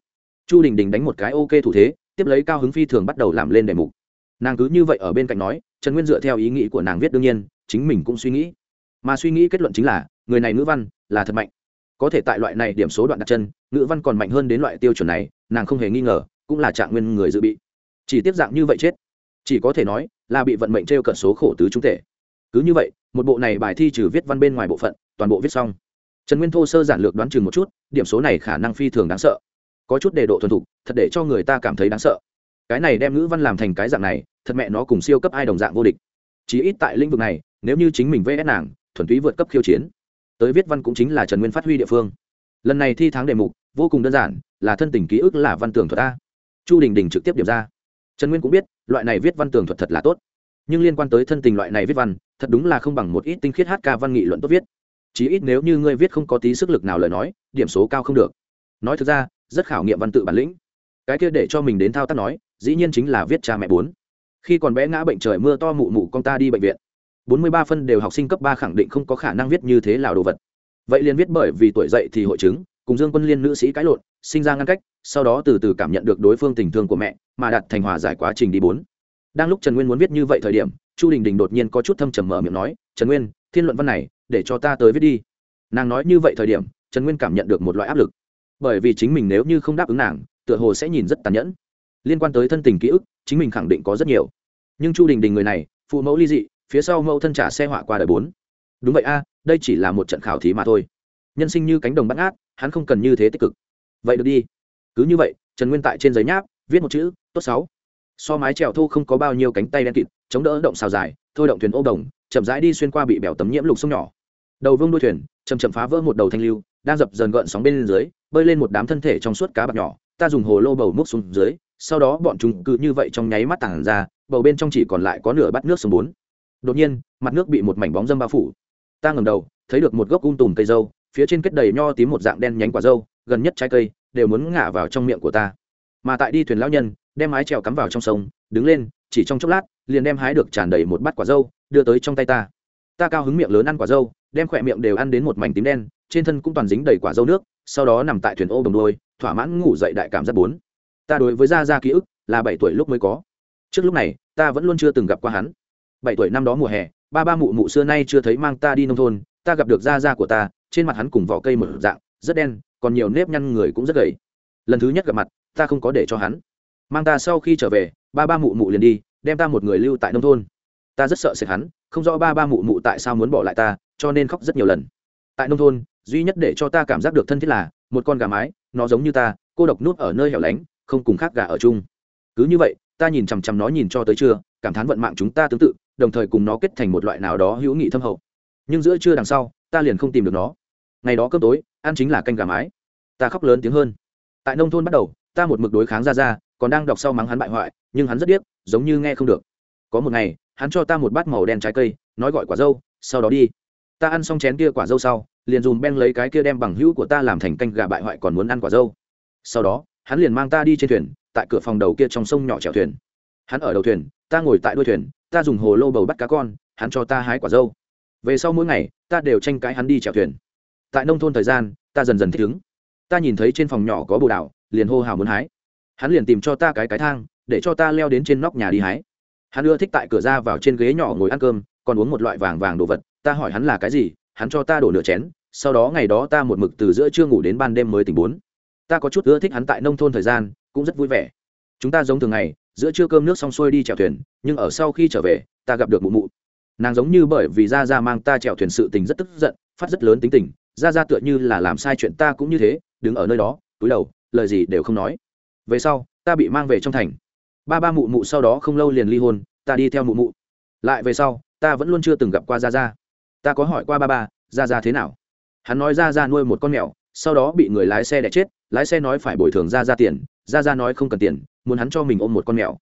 Chu đình đình đánh một cái ok thủ thế, tiếp lấy cao hứng phi thường bắt đầu làm lên đề mục. Nàng cứ như vậy ở bên cạnh nói, trần nguyên dựa theo ý nghĩ của nàng viết đương nhiên, chính mình cũng suy nghĩ. Mà suy nghĩ kết luận chính là, người này ngữ văn là thật mạnh. Có thể tại loại này điểm số đoạn đặt chân, ngữ văn còn mạnh hơn đến loại tiêu chuẩn này, nàng không hề nghi ngờ cũng là trạng nguyên người dự bị. Chỉ tiếp dạng như vậy chết. Chỉ có thể nói là bị vận mệnh t r e o cận số khổ tứ trung thể cứ như vậy, một bộ này bài thi trừ viết văn bên ngoài bộ phận, toàn bộ viết xong. Trần nguyên thô sơ giản lược đoán chừng một chút, điểm số này khả năng phi thường đáng sợ. Có chút đề độ thuần thục, thật để cho người ta cảm thấy đáng sợ. Cái này đem ngữ văn làm thành cái dạng này, thật mẹ nó cùng siêu cấp ai đồng dạng vô địch. Chí ít tại lĩnh vực này, nếu như chính mình vẽ nàng, thuần túy vượt cấp khiêu chiến, tới viết văn cũng chính là trần nguyên phát huy địa phương. Lần này thi tháng đề mục, vô cùng đơn giản, là thân tình ký ức là văn tưởng thuật a chu đình đình trực tiếp điểm ra. Trần nguyên cũng biết, loại này viết văn tường thuật thật là tốt. Nhưng liên quan tới thân tình loại này viết văn, thật đúng là không bằng một ít tinh khiết hát ca văn nghị luận tốt viết. Chí ít nếu như ngươi viết không có tí sức lực nào lời nói, điểm số cao không được. Nói thực ra, rất khảo nghiệm văn tự bản lĩnh. Cái kia để cho mình đến thao tác nói, dĩ nhiên chính là viết cha mẹ bốn. Khi còn bé ngã bệnh trời mưa to mụ mụ con ta đi bệnh viện. Bốn mươi ba phân đều học sinh cấp ba khẳng định không có khả năng viết như thế là đồ vật. Vậy liền viết bởi vì tuổi dậy thì hội chứng, cùng dương quân liên nữ sĩ cãi lộn, sinh ra ngăn cách sau đó từ từ cảm nhận được đối phương tình thương của mẹ, mà đặt thành hòa giải quá trình đi bốn. Đang lúc trần nguyên muốn viết như vậy thời điểm, chu đình đình đột nhiên có chút thâm trầm mở miệng nói, trần nguyên, thiên luận văn này, để cho ta tới viết đi. Nàng nói như vậy thời điểm, trần nguyên cảm nhận được một loại áp lực. Bởi vì chính mình nếu như không đáp ứng nàng, tựa hồ sẽ nhìn rất tàn nhẫn. Liên quan tới thân tình ký ức, chính mình khẳng định có rất nhiều. Nhưng chu đình đình người này, phụ mẫu ly dị, phía sau mẫu thân trả xe họa qua đời bốn. Đúng vậy a, đây chỉ là một trận khảo thí mà thôi. Nhân sinh như cánh đồng bắt ngát, hắn không cần như thế tích cực. Vậy được đi cứ như vậy, trần nguyên tại trên giấy nháp, viết một chữ, tốt sáu. So mái trèo thu không có bao nhiêu cánh tay đen kịt, chống đỡ động xào dài, thôi động thuyền ô đồng, chậm rãi đi xuyên qua bị bèo tấm nhiễm lục sông nhỏ. Đầu vương đuôi thuyền chầm chậm phá vỡ một đầu thanh lưu, đang dập dần gợn sóng bên dưới, bơi lên một đám thân thể trong suốt cá bạc nhỏ. Ta dùng hồ lô bầu múc xuống dưới, sau đó bọn chúng cứ như vậy trong nháy mắt tản ra, bầu bên trong chỉ còn lại có nửa bát nước sông bốn. Đột nhiên, mặt nước bị một mảnh bóng dâm bao phủ. Ta ngầm đầu, thấy được một gốc um tùm cây dâu, phía trên kết đầy nho tím một dạng đen nhánh quả dâu gần nhất trái cây đều muốn ngả vào trong miệng của ta. Mà tại đi thuyền lão nhân, đem mái trèo cắm vào trong sông, đứng lên, chỉ trong chốc lát, liền đem hái được tràn đầy một bát quả dâu, đưa tới trong tay ta. Ta cao hứng miệng lớn ăn quả dâu, đem khỏe miệng đều ăn đến một mảnh tím đen, trên thân cũng toàn dính đầy quả dâu nước, sau đó nằm tại thuyền ô đồng đôi, thỏa mãn ngủ dậy đại cảm giác bốn. Ta đối với gia gia ký ức là bảy tuổi lúc mới có. Trước lúc này, ta vẫn luôn chưa từng gặp qua hắn. Bảy tuổi năm đó mùa hè, ba ba mụ mụ xưa nay chưa thấy mang ta đi nông thôn, ta gặp được gia gia của ta, trên mặt hắn cùng vỏ cây một dạng, rất đen còn nhiều nếp nhăn người cũng rất gầy. Lần thứ nhất gặp mặt, ta không có để cho hắn. Mang ta sau khi trở về, ba ba mụ mụ liền đi, đem ta một người lưu tại nông thôn. Ta rất sợ sệt hắn, không rõ ba ba mụ mụ tại sao muốn bỏ lại ta, cho nên khóc rất nhiều lần. Tại nông thôn, duy nhất để cho ta cảm giác được thân thiết là, một con gà mái, nó giống như ta, cô độc nút ở nơi hẻo lánh, không cùng khác gà ở chung. Cứ như vậy, ta nhìn chằm chằm nó nhìn cho tới trưa, cảm thán vận mạng chúng ta tương tự, đồng thời cùng nó kết thành một loại nào đó hữu nghị thâm hậu. Nhưng giữa trưa đằng sau, ta liền không tìm được nó. Ngày đó cơm tối ăn chính là canh gà mái. Ta khóc lớn tiếng hơn. Tại nông thôn bắt đầu, ta một mực đối kháng ra ra còn đang đọc sau mắng hắn bại hoại, nhưng hắn rất điếc, giống như nghe không được. Có một ngày, hắn cho ta một bát màu đen trái cây, nói gọi quả dâu, sau đó đi. Ta ăn xong chén kia quả dâu sau, liền dùm ben lấy cái kia đem bằng hữu của ta làm thành canh gà bại hoại còn muốn ăn quả dâu. Sau đó, hắn liền mang ta đi trên thuyền, tại cửa phòng đầu kia trong sông nhỏ chèo thuyền. Hắn ở đầu thuyền, ta ngồi tại đuôi thuyền, ta dùng hồ lô bầu bắt cá con, hắn cho ta hái quả dâu. Về sau mỗi ngày, ta đều tranh cãi hắn đi chèo thuyền tại nông thôn thời gian, ta dần dần thích ứng. Ta nhìn thấy trên phòng nhỏ có bồ đào, liền hô hào muốn hái. Hắn liền tìm cho ta cái cái thang, để cho ta leo đến trên nóc nhà đi hái. Hắn ưa thích tại cửa ra vào trên ghế nhỏ ngồi ăn cơm, còn uống một loại vàng vàng đồ vật. Ta hỏi hắn là cái gì, hắn cho ta đổ nửa chén, sau đó ngày đó ta một mực từ giữa trưa ngủ đến ban đêm mới tỉnh bốn. Ta có chút ưa thích hắn tại nông thôn thời gian, cũng rất vui vẻ. Chúng ta giống thường ngày, giữa trưa cơm nước xong xuôi đi chèo thuyền, nhưng ở sau khi trở về, ta gặp được mụ mụ. Nàng giống như bởi vì ra ra mang ta chèo thuyền sự tình rất tức giận, phát rất lớn tính tình ra ra tựa như là làm sai chuyện ta cũng như thế, đứng ở nơi đó, túi đầu, lời gì đều không nói. Về sau, ta bị mang về trong thành. Ba ba mụ mụ sau đó không lâu liền ly hôn, ta đi theo mụ mụ. Lại về sau, ta vẫn luôn chưa từng gặp qua ra ra. Ta có hỏi qua ba ba, ra ra thế nào? Hắn nói ra ra nuôi một con mèo, sau đó bị người lái xe đẻ chết, lái xe nói phải bồi thường ra ra tiền, ra ra nói không cần tiền, muốn hắn cho mình ôm một con mèo.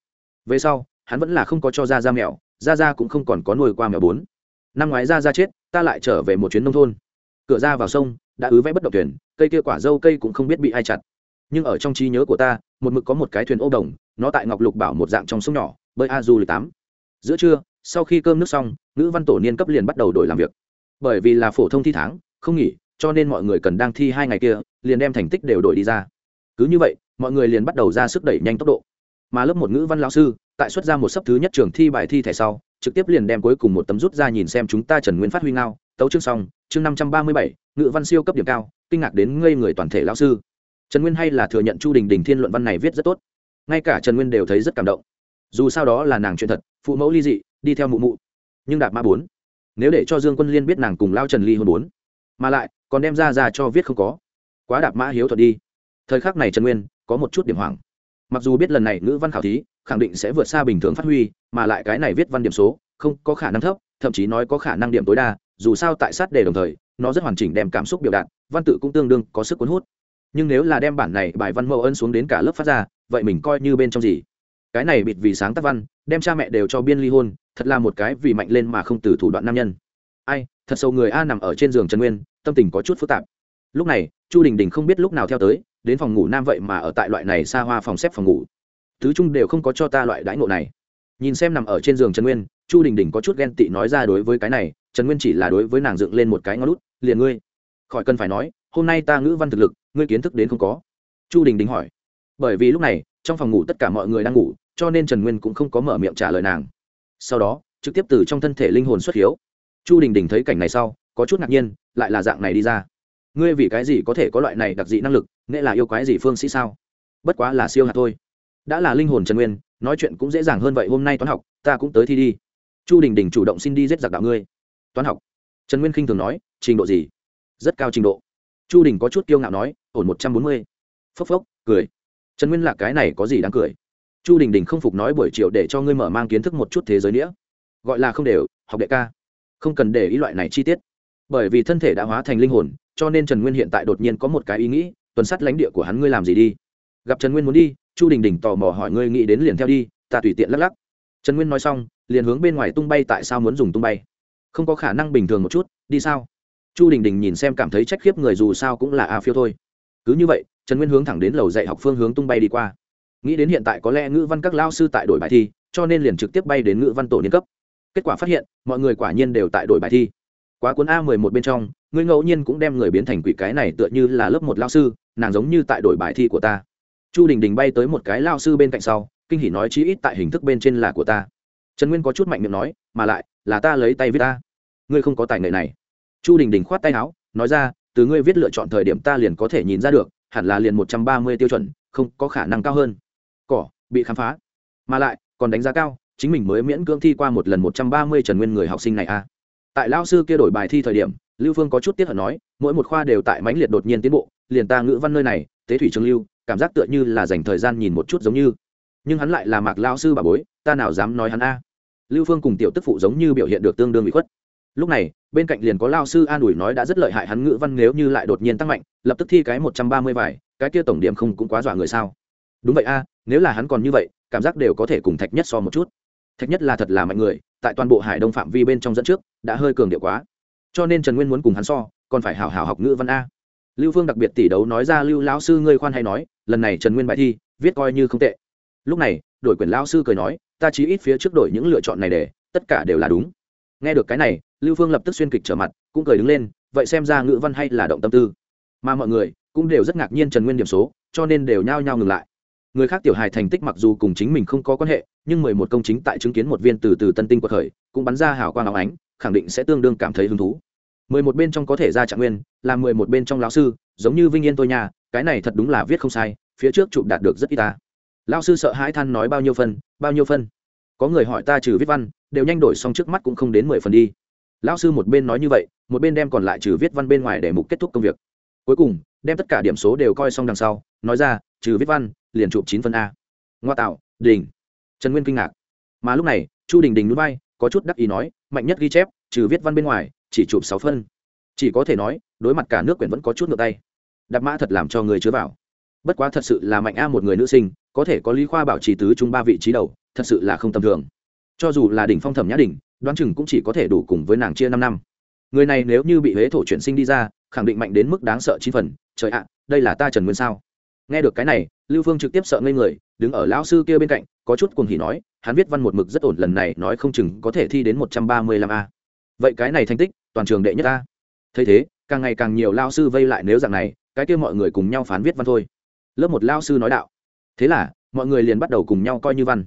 Về sau, hắn vẫn là không có cho ra ra mèo, ra ra cũng không còn có nuôi qua mèo bốn. Năm ngoái ra ra chết, ta lại trở về một chuyến nông thôn cửa ra vào sông, đã ứ vẽ bất động thuyền, cây kia quả dâu cây cũng không biết bị ai chặt. Nhưng ở trong trí nhớ của ta, một mực có một cái thuyền ô đồng, nó tại ngọc lục bảo một dạng trong sông nhỏ, bơi a du lịch tám. Giữa trưa, sau khi cơm nước xong, ngữ văn tổ niên cấp liền bắt đầu đổi làm việc. Bởi vì là phổ thông thi tháng, không nghỉ, cho nên mọi người cần đang thi hai ngày kia, liền đem thành tích đều đổi đi ra. Cứ như vậy, mọi người liền bắt đầu ra sức đẩy nhanh tốc độ. Mà lớp một ngữ văn lao sư, tại xuất ra một sấp thứ nhất trường thi bài thi thẻ sau, trực tiếp liền đem cuối cùng một tấm rút ra nhìn xem chúng ta trần nguyên phát huy ngao tấu chương xong, chương năm trăm ba mươi bảy, ngữ văn siêu cấp điểm cao, kinh ngạc đến ngây người toàn thể lão sư. Trần nguyên hay là thừa nhận chu đình đình thiên luận văn này viết rất tốt. Ngay cả trần nguyên đều thấy rất cảm động. Dù sao đó là nàng chuyện thật, phụ mẫu ly dị, đi theo mụ mụ. Nhưng đạp mã bốn, nếu để cho dương quân liên biết nàng cùng lao trần ly hôn bốn, mà lại còn đem ra ra cho viết không có, quá đạp mã hiếu thuật đi. Thời khắc này trần nguyên có một chút điểm hoảng. Mặc dù biết lần này ngữ văn khảo thí khẳng định sẽ vượt xa bình thường phát huy, mà lại cái này viết văn điểm số không có khả năng thấp, thậm chí nói có khả năng điểm tối đa dù sao tại sát đề đồng thời, nó rất hoàn chỉnh đem cảm xúc biểu đạt, văn tự cũng tương đương có sức cuốn hút. Nhưng nếu là đem bản này bài văn mẫu ân xuống đến cả lớp phát ra, vậy mình coi như bên trong gì? Cái này bịt vì sáng tác văn, đem cha mẹ đều cho biên ly hôn, thật là một cái vì mạnh lên mà không từ thủ đoạn nam nhân. Ai, thật sâu người a nằm ở trên giường trần nguyên, tâm tình có chút phức tạp. Lúc này, chu đình đình không biết lúc nào theo tới, đến phòng ngủ nam vậy mà ở tại loại này xa hoa phòng xếp phòng ngủ. Thứ chung đều không có cho ta loại đãi ngộ này. Nhìn xem nằm ở trên giường trần nguyên chu đình đình có chút ghen tị nói ra đối với cái này, trần nguyên chỉ là đối với nàng dựng lên một cái ngón lút liền ngươi. Khỏi cần phải nói, hôm nay ta ngữ văn thực lực, ngươi kiến thức đến không có. Chu đình đình hỏi. Bởi vì lúc này, trong phòng ngủ tất cả mọi người đang ngủ, cho nên trần nguyên cũng không có mở miệng trả lời nàng. Sau đó, trực tiếp từ trong thân thể linh hồn xuất hiếu. Chu đình đình thấy cảnh này sau, có chút ngạc nhiên, lại là dạng này đi ra. Ngươi vì cái gì có thể có loại này đặc dị năng lực nghĩa là yêu quái gì phương sĩ sao? Bất quá là siêu hạt thôi. Đã là linh hồn trần nguyên, nói chuyện cũng dễ dàng hơn vậy, hôm nay toán học, ta cũng tới thi đi chu đình đình chủ động xin đi giết giặc đạo ngươi. Toán học. Trần nguyên khinh thường nói, trình độ gì? Rất cao trình độ. Chu đình có chút kiêu ngạo nói, ổn một trăm bốn mươi. Phốc phốc, cười. Trần nguyên là cái này có gì đáng cười? Chu đình đình không phục nói buổi chiều để cho ngươi mở mang kiến thức một chút thế giới nghĩa. Gọi là không đều, học đệ ca. Không cần để ý loại này chi tiết. Bởi vì thân thể đã hóa thành linh hồn, cho nên trần nguyên hiện tại đột nhiên có một cái ý nghĩ, tuần sát lãnh địa của hắn ngươi làm gì đi? Gặp trần nguyên muốn đi, chu đình đình tò mò hỏi ngươi nghĩ đến liền theo đi, ta tùy tiện lắc lắc. Trần nguyên nói xong liền hướng bên ngoài tung bay tại sao muốn dùng tung bay? Không có khả năng bình thường một chút, đi sao? Chu đình đình nhìn xem cảm thấy trách khiếp người dù sao cũng là a phiêu thôi. Cứ như vậy, trần nguyên hướng thẳng đến lầu dạy học phương hướng tung bay đi qua. Nghĩ đến hiện tại có lẽ ngữ văn các lao sư tại đổi bài thi, cho nên liền trực tiếp bay đến ngữ văn tổ niên cấp. Kết quả phát hiện, mọi người quả nhiên đều tại đổi bài thi. Quá cuốn a mười một bên trong ngươi ngẫu nhiên cũng đem người biến thành quỷ cái này tựa như là lớp một lao sư, nàng giống như tại đổi bài thi của ta. Chu đình đình bay tới một cái lao sư bên cạnh sau, kinh hỉ nói chí ít tại hình thức bên trên là của ta trần nguyên có chút mạnh miệng nói, mà lại, là ta lấy tay viết ta. Ngươi không có tài nghệ này. Chu đình đình khoát tay áo, nói ra, từ ngươi viết lựa chọn thời điểm ta liền có thể nhìn ra được, hẳn là liền một trăm ba mươi tiêu chuẩn, không có khả năng cao hơn. Cỏ, bị khám phá. Mà lại, còn đánh giá cao, chính mình mới miễn cưỡng thi qua một lần một trăm ba mươi trần nguyên người học sinh này a à. tại lao sư kia đổi bài thi thời điểm, lưu phương có chút tiếc hận nói, mỗi một khoa đều tại mãnh liệt đột nhiên tiến bộ, liền ta ngữ văn nơi này, tế thủy trường lưu, cảm giác tựa như là dành thời gian nhìn một chút giống như nhưng hắn lại là mạc lao sư bà bối ta nào dám nói hắn a? Lưu phương cùng tiểu tức phụ giống như biểu hiện được tương đương bị khuất. Lúc này bên cạnh liền có lao sư an ủi nói đã rất lợi hại hắn ngữ văn nếu như lại đột nhiên tăng mạnh lập tức thi cái một trăm ba mươi vải, cái kia tổng điểm không cũng quá dọa người sao? Đúng vậy a nếu là hắn còn như vậy cảm giác đều có thể cùng thạch nhất so một chút. Thạch nhất là thật là mạnh người tại toàn bộ hải đông phạm vi bên trong dẫn trước đã hơi cường điệu quá. Cho nên trần nguyên muốn cùng hắn so còn phải hảo hảo học ngữ văn a. Lưu phương đặc biệt tỷ đấu nói ra lưu lão sư ngươi khoan hay nói lần này trần nguyên bài thi viết coi như không tệ lúc này, đổi quyền lão sư cười nói, ta chỉ ít phía trước đổi những lựa chọn này để, tất cả đều là đúng. Nghe được cái này, lưu phương lập tức xuyên kịch trở mặt, cũng cười đứng lên, vậy xem ra ngữ văn hay là động tâm tư. Mà mọi người cũng đều rất ngạc nhiên trần nguyên điểm số, cho nên đều nhao nhao ngừng lại. Người khác tiểu hài thành tích mặc dù cùng chính mình không có quan hệ, nhưng mười một công chính tại chứng kiến một viên từ từ tân tinh của khởi, cũng bắn ra hào quang áo ánh, khẳng định sẽ tương đương cảm thấy hứng thú. Mười một bên trong có thể ra trạng nguyên, là mười một bên trong lão sư, giống như vinh yên tôi nhà cái này thật đúng là viết không sai, phía trước chụp đạt được rất ít ta lão sư sợ hãi than nói bao nhiêu phân, bao nhiêu phân? Có người hỏi ta trừ viết văn, đều nhanh đổi xong trước mắt cũng không đến mười phần đi. Lão sư một bên nói như vậy, một bên đem còn lại trừ viết văn bên ngoài để mục kết thúc công việc. Cuối cùng, đem tất cả điểm số đều coi xong đằng sau, nói ra, trừ viết văn, liền chụp chín phân a. Ngoa tạo, đình. Trần nguyên kinh ngạc. Mà lúc này, chu đình đình núi bay có chút đắc ý nói, mạnh nhất ghi chép, trừ viết văn bên ngoài, chỉ chụp sáu phân. Chỉ có thể nói, đối mặt cả nước quyển vẫn có chút ngược tay. Đạp mã thật làm cho người chứa vào bất quá thật sự là mạnh a một người nữ sinh, có thể có lý khoa bảo trì tứ trung ba vị trí đầu, thật sự là không tầm thường. Cho dù là đỉnh phong thẩm nhã đỉnh, đoán chừng cũng chỉ có thể đủ cùng với nàng chia năm năm. Người này nếu như bị huế thổ chuyển sinh đi ra, khẳng định mạnh đến mức đáng sợ chín phần, trời ạ, đây là ta trần nguyên sao? Nghe được cái này, lưu phương trực tiếp sợ ngây người, đứng ở lão sư kia bên cạnh, có chút cuồng hỉ nói, hắn viết văn một mực rất ổn, lần này nói không chừng có thể thi đến một trăm ba mươi lăm a. Vậy cái này thành tích, toàn trường đệ nhất a. Thấy thế, càng ngày càng nhiều lao sư vây lại nếu dạng này, cái kia mọi người cùng nhau phán viết văn thôi lớp một lao sư nói đạo. Thế là, mọi người liền bắt đầu cùng nhau coi như văn.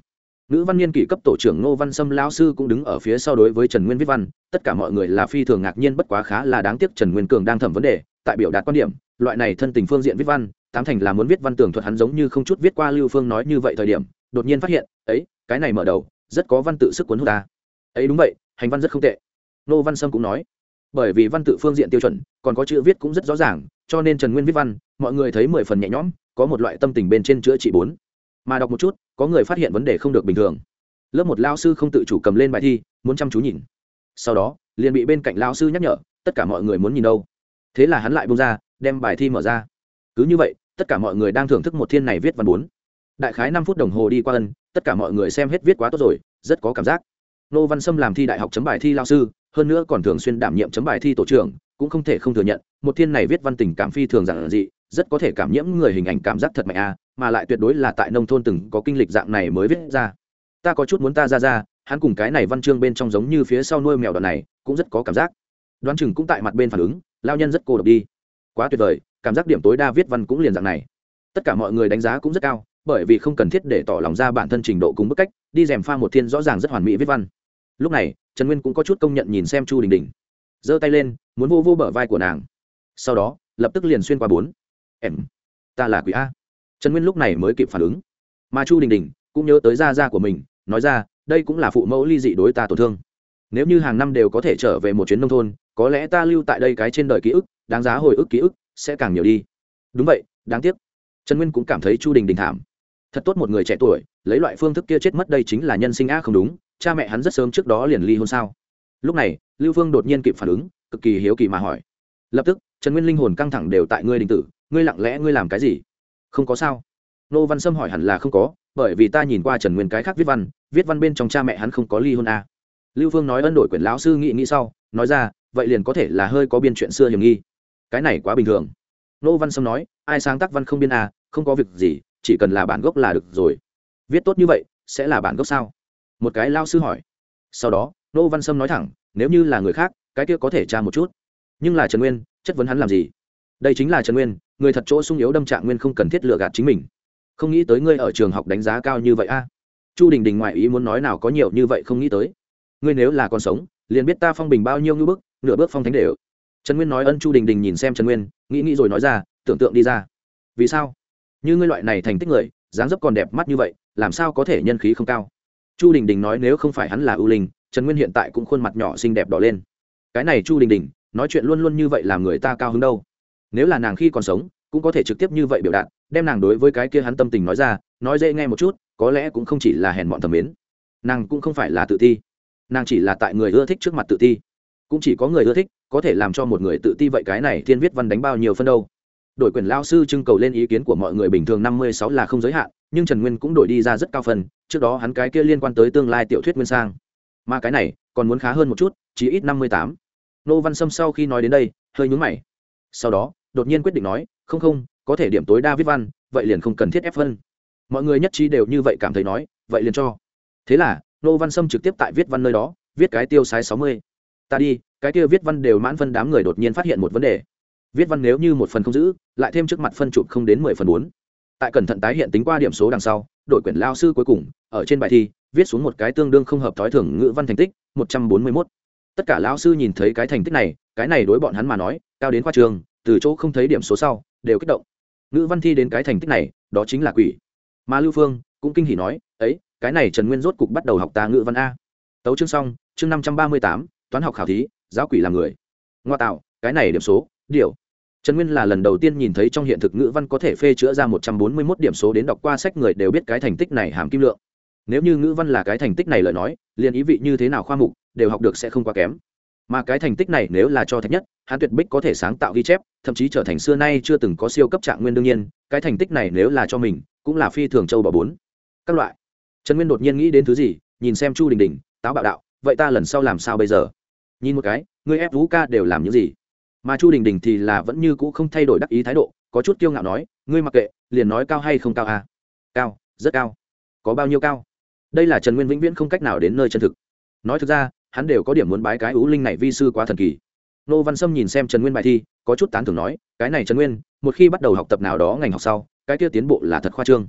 Nữ văn niên kỷ cấp tổ trưởng ngô văn sâm lao sư cũng đứng ở phía sau đối với trần nguyên viết văn. Tất cả mọi người là phi thường ngạc nhiên bất quá khá là đáng tiếc trần nguyên cường đang thẩm vấn đề, tại biểu đạt quan điểm, loại này thân tình phương diện viết văn, tám thành là muốn viết văn tường thuật hắn giống như không chút viết qua lưu phương nói như vậy thời điểm, đột nhiên phát hiện, ấy, cái này mở đầu, rất có văn tự sức cuốn hút ta. Ấy, đúng vậy, hành văn rất không tệ. Ngô văn sâm cũng nói. Bởi vì văn tự phương diện tiêu chuẩn, còn có chữ viết cũng rất rõ ràng, cho nên trần nguyên viết văn, mọi người thấy mười phần nhẹ nhõm có một loại tâm tình bên trên chữa trị bốn. Mà đọc một chút, có người phát hiện vấn đề không được bình thường. Lớp một lao sư không tự chủ cầm lên bài thi, muốn chăm chú nhìn. Sau đó, liền bị bên cạnh lao sư nhắc nhở, tất cả mọi người muốn nhìn đâu. Thế là hắn lại bông ra, đem bài thi mở ra. Cứ như vậy, tất cả mọi người đang thưởng thức một thiên này viết văn bốn. Đại khái năm phút đồng hồ đi qua ân, tất cả mọi người xem hết viết quá tốt rồi, rất có cảm giác. Nô văn sâm làm thi đại học chấm bài thi lao sư, hơn nữa còn thường xuyên đảm nhiệm chấm bài thi tổ trưởng, cũng không thể không thừa nhận, một thiên này viết văn tình cảm phi thường giản dị rất có thể cảm nhiễm người hình ảnh cảm giác thật mạnh a, mà lại tuyệt đối là tại nông thôn từng có kinh lịch dạng này mới viết ra. Ta có chút muốn ta ra ra, hắn cùng cái này văn chương bên trong giống như phía sau nuôi mèo đoạn này, cũng rất có cảm giác. Đoán chừng cũng tại mặt bên phản ứng, lao nhân rất cô độc đi. Quá tuyệt vời, cảm giác điểm tối đa viết văn cũng liền dạng này. Tất cả mọi người đánh giá cũng rất cao, bởi vì không cần thiết để tỏ lòng ra bản thân trình độ cùng bức cách, đi dèm pha một thiên rõ ràng rất hoàn mỹ viết văn. Lúc này, trần nguyên cũng có chút công nhận nhìn xem chu đình đình. Giơ tay lên, muốn vô vô bờ vai của nàng. Sau đó, lập tức liền xuyên qua bốn em, ta là quỷ a. Trần nguyên lúc này mới kịp phản ứng. Mà chu đình đình cũng nhớ tới gia gia của mình, nói ra, đây cũng là phụ mẫu ly dị đối ta tổn thương. Nếu như hàng năm đều có thể trở về một chuyến nông thôn, có lẽ ta lưu tại đây cái trên đời ký ức, đáng giá hồi ức ký ức, sẽ càng nhiều đi. Đúng vậy, đáng tiếc. Trần nguyên cũng cảm thấy chu đình đình thảm. Thật tốt một người trẻ tuổi, lấy loại phương thức kia chết mất đây chính là nhân sinh a không đúng, cha mẹ hắn rất sớm trước đó liền ly hôn sao. Lúc này, lưu phương đột nhiên kịp phản ứng, cực kỳ hiếu kỳ mà hỏi. Lập tức, trần nguyên linh hồn căng thẳng đều tại ngươi đình tử ngươi lặng lẽ ngươi làm cái gì? Không có sao. Nô văn sâm hỏi hẳn là không có, bởi vì ta nhìn qua trần nguyên cái khác viết văn viết văn bên trong cha mẹ hắn không có ly hôn à? lưu phương nói ân đổi quyền lão sư nghị nghĩ sau, nói ra, vậy liền có thể là hơi có biên chuyện xưa hiểm nghi. Cái này quá bình thường. Nô văn sâm nói, ai sáng tác văn không biên à? không có việc gì, chỉ cần là bản gốc là được rồi. Viết tốt như vậy, sẽ là bản gốc sao? Một cái lao sư hỏi. Sau đó, nô văn sâm nói thẳng, nếu như là người khác, cái kia có thể tra một chút. Nhưng là trần nguyên, chất vấn hắn làm gì? Đây chính là trần nguyên người thật chỗ sung yếu đâm trạng nguyên không cần thiết lựa gạt chính mình. Không nghĩ tới ngươi ở trường học đánh giá cao như vậy a. Chu đình đình ngoại ý muốn nói nào có nhiều như vậy không nghĩ tới. Ngươi nếu là còn sống, liền biết ta phong bình bao nhiêu ngưỡng bức, nửa bước phong thánh đều. Trần nguyên nói ân chu đình đình nhìn xem trần nguyên, nghĩ nghĩ rồi nói ra, tưởng tượng đi ra. Vì sao? Như ngươi loại này thành tích người, dáng dấp còn đẹp mắt như vậy, làm sao có thể nhân khí không cao? Chu đình đình nói nếu không phải hắn là ưu linh, trần nguyên hiện tại cũng khuôn mặt nhỏ xinh đẹp đỏ lên. Cái này chu đình đình, nói chuyện luôn luôn như vậy làm người ta cao hứng đâu? Nếu là nàng khi còn sống, cũng có thể trực tiếp như vậy biểu đạt, đem nàng đối với cái kia hắn tâm tình nói ra, nói dễ nghe một chút, có lẽ cũng không chỉ là hèn mọn thầm mến. Nàng cũng không phải là tự ti. Nàng chỉ là tại người ưa thích trước mặt tự ti. Cũng chỉ có người ưa thích, có thể làm cho một người tự ti vậy cái này thiên viết văn đánh bao nhiêu phân đâu. Đổi quyền lao sư trưng cầu lên ý kiến của mọi người bình thường năm mươi sáu là không giới hạn, nhưng trần nguyên cũng đổi đi ra rất cao phần trước đó hắn cái kia liên quan tới tương lai tiểu thuyết nguyên sang. Mà cái này, còn muốn khá hơn một chút chỉ ít năm mươi tám. Nô văn sâm sau khi nói đến đây, hơi nhúng mày. Sau đó đột nhiên quyết định nói, không không, có thể điểm tối đa viết văn, vậy liền không cần thiết ép phân. Mọi người nhất trí đều như vậy cảm thấy nói, vậy liền cho. Thế là, nô văn sâm trực tiếp tại viết văn nơi đó, viết cái tiêu sái sáu mươi. Ta đi, cái kia viết văn đều mãn phân đám người đột nhiên phát hiện một vấn đề. Viết văn nếu như một phần không giữ, lại thêm trước mặt phân chụp không đến mười phần bốn. Tại cẩn thận tái hiện tính qua điểm số đằng sau, đội quyển lao sư cuối cùng, ở trên bài thi, viết xuống một cái tương đương không hợp thói thường ngữ văn thành tích, một trăm bốn mươi mốt. Tất cả lao sư nhìn thấy cái thành tích này, cái này đối bọn hắn mà nói, cao đến khoa trường từ chỗ không thấy điểm số sau, đều kích động. Ngữ văn thi đến cái thành tích này, đó chính là quỷ. Mà lưu phương cũng kinh hỉ nói, ấy, cái này trần nguyên rốt cục bắt đầu học ta ngữ văn a. Tấu chương xong, chương năm trăm ba mươi tám, toán học khảo thí, giáo quỷ làm người. Ngoa tạo, cái này điểm số, điều. Trần nguyên là lần đầu tiên nhìn thấy trong hiện thực ngữ văn có thể phê chữa ra một trăm bốn mươi mốt điểm số đến đọc qua sách người đều biết cái thành tích này hàm kim lượng. Nếu như ngữ văn là cái thành tích này lời nói, liền ý vị như thế nào khoa mục, đều học được sẽ không quá kém mà cái thành tích này nếu là cho thạch nhất, hắn tuyệt bích có thể sáng tạo ghi chép, thậm chí trở thành xưa nay chưa từng có siêu cấp trạng nguyên đương nhiên, cái thành tích này nếu là cho mình, cũng là phi thường châu bỏ bốn. Các loại. Trần nguyên đột nhiên nghĩ đến thứ gì, nhìn xem chu đình đình, táo bạo đạo, vậy ta lần sau làm sao bây giờ? Nhìn một cái người ép vũ ca đều làm những gì? Mà chu đình đình thì là vẫn như cũ không thay đổi đắc ý thái độ, có chút kiêu ngạo nói, ngươi mặc kệ, liền nói cao hay không cao à? cao, rất cao. Có bao nhiêu cao? Đây là trần nguyên vĩnh viễn không cách nào đến nơi chân thực. Nói thực ra hắn đều có điểm muốn bái cái ú linh này vi sư quá thần kỳ. Nô văn sâm nhìn xem trần nguyên bài thi, có chút tán thưởng nói, cái này trần nguyên, một khi bắt đầu học tập nào đó ngành học sau, cái kia tiến bộ là thật khoa trương.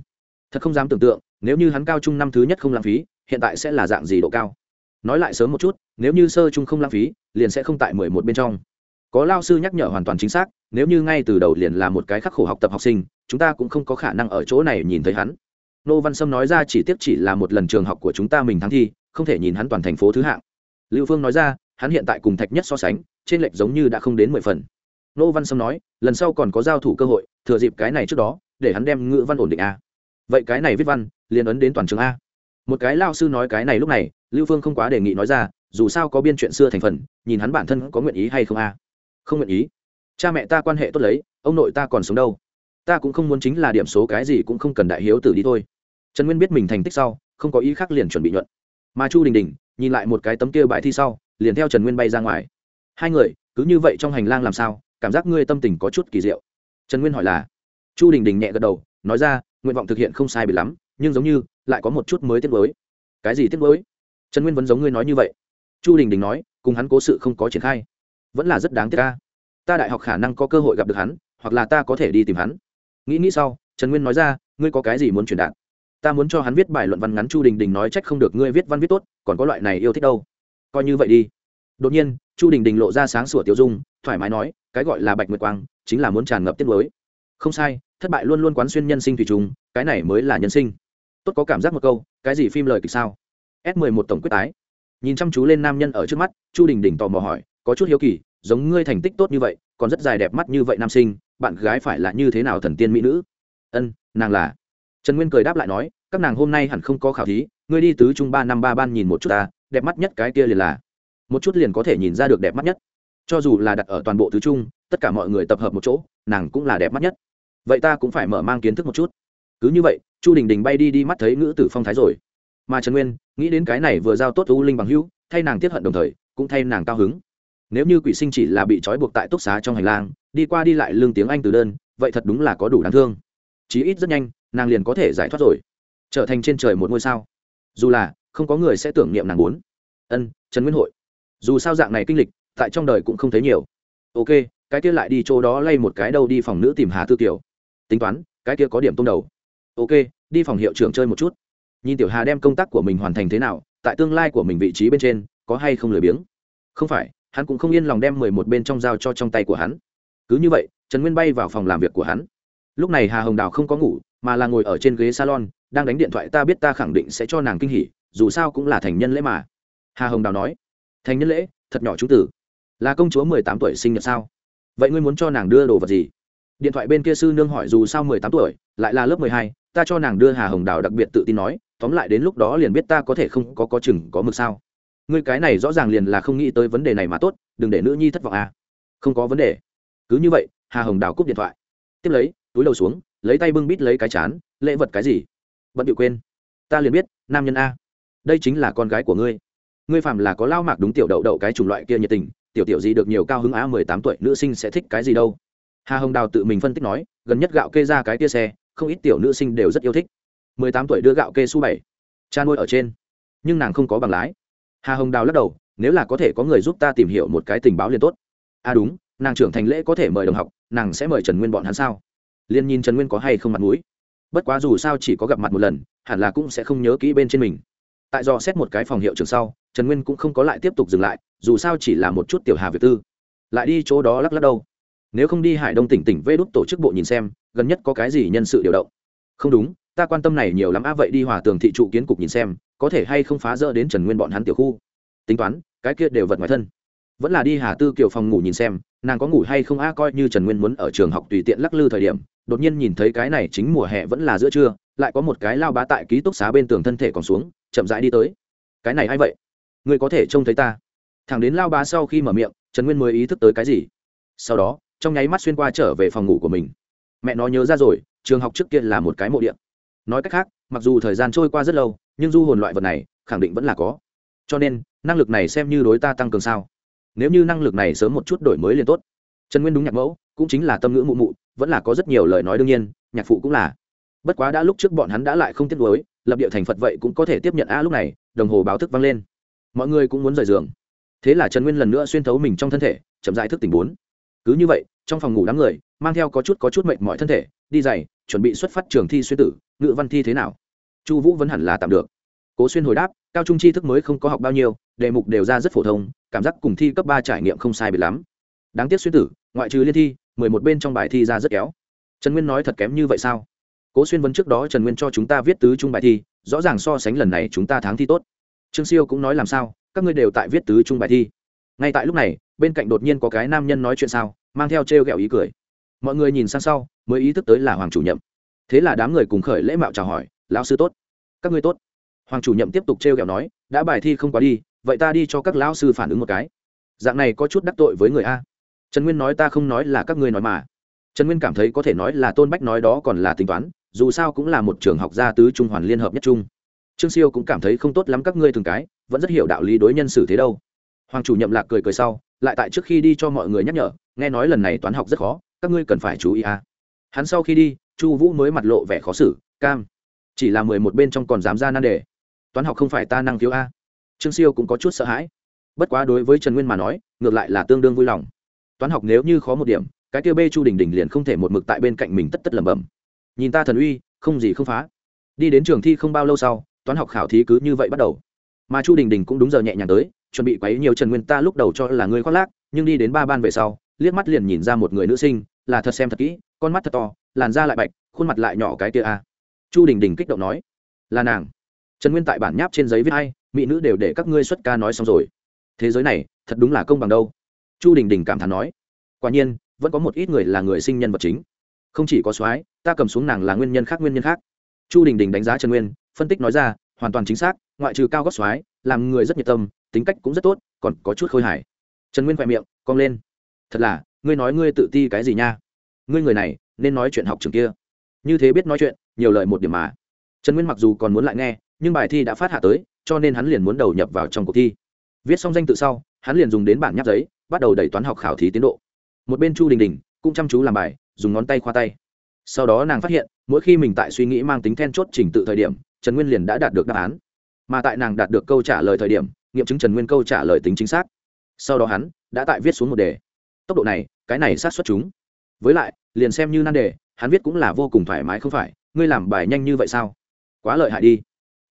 Thật không dám tưởng tượng, nếu như hắn cao trung năm thứ nhất không lãng phí, hiện tại sẽ là dạng gì độ cao? Nói lại sớm một chút, nếu như sơ trung không lãng phí, liền sẽ không tại mười một bên trong. Có lao sư nhắc nhở hoàn toàn chính xác, nếu như ngay từ đầu liền là một cái khắc khổ học tập học sinh, chúng ta cũng không có khả năng ở chỗ này nhìn thấy hắn. Nô văn sâm nói ra chỉ tiếp chỉ là một lần trường học của chúng ta mình thắng thi, không thể nhìn hắn toàn thành phố thứ hạng lưu phương nói ra, hắn hiện tại cùng thạch nhất so sánh, trên lệch giống như đã không đến mười phần. Nô văn sâm nói, lần sau còn có giao thủ cơ hội, thừa dịp cái này trước đó, để hắn đem ngữ văn ổn định a. Vậy cái này viết văn, liền ấn đến toàn trường a. Một cái lao sư nói cái này lúc này, lưu phương không quá đề nghị nói ra, dù sao có biên chuyện xưa thành phần, nhìn hắn bản thân có nguyện ý hay không a. Không nguyện ý. Cha mẹ ta quan hệ tốt lấy, ông nội ta còn sống đâu. Ta cũng không muốn chính là điểm số cái gì cũng không cần đại hiếu tử đi thôi. Trần nguyên biết mình thành tích sau, không có ý khác liền chuẩn bị nhuận. Mà chu đình đình nhìn lại một cái tấm kia bài thi sau, liền theo trần nguyên bay ra ngoài. Hai người, cứ như vậy trong hành lang làm sao, cảm giác ngươi tâm tình có chút kỳ diệu. Trần nguyên hỏi là, chu đình đình nhẹ gật đầu, nói ra, nguyện vọng thực hiện không sai bị lắm, nhưng giống như lại có một chút mới tiết mới cái gì tiết mới trần nguyên vẫn giống ngươi nói như vậy. Chu đình đình nói, cùng hắn cố sự không có triển khai. Vẫn là rất đáng tiếc ca ta đại học khả năng có cơ hội gặp được hắn, hoặc là ta có thể đi tìm hắn. Nghĩ nghĩ sau, trần nguyên nói ra, ngươi có cái gì muốn truyền đạt? Ta muốn cho hắn viết bài luận văn ngắn chu đình đình nói trách không được ngươi viết văn viết tốt, còn có loại này yêu thích đâu. Coi như vậy đi. Đột nhiên, chu đình đình lộ ra sáng sủa tiêu dung, thoải mái nói, cái gọi là bạch nguyệt quang, chính là muốn tràn ngập tiết mới. Không sai, thất bại luôn luôn quán xuyên nhân sinh thủy trùng cái này mới là nhân sinh. Tốt có cảm giác một câu, cái gì phim lời kịch sao? S 11 tổng quyết tái. Nhìn chăm chú lên nam nhân ở trước mắt, chu đình đình tò mò hỏi, có chút hiếu kỳ, giống ngươi thành tích tốt như vậy, còn rất dài đẹp mắt như vậy nam sinh, bạn gái phải là như thế nào thần tiên mỹ nữ? Ân, nàng là trần nguyên cười đáp lại nói, các nàng hôm nay hẳn không có khảo thí, ngươi đi tứ trung ba năm ba ban nhìn một chút ta, đẹp mắt nhất cái kia liền là. Một chút liền có thể nhìn ra được đẹp mắt nhất. Cho dù là đặt ở toàn bộ tứ trung, tất cả mọi người tập hợp một chỗ, nàng cũng là đẹp mắt nhất. Vậy ta cũng phải mở mang kiến thức một chút. Cứ như vậy, chu đình đình bay đi đi mắt thấy ngữ tử phong thái rồi. Mà trần nguyên, nghĩ đến cái này vừa giao tốt u linh bằng hữu, thay nàng tiếp hận đồng thời, cũng thay nàng cao hứng. Nếu như quỷ sinh chỉ là bị trói buộc tại túc xá trong hành lang, đi qua đi lại lương tiếng anh từ đơn, vậy thật đúng là có đủ đáng thương. Chí ít rất nhanh nàng liền có thể giải thoát rồi. Trở thành trên trời một ngôi sao. Dù là, không có người sẽ tưởng niệm nàng muốn. Ân, trần nguyên hội. Dù sao dạng này kinh lịch, tại trong đời cũng không thấy nhiều. Ok, cái kia lại đi chỗ đó lay một cái đâu đi phòng nữ tìm hà tư tiểu tính toán, cái kia có điểm tông đầu. Ok, đi phòng hiệu trưởng chơi một chút. Nhìn tiểu hà đem công tác của mình hoàn thành thế nào, tại tương lai của mình vị trí bên trên, có hay không lười biếng? Không phải, hắn cũng không yên lòng đem mười một bên trong dao cho trong tay của hắn. Cứ như vậy, trần nguyên bay vào phòng làm việc của hắn. Lúc này hà hồng đào không có ngủ mà là ngồi ở trên ghế salon, đang đánh điện thoại ta biết ta khẳng định sẽ cho nàng kinh hỉ, dù sao cũng là thành nhân lễ mà. Hà hồng đào nói, thành nhân lễ, thật nhỏ chú tử. Là công chúa mười tám tuổi sinh nhật sao? Vậy ngươi muốn cho nàng đưa đồ vật gì? Điện thoại bên kia sư nương hỏi dù sao mười tám tuổi, lại là lớp mười hai, ta cho nàng đưa hà hồng đào đặc biệt tự tin nói, tóm lại đến lúc đó liền biết ta có thể không có có chừng, có mực sao? Ngươi cái này rõ ràng liền là không nghĩ tới vấn đề này mà tốt, đừng để nữ nhi thất vọng à. Không có vấn đề. Cứ như vậy, hà hồng đào cúp điện thoại. Tiếp lấy, túi đầu xuống lấy tay bưng bít lấy cái chán, lễ vật cái gì? Vẫn bị quên. Ta liền biết, nam nhân a. Đây chính là con gái của ngươi. Ngươi phạm là có lao mạc đúng tiểu đậu đậu cái chủng loại kia nhiệt tình, tiểu tiểu gì được nhiều cao hứng á, mười tám tuổi nữ sinh sẽ thích cái gì đâu. Hà hồng đào tự mình phân tích nói, gần nhất gạo kê ra cái kia xe, không ít tiểu nữ sinh đều rất yêu thích. mười tám tuổi đưa gạo kê su bảy. Cha nuôi ở trên. Nhưng nàng không có bằng lái. Hà hồng đào lắc đầu, nếu là có thể có người giúp ta tìm hiểu một cái tình báo liền tốt. À đúng, nàng trưởng thành lễ có thể mời đồng học, nàng sẽ mời trần nguyên bọn hắn sao? Liên nhìn trần nguyên có hay không mặt mũi. Bất quá dù sao chỉ có gặp mặt một lần, hẳn là cũng sẽ không nhớ kỹ bên trên mình. Tại do xét một cái phòng hiệu trường sau, trần nguyên cũng không có lại tiếp tục dừng lại, dù sao chỉ là một chút tiểu hà việt tư. Lại đi chỗ đó lắc lắc đâu nếu không đi hải đông tỉnh tỉnh vê đút tổ chức bộ nhìn xem, gần nhất có cái gì nhân sự điều động? Không đúng, ta quan tâm này nhiều lắm á, vậy đi hòa tường thị trụ kiến cục nhìn xem, có thể hay không phá rỡ đến trần nguyên bọn hắn tiểu khu. Tính toán, cái kia đều vật ngoài thân. Vẫn là đi hà tư kiều phòng ngủ nhìn xem nàng có ngủ hay không? A, coi như trần nguyên muốn ở trường học tùy tiện lắc lư thời điểm, đột nhiên nhìn thấy cái này chính mùa hè vẫn là giữa trưa, lại có một cái lao bá tại ký túc xá bên tường thân thể còn xuống, chậm rãi đi tới. Cái này a i vậy? Ngươi có thể trông thấy ta. Thằng đến lao bá sau khi mở miệng, trần nguyên mới ý thức tới cái gì. Sau đó, trong nháy mắt xuyên qua trở về phòng ngủ của mình. Mẹ nó nhớ ra rồi, trường học trước kia là một cái mộ điện nói cách khác, mặc dù thời gian trôi qua rất lâu, nhưng du hồn loại vật này khẳng định vẫn là có. Cho nên, năng lực này xem như đối ta tăng cường sao? Nếu như năng lực này sớm một chút đổi mới liền tốt. Trần nguyên đúng nhạc mẫu, cũng chính là tâm ngữ mụ mụ, vẫn là có rất nhiều lời nói đương nhiên, nhạc phụ cũng là. Bất quá đã lúc trước bọn hắn đã lại không tiếc nuối lập địa thành phật vậy cũng có thể tiếp nhận a lúc này, đồng hồ báo thức vang lên. Mọi người cũng muốn rời giường. Thế là trần nguyên lần nữa xuyên thấu mình trong thân thể, chậm dại thức tỉnh bốn. Cứ như vậy, trong phòng ngủ đám người, mang theo có chút có chút mệnh mọi thân thể, đi dày chuẩn bị xuất phát trường thi xuyên tử, ngữ văn thi thế nào? Chu vũ vẫn hẳn là tạm được. Cố xuyên hồi đáp cao trung tri thức mới không có học bao nhiêu, đề mục đều ra rất phổ thông, cảm giác cùng thi cấp ba trải nghiệm không sai biệt lắm. Đáng tiếc xuyên tử, ngoại trừ liên thi, mười một bên trong bài thi ra rất kéo. Trần nguyên nói thật kém như vậy sao? Cố xuyên vấn trước đó trần nguyên cho chúng ta viết tứ trung bài thi, rõ ràng so sánh lần này chúng ta thắng thi tốt. Trương siêu cũng nói làm sao, các ngươi đều tại viết tứ trung bài thi. Ngay tại lúc này, bên cạnh đột nhiên có cái nam nhân nói chuyện sao, mang theo t r e o g ẹ o ý cười. Mọi người nhìn sang sau, mới ý thức tới là hoàng chủ nhậm thế là đám người cùng khởi lễ mạo chào hỏi, lão sư tốt. Các ngươi tốt hoàng chủ nhậm tiếp tục t r e o g ẹ o nói, đã bài thi không quá đi, vậy ta đi cho các lão sư phản ứng một cái. Dạng này có chút đắc tội với người a. Trần nguyên nói ta không nói là các ngươi nói mà. Trần nguyên cảm thấy có thể nói là tôn bách nói đó còn là tính toán, dù sao cũng là một trường học gia tứ trung hoàn liên hợp nhất trung. Trương siêu cũng cảm thấy không tốt lắm các ngươi từng cái, vẫn rất hiểu đạo lý đối nhân xử thế đâu. Hoàng chủ nhậm lạc cười cười sau, lại tại trước khi đi cho mọi người nhắc nhở, nghe nói lần này toán học rất khó, các ngươi cần phải chú ý à. hắn sau khi đi, chu vũ mới mặt lộ vẻ khó xử, cam, chỉ là mười một bên trong còn dám ra nan đề toán học không phải ta năng khiếu a. Trương siêu cũng có chút sợ hãi. Bất quá đối với trần nguyên mà nói, ngược lại là tương đương vui lòng. Toán học nếu như khó một điểm, cái tiêu bê chu đình đình liền không thể một mực tại bên cạnh mình tất tất lẩm bẩm. Nhìn ta thần uy, không gì không phá. Đi đến trường thi không bao lâu sau, toán học khảo thí cứ như vậy bắt đầu. Mà chu đình đình cũng đúng giờ nhẹ nhàng tới, chuẩn bị quấy nhiều trần nguyên ta lúc đầu cho là người khoác lác, nhưng đi đến ba ban về sau, liếc mắt liền nhìn ra một người nữ sinh, là thật xem thật kỹ, con mắt thật to, làn da lại bạch, khuôn mặt lại nhỏ cái tia a. Chu đình đình kích động nói, là nàng trần nguyên tại bản nháp trên giấy viết hay mỹ nữ đều để các ngươi xuất ca nói xong rồi. Thế giới này, thật đúng là công bằng đâu. Chu đình đình cảm thán nói. Quả nhiên, vẫn có một ít người là người sinh nhân vật chính. Không chỉ có soái, ta cầm xuống nàng là nguyên nhân khác nguyên nhân khác. Chu đình đình đánh giá trần nguyên, phân tích nói ra, hoàn toàn chính xác, ngoại trừ cao góc xoái làm người rất nhiệt tâm, tính cách cũng rất tốt, còn có chút khôi hài. Trần nguyên khoe miệng, cong lên. Thật là, ngươi nói ngươi tự ti cái gì nha? Ngươi người này, nên nói chuyện học trường kia. Như thế biết nói chuyện, nhiều lời một điểm mà. Trần nguyên mặc dù còn muốn lại nghe nhưng bài thi đã phát hạ tới, cho nên hắn liền muốn đầu nhập vào trong cuộc thi. Viết xong danh tự sau, hắn liền dùng đến bản nháp giấy, bắt đầu đẩy toán học khảo thí tiến độ. Một bên chu đình đình cũng chăm chú làm bài, dùng ngón tay khoa tay. Sau đó nàng phát hiện, mỗi khi mình tại suy nghĩ mang tính then chốt trình tự thời điểm, trần nguyên liền đã đạt được đáp án. Mà tại nàng đạt được câu trả lời thời điểm, nghiệm chứng trần nguyên câu trả lời tính chính xác. Sau đó hắn đã tại viết xuống một đề. Tốc độ này, cái này sát xuất chúng. Với lại, liền xem như nan đề, hắn viết cũng là vô cùng thoải mái không phải, ngươi làm bài nhanh như vậy sao? Quá lợi hại đi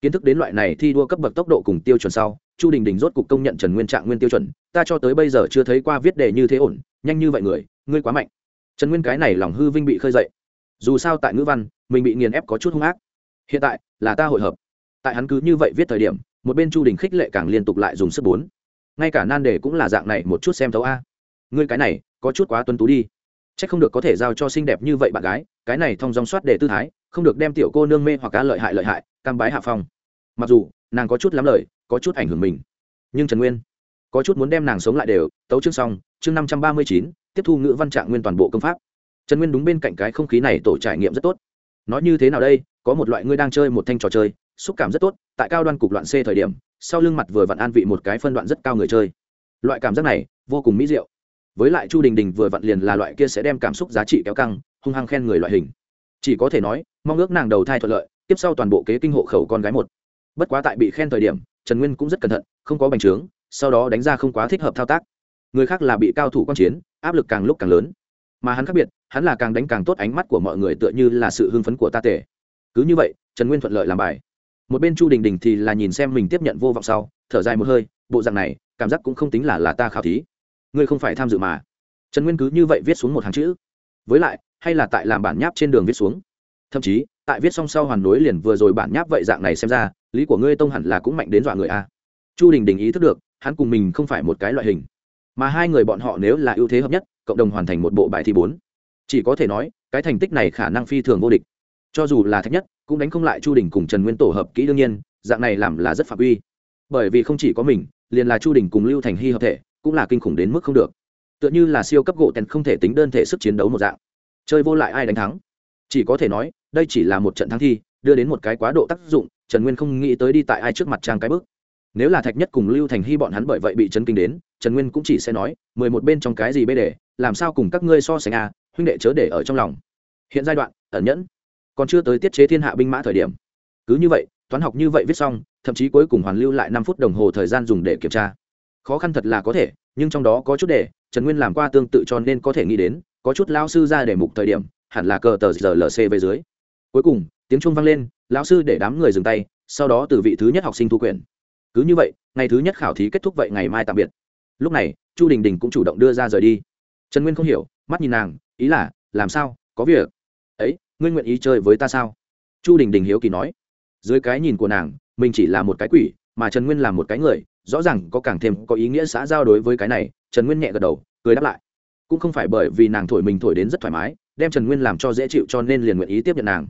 kiến thức đến loại này thi đua cấp bậc tốc độ cùng tiêu chuẩn sau, chu đình đình rốt cục công nhận trần nguyên trạng nguyên tiêu chuẩn. Ta cho tới bây giờ chưa thấy qua viết đề như thế ổn, nhanh như vậy người, ngươi quá mạnh. Trần nguyên cái này lòng hư vinh bị khơi dậy. Dù sao tại ngữ văn, mình bị nghiền ép có chút hung ác. Hiện tại, là ta hội hợp. Tại hắn cứ như vậy viết thời điểm, một bên chu đình khích lệ càng liên tục lại dùng sức bốn. Ngay cả nan đề cũng là dạng này một chút xem thấu a. Ngươi cái này, có chút quá tuân tú đi. C h ắ c không được có thể giao cho xinh đẹp như vậy bạn gái, cái này thong dong soát để tư thái không được đem tiểu cô nương mê hoặc cá lợi hại lợi hại, cam bái hạ phong. Mặc dù, nàng có chút lắm lời, có chút ảnh hưởng mình. Nhưng trần nguyên, có chút muốn đem nàng sống lại đều, tấu chương xong, chương năm trăm ba mươi chín, tiếp thu ngữ văn trạng nguyên toàn bộ công pháp. Trần nguyên đúng bên cạnh cái không khí này tổ trải nghiệm rất tốt. Nói như thế nào đây, có một loại ngươi đang chơi một thanh trò chơi, xúc cảm rất tốt, tại cao đoan cục loạn c thời điểm, sau lưng mặt vừa vặn an vị một cái phân đoạn rất cao người chơi. Loại cảm giác này, vô cùng mỹ diệu. Với lại chu đình đình vừa vặn liền là loại kia sẽ đem cảm xúc giá trị kéo căng, hung hăng khen người loại hình. Chỉ có thể nói mong ước nàng đầu thai thuận lợi, tiếp sau toàn bộ kế kinh hộ khẩu con gái một. Bất quá tại bị khen thời điểm, trần nguyên cũng rất cẩn thận, không có bành trướng, sau đó đánh ra không quá thích hợp thao tác. Người khác là bị cao thủ quan chiến, áp lực càng lúc càng lớn. Mà hắn khác biệt, hắn là càng đánh càng tốt ánh mắt của mọi người tựa như là sự hưng phấn của ta tể cứ như vậy, trần nguyên thuận lợi làm bài. Một bên chu đình đình thì là nhìn xem mình tiếp nhận vô vọng sau, thở dài một hơi, bộ dạng này, cảm giác cũng không tính là là ta khảo thí. Ngươi không phải tham dự mà. Trần nguyên cứ như vậy viết xuống một hàng chữ. Với lại, hay là tại làm bản nháp trên đường viết xuống thậm chí, tại viết xong sau hoàn nối liền vừa rồi bản nháp vậy dạng này xem ra, lý của ngươi tông hẳn là cũng mạnh đến dọa người a. Chu đình đình ý thức được, hắn cùng mình không phải một cái loại hình. Mà hai người bọn họ nếu là ưu thế hợp nhất, cộng đồng hoàn thành một bộ bài thi bốn. Chỉ có thể nói, cái thành tích này khả năng phi thường vô địch. Cho dù là thách nhất, cũng đánh không lại chu đình cùng trần nguyên tổ hợp kỹ đương nhiên, dạng này làm là rất phạm uy. Bởi vì không chỉ có mình, liền là chu đình cùng lưu thành hy hợp thể, cũng là kinh khủng đến mức không được. Tựa như là siêu cấp gỗ tèn không thể tính đơn thể sức chiến đấu một dạng. Chơi vô lại ai đánh thắng? Chỉ có thể nói đây chỉ là một trận thắng thi, đưa đến một cái quá độ tác dụng, trần nguyên không nghĩ tới đi tại ai trước mặt trang cái bước. Nếu là thạch nhất cùng lưu thành hy bọn hắn bởi vậy bị chấn kinh đến, trần nguyên cũng chỉ sẽ nói, mười một bên trong cái gì bê đề, làm sao cùng các ngươi so sánh à huynh đệ chớ để ở trong lòng. Hiện giai đoạn, ẩn nhẫn. Còn chưa tới tiết chế thiên hạ binh mã thời điểm. Cứ như vậy, toán học như vậy viết xong, thậm chí cuối cùng hoàn lưu lại năm phút đồng hồ thời gian dùng để kiểm tra. Khó khăn thật là có thể, nhưng trong đó có chút đề trần nguyên làm qua tương tự cho nên có thể nghĩ đến, có chút lao sư ra để mục thời điểm, hẳn là cờ tờ giờ về dưới cuối cùng, tiếng trung vang lên, lão sư để đám người dừng tay, sau đó từ vị thứ nhất học sinh thu quyền. Cứ như vậy, ngày thứ nhất khảo thí kết thúc vậy ngày mai tạm biệt. Lúc này, chu đình đình cũng chủ động đưa ra rời đi. Trần nguyên không hiểu, mắt nhìn nàng, ý là, làm sao, có việc. Ấy, ngươi nguyện ý chơi với ta sao? Chu đình đình hiếu kỳ nói. Dưới cái nhìn của nàng, mình chỉ là một cái quỷ, mà trần nguyên là một cái người, rõ ràng có càng thêm có ý nghĩa xã giao đối với cái này, trần nguyên nhẹ gật đầu, cười đáp lại. Cũng không phải bởi vì nàng thổi mình thổi đến rất thoải mái, đem trần nguyên làm cho dễ chịu cho nên liền nguyện ý tiếp nhận nàng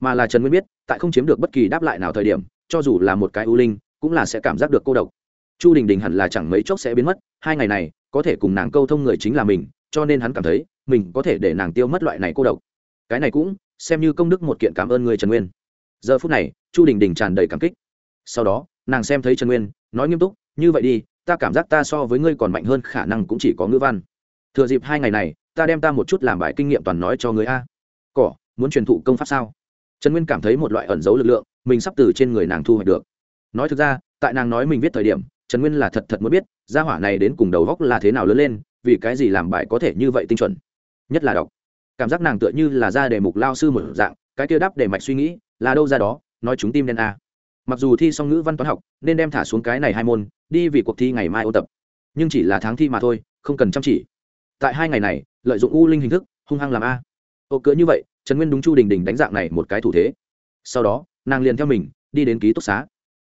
mà là trần nguyên biết, tại không chiếm được bất kỳ đáp lại nào thời điểm, cho dù là một cái ưu linh, cũng là sẽ cảm giác được cô độc. Chu đình đình hẳn là chẳng mấy chốc sẽ biến mất, hai ngày này, có thể cùng nàng câu thông người chính là mình, cho nên hắn cảm thấy, mình có thể để nàng tiêu mất loại này cô độc. Cái này cũng, xem như công đức một kiện cảm ơn người trần nguyên. Giờ phút này, chu đình đình tràn đầy cảm kích. Sau đó, nàng xem thấy trần nguyên, nói nghiêm túc, như vậy đi, ta cảm giác ta so với ngươi còn mạnh hơn, khả năng cũng chỉ có ngữ văn. Thừa dịp hai ngày này, ta đem ta một chút làm bài kinh nghiệm toàn nói cho người a. Cỏ, muốn truyền thụ công pháp sao? Trần nguyên cảm thấy một loại ẩn dấu lực lượng, mình sắp từ trên người nàng thu hoạch được. Nói thực ra, tại nàng nói mình viết thời điểm, trần nguyên là thật thật muốn biết, gia hỏa này đến cùng đầu góc là thế nào lớn lên, vì cái gì làm bài có thể như vậy tinh chuẩn. Nhất là đọc, cảm giác nàng tựa như là ra đề mục lao sư một dạng, cái kia đáp để mạch suy nghĩ, là đâu ra đó, nói chúng tim đen a. Mặc dù thi song ngữ văn toán học, nên đem thả xuống cái này hai môn, đi vì cuộc thi ngày mai ôn tập. Nhưng chỉ là tháng thi mà thôi, không cần chăm chỉ. Tại hai ngày này, lợi dụng u linh hình thức, hung hăng làm a. Ô cỡ như vậy trần nguyên đúng chu đình đình đánh dạng này một cái thủ thế. Sau đó, nàng liền theo mình, đi đến ký túc xá.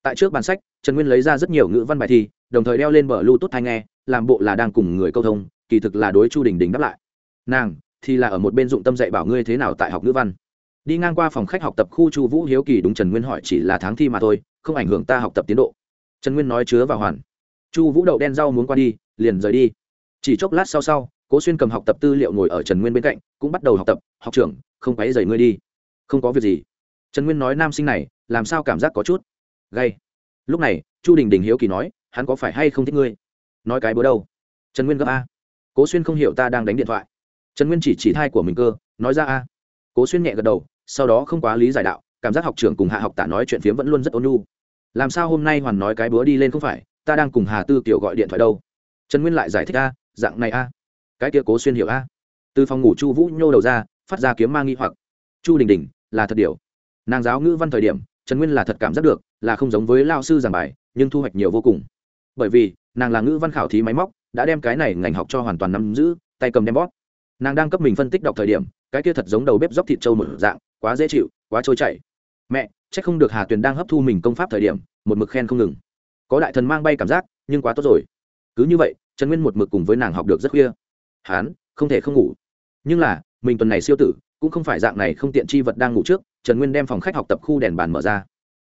Tại trước bàn sách, trần nguyên lấy ra rất nhiều ngữ văn bài thi, đồng thời đeo lên bờ lưu tốt thai nghe, làm bộ là đang cùng người câu thông, kỳ thực là đối chu đình đình đáp lại. Nàng, thì là ở một bên dụng tâm dạy bảo ngươi thế nào tại học ngữ văn. Đi ngang qua phòng khách học tập khu chu vũ hiếu kỳ đúng trần nguyên hỏi chỉ là tháng thi mà thôi, không ảnh hưởng ta học tập tiến độ. Trần nguyên nói chứa vào hoàn. Chu vũ đậu đen rau muốn qua đi, liền rời đi. Chỉ chốc lát sau sau, cố xuyên cầm học tập tư liệu ngồi ở trần nguyên bên cạnh, cũng bắt đầu học tập, học trưởng không quấy dày ngươi đi. Không có việc gì. Trần nguyên nói nam sinh này, làm sao cảm giác có chút gay? Lúc này, chu đình đình hiếu kỳ nói, hắn có phải hay không thích ngươi? Nói cái bữa đâu? Trần nguyên gấp a. Cố xuyên không hiểu ta đang đánh điện thoại. Trần nguyên chỉ chỉ thai của mình cơ, nói ra a. Cố xuyên nhẹ gật đầu, sau đó không quá lý giải đạo, cảm giác học trưởng cùng hạ học tả nói chuyện phiếm vẫn luôn rất ôn nhu. Làm sao hôm nay hoàn nói cái bữa đi lên không phải, ta đang cùng hà tư kiểu gọi điện thoại đâu. Trần nguyên lại giải thích a, dạng này a. Cái kia cố xuyên hiểu a. Từ phòng ngủ chu vũ nhô đầu ra phát ra kiếm mang nghi hoặc. Chu đình đình, là thật điều. Nàng giáo ngữ văn thời điểm, trần nguyên là thật cảm giác được, là không giống với lao sư giảng bài, nhưng thu hoạch nhiều vô cùng. Bởi vì, nàng là ngữ văn khảo thí máy móc, đã đem cái này ngành học cho hoàn toàn nắm giữ, tay cầm đem bóp. Nàng đang cấp mình phân tích đọc thời điểm, cái kia thật giống đầu bếp dóc thịt trâu một dạng, quá dễ chịu, quá trôi chảy. Mẹ c h ắ c không được hà tuyền đang hấp thu mình công pháp thời điểm, một mực khen không ngừng. Có đại thần mang bay cảm giác, nhưng quá tốt rồi. Cứ như vậy, trần nguyên một mực cùng với nàng học được rất khuya. Hán, không thể không ngủ. Nhưng là mình tuần này siêu tử, cũng không phải dạng này không tiện chi vật đang ngủ trước, trần nguyên đem phòng khách học tập khu đèn bàn mở ra.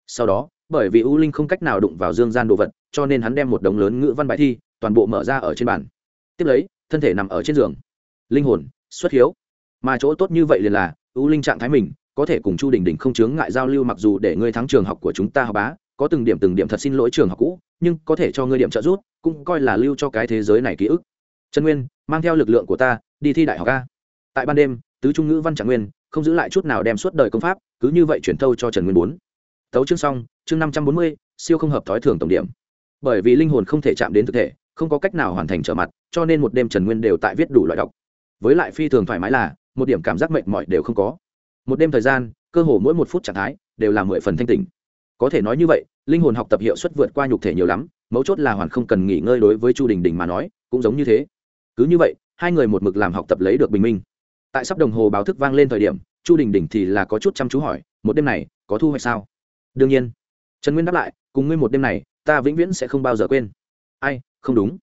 Sau đó, bởi vì u linh không cách nào đụng vào dương gian đồ vật, cho nên hắn đem một đống lớn ngữ văn bài thi, toàn bộ mở ra ở trên bàn. Tiếp lấy, thân thể nằm ở trên giường. Linh hồn, xuất hiếu. Mà chỗ tốt như vậy liền là, u linh trạng thái mình, có thể cùng chu đình đình không chướng ngại giao lưu mặc dù để ngươi thắng trường học của chúng ta học bá, có từng điểm từng điểm thật xin lỗi trường học cũ, nhưng có thể cho ngươi điểm trợ giúp, cũng coi là lưu cho cái thế giới này ký ức. Trần nguyên, mang theo lực lượng của ta, đi thi đại học a tại ban đêm, tứ trung ngữ văn trạng nguyên, không giữ lại chút nào đem suốt đời công pháp, cứ như vậy chuyển thâu cho trần nguyên bốn. Tấu chương xong, chương năm trăm bốn mươi, siêu không hợp thói thường tổng điểm. Bởi vì linh hồn không thể chạm đến thực thể, không có cách nào hoàn thành trở mặt, cho nên một đêm trần nguyên đều tại viết đủ loại đọc. Với lại phi thường thoải mái là, một điểm cảm giác mệt mỏi đều không có. Một đêm thời gian, cơ hồ mỗi một phút trạng thái, đều là mười phần thanh tình có thể nói như vậy, linh hồn học tập hiệu suất vượt qua nhục thể nhiều lắm, mấu chốt là hoàn không cần nghỉ ngơi đối với chu đình đình mà nói, cũng giống như thế. Cứ như vậy, hai người một mực làm học tập lấy được bình minh tại sắp đồng hồ báo thức vang lên thời điểm, chu đình đình thì là có chút chăm chú hỏi, một đêm này, có thu hoạch sao? Đương nhiên. Trần nguyên đáp lại, cùng ngươi một đêm này, ta vĩnh viễn sẽ không bao giờ quên. Ai, không đúng.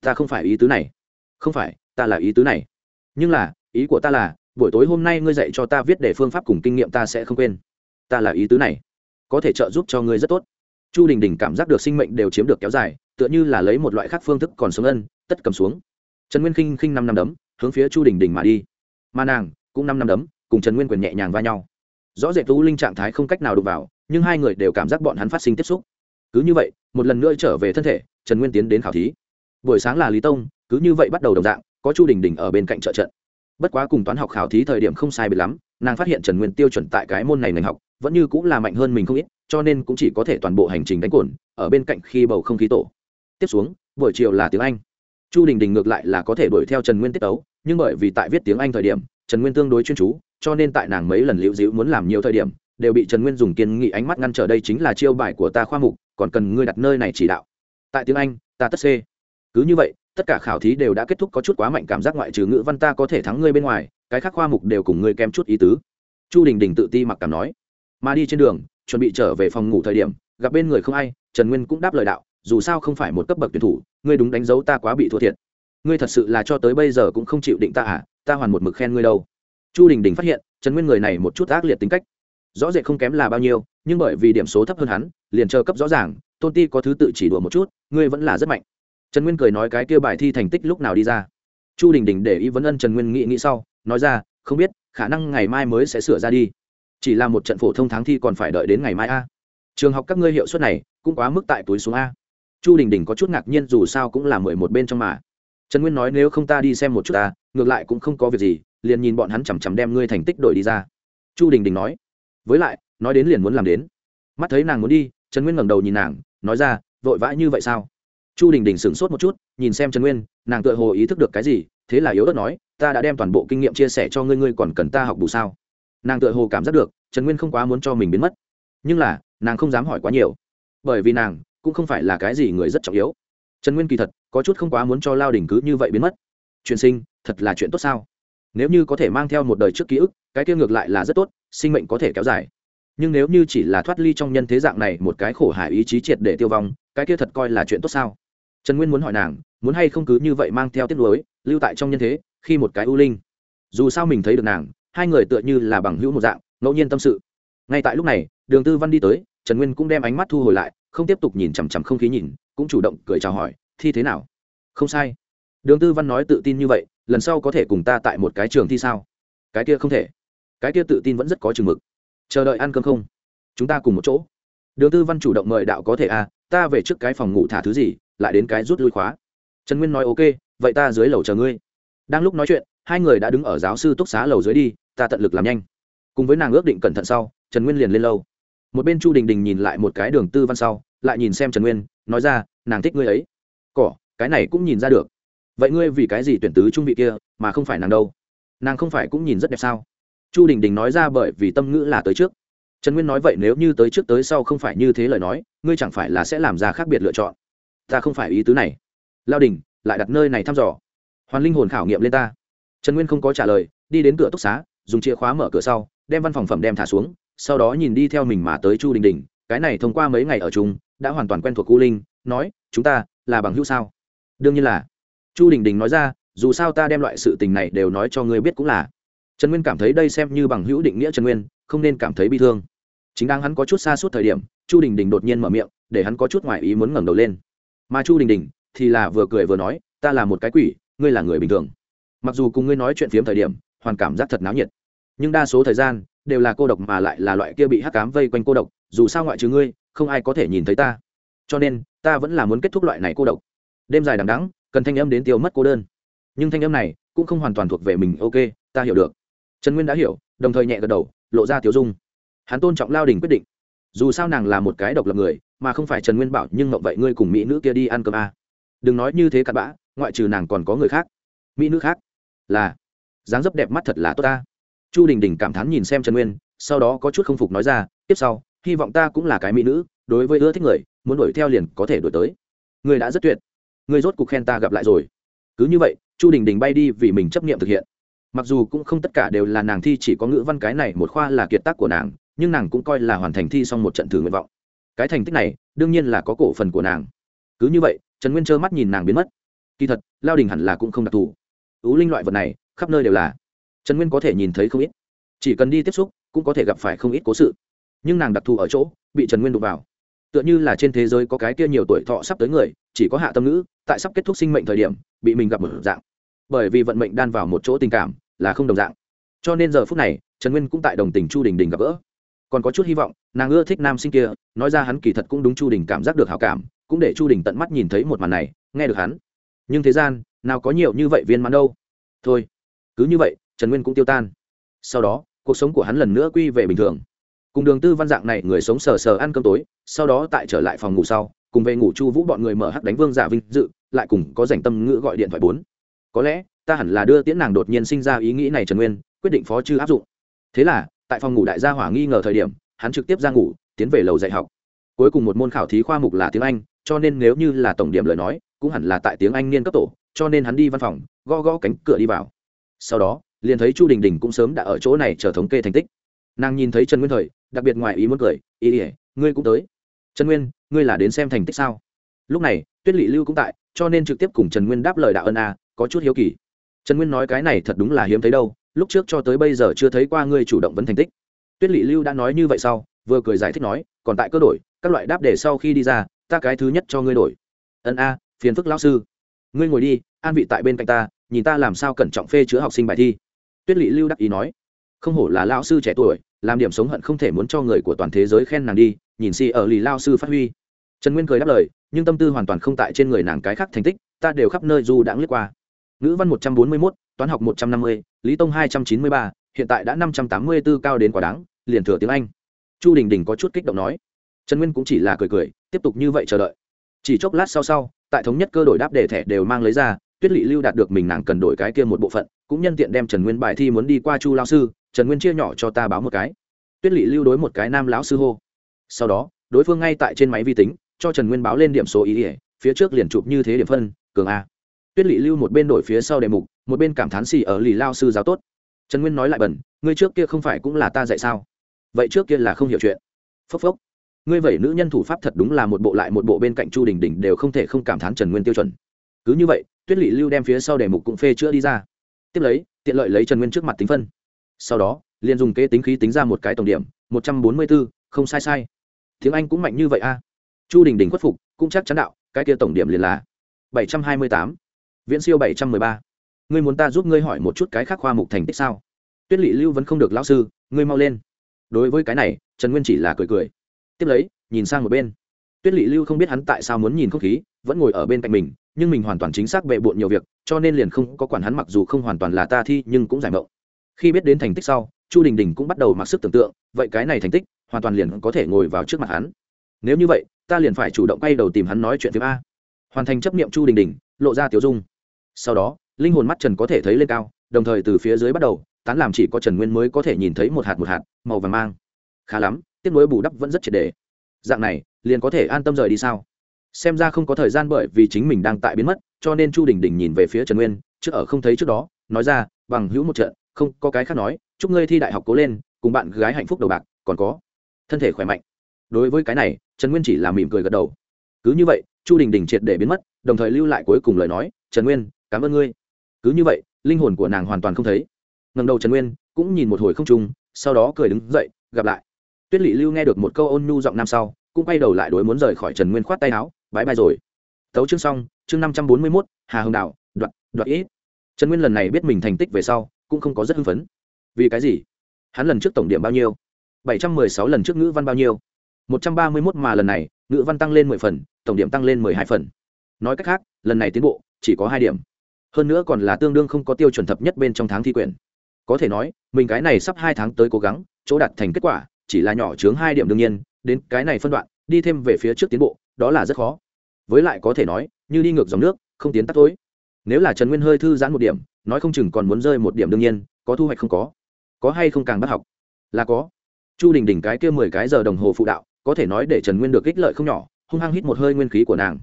Ta không phải ý tứ này. Không phải, ta là ý tứ này. Nhưng là, ý của ta là, buổi tối hôm nay ngươi dạy cho ta viết để phương pháp cùng kinh nghiệm ta sẽ không quên. Ta là ý tứ này. Có thể trợ giúp cho ngươi rất tốt. Chu đình đình cảm giác được sinh mệnh đều chiếm được kéo dài, tựa như là lấy một loại khác phương thức còn sống ân, tất cầm xuống. Trần nguyên khinh khinh năm năm đấm, hướng phía chu đình đình mà đi mà nàng cũng năm năm đấm, cùng trần nguyên quyền nhẹ nhàng va nhau. Rõ rệt tú linh trạng thái không cách nào đụng vào, nhưng hai người đều cảm giác bọn hắn phát sinh tiếp xúc. Cứ như vậy, một lần nữa trở về thân thể, trần nguyên tiến đến khảo thí. Buổi sáng là lý tông, cứ như vậy bắt đầu đồng dạng, có chu đình đình ở bên cạnh trợ trận. Bất quá cùng toán học khảo thí thời điểm không sai biệt lắm, nàng phát hiện trần nguyên tiêu chuẩn tại cái môn này ngành học, vẫn như cũng là mạnh hơn mình không ít, cho nên cũng chỉ có thể toàn bộ hành trình đánh cồn, ở bên cạnh khi bầu không khí tổ. Tiếp xuống, buổi chiều là tiếng anh chu đình đình ngược lại là có thể đuổi theo trần nguyên tiết tấu, nhưng bởi vì tại viết tiếng anh thời điểm, trần nguyên tương đối chuyên chú, cho nên tại nàng mấy lần liễu dĩu muốn làm nhiều thời điểm, đều bị trần nguyên dùng kiên nghị ánh mắt ngăn trở đây chính là chiêu bài của ta khoa mục, còn cần ngươi đặt nơi này chỉ đạo. Tại tiếng anh, ta tất c cứ như vậy, tất cả khảo thí đều đã kết thúc có chút quá mạnh cảm giác ngoại trừ ngữ văn ta có thể thắng ngươi bên ngoài, cái khác khoa mục đều cùng ngươi kém chút ý tứ. Chu đình đình tự ti mặc cảm nói. Mà đi trên đường, chuẩn bị trở về phòng ngủ thời điểm, gặp bên người không ai, trần nguyên cũng đáp lời đạo, dù sao không phải một cấp bậc tuyển thủ ngươi đúng đánh dấu ta quá bị thua thiệt. Ngươi thật sự là cho tới bây giờ cũng không chịu định ta à? Ta hoàn một mực khen ngươi đâu. Chu đình đình phát hiện, trần nguyên người này một chút ác liệt tính cách. Rõ rệt không kém là bao nhiêu, nhưng bởi vì điểm số thấp hơn hắn, liền chờ cấp rõ ràng, tôn ti có thứ tự chỉ đùa một chút, ngươi vẫn là rất mạnh. Trần nguyên cười nói cái kia bài thi thành tích lúc nào đi ra. Chu đình đình để ý vấn ân trần nguyên nghĩ nghĩ sau, nói ra, không biết, khả năng ngày mai mới sẽ sửa ra đi. Chỉ là một trận phổ thông tháng thi còn phải đợi đến ngày mai a. Trường học các ngươi hiệu suất này cũng quá mức tại túi xuống a chu đình đình có chút ngạc nhiên dù sao cũng là mười một bên trong mà. Trần nguyên nói nếu không ta đi xem một chút ta, ngược lại cũng không có việc gì, liền nhìn bọn hắn chằm chằm đem ngươi thành tích đổi đi ra. Chu đình đình nói. Với lại, nói đến liền muốn làm đến. Mắt thấy nàng muốn đi, trần nguyên ngẩng đầu nhìn nàng, nói ra, vội vã như vậy sao? Chu đình đình sửng sốt một chút, nhìn xem trần nguyên, nàng tự hồ ý thức được cái gì, thế là yếu ớt nói, ta đã đem toàn bộ kinh nghiệm chia sẻ cho ngươi ngươi còn cần ta học bù sao? Nàng tự hồ cảm giác được, trần nguyên không quá muốn cho mình biến mất. Nhưng là, nàng không dám hỏi quá nhiều. Bởi vì nàng cũng không phải là cái gì người rất trọng yếu. Trần nguyên kỳ thật, có chút không quá muốn cho lao đình cứ như vậy biến mất. Truyền sinh, thật là chuyện tốt sao? Nếu như có thể mang theo một đời trước ký ức, cái kia ngược lại là rất tốt, sinh mệnh có thể kéo dài. Nhưng nếu như chỉ là thoát ly trong nhân thế dạng này một cái khổ hại ý chí triệt để tiêu vong, cái kia thật coi là chuyện tốt sao? Trần nguyên muốn hỏi nàng, muốn hay không cứ như vậy mang theo tiết lối lưu tại trong nhân thế, khi một cái ưu linh. Dù sao mình thấy được nàng, hai người tựa như là bằng hữu một dạng, ngẫu nhiên tâm sự. Ngay tại lúc này, đường tư văn đi tới, trần nguyên cũng đem ánh mắt thu hồi lại không tiếp tục nhìn chằm chằm không khí nhìn, cũng chủ động cười chào hỏi, thi thế nào? Không sai. Đường tư văn nói tự tin như vậy, lần sau có thể cùng ta tại một cái trường thi sao? Cái kia không thể. Cái kia tự tin vẫn rất có chừng mực. Chờ đợi ăn cơm không? Chúng ta cùng một chỗ. Đường tư văn chủ động mời đạo có thể à ta về trước cái phòng ngủ thả thứ gì, lại đến cái rút lui khóa. Trần nguyên nói ok, vậy ta dưới lầu chờ ngươi. Đang lúc nói chuyện, hai người đã đứng ở giáo sư túc xá lầu dưới đi, ta tận lực làm nhanh. Cùng với nàng ước định cẩn thận sau, trần nguyên liền lên lâu một bên chu đình đình nhìn lại một cái đường tư văn sau, lại nhìn xem trần nguyên, nói ra, nàng thích ngươi ấy. Cỏ, cái này cũng nhìn ra được. Vậy ngươi vì cái gì tuyển tứ trung vị kia, mà không phải nàng đâu? Nàng không phải cũng nhìn rất đẹp sao? Chu đình đình nói ra bởi vì tâm ngữ là tới trước. Trần nguyên nói vậy nếu như tới trước tới sau không phải như thế lời nói, ngươi chẳng phải là sẽ làm ra khác biệt lựa chọn. Ta không phải ý tứ này. Lao đình, lại đặt nơi này thăm dò. Hoàn linh hồn khảo nghiệm lên ta. Trần nguyên không có trả lời, đi đến cửa túc xá, dùng chìa khóa mở cửa sau, đem văn phòng phẩm đem thả xuống sau đó nhìn đi theo mình mà tới chu đình đình, cái này thông qua mấy ngày ở chung, đã hoàn toàn quen thuộc Cú linh, nói, chúng ta là bằng hữu sao? Đương nhiên là. Chu đình đình nói ra, dù sao ta đem loại sự tình này đều nói cho ngươi biết cũng là. Trần nguyên cảm thấy đây xem như bằng hữu định nghĩa trần nguyên, không nên cảm thấy bi thương. Chính đang hắn có chút xa suốt thời điểm, chu đình đình đột nhiên mở miệng, để hắn có chút ngoại ý muốn ngẩng đầu lên. Mà chu đình đình thì là vừa cười vừa nói, ta là một cái quỷ, ngươi là người bình thường. Mặc dù cùng ngươi nói chuyện phiếm thời điểm, hoàn cảm giác thật náo nhiệt. Nhưng đa số thời gian đều là cô độc mà lại là loại kia bị hắc cám vây quanh cô độc, dù sao ngoại trừ ngươi, không ai có thể nhìn thấy ta. Cho nên, ta vẫn là muốn kết thúc loại này cô độc. Đêm dài đằng đắng cần thanh âm đến tiêu mất cô đơn. Nhưng thanh âm này cũng không hoàn toàn thuộc về mình, ok, ta hiểu được. Trần nguyên đã hiểu, đồng thời nhẹ gật đầu, lộ ra tiêu dung. Hắn tôn trọng lao đình quyết định. Dù sao nàng là một cái độc lập người, mà không phải trần nguyên bảo, nhưng mộng vậy ngươi cùng mỹ nữ kia đi ăn cơm à. đừng nói như thế cặn bã, ngoại trừ nàng còn có người khác. Mỹ nữ khác? Là. Dáng dấp đẹp mắt thật là tốt ta chu đình đình cảm thán nhìn xem trần nguyên, sau đó có chút không phục nói ra, tiếp sau, hy vọng ta cũng là cái mỹ nữ, đối với ưa thích người, muốn đuổi theo liền có thể đuổi tới. Người đã rất tuyệt, người rốt cuộc khen ta gặp lại rồi. Cứ như vậy, chu đình đình bay đi vì mình chấp nghiệm thực hiện. Mặc dù cũng không tất cả đều là nàng thi chỉ có ngữ văn cái này một khoa là kiệt tác của nàng, nhưng nàng cũng coi là hoàn thành thi xong một trận thử nguyện vọng. Cái thành tích này, đương nhiên là có cổ phần của nàng. Cứ như vậy, trần nguyên trơ mắt nhìn nàng biến mất. Kỳ thật, lao đình hẳn là cũng không đặc thù. Ứ linh loại vật này, khắp nơi đều là trần nguyên có thể nhìn thấy không ít chỉ cần đi tiếp xúc cũng có thể gặp phải không ít cố sự nhưng nàng đặc thù ở chỗ bị trần nguyên đụng vào tựa như là trên thế giới có cái kia nhiều tuổi thọ sắp tới người chỉ có hạ tâm ngữ tại sắp kết thúc sinh mệnh thời điểm bị mình gặp một dạng bởi vì vận mệnh đan vào một chỗ tình cảm là không đồng dạng cho nên giờ phút này trần nguyên cũng tại đồng tình chu đình đình gặp gỡ còn có chút hy vọng nàng ưa thích nam sinh kia nói ra hắn kỳ thật cũng đúng chu đình cảm giác được hào cảm cũng để chu đình tận mắt nhìn thấy một màn này nghe được hắn nhưng thế gian nào có nhiều như vậy viên mãn đâu thôi cứ như vậy trần nguyên cũng tiêu tan. Sau đó, cuộc sống của hắn lần nữa quy về bình thường. Cùng đường tư văn dạng này người sống sờ sờ ăn cơm tối, sau đó tại trở lại phòng ngủ sau, cùng về ngủ chu vũ bọn người mở hắc đánh vương giả vinh dự, lại cùng có dành tâm ngữ gọi điện thoại bốn. Có lẽ, ta hẳn là đưa tiễn nàng đột nhiên sinh ra ý nghĩ này trần nguyên, quyết định phó chư áp dụng. Thế là, tại phòng ngủ đại gia hỏa nghi ngờ thời điểm, hắn trực tiếp ra ngủ, tiến về lầu dạy học. Cuối cùng một môn khảo thí khoa mục là tiếng anh, cho nên nếu như là tổng điểm lời nói, cũng hẳn là tại tiếng anh niên cấp tổ, cho nên hắn đi văn phòng, gõ gõ cánh cửa đi vào. Sau đó liền thấy chu đình đình cũng sớm đã ở chỗ này chờ thống kê thành tích. Nàng nhìn thấy trần nguyên thời, đặc biệt ngoài ý muốn cười, ý ỉa ngươi cũng tới. Trần nguyên, ngươi là đến xem thành tích sao? Lúc này, tuyết lỵ lưu cũng tại, cho nên trực tiếp cùng trần nguyên đáp lời đạo ân a, có chút hiếu kỳ. Trần nguyên nói cái này thật đúng là hiếm thấy đâu, lúc trước cho tới bây giờ chưa thấy qua ngươi chủ động vấn thành tích. Tuyết lỵ lưu đã nói như vậy sau, vừa cười giải thích nói, còn tại cơ đổi, các loại đáp để sau khi đi ra, ta cái thứ nhất cho ngươi đổi. Ân a, phiền phức lão sư. Ngươi ngồi đi, an vị tại bên cạnh ta, nhìn ta làm sao cẩn trọng phê chữa học sinh bài thi tuyết lỵ lưu đắc ý nói, không hổ là lão sư trẻ tuổi, làm điểm sống hận không thể muốn cho người của toàn thế giới khen nàng đi, nhìn si ở lì lao sư phát huy. Trần nguyên cười đáp lời, nhưng tâm tư hoàn toàn không tại trên người nàng cái khác thành tích, ta đều khắp nơi du đãng lướt qua. Ngữ văn một trăm bốn mươi mốt, toán học một trăm năm mươi, lý tông hai trăm chín mươi ba, hiện tại đã năm trăm tám mươi b ố cao đến quả đáng, liền thừa tiếng anh. Chu đình đình có chút kích động nói. Trần nguyên cũng chỉ là cười cười, tiếp tục như vậy chờ đợi. Chỉ chốc lát sau sau, tại thống nhất cơ đổi đáp đề thẻ đều mang lấy ra, tuyết lỵ lưu đạt được mình nàng cần đổi cái kia một bộ phận cũng nhân tiện đem trần nguyên bài thi muốn đi qua chu lao sư, trần nguyên chia nhỏ cho ta báo một cái. Tuyết lỵ lưu đối một cái nam lão sư hô. Sau đó, đối phương ngay tại trên máy vi tính, cho trần nguyên báo lên điểm số ý ỉa phía trước liền chụp như thế điểm phân, cường a. Tuyết lỵ lưu một bên đổi phía sau đề mục, một bên cảm thán xì ở lì lao sư giáo tốt. Trần nguyên nói lại bẩn, ngươi trước kia không phải cũng là ta dạy sao? Vậy trước kia là không hiểu chuyện. Phốc phốc. Ngươi vậy nữ nhân thủ pháp thật đúng là một bộ lại một bộ bên cạnh chu đình đình đều không thể không cảm thán trần nguyên tiêu chuẩn. Cứ như vậy, tuyết lỵ lưu đem phía sau đề mục cũng phê chữa đi ra tiếp lấy, tiện lợi lấy trần nguyên trước mặt tính phân. Sau đó, liền dùng kế tính khí tính ra một cái tổng điểm, một trăm bốn mươi bốn không sai sai. Tiếng anh cũng mạnh như vậy a. Chu đình đình khuất phục, cũng chắc chắn đạo, cái kia tổng điểm liền là bảy trăm hai mươi tám. Viễn siêu bảy trăm mười ba. Ngươi muốn ta giúp ngươi hỏi một chút cái khác khoa mục thành tích sao? Tuyết lỵ lưu vẫn không được lão sư, ngươi mau lên. Đối với cái này, trần nguyên chỉ là cười cười. Tiếp lấy, nhìn sang một bên. Tuyết lỵ lưu không biết hắn tại sao muốn nhìn không khí, vẫn ngồi ở bên cạnh mình nhưng mình hoàn toàn chính xác bệ bộn nhiều việc, cho nên liền không có quản hắn mặc dù không hoàn toàn là ta thi nhưng cũng giải mộng. Khi biết đến thành tích sau, chu đình đình cũng bắt đầu mặc sức tưởng tượng, vậy cái này thành tích, hoàn toàn liền có thể ngồi vào trước mặt hắn. Nếu như vậy, ta liền phải chủ động quay đầu tìm hắn nói chuyện thứ a. Hoàn thành chấp nghiệm chu đình đình, lộ ra tiểu dung. Sau đó, linh hồn mắt trần có thể thấy lên cao, đồng thời từ phía dưới bắt đầu, tán làm chỉ có trần nguyên mới có thể nhìn thấy một hạt một hạt, màu vàng mang. Khá lắm tiếp nối bù đắp vẫn rất triệt đề dạng này, liền có thể an tâm rời đi sao? Xem ra không có thời gian bởi vì chính mình đang tại biến mất, cho nên chu đình đình nhìn về phía trần nguyên, trước ở không thấy trước đó, nói ra, bằng hữu một trận, không có cái khác nói, chúc ngươi thi đại học cố lên, cùng bạn gái hạnh phúc đầu bạc, còn có, thân thể khỏe mạnh. Đối với cái này, trần nguyên chỉ là mỉm cười gật đầu. Cứ như vậy, chu đình đình triệt để biến mất, đồng thời lưu lại cuối cùng lời nói, trần nguyên, cảm ơn ngươi. Cứ như vậy, linh hồn của nàng hoàn toàn không thấy. Ngần đầu trần nguyên, cũng nhìn một hồi không trung, sau đó cười đứng dậy, gặp lại. Tuyết lỵ lưu nghe được một câu ôn nhu giọng nam sau, cũng quay đầu lại đối muốn rời khỏi trần nguyên khoát tay áo bãi bay rồi. Tấu chương xong, chương năm trăm bốn mươi mốt, hà hồng đạo đoạt đoạt ít. Trần nguyên lần này biết mình thành tích về sau, cũng không có rất hưng phấn. Vì cái gì? Hắn lần trước tổng điểm bao nhiêu? bảy trăm mười sáu lần trước ngữ văn bao nhiêu? một trăm ba mươi mốt mà lần này, ngữ văn tăng lên mười phần, tổng điểm tăng lên mười hai phần. Nói cách khác, lần này tiến bộ, chỉ có hai điểm. Hơn nữa còn là tương đương không có tiêu chuẩn thập nhất bên trong tháng thi quyển. Có thể nói, mình cái này sắp hai tháng tới cố gắng, chỗ đạt thành kết quả, chỉ là nhỏ chướng hai điểm đương nhiên, đến cái này phân đoạn, đi thêm về phía trước tiến bộ đó là rất khó. Với lại có thể nói, như đi ngược dòng nước, không tiến tắt tối nếu là trần nguyên hơi thư giãn một điểm, nói không chừng còn muốn rơi một điểm đương nhiên, có thu hoạch không có. Có hay không càng bắt học? Là có. Chu đình đình cái kia mười cái giờ đồng hồ phụ đạo, có thể nói để trần nguyên được ích lợi không nhỏ, hung hăng hít một hơi nguyên khí của nàng.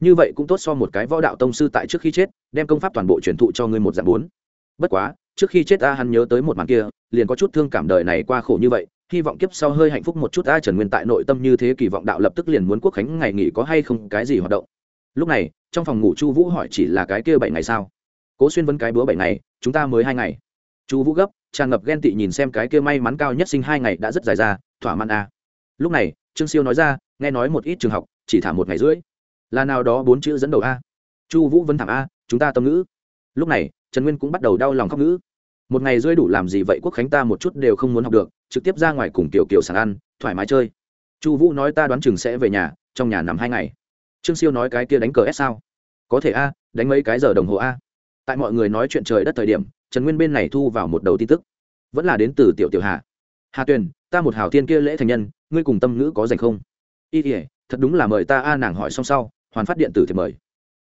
Như vậy cũng tốt so một cái võ đạo tông sư tại trước khi chết, đem công pháp toàn bộ truyền thụ cho ngươi một dạng bốn. Bất quá, trước khi chết ta hắn nhớ tới một màn kia, liền có chút thương cảm đời này qua khổ như vậy hy vọng kiếp sau hơi hạnh phúc một chút. A trần nguyên tại nội tâm như thế kỳ vọng đạo lập tức liền muốn quốc khánh ngày nghỉ có hay không, cái gì hoạt động? Lúc này, trong phòng ngủ chu vũ hỏi chỉ là cái kia bảy ngày sao? Cố xuyên vấn cái bữa bảy ngày, chúng ta mới hai ngày. Chu vũ gấp, tràn ngập ghen tị nhìn xem cái kia may mắn cao nhất sinh hai ngày đã rất dài ra, thỏa mãn a. Lúc này, trương siêu nói ra, nghe nói một ít trường học, chỉ thả một ngày rưỡi. Là nào đó bốn chữ dẫn đầu a. Chu vũ vấn thẳng a, chúng ta tâm ngữ. Lúc này, trần nguyên cũng bắt đầu đau lòng khóc ngữ. Một ngày rưỡi đủ làm gì vậy, quốc khánh ta một chút đều không muốn học được trực tiếp ra ngoài cùng tiểu kiều sàng ăn, thoải mái chơi. Chu vũ nói ta đoán chừng sẽ về nhà, trong nhà nằm hai ngày. Trương siêu nói cái kia đánh cờ s sao? Có thể a, đánh mấy cái giờ đồng hồ a. Tại mọi người nói chuyện trời đất thời điểm, trần nguyên bên này thu vào một đầu tin tức. Vẫn là đến từ tiểu tiểu hà. Hà tuyền, ta một hào thiên kia lễ thành nhân, ngươi cùng tâm ngữ có dành không? Y ỉa thật đúng là mời ta a, nàng hỏi xong sau, hoàn phát điện tử thì mời.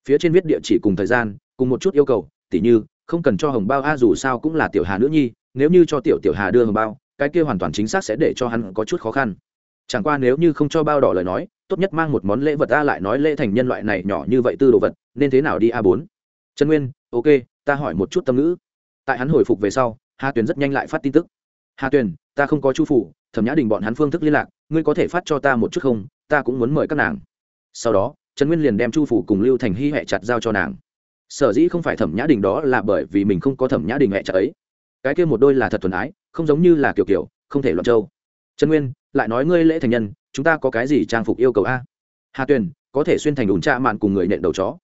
Phía trên viết địa chỉ cùng thời gian, cùng một chút yêu cầu, tỉ như, không cần cho hồng bao a, dù sao cũng là tiểu hà nữ nhi, nếu như cho tiểu tiểu hà đưa hồng bao cái kia hoàn toàn chính xác sẽ để cho hắn có chút khó khăn. Chẳng qua nếu như không cho bao đỏ lời nói, tốt nhất mang một món lễ vật a lại nói lễ thành nhân loại này nhỏ như vậy tư đồ vật, nên thế nào đi a bốn? Trần nguyên, ok, ta hỏi một chút tâm ngữ. Tại hắn hồi phục về sau, hà tuyền rất nhanh lại phát tin tức. Hà tuyền, ta không có chu phủ, thẩm nhã đình bọn hắn phương thức liên lạc, ngươi có thể phát cho ta một chút không? Ta cũng muốn mời các nàng. Sau đó, trần nguyên liền đem chu phủ cùng lưu thành hy hẹ chặt giao cho nàng. Sở dĩ không phải thẩm nhã đình đó là bởi vì mình không có thẩm nhã đình hẹ chặt ấy. Cái kia một đôi là thật thuần ái không giống như là kiểu kiểu, không thể loạn trâu trần nguyên, lại nói ngươi lễ thành nhân, chúng ta có cái gì trang phục yêu cầu a? Hà tuyền, có thể xuyên thành ủn trạ mạn cùng người nện đầu chó.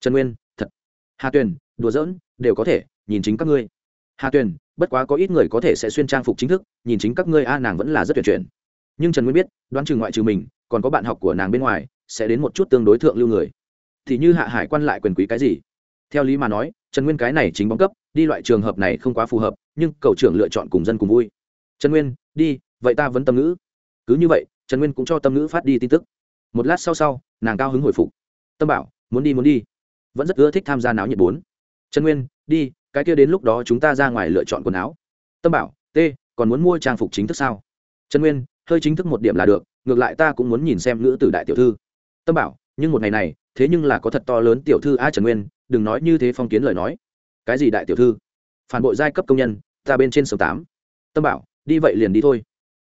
Trần nguyên, thật. Hà tuyền, đùa giỡn, đều có thể, nhìn chính các ngươi. Hà tuyền, bất quá có ít người có thể sẽ xuyên trang phục chính thức, nhìn chính các ngươi a, nàng vẫn là rất tuyệt chuyển nhưng trần nguyên biết, đoán chừng ngoại trừ mình, còn có bạn học của nàng bên ngoài, sẽ đến một chút tương đối thượng lưu người. Thì như hạ hải quan lại quyền quý cái gì? Theo lý mà nói, trần nguyên cái này chính bóng cấp, đi loại trường hợp này không quá phù hợp, nhưng cầu trưởng lựa chọn cùng dân cùng vui. Trần nguyên, đi, vậy ta vẫn tâm ngữ. Cứ như vậy, trần nguyên cũng cho tâm ngữ phát đi tin tức. Một lát sau sau, nàng cao hứng hồi phục. Tâm bảo, muốn đi muốn đi. Vẫn rất ưa thích tham gia náo nhiệt bốn. Trần nguyên, đi, cái kia đến lúc đó chúng ta ra ngoài lựa chọn quần áo. Tâm bảo t còn muốn mua trang phục chính thức sao? Trần nguyên, hơi chính thức một điểm là được, ngược lại ta cũng muốn nhìn xem nữ tử đại tiểu thư. Tâm bảo, nhưng một ngày này, thế nhưng là có thật to lớn tiểu thư a trần nguyên đừng nói như thế phong kiến lời nói. Cái gì đại tiểu thư? Phản bội giai cấp công nhân, ta bên trên số tám. Tâm bảo, đi vậy liền đi thôi.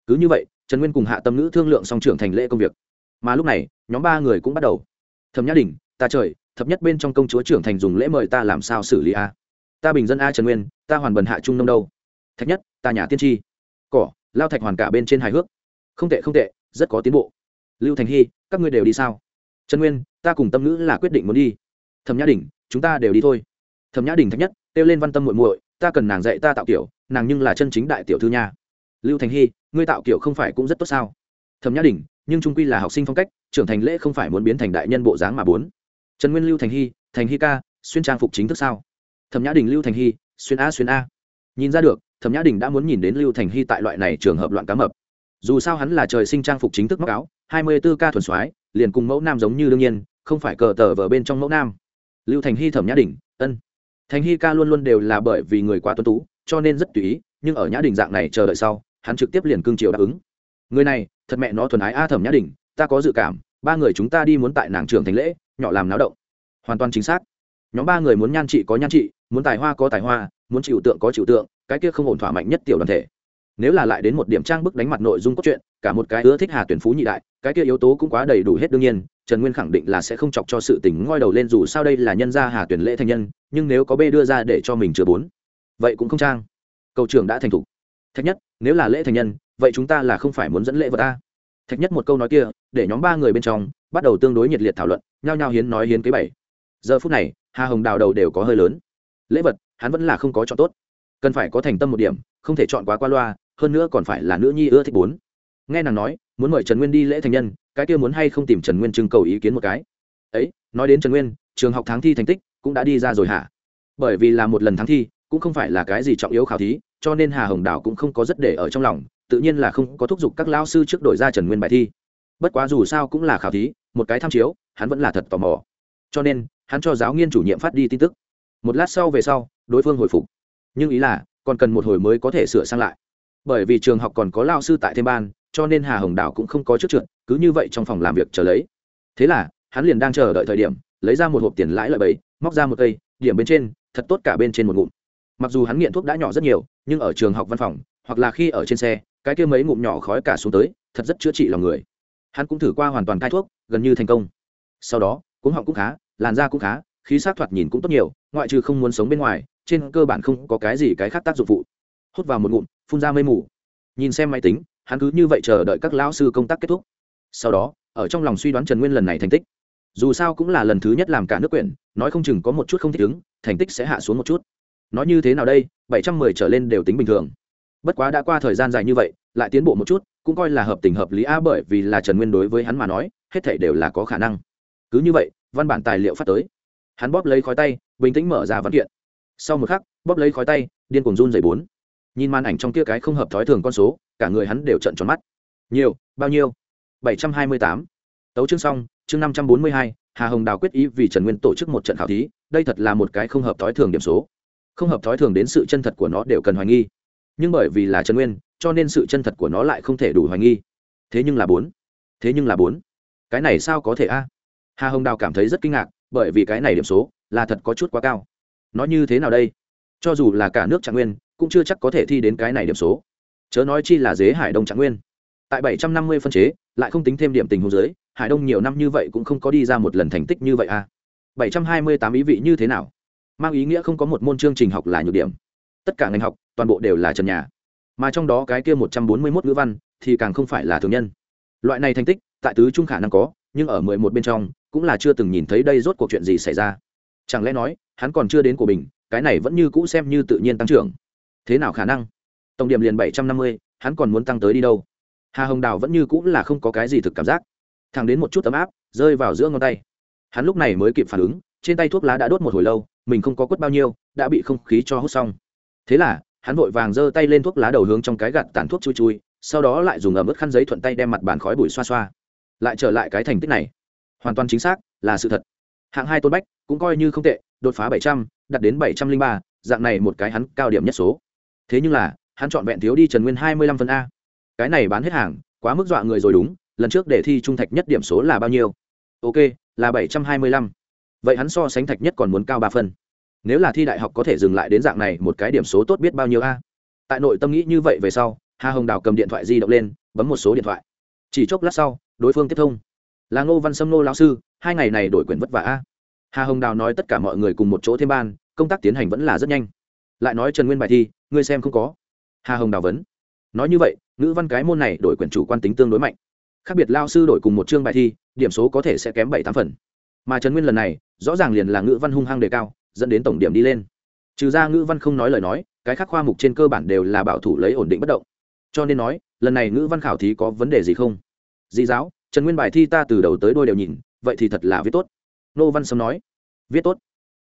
Cứ như vậy, trần nguyên cùng hạ tâm nữ thương lượng song trưởng thành lễ công việc. Mà lúc này, nhóm ba người cũng bắt đầu. Thẩm nhã đình, ta trời, thập nhất bên trong công chúa trưởng thành dùng lễ mời ta làm sao xử lý a? Ta bình dân a trần nguyên, ta hoàn bần hạ trung nông đâu? Thạch nhất, ta nhà tiên tri. Cỏ, lao thạch hoàn cả bên trên hài hước. Không tệ không tệ, rất có tiến bộ. Lưu thành hy, các ngươi đều đi sao? Trần nguyên, ta cùng tâm ngữ là quyết định muốn đi. Thẩm nhã đình chúng ta đều đi thôi. Thẩm nhã đình thạch nhất, kêu lên văn tâm muội muội, ta cần nàng dạy ta tạo kiểu, nàng nhưng là chân chính đại tiểu thư nha. Lưu thành hy, ngươi tạo kiểu không phải cũng rất tốt sao? Thẩm nhã đình, nhưng trung quy là học sinh phong cách, trưởng thành lễ không phải muốn biến thành đại nhân bộ dáng mà bốn. Trần nguyên lưu thành hy thành hy ca, xuyên trang phục chính thức sao? Thẩm nhã đình, lưu thành hy, xuyên a xuyên a. Nhìn ra được, thẩm nhã đình đã muốn nhìn đến lưu thành hy tại loại này trường hợp loạn cá mập. Dù sao hắn là trời sinh trang phục chính thức mắc áo, hai mươi b ố ca thuần soái, liền cùng mẫu nam giống như đương nhiên, không phải cờ tờ vở bên trong mẫu nam lưu thành hy thẩm nhã đình, ân, thành hy ca luôn luôn đều là bởi vì người quá tuân tú, cho nên rất tùy ý, nhưng ở nhã đình dạng này chờ đợi sau, hắn trực tiếp liền cương triều đáp ứng. Người này, thật mẹ nó thuần ái a thẩm nhã đình, ta có dự cảm, ba người chúng ta đi muốn tại nàng trường thành lễ, nhỏ làm náo động. Hoàn toàn chính xác. Nhóm ba người muốn nhan trị có nhan trị, muốn tài hoa có tài hoa, muốn chịu tượng có chịu tượng, cái kia không ổn thỏa mạnh nhất tiểu đoàn thể nếu là lại đến một điểm trang bức đánh mặt nội dung cốt truyện, cả một cái ưa thích hà tuyển phú nhị đại, cái kia yếu tố cũng quá đầy đủ hết đương nhiên, trần nguyên khẳng định là sẽ không chọc cho sự tình ngoi đầu lên dù sao đây là nhân gia hà tuyển lễ thành nhân, nhưng nếu có b đưa ra để cho mình chừa bốn, vậy cũng không trang. Cầu trưởng đã thành thục thạch nhất, nếu là lễ thành nhân, vậy chúng ta là không phải muốn dẫn lễ vật ta thạch nhất một câu nói kia, để nhóm ba người bên trong, bắt đầu tương đối nhiệt liệt thảo luận, nhao nhao hiến nói hiến kế bảy. Giờ phút này, hà hồng đào đầu đều có hơi lớn. Lễ vật, hắn vẫn là không có chọn tốt. Cần phải có thành tâm một điểm, không thể chọn quá qua loa hơn nữa còn phải là nữ nhi ưa thích bốn. Nghe nàng nói, muốn mời trần nguyên đi lễ thành nhân, cái kia muốn hay không tìm trần nguyên trưng cầu ý kiến một cái. Ấy, nói đến trần nguyên, trường học tháng thi thành tích cũng đã đi ra rồi hả? Bởi vì là một lần tháng thi, cũng không phải là cái gì trọng yếu khảo thí, cho nên hà hồng đào cũng không có rất để ở trong lòng, tự nhiên là không có thúc giục các lao sư trước đổi ra trần nguyên bài thi. Bất quá dù sao cũng là khảo thí, một cái tham chiếu, hắn vẫn là thật tò mò. Cho nên, hắn cho giáo nghiên chủ nhiệm phát đi tin tức. Một lát sau về sau, đối phương hồi phục. Nhưng ý là, còn cần một hồi mới có thể sửa sang lại bởi vì trường học còn có lao sư tại thêm ban, cho nên hà hồng đào cũng không có trước trượt, cứ như vậy trong phòng làm việc chờ lấy. Thế là, hắn liền đang chờ đợi thời điểm, lấy ra một hộp tiền lãi lợi bầy, móc ra một cây, điểm bên trên, thật tốt cả bên trên một ngụm. Mặc dù hắn nghiện thuốc đã nhỏ rất nhiều, nhưng ở trường học văn phòng, hoặc là khi ở trên xe, cái kia mấy ngụm nhỏ khói cả xuống tới, thật rất chữa trị lòng người. Hắn cũng thử qua hoàn toàn cai thuốc, gần như thành công. Sau đó, cuống họng cũng khá, làn da cũng khá, khí sắc thoạt nhìn cũng tốt nhiều, ngoại trừ không muốn sống bên ngoài, trên cơ bản không có cái gì cái khác tác dụng phụ hút vào một ngụm, phun ra mây mù. Nhìn xem máy tính, hắn cứ như vậy chờ đợi các lão sư công tác kết thúc. Sau đó, ở trong lòng suy đoán trần nguyên lần này thành tích. Dù sao cũng là lần thứ nhất làm cả nước quyển, nói không chừng có một chút không thích ứng, thành tích sẽ hạ xuống một chút. Nói như thế nào đây, bảy trăm mười trở lên đều tính bình thường. Bất quá đã qua thời gian dài như vậy, lại tiến bộ một chút, cũng coi là hợp tình hợp lý a, bởi vì là trần nguyên đối với hắn mà nói, hết thể đều là có khả năng. Cứ như vậy, văn bản tài liệu phát tới. Hắn bóp lấy khói tay, bình tĩnh mở ra văn kiện. Sau một khắc, bóp lấy khói tay, điên cuồng run dày bốn nhìn màn ảnh trong kia cái không hợp thói thường con số, cả người hắn đều trận tròn mắt. Nhiều, bao nhiêu? bảy trăm hai mươi tám. Tấu chương xong, chương năm trăm bốn mươi hai, hà hồng đào quyết ý vì trần nguyên tổ chức một trận khảo thí, đây thật là một cái không hợp thói thường điểm số. Không hợp thói thường đến sự chân thật của nó đều cần hoài nghi. Nhưng bởi vì là trần nguyên, cho nên sự chân thật của nó lại không thể đủ hoài nghi. Thế nhưng là bốn. Thế nhưng là bốn. Cái này sao có thể a? Hà hồng đào cảm thấy rất kinh ngạc, bởi vì cái này điểm số là thật có chút quá cao. Nó như thế nào đây? Cho dù là cả nước trạng nguyên cũng chưa chắc có thể thi đến cái này điểm số. Chớ nói chi là dế hải đông trạng nguyên. Tại bảy trăm năm mươi phân chế, lại không tính thêm điểm tình hồ dưới hải đông nhiều năm như vậy cũng không có đi ra một lần thành tích như vậy a bảy trăm hai mươi tám ý vị như thế nào? Mang ý nghĩa không có một môn chương trình học là nhược điểm. Tất cả ngành học, toàn bộ đều là trần nhà. Mà trong đó cái kia một trăm bốn mươi mốt ngữ văn, thì càng không phải là thường nhân. Loại này thành tích, tại tứ trung khả năng có, nhưng ở mười một bên trong, cũng là chưa từng nhìn thấy đây rốt cuộc chuyện gì xảy ra. Chẳng lẽ nói, hắn còn chưa đến của mình, cái này vẫn như cũ xem như tự nhiên tăng trưởng thế nào khả năng? Tổng điểm liền bảy trăm năm mươi, hắn còn muốn tăng tới đi đâu? Hà hồng đào vẫn như cũ là không có cái gì thực cảm giác. Thẳng đến một chút ấm áp, rơi vào giữa ngón tay. Hắn lúc này mới kịp phản ứng, trên tay thuốc lá đã đốt một hồi lâu, mình không có quất bao nhiêu, đã bị không khí cho hút xong. Thế là, hắn vội vàng giơ tay lên thuốc lá đầu hướng trong cái gạt tàn thuốc chui chui, sau đó lại dùng ẩm ướt khăn giấy thuận tay đem mặt bàn khói bụi xoa xoa. Lại trở lại cái thành tích này. Hoàn toàn chính xác, là sự thật. Hạng hai tôn bách cũng coi như không tệ, đột phá bảy trăm đặt đến bảy trăm linh ba, dạng này một cái hắn cao điểm nhất số thế nhưng là, hắn chọn vẹn thiếu đi trần nguyên hai mươi lăm phần a. Cái này bán hết hàng, quá mức dọa người rồi đúng, lần trước để thi trung thạch nhất điểm số là bao nhiêu? Ok, là bảy trăm hai mươi lăm. Vậy hắn so sánh thạch nhất còn muốn cao ba phân nếu là thi đại học có thể dừng lại đến dạng này, một cái điểm số tốt biết bao nhiêu a. Tại nội tâm nghĩ như vậy về sau, hà hồng đào cầm điện thoại di động lên, bấm một số điện thoại. Chỉ chốc lát sau, đối phương tiếp thông. Là ngô văn sâm nô lao sư, hai ngày này đổi quyền vất vả a. Hà hồng đào nói tất cả mọi người cùng một chỗ thêm ban, công tác tiến hành vẫn là rất nhanh lại nói trần nguyên bài thi, ngươi xem không có. Hà hồng đào vấn. Nói như vậy, ngữ văn cái môn này đổi quyền chủ quan tính tương đối mạnh. Khác biệt lao sư đổi cùng một chương bài thi, điểm số có thể sẽ kém bảy tám phần. Mà trần nguyên lần này, rõ ràng liền là ngữ văn hung hăng đề cao, dẫn đến tổng điểm đi lên. Trừ ra ngữ văn không nói lời nói, cái khác khoa mục trên cơ bản đều là bảo thủ lấy ổn định bất động. Cho nên nói, lần này ngữ văn khảo thí có vấn đề gì không? Di giáo, trần nguyên bài thi ta từ đầu tới đôi đều nhìn, vậy thì thật là viết tốt. Nô văn sâm nói, viết tốt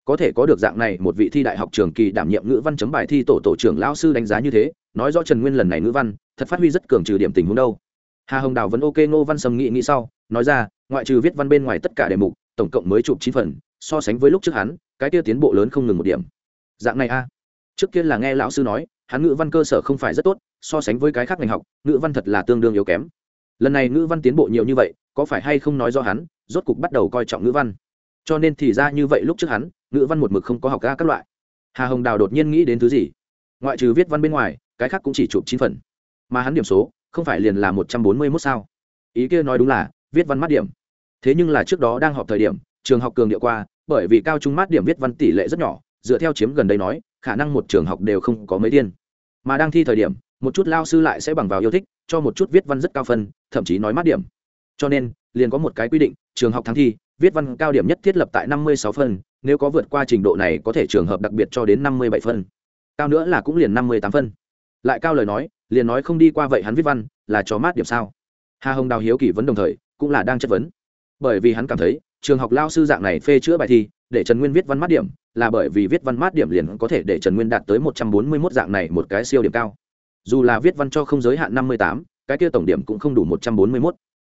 có thể có được dạng này, một vị thi đại học trường kỳ đảm nhiệm ngữ văn chấm bài thi tổ tổ trưởng lao sư đánh giá như thế, nói rõ trần nguyên lần này ngữ văn, thật phát huy rất cường trừ điểm tình huống đâu. Hà hồng đào vẫn ok ngô văn sầm nghĩ nghĩ sau, nói ra, ngoại trừ viết văn bên ngoài tất cả đề mục, tổng cộng mới chụp chín phần, so sánh với lúc trước hắn, cái kia tiến bộ lớn không ngừng một điểm. Dạng này a. Trước kia là nghe lão sư nói, hắn ngữ văn cơ sở không phải rất tốt, so sánh với cái khác ngành học, ngữ văn thật là tương đương yếu kém. Lần này ngữ văn tiến bộ nhiều như vậy, có phải hay không nói do hắn, rốt cục bắt đầu coi trọng ngữ văn cho nên thì ra như vậy lúc trước hắn, ngữ văn một mực không có học ca các loại. Hà hồng đào đột nhiên nghĩ đến thứ gì? Ngoại trừ viết văn bên ngoài, cái khác cũng chỉ chụp chín phần. Mà hắn điểm số, không phải liền là một trăm bốn mươi mốt sao? Ý kia nói đúng là, viết văn mát điểm. Thế nhưng là trước đó đang họp thời điểm, trường học cường điệu qua, bởi vì cao trung mát điểm viết văn tỷ lệ rất nhỏ, dựa theo chiếm gần đây nói, khả năng một trường học đều không có mấy tiên mà đang thi thời điểm, một chút lao sư lại sẽ bằng vào yêu thích, cho một chút viết văn rất cao phân, thậm chí nói mát điểm. Cho nên, liền có một cái quy định, trường học thắng thi viết văn cao điểm nhất thiết lập tại năm mươi sáu phân, nếu có vượt qua trình độ này có thể trường hợp đặc biệt cho đến năm mươi bảy phân. Cao nữa là cũng liền năm mươi tám phân. Lại cao lời nói, liền nói không đi qua vậy hắn viết văn, là cho mát điểm sao? Hà hồng đào hiếu kỳ vấn đồng thời, cũng là đang chất vấn. Bởi vì hắn cảm thấy, trường học lao sư dạng này phê chữa bài thi, để trần nguyên viết văn mát điểm, là bởi vì viết văn mát điểm liền có thể để trần nguyên đạt tới một trăm bốn mươi mốt dạng này một cái siêu điểm cao. Dù là viết văn cho không giới hạn năm mươi tám, cái kia tổng điểm cũng không đủ một trăm bốn mươi mốt.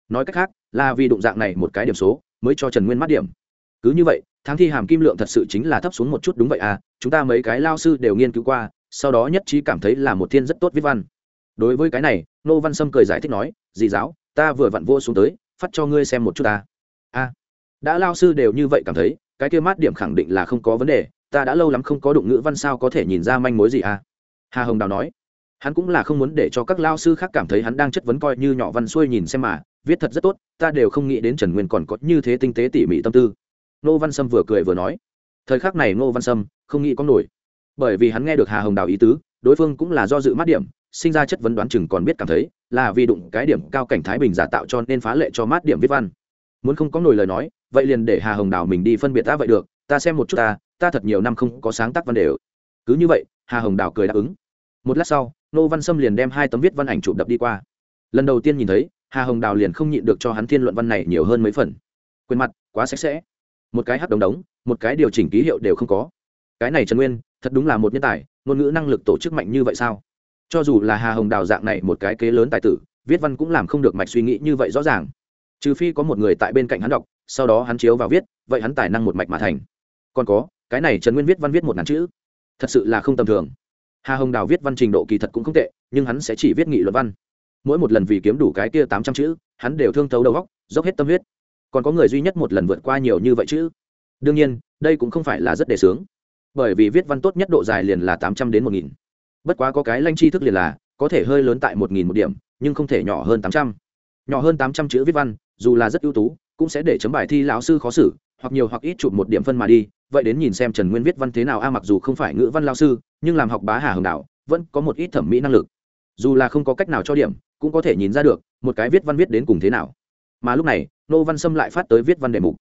Nói cách khác, là vì đụng dạng này một cái điểm số mới cho trần nguyên mát điểm. Cứ như vậy, tháng thi hàm kim lượng thật sự chính là thấp xuống một chút đúng vậy à chúng ta mấy cái lao sư đều nghiên cứu qua, sau đó nhất trí cảm thấy là một thiên rất tốt viết văn. Đối với cái này, nô văn sâm cười giải thích nói, dì giáo, ta vừa vặn vô xuống tới, phát cho ngươi xem một chút ta. A đã lao sư đều như vậy cảm thấy, cái kia mát điểm khẳng định là không có vấn đề, ta đã lâu lắm không có đụng ngữ văn sao có thể nhìn ra manh mối gì à. Hà hồng đào nói, hắn cũng là không muốn để cho các lao sư khác cảm thấy hắn đang chất vấn coi như nhỏ văn xuôi nhìn xem mà viết thật rất tốt, ta đều không nghĩ đến trần nguyên còn có như thế tinh tế tỉ mỉ tâm tư. Nô văn sâm vừa cười vừa nói, thời khắc này nô văn sâm không nghĩ có nổi. Bởi vì hắn nghe được hà hồng đào ý tứ, đối phương cũng là do dự mát điểm, sinh ra chất vấn đoán chừng còn biết cảm thấy là vì đụng cái điểm cao cảnh thái bình giả tạo cho nên phá lệ cho mát điểm viết văn. Muốn không có nổi lời nói, vậy liền để hà hồng đào mình đi phân biệt ta vậy được, ta xem một chút ta ta thật nhiều năm không có sáng tác văn đề cứ như vậy, hà hồng đào cười đáp ứng. Một lát sau nô văn sâm liền đem hai tấm viết văn ảnh chụp đập đi qua. Lần đầu tiên nhìn thấy hà hồng đào liền không nhịn được cho hắn thiên luận văn này nhiều hơn mấy phần. Quyền mặt, quá sạch sẽ. Một cái hắc đống đống, một cái điều chỉnh ký hiệu đều không có. Cái này trần nguyên, thật đúng là một nhân tài, ngôn ngữ năng lực tổ chức mạnh như vậy sao? Cho dù là hà hồng đào dạng này một cái kế lớn tài tử, viết văn cũng làm không được mạch suy nghĩ như vậy rõ ràng. Trừ phi có một người tại bên cạnh hắn đọc, sau đó hắn chiếu vào viết, vậy hắn tài năng một mạch mà thành. Còn có, cái này trần nguyên viết văn viết một ngàn chữ, thật sự là không tầm thường. Hà hồng đào viết văn trình độ kỳ thật cũng không tệ, nhưng hắn sẽ chỉ viết nghị luận văn mỗi một lần vì kiếm đủ cái kia tám trăm chữ, hắn đều thương thấu đầu góc, dốc hết tâm huyết. Còn có người duy nhất một lần vượt qua nhiều như vậy chứ? Đương nhiên, đây cũng không phải là rất đề sướng. Bởi vì viết văn tốt nhất độ dài liền là tám trăm đến một nghìn. Bất quá có cái lanh chi thức liền là, có thể hơi lớn tại một nghìn một điểm, nhưng không thể nhỏ hơn tám trăm. Nhỏ hơn tám trăm chữ viết văn, dù là rất ưu tú, cũng sẽ để chấm bài thi lão sư khó xử, hoặc nhiều hoặc ít chụp một điểm phân mà đi. Vậy đến nhìn xem trần nguyên viết văn thế nào, a, mặc dù không phải ngữ văn lao sư, nhưng làm học bá hà hường đạo vẫn có một ít thẩm mỹ năng lực. Dù là không có cách nào cho điểm cũng có thể nhìn ra được một cái viết văn viết đến cùng thế nào. Mà lúc này, nô văn sâm lại phát tới viết văn đề mục.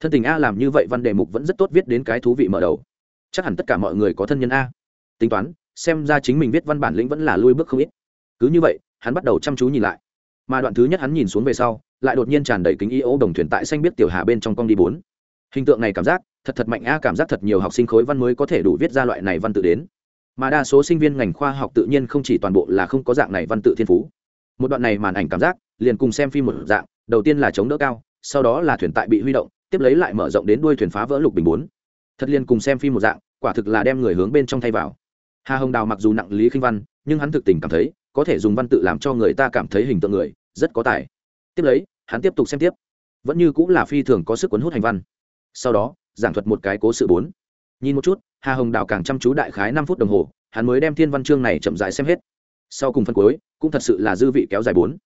Thân tình a làm như vậy văn đề mục vẫn rất tốt viết đến cái thú vị mở đầu. Chắc hẳn tất cả mọi người có thân nhân a. Tính toán, xem ra chính mình viết văn bản lĩnh vẫn là lui bước không ít. Cứ như vậy, hắn bắt đầu chăm chú nhìn lại. Mà đoạn thứ nhất hắn nhìn xuống về sau, lại đột nhiên tràn đầy kính y ô đồng thuyền tại xanh biết tiểu hà bên trong con đi bốn. Hình tượng này cảm giác, thật thật mạnh a, cảm giác thật nhiều học sinh khối văn mới có thể đủ viết ra loại này văn tự đến. Mà đa số sinh viên ngành khoa học tự nhiên không chỉ toàn bộ là không có dạng này văn tự thiên phú một đoạn này màn ảnh cảm giác, liền cùng xem phim một dạng, đầu tiên là chống đỡ cao, sau đó là thuyền tại bị huy động, tiếp lấy lại mở rộng đến đuôi thuyền phá vỡ lục bình bốn. Thật liền cùng xem phim một dạng, quả thực là đem người hướng bên trong thay vào. Hà hồng đào mặc dù nặng lý khinh văn, nhưng hắn thực tình cảm thấy, có thể dùng văn tự làm cho người ta cảm thấy hình tượng người, rất có tài. Tiếp lấy, hắn tiếp tục xem tiếp. Vẫn như cũng là phi thường có sức cuốn hút hành văn. Sau đó, giảng thuật một cái cố sự bốn. Nhìn một chút, hà hồng đào càng chăm chú đại khái năm phút đồng hồ, hắn mới đem thiên văn chương này chậm dại xem hết sau cùng phân cuối, cũng thật sự là dư vị kéo dài bốn.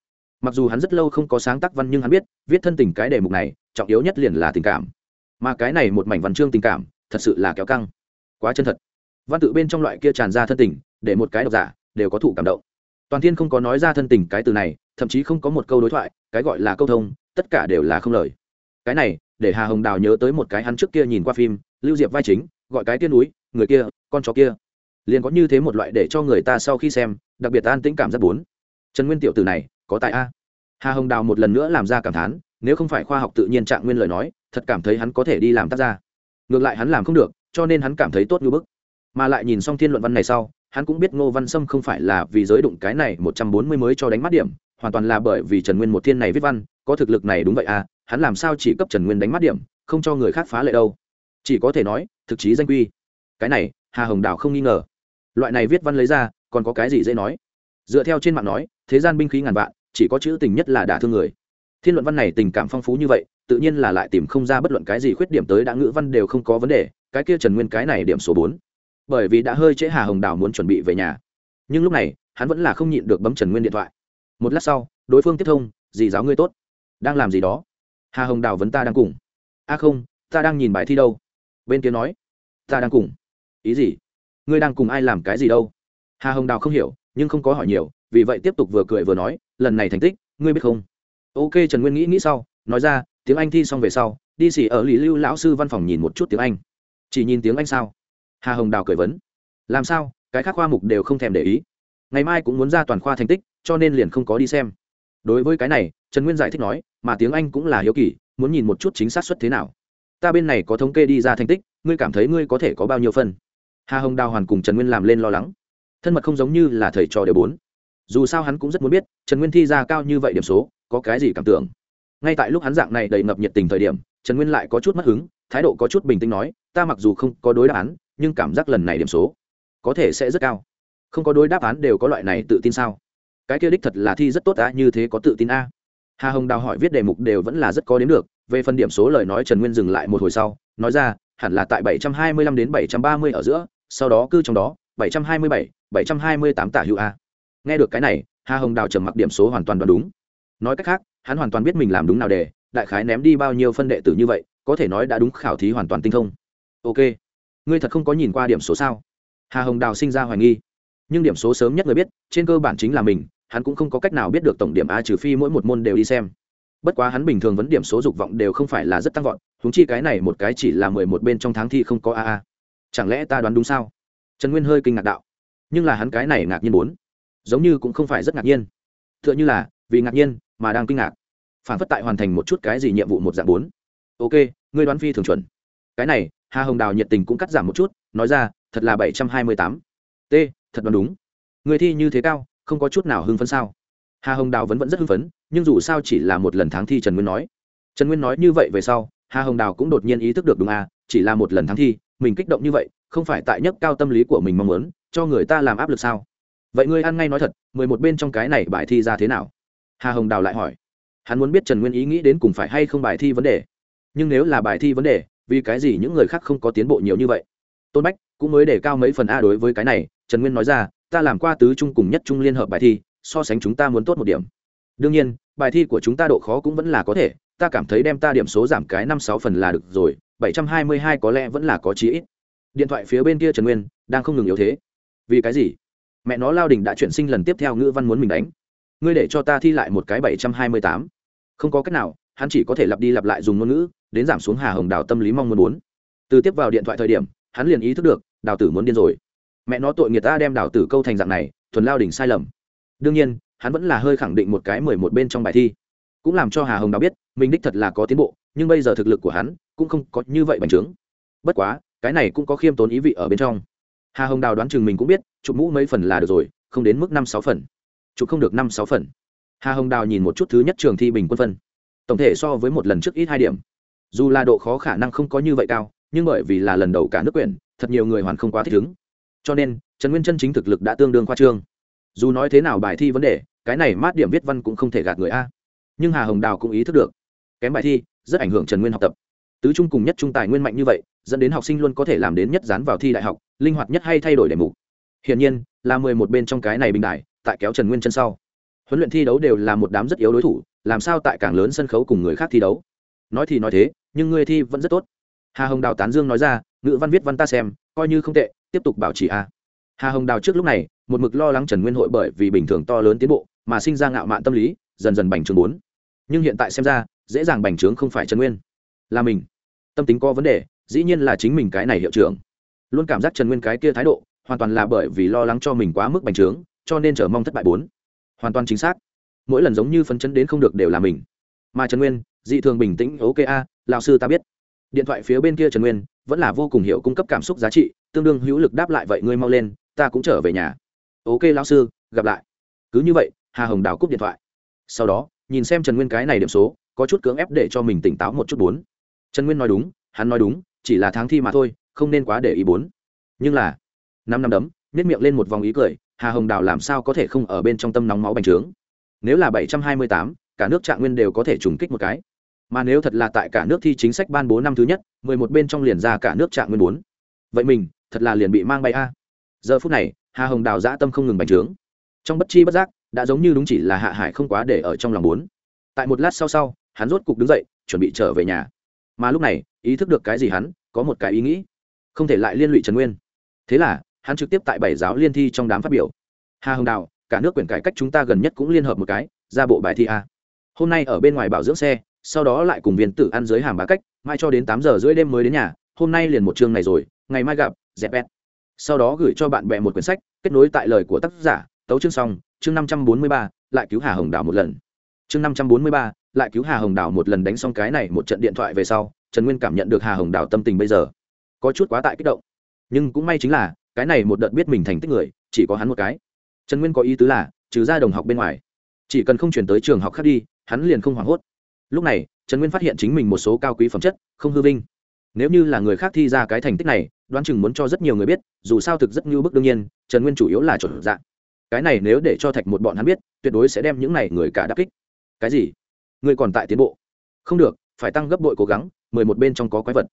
Mặc dù hắn rất lâu không có sáng tác văn nhưng hắn biết, viết thân tình cái đề mục này, trọng yếu nhất liền là tình cảm. Mà cái này một mảnh văn chương tình cảm, thật sự là kéo căng. Quá chân thật. Văn tự bên trong loại kia tràn ra thân tình, để một cái độc giả, đều có thụ cảm động. Toàn thiên không có nói ra thân tình cái từ này, thậm chí không có một câu đối thoại, cái gọi là câu thông, tất cả đều là không lời. Cái này, để hà hồng đào nhớ tới một cái hắn trước kia nhìn qua phim, lưu diệp vai chính, gọi cái tiên núi, người kia, con chó kia liền có như thế một loại để cho người ta sau khi xem, đặc biệt an tĩnh cảm giác bốn. Trần nguyên tiểu Tử này, có tại a. Hà hồng đào một lần nữa làm ra cảm thán, nếu không phải khoa học tự nhiên trạng nguyên lời nói, thật cảm thấy hắn có thể đi làm tác gia. Ngược lại hắn làm không được, cho nên hắn cảm thấy tốt như bức. Mà lại nhìn xong thiên luận văn này sau, hắn cũng biết ngô văn sâm không phải là vì giới đụng cái này một trăm bốn mươi mới cho đánh mắt điểm, hoàn toàn là bởi vì trần nguyên một thiên này viết văn, có thực lực này đúng vậy à hắn làm sao chỉ cấp trần nguyên đánh mắt điểm, không cho người khác phá lệ đâu. Chỉ có thể nói, thực chí danh quy. Cái này hà hồng đào không nghi ngờ. Loại này viết văn lấy ra, còn có cái gì dễ nói? Dựa theo trên mạng nói, thế gian binh khí ngàn vạn, chỉ có chữ tình nhất là đả thương người. Thiên luận văn này tình cảm phong phú như vậy, tự nhiên là lại tìm không ra bất luận cái gì khuyết điểm tới đã ngữ văn đều không có vấn đề, cái kia trần nguyên cái này điểm số bốn. Bởi vì đã hơi trễ hà hồng đào muốn chuẩn bị về nhà. Nhưng lúc này, hắn vẫn là không nhịn được bấm trần nguyên điện thoại. Một lát sau, đối phương tiếp thông, dì giáo ngươi tốt. Đang làm gì đó? Hà hồng đào vấn ta đang cùng. A không, ta đang nhìn bài thi đâu. Bên kia nói, ta đang cùng ý gì? Ngươi đang cùng ai làm cái gì đâu? Hà hồng đào không hiểu, nhưng không có hỏi nhiều, vì vậy tiếp tục vừa cười vừa nói, lần này thành tích, ngươi biết không? Ok, trần nguyên nghĩ nghĩ sau, nói ra, tiếng anh thi xong về sau, đi xỉ ở lý lưu lão sư văn phòng nhìn một chút tiếng anh. Chỉ nhìn tiếng anh sao? Hà hồng đào cười vấn. Làm sao? Cái khác khoa mục đều không thèm để ý. Ngày mai cũng muốn ra toàn khoa thành tích, cho nên liền không có đi xem. Đối với cái này, trần nguyên giải thích nói, mà tiếng anh cũng là hiếu kỳ, muốn nhìn một chút chính xác suất thế nào. Ta bên này có thống kê đi ra thành tích, ngươi cảm thấy ngươi có thể có bao nhiêu phân? Hà hồng đào hoàn cùng trần nguyên làm lên lo lắng. Thân mật không giống như là thầy trò đều bốn. Dù sao hắn cũng rất muốn biết, trần nguyên thi ra cao như vậy điểm số, có cái gì cảm tưởng? Ngay tại lúc hắn dạng này đầy ngập nhiệt tình thời điểm, trần nguyên lại có chút mất hứng, thái độ có chút bình tĩnh nói, ta mặc dù không có đối đáp án, nhưng cảm giác lần này điểm số có thể sẽ rất cao. Không có đối đáp án đều có loại này tự tin sao? Cái kia đích thật là thi rất tốt đã như thế có tự tin a. Hà hồng đào hỏi viết đề mục đều vẫn là rất có đến được, về phần điểm số lời nói trần nguyên dừng lại một hồi sau, nói ra, hẳn là tại 725 đến 730 ở giữa sau đó cư trong đó 727, 728 tả hữu a. Nghe được cái này hà hồng đào trầm mặc điểm số hoàn toàn đoán đúng. Nói cách khác hắn hoàn toàn biết mình làm đúng nào đề đại khái ném đi bao nhiêu phân đệ tử như vậy có thể nói đã đúng khảo thí hoàn toàn tinh thông. Ok. Ngươi thật không có nhìn qua điểm số sao? Hà hồng đào sinh ra hoài nghi. Nhưng điểm số sớm nhất người biết trên cơ bản chính là mình hắn cũng không có cách nào biết được tổng điểm a trừ phi mỗi một môn đều đi xem. Bất quá hắn bình thường vấn điểm số dục vọng đều không phải là rất tăng vọt huống chi cái này một cái chỉ là mười một bên trong tháng thi không có a a chẳng lẽ ta đoán đúng sao? Trần nguyên hơi kinh ngạc đạo. Nhưng là hắn cái này ngạc nhiên bốn. Giống như cũng không phải rất ngạc nhiên. T h ư ợ n h ư là, vì ngạc nhiên mà đang kinh ngạc. Phản phất tại hoàn thành một chút cái gì nhiệm vụ một dạng bốn. Ok, ngươi đoán phi thường chuẩn. Cái này, hà hồng đào nhiệt tình cũng cắt giảm một chút, nói ra, thật là bảy trăm hai mươi tám. T, thật đoán đúng. Người thi như thế cao, không có chút nào hưng phấn sao? Hà hồng đào vẫn vẫn rất hưng phấn, nhưng dù sao chỉ là một lần tháng thi trần nguyên nói. Trần nguyên nói như vậy về sau, hà hồng đào cũng đột nhiên ý thức được đúng à chỉ là một lần tháng thi mình kích động như vậy, không phải tại nhất cao tâm lý của mình mong muốn, cho người ta làm áp lực sao? Vậy ngươi ăn ngay nói thật, mười một bên trong cái này bài thi ra thế nào? Hà hồng đào lại hỏi. Hắn muốn biết trần nguyên ý nghĩ đến cùng phải hay không bài thi vấn đề. Nhưng nếu là bài thi vấn đề, vì cái gì những người khác không có tiến bộ nhiều như vậy? Tôn bách cũng mới để cao mấy phần a đối với cái này, trần nguyên nói ra, ta làm qua tứ trung cùng nhất trung liên hợp bài thi, so sánh chúng ta muốn tốt một điểm. Đương nhiên, bài thi của chúng ta độ khó cũng vẫn là có thể, ta cảm thấy đem ta điểm số giảm cái năm sáu phần là được rồi bảy trăm hai mươi hai có lẽ vẫn là có chí ít. Điện thoại phía bên kia trần nguyên đang không ngừng yếu thế. Vì cái gì? Mẹ nó lao đình đã chuyển sinh lần tiếp theo ngữ văn muốn mình đánh. Ngươi để cho ta thi lại một cái bảy trăm hai mươi tám. Không có cách nào, hắn chỉ có thể lặp đi lặp lại dùng ngôn ngữ, đến giảm xuống hà hồng đào tâm lý mong muốn muốn. Từ tiếp vào điện thoại thời điểm, hắn liền ý thức được, đào tử muốn điên rồi. Mẹ nó tội nghiệp ta đem đào tử câu thành dạng này, thuần lao đình sai lầm. Đương nhiên, hắn vẫn là hơi khẳng định một cái mười một bên trong bài thi. Cũng làm cho hà hồng đào biết, mình đích thật là có tiến bộ nhưng bây giờ thực lực của hắn cũng không có như vậy bành trướng. Bất quá, cái này cũng có khiêm tốn ý vị ở bên trong. Hà hồng đào đoán chừng mình cũng biết, chụp mũ mấy phần là được rồi, không đến mức năm sáu phần. Chụp không được năm sáu phần. Hà hồng đào nhìn một chút thứ nhất trường thi bình quân phân. Tổng thể so với một lần trước ít hai điểm. Dù là độ khó khả năng không có như vậy cao, nhưng bởi vì là lần đầu cả nước quyển, thật nhiều người hoàn không quá thích ứng. Cho nên, trần nguyên chân chính thực lực đã tương đương khoa trương. Dù nói thế nào bài thi vấn đề, cái này mát điểm viết văn cũng không thể gạt người a. Nhưng hà hồng đào cũng ý thức được, kém bài thi rất ảnh hưởng trần nguyên học tập. Tứ trung cùng nhất trung tài nguyên mạnh như vậy, dẫn đến học sinh luôn có thể làm đến nhất dán vào thi đại học, linh hoạt nhất hay thay đổi đề mục. Hiển nhiên, là mười một bên trong cái này bình đại, tại kéo trần nguyên chân sau. Huấn luyện thi đấu đều là một đám rất yếu đối thủ, làm sao tại càng lớn sân khấu cùng người khác thi đấu? Nói thì nói thế, nhưng người thi vẫn rất tốt. Hà hồng đào tán dương nói ra, ngữ văn viết văn ta xem, coi như không tệ, tiếp tục bảo trì a. Hà hồng đào trước lúc này, một mực lo lắng trần nguyên hội bởi vì bình thường to lớn tiến bộ, mà sinh ra ngạo mạn tâm lý, dần dần bành trướng bốn. Nhưng hiện tại xem ra dễ dàng bành trướng không phải trần nguyên, là mình. Tâm tính có vấn đề, dĩ nhiên là chính mình cái này hiệu trưởng. Luôn cảm giác trần nguyên cái kia thái độ, hoàn toàn là bởi vì lo lắng cho mình quá mức bành trướng, cho nên chờ mong thất bại bốn. Hoàn toàn chính xác. Mỗi lần giống như phấn chấn đến không được đều là mình. Mà trần nguyên, dị thường bình tĩnh, ok a, lão sư ta biết. Điện thoại phía bên kia trần nguyên, vẫn là vô cùng hiểu cung cấp cảm xúc giá trị, tương đương hữu lực đáp lại vậy ngươi mau lên, ta cũng trở về nhà. Ok lão sư, gặp lại. Cứ như vậy, hà hồng đào cúp điện thoại. Sau đó, nhìn xem trần nguyên cái này điểm số có chút cưỡng ép để cho mình tỉnh táo một chút bốn. Trần nguyên nói đúng, hắn nói đúng, chỉ là tháng thi mà thôi, không nên quá để ý bốn. Nhưng là, năm năm đấm nếp miệng lên một vòng ý cười, hà hồng đào làm sao có thể không ở bên trong tâm nóng máu bành trướng? Nếu là bảy trăm hai mươi tám, cả nước trạng nguyên đều có thể trùng kích một cái. Mà nếu thật là tại cả nước thi chính sách ban bố năm thứ nhất, mười một bên trong liền ra cả nước trạng nguyên bốn. Vậy mình, thật là liền bị mang bay a. Giờ phút này, hà hồng đào dã tâm không ngừng bành trướng. Trong bất chi bất giác, đã giống như đúng chỉ là hạ hải không quá để ở trong lòng bốn. Tại một lát sau sau hắn rốt cục đứng dậy, chuẩn bị trở về nhà. Mà lúc này, ý thức được cái gì hắn, có một cái ý nghĩ. Không thể lại liên lụy trần nguyên. Thế là, hắn trực tiếp tại bảy giáo liên thi trong đám phát biểu. Hà hồng đào, cả nước quyển cải cách chúng ta gần nhất cũng liên hợp một cái, ra bộ bài thi a. Hôm nay ở bên ngoài bảo dưỡng xe, sau đó lại cùng viên tử ăn dưới hàm bá cách, mai cho đến tám giờ rưỡi đêm mới đến nhà, hôm nay liền một chương này rồi, ngày mai gặp, dẹp bét sau đó gửi cho bạn bè một quyển sách, kết nối tại lời của tác giả, tấu chương xong, chương năm trăm bốn mươi ba, lại cứu hà hồng đào một lần. Chương năm trăm bốn mươi ba lại cứu hà hồng đào một lần đánh xong cái này một trận điện thoại về sau, trần nguyên cảm nhận được hà hồng đào tâm tình bây giờ có chút quá tại kích động. Nhưng cũng may chính là, cái này một đợt biết mình thành tích người, chỉ có hắn một cái. Trần nguyên có ý tứ là, trừ ra đồng học bên ngoài, chỉ cần không chuyển tới trường học khác đi, hắn liền không hoảng hốt. Lúc này, trần nguyên phát hiện chính mình một số cao quý phẩm chất, không hư vinh. Nếu như là người khác thi ra cái thành tích này, đoán chừng muốn cho rất nhiều người biết, dù sao thực rất như bức đương nhiên, trần nguyên chủ yếu là chuẩn dạng cái này nếu để cho thạch một bọn hắn biết, tuyệt đối sẽ đem những này người cả đắc kích. Cái gì? Ngươi còn tại tiến bộ. Không được, phải tăng gấp bội cố gắng, mười một bên trong có quái vật.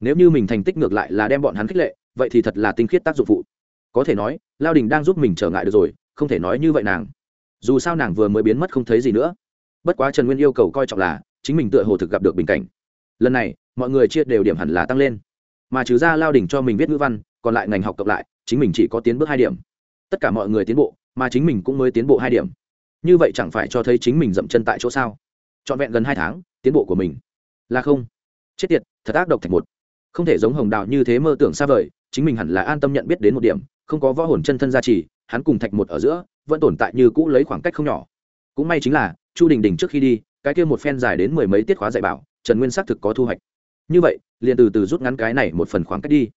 Nếu như mình thành tích ngược lại là đem bọn hắn khích lệ, vậy thì thật là tinh khiết tác dụng phụ. Có thể nói, lao đình đang giúp mình trở ngại được rồi, không thể nói như vậy nàng. Dù sao nàng vừa mới biến mất không thấy gì nữa. Bất quá trần nguyên yêu cầu coi trọng là, chính mình tựa hồ thực gặp được bình cảnh. Lần này, mọi người chia đều điểm hẳn là tăng lên. Mà trừ ra lao đình cho mình viết ngữ văn, còn lại ngành học cộng lại, chính mình chỉ có tiến bước hai điểm. Tất cả mọi người tiến bộ, mà chính mình cũng mới tiến bộ hai điểm. Như vậy chẳng phải cho thấy chính mình dậm chân tại chỗ sao? Trọn vẹn gần hai tháng, tiến bộ của mình là không. Chết tiệt, thật ác độc thạch một. Không thể giống hồng đào như thế mơ tưởng xa vời, chính mình hẳn là an tâm nhận biết đến một điểm, không có võ hồn chân thân gia trì, hắn cùng thạch một ở giữa vẫn tồn tại như cũ lấy khoảng cách không nhỏ. Cũng may chính là, chu đình đình trước khi đi, cái kia một phen dài đến mười mấy tiết khóa dạy bảo, trần nguyên xác thực có thu hoạch. Như vậy, liền từ từ rút ngắn cái này một phần khoảng cách đi.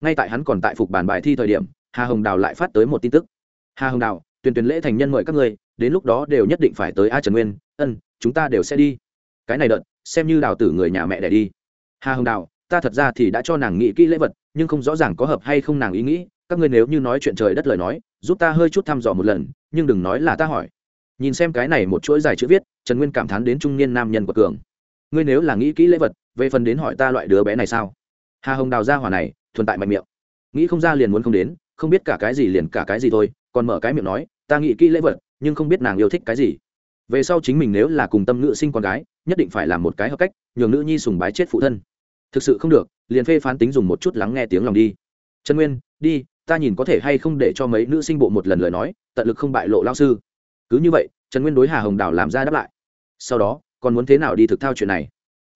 Ngay tại hắn còn tại phục bàn bài thi thời điểm, hà hồng đào lại phát tới một tin tức. Hà hồng đào, tuyển tuyển lễ thành nhân mời các người đến lúc đó đều nhất định phải tới a trần nguyên, ân, chúng ta đều sẽ đi. Cái này đợt, xem như đào tử người nhà mẹ đẻ đi. Hà hồng đào, ta thật ra thì đã cho nàng nghĩ kỹ lễ vật, nhưng không rõ ràng có hợp hay không nàng ý nghĩ. Các ngươi nếu như nói chuyện trời đất lời nói, giúp ta hơi chút thăm dò một lần, nhưng đừng nói là ta hỏi. Nhìn xem cái này một chuỗi dài chữ viết, trần nguyên cảm thán đến trung niên nam nhân của cường. Ngươi nếu là nghĩ kỹ lễ vật, về phần đến hỏi ta loại đứa bé này sao? Hà hồng đào ra hỏa này, thuần tại mạnh miệng. Nghĩ không ra liền muốn không đến, không biết cả cái gì liền cả cái gì thôi, còn mở cái miệng nói, ta nghĩ kỹ lễ vật nhưng không biết nàng yêu thích cái gì. Về sau chính mình nếu là cùng tâm ngữ sinh con gái, nhất định phải làm một cái hợp cách, nhường nữ nhi sùng bái chết phụ thân. Thực sự không được, liền phê phán tính dùng một chút lắng nghe tiếng lòng đi. Trần nguyên, đi, ta nhìn có thể hay không để cho mấy nữ sinh bộ một lần lời nói, tận lực không bại lộ lao sư. Cứ như vậy, trần nguyên đối hà hồng đào làm ra đáp lại. Sau đó, còn muốn thế nào đi thực thao chuyện này?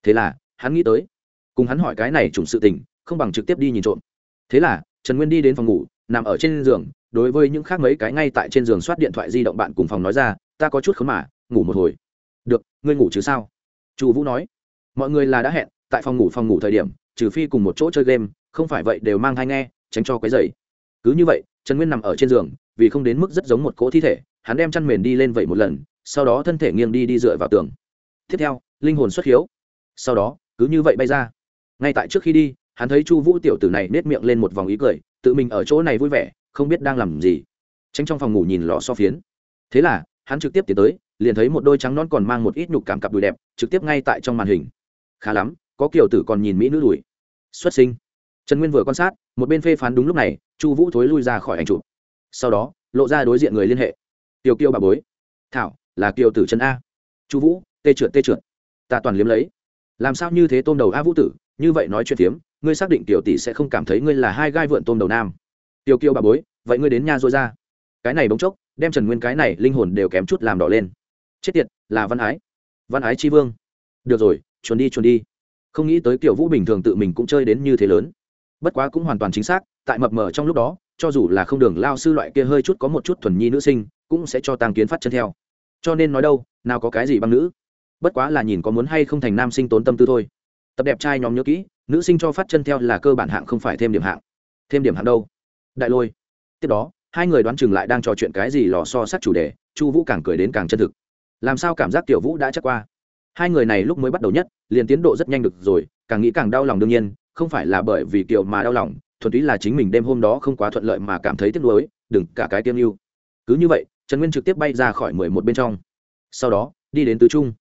Thế là, hắn nghĩ tới, cùng hắn hỏi cái này trùng sự tình, không bằng trực tiếp đi nhìn trộm. Thế là, trần nguyên đi đến phòng ngủ nằm ở trên giường, đối với những khác mấy cái ngay tại trên giường soát điện thoại di động bạn cùng phòng nói ra, ta có chút khốn mà, ngủ một hồi. Được, ngươi ngủ chứ sao? Chu vũ nói. Mọi người là đã hẹn, tại phòng ngủ phòng ngủ thời điểm, trừ phi cùng một chỗ chơi game, không phải vậy đều mang thai nghe, tránh cho cái dày cứ như vậy, trần nguyên nằm ở trên giường, vì không đến mức rất giống một cỗ thi thể, hắn đem chăn mền đi lên vậy một lần, sau đó thân thể nghiêng đi đi dựa vào tường. Tiếp theo, linh hồn xuất hiếu. Sau đó, cứ như vậy bay ra. Ngay tại trước khi đi, hắn thấy chu vũ tiểu tử này nết miệng lên một vòng ý cười tự mình ở chỗ này vui vẻ, không biết đang làm gì. Tránh trong phòng ngủ nhìn lò so phiến. Thế là, hắn trực tiếp tiến tới, liền thấy một đôi trắng non còn mang một ít nhục cảm cặp đùi đẹp, trực tiếp ngay tại trong màn hình. Khá lắm, có kiểu tử còn nhìn mỹ nữ đùi. Xuất sinh. Trần nguyên vừa quan sát, một bên phê phán đúng lúc này, chu vũ thối lui ra khỏi ảnh chụp. Sau đó, lộ ra đối diện người liên hệ. Tiểu kiêu bà bối. Thảo, là kiều tử trần a. Chu vũ, tê trượt tê trượt. Ta toàn liếm lấy. Làm sao như thế tôm đầu a vũ tử, như vậy nói chuyện tiếm ngươi xác định tiểu tỷ sẽ không cảm thấy ngươi là hai gai vượn tôm đầu nam. Tiểu kiêu bà bối, vậy ngươi đến nha rồi ra. Cái này bỗng chốc, đem trần nguyên cái này linh hồn đều kém chút làm đỏ lên. Chết tiệt, là văn ái. Văn ái tri vương. Được rồi chuồn đi chuồn đi. Không nghĩ tới kiểu vũ bình thường tự mình cũng chơi đến như thế lớn. Bất quá cũng hoàn toàn chính xác, tại mập mờ trong lúc đó, cho dù là không đường lao sư loại kia hơi chút có một chút thuần nhi nữ sinh, cũng sẽ cho tăng kiến phát chân theo. Cho nên nói đâu, nào có cái gì băng nữ. Bất quá là nhìn có muốn hay không thành nam sinh tốn tâm tư thôi. Tập đẹp trai nhóm nhớ kỹ nữ sinh cho phát chân theo là cơ bản hạng không phải thêm điểm hạng. Thêm điểm hạng đâu? Đại lôi. Tiếp đó, hai người đoán chừng lại đang trò chuyện cái gì lò so sát chủ đề, chu vũ càng cười đến càng chân thực. Làm sao cảm giác tiểu vũ đã chắc qua? Hai người này lúc mới bắt đầu nhất, liền tiến độ rất nhanh được rồi, càng nghĩ càng đau lòng đương nhiên, không phải là bởi vì kiểu mà đau lòng, thuần túy là chính mình đêm hôm đó không quá thuận lợi mà cảm thấy tiếc nuối, đừng cả cái tiêm yêu. Cứ như vậy, trần nguyên trực tiếp bay ra khỏi mười một bên trong. Sau đó, đi đến tứ trung.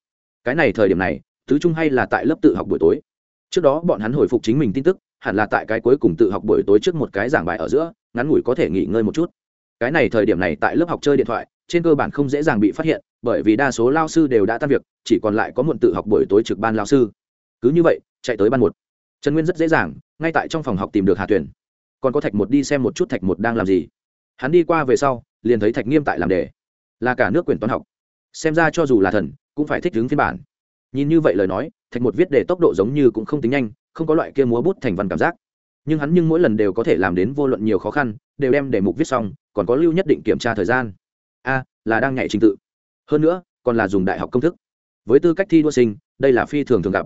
Cái này thời điểm này, tứ trung hay là tại lớp tự học buổi tối? Trước đó bọn hắn hồi phục chính mình tin tức, hẳn là tại cái cuối cùng tự học buổi tối trước một cái giảng bài ở giữa, ngắn ngủi có thể nghỉ ngơi một chút. Cái này thời điểm này tại lớp học chơi điện thoại, trên cơ bản không dễ dàng bị phát hiện, bởi vì đa số lao sư đều đã tan việc, chỉ còn lại có muộn tự học buổi tối trực ban lao sư. Cứ như vậy, chạy tới ban một. Trần nguyên rất dễ dàng, ngay tại trong phòng học tìm được hà Tuyền. Còn có thạch một đi xem một chút thạch một đang làm gì. Hắn đi qua về sau, liền thấy thạch nghiêm tại làm đề. Là cả nước quyền toán học. Xem ra cho dù là thần, cũng phải thích ứng phiên bản nhìn như vậy lời nói, thạch một viết đề tốc độ giống như cũng không tính nhanh, không có loại kia múa bút thành văn cảm giác. Nhưng hắn nhưng mỗi lần đều có thể làm đến vô luận nhiều khó khăn, đều đem đề mục viết xong, còn có lưu nhất định kiểm tra thời gian. A, là đang nhảy trình tự. Hơn nữa, còn là dùng đại học công thức. Với tư cách thi đua sinh, đây là phi thường thường gặp.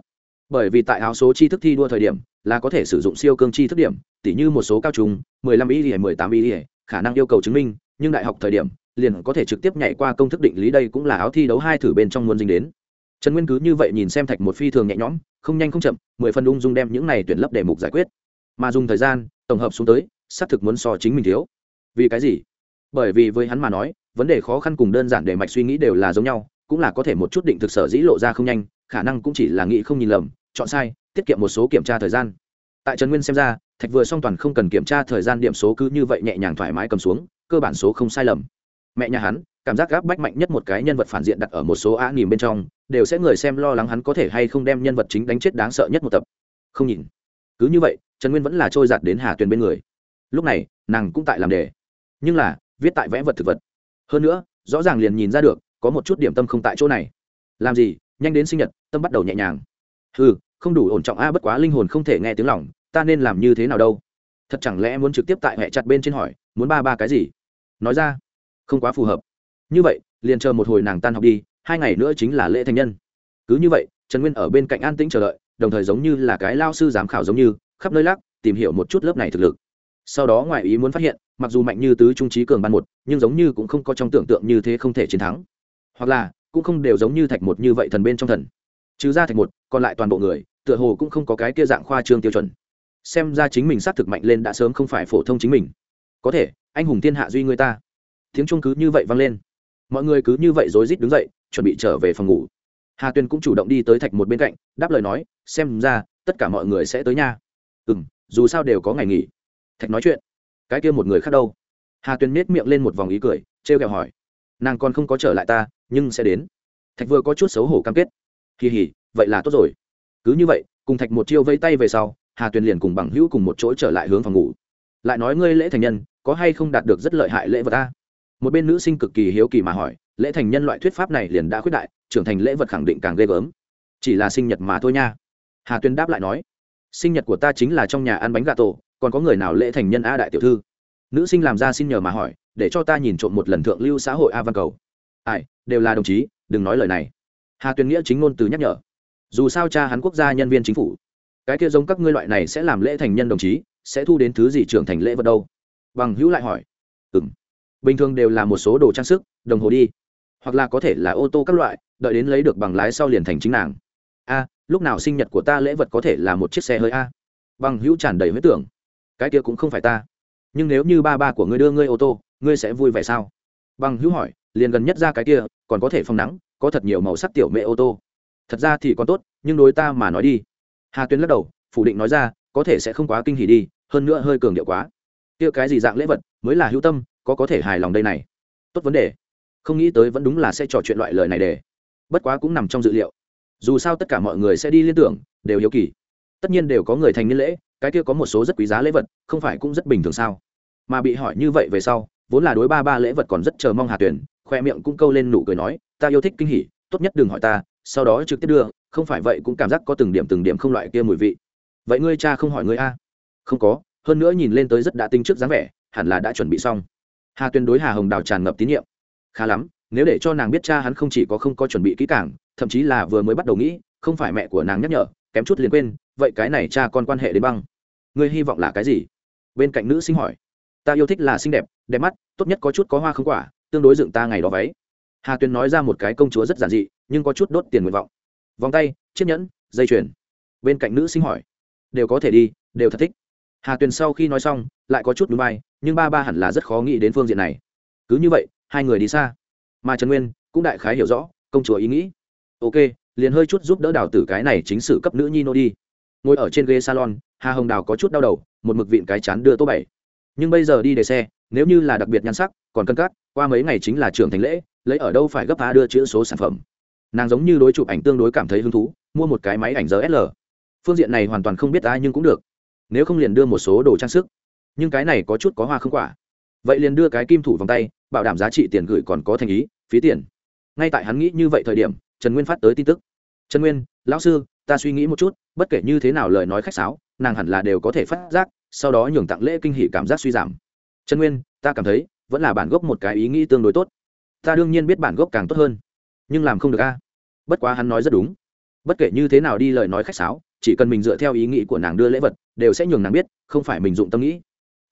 Bởi vì tại áo số tri thức thi đua thời điểm, là có thể sử dụng siêu cương chi thức điểm, tỉ như một số cao trùng 15 ý hay 18 ý ỉa khả năng yêu cầu chứng minh, nhưng đại học thời điểm, liền có thể trực tiếp nhảy qua công thức định lý đây cũng là áo thi đấu hai thử bên trong muốn dính đến trần nguyên cứ như vậy nhìn xem thạch một phi thường nhẹ nhõm, không nhanh không chậm, mười phần ung dung đem những này tuyển lấp đề mục giải quyết. Mà dùng thời gian, tổng hợp xuống tới, xác thực muốn so chính mình thiếu. Vì cái gì? Bởi vì với hắn mà nói, vấn đề khó khăn cùng đơn giản để mạch suy nghĩ đều là giống nhau, cũng là có thể một chút định thực sở dĩ lộ ra không nhanh, khả năng cũng chỉ là nghĩ không nhìn lầm, chọn sai, tiết kiệm một số kiểm tra thời gian. Tại trần nguyên xem ra, thạch vừa song toàn không cần kiểm tra thời gian điểm số cứ như vậy nhẹ nhàng thoải mái cầm xuống, cơ bản số không sai lầm. Mẹ nhà hắn cảm giác gáp bách mạnh nhất một cái nhân vật phản diện đặt ở một số á nỉm bên trong, đều sẽ người xem lo lắng hắn có thể hay không đem nhân vật chính đánh chết đáng sợ nhất một tập. Không nhìn. Cứ như vậy, trần nguyên vẫn là trôi giạt đến hà tuyền bên người. Lúc này, nàng cũng tại làm đề. Nhưng là, viết tại vẽ vật thực vật. Hơn nữa, rõ ràng liền nhìn ra được, có một chút điểm tâm không tại chỗ này. Làm gì? Nhanh đến sinh nhật, tâm bắt đầu nhẹ nhàng. Ừ không đủ ổn trọng a, bất quá linh hồn không thể nghe tiếng lòng, ta nên làm như thế nào đâu? Thật chẳng lẽ muốn trực tiếp tại hệ chặt bên trên hỏi, muốn ba ba cái gì? Nói ra, không quá phù hợp như vậy, liền chờ một hồi nàng tan học đi, hai ngày nữa chính là lễ thành nhân. Cứ như vậy, trần nguyên ở bên cạnh an tĩnh chờ đợi, đồng thời giống như là cái lao sư giám khảo giống như, khắp nơi lắc, tìm hiểu một chút lớp này thực lực. Sau đó ngoài ý muốn phát hiện, mặc dù mạnh như tứ trung trí cường ban một, nhưng giống như cũng không có trong tưởng tượng như thế không thể chiến thắng. Hoặc là, cũng không đều giống như thạch một như vậy thần bên trong thần. Trừ ra thạch một, còn lại toàn bộ người, tựa hồ cũng không có cái kia dạng khoa trương tiêu chuẩn. Xem ra chính mình xác thực mạnh lên đã sớm không phải phổ thông chính mình. Có thể, anh hùng thiên hạ duy người ta. Tiếng trung cứ như vậy vang lên mọi người cứ như vậy rối rít đứng dậy, chuẩn bị trở về phòng ngủ. Hà Tuyên cũng chủ động đi tới thạch một bên cạnh, đáp lời nói, xem ra, tất cả mọi người sẽ tới nha. Ừ m dù sao đều có ngày nghỉ. Thạch nói chuyện. Cái kia một người khác đâu? Hà Tuyên nết miệng lên một vòng ý cười t r e o kẹo hỏi. Nàng còn không có trở lại ta, nhưng sẽ đến. Thạch vừa có chút xấu hổ cam kết. Kỳ hỉ vậy là tốt rồi. Cứ như vậy, cùng thạch một chiêu vây tay về sau, hà tuyền liền cùng bằng hữu cùng một chỗ trở lại hướng phòng ngủ. Lại nói ngươi lễ thành nhân, có hay không đạt được rất lợi hại lễ vật ta? Một bên nữ sinh cực kỳ hiếu kỳ mà hỏi, lễ thành nhân loại thuyết pháp này liền đã khuyết đại, trưởng thành lễ vật khẳng định càng ghê gớm. Chỉ là sinh nhật mà thôi nha. Hà tuyên đáp lại nói, sinh nhật của ta chính là trong nhà ăn bánh gà tổ, còn có người nào lễ thành nhân a đại tiểu thư? Nữ sinh làm ra xin nhờ mà hỏi, để cho ta nhìn trộm một lần thượng lưu xã hội a văn cầu. Ai, đều là đồng chí, đừng nói lời này. Hà tuyên nghĩa chính ngôn từ nhắc nhở, dù sao cha hắn quốc gia nhân viên chính phủ, cái kia giống các ngươi loại này sẽ làm lễ thành nhân đồng chí, sẽ thu đến thứ gì trưởng thành lễ vật đâu? Bằng hữu lại hỏi ừ bình thường đều là một số đồ trang sức, đồng hồ đi. Hoặc là có thể là ô tô các loại, đợi đến lấy được bằng lái sau liền thành chính nàng. A, lúc nào sinh nhật của ta lễ vật có thể là một chiếc xe hơi a? Bằng hữu tràn đầy huyết tưởng. Cái kia cũng không phải ta. Nhưng nếu như ba ba của ngươi đưa ngươi ô tô, ngươi sẽ vui vẻ sao? Bằng hữu hỏi, liền gần nhất ra cái kia, còn có thể phong nắng, có thật nhiều màu sắc tiểu mẹ ô tô. Thật ra thì còn tốt, nhưng đối ta mà nói đi. Hà tuyến lắc đầu, phủ định nói ra, có thể sẽ không quá kinh hỉ đi, hơn nữa hơi cường điệu quá. Kia cái gì dạng lễ vật, mới là hữu tâm có có thể hài lòng đây này. Tốt vấn đề. Không nghĩ tới vẫn đúng là sẽ trò chuyện loại lời này để. Bất quá cũng nằm trong dự liệu. Dù sao tất cả mọi người sẽ đi liên tưởng, đều hiếu kỳ. Tất nhiên đều có người thành niên lễ, cái kia có một số rất quý giá lễ vật, không phải cũng rất bình thường sao? Mà bị hỏi như vậy về sau, vốn là đối ba ba lễ vật còn rất chờ mong hà tuyển khoe miệng cũng câu lên nụ cười nói, ta yêu thích kinh hỉ, tốt nhất đừng hỏi ta, sau đó trực tiếp đưa, không phải vậy cũng cảm giác có từng điểm từng điểm không loại kia mùi vị. Vậy ngươi cha không hỏi ngươi a? Không có, hơn nữa nhìn lên tới rất đã tinh trước dáng vẻ, hẳn là đã chuẩn bị xong hà tuyên đối hà hồng đào tràn ngập tín nhiệm khá lắm nếu để cho nàng biết cha hắn không chỉ có không có chuẩn bị kỹ càng thậm chí là vừa mới bắt đầu nghĩ không phải mẹ của nàng nhắc nhở kém chút liền quên vậy cái này cha con quan hệ đến băng ngươi hy vọng là cái gì bên cạnh nữ sinh hỏi ta yêu thích là xinh đẹp đẹp mắt tốt nhất có chút có hoa không quả tương đối dựng ta ngày đó váy hà tuyền nói ra một cái công chúa rất giản dị nhưng có chút đốt tiền nguyện vọng vòng tay chiếc nhẫn dây chuyền bên cạnh nữ sinh hỏi đều có thể đi đều thật thích hà tuyền sau khi nói xong, lại có chút núi bay nhưng ba ba hẳn là rất khó nghĩ đến phương diện này. Cứ như vậy, hai người đi xa. Mà trần nguyên cũng đại khái hiểu rõ công chúa ý nghĩ. Ok, liền hơi chút giúp đỡ đào tử cái này chính sự cấp nữ nhi nô đi. Ngồi ở trên ghế salon, hà hồng đào có chút đau đầu, một mực vịn cái chán đưa tô bảy. Nhưng bây giờ đi để xe, nếu như là đặc biệt nhan sắc, còn cân cắt qua mấy ngày chính là trưởng thành lễ, lấy ở đâu phải gấp phá đưa chữ số sản phẩm. Nàng giống như đối chụp ảnh tương đối cảm thấy hứng thú, mua một cái máy ảnh giờ sl phương diện này hoàn toàn không biết ai nhưng cũng được nếu không liền đưa một số đồ trang sức. Nhưng cái này có chút có hoa không quả. Vậy liền đưa cái kim thủ vòng tay, bảo đảm giá trị tiền gửi còn có thành ý, phí tiền. Ngay tại hắn nghĩ như vậy thời điểm, trần nguyên phát tới tin tức. Trần nguyên, lão sư, ta suy nghĩ một chút, bất kể như thế nào lời nói khách sáo, nàng hẳn là đều có thể phát giác, sau đó nhường tặng lễ kinh hỷ cảm giác suy giảm. Trần nguyên, ta cảm thấy, vẫn là bản gốc một cái ý nghĩ tương đối tốt. Ta đương nhiên biết bản gốc càng tốt hơn, nhưng làm không được a. Bất quá hắn nói rất đúng. Bất kể như thế nào đi lời nói khách sáo chỉ cần mình dựa theo ý nghĩ của nàng đưa lễ vật, đều sẽ nhường nàng biết, không phải mình dụng tâm nghĩ.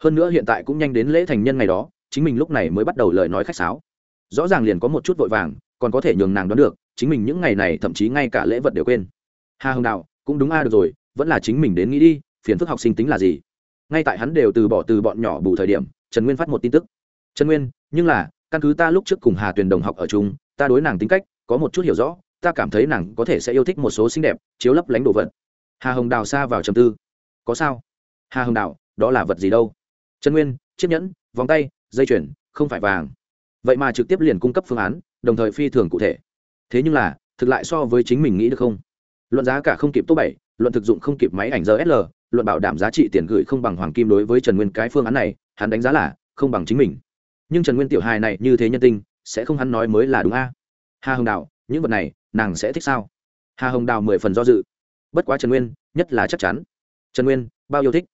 Hơn nữa hiện tại cũng nhanh đến lễ thành nhân ngày đó, chính mình lúc này mới bắt đầu lời nói khách sáo. Rõ ràng liền có một chút vội vàng, còn có thể nhường nàng đoán được, chính mình những ngày này thậm chí ngay cả lễ vật đều quên. Hà hồng đạo, cũng đúng a, được rồi, vẫn là chính mình đến nghĩ đi, phiền phức học sinh tính là gì? Ngay tại hắn đều từ bỏ từ bọn nhỏ bù thời điểm, trần nguyên phát một tin tức. Trần nguyên, nhưng là, căn cứ ta lúc trước cùng hà tuyền đồng học ở chung, ta đối nàng tính cách, có một chút hiểu rõ, ta cảm thấy nàng có thể sẽ yêu thích một số xinh đẹp, chiếu lấp lánh đồ vật hà hồng đào xa vào trầm tư. Có sao? Hà hồng đào, đó là vật gì đâu? Trần nguyên, chiếc nhẫn, vòng tay, dây chuyền, không phải vàng. Vậy mà trực tiếp liền cung cấp phương án, đồng thời phi thường cụ thể. Thế nhưng là, thực lại so với chính mình nghĩ được không? Luận giá cả không kịp top bảy, luận thực dụng không kịp máy ảnh rsl luận bảo đảm giá trị tiền gửi không bằng hoàng kim đối với trần nguyên cái phương án này, hắn đánh giá là không bằng chính mình. Nhưng trần nguyên tiểu hài này như thế nhân tinh sẽ không hắn nói mới là đúng a? Hà hồng đào, những vật này, nàng sẽ thích sao? Hà hồng đào mười phần do dự bất quá trần nguyên nhất là chắc chắn. Trần nguyên bao yêu thích?